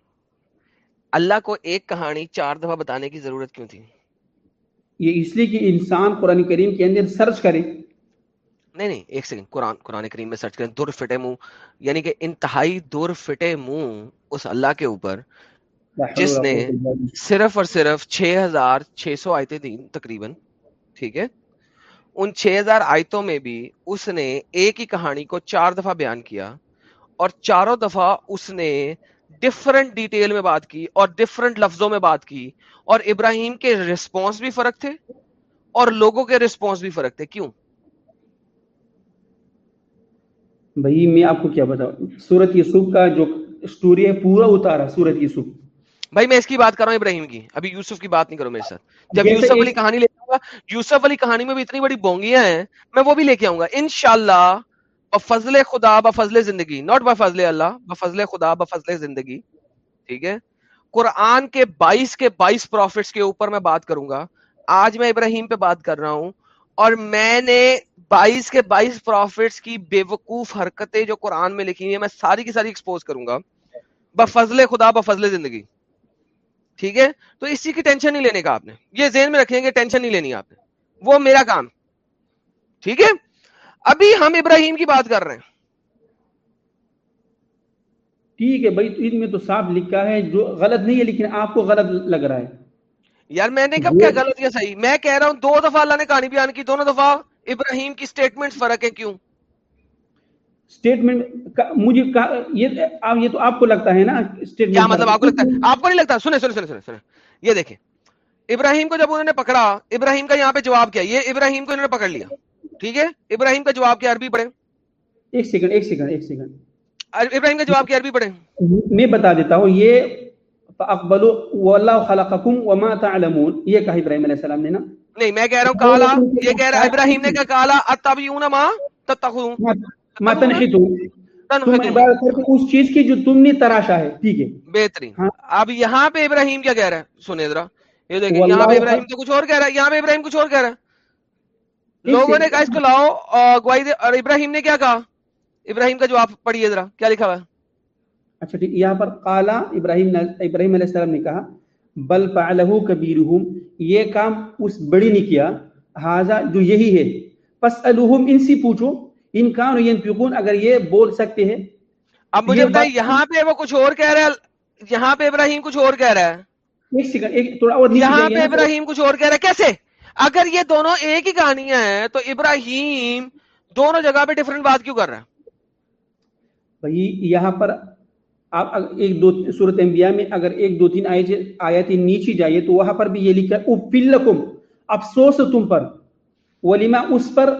اللہ کو ایک کہانی چار دفعہ بتانے کی ضرورت کیوں تھی یہ اس لیے کہ انسان قرآن کریم کے اندر سرچ کرے نہیں نہیں ایک سیکنڈ قرآن قرآن کریم میں سرچ کریں دور فٹے منہ یعنی کہ انتہائی دور فٹے منہ اس اللہ کے اوپر جس نے صرف اور صرف چھ ہزار چھ سو آیتیں دیں تقریباً ٹھیک ہے ان چھ ہزار آیتوں میں بھی اس نے ایک ہی کہانی کو چار دفعہ بیان کیا اور چاروں دفعہ اس نے ڈفرنٹ ڈیٹیل میں بات کی اور ڈفرنٹ لفظوں میں بات کی اور ابراہیم کے ریسپانس بھی فرق تھے اور لوگوں کے ریسپانس بھی فرق تھے کیوں بھائی میں آپ کو کیا بتاؤں سورت یوسف کا جو اسٹوری ہے پورا اتارا سورت یوسف بھائی میں اس کی بات کر رہا ہوں ابراہیم کی ابھی یوسف کی بات نہیں کروں میرے ساتھ جب یوسف والی کہانی لے جاؤں گا یوسف والی کہانی میں بھی اتنی بڑی بونگیاں ہیں میں وہ بھی لے کے آؤں گا انشاءاللہ بفضل خدا زندگی ناٹ بفضل اللہ اللہ خدا بفضل زندگی ٹھیک ہے قرآن کے بائیس کے بائیس پروفٹس کے اوپر میں بات کروں گا آج میں ابراہیم پہ بات کر رہا ہوں اور میں نے بائیس بائیس کے پروفٹس بے وقوف حرکتیں جو قرآن میں لکھی ہیں میں ساری کی ساری ایکسپوز کروں گا بفضل خدا بفضل زندگی ٹھیک ہے تو اس چیز کی ٹینشن نہیں لینے کا آپ نے یہ ذہن میں رکھیں گے ٹینشن نہیں لینی آپ نے وہ میرا کام ٹھیک ہے ابھی ہم ابراہیم کی بات کر رہے ہیں ٹھیک ہے بھائی ان میں تو صاف لکھا ہے جو غلط نہیں ہے لیکن آپ کو غلط لگ رہا ہے یار میں نے کب کیا غلط صحیح میں کہہ رہا ہوں دو دفعہ اللہ نے کہانی بیان کی دونوں دفعہ ابراہیم کی سٹیٹمنٹ فرق ہے کیوں مجھے یہ تو آپ کو لگتا ہے نا مطلب آپ کو لگتا ہے آپ کو نہیں لگتا سنے یہ دیکھیں ابراہیم کو جب انہوں نے پکڑا ابراہیم کا یہاں پہ جواب کیا یہ ابراہیم کو انہوں نے پکڑ لیا ٹھیک ہے ابراہیم کا جواب کیا عربی پڑھیں ایک سیکنڈ ایک سیکنڈ ایک سیکنڈ ابراہیم کا جواب کیا عربی پڑھیں میں بتا دیتا ہوں یہ اقبل واللہ خلقکم وما تعلمون یہ کہا ابراہیم علیہ السلام نے نا نہیں میں کہہ رہا ہوں کالا یہ کہہ رہا ہے ابراہیم نے کہا کالا اتبعون ما تتخذون ما تنحتو اس چیز کی جو تم نے تراشا ہے ٹھیک ہے بہترین ہاں۔ اب یہاں پہ ابراہیم کیا کہہ رہا ہے سنے ذرا یہ دیکھیں یہاں پہ ابراہیم تو کچھ اور کہہ رہا ہے یہاں پہ ابراہیم کچھ اور کہہ رہا ہے لوگوں نے کہا اس کو لاؤ گواہی دے اور ابراہیم نے کیا کہا ابراہیم کا جو آپ پڑھیے ذرا کیا لکھا ہوا ہے اچھا ٹھیک یہاں پر کالا ابراہیم ابراہیم علیہ السلام نے کہا بل پالہ کبیر یہ کام اس بڑی نے کیا حاضا جو یہی ہے پس الحم ان سے پوچھو ان کان ینفقون اگر یہ بول سکتے ہیں اب مجھے بتائیں یہاں پہ وہ کچھ اور کہہ رہا ہے یہاں پہ ابراہیم کچھ اور کہہ رہا ہے ایک سیکنڈ ایک تھوڑا اور یہاں پہ ابراہیم کچھ اور کہہ رہا ہے کیسے اگر یہ دونوں ایک ہی کہانی ہے تو ابراہیم دونوں جگہ پہ ڈفرنٹ کر رہا ہے یہاں پر آپ ایک دو صورت انبیاء میں اگر ایک دو تین آیا تین نیچے جائیے تو وہاں پر بھی یہ لکھا افسوس تم پر ولیما اس پر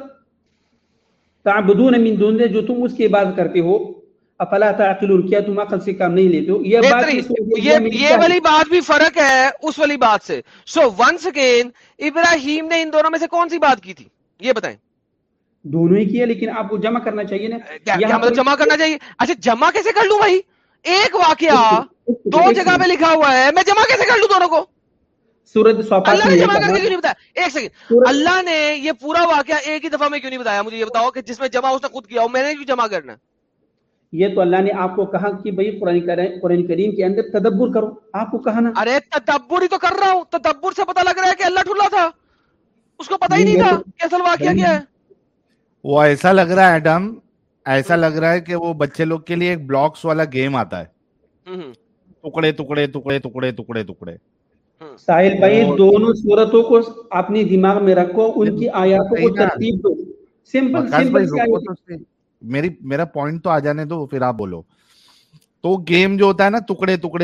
تعبدون من دونے جو تم اس کے عبادت کرتے ہو افلا تعقلون کیا تم عقل سے کام نہیں لیتے ہو یہ بات یہ یہ والی بات بھی فرق ہے اس والی بات سے سو ونس اگین ابراہیم نے ان دونوں میں سے کون سی بات کی تھی یہ بتائیں دونوں ہی کیا لیکن آپ کو جمع کرنا چاہیے نا مطلب جمع کرنا چاہیے اچھا جمع کیسے کر لوں بھائی ایک واقعہ دو جگہ پہ لکھا ہوا ہے میں جمع کیسے کر لوں دونوں کو اللہ نے جمع کر کے کیوں نہیں بتایا ایک سیکنڈ اللہ نے یہ پورا واقعہ ایک ہی دفعہ میں کیوں نہیں بتایا مجھے یہ بتاؤ کہ جس میں جمع اس نے خود کیا ہو میں نے کیوں جمع کرنا ہے یہ تو اللہ نے آپ کو کہا کہ بھئی قرآن, کریم کے اندر تدبر کرو آپ کو کہا نا ارے تدبر ہی تو کر رہا ہوں تدبر سے پتا لگ رہا ہے کہ اللہ ٹھلا تھا اس کو پتا ہی نہیں تھا کہ اصل واقعہ کیا ہے وہ ایسا لگ رہا ہے ایڈم ایسا لگ رہا ہے کہ وہ بچے لوگ کے لیے ایک بلاکس والا گیم آتا ہے ٹکڑے ٹکڑے ٹکڑے ٹکڑے ٹکڑے ٹکڑے ساحل بھائی دونوں صورتوں کو اپنی دماغ میں رکھو ان کی آیاتوں کو ترتیب دو سمپل سمپل میری میرا پوائنٹ تو آ جانے تو گیم جو ہوتا ہے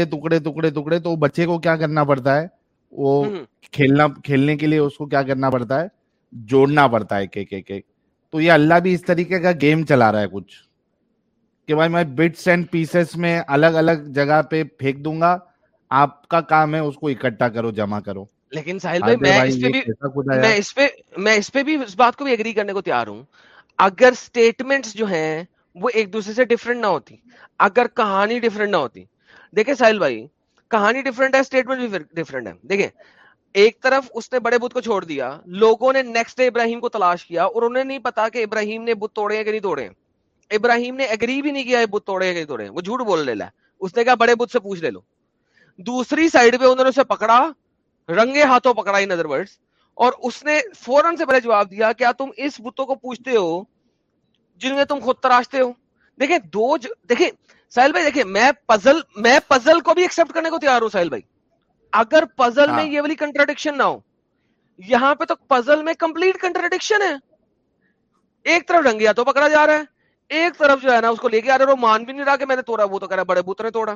جوڑنا پڑتا ہے تو یہ اللہ بھی اس طریقے کا گیم چلا رہا ہے کچھ کہ بھائی میں بٹس اینڈ پیسز میں الگ الگ جگہ پہ پھینک دوں گا آپ کا کام ہے اس کو اکٹھا کرو جمع کرو لیکن میں اس پہ بھی تیار ہوں اگر اسٹیٹمنٹ جو ہیں وہ ایک دوسرے سے ڈفرینٹ نہ ہوتی اگر کہانی ڈفرینٹ نہ ہوتی دیکھیں ساحل بھائی کہانی ڈفرینٹ ڈفرینٹ ہے ہے اسٹیٹمنٹ بھی دیکھیں ایک طرف اس نے بڑے بت کو چھوڑ دیا لوگوں نے نیکسٹ ابراہیم کو تلاش کیا اور انہیں نہیں پتا کہ ابراہیم نے بت توڑے کہ نہیں توڑے ابراہیم نے اگری بھی نہیں کیا بت ہیں کہ نہیں توڑے وہ جھوٹ بول لے لیا بڑے بت سے پوچھ لے لو دوسری سائڈ پہ انہوں نے اسے پکڑا رنگے ہاتھوں پکڑا ان ادر اور اس نے فوراً سے پہلے جواب دیا کیا تم اس بتوں کو پوچھتے ہو جن میں تم خود تراشتے ہو دیکھیں دو ج... دیکھیں ساحل بھائی دیکھیں میں پزل میں پزل کو بھی ایکسپٹ کرنے کو تیار ہوں ساحل بھائی اگر پزل میں ہاں۔ یہ والی کنٹراڈکشن نہ ہو یہاں پہ تو پزل میں کمپلیٹ کنٹراڈکشن ہے ایک طرف رنگیا تو پکڑا جا رہا ہے ایک طرف جو ہے نا اس کو لے کے آ رہا ہے وہ مان بھی نہیں رہا کہ میں نے توڑا وہ تو کہہ رہا بڑے بوتر نے توڑا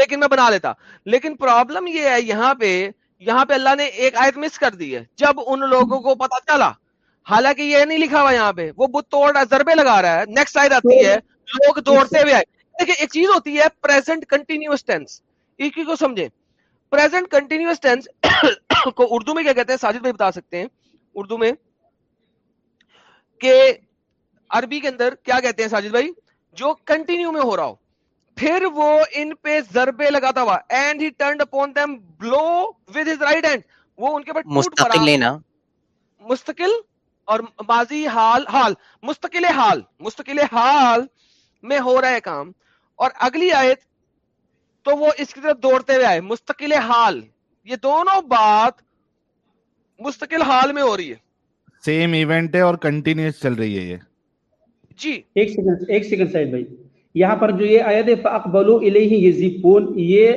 لیکن میں بنا لیتا لیکن پرابلم یہ ہے یہاں پہ یہاں پہ اللہ نے ایک آیت مس کر دی ہے جب ان لوگوں کو پتا چلا حالانکہ یہ نہیں لکھا ہوا یہاں پہ وہ بت توڑ رہا ہے ضربے لگا رہا ہے نیکسٹ آیت آتی ہے لوگ دوڑتے ہوئے آئے دیکھیں ایک چیز ہوتی ہے پریزنٹ کنٹینیوس ٹینس ایک کی کو سمجھیں پریزنٹ کنٹینیوس ٹینس کو اردو میں کیا کہتے ہیں ساجد بھائی بتا سکتے ہیں اردو میں کہ عربی کے اندر کیا کہتے ہیں ساجد بھائی جو کنٹینیو میں ہو رہا ہو پھر وہ ان پہ ضربے لگاتا ہوا and he turned upon them blow with his right hand وہ ان کے اوپر مستقل لینا مستقل اور ماضی حال حال مستقل حال مستقل حال میں ہو رہا ہے کام اور اگلی آیت تو وہ اس کی طرف دوڑتے ہوئے آئے مستقل حال یہ دونوں بات مستقل حال میں ہو رہی ہے سیم ایونٹ ہے اور کنٹینیوس چل رہی ہے یہ جی ایک سیکنڈ ایک سیکنڈ سائڈ بھائی یہاں پر جو یہ آیت فاقبلو الیہ یزفون یہ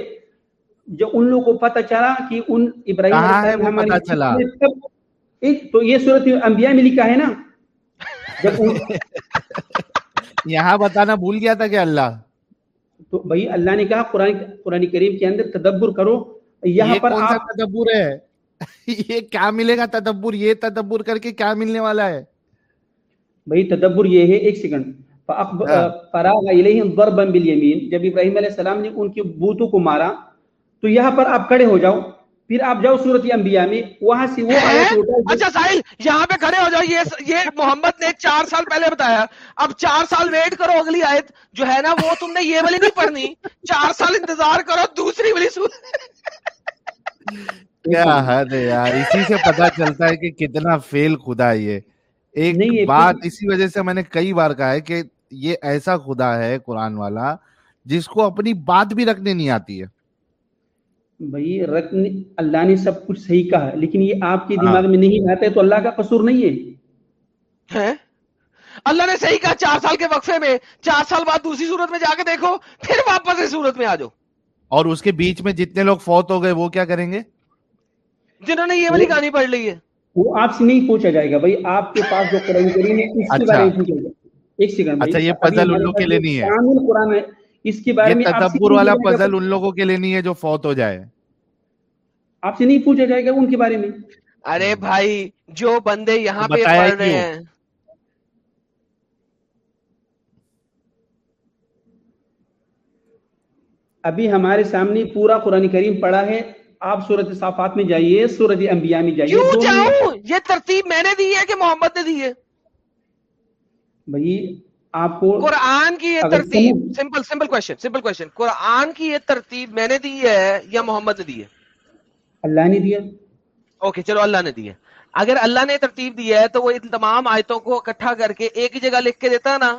جو ان لوگوں کو پتہ چلا کہ ان ابراہیم علیہ السلام پتہ چلا تو یہ صورت انبیاء میں لکھا ہے نا جب یہاں بتانا بھول گیا تھا کہ اللہ تو بھائی اللہ نے کہا قرآن قرآن کریم کے اندر تدبر کرو یہاں پر آپ تدبر ہے یہ کیا ملے گا تدبر یہ تدبر کر کے کیا ملنے والا ہے بھائی تدبر یہ ہے ایک سیکنڈ فراغ الیہم ضربا بالیمین جب ابراہیم علیہ السلام نے ان کی بوتوں کو مارا تو یہاں پر آپ کھڑے ہو جاؤ پھر آپ جاؤ صورت انبیاء میں وہاں سے وہ اچھا ساحل یہاں پہ کھڑے ہو جاؤ یہ یہ محمد نے چار سال پہلے بتایا اب چار سال ویٹ کرو اگلی آیت جو ہے نا وہ تم نے یہ والی نہیں پڑھنی چار سال انتظار کرو دوسری والی سورت کیا حد ہے یار اسی سے پتا چلتا ہے کہ کتنا فیل خدا یہ ایک بات اسی وجہ سے میں نے کئی بار کہا ہے کہ یہ ایسا خدا ہے قرآن والا جس کو اپنی بات بھی رکھنے نہیں آتی ہے بھائی نے اللہ سب کچھ صحیح کہا لیکن یہ آپ کے ہاں۔ دماغ میں نہیں آتا ہے تو اللہ کا قصور نہیں ہے اللہ نے صحیح کہا چار سال کے وقفے میں چار سال بعد دوسری صورت میں جا کے دیکھو پھر واپس صورت میں آ جاؤ اور اس کے بیچ میں جتنے لوگ فوت ہو گئے وہ کیا کریں گے جنہوں نے یہ والی کہانی پڑھ لی ہے وہ آپ سے نہیں پوچھا جائے گا ایک سیکنڈ اچھا یہ پزل ان لوگ کے لیے نہیں ہے کامل قرآن ہے اس کے بارے میں تدبر والا پزل ان لوگوں کے لیے نہیں ہے جو فوت ہو جائے آپ سے نہیں پوچھا جائے گا ان کے بارے میں ارے بھائی جو بندے یہاں پہ پڑھ رہے ہیں ابھی ہمارے سامنے پورا قرآن کریم پڑا ہے آپ صورت صافات میں جائیے صورت انبیاء میں جائیے کیوں جاؤں یہ ترتیب میں نے دی ہے کہ محمد نے دی ہے آپ کو قرآن کی یہ ترتیب simple simple question simple question قرآن کی یہ ترتیب میں نے دی ہے یا محمد نے دی ہے اللہ نے دی ہے اگر اللہ نے ترتیب دی ہے تو وہ ان تمام آیتوں کو اکٹھا کر کے ایک ہی جگہ لکھ کے دیتا نا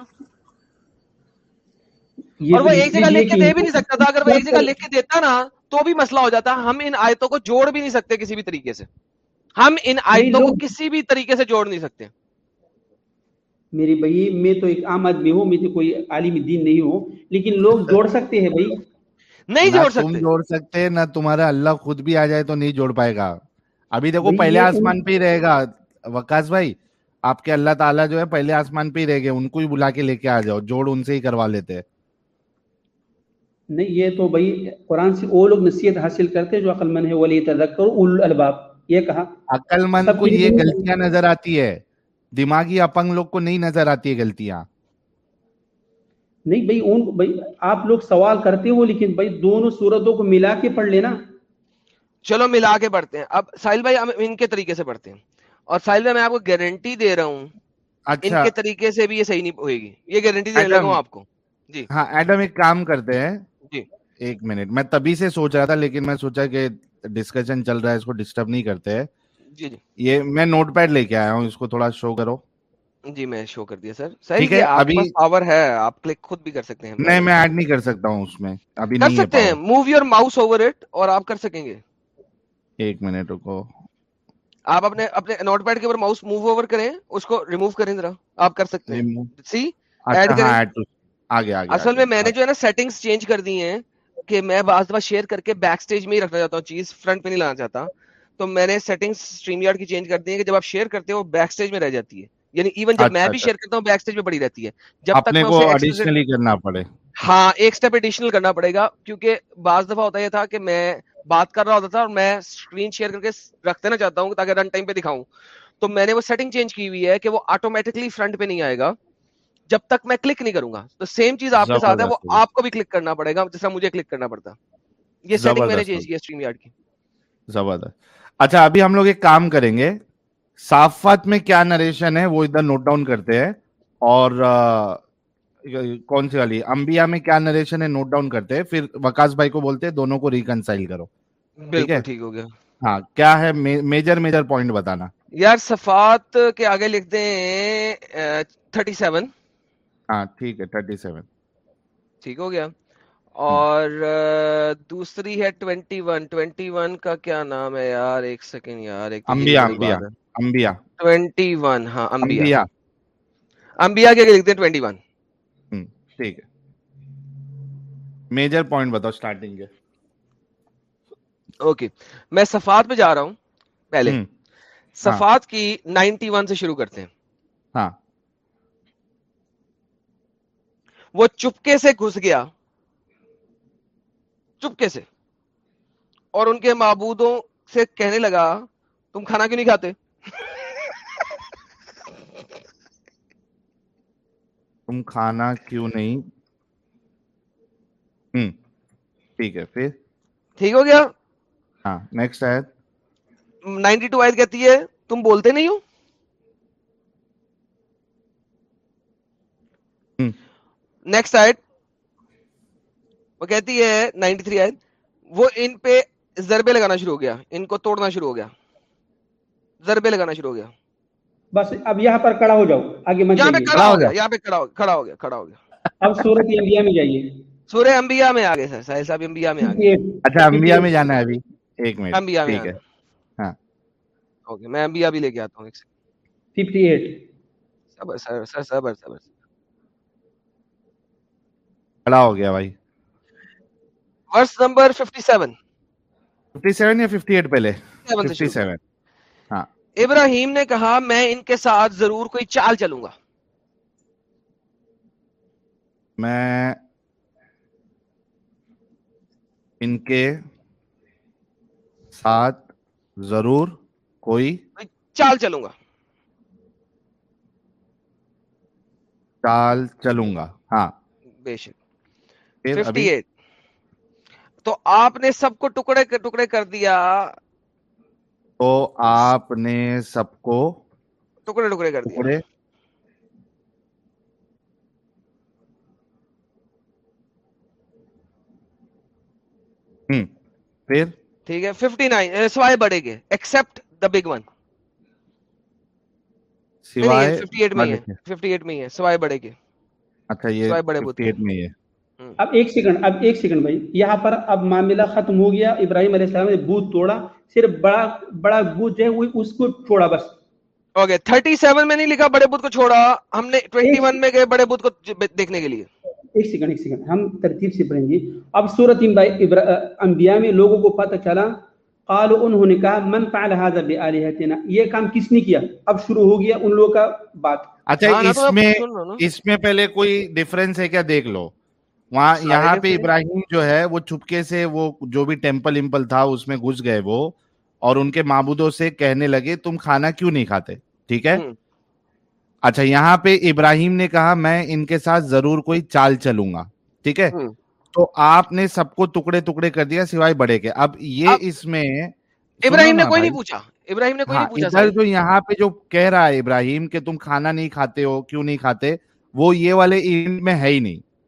اور وہ ایک جگہ لکھ کے دے بھی نہیں سکتا تھا اگر وہ ایک جگہ لکھ کے دیتا نا تو بھی مسئلہ ہو جاتا ہم ان آیتوں کو جوڑ بھی نہیں سکتے کسی بھی طریقے سے ہم ان آیتوں کو کسی بھی طریقے سے جوڑ نہیں سکتے میری بھائی میں تو ایک عام آدمی ہوں میں تو کوئی عالم دین نہیں ہوں لیکن لوگ جوڑ سکتے ہیں نہیں جوڑ سکتے نہ تمہارا اللہ خود بھی آ جائے تو نہیں جوڑ پائے گا ابھی دیکھو پہلے آسمان پہ ہی رہے گا وکاس بھائی آپ کے اللہ تعالیٰ جو ہے پہلے آسمان پہ ہی رہ گئے ان کو ہی بلا کے لے کے آ جاؤ جوڑ ان سے ہی کروا لیتے نہیں یہ تو بھائی قرآن سے وہ لوگ نصیحت حاصل کرتے جو عقل مند ہے الباب یہ کہا عقل مند کو یہ غلطیاں نظر آتی ہے اپنگ لوگ کو نہیں نظر آتی ہے اور بھائی میں آپ کو گارنٹی دے رہا ہوں اچھا۔ یہ صحیح نہیں ہوئے گی یہ گارنٹی جی۔ ہاں، کام کرتے ہیں جی ایک منٹ میں تبھی سے سوچ رہا تھا لیکن میں سوچا کہ ڈسکشن چل رہا ہے اس کو ڈسٹرب نہیں کرتے جی،, جی یہ میں نوٹ پیڈ لے کے آیا ہوں اس کو تھوڑا شو کرو جی میں شو کر دیا سر صحیح ہے ابھی پاور ہے آپ کلک خود بھی کر سکتے ہیں نہیں میں ایڈ نہیں کر سکتا ہوں اس میں ابھی نہیں کر سکتے ہیں move your mouse over it اور آپ کر سکیں گے ایک منٹ رکو آپ اپنے اپنے نوٹ پیڈ کے اوپر ماؤس موو اوور کریں اس کو ریموو کریں ذرا آپ کر سکتے ہیں سی ایڈ اچھا، کریں ہاں، آگے آگے اصل میں میں نے جو ہے نا سیٹنگز چینج کر دی ہیں کہ میں بعض دفعہ شیئر کر کے بیک سٹیج میں ہی رکھنا چاہتا ہوں چیز فرنٹ پہ نہیں لانا چاہتا تو میں نے سیٹنگ اسٹریم یارڈ کی چینج کر دی ہے کہ جب آپ شیئر کرتے ہو بیک سٹیج میں رہ جاتی ہے یعنی ایون جب میں اچھا، بھی شیئر اچھا۔ کرتا ہوں بیک سٹیج میں بڑی رہتی ہے جب تک کرنا پڑے ہاں ایک اسٹیپ ایڈیشنل کرنا پڑے گا کیونکہ بعض دفعہ ہوتا یہ تھا کہ میں بات کر رہا ہوتا تھا اور میں اسکرین شیئر کر کے رکھ دینا چاہتا ہوں تاکہ رن ٹائم پہ دکھاؤں تو میں نے وہ سیٹنگ چینج کی ہوئی ہے کہ وہ آٹومیٹکلی فرنٹ پہ نہیں آئے گا جب تک میں کلک نہیں کروں گا تو سیم چیز آپ کے ساتھ ہے وہ آپ کو بھی کلک کرنا پڑے گا جیسا مجھے کلک کرنا پڑتا یہ سیٹنگ میں نے چینج کی ہے اسٹریم یارڈ کی زبردست اچھا ابھی ہم لوگ ایک کام کریں گے صافات میں کیا نریشن ہے وہ ادھر نوٹ ڈاؤن کرتے ہیں اور کون سی والی امبیا میں کیا نریشن ہے نوٹ ڈاؤن کرتے ہیں پھر وکاس بھائی کو بولتے ہیں دونوں کو ریکنسائل کرو ٹھیک ہے ٹھیک ہو گیا ہاں کیا ہے میجر میجر پوائنٹ بتانا یار صفات کے آگے لکھتے تھرٹی سیون ہاں ٹھیک ہے تھرٹی سیون ٹھیک ہو گیا اور دوسری ہے ٹوینٹی ون ٹوینٹی ون کا کیا نام ہے یار ایک سیکنڈ یار ایک ون ہاں امبیا امبیا کے ہیں ٹوینٹی ون ٹھیک ہے میجر پوائنٹ بتاؤ اسٹارٹنگ کے اوکے میں سفات پہ جا رہا ہوں پہلے سفات ہاں۔ کی نائنٹی ون سے شروع کرتے ہیں ہاں وہ چپکے سے گھس گیا چپکے سے اور ان کے معبودوں سے کہنے لگا تم کھانا کیوں نہیں کھاتے تم کھانا کیوں نہیں ہوں ٹھیک ہے پھر ٹھیک ہو گیا ہاں نائنٹی ٹو آئی کہتی ہے تم بولتے نہیں ہو نیکسٹ ہوتا وہ کہتی ہے نائنٹی تھری وہ ان پہ ضربے لگانا شروع ہو گیا ان کو توڑنا شروع ہو گیا ضربے لگانا شروع ہو ہو ہو ہو ہو گیا گیا گیا گیا بس اب اب یہاں یہاں یہاں پر کڑا کڑا جاؤ پہ پہ کھڑا سورت میں میں میں جائیے سورہ انبیاء انبیاء آگے آگے سر صاحب اچھا انبیاء میں جانا ہے ابھی ایک ایک میں ہاں۔ میں انبیاء انبیاء بھی لے کے ہوں سر نمبر 57 57 یا 58 پہلے 57 ہاں ابراہیم نے کہا میں ان کے ساتھ ضرور کوئی چال چلوں گا میں ان کے ساتھ ضرور کوئی چال چلوں گا چال چلوں گا ہاں بے شک 58 تو آپ نے سب کو ٹکڑے ٹکڑے کر دیا تو آپ نے سب کو ٹکڑے ٹکڑے کر دیا پھر ٹھیک ہے ففٹی یعنی نائن سوائے بڑے گے ایکسپٹ دا بگ ون سوائے ففٹی ایٹ میں ففٹی ایٹ میں اب ایک سیکنڈ اب ایک سیکنڈ بھائی یہاں پر اب معاملہ ختم ہو گیا ابراہیم علیہ السلام نے بوت توڑا صرف بڑا بڑا بوت جو ہے اس کو چھوڑا بس اوکے تھرٹی سیون میں نہیں لکھا بڑے بوت کو چھوڑا ہم نے ٹوئنٹی ون میں گئے بڑے بوت کو دیکھنے کے لیے ایک سیکنڈ ایک سیکنڈ ہم ترتیب سے پڑھیں گے اب سورت انبیاء میں لوگوں کو پتہ چلا قالو انہوں نے کہا من فعل هذا بآلہتنا یہ کام کس نے کیا اب شروع ہو گیا ان لوگوں کا بات اچھا ہاں، اس میں اس میں پہلے کوئی ڈیفرنس ہے کیا دیکھ لو وہاں یہاں پہ ابراہیم جو ہے وہ چھپکے سے وہ جو بھی ٹیمپل امپل تھا اس میں گھس گئے وہ اور ان کے معبودوں سے کہنے لگے تم کھانا کیوں نہیں کھاتے ٹھیک ہے اچھا یہاں پہ ابراہیم نے کہا میں ان کے ساتھ ضرور کوئی چال چلوں گا ٹھیک ہے تو آپ نے سب کو ٹکڑے ٹکڑے کر دیا سوائے بڑے کے اب یہ اس میں ابراہیم نے کوئی نہیں پوچھا ابراہیم نے کوئی سر ہاں، جو یہاں پہ جو کہہ رہا ہے ابراہیم کہ تم کھانا نہیں کھاتے ہو کیوں نہیں کھاتے وہ یہ والے ایونٹ میں ہے ہی نہیں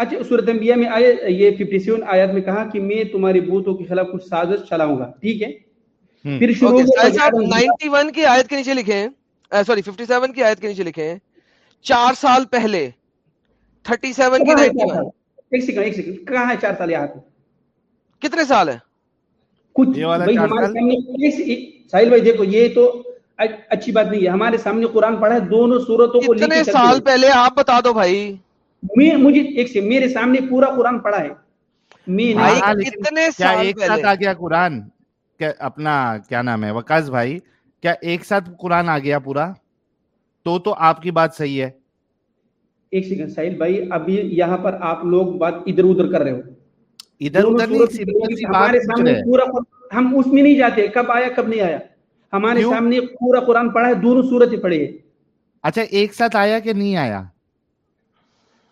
اچھا صورت انبیاء میں آئے یہ 57 آیات میں کہا کہ میں تمہارے بوتوں کے خلاف کچھ سازش چلاؤں گا ٹھیک ہے پھر شروع میں 91 کی آیت کے نیچے لکھیں سوری 57 کی آیت کے نیچے لکھیں چار سال پہلے 37 کی 91 ایک سکنڈ ایک سکنڈ کہاں ہے چار سال یہاں پہ کتنے سال ہے کچھ بھائی ہمارے سامنے ساحل بھائی دیکھو یہ تو اچھی بات نہیں ہے ہمارے سامنے قرآن پڑھا ہے دونوں صورتوں کو کتنے سال پہلے آپ بتا دو بھائی میں مجھے ایک سے میرے سامنے پورا قرآن پڑھا ہے میں کتنے ایک ساتھ آ گیا قرآن اپنا کیا نام ہے وکاس بھائی کیا ایک ساتھ قرآن آ گیا پورا تو تو آپ کی بات صحیح ہے ایک سیکنڈ ساحل بھائی ابھی یہاں پر آپ لوگ بات ادھر ادھر کر رہے ہو ادھر ادھر ہمارے سامنے پورا ہم اس میں نہیں جاتے کب آیا کب نہیں آیا ہمارے سامنے پورا قرآن پڑھا ہے دونوں صورت ہی پڑھے اچھا ایک ساتھ آیا کہ نہیں آیا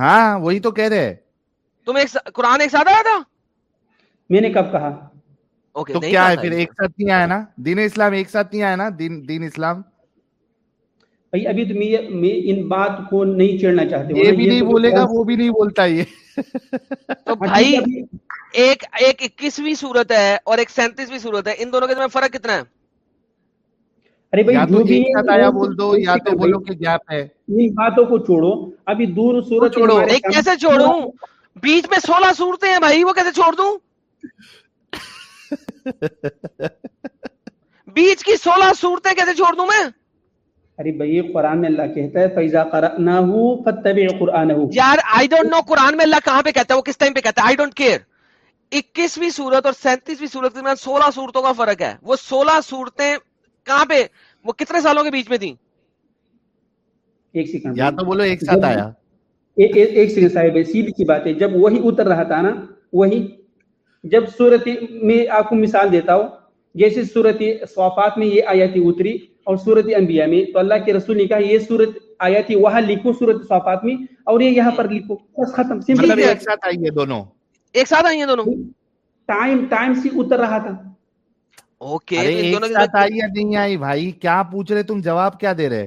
ہاں وہی تو کہہ رہے تم ایک قرآن ایک ساتھ آیا تھا میں نے کب کہا تو کیا ہے پھر ایک ساتھ نہیں آیا نا دین اسلام ایک ساتھ نہیں آیا نا دین اسلام بھائی ابھی تم یہ میں ان بات کو نہیں چڑھنا چاہتے یہ بھی نہیں بولے گا وہ بھی نہیں بولتا یہ تو ہاں، جی، بھائی ایک ایک اکیسویں صورت ہے اور ایک سینتیسویں صورت ہے ان دونوں کے میں فرق کتنا ہے ارے بھائی جو بھی آیا بول دو یا تو بولو کہ گیپ ہے ان باتوں کو چھوڑو ابھی دور سورت چھوڑو کیسے چھوڑوں بیچ میں سولہ سورتے ہیں بھائی وہ کیسے چھوڑ دوں بیچ کی سولہ سورتیں کیسے چھوڑ دوں میں ارے بھائی قرآن میں اللہ کہتا ہے فیضا قرآن قرآن یار آئی ڈونٹ نو قرآن میں اللہ کہاں پہ کہتا ہے وہ کس ٹائم پہ کہتا ہے آئی ڈونٹ کیئر اکیسویں سورت اور سینتیسویں سورت کے درمیان سولہ سورتوں کا فرق ہے وہ سولہ سورتیں کہاں پہ وہ کتنے سالوں کے بیچ میں تھیں ایک سیکنڈ یا تو بولو ایک ساتھ آیا ایک سیکنڈ صاحب سیدھی کی بات ہے جب وہی اتر رہا تھا نا وہی جب صورت میں آپ کو مثال دیتا ہوں جیسے صورت صوفات میں یہ آیاتی اتری اور صورت انبیاء میں تو اللہ کے رسول نے کہا یہ صورت آیاتی وہاں لکھو صورت صوفات میں اور یہ یہاں پر لکھو بس ختم مطلب سمپل ایک ساتھ آئیں گے دونوں ایک ساتھ آئیں گے دونوں ٹائم ٹائم سے اتر رہا تھا اوکے ایک ساتھ آئی یا نہیں آئی بھائی کیا پوچھ رہے تم جواب کیا دے رہے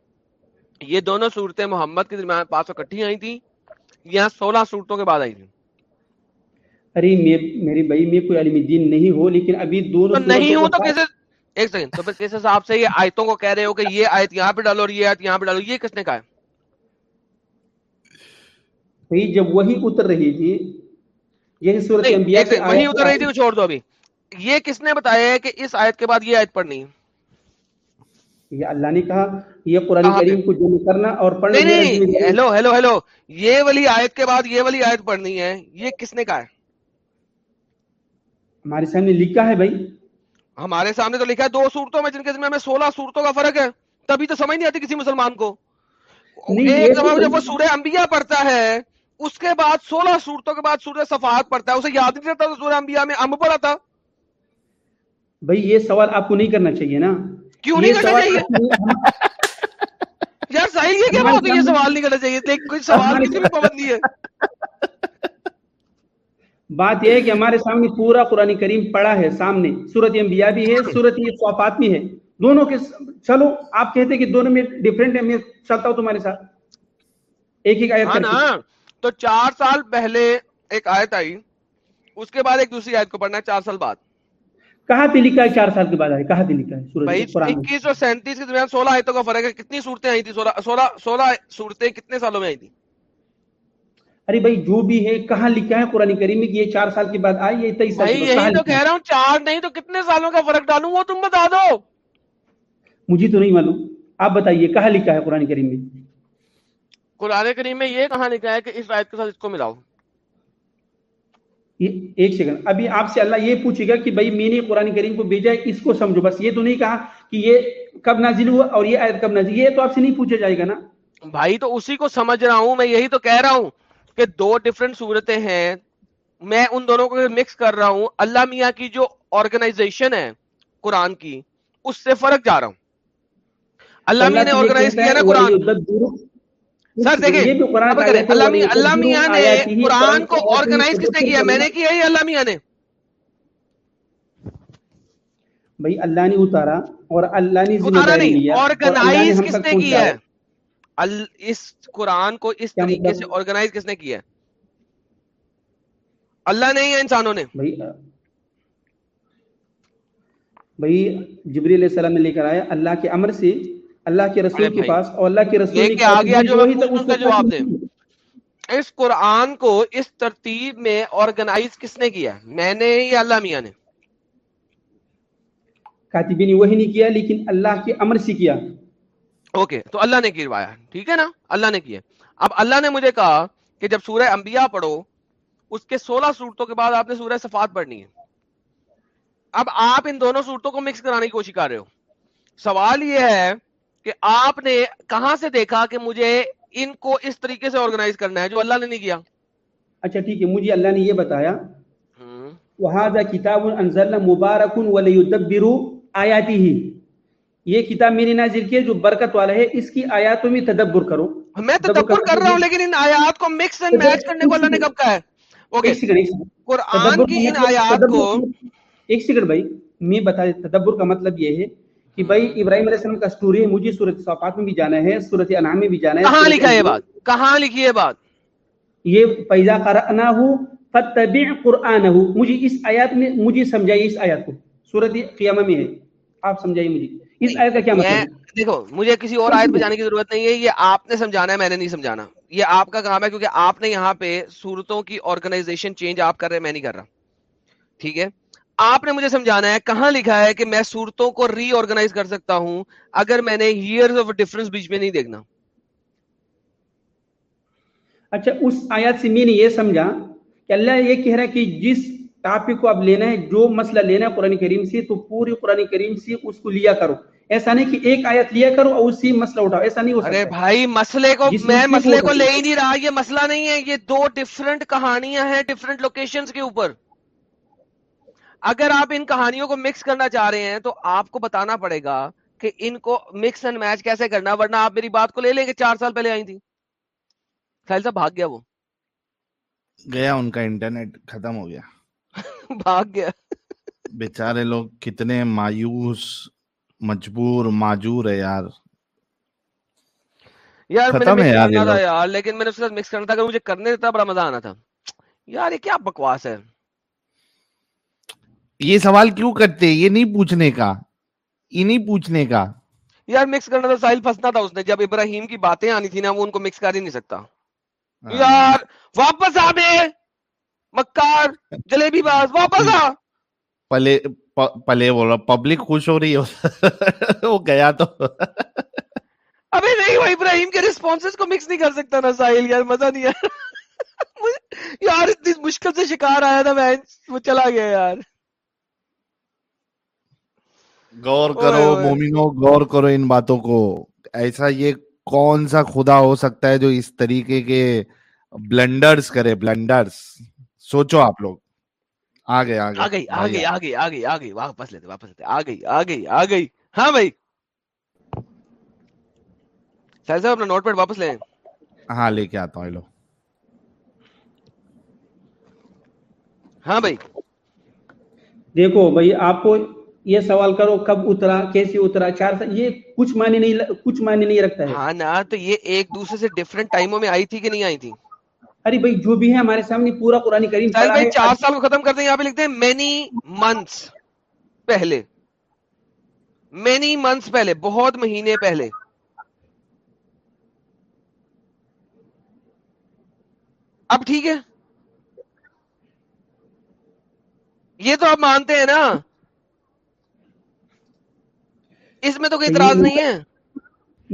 یہ دونوں صورتیں محمد کے درمیان پاس اکٹھی آئی تھیں یہاں سولہ صورتوں کے بعد آئی تھیں ارے میری بھائی میں کوئی علم دین نہیں ہو لیکن ابھی دونوں نہیں ہوں تو کیسے ایک سیکنڈ تو پھر کیسے صاحب سے یہ آیتوں کو کہہ رہے ہو کہ یہ آیت یہاں پہ ڈالو اور یہ آیت یہاں پہ ڈالو یہ کس نے کہا ہے جب وہی اتر رہی تھی یہی صورت انبیاء وہی اتر رہی تھی چھوڑ دو ابھی یہ کس نے بتایا ہے کہ اس آیت کے بعد یہ آیت پڑھنی ہے یہ اللہ نے کہا یہ قرآن کریم کو جمع کرنا اور پڑھنا ہیلو ہیلو ہیلو یہ والی آیت کے بعد یہ والی آیت پڑھنی ہے یہ کس نے کہا ہے ہمارے سامنے لکھا ہے بھائی ہمارے سامنے تو لکھا ہے دو صورتوں میں جن کے میں سولہ صورتوں کا فرق ہے تبھی تو سمجھ نہیں آتی کسی مسلمان کو ایک جب وہ سورہ انبیاء پڑھتا ہے اس کے بعد سولہ صورتوں کے بعد سورہ صفحات پڑھتا ہے اسے یاد نہیں رہتا سورہ انبیاء میں ام پڑھا تھا بھائی یہ سوال آپ کو نہیں کرنا چاہیے نا کیوں نہیں کرنا چاہیے یار ساحل یہ کیا بات یہ سوال نہیں کرنا چاہیے کوئی سوال کسی بھی پابندی ہے بات یہ ہے کہ ہمارے سامنے پورا قرآن کریم پڑا ہے سامنے سورت انبیاء بھی ہے سورت یہ صحفات بھی ہے دونوں کے چلو آپ کہتے کہ دونوں میں ڈیفرنٹ ہے میں چلتا ہوں تمہارے ساتھ ایک ایک آیت ہاں کرتے ہیں تو چار سال پہلے ایک آیت آئی اس کے بعد ایک دوسری آیت کو پڑھنا ہے چار سال بعد کہاں پہ لکھا ہے چار سال کے بعد آئے کہاں پہ لکھا ہے سورج اکیس اور سینتیس کے درمیان سولہ آیتوں کا فرق ہے کتنی صورتیں آئی تھی سولہ سولہ صورتیں کتنے سالوں میں آئی تھی ارے بھائی جو بھی ہے کہاں لکھا ہے قرآن کریم کی یہ چار سال کے بعد آئی یہ تیئیس سال یہی تو کہہ رہا ہوں چار نہیں تو کتنے سالوں کا فرق ڈالوں وہ تم بتا دو مجھے تو نہیں معلوم آپ بتائیے کہاں لکھا ہے قرآن کریم میں قرآن کریم میں یہ کہاں لکھا ہے کہ اس رائت کے ساتھ اس کو ملاؤ ایک سیکنڈ ابھی آپ سے اللہ یہ پوچھے گا کہ بھائی میں نے قرآن کریم کو بھیجا ہے اس کو سمجھو بس یہ تو نہیں کہا کہ یہ کب نازل ہوا اور یہ آیت کب نازل یہ تو آپ سے نہیں پوچھا جائے گا نا بھائی تو اسی کو سمجھ رہا ہوں میں یہی تو کہہ رہا ہوں کہ دو ڈفرینٹ صورتیں ہیں میں ان دونوں کو مکس کر رہا ہوں اللہ میاں کی جو آرگنائزیشن ہے قرآن کی اس سے فرق جا رہا ہوں اللہ میاں نے آرگنائز کیا نا قرآن سر دیکھیں اللہ میاں نے قرآن کو آرگنائز کس نے کیا میں نے کیا یہ اللہ میاں نے بھائی اللہ نے اتارا اور اللہ نے اتارا نہیں آرگنائز کس نے کیا ہے اس قرآن کو اس طریقے سے آرگنائز مطلب؟ کس نے کیا ہے اللہ نے یا انسانوں نے بھائی بھائی جبری علیہ السلام نے لے کر آیا اللہ کے امر سے اللہ کے رسول کے پاس اور اللہ کے رسول کے آگیا جو اس کا جواب دیں اس قرآن کو اس ترتیب میں آرگنائز کس نے کیا میں نے یا اللہ میاں نے کاتبی نے وہی نہیں کیا لیکن اللہ کے امر سے کیا اوکے تو اللہ نے کروایا ٹھیک ہے نا اللہ نے کیا اب اللہ نے مجھے کہا کہ جب سورہ انبیاء پڑھو اس کے سولہ صورتوں کے بعد آپ نے سورہ صفات پڑھنی ہے اب آپ ان دونوں صورتوں کو مکس کرانے کی کوشش کر رہے ہو سوال یہ ہے کہ آپ نے کہاں سے دیکھا کہ مجھے ان کو اس طریقے سے آرگنائز کرنا ہے جو اللہ نے نہیں کیا اچھا ٹھیک ہے مجھے اللہ نے یہ بتایا وَهَذَا كِتَابٌ أَنزَلْنَا مُبَارَكٌ وَلَيُدَبِّرُوا آیَاتِهِ یہ کتاب میری نازل کی ہے جو برکت والا ہے اس کی آیاتوں میں تدبر کرو میں تدبر کر رہا ہوں لیکن ان آیات کو مکس اینڈ میچ کرنے کو اللہ نے کب کہا ہے اوکے ایک سیکنڈ قرآن کی ان آیات کو ایک سیکنڈ بھائی میں بتا دیتا تدبر کا مطلب یہ ہے کہ بھائی ابراہیم علیہ السلام کا سٹوری ہے مجھے سورت صفات میں بھی جانا ہے سورت انعام میں بھی جانا ہے کہاں لکھا یہ بات کہاں لکھی یہ بات یہ پیزا قرانا ہو فتبع قرآن ہو مجھے اس آیات میں مجھے سمجھائیے اس آیات کو سورت قیامہ میں ہے آپ سمجھائیے مجھے اس آیت کا کیا مطلب ہے دیکھو مجھے کسی اور آیت بجانے کی ضرورت نہیں ہے یہ آپ نے سمجھانا ہے میں نے نہیں سمجھانا یہ آپ کا کام ہے کیونکہ آپ نے یہاں پہ صورتوں کی آرگنائزیشن چینج آپ کر رہے ہیں میں نہیں کر رہا ٹھیک ہے آپ نے مجھے سمجھانا ہے کہاں لکھا ہے کہ میں صورتوں کو ری آرگنائز کر سکتا ہوں اگر میں نے ایئرز آف ڈفرنس بیچ میں نہیں دیکھنا اچھا اس آیات سے میں نے یہ سمجھا کہ اللہ یہ کہہ رہا ہے کہ جس ٹاپک کو اب لینا ہے جو مسئلہ لینا ہے قرآن کریم سے تو پوری قرآن کریم سے اس کو لیا کرو ایسا نہیں کہ ایک آیت لیا کرو اور اسی مسئلہ اٹھاؤ ایسا نہیں ہو سکتا بھائی مسئلے کو میں مسئلے کو لے ہی نہیں رہا یہ مسئلہ نہیں ہے یہ دو ڈیفرنٹ کہانیاں ہیں ڈیفرنٹ لوکیشنز کے اوپر اگر آپ ان کہانیوں کو مکس کرنا چاہ رہے ہیں تو آپ کو بتانا پڑے گا کہ ان کو مکس اینڈ میچ کیسے کرنا ورنہ آپ میری بات کو لے لیں گے چار سال پہلے آئی تھی خیال صاحب بھاگ گیا وہ گیا ان کا انٹرنیٹ ختم ہو گیا بھاگ گیا بےچارے لوگ کتنے مایوس مجبور ماجور ہے یار یار میں نے یار لیکن میں نے اس مجھے کرنے دیتا بڑا مزہ آنا تھا یار یہ کیا بکواس ہے یہ سوال کیوں کرتے یہ نہیں پوچھنے کا یہ نہیں پوچھنے کا یار مکس کرنا تھا ساحل پھنسنا تھا اس نے جب ابراہیم کی باتیں آنی تھی نا وہ ان کو مکس کر ہی نہیں سکتا ہاں۔ یار واپس آ بے مکار جلیبی باز واپس آ پلے پلے بول رہا پبلک خوش ہو رہی ہے وہ گیا تو ابھی نہیں وہ ابراہیم کے ریسپونس کو مکس نہیں کر سکتا نا ساحل یار مزہ نہیں یار یار مشکل سے شکار آیا تھا میں وہ چلا گیا یار غور کرو مومنو غور کرو ان باتوں کو ایسا یہ کون سا خدا ہو سکتا ہے جو اس طریقے کے بلنڈرز کرے بلنڈرز سوچو آپ لوگ آگے آگے آگے آگے آگے آگے آگے واپس لیتے واپس لیتے آگے آگے آگے ہاں بھائی سر صاحب اپنا نوٹ پیڈ واپس لیں ہاں لے کے آتا ہوں لو ہاں بھائی دیکھو بھائی آپ کو یہ سوال کرو کب اترا کیسے اترا چار سال یہ کچھ معنی نہیں کچھ معنی نہیں رکھتا ہے ہاں نا تو یہ ایک دوسرے سے ڈفرنٹ ٹائموں میں آئی تھی کہ نہیں آئی تھی ارے بھائی جو بھی ہے ہمارے سامنے پورا قرآن کریم بھائی چار سال کو ختم کرتے ہیں یہاں پہ لکھتے ہیں مینی منتھس پہلے مینی منتھس پہلے بہت مہینے پہلے اب ٹھیک ہے یہ تو آپ مانتے ہیں نا اس میں تو کوئی یعنی اعتراض نہیں ہے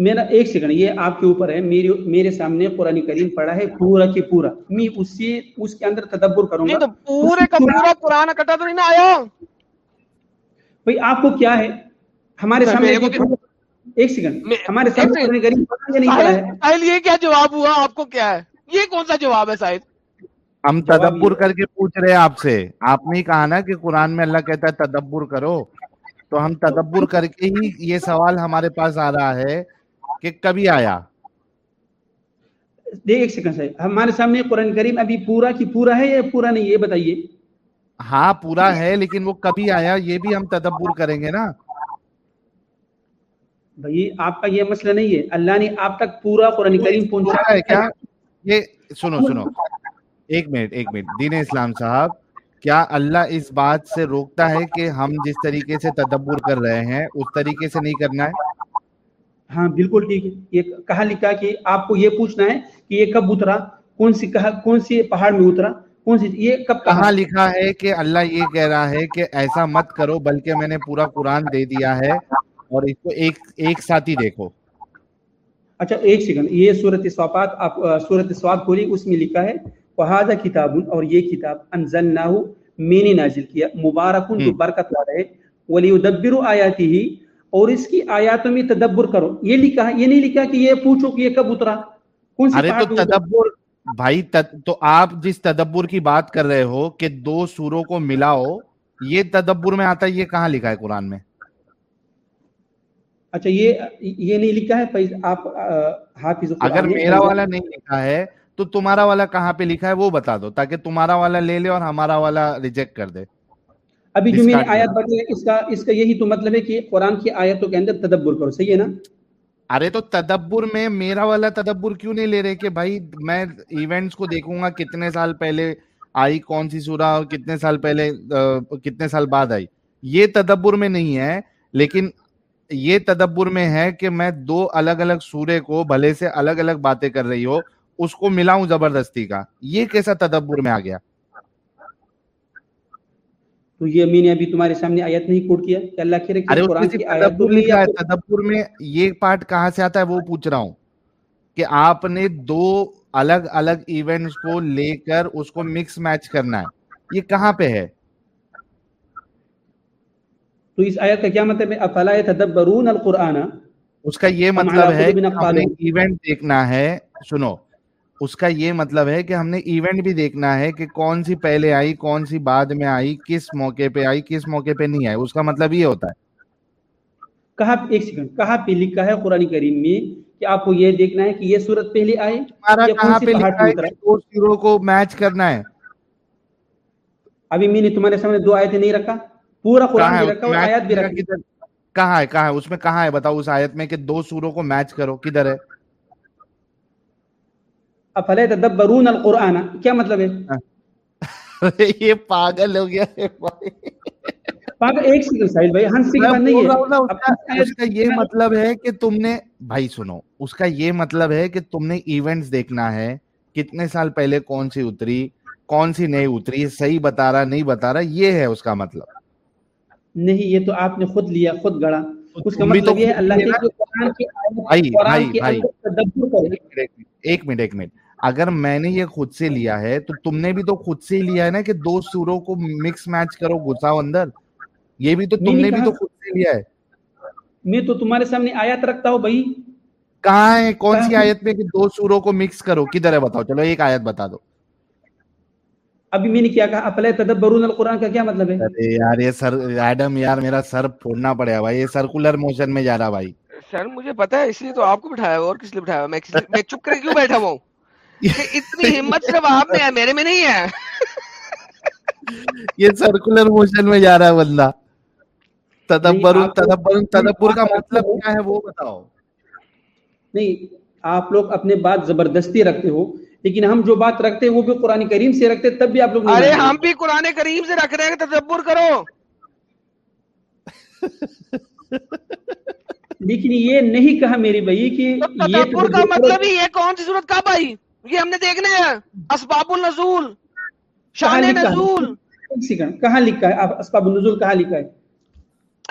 میرا ایک سیکنڈ یہ آپ کے اوپر ہے میرے میرے سامنے قرآن کریم پڑھا ہے پورا کے پورا میں اسی اس کے اندر تدبر کروں گا پورے کا پورا قرآن اکٹھا تو نہیں آیا بھائی آپ کو کیا ہے ہمارے سامنے ایک سیکنڈ ہمارے سامنے قرآن کریم پڑھا یا نہیں پڑھا ہے یہ کیا جواب ہوا آپ کو کیا ہے یہ کون سا جواب ہے شاید ہم تدبر کر کے پوچھ رہے ہیں آپ سے آپ نے کہا نا کہ قرآن میں اللہ کہتا ہے تدبر کرو تو ہم تدبر کر کے ہی یہ سوال ہمارے پاس آ رہا ہے کہ کبھی آیا دیکھ ایک سیکنڈ سے ہمارے سامنے قرآن کریم ابھی پورا کی پورا ہے یا پورا نہیں یہ بتائیے ہاں پورا ہے لیکن وہ کبھی آیا یہ بھی ہم تدبر کریں گے نا بھائی آپ کا یہ مسئلہ نہیں ہے اللہ نے آپ تک پورا قرآن کریم پہنچا ہے کیا یہ سنو سنو ایک منٹ ایک منٹ دین اسلام صاحب کیا اللہ اس بات سے روکتا ہے کہ ہم جس طریقے سے تدبر کر رہے ہیں اس طریقے سے نہیں کرنا ہے ہاں بالکل ٹھیک ہے یہ کہا لکھا کہ آپ کو یہ پوچھنا ہے کہ یہ کب اترا کون سی کون سی پہاڑ میں اترا کون سی یہ کب کہاں لکھا ہے کہ اللہ یہ کہہ رہا ہے کہ ایسا مت کرو بلکہ میں نے پورا قرآن دے دیا ہے اور اس کو ایک ایک ساتھ ہی دیکھو اچھا ایک سیکنڈ یہ سورت کھولی اس میں لکھا ہے وہذا کتاب اور یہ کتاب انزلناہ میں نے نازل کیا مبارکن تو برکت والا ہے ولی ادبر آیاتی ہی اور اس کی آیاتوں میں تدبر کرو یہ لکھا یہ نہیں لکھا کہ یہ پوچھو کہ یہ کب اترا کون سی تو تدبر بھائی تو آپ جس تدبر کی بات کر رہے ہو کہ دو سوروں کو ملاؤ یہ تدبر میں آتا ہے یہ کہاں لکھا ہے قرآن میں اچھا یہ یہ نہیں لکھا ہے حافظ اگر میرا والا نہیں لکھا ہے تو تمہارا والا کہاں پہ لکھا ہے وہ بتا دو تاکہ تمہارا والا لے لے اور ہمارا والا ریجیکٹ کر دے ابھی جو میری آیت بڑھ رہے اس کا اس کا یہی تو مطلب ہے کہ قرآن کی آیتوں کے اندر تدبر کرو صحیح ہے نا ارے تو تدبر میں میرا والا تدبر کیوں نہیں لے رہے کہ بھائی میں ایونٹس کو دیکھوں گا کتنے سال پہلے آئی کون سی سورہ اور کتنے سال پہلے کتنے سال بعد آئی یہ تدبر میں نہیں ہے لیکن یہ تدبر میں ہے کہ میں دو الگ الگ سورے کو بھلے سے الگ الگ باتیں کر رہی ہوں اس کو ملاؤں زبردستی کا یہ کیسا تدبر میں آ گیا تو یہ میں نے ابھی تمہارے سامنے آیت نہیں کوٹ کیا کہ اللہ کی رکھے قرآن کی تدبر آیت لکھا ہے تدبر میں یہ پارٹ کہاں سے آتا ہے وہ پوچھ رہا ہوں کہ آپ نے دو الگ الگ ایونٹس کو لے کر اس کو مکس میچ کرنا ہے یہ کہاں پہ ہے تو اس آیت کا کیا مطلب ہے افلا تدبرون القرآن اس کا یہ مطلب ہے کہ ایونٹ دیکھنا ہے سنو اس کا یہ مطلب ہے کہ ہم نے ایونٹ بھی دیکھنا ہے کہ کون سی پہلے آئی کون سی بعد میں آئی کس موقع پہ آئی کس موقع پہ نہیں آئی اس کا مطلب یہ ہوتا ہے کہاں ایک سیکنڈ کہاں پہ لکھا ہے قرآن کریم میں کہ آپ کو یہ دیکھنا ہے کہ یہ صورت پہلے آئے کہاں پہ لکھا ہے دو سیرو کو میچ کرنا ہے ابھی میں نے تمہارے سامنے دو آیتیں نہیں رکھا پورا قرآن بھی رکھا اور آیت بھی رکھا کہاں ہے کہاں ہے اس میں کہاں ہے بتاؤ اس آیت میں کہ دو سوروں کو میچ کرو کدھر ہے افلے تدبرون القرآن کیا مطلب ہے یہ پاگل ہو گیا ہے پاگل ایک سیکنڈ سائل بھائی ہنس سیدھا نہیں ہے اس کا یہ مطلب ہے کہ تم نے بھائی سنو اس کا یہ مطلب ہے کہ تم نے ایونٹس دیکھنا ہے کتنے سال پہلے کون سی اتری کون سی نہیں اتری صحیح بتا رہا نہیں بتا رہا یہ ہے اس کا مطلب نہیں یہ تو آپ نے خود لیا خود گڑا اس کا مطلب یہ ہے اللہ کے قرآن کی آئیت قرآن کی آئیت ایک منٹ ایک منٹ اگر میں نے یہ خود سے لیا ہے تو تم نے بھی تو خود سے لیا ہے نا کہ دو سوروں کو مکس میچ کرو گھساؤ اندر یہ بھی تو تم نے بھی تو خود سے لیا ہے میں تو تمہارے سامنے آیت رکھتا ہوں بھائی کہاں ہے کون سی آیت میں کہ دو سوروں کو مکس کرو کدھر ہے بتاؤ چلو ایک آیت بتا دو ابھی میں نے کیا کہا اپلے تدبرون القرآن کا کیا مطلب ہے یار یہ سر ایڈم یار میرا سر پھوڑنا پڑے بھائی یہ سرکولر موشن میں جا رہا بھائی سر مجھے پتا ہے اس لیے تو آپ کو بٹھایا ہوا اور کس لیے بٹھایا ہوا میں چپ کر کیوں بیٹھا ہوں اتنی صرف آپ میں ہے میرے میں نہیں ہے یہ سرکولر موشن میں جا رہا ہے بندہ تدبر تدبر تدبر کا مطلب کیا ہے وہ بتاؤ نہیں آپ لوگ اپنے بات زبردستی رکھتے ہو لیکن ہم جو بات رکھتے ہیں وہ بھی قرآن کریم سے رکھتے تب بھی آپ لوگ ارے ہم بھی قرآن کریم سے رکھ رہے ہیں تدبر کرو لیکن یہ نہیں کہا میری بھائی کہ تدبر کا مطلب ہی ہے کون سی صورت کا بھائی یہ ہم نے دیکھنا ہے اسباب النزول شان نزول کہاں لکھا ہے اسباب النزول کہاں لکھا ہے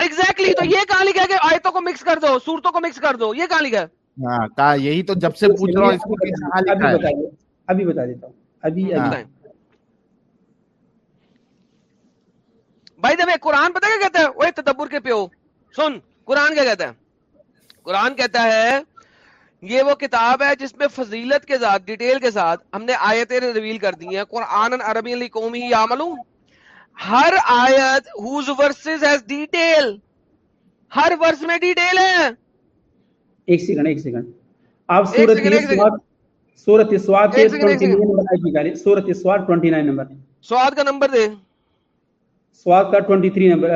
ایگزیکٹلی تو یہ کہاں لکھا ہے کہ آیتوں کو مکس کر دو صورتوں کو مکس کر دو یہ کہاں لکھا ہے ہاں کہا یہی تو جب سے پوچھ رہا ہوں اس کو کہاں لکھا ہے ابھی بتا دیتا ہوں ابھی ابھی ہاں۔ بھائی دے قرآن پتہ کیا کہتا ہے وہ تدبر کے پیو سن قرآن کیا کہتا ہے قرآن کہتا ہے یہ وہ کتاب ہے جس میں فضیلت کے ساتھ ڈیٹیل کے ساتھ ہم نے آیتیں ریویل کر دی ہیں قرآن عربی علی قومی یا ہر آیت ہوز ورسز ہیز ڈیٹیل ہر ورس میں ڈیٹیل ہے ایک سیکنڈ ایک سیکنڈ آپ سورت سواد سورت سواد کے سورت سواد 29 نمبر سواد کا نمبر دے سواد کا 23 نمبر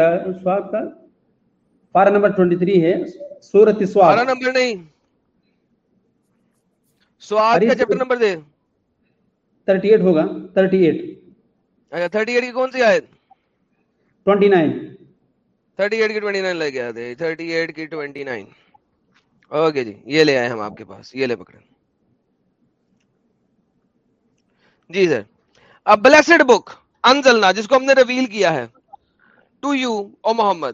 سواد کا پارہ نمبر 23 ہے سورت سواد پارہ نمبر نہیں جی سر جس کو ہم نے ریویل کیا ہے to you O Muhammad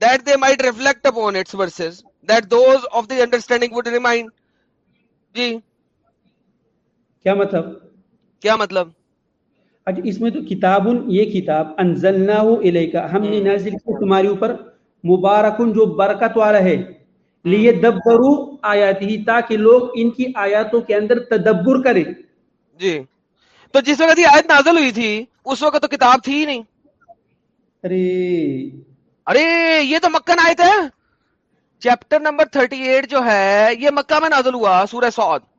that that they might reflect upon its verses those the understanding with remind جی کیا مطلب کیا مطلب اچھا، اس میں تو کتاب یہ کتاب الیکا ہم نے نازل کیا تمہاری اوپر مبارکن جو برکت والا ہے لیے دبرو آیات ہی تاکہ لوگ ان کی آیاتوں کے اندر تدبر کریں جی تو جس وقت یہ آیت نازل ہوئی تھی اس وقت تو کتاب تھی ہی نہیں ارے ارے یہ تو مکہ آیت ہے چیپٹر نمبر 38 جو ہے یہ مکہ میں نازل ہوا سورہ سعود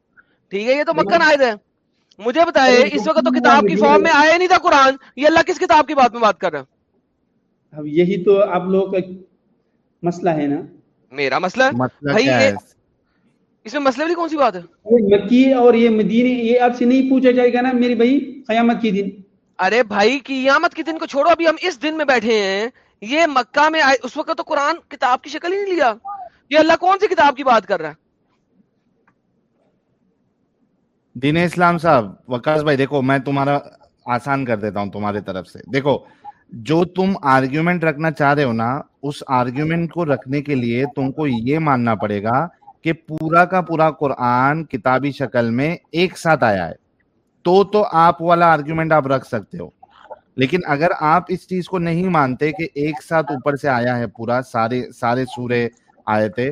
ٹھیک ہے یہ تو مکن آئے ہے مجھے بتائے اس وقت تو کتاب کی فارم میں آیا نہیں تھا قرآن یہ اللہ کس کتاب کی بات میں بات کر رہا اب یہی تو آپ کا مسئلہ ہے نا میرا مسئلہ اس میں مسئلہ بھی کون سی بات ہے مکی اور یہ یہ آپ سے نہیں پوچھا جائے گا نا میری بھائی قیامت کی دن ارے بھائی قیامت کے دن کو چھوڑو ابھی ہم اس دن میں بیٹھے ہیں یہ مکہ میں آئے اس وقت تو قرآن کتاب کی شکل ہی نہیں لیا یہ اللہ کون سی کتاب کی بات کر رہا ہے دین اسلام صاحب وکاس بھائی دیکھو میں تمہارا آسان کر دیتا ہوں تمہارے طرف سے دیکھو جو تم آرگیومنٹ رکھنا چاہ رہے ہو نا اس آرگیومنٹ کو رکھنے کے لیے تم کو یہ ماننا پڑے گا کہ پورا کا پورا قرآن کتابی شکل میں ایک ساتھ آیا ہے تو تو آپ والا آرگیومنٹ آپ رکھ سکتے ہو لیکن اگر آپ اس چیز کو نہیں مانتے کہ ایک ساتھ اوپر سے آیا ہے پورا سارے سارے سورے آئے تھے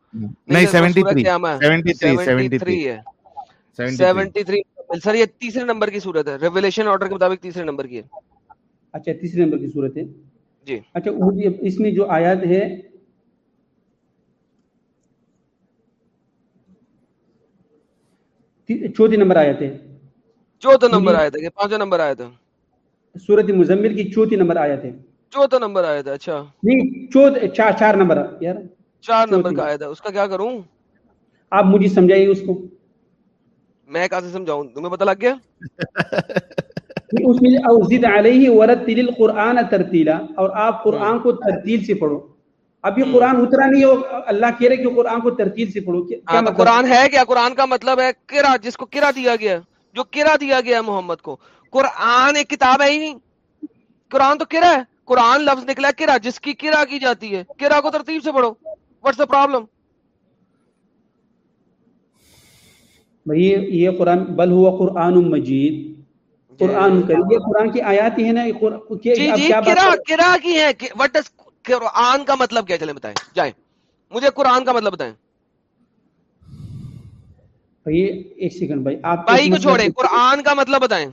نہیں سیونٹی تھری سر یہ تیسرے نمبر کی صورت ہے ریولیشن آرڈر کے مطابق تیسرے نمبر کی ہے اچھا تیسرے نمبر کی صورت ہے جی اچھا اس میں جو آیات ہے چوتھی نمبر آیا تھے چوتھا یعنی نمبر آیا تھا پانچواں نمبر آیا تھا سورت مزمل کی چوتھی نمبر آیا تھے چوتھا نمبر آیا تھا اچھا نہیں چوتھ چار چار نمبر یار چار نمبر کا آیت ہے اس کا کیا کروں آپ مجھے سمجھائیے اس کو میں کہاں سے سمجھاؤں تمہیں پتہ لگ گیا اس میں اوزد علیہ ورتل القرآن ترتیلا اور آپ قرآن کو ترتیل سے پڑھو اب یہ قرآن اترا نہیں ہو اللہ کہہ رہے کہ قرآن کو ترتیل سے پڑھو کیا ہاں، مطلب؟ قرآن ہے کیا قرآن کا مطلب ہے کرا جس کو کرا دیا گیا جو کرا دیا گیا محمد کو قرآن ایک کتاب ہے ہی نہیں قرآن تو کرا ہے قرآن لفظ نکلا کرا جس کی کرا کی جاتی ہے کرا کو ترتیب سے پڑھو واٹس دا پرابلم بھائی یہ قرآن بل ہوا قرآن مجید جی، قرآن جی، کریم جی۔ یہ قرآن کی آیات ہی ہے نا جی جی کرا کی ہے وٹ ڈز قرآن کا مطلب کیا چلے بتائیں جائیں مجھے قرآن کا مطلب بتائیں بھائی ایک سیکنڈ بھائی آپ بھائی کو چھوڑیں قرآن کا مطلب بتائیں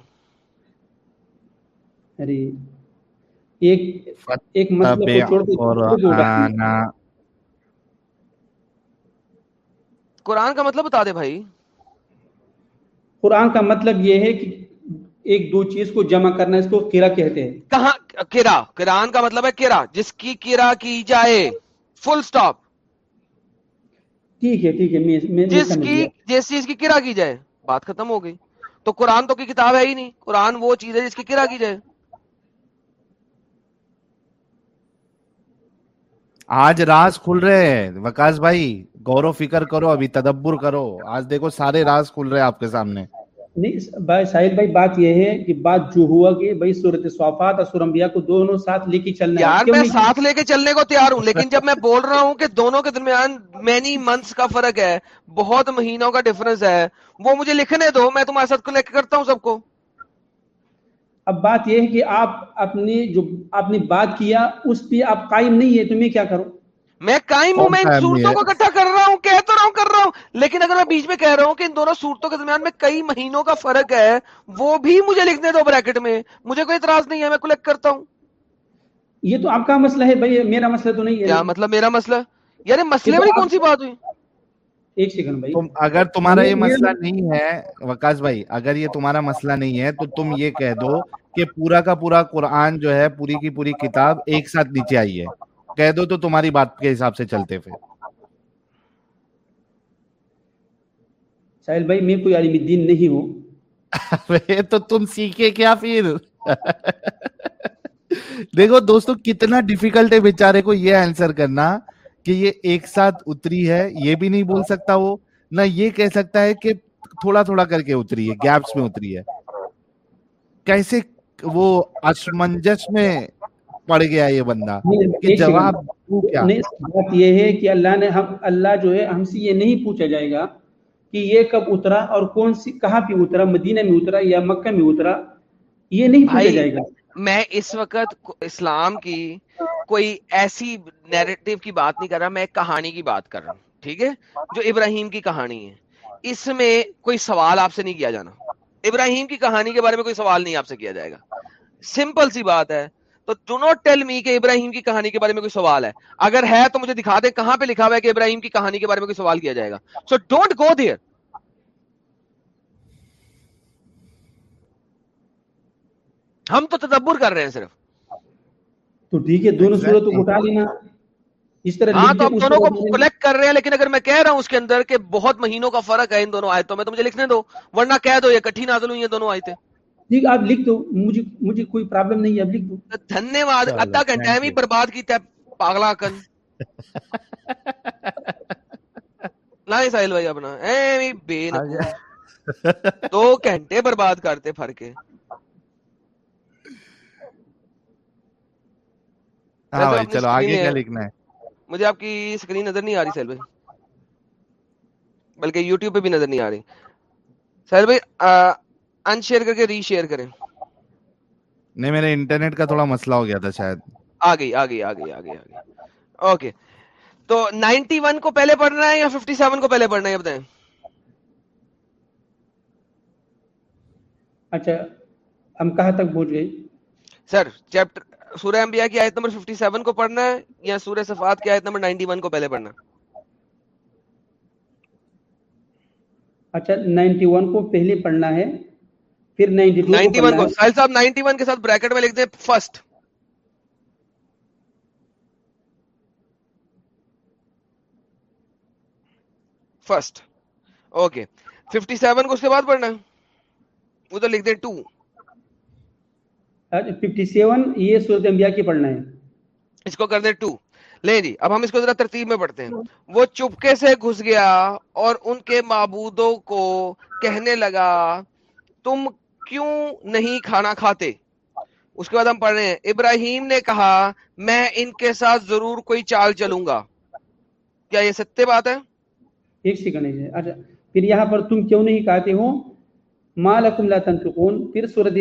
ارے ایک ایک مطلب چھوڑ قرآن کا مطلب بتا دے بھائی قرآن کا مطلب یہ ہے کہ ایک دو چیز کو جمع کرنا اس کو کیرا کہتے ہیں کہاں کیرا قرآن کا مطلب ہے کیرا جس کی کیرا کی جائے فل سٹاپ ٹھیک ہے ٹھیک ہے جس کی جس چیز کی کیرا کی جائے بات ختم ہو گئی تو قرآن تو کی کتاب ہے ہی نہیں قرآن وہ چیز ہے جس کی کیرا کی جائے آج راز کھل رہے ہیں وکاس بھائی غور و فکر کرو ابھی تدبر کرو آج دیکھو سارے راز کھل رہے آپ کے سامنے اور سورمبیا کو دونوں کے چلنے کو تیار ہوں لیکن جب میں بول رہا ہوں کہ دونوں کے درمیان مینی منتھس کا فرق ہے بہت مہینوں کا ڈفرنس ہے وہ مجھے لکھنے دو میں تمہارے ساتھ کرتا ہوں سب کو اب بات یہ ہے کہ آپ جو آپ نے بات کیا اس پہ آپ قائم نہیں ہے تو تو میں میں میں کیا کروں قائم ہوں ہوں ہوں ہوں صورتوں کو کر کر رہا رہا رہا کہہ لیکن اگر میں بیچ میں کہہ رہا ہوں کہ ان دونوں صورتوں کے درمیان میں کئی مہینوں کا فرق ہے وہ بھی مجھے لکھنے دو بریکٹ میں مجھے کوئی اعتراض نہیں ہے میں کلیکٹ کرتا ہوں یہ تو آپ کا مسئلہ ہے بھائی میرا مسئلہ تو نہیں ہے مطلب میرا مسئلہ یعنی مسئلہ میں کون سی بات ہوئی ایک سیکنڈ بھائی اگر تمہارا یہ مسئلہ نہیں ہے وکاس بھائی اگر یہ تمہارا مسئلہ نہیں ہے تو تم یہ کہہ دو کہ پورا کا پورا قرآن جو ہے پوری کی پوری کتاب ایک ساتھ نیچے آئی ہے کہہ دو تو تمہاری بات کے حساب سے چلتے پھر ساحل بھائی میں کوئی عالم الدین نہیں ہوں تو تم سیکھے کیا پھر دیکھو دوستو کتنا ڈیفیکلٹ ہے بیچارے کو یہ آنسر کرنا یہ ایک ساتھ اتری ہے یہ بھی نہیں بول سکتا وہ نہ یہ کہہ سکتا ہے کہ تھوڑا تھوڑا کر کے اتری میں پڑ گیا یہ بندہ جواب یہ ہے کہ اللہ نے ہم اللہ جو ہے ہم سے یہ نہیں پوچھا جائے گا کہ یہ کب اترا اور کون سی کہاں پہ اترا مدینہ میں اترا یا مکہ میں اترا یہ نہیں پوچھا جائے گا میں اس وقت اسلام کی کوئی ایسی نیریٹو کی بات نہیں کر رہا میں ایک کہانی کی بات کر رہا ہوں ٹھیک ہے جو ابراہیم کی کہانی ہے اس میں کوئی سوال آپ سے نہیں کیا جانا ابراہیم کی کہانی کے بارے میں کوئی سوال نہیں آپ سے کیا جائے گا سمپل سی بات ہے تو ڈو ناٹ ٹیل می کہ ابراہیم کی کہانی کے بارے میں کوئی سوال ہے اگر ہے تو مجھے دکھا دیں کہاں پہ لکھا ہوا ہے کہ ابراہیم کی کہانی کے بارے میں کوئی سوال کیا جائے گا سو ڈونٹ گو دیئر ہم تو تدبر کر رہے ہیں صرف تو ٹھیک ہے دونوں صورتوں کو اٹھا لینا ہاں تو ہم دونوں کو کلیکٹ کر رہے ہیں لیکن اگر میں کہہ رہا ہوں اس کے اندر کہ بہت مہینوں کا فرق ہے ان دونوں آیتوں میں تو مجھے لکھنے دو ورنہ کہہ دو یہ کٹھی نازل ہوئی ہیں دونوں آیتیں ٹھیک آپ لکھ دو مجھے مجھے کوئی پرابلم نہیں ہے اب لکھ دو دھنیہ واد ادھا گھنٹہ ہی برباد کیتا ہے پاگلا کن لائیں ساحل بھائی اپنا اے بے نہ دو گھنٹے برباد کرتے پھر کے چلو آگے کیا لکھنا ہے مجھے آپ کی اسکرین نظر نہیں آ رہی سیل بھائی ہاں۔ بلکہ یوٹیوب پہ بھی نظر نہیں آ رہی سیل بھائی ان شیئر کر کے ری شیئر کریں نہیں میرے انٹرنیٹ کا تھوڑا مسئلہ ہو گیا تھا شاید آ گئی آ گئی آ گئی آ گئی آ گئی اوکے تو 91 کو پہلے پڑھنا ہے یا 57 کو پہلے پڑھنا ہے بتائیں اچھا ہم کہاں تک بوجھ گئی سر چیپٹر سورہ انبیاء کی آیت نمبر 57 کو پڑھنا ہے یا سورہ صفات کی آیت نمبر 91 کو پہلے پڑھنا اچھا 91 کو پہلے پڑھنا ہے پھر 92 91 کو سائل صاحب 91 کے ساتھ بریکٹ میں لکھ دیں فرسٹ فرسٹ اوکے 57 کو اس کے بعد پڑھنا ہے وہ تو لکھ دیں 2 کھاتے اس کے بعد ہم پڑھ رہے ابراہیم نے کہا میں ان کے ساتھ ضرور کوئی چال چلوں گا کیا یہ ستیہ بات ہے ایک اچھا پھر یہاں پر تم کیوں نہیں کہتے ہو مالکم لا تنفقون پھر سورت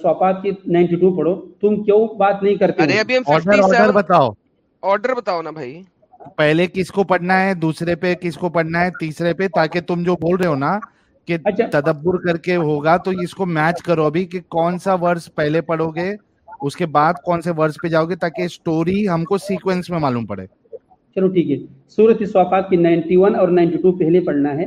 سوافات کی 92 پڑھو تم کیوں بات نہیں کرتے ارے ابھی ہم 50 سے آرڈر بتاؤ آرڈر بتاؤ نا بھائی پہلے کس کو پڑھنا ہے دوسرے پہ کس کو پڑھنا ہے تیسرے پہ تاکہ تم جو بول رہے ہو نا کہ اچھا۔ تدبر کر کے ہوگا تو اس کو میچ کرو ابھی کہ کون سا ورس پہلے پڑھو گے اس کے بعد کون سے ورس پہ جاؤ گے تاکہ سٹوری ہم کو سیکوینس میں معلوم پڑے چلو ٹھیک ہے سورت سوافات کی 91 اور 92 پہلے پڑھنا ہے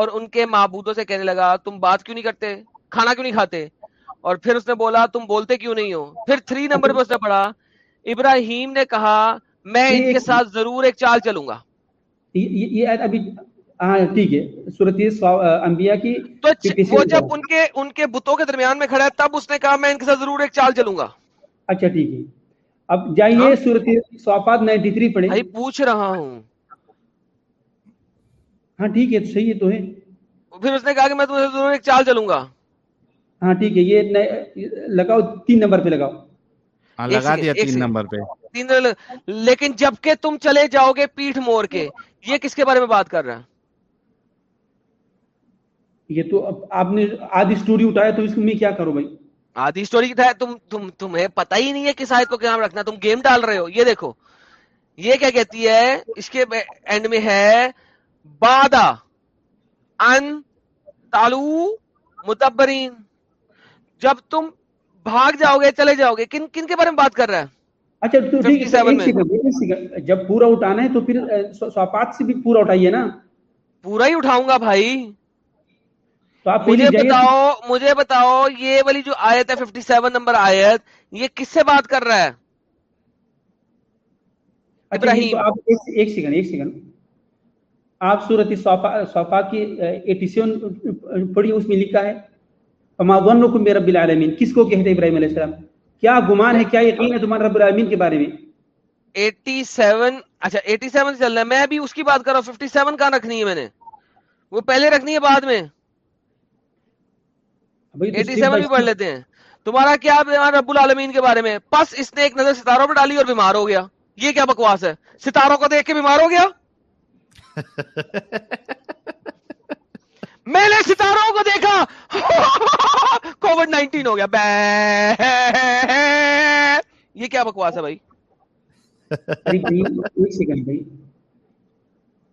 اور ان کے معبودوں سے کہنے لگا تم بات کیوں نہیں کرتے کھانا کیوں نہیں کھاتے اور پھر اس نے بولا تم بولتے کیوں نہیں ہو پھر تھری نمبر پہ اس نے پڑھا ابراہیم نے کہا میں ان کے ساتھ ضرور ایک چال چلوں گا ہاں، ٹھیک ہے اچھا، وہ جب ان کے ان کے بتوں کے درمیان میں کھڑا ہے تب اس نے کہا میں ان کے ساتھ ضرور ایک چال چلوں گا اچھا ٹھیک ہے اب جائیے ہاں۔ پوچھ رہا ہوں ہاں ٹھیک ہے تو صحیح ہے تو ہے پھر اس نے کہا کہ میں تمہیں ایک چال چلوں گا ہاں ٹھیک ہے یہ لگاؤ تین نمبر پہ لگاؤ ہاں، لگا دیا تین نمبر پہ تین لیکن جب کہ تم چلے جاؤ گے پیٹھ موڑ کے یہ کس کے بارے میں بات کر رہا ہے یہ تو آپ نے آدھی سٹوری اٹھایا تو اس میں کیا کرو بھائی آدھی سٹوری تھا تم تم تمہیں پتہ ہی نہیں ہے کس آیت کو کیا رکھنا تم گیم ڈال رہے ہو یہ دیکھو یہ کیا کہتی ہے اس کے اینڈ میں ہے بادا ان تالو متبرین جب تم بھاگ جاؤ گے چلے جاؤ گے کن کن کے بارے میں بات کر رہا ہے اچھا تو ٹھیک ہے جب پورا اٹھانا ہے تو پھر سوپات سے بھی پورا اٹھائیے نا پورا ہی اٹھاؤں گا بھائی مجھے بتاؤ مجھے بتاؤ یہ والی جو آیت ہے 57 نمبر آیت یہ کس سے بات کر رہا ہے اچھا، ابراہیم ایک سیکنڈ ایک سیکنڈ آپ صورت صفا کی ایٹیسیون پڑھی اس میں لکھا ہے فما ظنکم برب العالمین کس کو کہتے ہیں ابراہیم علیہ السلام کیا گمان ہے کیا یقین ہے تمہارا رب العالمین کے بارے میں 87 اچھا 87 چل رہا ہے میں ابھی اس کی بات کر رہا ہوں 57 کہاں رکھنی ہے میں نے وہ پہلے رکھنی ہے بعد میں 87 بھی پڑھ لیتے ہیں تمہارا کیا رب العالمین کے بارے میں پس اس نے ایک نظر ستاروں پر ڈالی اور بیمار ہو گیا یہ کیا بکواس ہے ستاروں کو دیکھ کے بیمار ہو گیا میں نے ستاروں کو دیکھا کووڈ نائنٹین ہو گیا یہ کیا بکواس ہے بھائی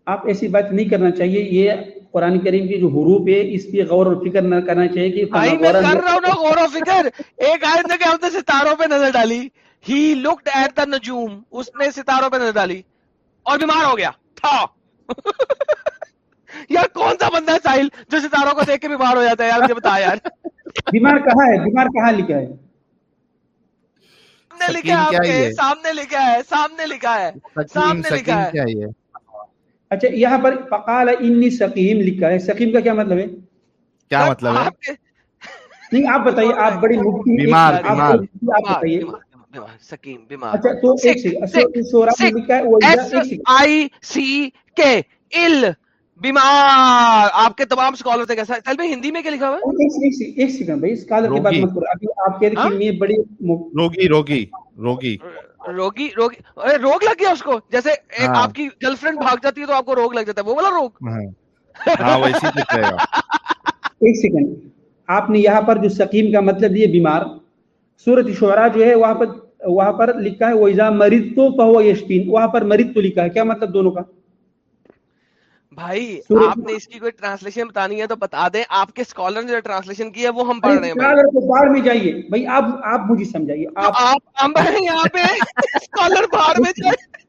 آپ ایسی بات نہیں کرنا چاہیے یہ قرآن کریم کی جو حروف ہے اس پہ غور و فکر نہ کرنا چاہیے کہ بھائی میں کر رہا ہوں نا غور و فکر ایک آئے کہ ہم نے ستاروں پہ نظر ڈالی ہی لکڈ ایٹ دا نجوم اس نے ستاروں پہ نظر ڈالی اور بیمار ہو گیا تھا ساحل جو ستاروں کو سامنے لکھا ہے سامنے لکھا ہے اچھا یہاں پر فقال انی سقیم لکھا ہے سقیم کا کیا مطلب ہے کیا مطلب آپ بتائیے آپ بڑی آپ بتائیے سکیم بیمار ہوا روگ لگ گیا اس کو جیسے آپ کی گرل فرینڈ بھاگ جاتی ہے تو آپ کو روگ لگ جاتا ہے وہ بولا روگ ایک سیکنڈ آپ نے یہاں پر جو سکیم کا مطلب بیمار شورہ جو ہے وہاں پر وہاں پر لکھا ہے مرد تو پہو وہاں پر تو لکھا ہے کیا مطلب دونوں کا بھائی آپ نے اس کی کوئی ٹرانسلیشن بتانی ہے تو بتا دیں آپ کے اسکالر نے جو ٹرانسلیشن کی ہے وہ ہم پڑھ رہے ہیں باہر میں جائیے مجھے سمجھائیے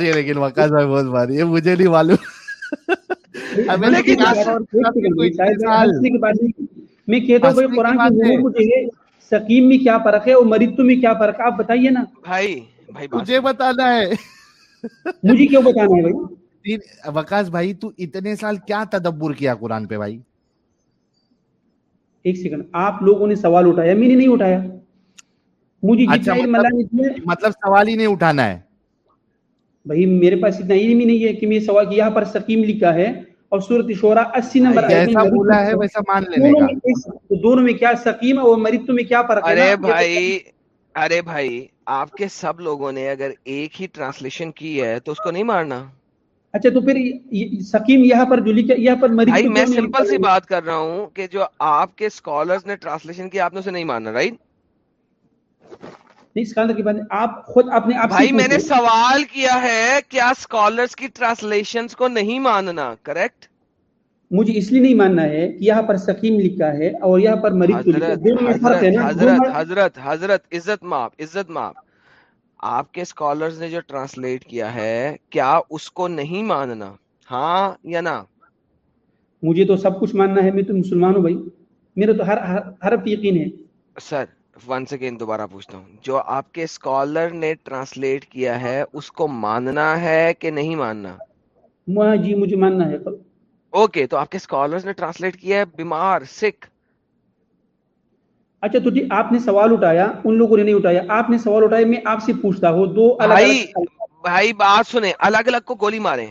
لیکن وکاش بھائی بہت مجھے نہیں معلوم میں کیا فرق ہے اور مریتو میں کیا ہے آپ بتائیے نا مجھے بتانا ہے مجھے وکاس بھائی تو اتنے سال کیا تدبر کیا قرآن پہ بھائی ایک سیکنڈ آپ لوگوں نے سوال اٹھایا میں نے نہیں اٹھایا مجھے اچھا مطلب, ملا نہیں مطلب سوال ہی نہیں اٹھانا ہے بھائی میرے پاس اتنا علم ہی نہیں ہے کہ میں سوال کی یہاں پر سکیم لکھا ہے اور صورت شورا اسی نمبر ایسا بولا ہے ویسا مان لینے کا دونوں میں کیا سکیم اور مریض میں کیا فرق ہے ارے بھائی ارے بھائی آپ کے سب لوگوں نے اگر ایک ہی ٹرانسلیشن کی ہے تو اس کو نہیں مارنا اچھا تو پھر سکیم یہاں پر جو لکھا یہاں پر مریض میں سمپل سی بات کر رہا ہوں کہ جو آپ کے اسکالر نے ٹرانسلیشن کی آپ نے اسے نہیں مانا رائٹ آپ خود اپنے میں نے سوال کیا ہے کیا اسکالرس کی ٹرانسلیشن کو نہیں ماننا کریکٹ مجھے اس لیے نہیں ماننا ہے کہ یہاں پر سکیم لکھا ہے اور یہاں پر مریض حضرت حضرت حضرت عزت معاف عزت معاف آپ کے اسکالرز نے جو ٹرانسلیٹ کیا ہے کیا اس کو نہیں ماننا ہاں یا نہ مجھے تو تو تو سب کچھ ماننا ہے ہے میں مسلمان ہوں بھائی ہر یقین سر دوبارہ پوچھتا ہوں جو آپ کے اسکالر نے ٹرانسلیٹ کیا ہے اس کو ماننا ہے کہ نہیں ماننا جی مجھے ماننا ہے اوکے تو آپ کے اسکالر نے ٹرانسلیٹ کیا ہے بیمار سکھ اچھا تو جی آپ نے سوال اٹھایا ان لوگوں نے نہیں اٹھایا آپ نے سوال اٹھایا میں آپ سے پوچھتا ہوں دو بھائی بات سنیں الگ الگ کو گولی مارے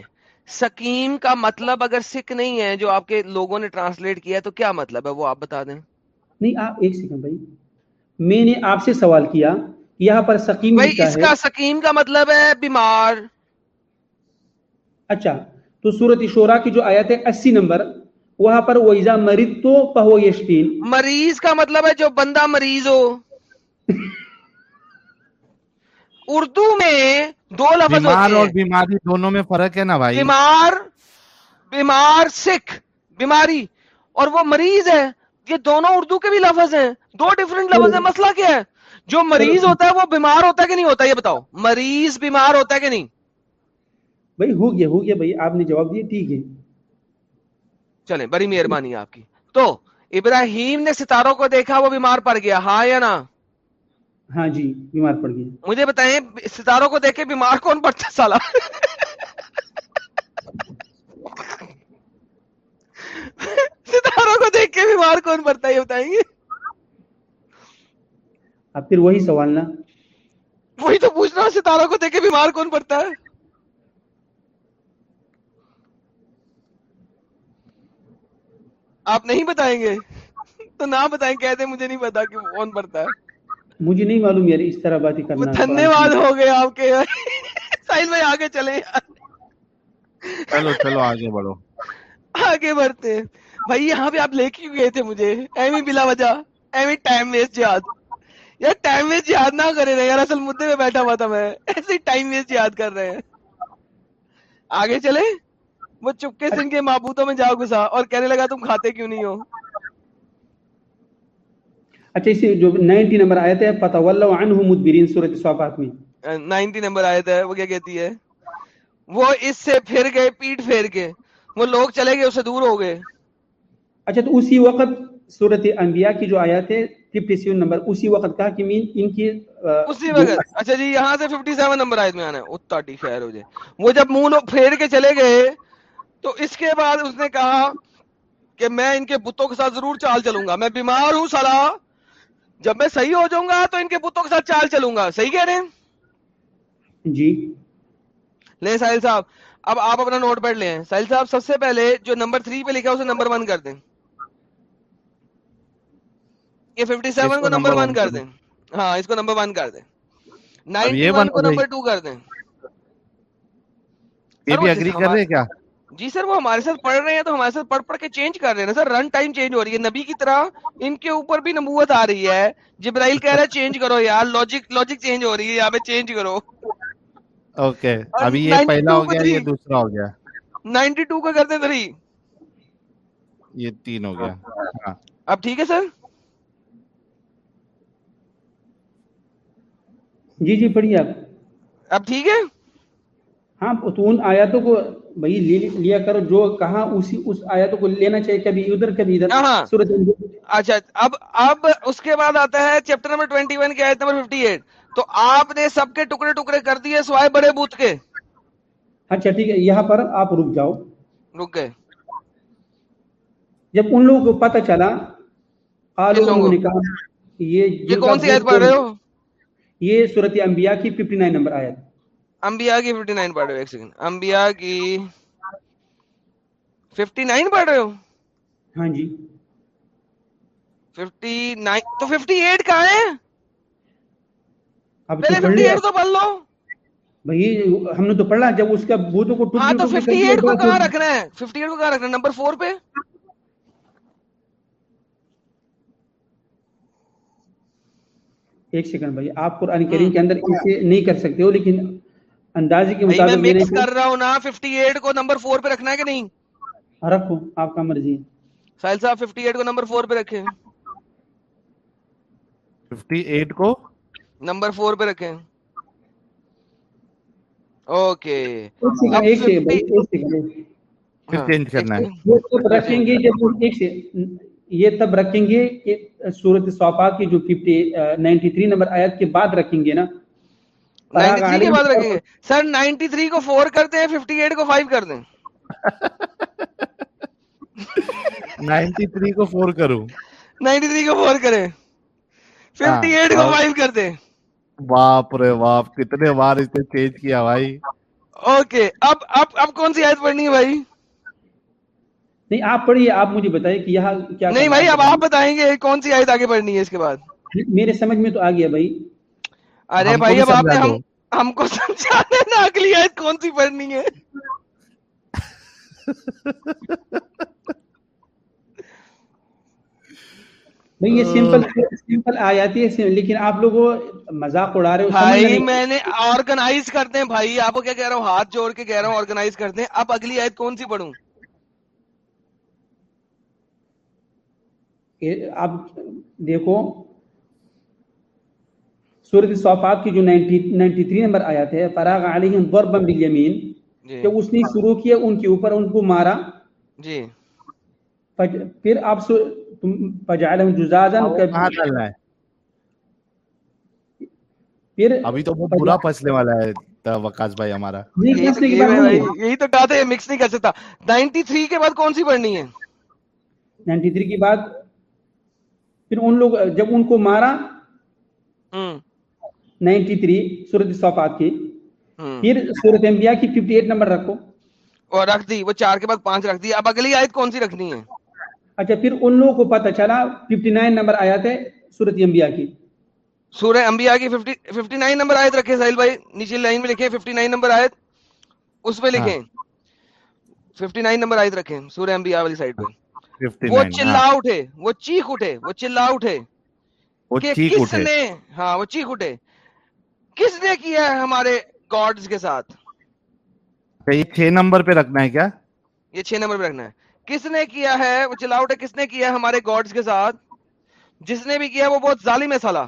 سکیم کا مطلب اگر سکھ نہیں ہے جو آپ کے لوگوں نے ٹرانسلیٹ کیا تو کیا مطلب ہے وہ آپ بتا دیں نہیں آپ ایک سیکنڈ بھائی میں نے آپ سے سوال کیا یہاں پر سکیم اس کا سکیم کا مطلب ہے بیمار اچھا تو شورا کی جو آیت ہے اسی نمبر وہاں پر ویزا مریض تو پہو مریض کا مطلب ہے جو بندہ مریض ہو اردو میں دو لفظ بیمار اور بیماری دونوں میں فرق ہے نا بھائی بیمار بیمار سکھ بیماری اور وہ مریض ہے یہ دونوں اردو کے بھی لفظ ہیں دو ڈیفرنٹ لفظ ہیں مسئلہ کیا ہے جو مریض ہوتا ہے وہ بیمار ہوتا ہے کہ نہیں ہوتا یہ بتاؤ مریض بیمار ہوتا ہے کہ نہیں بھائی ہو گیا ہو گیا بھائی آپ نے جواب دیا ٹھیک ہے چلے بڑی مہربانی آپ کی تو ابراہیم نے ستاروں کو دیکھا وہ بیمار پڑ گیا ہاں یا نا ہاں جی بیمار پڑ گیا مجھے بتائیں ستاروں کو دیکھ کے بیمار کون پڑتا سالا ستاروں کو دیکھ کے بیمار کون پڑتا ہے یہ بتائیں گے پھر وہی سوال نا وہی تو پوچھنا ستاروں کو دیکھ کے بیمار کون پڑتا ہے آپ نہیں بتائیں گے تو نہ بتائیں کہتے مجھے نہیں پتا کہ کون پڑھتا ہے مجھے نہیں معلوم یار اس طرح بات کرنا دھنیہ واد ہو گئے آپ کے سائل بھائی آگے چلے چلو چلو آگے بڑھو آگے بڑھتے بھائی یہاں پہ آپ لے کے گئے تھے مجھے ایمی بلا وجہ ایمی ٹائم ویسٹ جہاد یار ٹائم ویسٹ جہاد نہ کرے رہے یار اصل مدعے میں بیٹھا ہوا تھا میں ایسے ٹائم ویسٹ جہاد کر رہے ہیں آگے چلے وہ چپکے سے ان کے معبودوں میں جاؤ گسا اور کہنے لگا تم کھاتے کیوں نہیں ہو اچھا اسی جو 90 نمبر آیت ہے فتولوا عنہ مدبرین سورۃ الصافات میں 90 نمبر آیت ہے وہ کیا کہتی ہے وہ اس سے پھر گئے پیٹ پھیر کے وہ لوگ چلے گئے اسے دور ہو گئے اچھا تو اسی وقت سورۃ انبیاء کی جو آیات ہے 57 نمبر اسی وقت کہا کہ مین ان کی اسی وقت اچھا جی یہاں سے 57 نمبر آیت میں انا ہے اتھا ڈی خیر ہو جائے وہ جب منہ پھیر کے چلے گئے تو اس کے بعد اس نے کہا کہ میں ان کے بتوں کے ساتھ ضرور چال چلوں گا میں بیمار ہوں سلا جب میں صحیح ہو جاؤں گا تو ان کے بتوں کے ساتھ چال چلوں گا صحیح کہہ رہے ہیں جی لے ساحل صاحب اب آپ اپنا نوٹ پیڈ لیں ساحل صاحب سب سے پہلے جو نمبر تھری پہ لکھا اسے نمبر ون کر دیں یہ ففٹی سیون کو نمبر ون کر دیں ہاں اس کو نمبر ون کر دیں نائن کو نمبر ٹو کر دیں یہ بھی اگری جی، کر رہے کیا جی سر وہ ہمارے ساتھ پڑھ رہے ہیں تو ہمارے ساتھ پڑھ پڑھ کے چینج کر رہے ہیں سر رن ٹائم چینج ہو رہی ہے نبی کی طرح ان کے اوپر بھی نبوت آ رہی ہے جبرائیل کہہ رہا ہے چینج کرو یار لوجک لوجک چینج ہو رہی ہے یہاں پہ چینج کرو اوکے ابھی یہ پہلا ہو گیا یہ دوسرا ہو گیا 92 کا کرتے تھری یہ تین ہو گیا ہاں۔ اب ٹھیک ہے سر جی جی پڑھیے اب اب ٹھیک ہے ہاں تو ان آیاتوں کو بھائی لیا کرو جو کہاں اسی اس آیت کو لینا چاہیے کبھی ادھر کبھی ادھر ہاں، ہاں۔ سورت اچھا اب اب اس کے بعد آتا ہے چیپٹر نمبر 21 کی آیت نمبر 58 تو آپ نے سب کے ٹکڑے ٹکڑے کر دیے سوائے بڑے بوت کے اچھا ٹھیک ہے یہاں پر آپ رک جاؤ رک گئے جب ان لوگوں کو پتہ چلا لوگوں نے کہا یہ کون سی آیت پڑھ رہے ہو یہ سورت انبیاء کی 59 نمبر آیت انبیاء کی ففٹی نائن پڑھ رہے ہو ایک سیکنڈ انبیاء کی ففٹی نائن پڑھ رہے ہو ہاں جی 59 تو ہم نے تو پڑھا جب اس کا تو 58 کو کہاں رکھنا ہے نمبر 4 پہ ایک سیکنڈ کے اندر نہیں کر سکتے ہو لیکن اندازے کے مطابق میں مکس کر رہا ہوں نا 58 کو نمبر 4 پہ رکھنا ہے کہ نہیں ہاں، رکھو آپ کا مرضی ہے سائل صاحب 58 کو نمبر 4 پہ رکھیں 58 کو نمبر 4 پہ رکھیں اوکے ایک چینج ہاں، کرنا ہے رکھیں گے جب ایک یہ تب رکھیں گے کہ سورت صوفا کی جو 93 نمبر آیت کے بعد رکھیں گے نا سر نائنٹی تھری کو فور کرتے تھری کتنے بار اس نے چینج کیا بھائی اوکے آیت پڑھنی ہے آپ پڑھیے آپ مجھے گے کون سی آیت آگے پڑھنی ہے اس کے بعد میرے سمجھ میں تو آ گیا بھائی ارے بھائی اب آپ ہم کو اگلی آیت کون سی پڑھنی ہے ہے یہ سمپل سمپل آ جاتی لیکن آپ لوگ مزاق اڑا رہے میں نے آرگنائز کرتے ہیں بھائی آپ کو کیا کہہ رہا ہوں ہاتھ جوڑ کے کہہ رہا ہوں آرگنائز کرتے ہیں اب اگلی آیت کون سی پڑھوں آپ دیکھو سورت الصافات کی جو 93 نمبر آیات تھے فراغ علیہم ضربا بالیمین جی۔ کہ اس نے شروع کیا ان کے اوپر ان کو مارا جی پھر آپ سو تم فجعلہم جزازا پھر ابھی تو بہت برا پھنسنے والا ہے وقاص بھائی ہمارا یہی تو کہا تھا مکس نہیں کر سکتا 93 کے بعد کون سی پڑھنی ہے 93 کے بعد پھر ان لوگ جب ان کو مارا ہم نائنٹی تھری سورت سورت سورت کی کی کی کی پھر پھر انبیاء انبیاء انبیاء fifty fifty fifty eight number number number رکھو اور رکھ رکھ دی دی وہ چار کے بعد پانچ اب اگلی آیت آیت کون سی رکھنی ہے اچھا ان لوگوں کو پتہ چلا نائن نائن سورہ رکھے ساحل بھائی نیچے لائن میں لکھے لکھے والی سائڈ پہ ہاں۔ وہ چلا چلا اٹھے اٹھے اٹھے وہ وہ چیخ کس نے ہاں وہ چیخ اٹھے کس نے کیا ہے ہمارے گاڈز کے ساتھ یہ چھ نمبر پہ رکھنا ہے کیا یہ چھ نمبر پہ رکھنا ہے کس نے کیا ہے وہ چلا ہے کس نے کیا ہے ہمارے گاڈز کے ساتھ جس نے بھی کیا وہ بہت ظالم ہے سالہ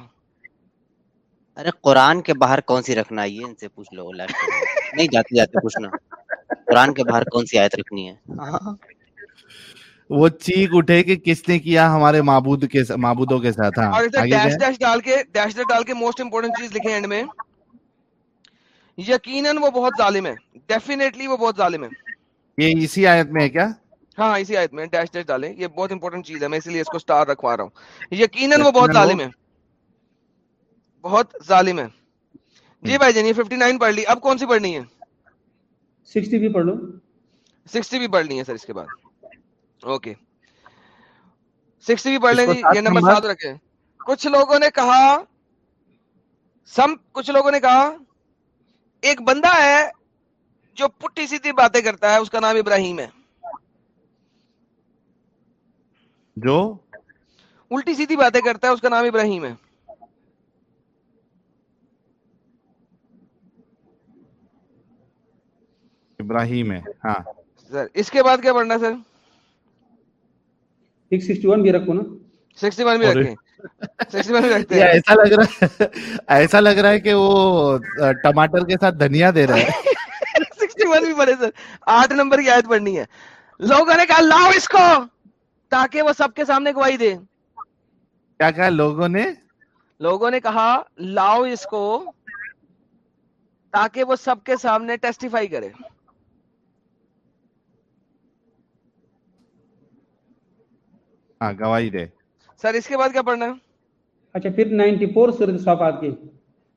ارے قرآن کے باہر کون سی رکھنا ہے یہ ان سے پوچھ لو نہیں جاتے جاتے پوچھنا قرآن کے باہر کون سی آیت رکھنی ہے ہاں۔ وہ چیخ اٹھے کہ کس نے کیا ہمارے معبود کے معبودوں کے ساتھ ہاں ڈیش ڈیش ڈال کے ڈیش ڈیش ڈال کے موسٹ امپورٹنٹ چیز لکھے اینڈ میں یقیناً وہ بہت ظالم ہے ڈیفینیٹلی وہ بہت ظالم ہے یہ اسی آیت میں ہے کیا ہاں اسی آیت میں ڈیش ڈیش ڈالیں یہ بہت امپورٹنٹ چیز ہے میں اس لیے اس کو سٹار رکھوا رہا ہوں یقیناً وہ بہت ظالم ہے بہت ظالم ہے جی بھائی جان یہ 59 پڑھ لی اب کون سی پڑھنی ہے 60 بھی پڑھ لو 60 بھی پڑھنی ہے سر اس کے بعد اوکے سکس بھی پڑھ لیں جی، یہ نمبر سات رکھے کچھ لوگوں نے کہا سم کچھ لوگوں نے کہا ایک بندہ ہے جو پٹی سیدھی باتیں کرتا ہے اس کا نام ابراہیم ہے جو الٹی سیدھی باتیں کرتا ہے اس کا نام ابراہیم ہے ابراہیم ہے ہاں سر اس کے بعد کیا پڑھنا سر ایک سکسٹی ون بھی رکھو نا سکسٹی ون بھی رکھے ایسا لگ رہا ہے ایسا لگ رہا ہے کہ وہ ٹماٹر کے ساتھ دھنیا دے رہا ہے آٹھ نمبر کی آیت پڑھنی ہے لوگوں نے کہا لاؤ اس کو تاکہ وہ سب کے سامنے گواہی دے کیا کہا لوگوں نے لوگوں نے کہا لاؤ اس کو تاکہ وہ سب کے سامنے ٹیسٹیفائی کرے ہاں گواہی دے سر اس کے بعد کیا پڑھنا ہے اچھا پھر 94 سورۃ صافات کی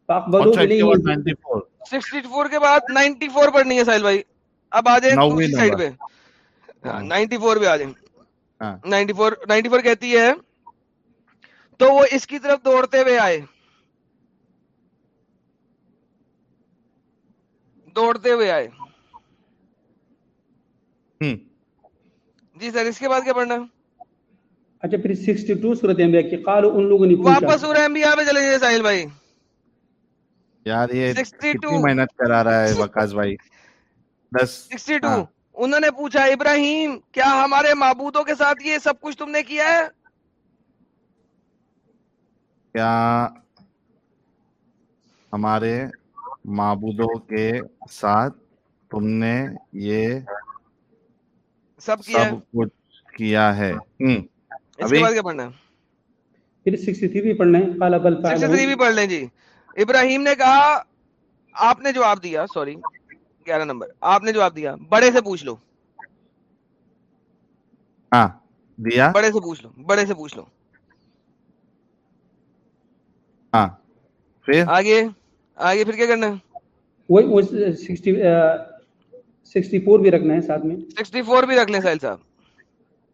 کے الیہ 94 64 کے بعد 94 پڑھنی ہے سائل بھائی اب آ جائیں دوسری سائیڈ پہ 94 ہاں، پہ آ جائیں 94 ہاں۔ 94 کہتی ہے تو وہ اس کی طرف دوڑتے ہوئے آئے دوڑتے ہوئے آئے ہم جی سر اس کے بعد کیا پڑھنا ہے اچھا پھر 62 سورت انبیاء کی قالو ان لوگوں نے پوچھا واپس سورہ انبیاء پہ چلے گے ساحل بھائی یار یہ کتنی محنت کرا رہا ہے وقاص بھائی بس 62 ہاں۔ انہوں نے پوچھا ابراہیم کیا ہمارے معبودوں کے ساتھ یہ سب کچھ تم نے کیا ہے کیا ہمارے معبودوں کے ساتھ تم نے یہ سب کچھ کیا ہے جی۔ ابراہیم نے نے نے کہا آپ آپ جواب جواب دیا دیا دیا سوری نمبر بڑے بڑے بڑے سے سے ہاں، سے پوچھ پوچھ پوچھ لو لو لو پھر پھر آگے آگے کیا کرنا ہے 64 بھی رکھنا ہے ساتھ میں 64 بھی رکھ لیں سائل صاحب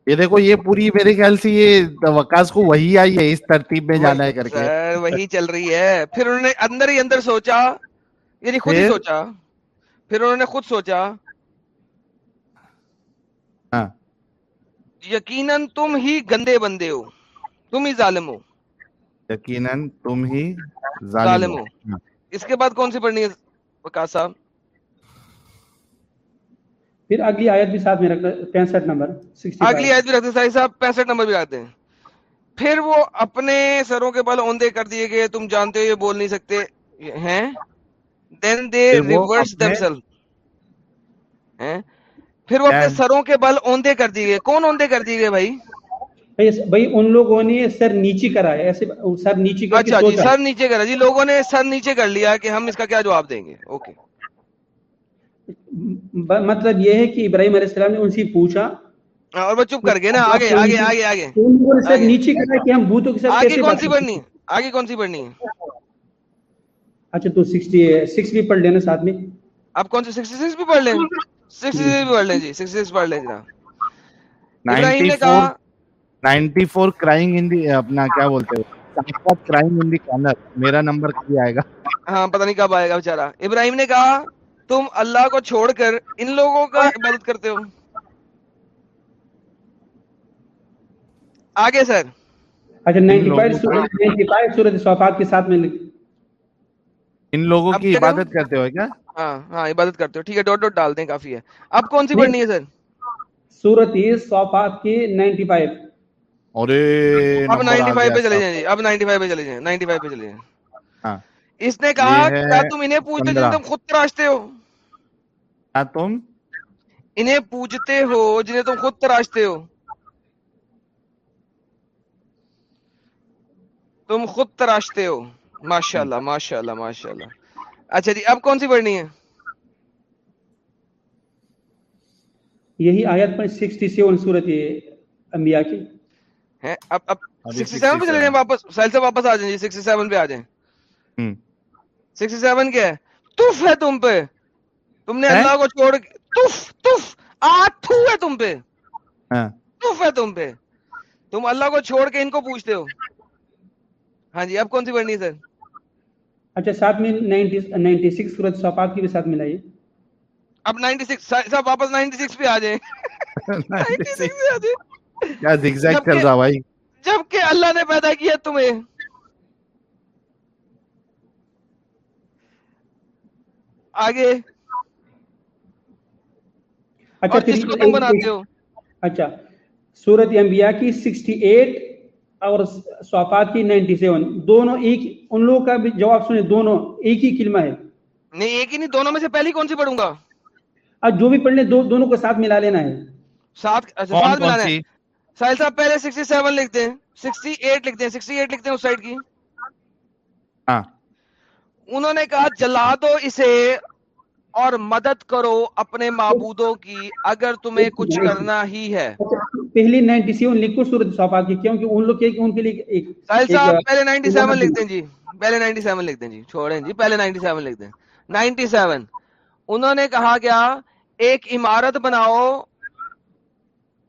یہ دیکھو یہ پوری میرے خیال سے یہ وکاس کو وہی آئی ہے اس ترتیب میں جانا ہے کر کے وہی چل رہی ہے پھر انہوں نے اندر ہی اندر سوچا یعنی خود ہی سوچا پھر انہوں نے خود سوچا یقیناً تم ہی گندے بندے ہو تم ہی ظالم ہو یقیناً تم ہی ظالم ہو اس کے بعد کون سی پڑھنی ہے وکاس صاحب پھر اگلی آیت بھی ساتھ میں رکھتا پینسٹھ نمبر اگلی آیت بھی رکھتے ساری صاحب پینسٹھ نمبر بھی آتے ہیں پھر وہ اپنے سروں کے بل اوندے کر دیے گئے تم جانتے ہو یہ بول نہیں سکتے ہیں then they reverse themselves ہیں پھر وہ اپنے سروں کے بل اوندے کر دیے گئے کون اوندے کر دیے گئے بھائی بھائی ان لوگوں نے سر نیچے کرا ہے ایسے سر نیچے کر اچھا جی سر نیچے کرا جی لوگوں نے سر نیچے کر لیا کہ ہم اس کا کیا جواب دیں گے اوکے مطلب یہ ہے کہ ابراہیم علیہ السلام نے ان سے پوچھا ہاں، اور وہ چپ کر گئے نا آگے آگے آگے آگے نیچے کہا تم اللہ کو چھوڑ کر ان لوگوں کا عبادت کرتے ہو آگے سر اچھا، ان لوگوں کی عبادت کرتے ہو کیا ہاں ہاں عبادت کرتے ہو ٹھیک ہے ڈاٹ ڈاٹ ڈال دیں کافی ہے اب کون سی پڑھنی ہے سر سورت ہی سوفات کی نائنٹی فائیو اس نے کہا تم انہیں پوچھتے ہو تم خود تراشتے ہو تم انہیں پوجتے ہو جنہیں تم خود تراشتے ہو تم خود تراشتے ہو ماشاء اللہ ماشاء اللہ ماشاء اللہ اچھا جی اب کون سی پڑھنی ہے یہی آیت پر سکسٹی سیون سورت یہ انبیاء کی ہے اب اب سکسٹی سیون پہ چلے جائیں واپس سائل سے واپس آ جائیں جی سکسٹی سیون پہ آ جائیں سکسٹی سیون کیا ہے توف ہے تم پہ تم نے اللہ کو چھوڑ تف تف آٹھو ہے تم پہ ہاں۔ تف ہے تم پہ تم اللہ کو چھوڑ کے ان کو پوچھتے ہو ہاں جی اب کون سی پڑھنی سر اچھا ساتھ میں نائنٹی سکس سورج صفات کی بھی ساتھ ملائیے اب نائنٹی سکس واپس نائنٹی سکس پہ آ جائیں نائنٹی سکس پہ آ جائیں کیا زگزیگ کر رہا بھائی جبکہ اللہ نے پیدا کیا تمہیں آگے اچھا بناتے ہو اچھا سورت انبیاء کی سکسٹی ایٹ اور سوافات کی نائنٹی سیون دونوں ایک ان لوگ کا بھی جواب سنیں دونوں ایک ہی کلمہ ہے نہیں ایک ہی نہیں دونوں میں سے پہلی کون سی پڑھوں گا اب جو بھی پڑھنے دو, دونوں کو ساتھ ملا لینا ہے ساتھ اچھا، ساتھ ملانا ہے سائل صاحب پہلے سکسٹی سیون لکھتے ہیں سکسٹی ایٹ لکھتے ہیں سکسٹی ایٹ لکھتے ہیں اس سائٹ کی ہاں انہوں نے کہا جلا دو اسے اور مدد کرو اپنے معبودوں کی اگر تمہیں جی، کچھ جی، جی۔ کرنا ہی ہے پہلی نائنٹی سیون لکھو سورج صاحب کی کیونکہ ان لوگ ان کے لیے ساحل صاحب پہلے نائنٹی سیون لکھ دیں جی پہلے نائنٹی سیون لکھ دیں جی چھوڑیں جی پہلے نائنٹی سیون لکھ دیں نائنٹی سیون انہوں نے کہا کیا ایک عمارت بناؤ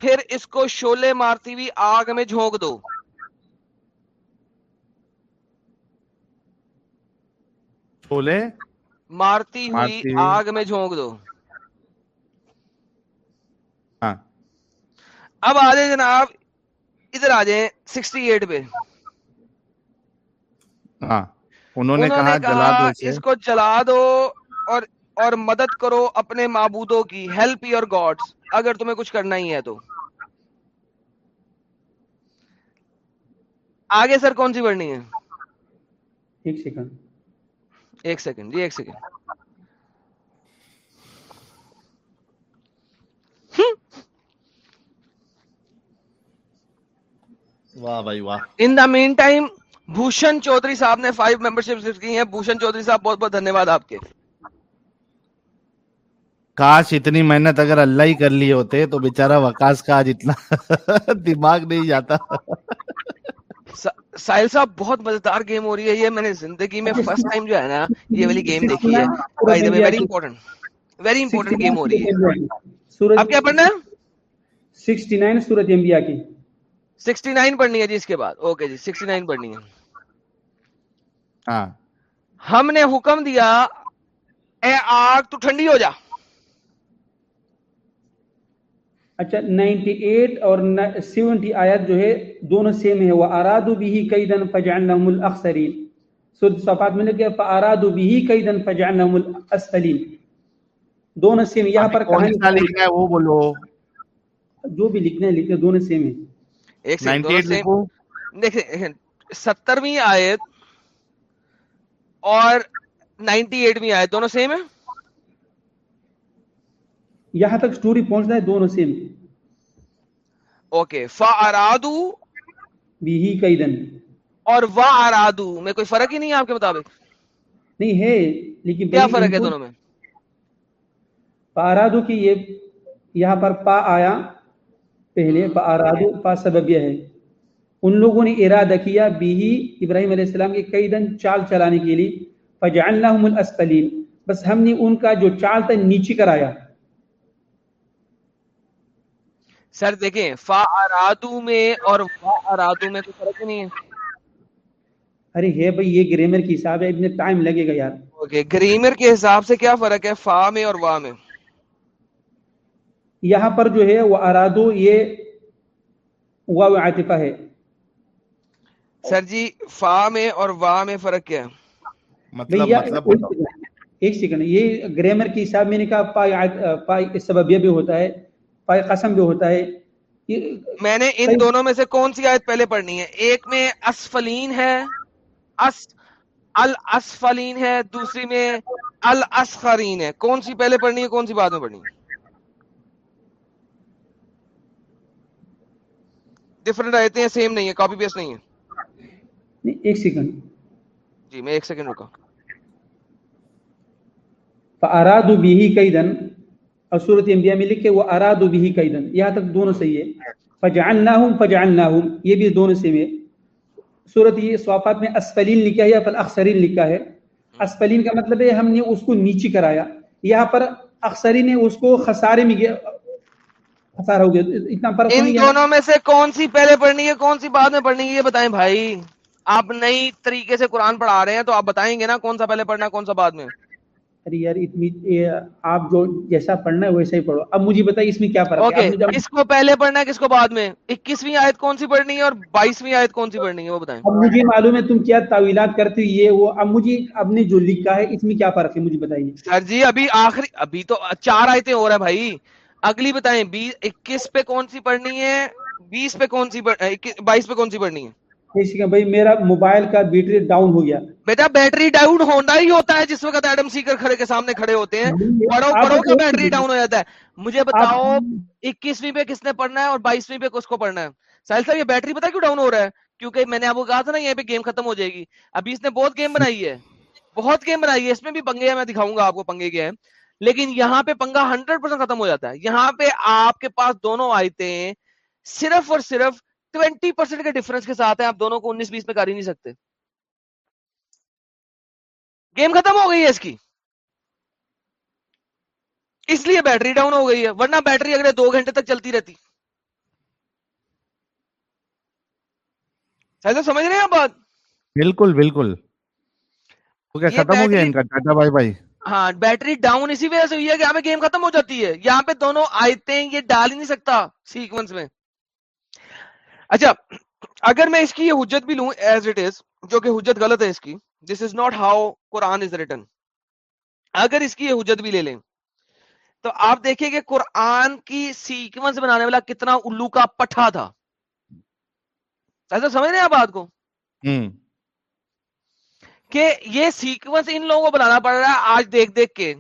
پھر اس کو شولے مارتی ہوئی آگ میں جھونک دو شولے مارتی ہوئی آگ میں جھونک دو ہاں۔ اب آ جائیں جناب ادھر آ جائیں سکسٹی ایٹ پہ ہاں۔ انہوں نے کہا جلا دو اس کو جلا دو اور اور مدد کرو اپنے معبودوں کی ہیلپ یور گاڈس اگر تمہیں کچھ کرنا ہی ہے تو آگے سر کون سی بڑھنی ہے ایک سیکنڈ جی ایک second in the meantime Bhushan Chaudhary صاحب نے فائیو ممبر شپ کی بھوشن چودھری صاحب بہت بہت دھنیہ واد آپ کے کاش اتنی محنت اگر اللہ ہی کر لیے ہوتے تو بےچارا وکاس کا آج اتنا دماغ نہیں جاتا ساحل صاحب بہت کی 69 پڑھنی ہے جی اس کے بعد جی، پڑھنی ہاں۔ حکم دیا اے آگ تو ٹھنڈی ہو جا اچھا نائنٹی ایٹ اور سیونٹی آیت جو ہے دونوں سیم ہے وہ آراد و بھی کئی دن فجان الحم الخرین سرد صفات میں لکھے فراد و بھی کئی دن فجان الحم السلیم دونوں سیم یہاں پر کہاں لکھنا ہے وہ بولو جو بھی لکھنا ہے لکھنا دونوں سیم ہیں سترویں آیت اور نائنٹی ایٹویں آیت دونوں سیم ہیں یہاں تک سٹوری پہنچنا ہے دونوں سیم اوکے فارادو بیہی قیدن اور وا ارادو میں کوئی فرق ہی نہیں ہے آپ کے مطابق نہیں ہے لیکن کیا فرق ہے دونوں میں پارادو کی یہ یہاں پر پا آیا پہلے ہاں۔ پا ارادو پا سببیہ ہے ان لوگوں نے ارادہ کیا بیہی ابراہیم علیہ السلام کی قیدن چال چلانے کے لیے فجعلناہم الاسفلین بس ہم نے ان کا جو چال تھا نیچے کرایا سر دیکھیں فا ارادو میں اور وا ارادو میں تو فرق نہیں ہے ارے ہے بھائی یہ گریمر کے حساب ہے اتنے ٹائم لگے گا یار اوکے گریمر کے حساب سے کیا فرق ہے فا میں اور وا میں یہاں پر جو ہے وہ ارادو یہ واو عاطفہ ہے سر جی فا میں اور وا میں فرق کیا ہے مطلب مطلب ایک سیکنڈ یہ گریمر کے حساب میں نے کہا پا پا سببیہ بھی ہوتا ہے پائے قسم جو ہوتا ہے میں نے ان دونوں میں سے کون سی آیت پہلے پڑھنی ہے ایک میں اسفلین ہے الاسفلین ہے دوسری میں الاسخرین ہے کون سی پہلے پڑھنی ہے کون سی بعد میں پڑھنی ہے ڈفرینٹ آیتیں سیم نہیں ہے کاپی پیسٹ نہیں ہے ایک سیکنڈ جی میں ایک سیکنڈ رکا فَأَرَادُ بِهِ كَيْدًا اور صورت انبیاء میں لکھے وہ ارادو بھی قیدن یہاں تک دونوں صحیح ہے فجعلناہم فجعلناہم یہ بھی دونوں سے میں صورت یہ سوافات میں اسفلین لکھا ہے یا فل اخسرین لکھا ہے اسفلین کا مطلب ہے ہم نے اس کو نیچی کرایا یہاں پر اخسری نے اس کو خسارے میں گیا خسارہ ہو گیا اتنا پر ان دونوں میں سے کون سی پہلے پڑھنی ہے کون سی بعد میں پڑھنی ہے یہ بتائیں بھائی آپ نئی طریقے سے قرآن پڑھا رہے ہیں تو آپ بتائیں گے نا کون سا پہلے پڑھنا ہے کون سا بعد میں ارے یار اتنی آپ جو جیسا پڑھنا ہے ویسا ہی پڑھو اب مجھے بتائیے اس میں کیا کس کو پہلے پڑھنا ہے کس کو بعد میں اکیسویں آیت کون سی پڑھنی ہے اور بائیسویں آیت کون سی پڑھنی ہے وہ بتائیں اب مجھے معلوم ہے تم کیا تعویلات کرتے یہ وہ اب مجھے اب نے جو لکھا ہے اس میں کیا فرق ہے مجھے بتائیے سر جی ابھی آخری ابھی تو چار آیتیں ہو رہا ہے بھائی اگلی بتائیں بیس اکیس پہ کون سی پڑھنی ہے بیس پہ کون سی بائیس پہ کون سی پڑھنی ہے بھائی میرا موبائل کا بیٹری ڈاؤن ہو گیا بیٹا بیٹری ڈاؤن ہونا ہی ہوتا ہے جس وقت ایڈم سیکر کھڑے کے سامنے کھڑے ہوتے ہیں پڑھو پڑھو کا بیٹری ڈاؤن ہو جاتا ہے مجھے بتاؤ اکیسویں پہ کس نے پڑھنا ہے اور بائیسویں پہ کس کو پڑھنا ہے ساحل صاحب یہ بیٹری پتا کیوں ڈاؤن ہو رہا ہے کیونکہ میں نے آپ کو کہا تھا نا یہاں پہ گیم ختم ہو جائے گی ابھی اس نے بہت گیم بنائی ہے بہت گیم بنائی ہے اس میں بھی پنگے ہیں میں دکھاؤں گا آپ کو پنگے کے ہیں لیکن یہاں پہ پنگا ہنڈریڈ ختم ہو جاتا ہے یہاں پہ آپ کے پاس دونوں آئے صرف اور صرف ٹوینٹی پرسینٹ کے ڈفرنس کے ساتھ آپ دونوں کو انیس بیس میں کر ہی نہیں سکتے گیم ختم ہو گئی ہے اس کی اس لیے بیٹری ڈاؤن ہو گئی ہے ورنہ بیٹری اگلے دو گھنٹے تک چلتی رہتی تو سمجھ رہے ہیں آپ بات بالکل بالکل ہاں بیٹری ڈاؤن اسی وجہ سے ہوئی ہے کہ گیم ختم ہو جاتی ہے یہاں پہ دونوں آئے یہ ڈال ہی نہیں سکتا سیکوینس میں اچھا اگر میں اس کی یہ حجت بھی لوں ایز اٹ از جو کہ حجت غلط ہے اس کی this is not how Quran is written اگر اس کی یہ حجت بھی لے لیں تو آپ دیکھیں کہ قرآن کی سیکوینس بنانے والا کتنا الو کا پٹھا تھا ایسا سمجھ رہے ہیں آپ بات کو hmm. کہ یہ سیکوینس ان لوگوں کو بنانا پڑ رہا ہے آج دیکھ دیکھ کے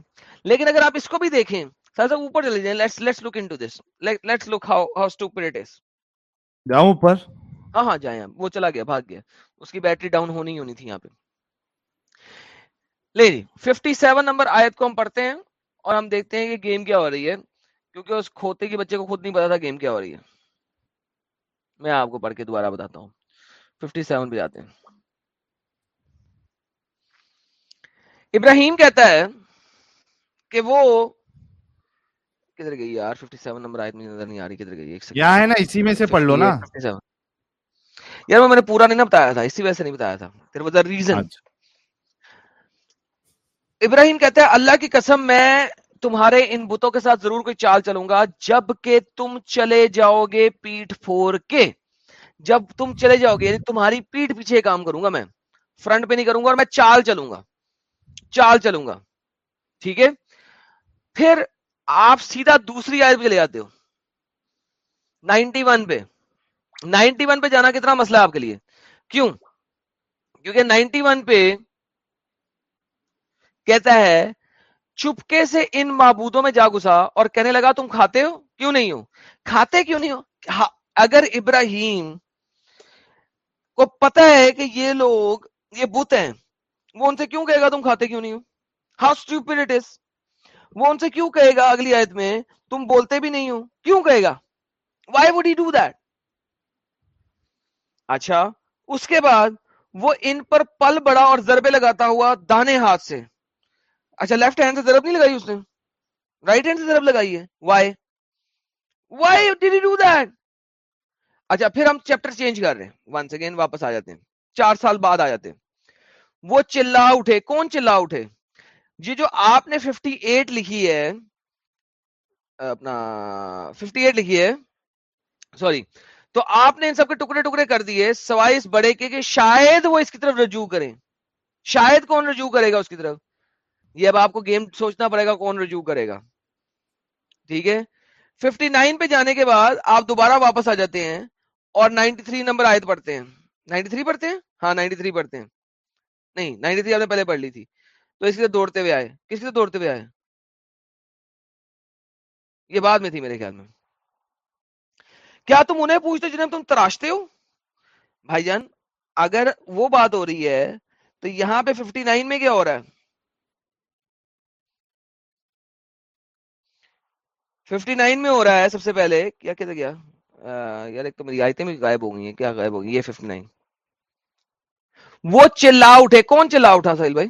لیکن اگر آپ اس کو بھی دیکھیں سر اوپر چلے جائیں let's let's look into this let's look how how stoop جاؤں اوپر ہاں ہاں جائیں وہ چلا گیا بھاگ گیا اس کی بیٹری ڈاؤن ہونی ہونی تھی یہاں پہ لے جی ففٹی سیون نمبر آیت کو ہم پڑھتے ہیں اور ہم دیکھتے ہیں کہ گیم کیا ہو رہی ہے کیونکہ اس کھوتے کے بچے کو خود نہیں پتا تھا گیم کیا ہو رہی ہے میں آپ کو پڑھ کے دوبارہ بتاتا ہوں ففٹی سیون پہ جاتے ہیں ابراہیم کہتا ہے کہ وہ کدھر گئی یار 57 نمبر ایت میں نظر نہیں آ رہی کدھر گئی ایک یہاں ہے نا اسی میں سے پڑھ لو نا یار میں نے پورا نہیں نا بتایا تھا اسی وجہ سے نہیں بتایا تھا there was a reason Ibrahim کہتا ہے اللہ کی قسم میں تمہارے ان بتوں کے ساتھ ضرور کوئی چال چلوں گا جب کہ تم چلے جاؤ گے پیٹھ پھور کے جب تم چلے جاؤ گے یعنی تمہاری پیٹھ پیچھے کام کروں گا میں فرنٹ پہ نہیں کروں گا اور میں چال چلوں گا چال چلوں گا ٹھیک ہے پھر آپ سیدھا دوسری آیت پہ چلے جاتے ہو نائنٹی ون پہ نائنٹی ون پہ جانا کتنا مسئلہ ہے آپ کے لیے کیوں کیونکہ نائنٹی ون پہ کہتا ہے چپکے سے ان معبودوں میں جا گسا اور کہنے لگا تم کھاتے ہو کیوں نہیں ہو کھاتے کیوں نہیں ہو ہاں، اگر ابراہیم کو پتا ہے کہ یہ لوگ یہ بت ہیں وہ ان سے کیوں کہے گا تم کھاتے کیوں نہیں ہو ہاؤ اٹ از وہ ان سے کیوں کہے گا اگلی آیت میں تم بولتے بھی نہیں ہو کیوں کہے گا why would he do that اچھا اس کے بعد وہ ان پر پل بڑا اور ضربے لگاتا ہوا دانے ہاتھ سے اچھا لیفٹ ہینڈ سے ضرب نہیں لگائی اس نے رائٹ ہینڈ سے ضرب لگائی ہے why why did do that اچھا پھر ہم چیپٹر چینج کر رہے ہیں ونس اگین واپس آ جاتے ہیں چار سال بعد آ جاتے ہیں وہ چلا اٹھے کون چلا اٹھے یہ جو آپ نے 58 لکھی ہے اپنا 58 لکھی ہے سوری تو آپ نے ان سب کے ٹکڑے ٹکڑے کر دیے سوائے اس بڑے کے کہ شاید وہ اس کی طرف رجوع کریں شاید کون رجوع کرے گا اس کی طرف یہ اب آپ کو گیم سوچنا پڑے گا کون رجوع کرے گا ٹھیک ہے 59 پہ جانے کے بعد آپ دوبارہ واپس آ جاتے ہیں اور 93 نمبر آئے پڑھتے ہیں 93 پڑھتے ہیں ہاں 93 پڑھتے ہیں نہیں 93 تھری آپ نے پہلے پڑھ لی تھی تو اس لیے دوڑتے ہوئے آئے کس لیے دوڑتے ہوئے آئے یہ بات میں تھی میرے خیال میں کیا تم انہیں پوچھتے جنہیں تم تراشتے ہو بھائی جان اگر وہ بات ہو رہی ہے تو یہاں پہ 59 میں کیا ہو رہا ہے 59 میں ہو رہا ہے سب سے پہلے کیا کہتے گیا یار ایک تو میری آیتیں بھی غائب ہو گئی ہیں کیا غائب ہو گئی یہ 59 وہ چلا اٹھے کون چلا اٹھا سہیل بھائی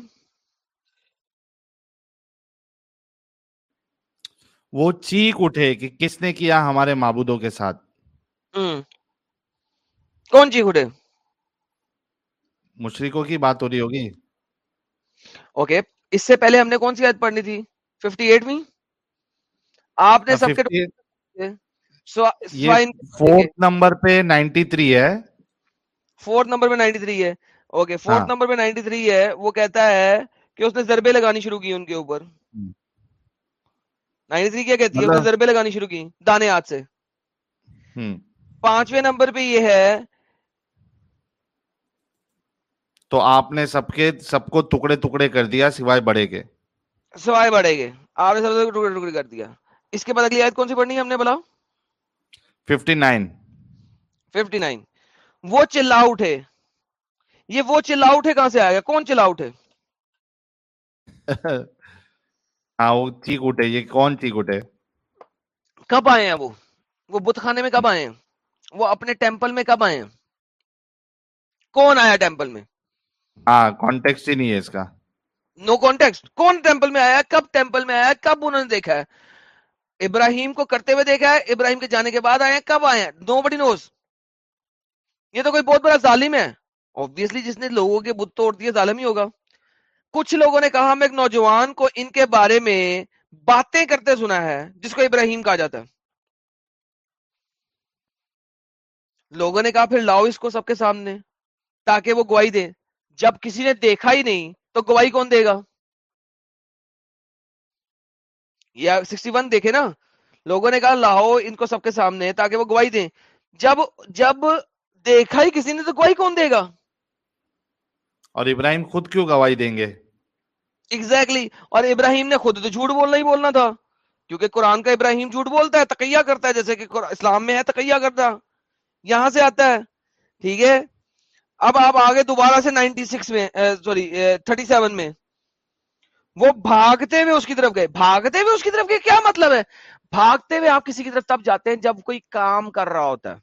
وہ چیخ اٹھے کہ کس نے کیا ہمارے معبودوں کے ساتھ کون چیخ اٹھے مشرقوں کی بات ہو رہی ہوگی اوکے اس سے پہلے ہم نے کون سی آیت پڑھنی تھی ففٹی ایٹ میں آپ نے ہاں، سب کے فورتھ نمبر پہ نائنٹی تھری ہے فورتھ نمبر پہ نائنٹی تھری ہے اوکے فورتھ نمبر ہاں۔ پہ نائنٹی تھری ہے وہ کہتا ہے کہ اس نے ضربے لگانی شروع کی ان کے اوپر نائنٹی کیا کہتی ہے ضربے لگانی شروع کی دانے ہاتھ سے پانچویں نمبر پہ یہ ہے تو آپ نے سب کے سب کو ٹکڑے ٹکڑے کر دیا سوائے بڑے کے سوائے بڑے کے آپ نے سب کو ٹکڑے ٹکڑے کر دیا اس کے بعد اگلی آیت کون سی پڑھنی ہے ہم نے بلاؤ ففٹی نائن ففٹی نائن وہ چلا اٹھے یہ وہ چلا اٹھے کہاں سے آیا گا کون چلا اٹھے آؤ چیک اٹھے یہ کون چیک اٹھے کب آئے ہیں وہ وہ بت خانے میں کب آئے ہیں وہ اپنے ٹیمپل میں کب آئے ہیں کون آیا ٹیمپل میں ہاں کانٹیکس ہی نہیں ہے اس کا نو کانٹیکسٹ کون ٹیمپل میں آیا کب ٹیمپل میں آیا کب انہوں نے دیکھا ہے ابراہیم کو کرتے ہوئے دیکھا ہے ابراہیم کے جانے کے بعد آئے ہیں کب آئے ہیں نو بڑی نوز یہ تو کوئی بہت بڑا ظالم ہے آبویسلی جس نے لوگوں کے بت توڑ دیے ظالم ہی ہوگا کچھ لوگوں نے کہا ہم ایک نوجوان کو ان کے بارے میں باتیں کرتے سنا ہے جس کو ابراہیم کہا جاتا ہے لوگوں نے کہا پھر لاؤ اس کو سب کے سامنے تاکہ وہ گواہی دیں جب کسی نے دیکھا ہی نہیں تو گواہی کون دے گا یا سکسٹی ون دیکھے نا لوگوں نے کہا لاؤ ان کو سب کے سامنے تاکہ وہ گواہی دیں جب جب دیکھا ہی کسی نے تو گواہی کون دے گا اور ابراہیم خود کیوں گواہی دیں گے exactly. اور ابراہیم نے خود تو جھوٹ بولنا ہی بولنا تھا کیونکہ قرآن کا ابراہیم جھوٹ بولتا ہے تقیا کرتا ہے جیسے کہ اسلام میں ہے تقیا کرتا یہاں سے آتا ہے ٹھیک ہے اب آپ آگے دوبارہ سے نائنٹی سکس میں سوری تھرٹی سیون میں وہ بھاگتے ہوئے اس کی طرف گئے بھاگتے ہوئے اس کی طرف گئے کیا مطلب ہے بھاگتے ہوئے آپ کسی کی طرف تب جاتے ہیں جب کوئی کام کر رہا ہوتا ہے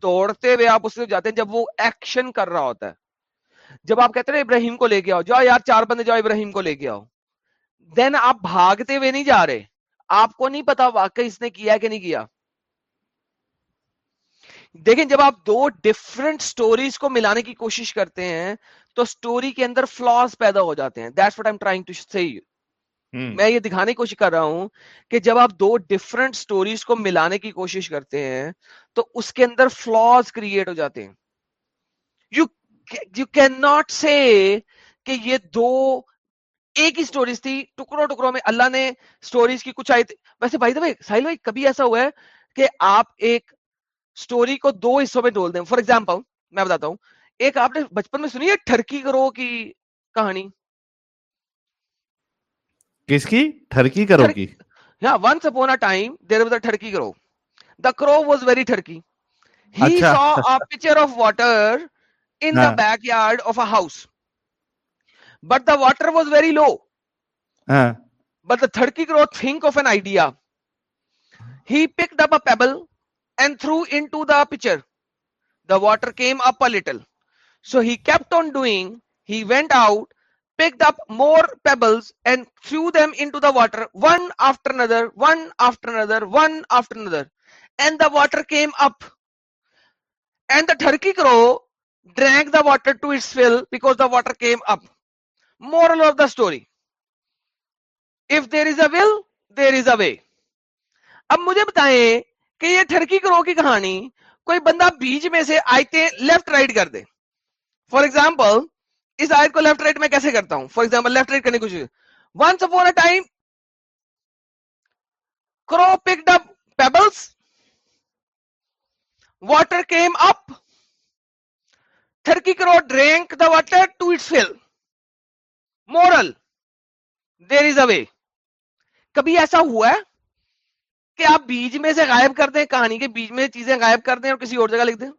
توڑتے ہوئے آپ اس طرف جاتے ہیں جب وہ ایکشن کر رہا ہوتا ہے جب آپ کہتے ہیں ابراہیم کو لے کے آؤ جاؤ یار چار بندے جاؤ ابراہیم کو لے کے آؤ دین آپ بھاگتے ہوئے نہیں جا رہے آپ کو نہیں پتا واقعی اس نے کیا کہ نہیں کیا دیکھیں جب آپ دو ڈفرنٹ سٹوریز کو ملانے کی کوشش کرتے ہیں تو سٹوری کے اندر فلاس پیدا ہو جاتے ہیں that's what I trying to see میں یہ دکھانے کی کوشش کر رہا ہوں کہ جب آپ دو ڈفرنٹ سٹوریز کو ملانے کی کوشش کرتے ہیں تو اس کے اندر فلاس کریٹ ہو جاتے ہیں یو یو کین ناٹ سے کہ یہ دو ایک ہی سٹوریز تھی ٹکڑوں ٹکڑوں میں اللہ نے سٹوریز کی کچھ آئی تھی ویسے بھائی دبے ساحل بھائی کبھی ایسا ہوا ہے کہ آپ ایک سٹوری کو دو حصوں میں ڈول دیں فار ایگزامپل میں بتاتا ہوں ایک آپ نے بچپن میں سنی ہے ٹھرکی کرو کی کہانی کس کی ٹھرکی کرو کی ہاں once upon a time there was a thirsty crow the crow was very thirsty he saw a pitcher of water house but the water was very low but the and the water thirsty crow drank the the water water to its fill because came up. Moral of the story. If there is a will, there is a way. اب مجھے بتائیں کہ یہ ٹھرکی crow کی کہانی کوئی بندہ بیچ میں سے آیتیں لیفٹ رائٹ کر دے فار ایگزامپل اس آیت کو لیفٹ رائٹ میں کیسے کرتا ہوں فار ایگزامپل لیفٹ رائٹ کرنے کی کوشش ونس اپون اے ٹائم کرو پک ڈ پیبلس water came up thirsty crow drink the water to its full moral there is a way کبھی ایسا ہوا ہے کہ آپ بیج میں سے غائب کر دیں کہانی کے بیج میں سے چیزیں غائب کر دیں اور کسی اور جگہ لکھ دیں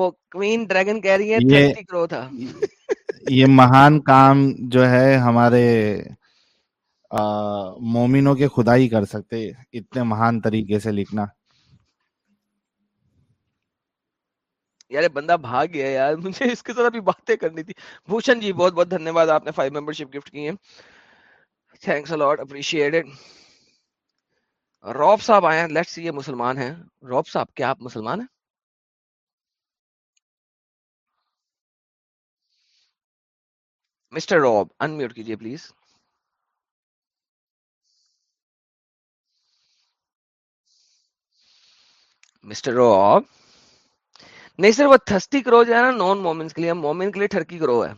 وہ کوین ڈریگن کہہ رہی ہے یہ مہان کام جو ہے ہمارے مومنوں کے خدا ہی کر سکتے اتنے مہان طریقے سے لکھنا یار بندہ بھاگ گیا یار مجھے اس کے ساتھ ابھی باتیں کرنی تھی بھوشن جی بہت بہت دھنیہ واد آپ نے فائیو ممبر شپ گفٹ کی ہے تھینکس الاٹ اپریشیٹ روب صاحب آئے ہیں لیٹس یہ مسلمان ہیں روب صاحب کیا آپ مسلمان ہیں مسٹر روب انمیوٹ کیجئے پلیز مسٹر روب نہیں سر وہ تھستی کرو جو ہے نا نان مومنس کے لیے مومن کے لیے کرو ہے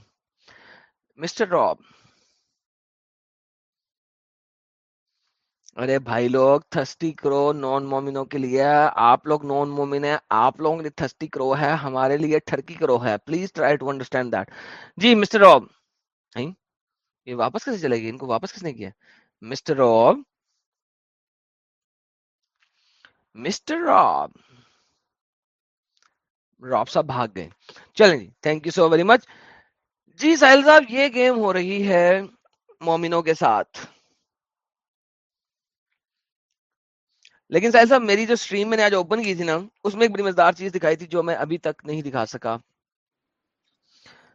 مسٹر ارے بھائی لوگ تھسٹی کرو نان مومنوں کے لیے آپ لوگ نان مومن ہے آپ لوگوں کے لیے تھستی کرو ہے ہمارے لیے ٹھرکی کرو ہے please try to understand that G mister Rob یہ واپس کیسے چلے گی ان کو واپس کس نے کیا مسٹر روب مسٹر راب راب صاحب بھاگ گئے چلیں جی thank you so very much جی ساحل صاحب یہ گیم ہو رہی ہے مومنوں کے ساتھ لیکن ساحل صاحب میری جو اسٹریم میں نے آج اوپن کی تھی نا اس میں ایک بڑی مزدار چیز دکھائی تھی جو میں ابھی تک نہیں دکھا سکا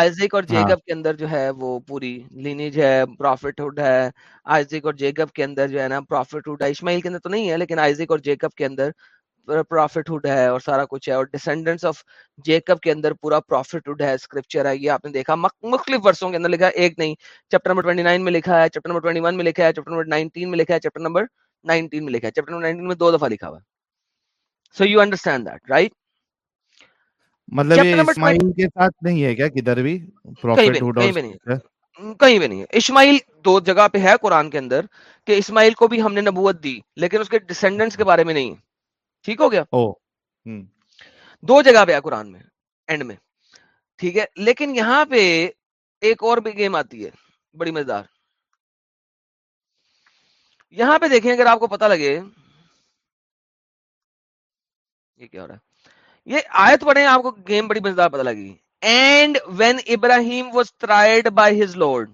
آئزک اور جیکب ہاں۔ کے اندر جو ہے وہ پوری لینیج ہے پروفٹ ہڈ ہے آئزک اور جیکب کے اندر جو ہے نا پروفٹ ہڈ ہے اسماعیل کے اندر تو نہیں ہے لیکن آئزک اور جیکب کے اندر پروفٹ ہڈ ہے اور سارا کچھ ہے اور ڈسینڈنٹس آف جیکب کے اندر پورا پروفٹ ہڈ ہے اسکرپچر ہے یہ آپ نے دیکھا مختلف ورسوں کے اندر لکھا ہے ایک نہیں چیپٹر نمبر 29 میں لکھا ہے چیپٹر نمبر 21 میں لکھا ہے چیپٹر نمبر 19 میں لکھا ہے چیپٹر نمبر 19 میں لکھا ہے چیپٹر نمبر 19 میں دو دفعہ لکھا ہوا ہے so you understand that right مطلب اسماعیل کے ساتھ نہیں ہے کیا کدھر بھی کہیں بھی نہیں ہے اسماعیل دو جگہ پہ ہے قرآن کے اندر کہ اسماعیل کو بھی ہم نے نبوت دی لیکن اس کے ڈسینڈنٹس کے بارے میں نہیں ٹھیک ہو گیا دو جگہ پہ ہے قرآن میں اینڈ میں ٹھیک ہے لیکن یہاں پہ ایک اور بھی گیم آتی ہے بڑی مزدار یہاں پہ دیکھیں اگر آپ کو پتہ لگے یہ کیا ہو رہا ہے یہ آیت پڑھیں آپ کو گیم بڑی مزدار پتہ لگی and when Ibrahim was tried by his lord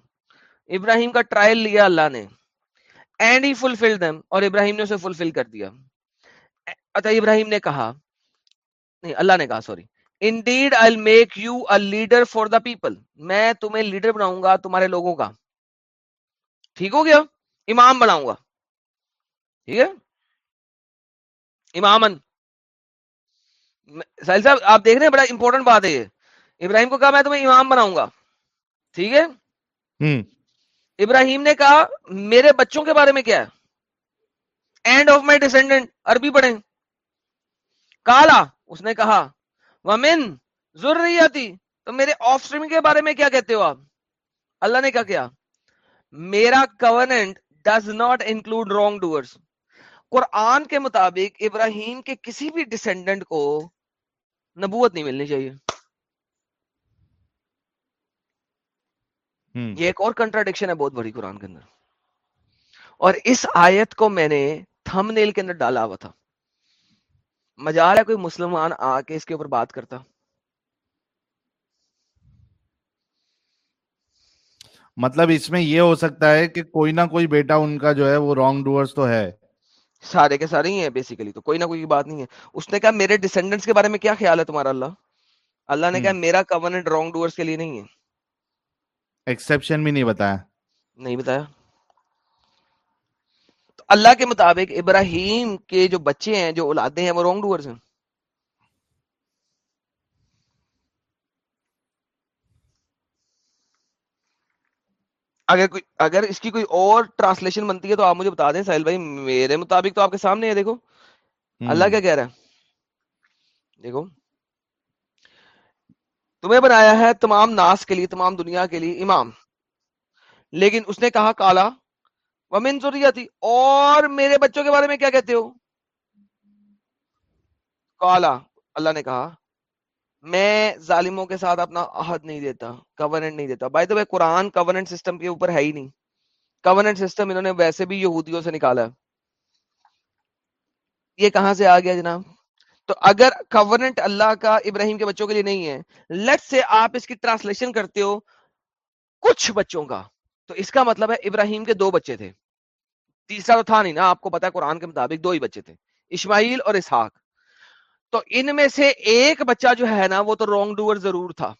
ابراہیم کا ٹرائل لیا اللہ نے اینڈ ہی فلفل دم اور ابراہیم نے اسے فلفل کر دیا اچھا ابراہیم نے کہا نہیں اللہ نے کہا sorry indeed I make you a leader for the people میں تمہیں لیڈر بناؤں گا تمہارے لوگوں کا ٹھیک ہو گیا امام بناؤں گا ٹھیک ہے امامن ساحل صاحب آپ دیکھ رہے ہیں بڑا امپورٹنٹ بات ہے یہ ابراہیم کو کہا میں تمہیں امام بناؤں گا ٹھیک ہے ابراہیم نے کہا میرے بچوں کے بارے میں کیا ہے اینڈ آف مائی ڈسینڈنٹ عربی پڑھیں کالا اس نے کہا ومن آتی تو میرے آف اسٹریم کے بارے میں کیا کہتے ہو آپ اللہ نے کہا کیا میرا covenant does not include wrongdoers Quran کے مطابق ابراہیم کے کسی بھی ڈسینڈنٹ کو نبوت نہیں ملنی چاہیے یہ ایک اور کنٹراڈکشن ہے بہت بڑی قرآن کے اندر اور اس آیت کو میں نے تھم نیل کے اندر ڈالا ہوا تھا مجال ہے کوئی مسلمان آ کے اس کے اوپر بات کرتا مطلب اس میں یہ ہو سکتا ہے کہ کوئی نہ کوئی بیٹا ان کا جو ہے وہ رانگ ڈوئرس تو ہے سارے کے سارے ہی ہیں بیسیکلی تو کوئی نہ کوئی بات نہیں ہے اس نے کہا میرے ڈسینڈنٹس کے بارے میں کیا خیال ہے تمہارا اللہ اللہ نے کہا میرا رانگ ڈورز کے لیے نہیں ہے بھی نہیں بتایا نہیں بتایا تو اللہ کے مطابق ابراہیم کے جو بچے ہیں جو اولادیں ہیں وہ رانگ ڈورز ہیں اگر کوئی اگر اس کی کوئی اور ٹرانسلیشن بنتی ہے تو آپ مجھے بتا دیں ساحل بھائی میرے مطابق تو آپ کے سامنے ہے دیکھو دیکھو اللہ کیا کہہ رہا ہے تمہیں بنایا ہے تمام ناس کے لیے تمام دنیا کے لیے امام لیکن اس نے کہا کالا ومن ضروری تھی اور میرے بچوں کے بارے میں کیا کہتے ہو کالا اللہ نے کہا میں ظالموں کے ساتھ اپنا عہد نہیں دیتا کورنٹ نہیں دیتا بھائی تو قرآن کورنٹ سسٹم کے اوپر ہے ہی نہیں کورنٹ سسٹم انہوں نے ویسے بھی یہودیوں سے نکالا یہ کہاں سے آ گیا جناب تو اگر کورنٹ اللہ کا ابراہیم کے بچوں کے لیے نہیں ہے لٹ سے آپ اس کی ٹرانسلیشن کرتے ہو کچھ بچوں کا تو اس کا مطلب ہے ابراہیم کے دو بچے تھے تیسرا تو تھا نہیں نا آپ کو پتا قرآن کے مطابق دو ہی بچے تھے اسماعیل اور اسحاق تو ان میں سے ایک بچہ جو ہے نا وہ تو رونگ ڈور ضرور تھا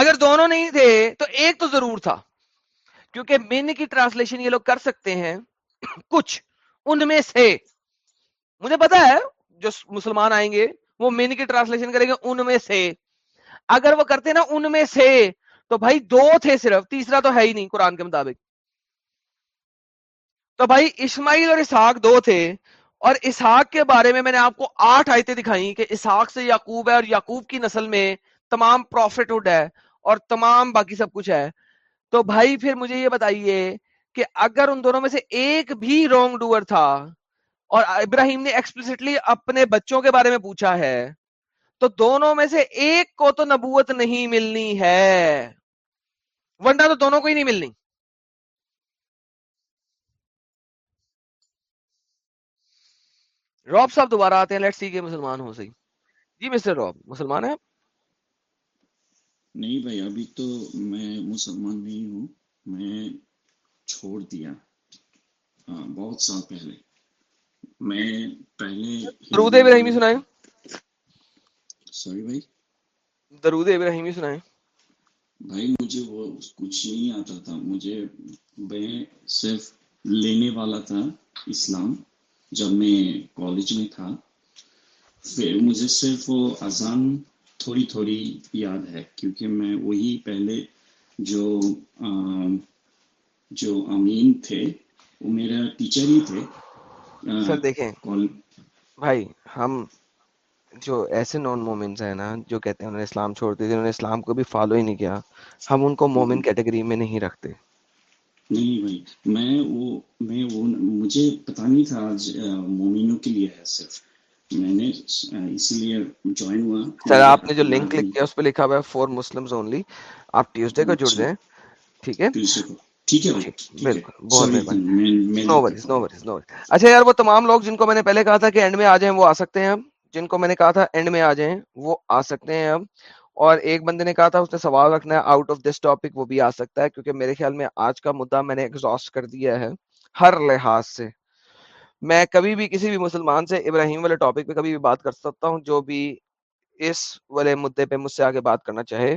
اگر دونوں نہیں تھے تو ایک تو ضرور تھا کیونکہ کی ٹرانسلیشن یہ لوگ کر سکتے ہیں کچھ ان میں سے مجھے پتا ہے جو مسلمان آئیں گے وہ من کی ٹرانسلیشن کریں گے ان میں سے اگر وہ کرتے نا ان میں سے تو بھائی دو تھے صرف تیسرا تو ہے ہی نہیں قرآن کے مطابق تو بھائی اسماعیل اور اسحاق دو تھے اور اسحاق کے بارے میں میں نے آپ کو آٹھ آیتیں دکھائی کہ اسحاق سے یعقوب ہے اور یعقوب کی نسل میں تمام پروفٹہڈ ہے اور تمام باقی سب کچھ ہے تو بھائی پھر مجھے یہ بتائیے کہ اگر ان دونوں میں سے ایک بھی رونگ ڈوئر تھا اور ابراہیم نے ایکسپلسٹلی اپنے بچوں کے بارے میں پوچھا ہے تو دونوں میں سے ایک کو تو نبوت نہیں ملنی ہے ورنہ تو دونوں کو ہی نہیں ملنی روب صاحب دوبارہ آتے ہیں لیٹ سی کے مسلمان ہو سہی جی مسٹر روب مسلمان ہیں نہیں بھائی ابھی تو میں مسلمان نہیں ہوں میں چھوڑ دیا ہاں، بہت سال پہلے میں پہلے درود ابراہیمی سنائیں سوری بھائی درود ابراہیمی سنائیں بھائی مجھے وہ کچھ نہیں آتا تھا مجھے میں صرف لینے والا تھا اسلام جب میں کالج میں تھا پھر مجھے صرف وہ اذان تھوڑی تھوڑی یاد ہے کیونکہ میں وہی پہلے جو جو امین تھے وہ میرا ٹیچر ہی تھے سر دیکھیں بھائی ہم جو ایسے نان مومنز ہیں نا جو کہتے ہیں انہوں نے اسلام چھوڑ دیا انہوں نے اسلام کو بھی فالو ہی نہیں کیا ہم ان کو مومن کیٹیگری میں نہیں رکھتے نہیں بھائی میں وہ میں وہ مجھے پتا نہیں تھا آج مومنوں کے لیے ہے صرف میں نے اسی لیے جوائن ہوا سر آپ نے جو لنک کلک کیا اس پہ لکھا ہوا ہے فور مسلمز اونلی آپ ٹیوزڈے کو جڑ اچھا۔ جائیں ٹھیک ہے اچھا یار وہ تمام لوگ جن کو میں نے پہلے کہا تھا کہ اینڈ میں آ جائیں وہ آ سکتے ہیں جن کو میں نے کہا تھا اینڈ میں آ جائیں وہ آ سکتے ہیں اور ایک بندے نے کہا تھا اس نے سوال رکھنا ہے آؤٹ آف دس ٹاپک وہ بھی آ سکتا ہے کیونکہ میرے خیال میں آج کا مدعا میں نے ایگزاسٹ کر دیا ہے ہر لحاظ سے میں کبھی بھی کسی بھی مسلمان سے ابراہیم والے ٹاپک پہ کبھی بھی بات کر سکتا ہوں جو بھی اس والے مدعے پہ مجھ سے آگے بات کرنا چاہے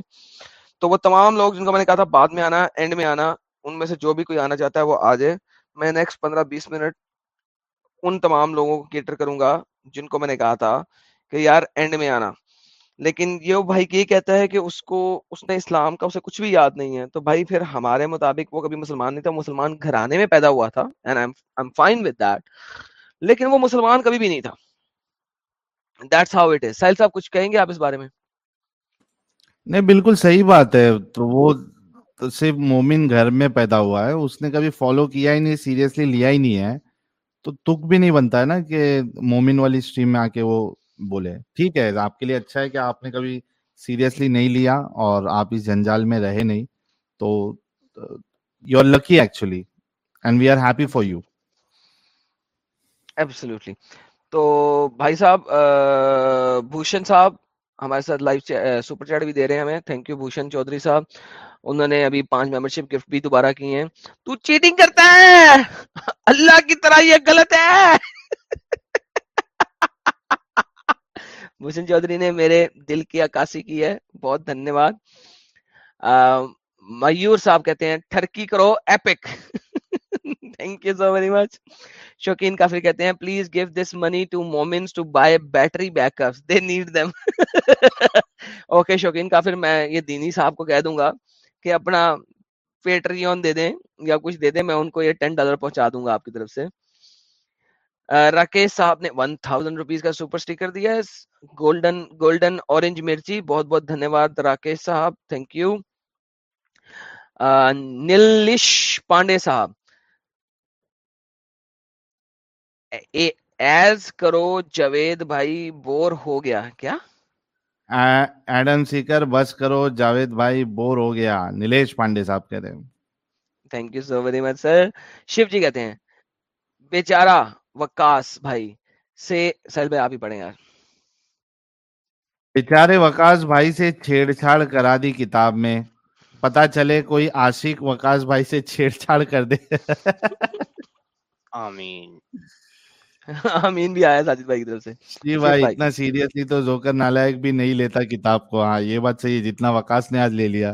تو وہ تمام لوگ جن کو میں نے کہا تھا بعد میں آنا اینڈ میں آنا ان میں سے جو بھی کوئی آنا چاہتا ہے وہ آ جائے میں نیکسٹ پندرہ بیس منٹ ان تمام لوگوں کو کیٹر کروں گا جن کو میں نے کہا تھا کہ یار اینڈ میں آنا لیکن یہ بھائی یہ کہتا ہے کہ اس کو اس نے اسلام کا اسے کچھ بھی یاد نہیں ہے تو بھائی پھر ہمارے مطابق وہ کبھی مسلمان نہیں تھا مسلمان گھرانے میں پیدا ہوا تھا I'm, I'm لیکن وہ مسلمان کبھی بھی نہیں تھا دیٹس ہاؤ اٹ از سیل صاحب کچھ کہیں گے آپ اس بارے میں نہیں بالکل صحیح بات ہے تو وہ تو صرف مومن گھر میں پیدا ہوا ہے اس نے کبھی فالو کیا ہی نہیں سیریسلی لیا ہی نہیں ہے تو تک بھی نہیں بنتا ہے نا کہ مومن والی اسٹریم میں آ کے وہ بولے ٹھیک ہے آپ کے لیے اچھا نہیں لیا اور آپ اس جنجال میں رہے نہیں تو ہمارے ساتھ لائف بھی دے رہے ہیں ہمیں انہوں نے ابھی پانچ ممبر شپ گفٹ بھی دوبارہ کی تو چیٹنگ کرتا ہے اللہ کی طرح یہ غلط ہے نے میرے دل کی عکاسی کی ہے ہیں please give this money to battery back up شوقین کافر میں یہ دینی صاحب کو کہہ دوں گا کہ اپنا پیٹری آن دے دیں یا کچھ دے دیں میں ان کو یہ ٹین ڈالر پہنچا دوں گا آپ کی طرف سے راکیش صاحب نے ون تھاؤزینڈ روپیز کا سپر سٹیکر دیا گولڈن اورنج مرچی بہت بہت راکیش صاحب پانڈے بھائی بور ہو گیا کیا بس کرو جاوید بھائی بور ہو گیا نیلش پانڈے صاحب جی کہتے ہیں بے چارہ وکاس بھائی سے بھائی آپ ہی پڑھیں یار بےچارے وکاس بھائی سے چھیڑ چھاڑ کرا دی کتاب میں پتا چلے کوئی آشک وکاس بھائی سے چھیڑ چھاڑ کر دے آمین آمین بھی آیا ساجد بھائی بھائی کی طرف سے جی اتنا سیریسلی تو زوکر نالائک بھی نہیں لیتا کتاب کو ہاں یہ بات صحیح ہے جتنا وکاس نے آج لے لیا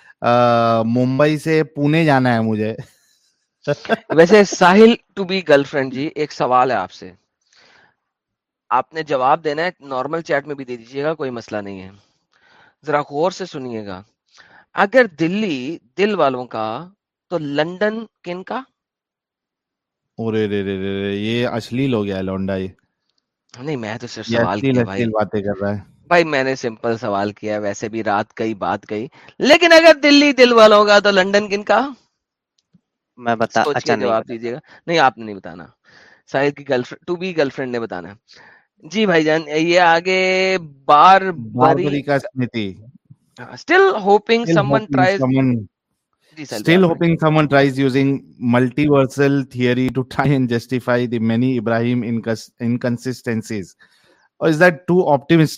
ممبئی سے پونے جانا ہے مجھے ویسے Sahil to be girlfriend ji ایک سوال ہے آپ سے آپ نے جواب دینا ہے نارمل چیٹ میں بھی دے دیجیے گا کوئی مسئلہ نہیں ہے ذرا غور سے سنیے گا اگر دلی دل والوں کا تو لندن کن کا یہ اشلیل ہو گیا لونڈا یہ نہیں میں تو صرف سوال باتیں کر رہا ہے بھائی میں نے سمپل سوال کیا ویسے بھی رات گئی بات کا میں بتا اچھا جواب دیجیے گا نہیں آپ نے نہیں بتانا ساحل کی girl girl friend friend to be نے بتانا جی بھائی جان یہ آگے بار ہوپنگ ہاں، جی ٹرائز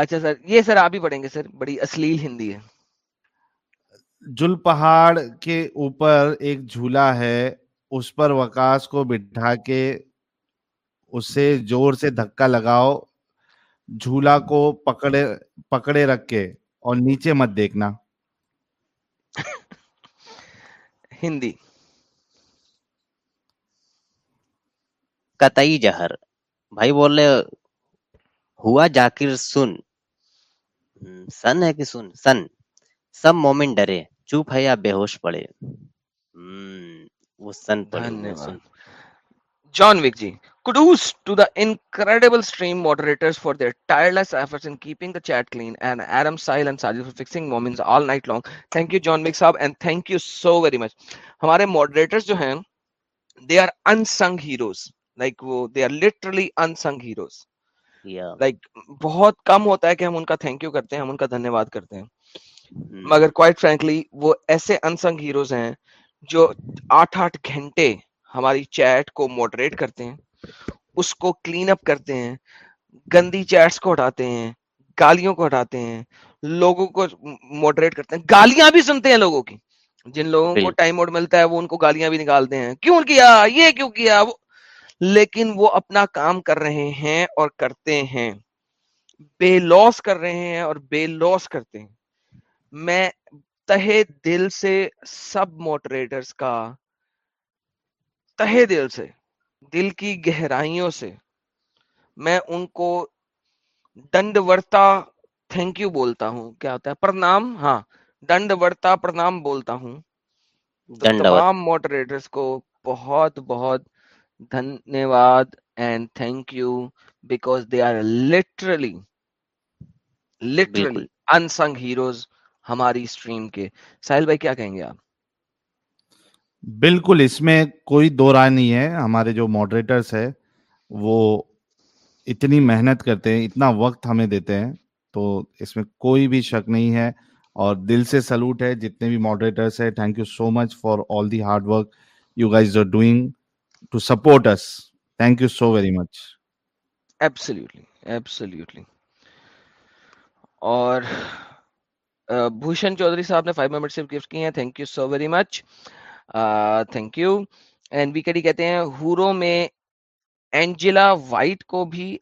اچھا سر یہ سر آپ ہی پڑھیں گے سر بڑی اصلیل ہندی ہے جل پہاڑ کے اوپر ایک جھولا ہے اس پر وکاس کو بٹھا کے اسے جور سے دھکا لگاؤ جھولا کو پکڑے پکڑے رکھ کے اور نیچے مت دیکھنا ہندی قطعی جہر بھائی بول رہے ہوا جاکر سن سن ہے کہ سن سن سب مومن ڈرے چوپ ہے یا بے ہوش پڑے وہ سن پڑے جان وک جی kudos to the incredible stream moderators for their tireless efforts in keeping the chat clean and Adam Sahil and Sajid for fixing moments all night long. Thank you, John Mick Saab, and thank you so very much. Our moderators جو ہیں, they are unsung heroes. Like, they are literally unsung heroes. Like بہت کم ہوتا ہے کہ ہم ان کا thank you کرتے ہیں ہم ان کا دھنیہ واد کرتے ہیں hmm. مگر کوائٹ فرینکلی وہ ایسے انسنگ ہیروز ہیں جو آٹھ آٹھ گھنٹے ہماری چیٹ کو موڈریٹ کرتے ہیں اس کو کلین اپ کرتے ہیں گندی چیٹس کو ہٹاتے ہیں گالیوں کو ہٹاتے ہیں لوگوں کو موڈریٹ کرتے ہیں گالیاں بھی سنتے ہیں لوگوں کی جن لوگوں کو ٹائم موڈ ملتا ہے وہ ان کو گالیاں بھی نکالتے ہیں کیوں کیا یہ کیوں کیا وہ لیکن وہ اپنا کام کر رہے ہیں اور کرتے ہیں بے لوس کر رہے ہیں اور بے لوس کرتے ہیں میں تہے دل سے سب موٹریٹرز کا تہے دل سے دل کی گہرائیوں سے میں ان کو ورتا تھینک یو بولتا ہوں کیا ہوتا ہے پرنام ہاں دنڈ ورتا پرنام بولتا ہوں تمام موٹریٹرز کو بہت بہت and thank you because they are literally literally unsung heroes ہماری کے ساحل بھائی کیا کہیں گے آپ بالکل اس میں کوئی دو رائے نہیں ہے ہمارے جو ماڈریٹرس ہے وہ اتنی محنت کرتے ہیں اتنا وقت ہمیں دیتے ہیں تو اس میں کوئی بھی شک نہیں ہے اور دل سے سلوٹ ہے جتنے بھی ماڈریٹرس ہے thank you so much for all the hard work you guys are doing white کو بھی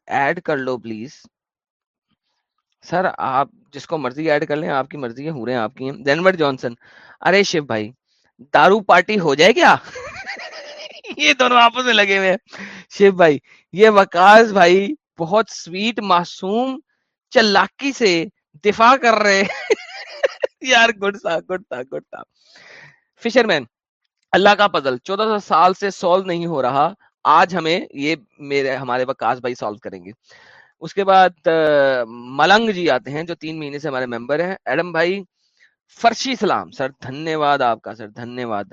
ایڈ کر لو پلیز سر آپ جس کو مرضی ایڈ کر لیں آپ کی مرضی ہے ہورے آپ کی دینور جانسن ارے شیو بھائی دارو پارٹی ہو جائے کیا یہ دونوں آپس میں لگے ہوئے ہیں شیو بھائی یہ وکاس بھائی بہت سویٹ معصوم چلاکی سے دفاع کر رہے یار گڈ گڈ گڈ تھا تھا فشر مین اللہ کا پزل چودہ سو سال سے سالو نہیں ہو رہا آج ہمیں یہ میرے ہمارے وکاس بھائی سالو کریں گے اس کے بعد ملنگ جی آتے ہیں جو تین مہینے سے ہمارے ممبر ہیں ایڈم بھائی فرشی اسلام سر دھنیہ واد آپ کا سر دھنیہ واد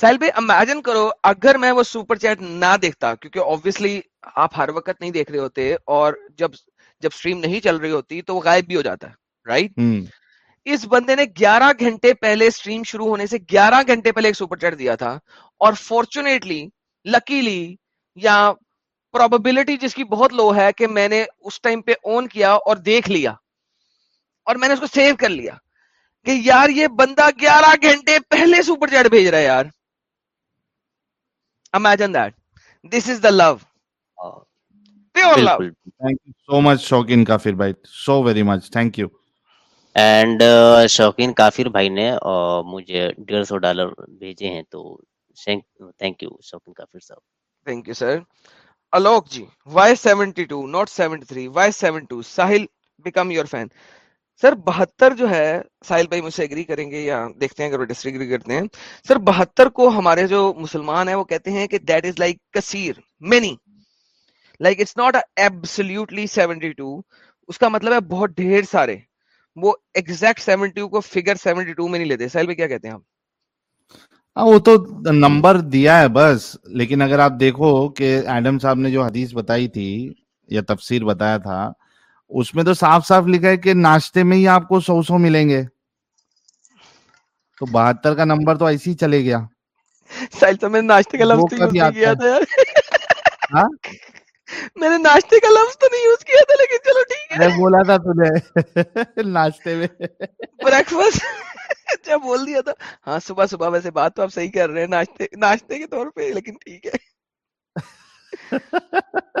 بھائی امیجن کرو اگر میں وہ سپر چیٹ نہ دیکھتا کیونکہ آبیسلی آپ ہر وقت نہیں دیکھ رہے ہوتے اور جب جب اسٹریم نہیں چل رہی ہوتی تو وہ غائب بھی ہو جاتا ہے رائٹ اس بندے نے گیارہ گھنٹے پہلے اسٹریم شروع ہونے سے گیارہ گھنٹے پہلے ایک سپر چیٹ دیا تھا اور فارچونیٹلی لکیلی یا پروبلٹی جس کی بہت لو ہے کہ میں نے اس ٹائم پہ اون کیا اور دیکھ لیا اور میں نے اس کو سیو کر لیا کہ یار یہ بندہ گیارہ گھنٹے پہلے سپر چیٹ بھیج رہا ہے یار imagine that this is the love pure love thank you so much شوقین کافر بھائی so very much thank you and شوقین کافر بھائی نے uh, مجھے ڈیڑھ سو ڈالر بھیجے ہیں تو تھینک یو شوقین کافر صاحب thank you sir Alok ji Y seventy two note seventy three Y seven two Sahil became your fan sir بہتر جو ہے ساحل بھائی مجھ سے اگری کریں گے یا دیکھتے ہیں اگر وہ ڈسری اگری کرتے ہیں سر بہتر کو ہمارے جو مسلمان ہیں وہ کہتے ہیں کہ دیٹ از لائک کثیر many like it's not absolutely seventy two اس کا مطلب ہے بہت ڈھیر سارے وہ ایگزیکٹ سیونٹی ٹو کو فگر سیونٹی ٹو میں نہیں لیتے ساحل بھائی کیا کہتے ہیں ہم ہاں، وہ تو نمبر دیا ہے بس لیکن اگر آپ دیکھو کہ ایڈم صاحب نے جو حدیث بتائی تھی یا تفسیر بتایا تھا اس میں تو صاف صاف لکھا ہے کہ ناشتے میں ہی آپ کو سو سو ملیں گے تو بہتر کا نمبر تو ایسے ہی چلے گیا میں نے ناشتے کا لفظ تو نہیں یوز کیا تھا لیکن چلو ٹھیک میں بولا تھا تجھے ناشتے میں بریکفاسٹ جب بول دیا تھا ہاں صبح صبح ویسے بات تو آپ صحیح کر رہے ہیں ناشتے کے طور پہ لیکن ٹھیک ہے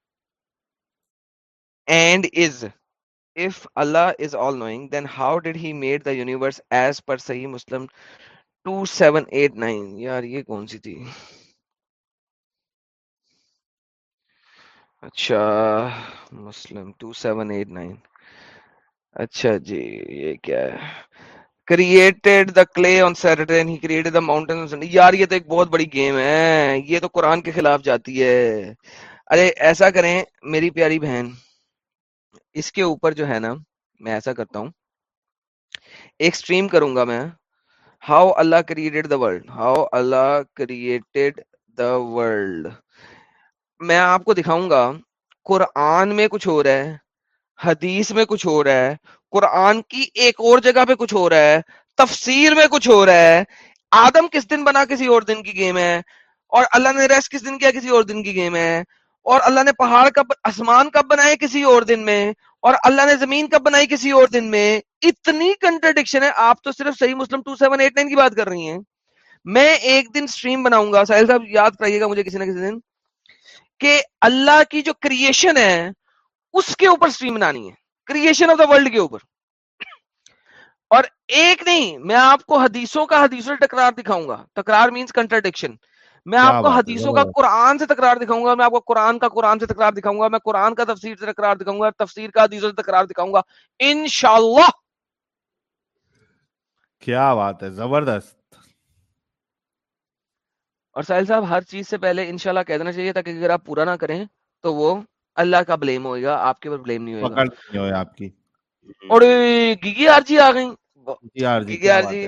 میٹ دا یونیورس ایز 2789 یار یہ کون سی تھی اچھا مسلم 2789 اچھا جی یہ کیا ہے created the clay on created the mountain یار یہ تو ایک بہت بڑی گیم ہے یہ تو قرآن کے خلاف جاتی ہے ارے ایسا کریں میری پیاری بہن اس کے اوپر جو ہے نا میں ایسا کرتا ہوں ایک سٹریم کروں گا میں how Allah created the world how Allah created the world میں آپ کو دکھاؤں گا قرآن میں کچھ ہو رہا ہے حدیث میں کچھ ہو رہا ہے قرآن کی ایک اور جگہ پہ کچھ ہو رہا ہے تفسیر میں کچھ ہو رہا ہے آدم کس دن بنا کسی اور دن کی گیم ہے اور اللہ نے ریس کس دن کیا کسی اور دن کی گیم ہے اور اللہ نے پہاڑ کب آسمان کب بنائے کسی اور دن میں اور اللہ نے زمین کب بنائی کسی اور دن میں اتنی کنٹرڈکشن ہے آپ تو صرف صحیح مسلم ٹو سیون ایٹ نائن کی بات کر رہی ہیں میں ایک دن سٹریم بناؤں گا ساحل صاحب یاد کرائیے گا مجھے کسی نہ کسی دن کہ اللہ کی جو کریشن ہے اس کے اوپر سٹریم بنانی ہے کریشن آف دا ورلڈ کے اوپر اور ایک نہیں میں آپ کو حدیثوں کا حدیثوں تکرار دکھاؤں گا تکرار مینس کنٹرڈکشن میں آپ کو حدیثوں کا قرآن سے تکرار دکھاؤں گا میں آپ کو قرآن کا قرآن سے تکرار دکھاؤں گا میں قرآن کا تفسیر سے تکرار دکھاؤں گا تفسیر کا حدیثوں سے تکرار دکھاؤں گا انشاءاللہ کیا بات ہے زبردست اور ساحل صاحب ہر چیز سے پہلے انشاءاللہ کہہ دینا چاہیے تاکہ اگر آپ پورا نہ کریں تو وہ اللہ کا بلیم ہوئے گا آپ کے اوپر بلیم نہیں ہوئے گا آپ کی اور گیگی آر جی آ گئی گیگی آر جی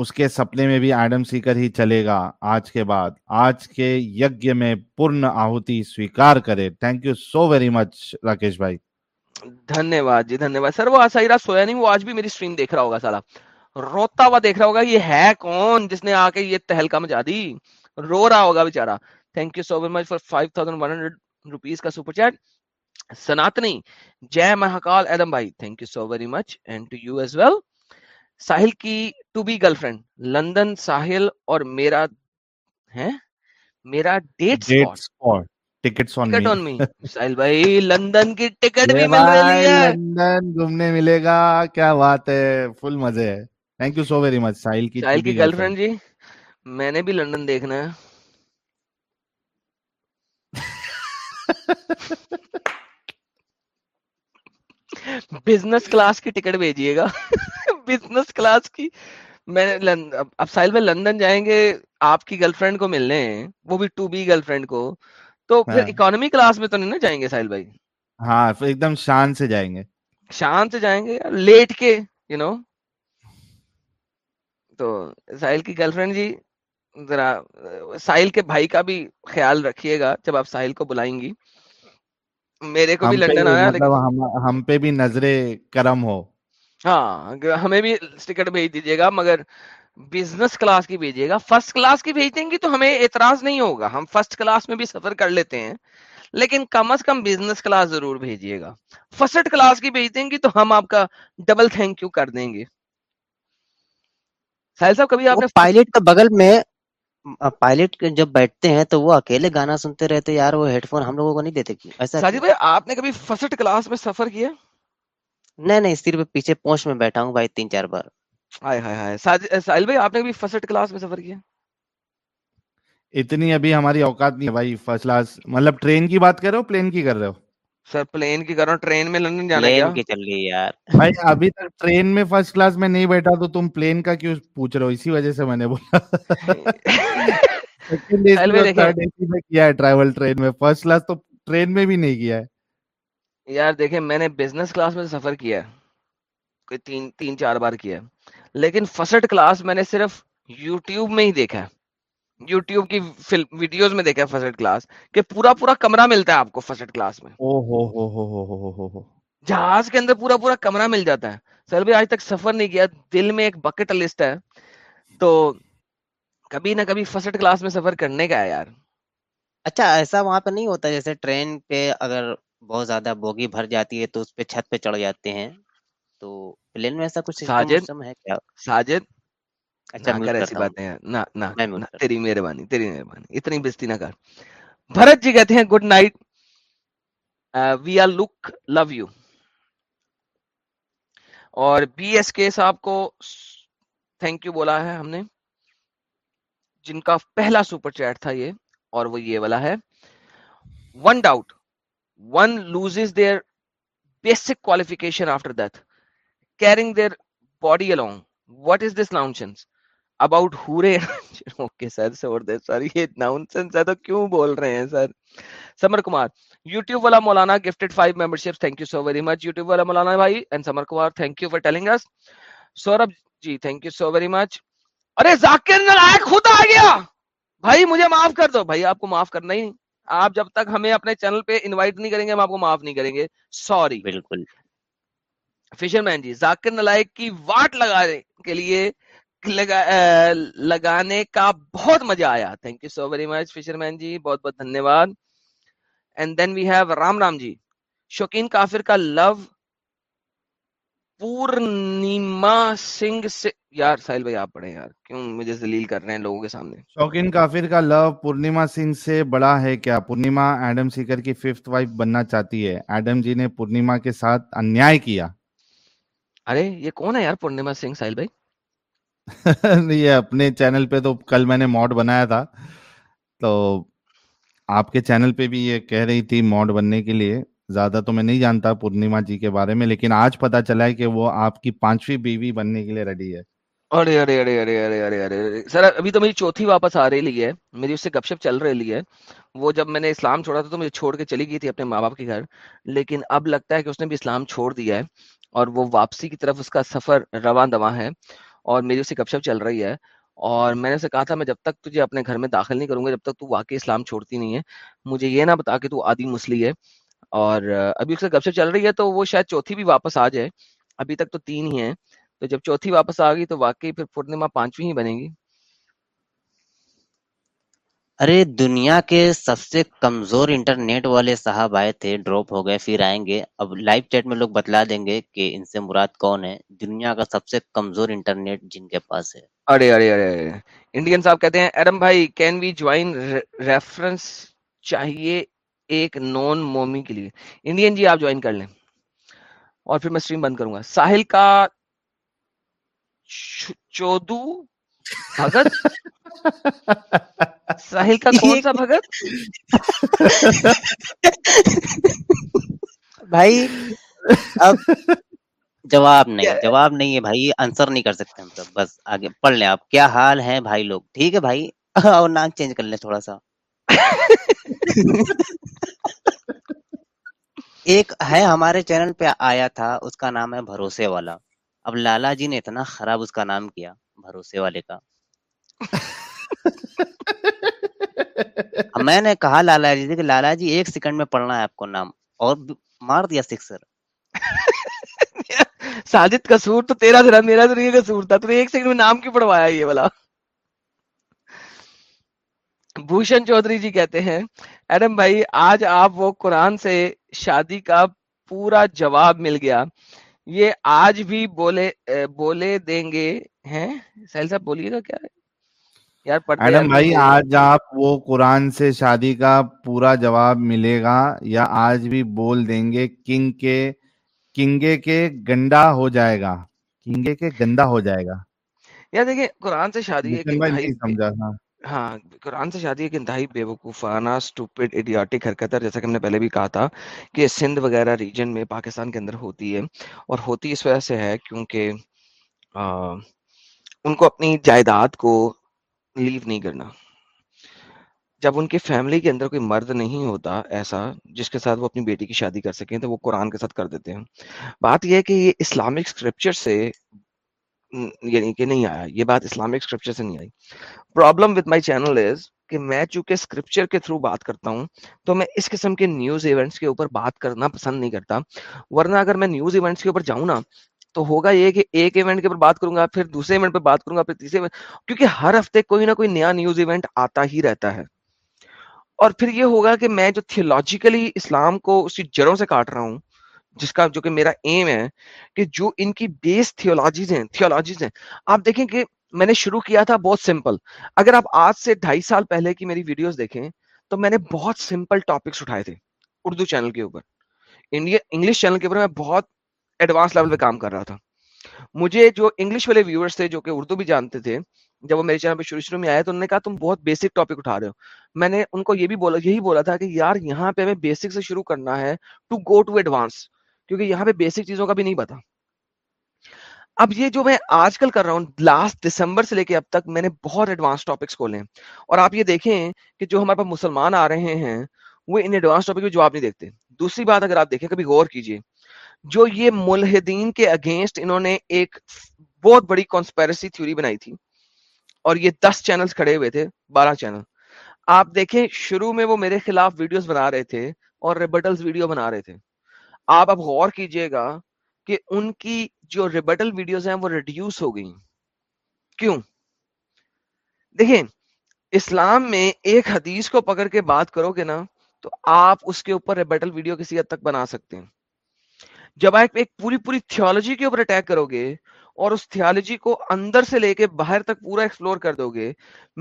اس کے سپنے میں بھی ایڈم سیکر ہی چلے گا آج کے بعد آج کے یگ میں پورن آہوتی سویکار کرے thank you so very much Rakesh بھائی دھنیہ واد جی دھنیہ واد سر وہ آسائی رہا سویا نہیں وہ آج بھی میری سٹریم دیکھ رہا ہوگا سالا روتا ہوا دیکھ رہا ہوگا یہ ہے کون جس نے آ کے یہ تہلکا مجا دی رو رہا ہوگا بےچارا thank you so very much for five thousand one rupees کا سپر چیٹ سناتنی جے مہاکال ایڈم بھائی thank you so very much and to you as well Sahil کی لندن ملے گا کیا بات ہے فل مزے ہے thank you so very much Sahil کی ساحل کی گرل فرینڈ جی میں نے بھی لندن دیکھنا ہے بزنس کلاس کی ٹکٹ بھیجیے گا بزنس کلاس کی میں اب سائل میں لندن جائیں گے آپ کی گرل فرینڈ کو ملنے وہ بھی ٹو بی گرل فرینڈ کو تو پھر اکانومی کلاس میں تو نہیں نا جائیں گے سائل بھائی ہاں ایک دم شان سے جائیں گے شان سے جائیں گے لیٹ کے یو نو تو سائل کی گرل فرینڈ جی ذرا ساحل کے بھائی کا بھی خیال رکھیے گا جب آپ ساحل کو بلائیں گی میرے کو بھی آیا ہم پہ بھی مطلب بھی نظر کرم ہو ہاں ہمیں ٹکٹ بھیج دیجیے گا مگر بزنس کلاس کلاس کی کی بھیجیے گا فرسٹ گی تو ہمیں اعتراض نہیں ہوگا ہم فرسٹ کلاس میں بھی سفر کر لیتے ہیں لیکن کم از کم بزنس کلاس ضرور بھیجیے گا فرسٹ کلاس کی بھیج دیں گی تو ہم آپ کا ڈبل تھینک یو کر دیں گے صاحب کبھی آپ نے پائلٹ کے بغل میں پائلٹ جب بیٹھتے ہیں تو وہ اکیلے گانا سنتے رہتے یار وہ ہیڈ فون ہم لوگوں کو نہیں دیتے ایسا ساجد بھائی آپ نے کبھی فرسٹ کلاس میں سفر کیا نہیں نہیں صرف پیچھے پونچھ میں بیٹھا ہوں بھائی تین چار بار ہائے ہائے ہائے ساحل بھائی آپ نے کبھی فسٹ کلاس میں سفر کیا اتنی ابھی ہماری اوقات نہیں ہے بھائی فرسٹ کلاس مطلب ٹرین کی بات کر رہے ہو پلین کی کر رہے ہو سر پلین کی کر رہا ہوں ٹرین میں لندن جانا چل رہی یار بھائی ابھی تک ٹرین میں فرسٹ کلاس میں نہیں بیٹھا تو تم پلین کا کیوں پوچھ رہے ٹرین میں فرسٹ کلاس تو ٹرین میں بھی نہیں کیا یار میں نے بزنس کلاس میں سفر کیا تین چار بار کیا لیکن فرسٹ کلاس میں نے صرف یوٹیوب میں ہی دیکھا یوٹیوب کی فلم ویڈیوز میں دیکھا فرسٹ کلاس کہ پورا پورا کمرہ ملتا ہے آپ کو فرسٹ کلاس میں جہاز کے اندر پورا پورا کمرہ مل جاتا ہے سر بھی آج تک سفر نہیں کیا دل میں ایک بکٹ لسٹ ہے تو کبھی نہ کبھی فرسٹ کلاس میں سفر کرنے کا ہے یار اچھا ایسا وہاں پہ نہیں ہوتا جیسے ٹرین پہ اگر بہت زیادہ بوگی بھر جاتی ہے تو اس پہ چھت پہ چڑھ جاتے ہیں تو پلین میں ایسا کچھ ساجد ہے کیا ساجد ایسی باتیں مہربانی اتنی بستی نگر جی کہتے ہیں good night we are luck love you اور بی ایس کے صاحب کو تھینک یو بولا ہے ہم نے جن کا پہلا سپر چیٹ تھا یہ اور وہ یہ والا ہے one doubt one loves their basic qualification after death carrying their body along what is this لاؤنشن معاف کر دو آپ جب تک ہمیں اپنے چینل پہ انوائٹ نہیں کریں گے ہم آپ کو معاف نہیں کریں گے سوری بالکل فشرمین جی ذاکر نلائک کی واٹ لگانے کے لیے لگا لگانے کا بہت مزہ آیا thank you so very much fisherman جی بہت بہت دھنیہ واد and then we have Ram Ram ji شوقین کافر کا لو پورنیما سنگھ سے یار ساحل بھائی آپ یار کیوں مجھے دلیل کر رہے ہیں لوگوں کے سامنے شوقین کافر کا لو پورنیما سنگھ سے بڑا ہے کیا پورنیما ایڈم سیکر کی ففتھ وائف بننا چاہتی ہے ایڈم جی نے پورنیما کے ساتھ انیا کیا ارے یہ کون ہے یار پورنیما سنگھ ساحل بھائی یہ اپنے چینل پہ تو کل میں نے موڈ بنایا تھا تو آپ کے چینل پہ بھی یہ کہہ رہی تھی موڈ بننے کے لیے زیادہ تو میں نہیں جانتا پورنیما جی کے بارے میں لیکن آج پتا چلا ہے کہ وہ آپ کی پانچویں بیوی بننے کے لیے ریڈی ہے ارے ارے ارے ارے ارے ارے ارے سر ابھی تو میری چوتھی واپس آ رہی ہے میری اس سے گپ شپ چل رہی ہے وہ جب میں نے اسلام چھوڑا تھا تو مجھے چھوڑ کے چلی گئی تھی اپنے ماں باپ کے گھر لیکن اب لگتا ہے کہ اس نے بھی اسلام چھوڑ دیا ہے اور وہ واپسی کی طرف اس کا سفر رواں دواں ہے اور میری اسے شپ چل رہی ہے اور میں نے اسے کہا تھا میں جب تک تجھے اپنے گھر میں داخل نہیں کروں گا جب تک تو واقعی اسلام چھوڑتی نہیں ہے مجھے یہ نہ بتا کہ تو آدھی مسلی ہے اور ابھی اس سے گپ شپ چل رہی ہے تو وہ شاید چوتھی بھی واپس آ جائے ابھی تک تو تین ہی ہیں تو جب چوتھی واپس آ گئی تو واقعی پھر پورنیما پانچویں ہی بنے گی ارے دنیا کے سب سے کمزور انٹرنیٹ والے صاحب آئے تھے ڈراپ ہو گئے پھر آئیں گے اب لائیو چیٹ میں لوگ بتلا دیں گے کہ ان سے مراد کون ہے دنیا کا سب سے کمزور انٹرنیٹ جن کے پاس ہے ارے ارے ارے انڈین صاحب کہتے ہیں ارم بھائی کین وی جوائن ریفرنس چاہیے ایک نون مومی کے لیے انڈین جی آپ جوائن کر لیں اور پھر میں سٹریم بند کروں گا ساحل کا بھگت ساحل کا کون سا بھگت بھائی اب جواب نہیں جواب نہیں ہے بھائی انسر نہیں کر سکتے ہم سب بس آگے پڑھ لیں آپ کیا حال ہے بھائی لوگ ٹھیک ہے بھائی اور نام چینج کر لیں تھوڑا سا ایک ہے ہمارے چینل پہ آیا تھا اس کا نام ہے بھروسے والا اب لالا جی نے اتنا خراب اس کا نام کیا بھروسے والے کا میں نے کہا لالا جی سے کہ لالا جی ایک سیکنڈ میں پڑھنا ہے آپ کو نام اور مار دیا سکسر ساجد کا سور تو تیرا تھا میرا تو نہیں قصور تھا تو نے ایک سیکنڈ میں نام کیوں پڑھوایا یہ والا بھوشن چودھری جی کہتے ہیں ایڈم بھائی آج آپ وہ قرآن سے شادی کا پورا جواب مل گیا یہ آج بھی بولے بولے دیں گے ہیں سہل صاحب بولیے گا کیا ہے ایڈم بھائی آج آپ وہ قرآن سے شادی کا پورا جواب ملے گا یا آج بھی بول دیں گے کنگ کے کنگے کے گنڈا ہو جائے گا کنگے کے گندا ہو جائے گا یار دیکھیں قرآن سے شادی ہاں قرآن سے شادی ایک انتہائی بے وقوفانہ اسٹوپڈ ایڈیاٹک حرکت ہے جیسا کہ ہم نے پہلے بھی کہا تھا کہ سندھ وغیرہ ریجن میں پاکستان کے اندر ہوتی ہے اور ہوتی اس وجہ سے ہے کیونکہ ان کو اپنی جائیداد کو لیو نہیں کرنا جب ان کے فیملی کے اندر کوئی مرد نہیں ہوتا ایسا جس کے ساتھ وہ اپنی بیٹی کی شادی کر سکیں تو وہ قرآن کے ساتھ کر دیتے ہیں بات یہ ہے کہ یہ اسلامک اسکرپچر سے یعنی کہ نہیں آیا یہ بات اسلامک اسکرپچر سے نہیں I problem with my channel is کہ میں چونکہ اسکرپچر کے تھرو بات کرتا ہوں تو میں اس قسم کے نیوز ایونٹس کے اوپر بات کرنا پسند نہیں کرتا ورنہ اگر میں نیوز ایونٹس کے اوپر جاؤں نا تو ہوگا یہ کہ ایک ایونٹ کے اوپر بات کروں گا پھر دوسرے ایونٹ بات کروں گا پھر تیسرے کیونکہ ہر ہفتے کوئی نہ کوئی نیا نیوز ایونٹ آتا ہی رہتا ہے اور پھر یہ ہوگا کہ میں جو تھیولوجیکلی اسلام کو اس کی جڑوں سے کاٹ رہا ہوں جس کا جو جو کہ کہ میرا ایم ہے ان کی بیس تھیولوجیز ہیں تھیولوجیز ہیں آپ دیکھیں کہ میں نے شروع کیا تھا بہت سمپل اگر آپ آج سے ڈھائی سال پہلے کی میری ویڈیوز دیکھیں تو میں نے بہت سمپل ٹاپکس اٹھائے تھے اردو چینل کے اوپر انڈیا انگلش چینل کے اوپر میں بہت ایڈوانس لیول پہ کام کر رہا تھا مجھے جو انگلش والے ویورس تھے جو کہ اردو بھی جانتے تھے جب وہ میرے چینل پہ شروع شروع میں آیا تو انہوں نے کہا تم بہت بیسک ٹاپک اٹھا رہے ہو میں نے ان کو یہ بھی بولا یہی بولا تھا کہ یار یہاں پہ ہمیں بیسک سے شروع کرنا ہے ٹو گو ٹو ایڈوانس کیونکہ یہاں پہ بیسک چیزوں کا بھی نہیں پتا اب یہ جو میں آج کل کر رہا ہوں لاسٹ دسمبر سے لے کے اب تک میں نے بہت ایڈوانس ٹاپکس کھولے ہیں اور آپ یہ دیکھیں کہ جو ہمارے پاس مسلمان آ رہے ہیں وہ ان ایڈوانس ٹاپک میں جواب نہیں دیکھتے دوسری بات اگر آپ دیکھیں کبھی غور کیجیے جو یہ ملحدین کے اگینسٹ انہوں نے ایک بہت بڑی کانسپیرسی تھیوری بنائی تھی اور یہ دس چینل کھڑے ہوئے تھے بارہ چینل آپ دیکھیں شروع میں وہ میرے خلاف ویڈیوز بنا رہے تھے اور ریبٹلز ویڈیو بنا رہے تھے آپ اب غور کیجئے گا کہ ان کی جو ریبٹل ویڈیوز ہیں وہ ریڈیوس ہو گئی کیوں دیکھیں اسلام میں ایک حدیث کو پکڑ کے بات کرو گے نا تو آپ اس کے اوپر ریبٹل ویڈیو کسی حد تک بنا سکتے ہیں جب آپ ایک پوری پوری تھیولوجی کے اوپر اٹیک کرو گے اور اس تھیالوجی کو اندر سے لے کے باہر تک پورا ایکسپلور کر دو گے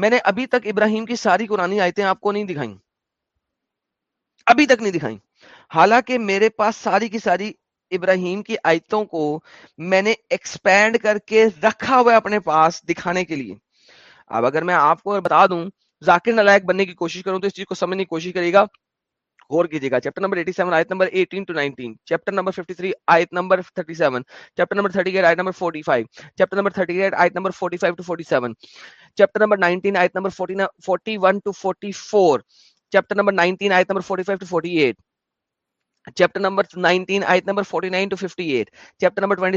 میں نے ابھی تک ابراہیم کی ساری قرآن آیتیں آپ کو نہیں نہیں دکھائیں ابھی تک دکھائیں حالانکہ میرے پاس ساری کی ساری ابراہیم کی آیتوں کو میں نے ایکسپینڈ کر کے رکھا ہوا اپنے پاس دکھانے کے لیے اب اگر میں آپ کو بتا دوں ذاکر نلائک بننے کی کوشش کروں تو اس چیز کو سمجھنے کی کوشش کرے گا غور کیجیے گا chapter chapter chapter chapter chapter chapter number number number number number number number number number number number number two two two two number آئت number آٹھ نمبر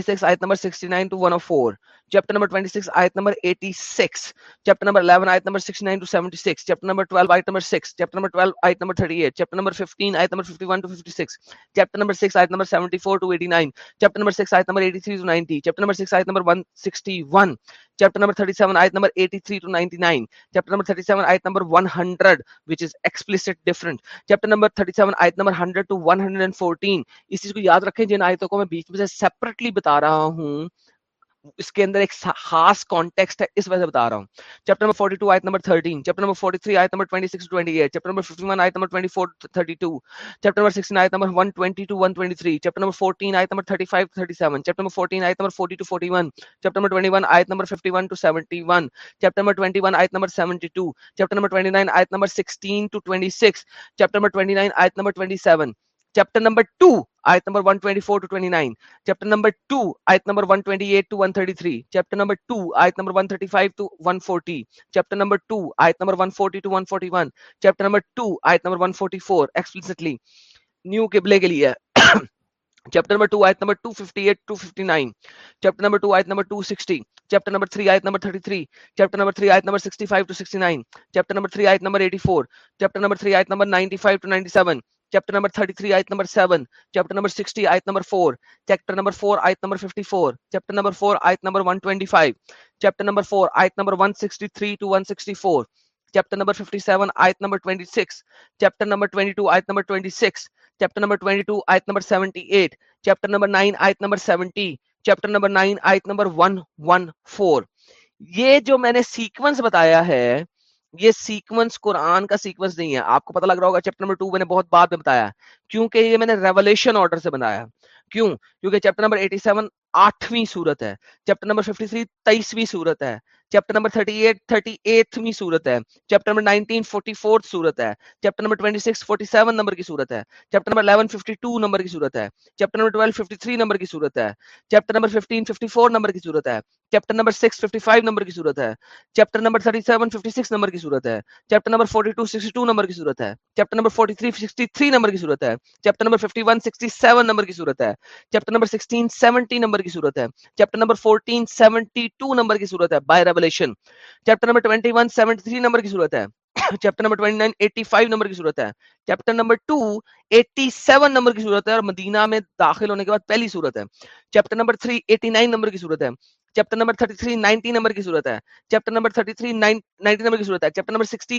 آٹھ number number chapter number thirty seven number eighty three two ninety ninety one hundred different chapter number thirty seven آئت number hundred two one hundred and fourteen اس چیز کو یاد رکھیں جن آئیتوں کو میں بیچ میں سے سپریٹلی بتا رہا ہوں اس کے اندر ایک خاص کانٹیکسٹ ہے اس وجہ سے بتا رہا ہوں چیپٹر نمبر 42 ایت نمبر 13 چیپٹر نمبر 43 ایت نمبر 26 28 چیپٹر نمبر 51 ایت نمبر 24 32 چیپٹر نمبر 16 ایت نمبر 122 123 چیپٹر نمبر 14 ایت نمبر 35 37 چیپٹر نمبر 14 ایت نمبر 42 41 چیپٹر نمبر 21 ایت نمبر 51 ٹو 71 چیپٹر نمبر 21 ایت نمبر 72 چیپٹر نمبر 29 ایت نمبر 16 ٹو 26 چیپٹر نمبر 29 ایت number 27 number number 29 chapter number chapter number 33 آیت number 7 chapter number 60 آیت number 4 chapter number 4 4 4 آیت آیت آیت number number number number number 54 chapter chapter 125 163 two 164 57 26 26 22 22 78 9 9 70 یہ جو میں نے سیکونس بتایا ہے یہ سیکوینس قرآن کا سیکوینس نہیں ہے آپ کو پتہ لگ رہا ہوگا چیپٹر نمبر ٹو میں نے بہت بعد میں بتایا کیونکہ یہ میں نے ریولیشن آرڈر سے بنایا کیوں کیونکہ چیپٹر نمبر آٹھویں سورت ہے چیپٹر نمبر ففٹی تھری تیئیسویں سورت ہے چیپٹر نمبر 38 38ویں صورت ہے چیپٹر نمبر 19 44 صورت ہے چیپٹر نمبر 26 47 نمبر کی صورت ہے چیپٹر نمبر 11 52 نمبر کی صورت ہے چیپٹر نمبر 12 53 نمبر کی صورت ہے چیپٹر نمبر 15 54 نمبر کی صورت ہے چیپٹر نمبر 6 55 نمبر کی صورت ہے چیپٹر نمبر 37 56 نمبر کی صورت ہے چیپٹر نمبر 42 62 نمبر کی صورت ہے چیپٹر نمبر 43 63 نمبر کی صورت ہے چیپٹر نمبر 51 67 نمبر کی صورت ہے چیپٹر نمبر 16 70 نمبر کی صورت ہے چیپٹر نمبر 14 72 نمبر کی صورت ہے بائرہ ریولیشن چیپٹر نمبر 21 73 نمبر کی صورت ہے چیپٹر نمبر 29 85 نمبر کی صورت ہے چیپٹر نمبر 2 87 نمبر کی صورت ہے اور مدینہ میں داخل ہونے کے بعد پہلی صورت ہے چیپٹر نمبر 3 89 نمبر کی صورت ہے چیپٹر نمبر 33 90 نمبر کی صورت ہے چیپٹر نمبر 33 90 نمبر کی صورت ہے چیپٹر نمبر 60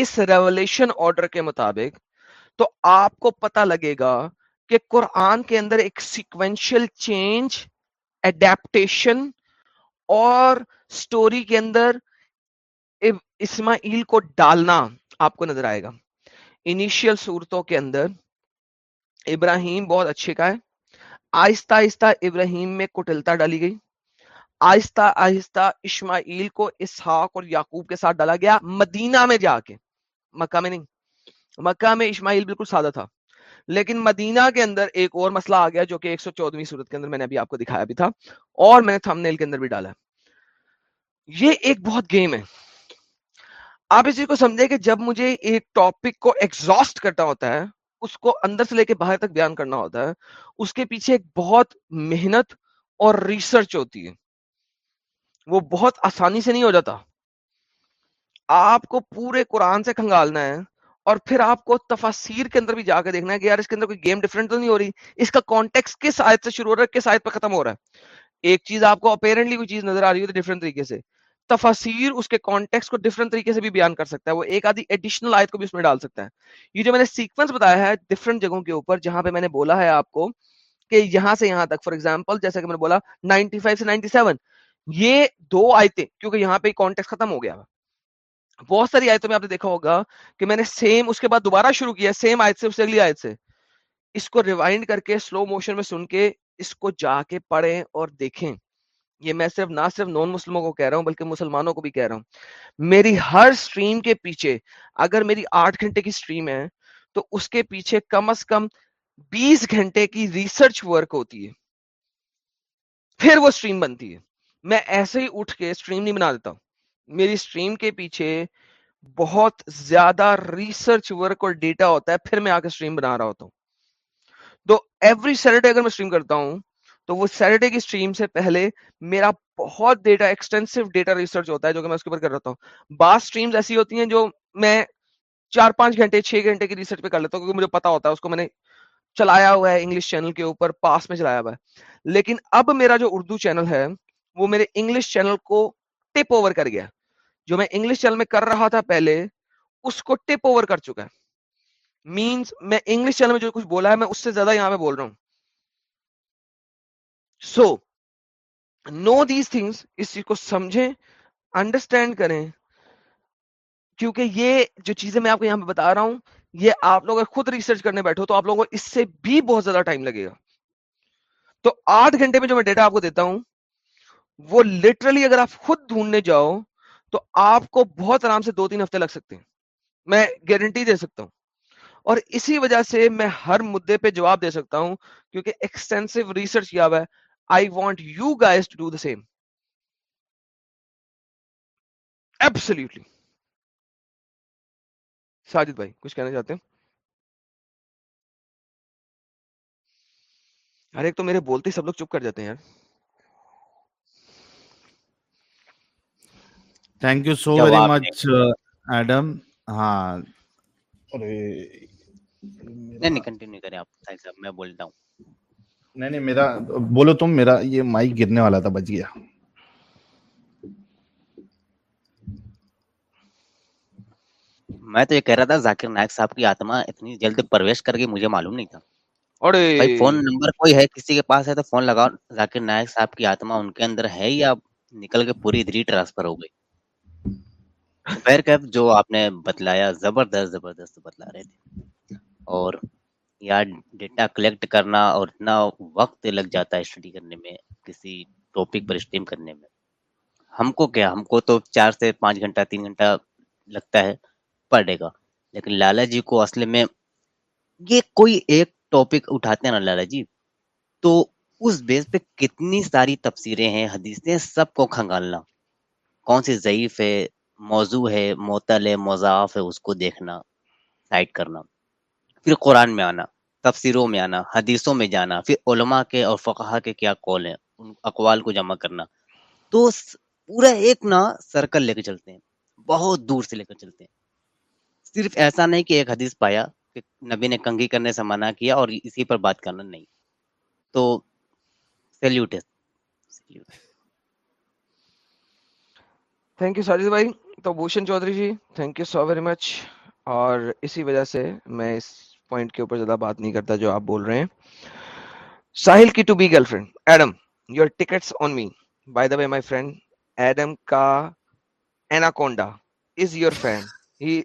اس ریولیشن آرڈر کے مطابق تو آپ کو پتا لگے گا کہ قرآن کے اندر ایک سیکوینشل چینج اڈیپٹیشن اور سٹوری کے اندر اسماعیل کو ڈالنا آپ کو نظر آئے گا انیشیل صورتوں کے اندر ابراہیم بہت اچھے کا ہے آہستہ آہستہ ابراہیم میں کٹلتا ڈالی گئی آہستہ آہستہ اسماعیل کو اسحاق اور یعقوب کے ساتھ ڈالا گیا مدینہ میں جا کے مکہ میں نہیں مکہ میں اسماعیل بالکل سادہ تھا لیکن مدینہ کے اندر ایک اور مسئلہ آ گیا جو کہ ایک سو چودویں صورت کے اندر میں نے ابھی آپ کو دکھایا بھی تھا اور میں نے تھم نیل کے اندر بھی ڈالا یہ ایک بہت گیم ہے آپ اس چیز کو سمجھے کہ جب مجھے ایک ٹاپک کو ایکزاسٹ کرنا ہوتا ہے اس کو اندر سے لے کے باہر تک بیان کرنا ہوتا ہے اس کے پیچھے ایک بہت محنت اور ریسرچ ہوتی ہے وہ بہت آسانی سے نہیں ہو جاتا آپ کو پورے قرآن سے کھنگالنا ہے اور پھر آپ کو تفاسیر کے اندر بھی جا کے دیکھنا ہے کہ یار اس کے اندر کوئی گیم تو نہیں ہو رہی اس کا کانٹیکس کس آیت سے شروع ہو رہا ہے کس آیت پہ ختم ہو رہا ہے ایک چیز آپ کو اپیرنٹلی کوئی چیز نظر رہی ہو تو ڈفرنٹ طریقے سے تفاسیر اس کے کانٹیکس کو ڈفرنٹ طریقے سے بھی بیان کر سکتا ہے وہ ایک آدھی ایڈیشنل آیت کو بھی اس میں ڈال سکتا ہے یہ جو میں نے سیکوینس بتایا ہے ڈفرینٹ جگہوں کے اوپر جہاں پہ میں نے بولا ہے آپ کو کہ یہاں سے یہاں تک فار ایگزامپل جیسے کہ میں نے بولا نائنٹی سے نائنٹی یہ دو آیتیں کیونکہ یہاں پہ کانٹیکس ختم ہو گیا بہت ساری آیتوں میں آپ نے دیکھا ہوگا کہ میں نے سیم اس کے بعد دوبارہ شروع کیا سیم آیت اگلی آیت سے اس کو ریوائنڈ کر کے سلو موشن میں سن کے اس کو جا کے پڑھیں اور دیکھیں یہ میں صرف نہ صرف نان مسلموں کو کہہ رہا ہوں بلکہ مسلمانوں کو بھی کہہ رہا ہوں میری ہر سٹریم کے پیچھے اگر میری آٹھ گھنٹے کی سٹریم ہے تو اس کے پیچھے کم از کم بیس گھنٹے کی ریسرچ ورک ہوتی ہے پھر وہ سٹریم بنتی ہے میں ایسے ہی اٹھ کے اسٹریم نہیں بنا دیتا ہوں میری اسٹریم کے پیچھے بہت زیادہ ریسرچ ورک اور ڈیٹا ہوتا ہے پھر میں آ کے اسٹریم بنا رہا ہوتا ہوں تو ایوری سیٹرڈے اگر میں کرتا ہوں تو وہ سیٹرڈے کی اسٹریم سے پہلے میرا بہت ڈیٹا ایکسٹینسو ڈیٹا ریسرچ ہوتا ہے جو کہ میں اس کے اوپر کر رہا ہوں بعض اسٹریم ایسی ہوتی ہیں جو میں چار پانچ گھنٹے چھ گھنٹے کی ریسرچ پہ کر لیتا ہوں کیونکہ مجھے پتا ہوتا ہے اس کو میں نے چلایا ہوا ہے انگلش چینل کے اوپر پاس میں چلایا ہوا ہے لیکن اب میرا جو اردو چینل ہے وہ میرے انگلش چینل کو ٹپ اوور کر گیا جو میں انگلش چینل میں کر رہا تھا پہلے اس کو ٹپ اوور کر چکا ہے مینس میں انگلش چینل میں جو کچھ بولا ہے میں اس سے زیادہ یہاں پہ بول رہا ہوں سو نو دیز تھنگس اس چیز کو سمجھیں انڈرسٹینڈ کریں کیونکہ یہ جو چیزیں میں آپ کو یہاں پہ بتا رہا ہوں یہ آپ لوگ خود ریسرچ کرنے بیٹھو تو آپ لوگوں کو اس سے بھی بہت زیادہ ٹائم لگے گا تو آٹھ گھنٹے میں جو میں ڈیٹا آپ کو دیتا ہوں وہ لٹرلی اگر آپ خود ڈھونڈنے جاؤ تو آپ کو بہت آرام سے دو تین ہفتے لگ سکتے ہیں میں گارنٹی دے سکتا ہوں اور اسی وجہ سے میں ہر مدعے پہ جواب دے سکتا ہوں کیونکہ ایکسٹینسو ریسرچ کیا ہوا ہے I want you guys to do the same absolutely Sajid بھائی کچھ کہنا چاہتے ہر ایک تو میرے بولتے سب لوگ چپ کر جاتے ہیں یار میں تو یہ کہہ رہا تھا ذاکر نائک صاحب کی آتما اتنی جلد نائک صاحب کی آتما ان کے اندر ہے یا نکل کے پوری ٹرانسفر ہو گئی جو آپ نے بتلایا زبردست زبردست بتلا رہے تھے اور یار ڈیٹا کلیکٹ کرنا اور اتنا وقت لگ جاتا ہے اسٹڈی کرنے میں کسی ٹاپک پر اسٹیم کرنے میں ہم کو کیا ہم کو تو چار سے پانچ گھنٹہ تین گھنٹہ لگتا ہے پر ڈے کا لیکن لالا جی کو اصل میں یہ کوئی ایک ٹاپک اٹھاتے ہیں نا لالا جی تو اس بیس پہ کتنی ساری تفسیریں ہیں حدیثیں سب کو کھنگالنا کون سی ضعیف ہے موضوع ہے معطل ہے مضاف ہے اس کو دیکھنا کرنا پھر قرآن میں آنا تفسیروں میں آنا حدیثوں میں جانا پھر علماء کے اور فقہ کے کیا قول ہیں ان اقوال کو جمع کرنا تو پورا ایک نا سرکل لے کے چلتے ہیں بہت دور سے لے کر چلتے ہیں صرف ایسا نہیں کہ ایک حدیث پایا کہ نبی نے کنگھی کرنے سے منع کیا اور اسی پر بات کرنا نہیں تو سیلوٹ ہے تو Bhushan Chaudhary ji thank you so very much اور اسی وجہ سے میں اس پوائنٹ کے اوپر زیادہ بات نہیں کرتا جو آپ بول رہے ہیں ساحل کی to be girlfriend Adam your tickets on me by the way my friend Adam کا anaconda is your fan he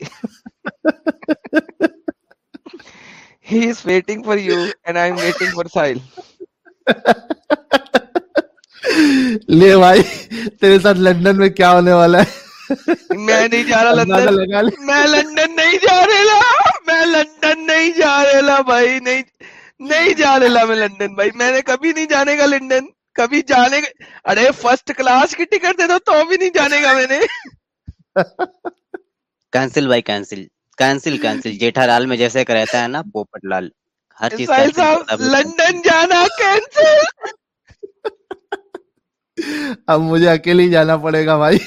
is waiting for you and I am waiting for Sahil لے بھائی تیرے ساتھ لندن میں کیا ہونے والا ہے میں نہیں جا رہا لندن میں لندن نہیں جا رہا میں لندن نہیں جا رہا بھائی نہیں نہیں جا رہا میں لندن بھائی میں نے کبھی نہیں جانے گا لندن کبھی جانے گا ارے فرسٹ کلاس کی ٹکٹ دے دو تو بھی نہیں جانے گا میں نے کینسل بھائی کینسل کینسل کینسل جیٹھا لال میں جیسے کرتا ہے نا پوپٹ لال ہر چیز صاحب لندن جانا کینسل اب مجھے اکیلے ہی جانا پڑے گا بھائی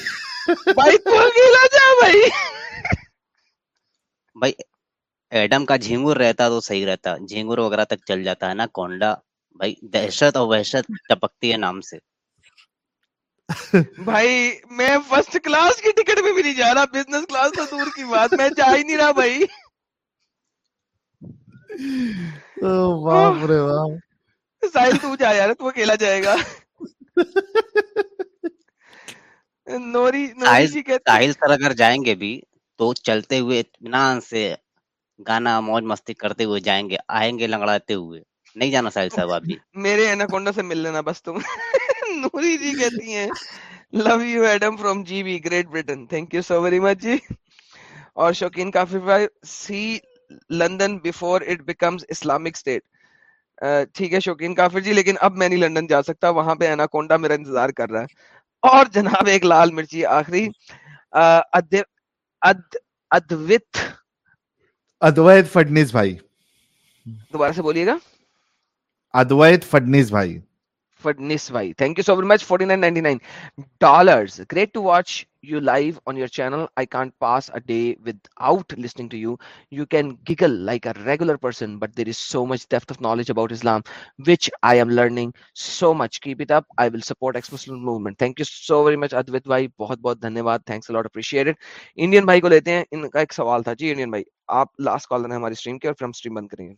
ایڈم کا جھینگور رہتا تو صحیح رہتا جھینگور وغیرہ تک چل جاتا ہے نا کونڈا بھائی دہشت اور وحشت ٹپکتی ہے نام سے بھائی میں فرسٹ کلاس کی ٹکٹ میں بھی نہیں جا رہا بزنس کلاس تو دور کی بات میں جا ہی نہیں رہا بھائی واہ واہ تو جا یار تو اکیلا جائے گا ساحل جی سر اگر جائیں گے بھی تو چلتے ہوئے اطمینان سے گانا موج مستی کرتے ہوئے جائیں گے آئیں گے لنگڑاتے ہوئے نہیں جانا ساحل صاحب ابھی میرے اینکونڈا سے مل لینا بس تم نوری جی کہتی ہیں love you Adam from G B great Britain thank you so very much جی اور شوقین کافی سی London before it becomes Islamic state ٹھیک ہے شوقین کافی جی لیکن اب میں نہیں لندن جا سکتا وہاں پہ اینکونڈا میرا انتظار کر رہا ہے اور جناب ایک لال مرچی آخریت ادویت فڈنیس بھائی دوبارہ سے بولیے گا ادویت فڈنیس بھائی فڈنیس بھائی thank you so very much forty nine ninety nine dollar great to watch Indian کو لیتے ہیں ان کا ایک سوال تھا جی انڈین بند کریں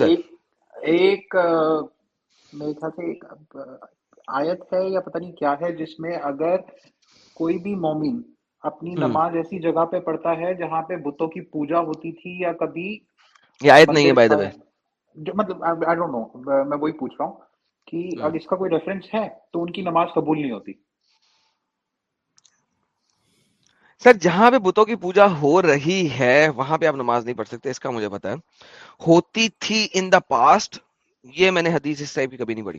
گے میرے خیال سے جس میں اپنی نماز ایسی جگہ پہ پڑھتا ہے جہاں پہ مطلب وہی اس کا کوئی ریفرنس ہے تو ان کی نماز قبول نہیں ہوتی سر جہاں پہ بتوں کی پوجا ہو رہی ہے وہاں پہ آپ نماز نہیں پڑھ سکتے اس کا مجھے پتا ہے ہوتی تھی ان دا پاسٹ یہ میں نے حدیث اس ٹائپ کی کبھی نہیں پڑھی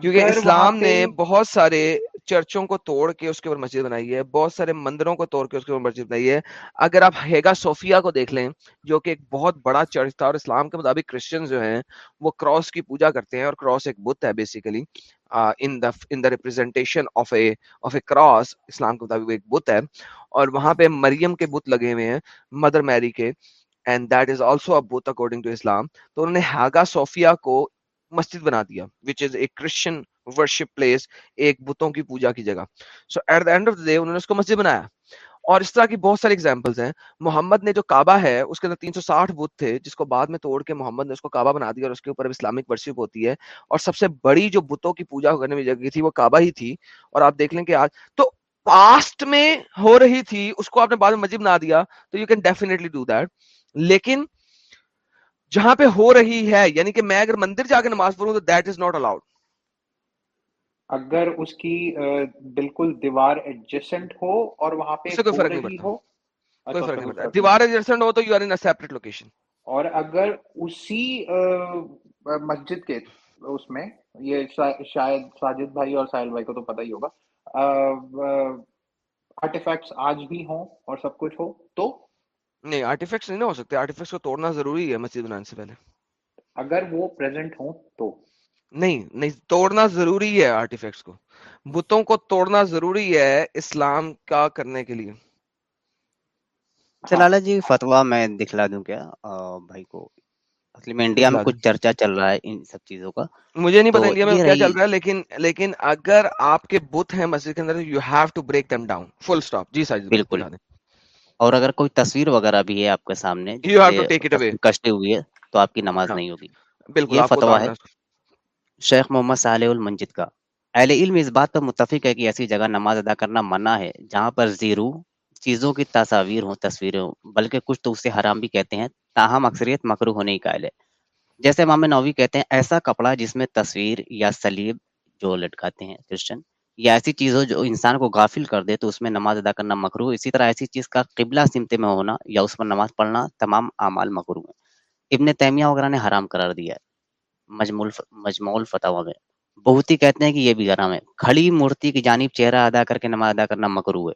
کیونکہ اسلام نے بہت سارے چرچوں کو توڑ کے اس کے اوپر مسجد بنائی ہے بہت سارے مندروں کو توڑ کے اس کے اوپر مسجد بنائی ہے اگر آپ ہیگا صوفیہ کو دیکھ لیں جو کہ ایک بہت بڑا چرچ تھا اور اسلام کے مطابق کرسچن جو ہیں وہ کراس کی پوجا کرتے ہیں اور کراس ایک بت ہے basically in the representation of a of a cross اسلام کے مطابق ایک بت ہے اور وہاں پہ مریم کے بت لگے ہوئے ہیں مدر میری کے اینڈ دیٹ از آلسو اب بوتھ اکارڈنگ ٹو اسلام تو انہوں نے صوفیا کو مسجد بنا دیا which is a Christian worship place ایک بتوں کی کی پوجا جگہ so at the the end of day انہوں نے اس کو مسجد بنایا اور اس طرح کی بہت ساری ایگزامپلس ہیں محمد نے جو کعبہ ہے اس کے اندر تین سو ساٹھ بت تھے جس کو بعد میں توڑ کے محمد نے اس کو کعبہ بنا دیا اور اس کے اوپر اسلامک ورشپ ہوتی ہے اور سب سے بڑی جو بتوں کی پوجا کرنے میں جگہ تھی وہ کعبہ ہی تھی اور آپ دیکھ لیں کہ آج تو پاسٹ میں ہو رہی تھی اس کو آپ نے بعد میں مسجد بنا دیا تو you can definitely do that لیکن جہاں پہ ہو رہی ہے یعنی کہ میں اگر مندر جا کے نماز پڑھوں تو دیٹ از ناٹ الاؤڈ اگر اس کی بالکل دیوار ایڈجسٹنٹ ہو اور وہاں پہ کوئی فرق نہیں پڑتا کوئی اچھا، فرق نہیں پڑتا دیوار ایڈجسٹنٹ ہو تو you are in a separate location اور اگر اسی مسجد کے اس میں یہ شاید ساجد بھائی اور ساحل بھائی کو تو پتہ ہی ہوگا آرٹیفیکٹس آج بھی ہوں اور سب کچھ ہو تو نہیں آرٹیفیکٹس نہیں ہو سکتے آرٹیفیکٹس کو توڑنا ضروری ہے مسجد بنانے سے پہلے اگر وہ پریزنٹ ہوں تو نہیں نہیں توڑنا ضروری ہے آرٹیفیکٹس کو بتوں کو توڑنا ضروری ہے اسلام کا کرنے کے لیے چلالا اچھا، جی فتوا میں دکھلا دوں کیا بھائی کو اصل میں انڈیا میں کچھ چرچا چل رہا ہے ان سب چیزوں کا مجھے نہیں پتا انڈیا میں کیا چل رہا ہے لیکن لیکن اگر آپ کے بت ہیں مسجد کے اندر you have to break them down full stop G sir بالکل اور اگر کوئی تصویر وغیرہ بھی ہے آپ کے سامنے تو آپ کی نماز ہاں۔ نہیں ہوگی بالکل یہ ہے شیخ محمد المنجد کا اہل علم اس بات پر متفق ہے کہ ایسی جگہ نماز ادا کرنا منع ہے جہاں پر زیرو چیزوں کی تصاویر ہوں تصویریں ہوں بلکہ کچھ تو اسے حرام بھی کہتے ہیں تاہم اکثریت مکرو ہونے کا ہے جیسے مام نووی کہتے ہیں ایسا کپڑا جس میں تصویر یا سلیب جو لٹکاتے ہیں کرسچن یا ایسی چیز ہو جو انسان کو غافل کر دے تو اس میں نماز ادا کرنا مکرو اسی طرح ایسی چیز کا قبلہ سمت میں ہونا یا اس پر نماز پڑھنا تمام اعمال مکرو ہیں ابن تیمیہ وغیرہ نے حرام قرار دیا ہے مجمول فتح میں بہت ہی کہتے ہیں کہ یہ بھی حرام ہے کھڑی مورتی کی جانب چہرہ ادا کر کے نماز ادا کرنا مکرو ہے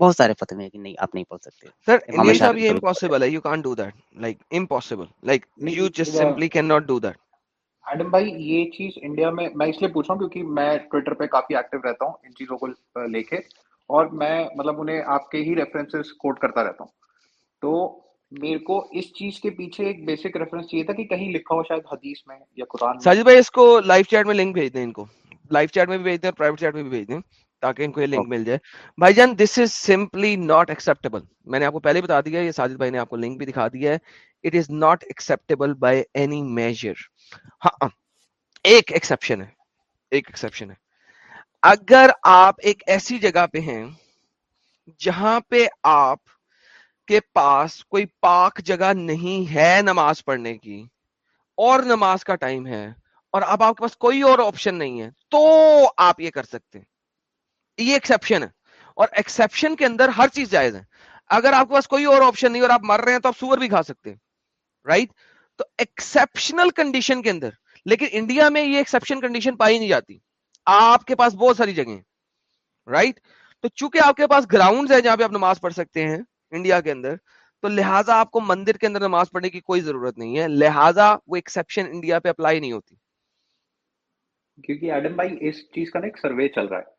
بہت سارے فتح ہیں کہ نہیں آپ نہیں پڑھ سکتے سر امپوسیبل امپوسیبل ہے you you can't do do that that like like just simply can not Adam بھائی یہ چیز انڈیا میں میں اس لیے پوچھ رہا ہوں کیونکہ میں ٹویٹر پہ کافی ایکٹیو رہتا ہوں ان چیزوں کو لے کے اور میں مطلب انہیں آپ کے ہی ریفرنس کوٹ کرتا رہتا ہوں تو میرے کو اس چیز کے پیچھے ایک بیسک ریفرنس چاہیے تھا کہ کہیں لکھا ہو شاید حدیث میں یا قرآن ساجد بھائی اس کو لائف چیٹ میں لنک بھیج دیں ان کو لائف چیٹ میں بھی بھیج دیں اور پرائیویٹ چیٹ میں بھی بھیج دیں تاکہ ان کو یہ لنک مل جائے بھائی جان this is simply not acceptable میں نے آپ کو پہلے بتا دیا یہ ساجد بھائی نے آپ کو لنک بھی دکھا دیا ہے it is not acceptable by any major ہاں ایک ایکسپشن ہے ایک ایکسپشن ہے اگر آپ ایک ایسی جگہ پہ ہیں جہاں پہ آپ کے پاس کوئی پاک جگہ نہیں ہے نماز پڑھنے کی اور نماز کا ٹائم ہے اور اب آپ کے پاس کوئی اور آپشن نہیں ہے تو آپ یہ کر سکتے ہیں یہ ایکسیپشن ہے اور ایکسیپشن کے اندر ہر چیز جائز ہے اگر آپ کے پاس کوئی اور آپشن نہیں اور آپ مر رہے ہیں تو آپ سور بھی کھا سکتے رائٹ تو ایکسیپشنل کنڈیشن کے اندر لیکن انڈیا میں یہ ایکسیپشن کنڈیشن پائی نہیں جاتی آپ کے پاس بہت ساری جگہ رائٹ تو چونکہ آپ کے پاس گراؤنڈز ہیں جہاں پہ آپ نماز پڑھ سکتے ہیں انڈیا کے اندر تو لہٰذا آپ کو مندر کے اندر نماز پڑھنے کی کوئی ضرورت نہیں ہے لہٰذا وہ ایکسیپشن انڈیا پہ اپلائی نہیں ہوتی کیونکہ ایڈم بھائی اس چیز کا نا ایک سروے چل رہا ہے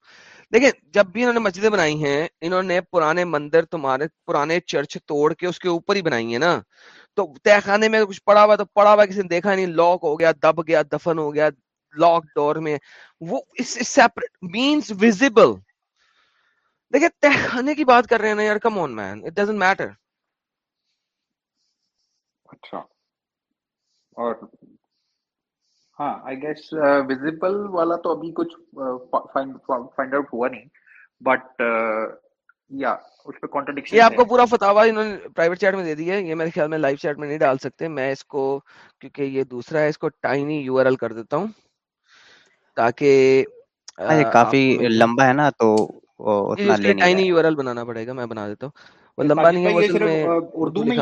دیکھیں جب بھی انہوں نے مسجدیں بنائی ہیں انہوں نے پرانے مندر تمہارے پرانے چرچ توڑ کے اس کے اوپر ہی بنائی ہیں نا تو تہ خانے میں کچھ پڑا ہوا تو پڑا ہوا کسی نے دیکھا نہیں لاک ہو گیا دب گیا دفن ہو گیا لاک ڈور میں وہ اس سیپریٹ مینس ویزیبل دیکھیں تہ خانے کی بات کر رہے ہیں نا یار come on man it doesn't matter اچھا اور نہیں ڈال سکتے میں اس اس کو کو کیونکہ یہ دوسرا ہے ہے tiny tiny U U R R L L کر دیتا ہوں تاکہ کافی لمبا نا تو جی، بنانا پڑے گا میں بنا دیتا ہوں لمبا نہیں ہے اردو میں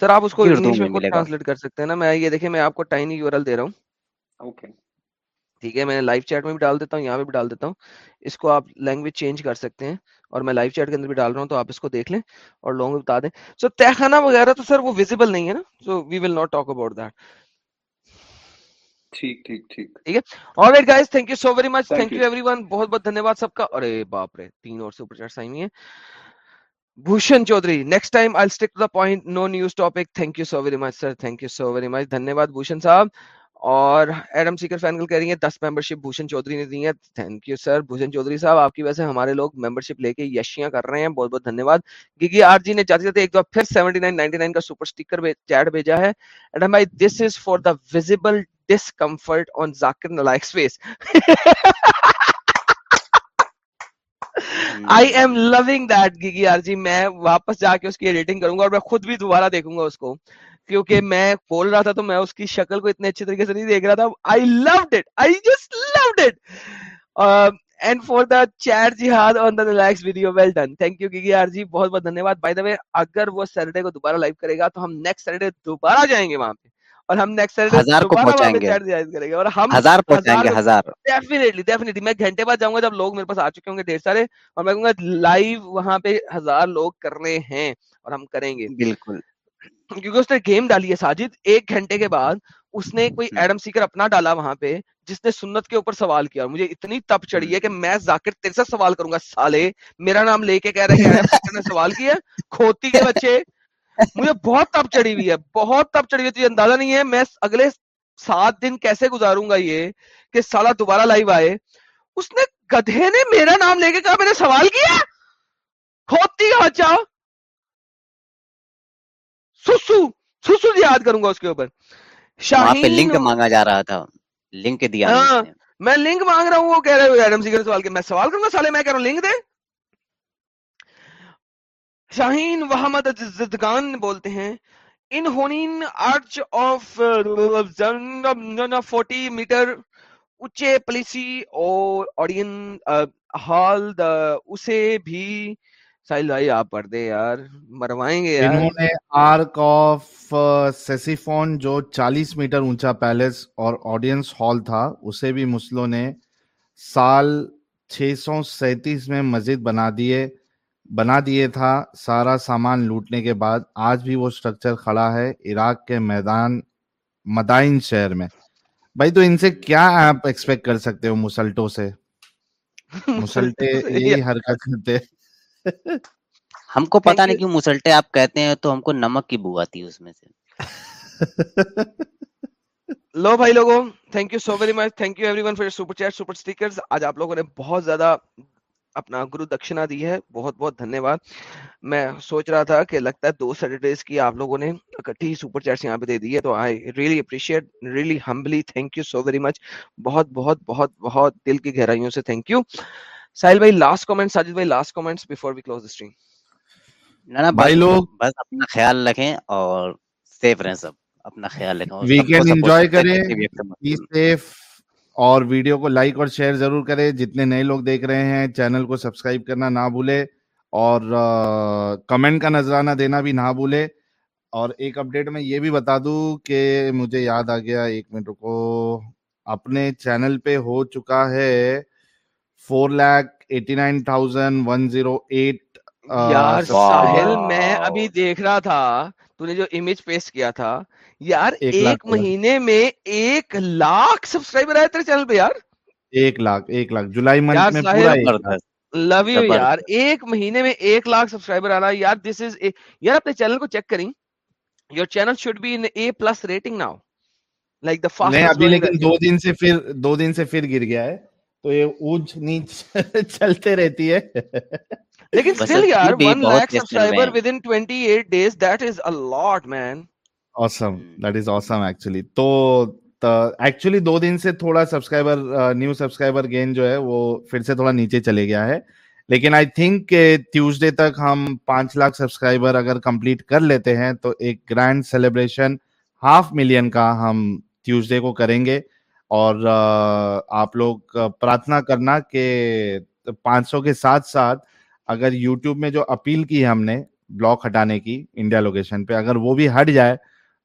سر آپ اس کو انگلش میں ٹرانسلیٹ کر سکتے ہیں نا میں یہ دیکھیں میں آپ کو ٹائنی یو دے رہا ہوں اوکے ٹھیک ہے میں لائف چیٹ میں بھی ڈال دیتا ہوں یہاں پہ بھی ڈال دیتا ہوں اس کو آپ لینگویج چینج کر سکتے ہیں اور میں لائف چیٹ کے اندر بھی ڈال رہا ہوں تو آپ اس کو دیکھ لیں اور لوگوں کو بتا دیں سو تہخانہ وغیرہ تو سر وہ ویزیبل نہیں ہے نا so we will not talk about that ٹھیک ٹھیک ٹھیک ٹھیک ہے so very much thank you everyone بہت بہت دھنیہ سب کا ارے باپ رے تین اور سپر چیٹ آئی ہوئی ہیں تھینک یو بھوشن چودھری صاحب آپ کی وجہ سے ہمارے لوگ ممبر شپ لے کے یشیاں کر رہے ہیں بہت بہت دھنیہ گیگی آر جی نے ایک پھر سیونٹی نائن کا سپر اسٹیکر چیٹ بھیجا ہے میں خود بھی دوبارہ دیکھوں گا اس کو hmm. میں بول رہا تھا تو میں اس کی شکل کو اتنے اچھے طریقے سے نہیں دیکھ رہا تھا بہت بہت دھنیہ واد اگر وہ سیٹرڈے کو دوبارہ لائیو کرے گا تو ہم نیکسٹ سیٹرڈے دوبارہ جائیں گے وہاں پہ اور ہم نیکسٹ میں گھنٹے بعد جاؤں گا جب لوگ میرے پاس آ چکے ہوں گے ڈھیر سارے اور میں کہوں گا لائیو وہاں پہ ہزار لوگ کرنے ہیں اور ہم کریں گے بالکل کیونکہ اس نے گیم ڈالی ہے ساجد ایک گھنٹے کے بعد اس نے کوئی ایڈم سیکر اپنا ڈالا وہاں پہ جس نے سنت کے اوپر سوال کیا اور مجھے اتنی تب چڑھی ہے کہ میں ذاکر تیرے سے سوال کروں گا سالے میرا نام لے کے کہہ رہے ہیں سوال کیا کھوتی کے بچے مجھے بہت تب چڑھی ہوئی ہے بہت تب چڑھی ہوئی اندازہ نہیں ہے میں اگلے سات دن کیسے گزاروں گا یہ کہ سالا دوبارہ لائیو آئے اس نے گدھے نے میرا نام لے کے کہا میں نے سوال کیا کھوتی کا سسو سسو یاد کروں گا اس کے اوپر لنک مانگا جا رہا تھا لنک دیا ہاں، میں لنک مانگ رہا ہوں وہ کہہ رہے ہوں جی سوال کے میں سوال کروں گا سالے میں کہہ رہا ہوں لنک دے شاہین وحمد زدگان بولتے ہیں ان ہونین arch of uh, forty meter اچھے پلیسی اور آڈین ہال uh, دا اسے بھی سائل بھائی آپ پڑھ دے یار مروائیں گے یار انہوں نے آرک آف سیسیفون جو چالیس میٹر اونچا پیلس اور آڈینس ہال تھا اسے بھی مسلوں نے سال چھ سو سینتیس میں مزید بنا دیئے بنا دیے تھا سارا سامان لوٹنے کے بعد آج بھی وہ سٹرکچر کھڑا ہے عراق کے میدان مدائن شہر میں بھائی تو ان سے کیا آپ ایکسپیکٹ کر سکتے ہو مسلٹوں سے مسلٹے یہی حرکت کرتے ہم کو پتا نہیں کیوں مسلٹے آپ کہتے ہیں تو ہم کو نمک کی بو آتی اس میں سے لو بھائی لوگوں thank you so very much thank you everyone for super chat super sticker آج آپ لوگوں نے بہت زیادہ اپنا بہت دل کی گہرائیوں سے اور ویڈیو کو لائک اور شیئر ضرور کرے جتنے نئے لوگ دیکھ رہے ہیں چینل کو سبسکرائب کرنا نہ بھولے اور کمنٹ کا نظرانہ دینا بھی نہ بھولے اور ایک اپڈیٹ میں یہ بھی بتا دوں کہ مجھے یاد آ گیا ایک منٹ کو اپنے چینل پہ ہو چکا ہے four lakh eighty nine thousand one zero eight میں ابھی دیکھ رہا تھا جو امیج پیسٹ کیا تھا یار ایک مہینے میں ایک لاکھ سبسکرائبر آئے تیرے چینل پہ یار ایک لاکھ ایک لاکھ جولائی منتھ میں مہینے لو یو یار ایک مہینے میں ایک لاکھ سبسکرائبر آنا یار دس از یار اپنے چینل کو چیک کریں your channel should be in A plus rating now like the fast نہیں ابھی لیکن دو دن سے پھر دو دن سے پھر گر گیا ہے تو یہ اونچ نیچ چلتے رہتی ہے لیکن سٹل یار 1 lakh subscriber with in 28 days that is a lot man تو ایکچولی دو دن سے تھوڑا سبسکرائبر نیو سبسکرائبر گین جو ہے وہ لیکن آئی تھنک ٹیوزڈے تک ہم پانچ لاکھ سبسکرائبر اگر کمپلیٹ کر لیتے ہیں تو ایک گرانڈ سیلیبریشن ہاف ملین کا ہم ٹیوزڈے کو کریں گے اور آپ لوگ پرارتھنا کرنا کہ پانچ سو کے ساتھ ساتھ اگر یوٹیوب میں جو اپیل کی ہم نے بلاک ہٹانے کی انڈیا لوکیشن پہ اگر وہ بھی ہٹ جائے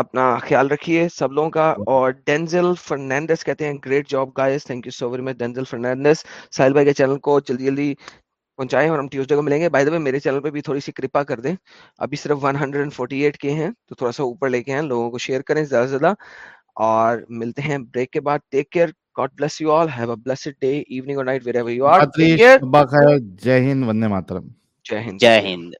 اپنا خیال رکھیے سب لوگوں کا ہاں۔ اور ڈینزل فرنینڈس کہتے ہیں great job guys thank you so very much Denzel Fernandes Sahil بھائی کے چینل کو جلدی جلدی پہنچائیں اور ہم ٹیوزڈے کو ملیں گے بھائی دبئی میرے چینل پہ بھی تھوڑی سی کرپا کر دیں ابھی صرف 148 کے ہیں تو تھوڑا سا اوپر لے کے ہیں لوگوں کو شیئر کریں زیادہ زیادہ اور ملتے ہیں بریک کے بعد take care God bless you all have a blessed day evening اور night wherever you are جے ہند وندے ماترم جے ہند جے ہند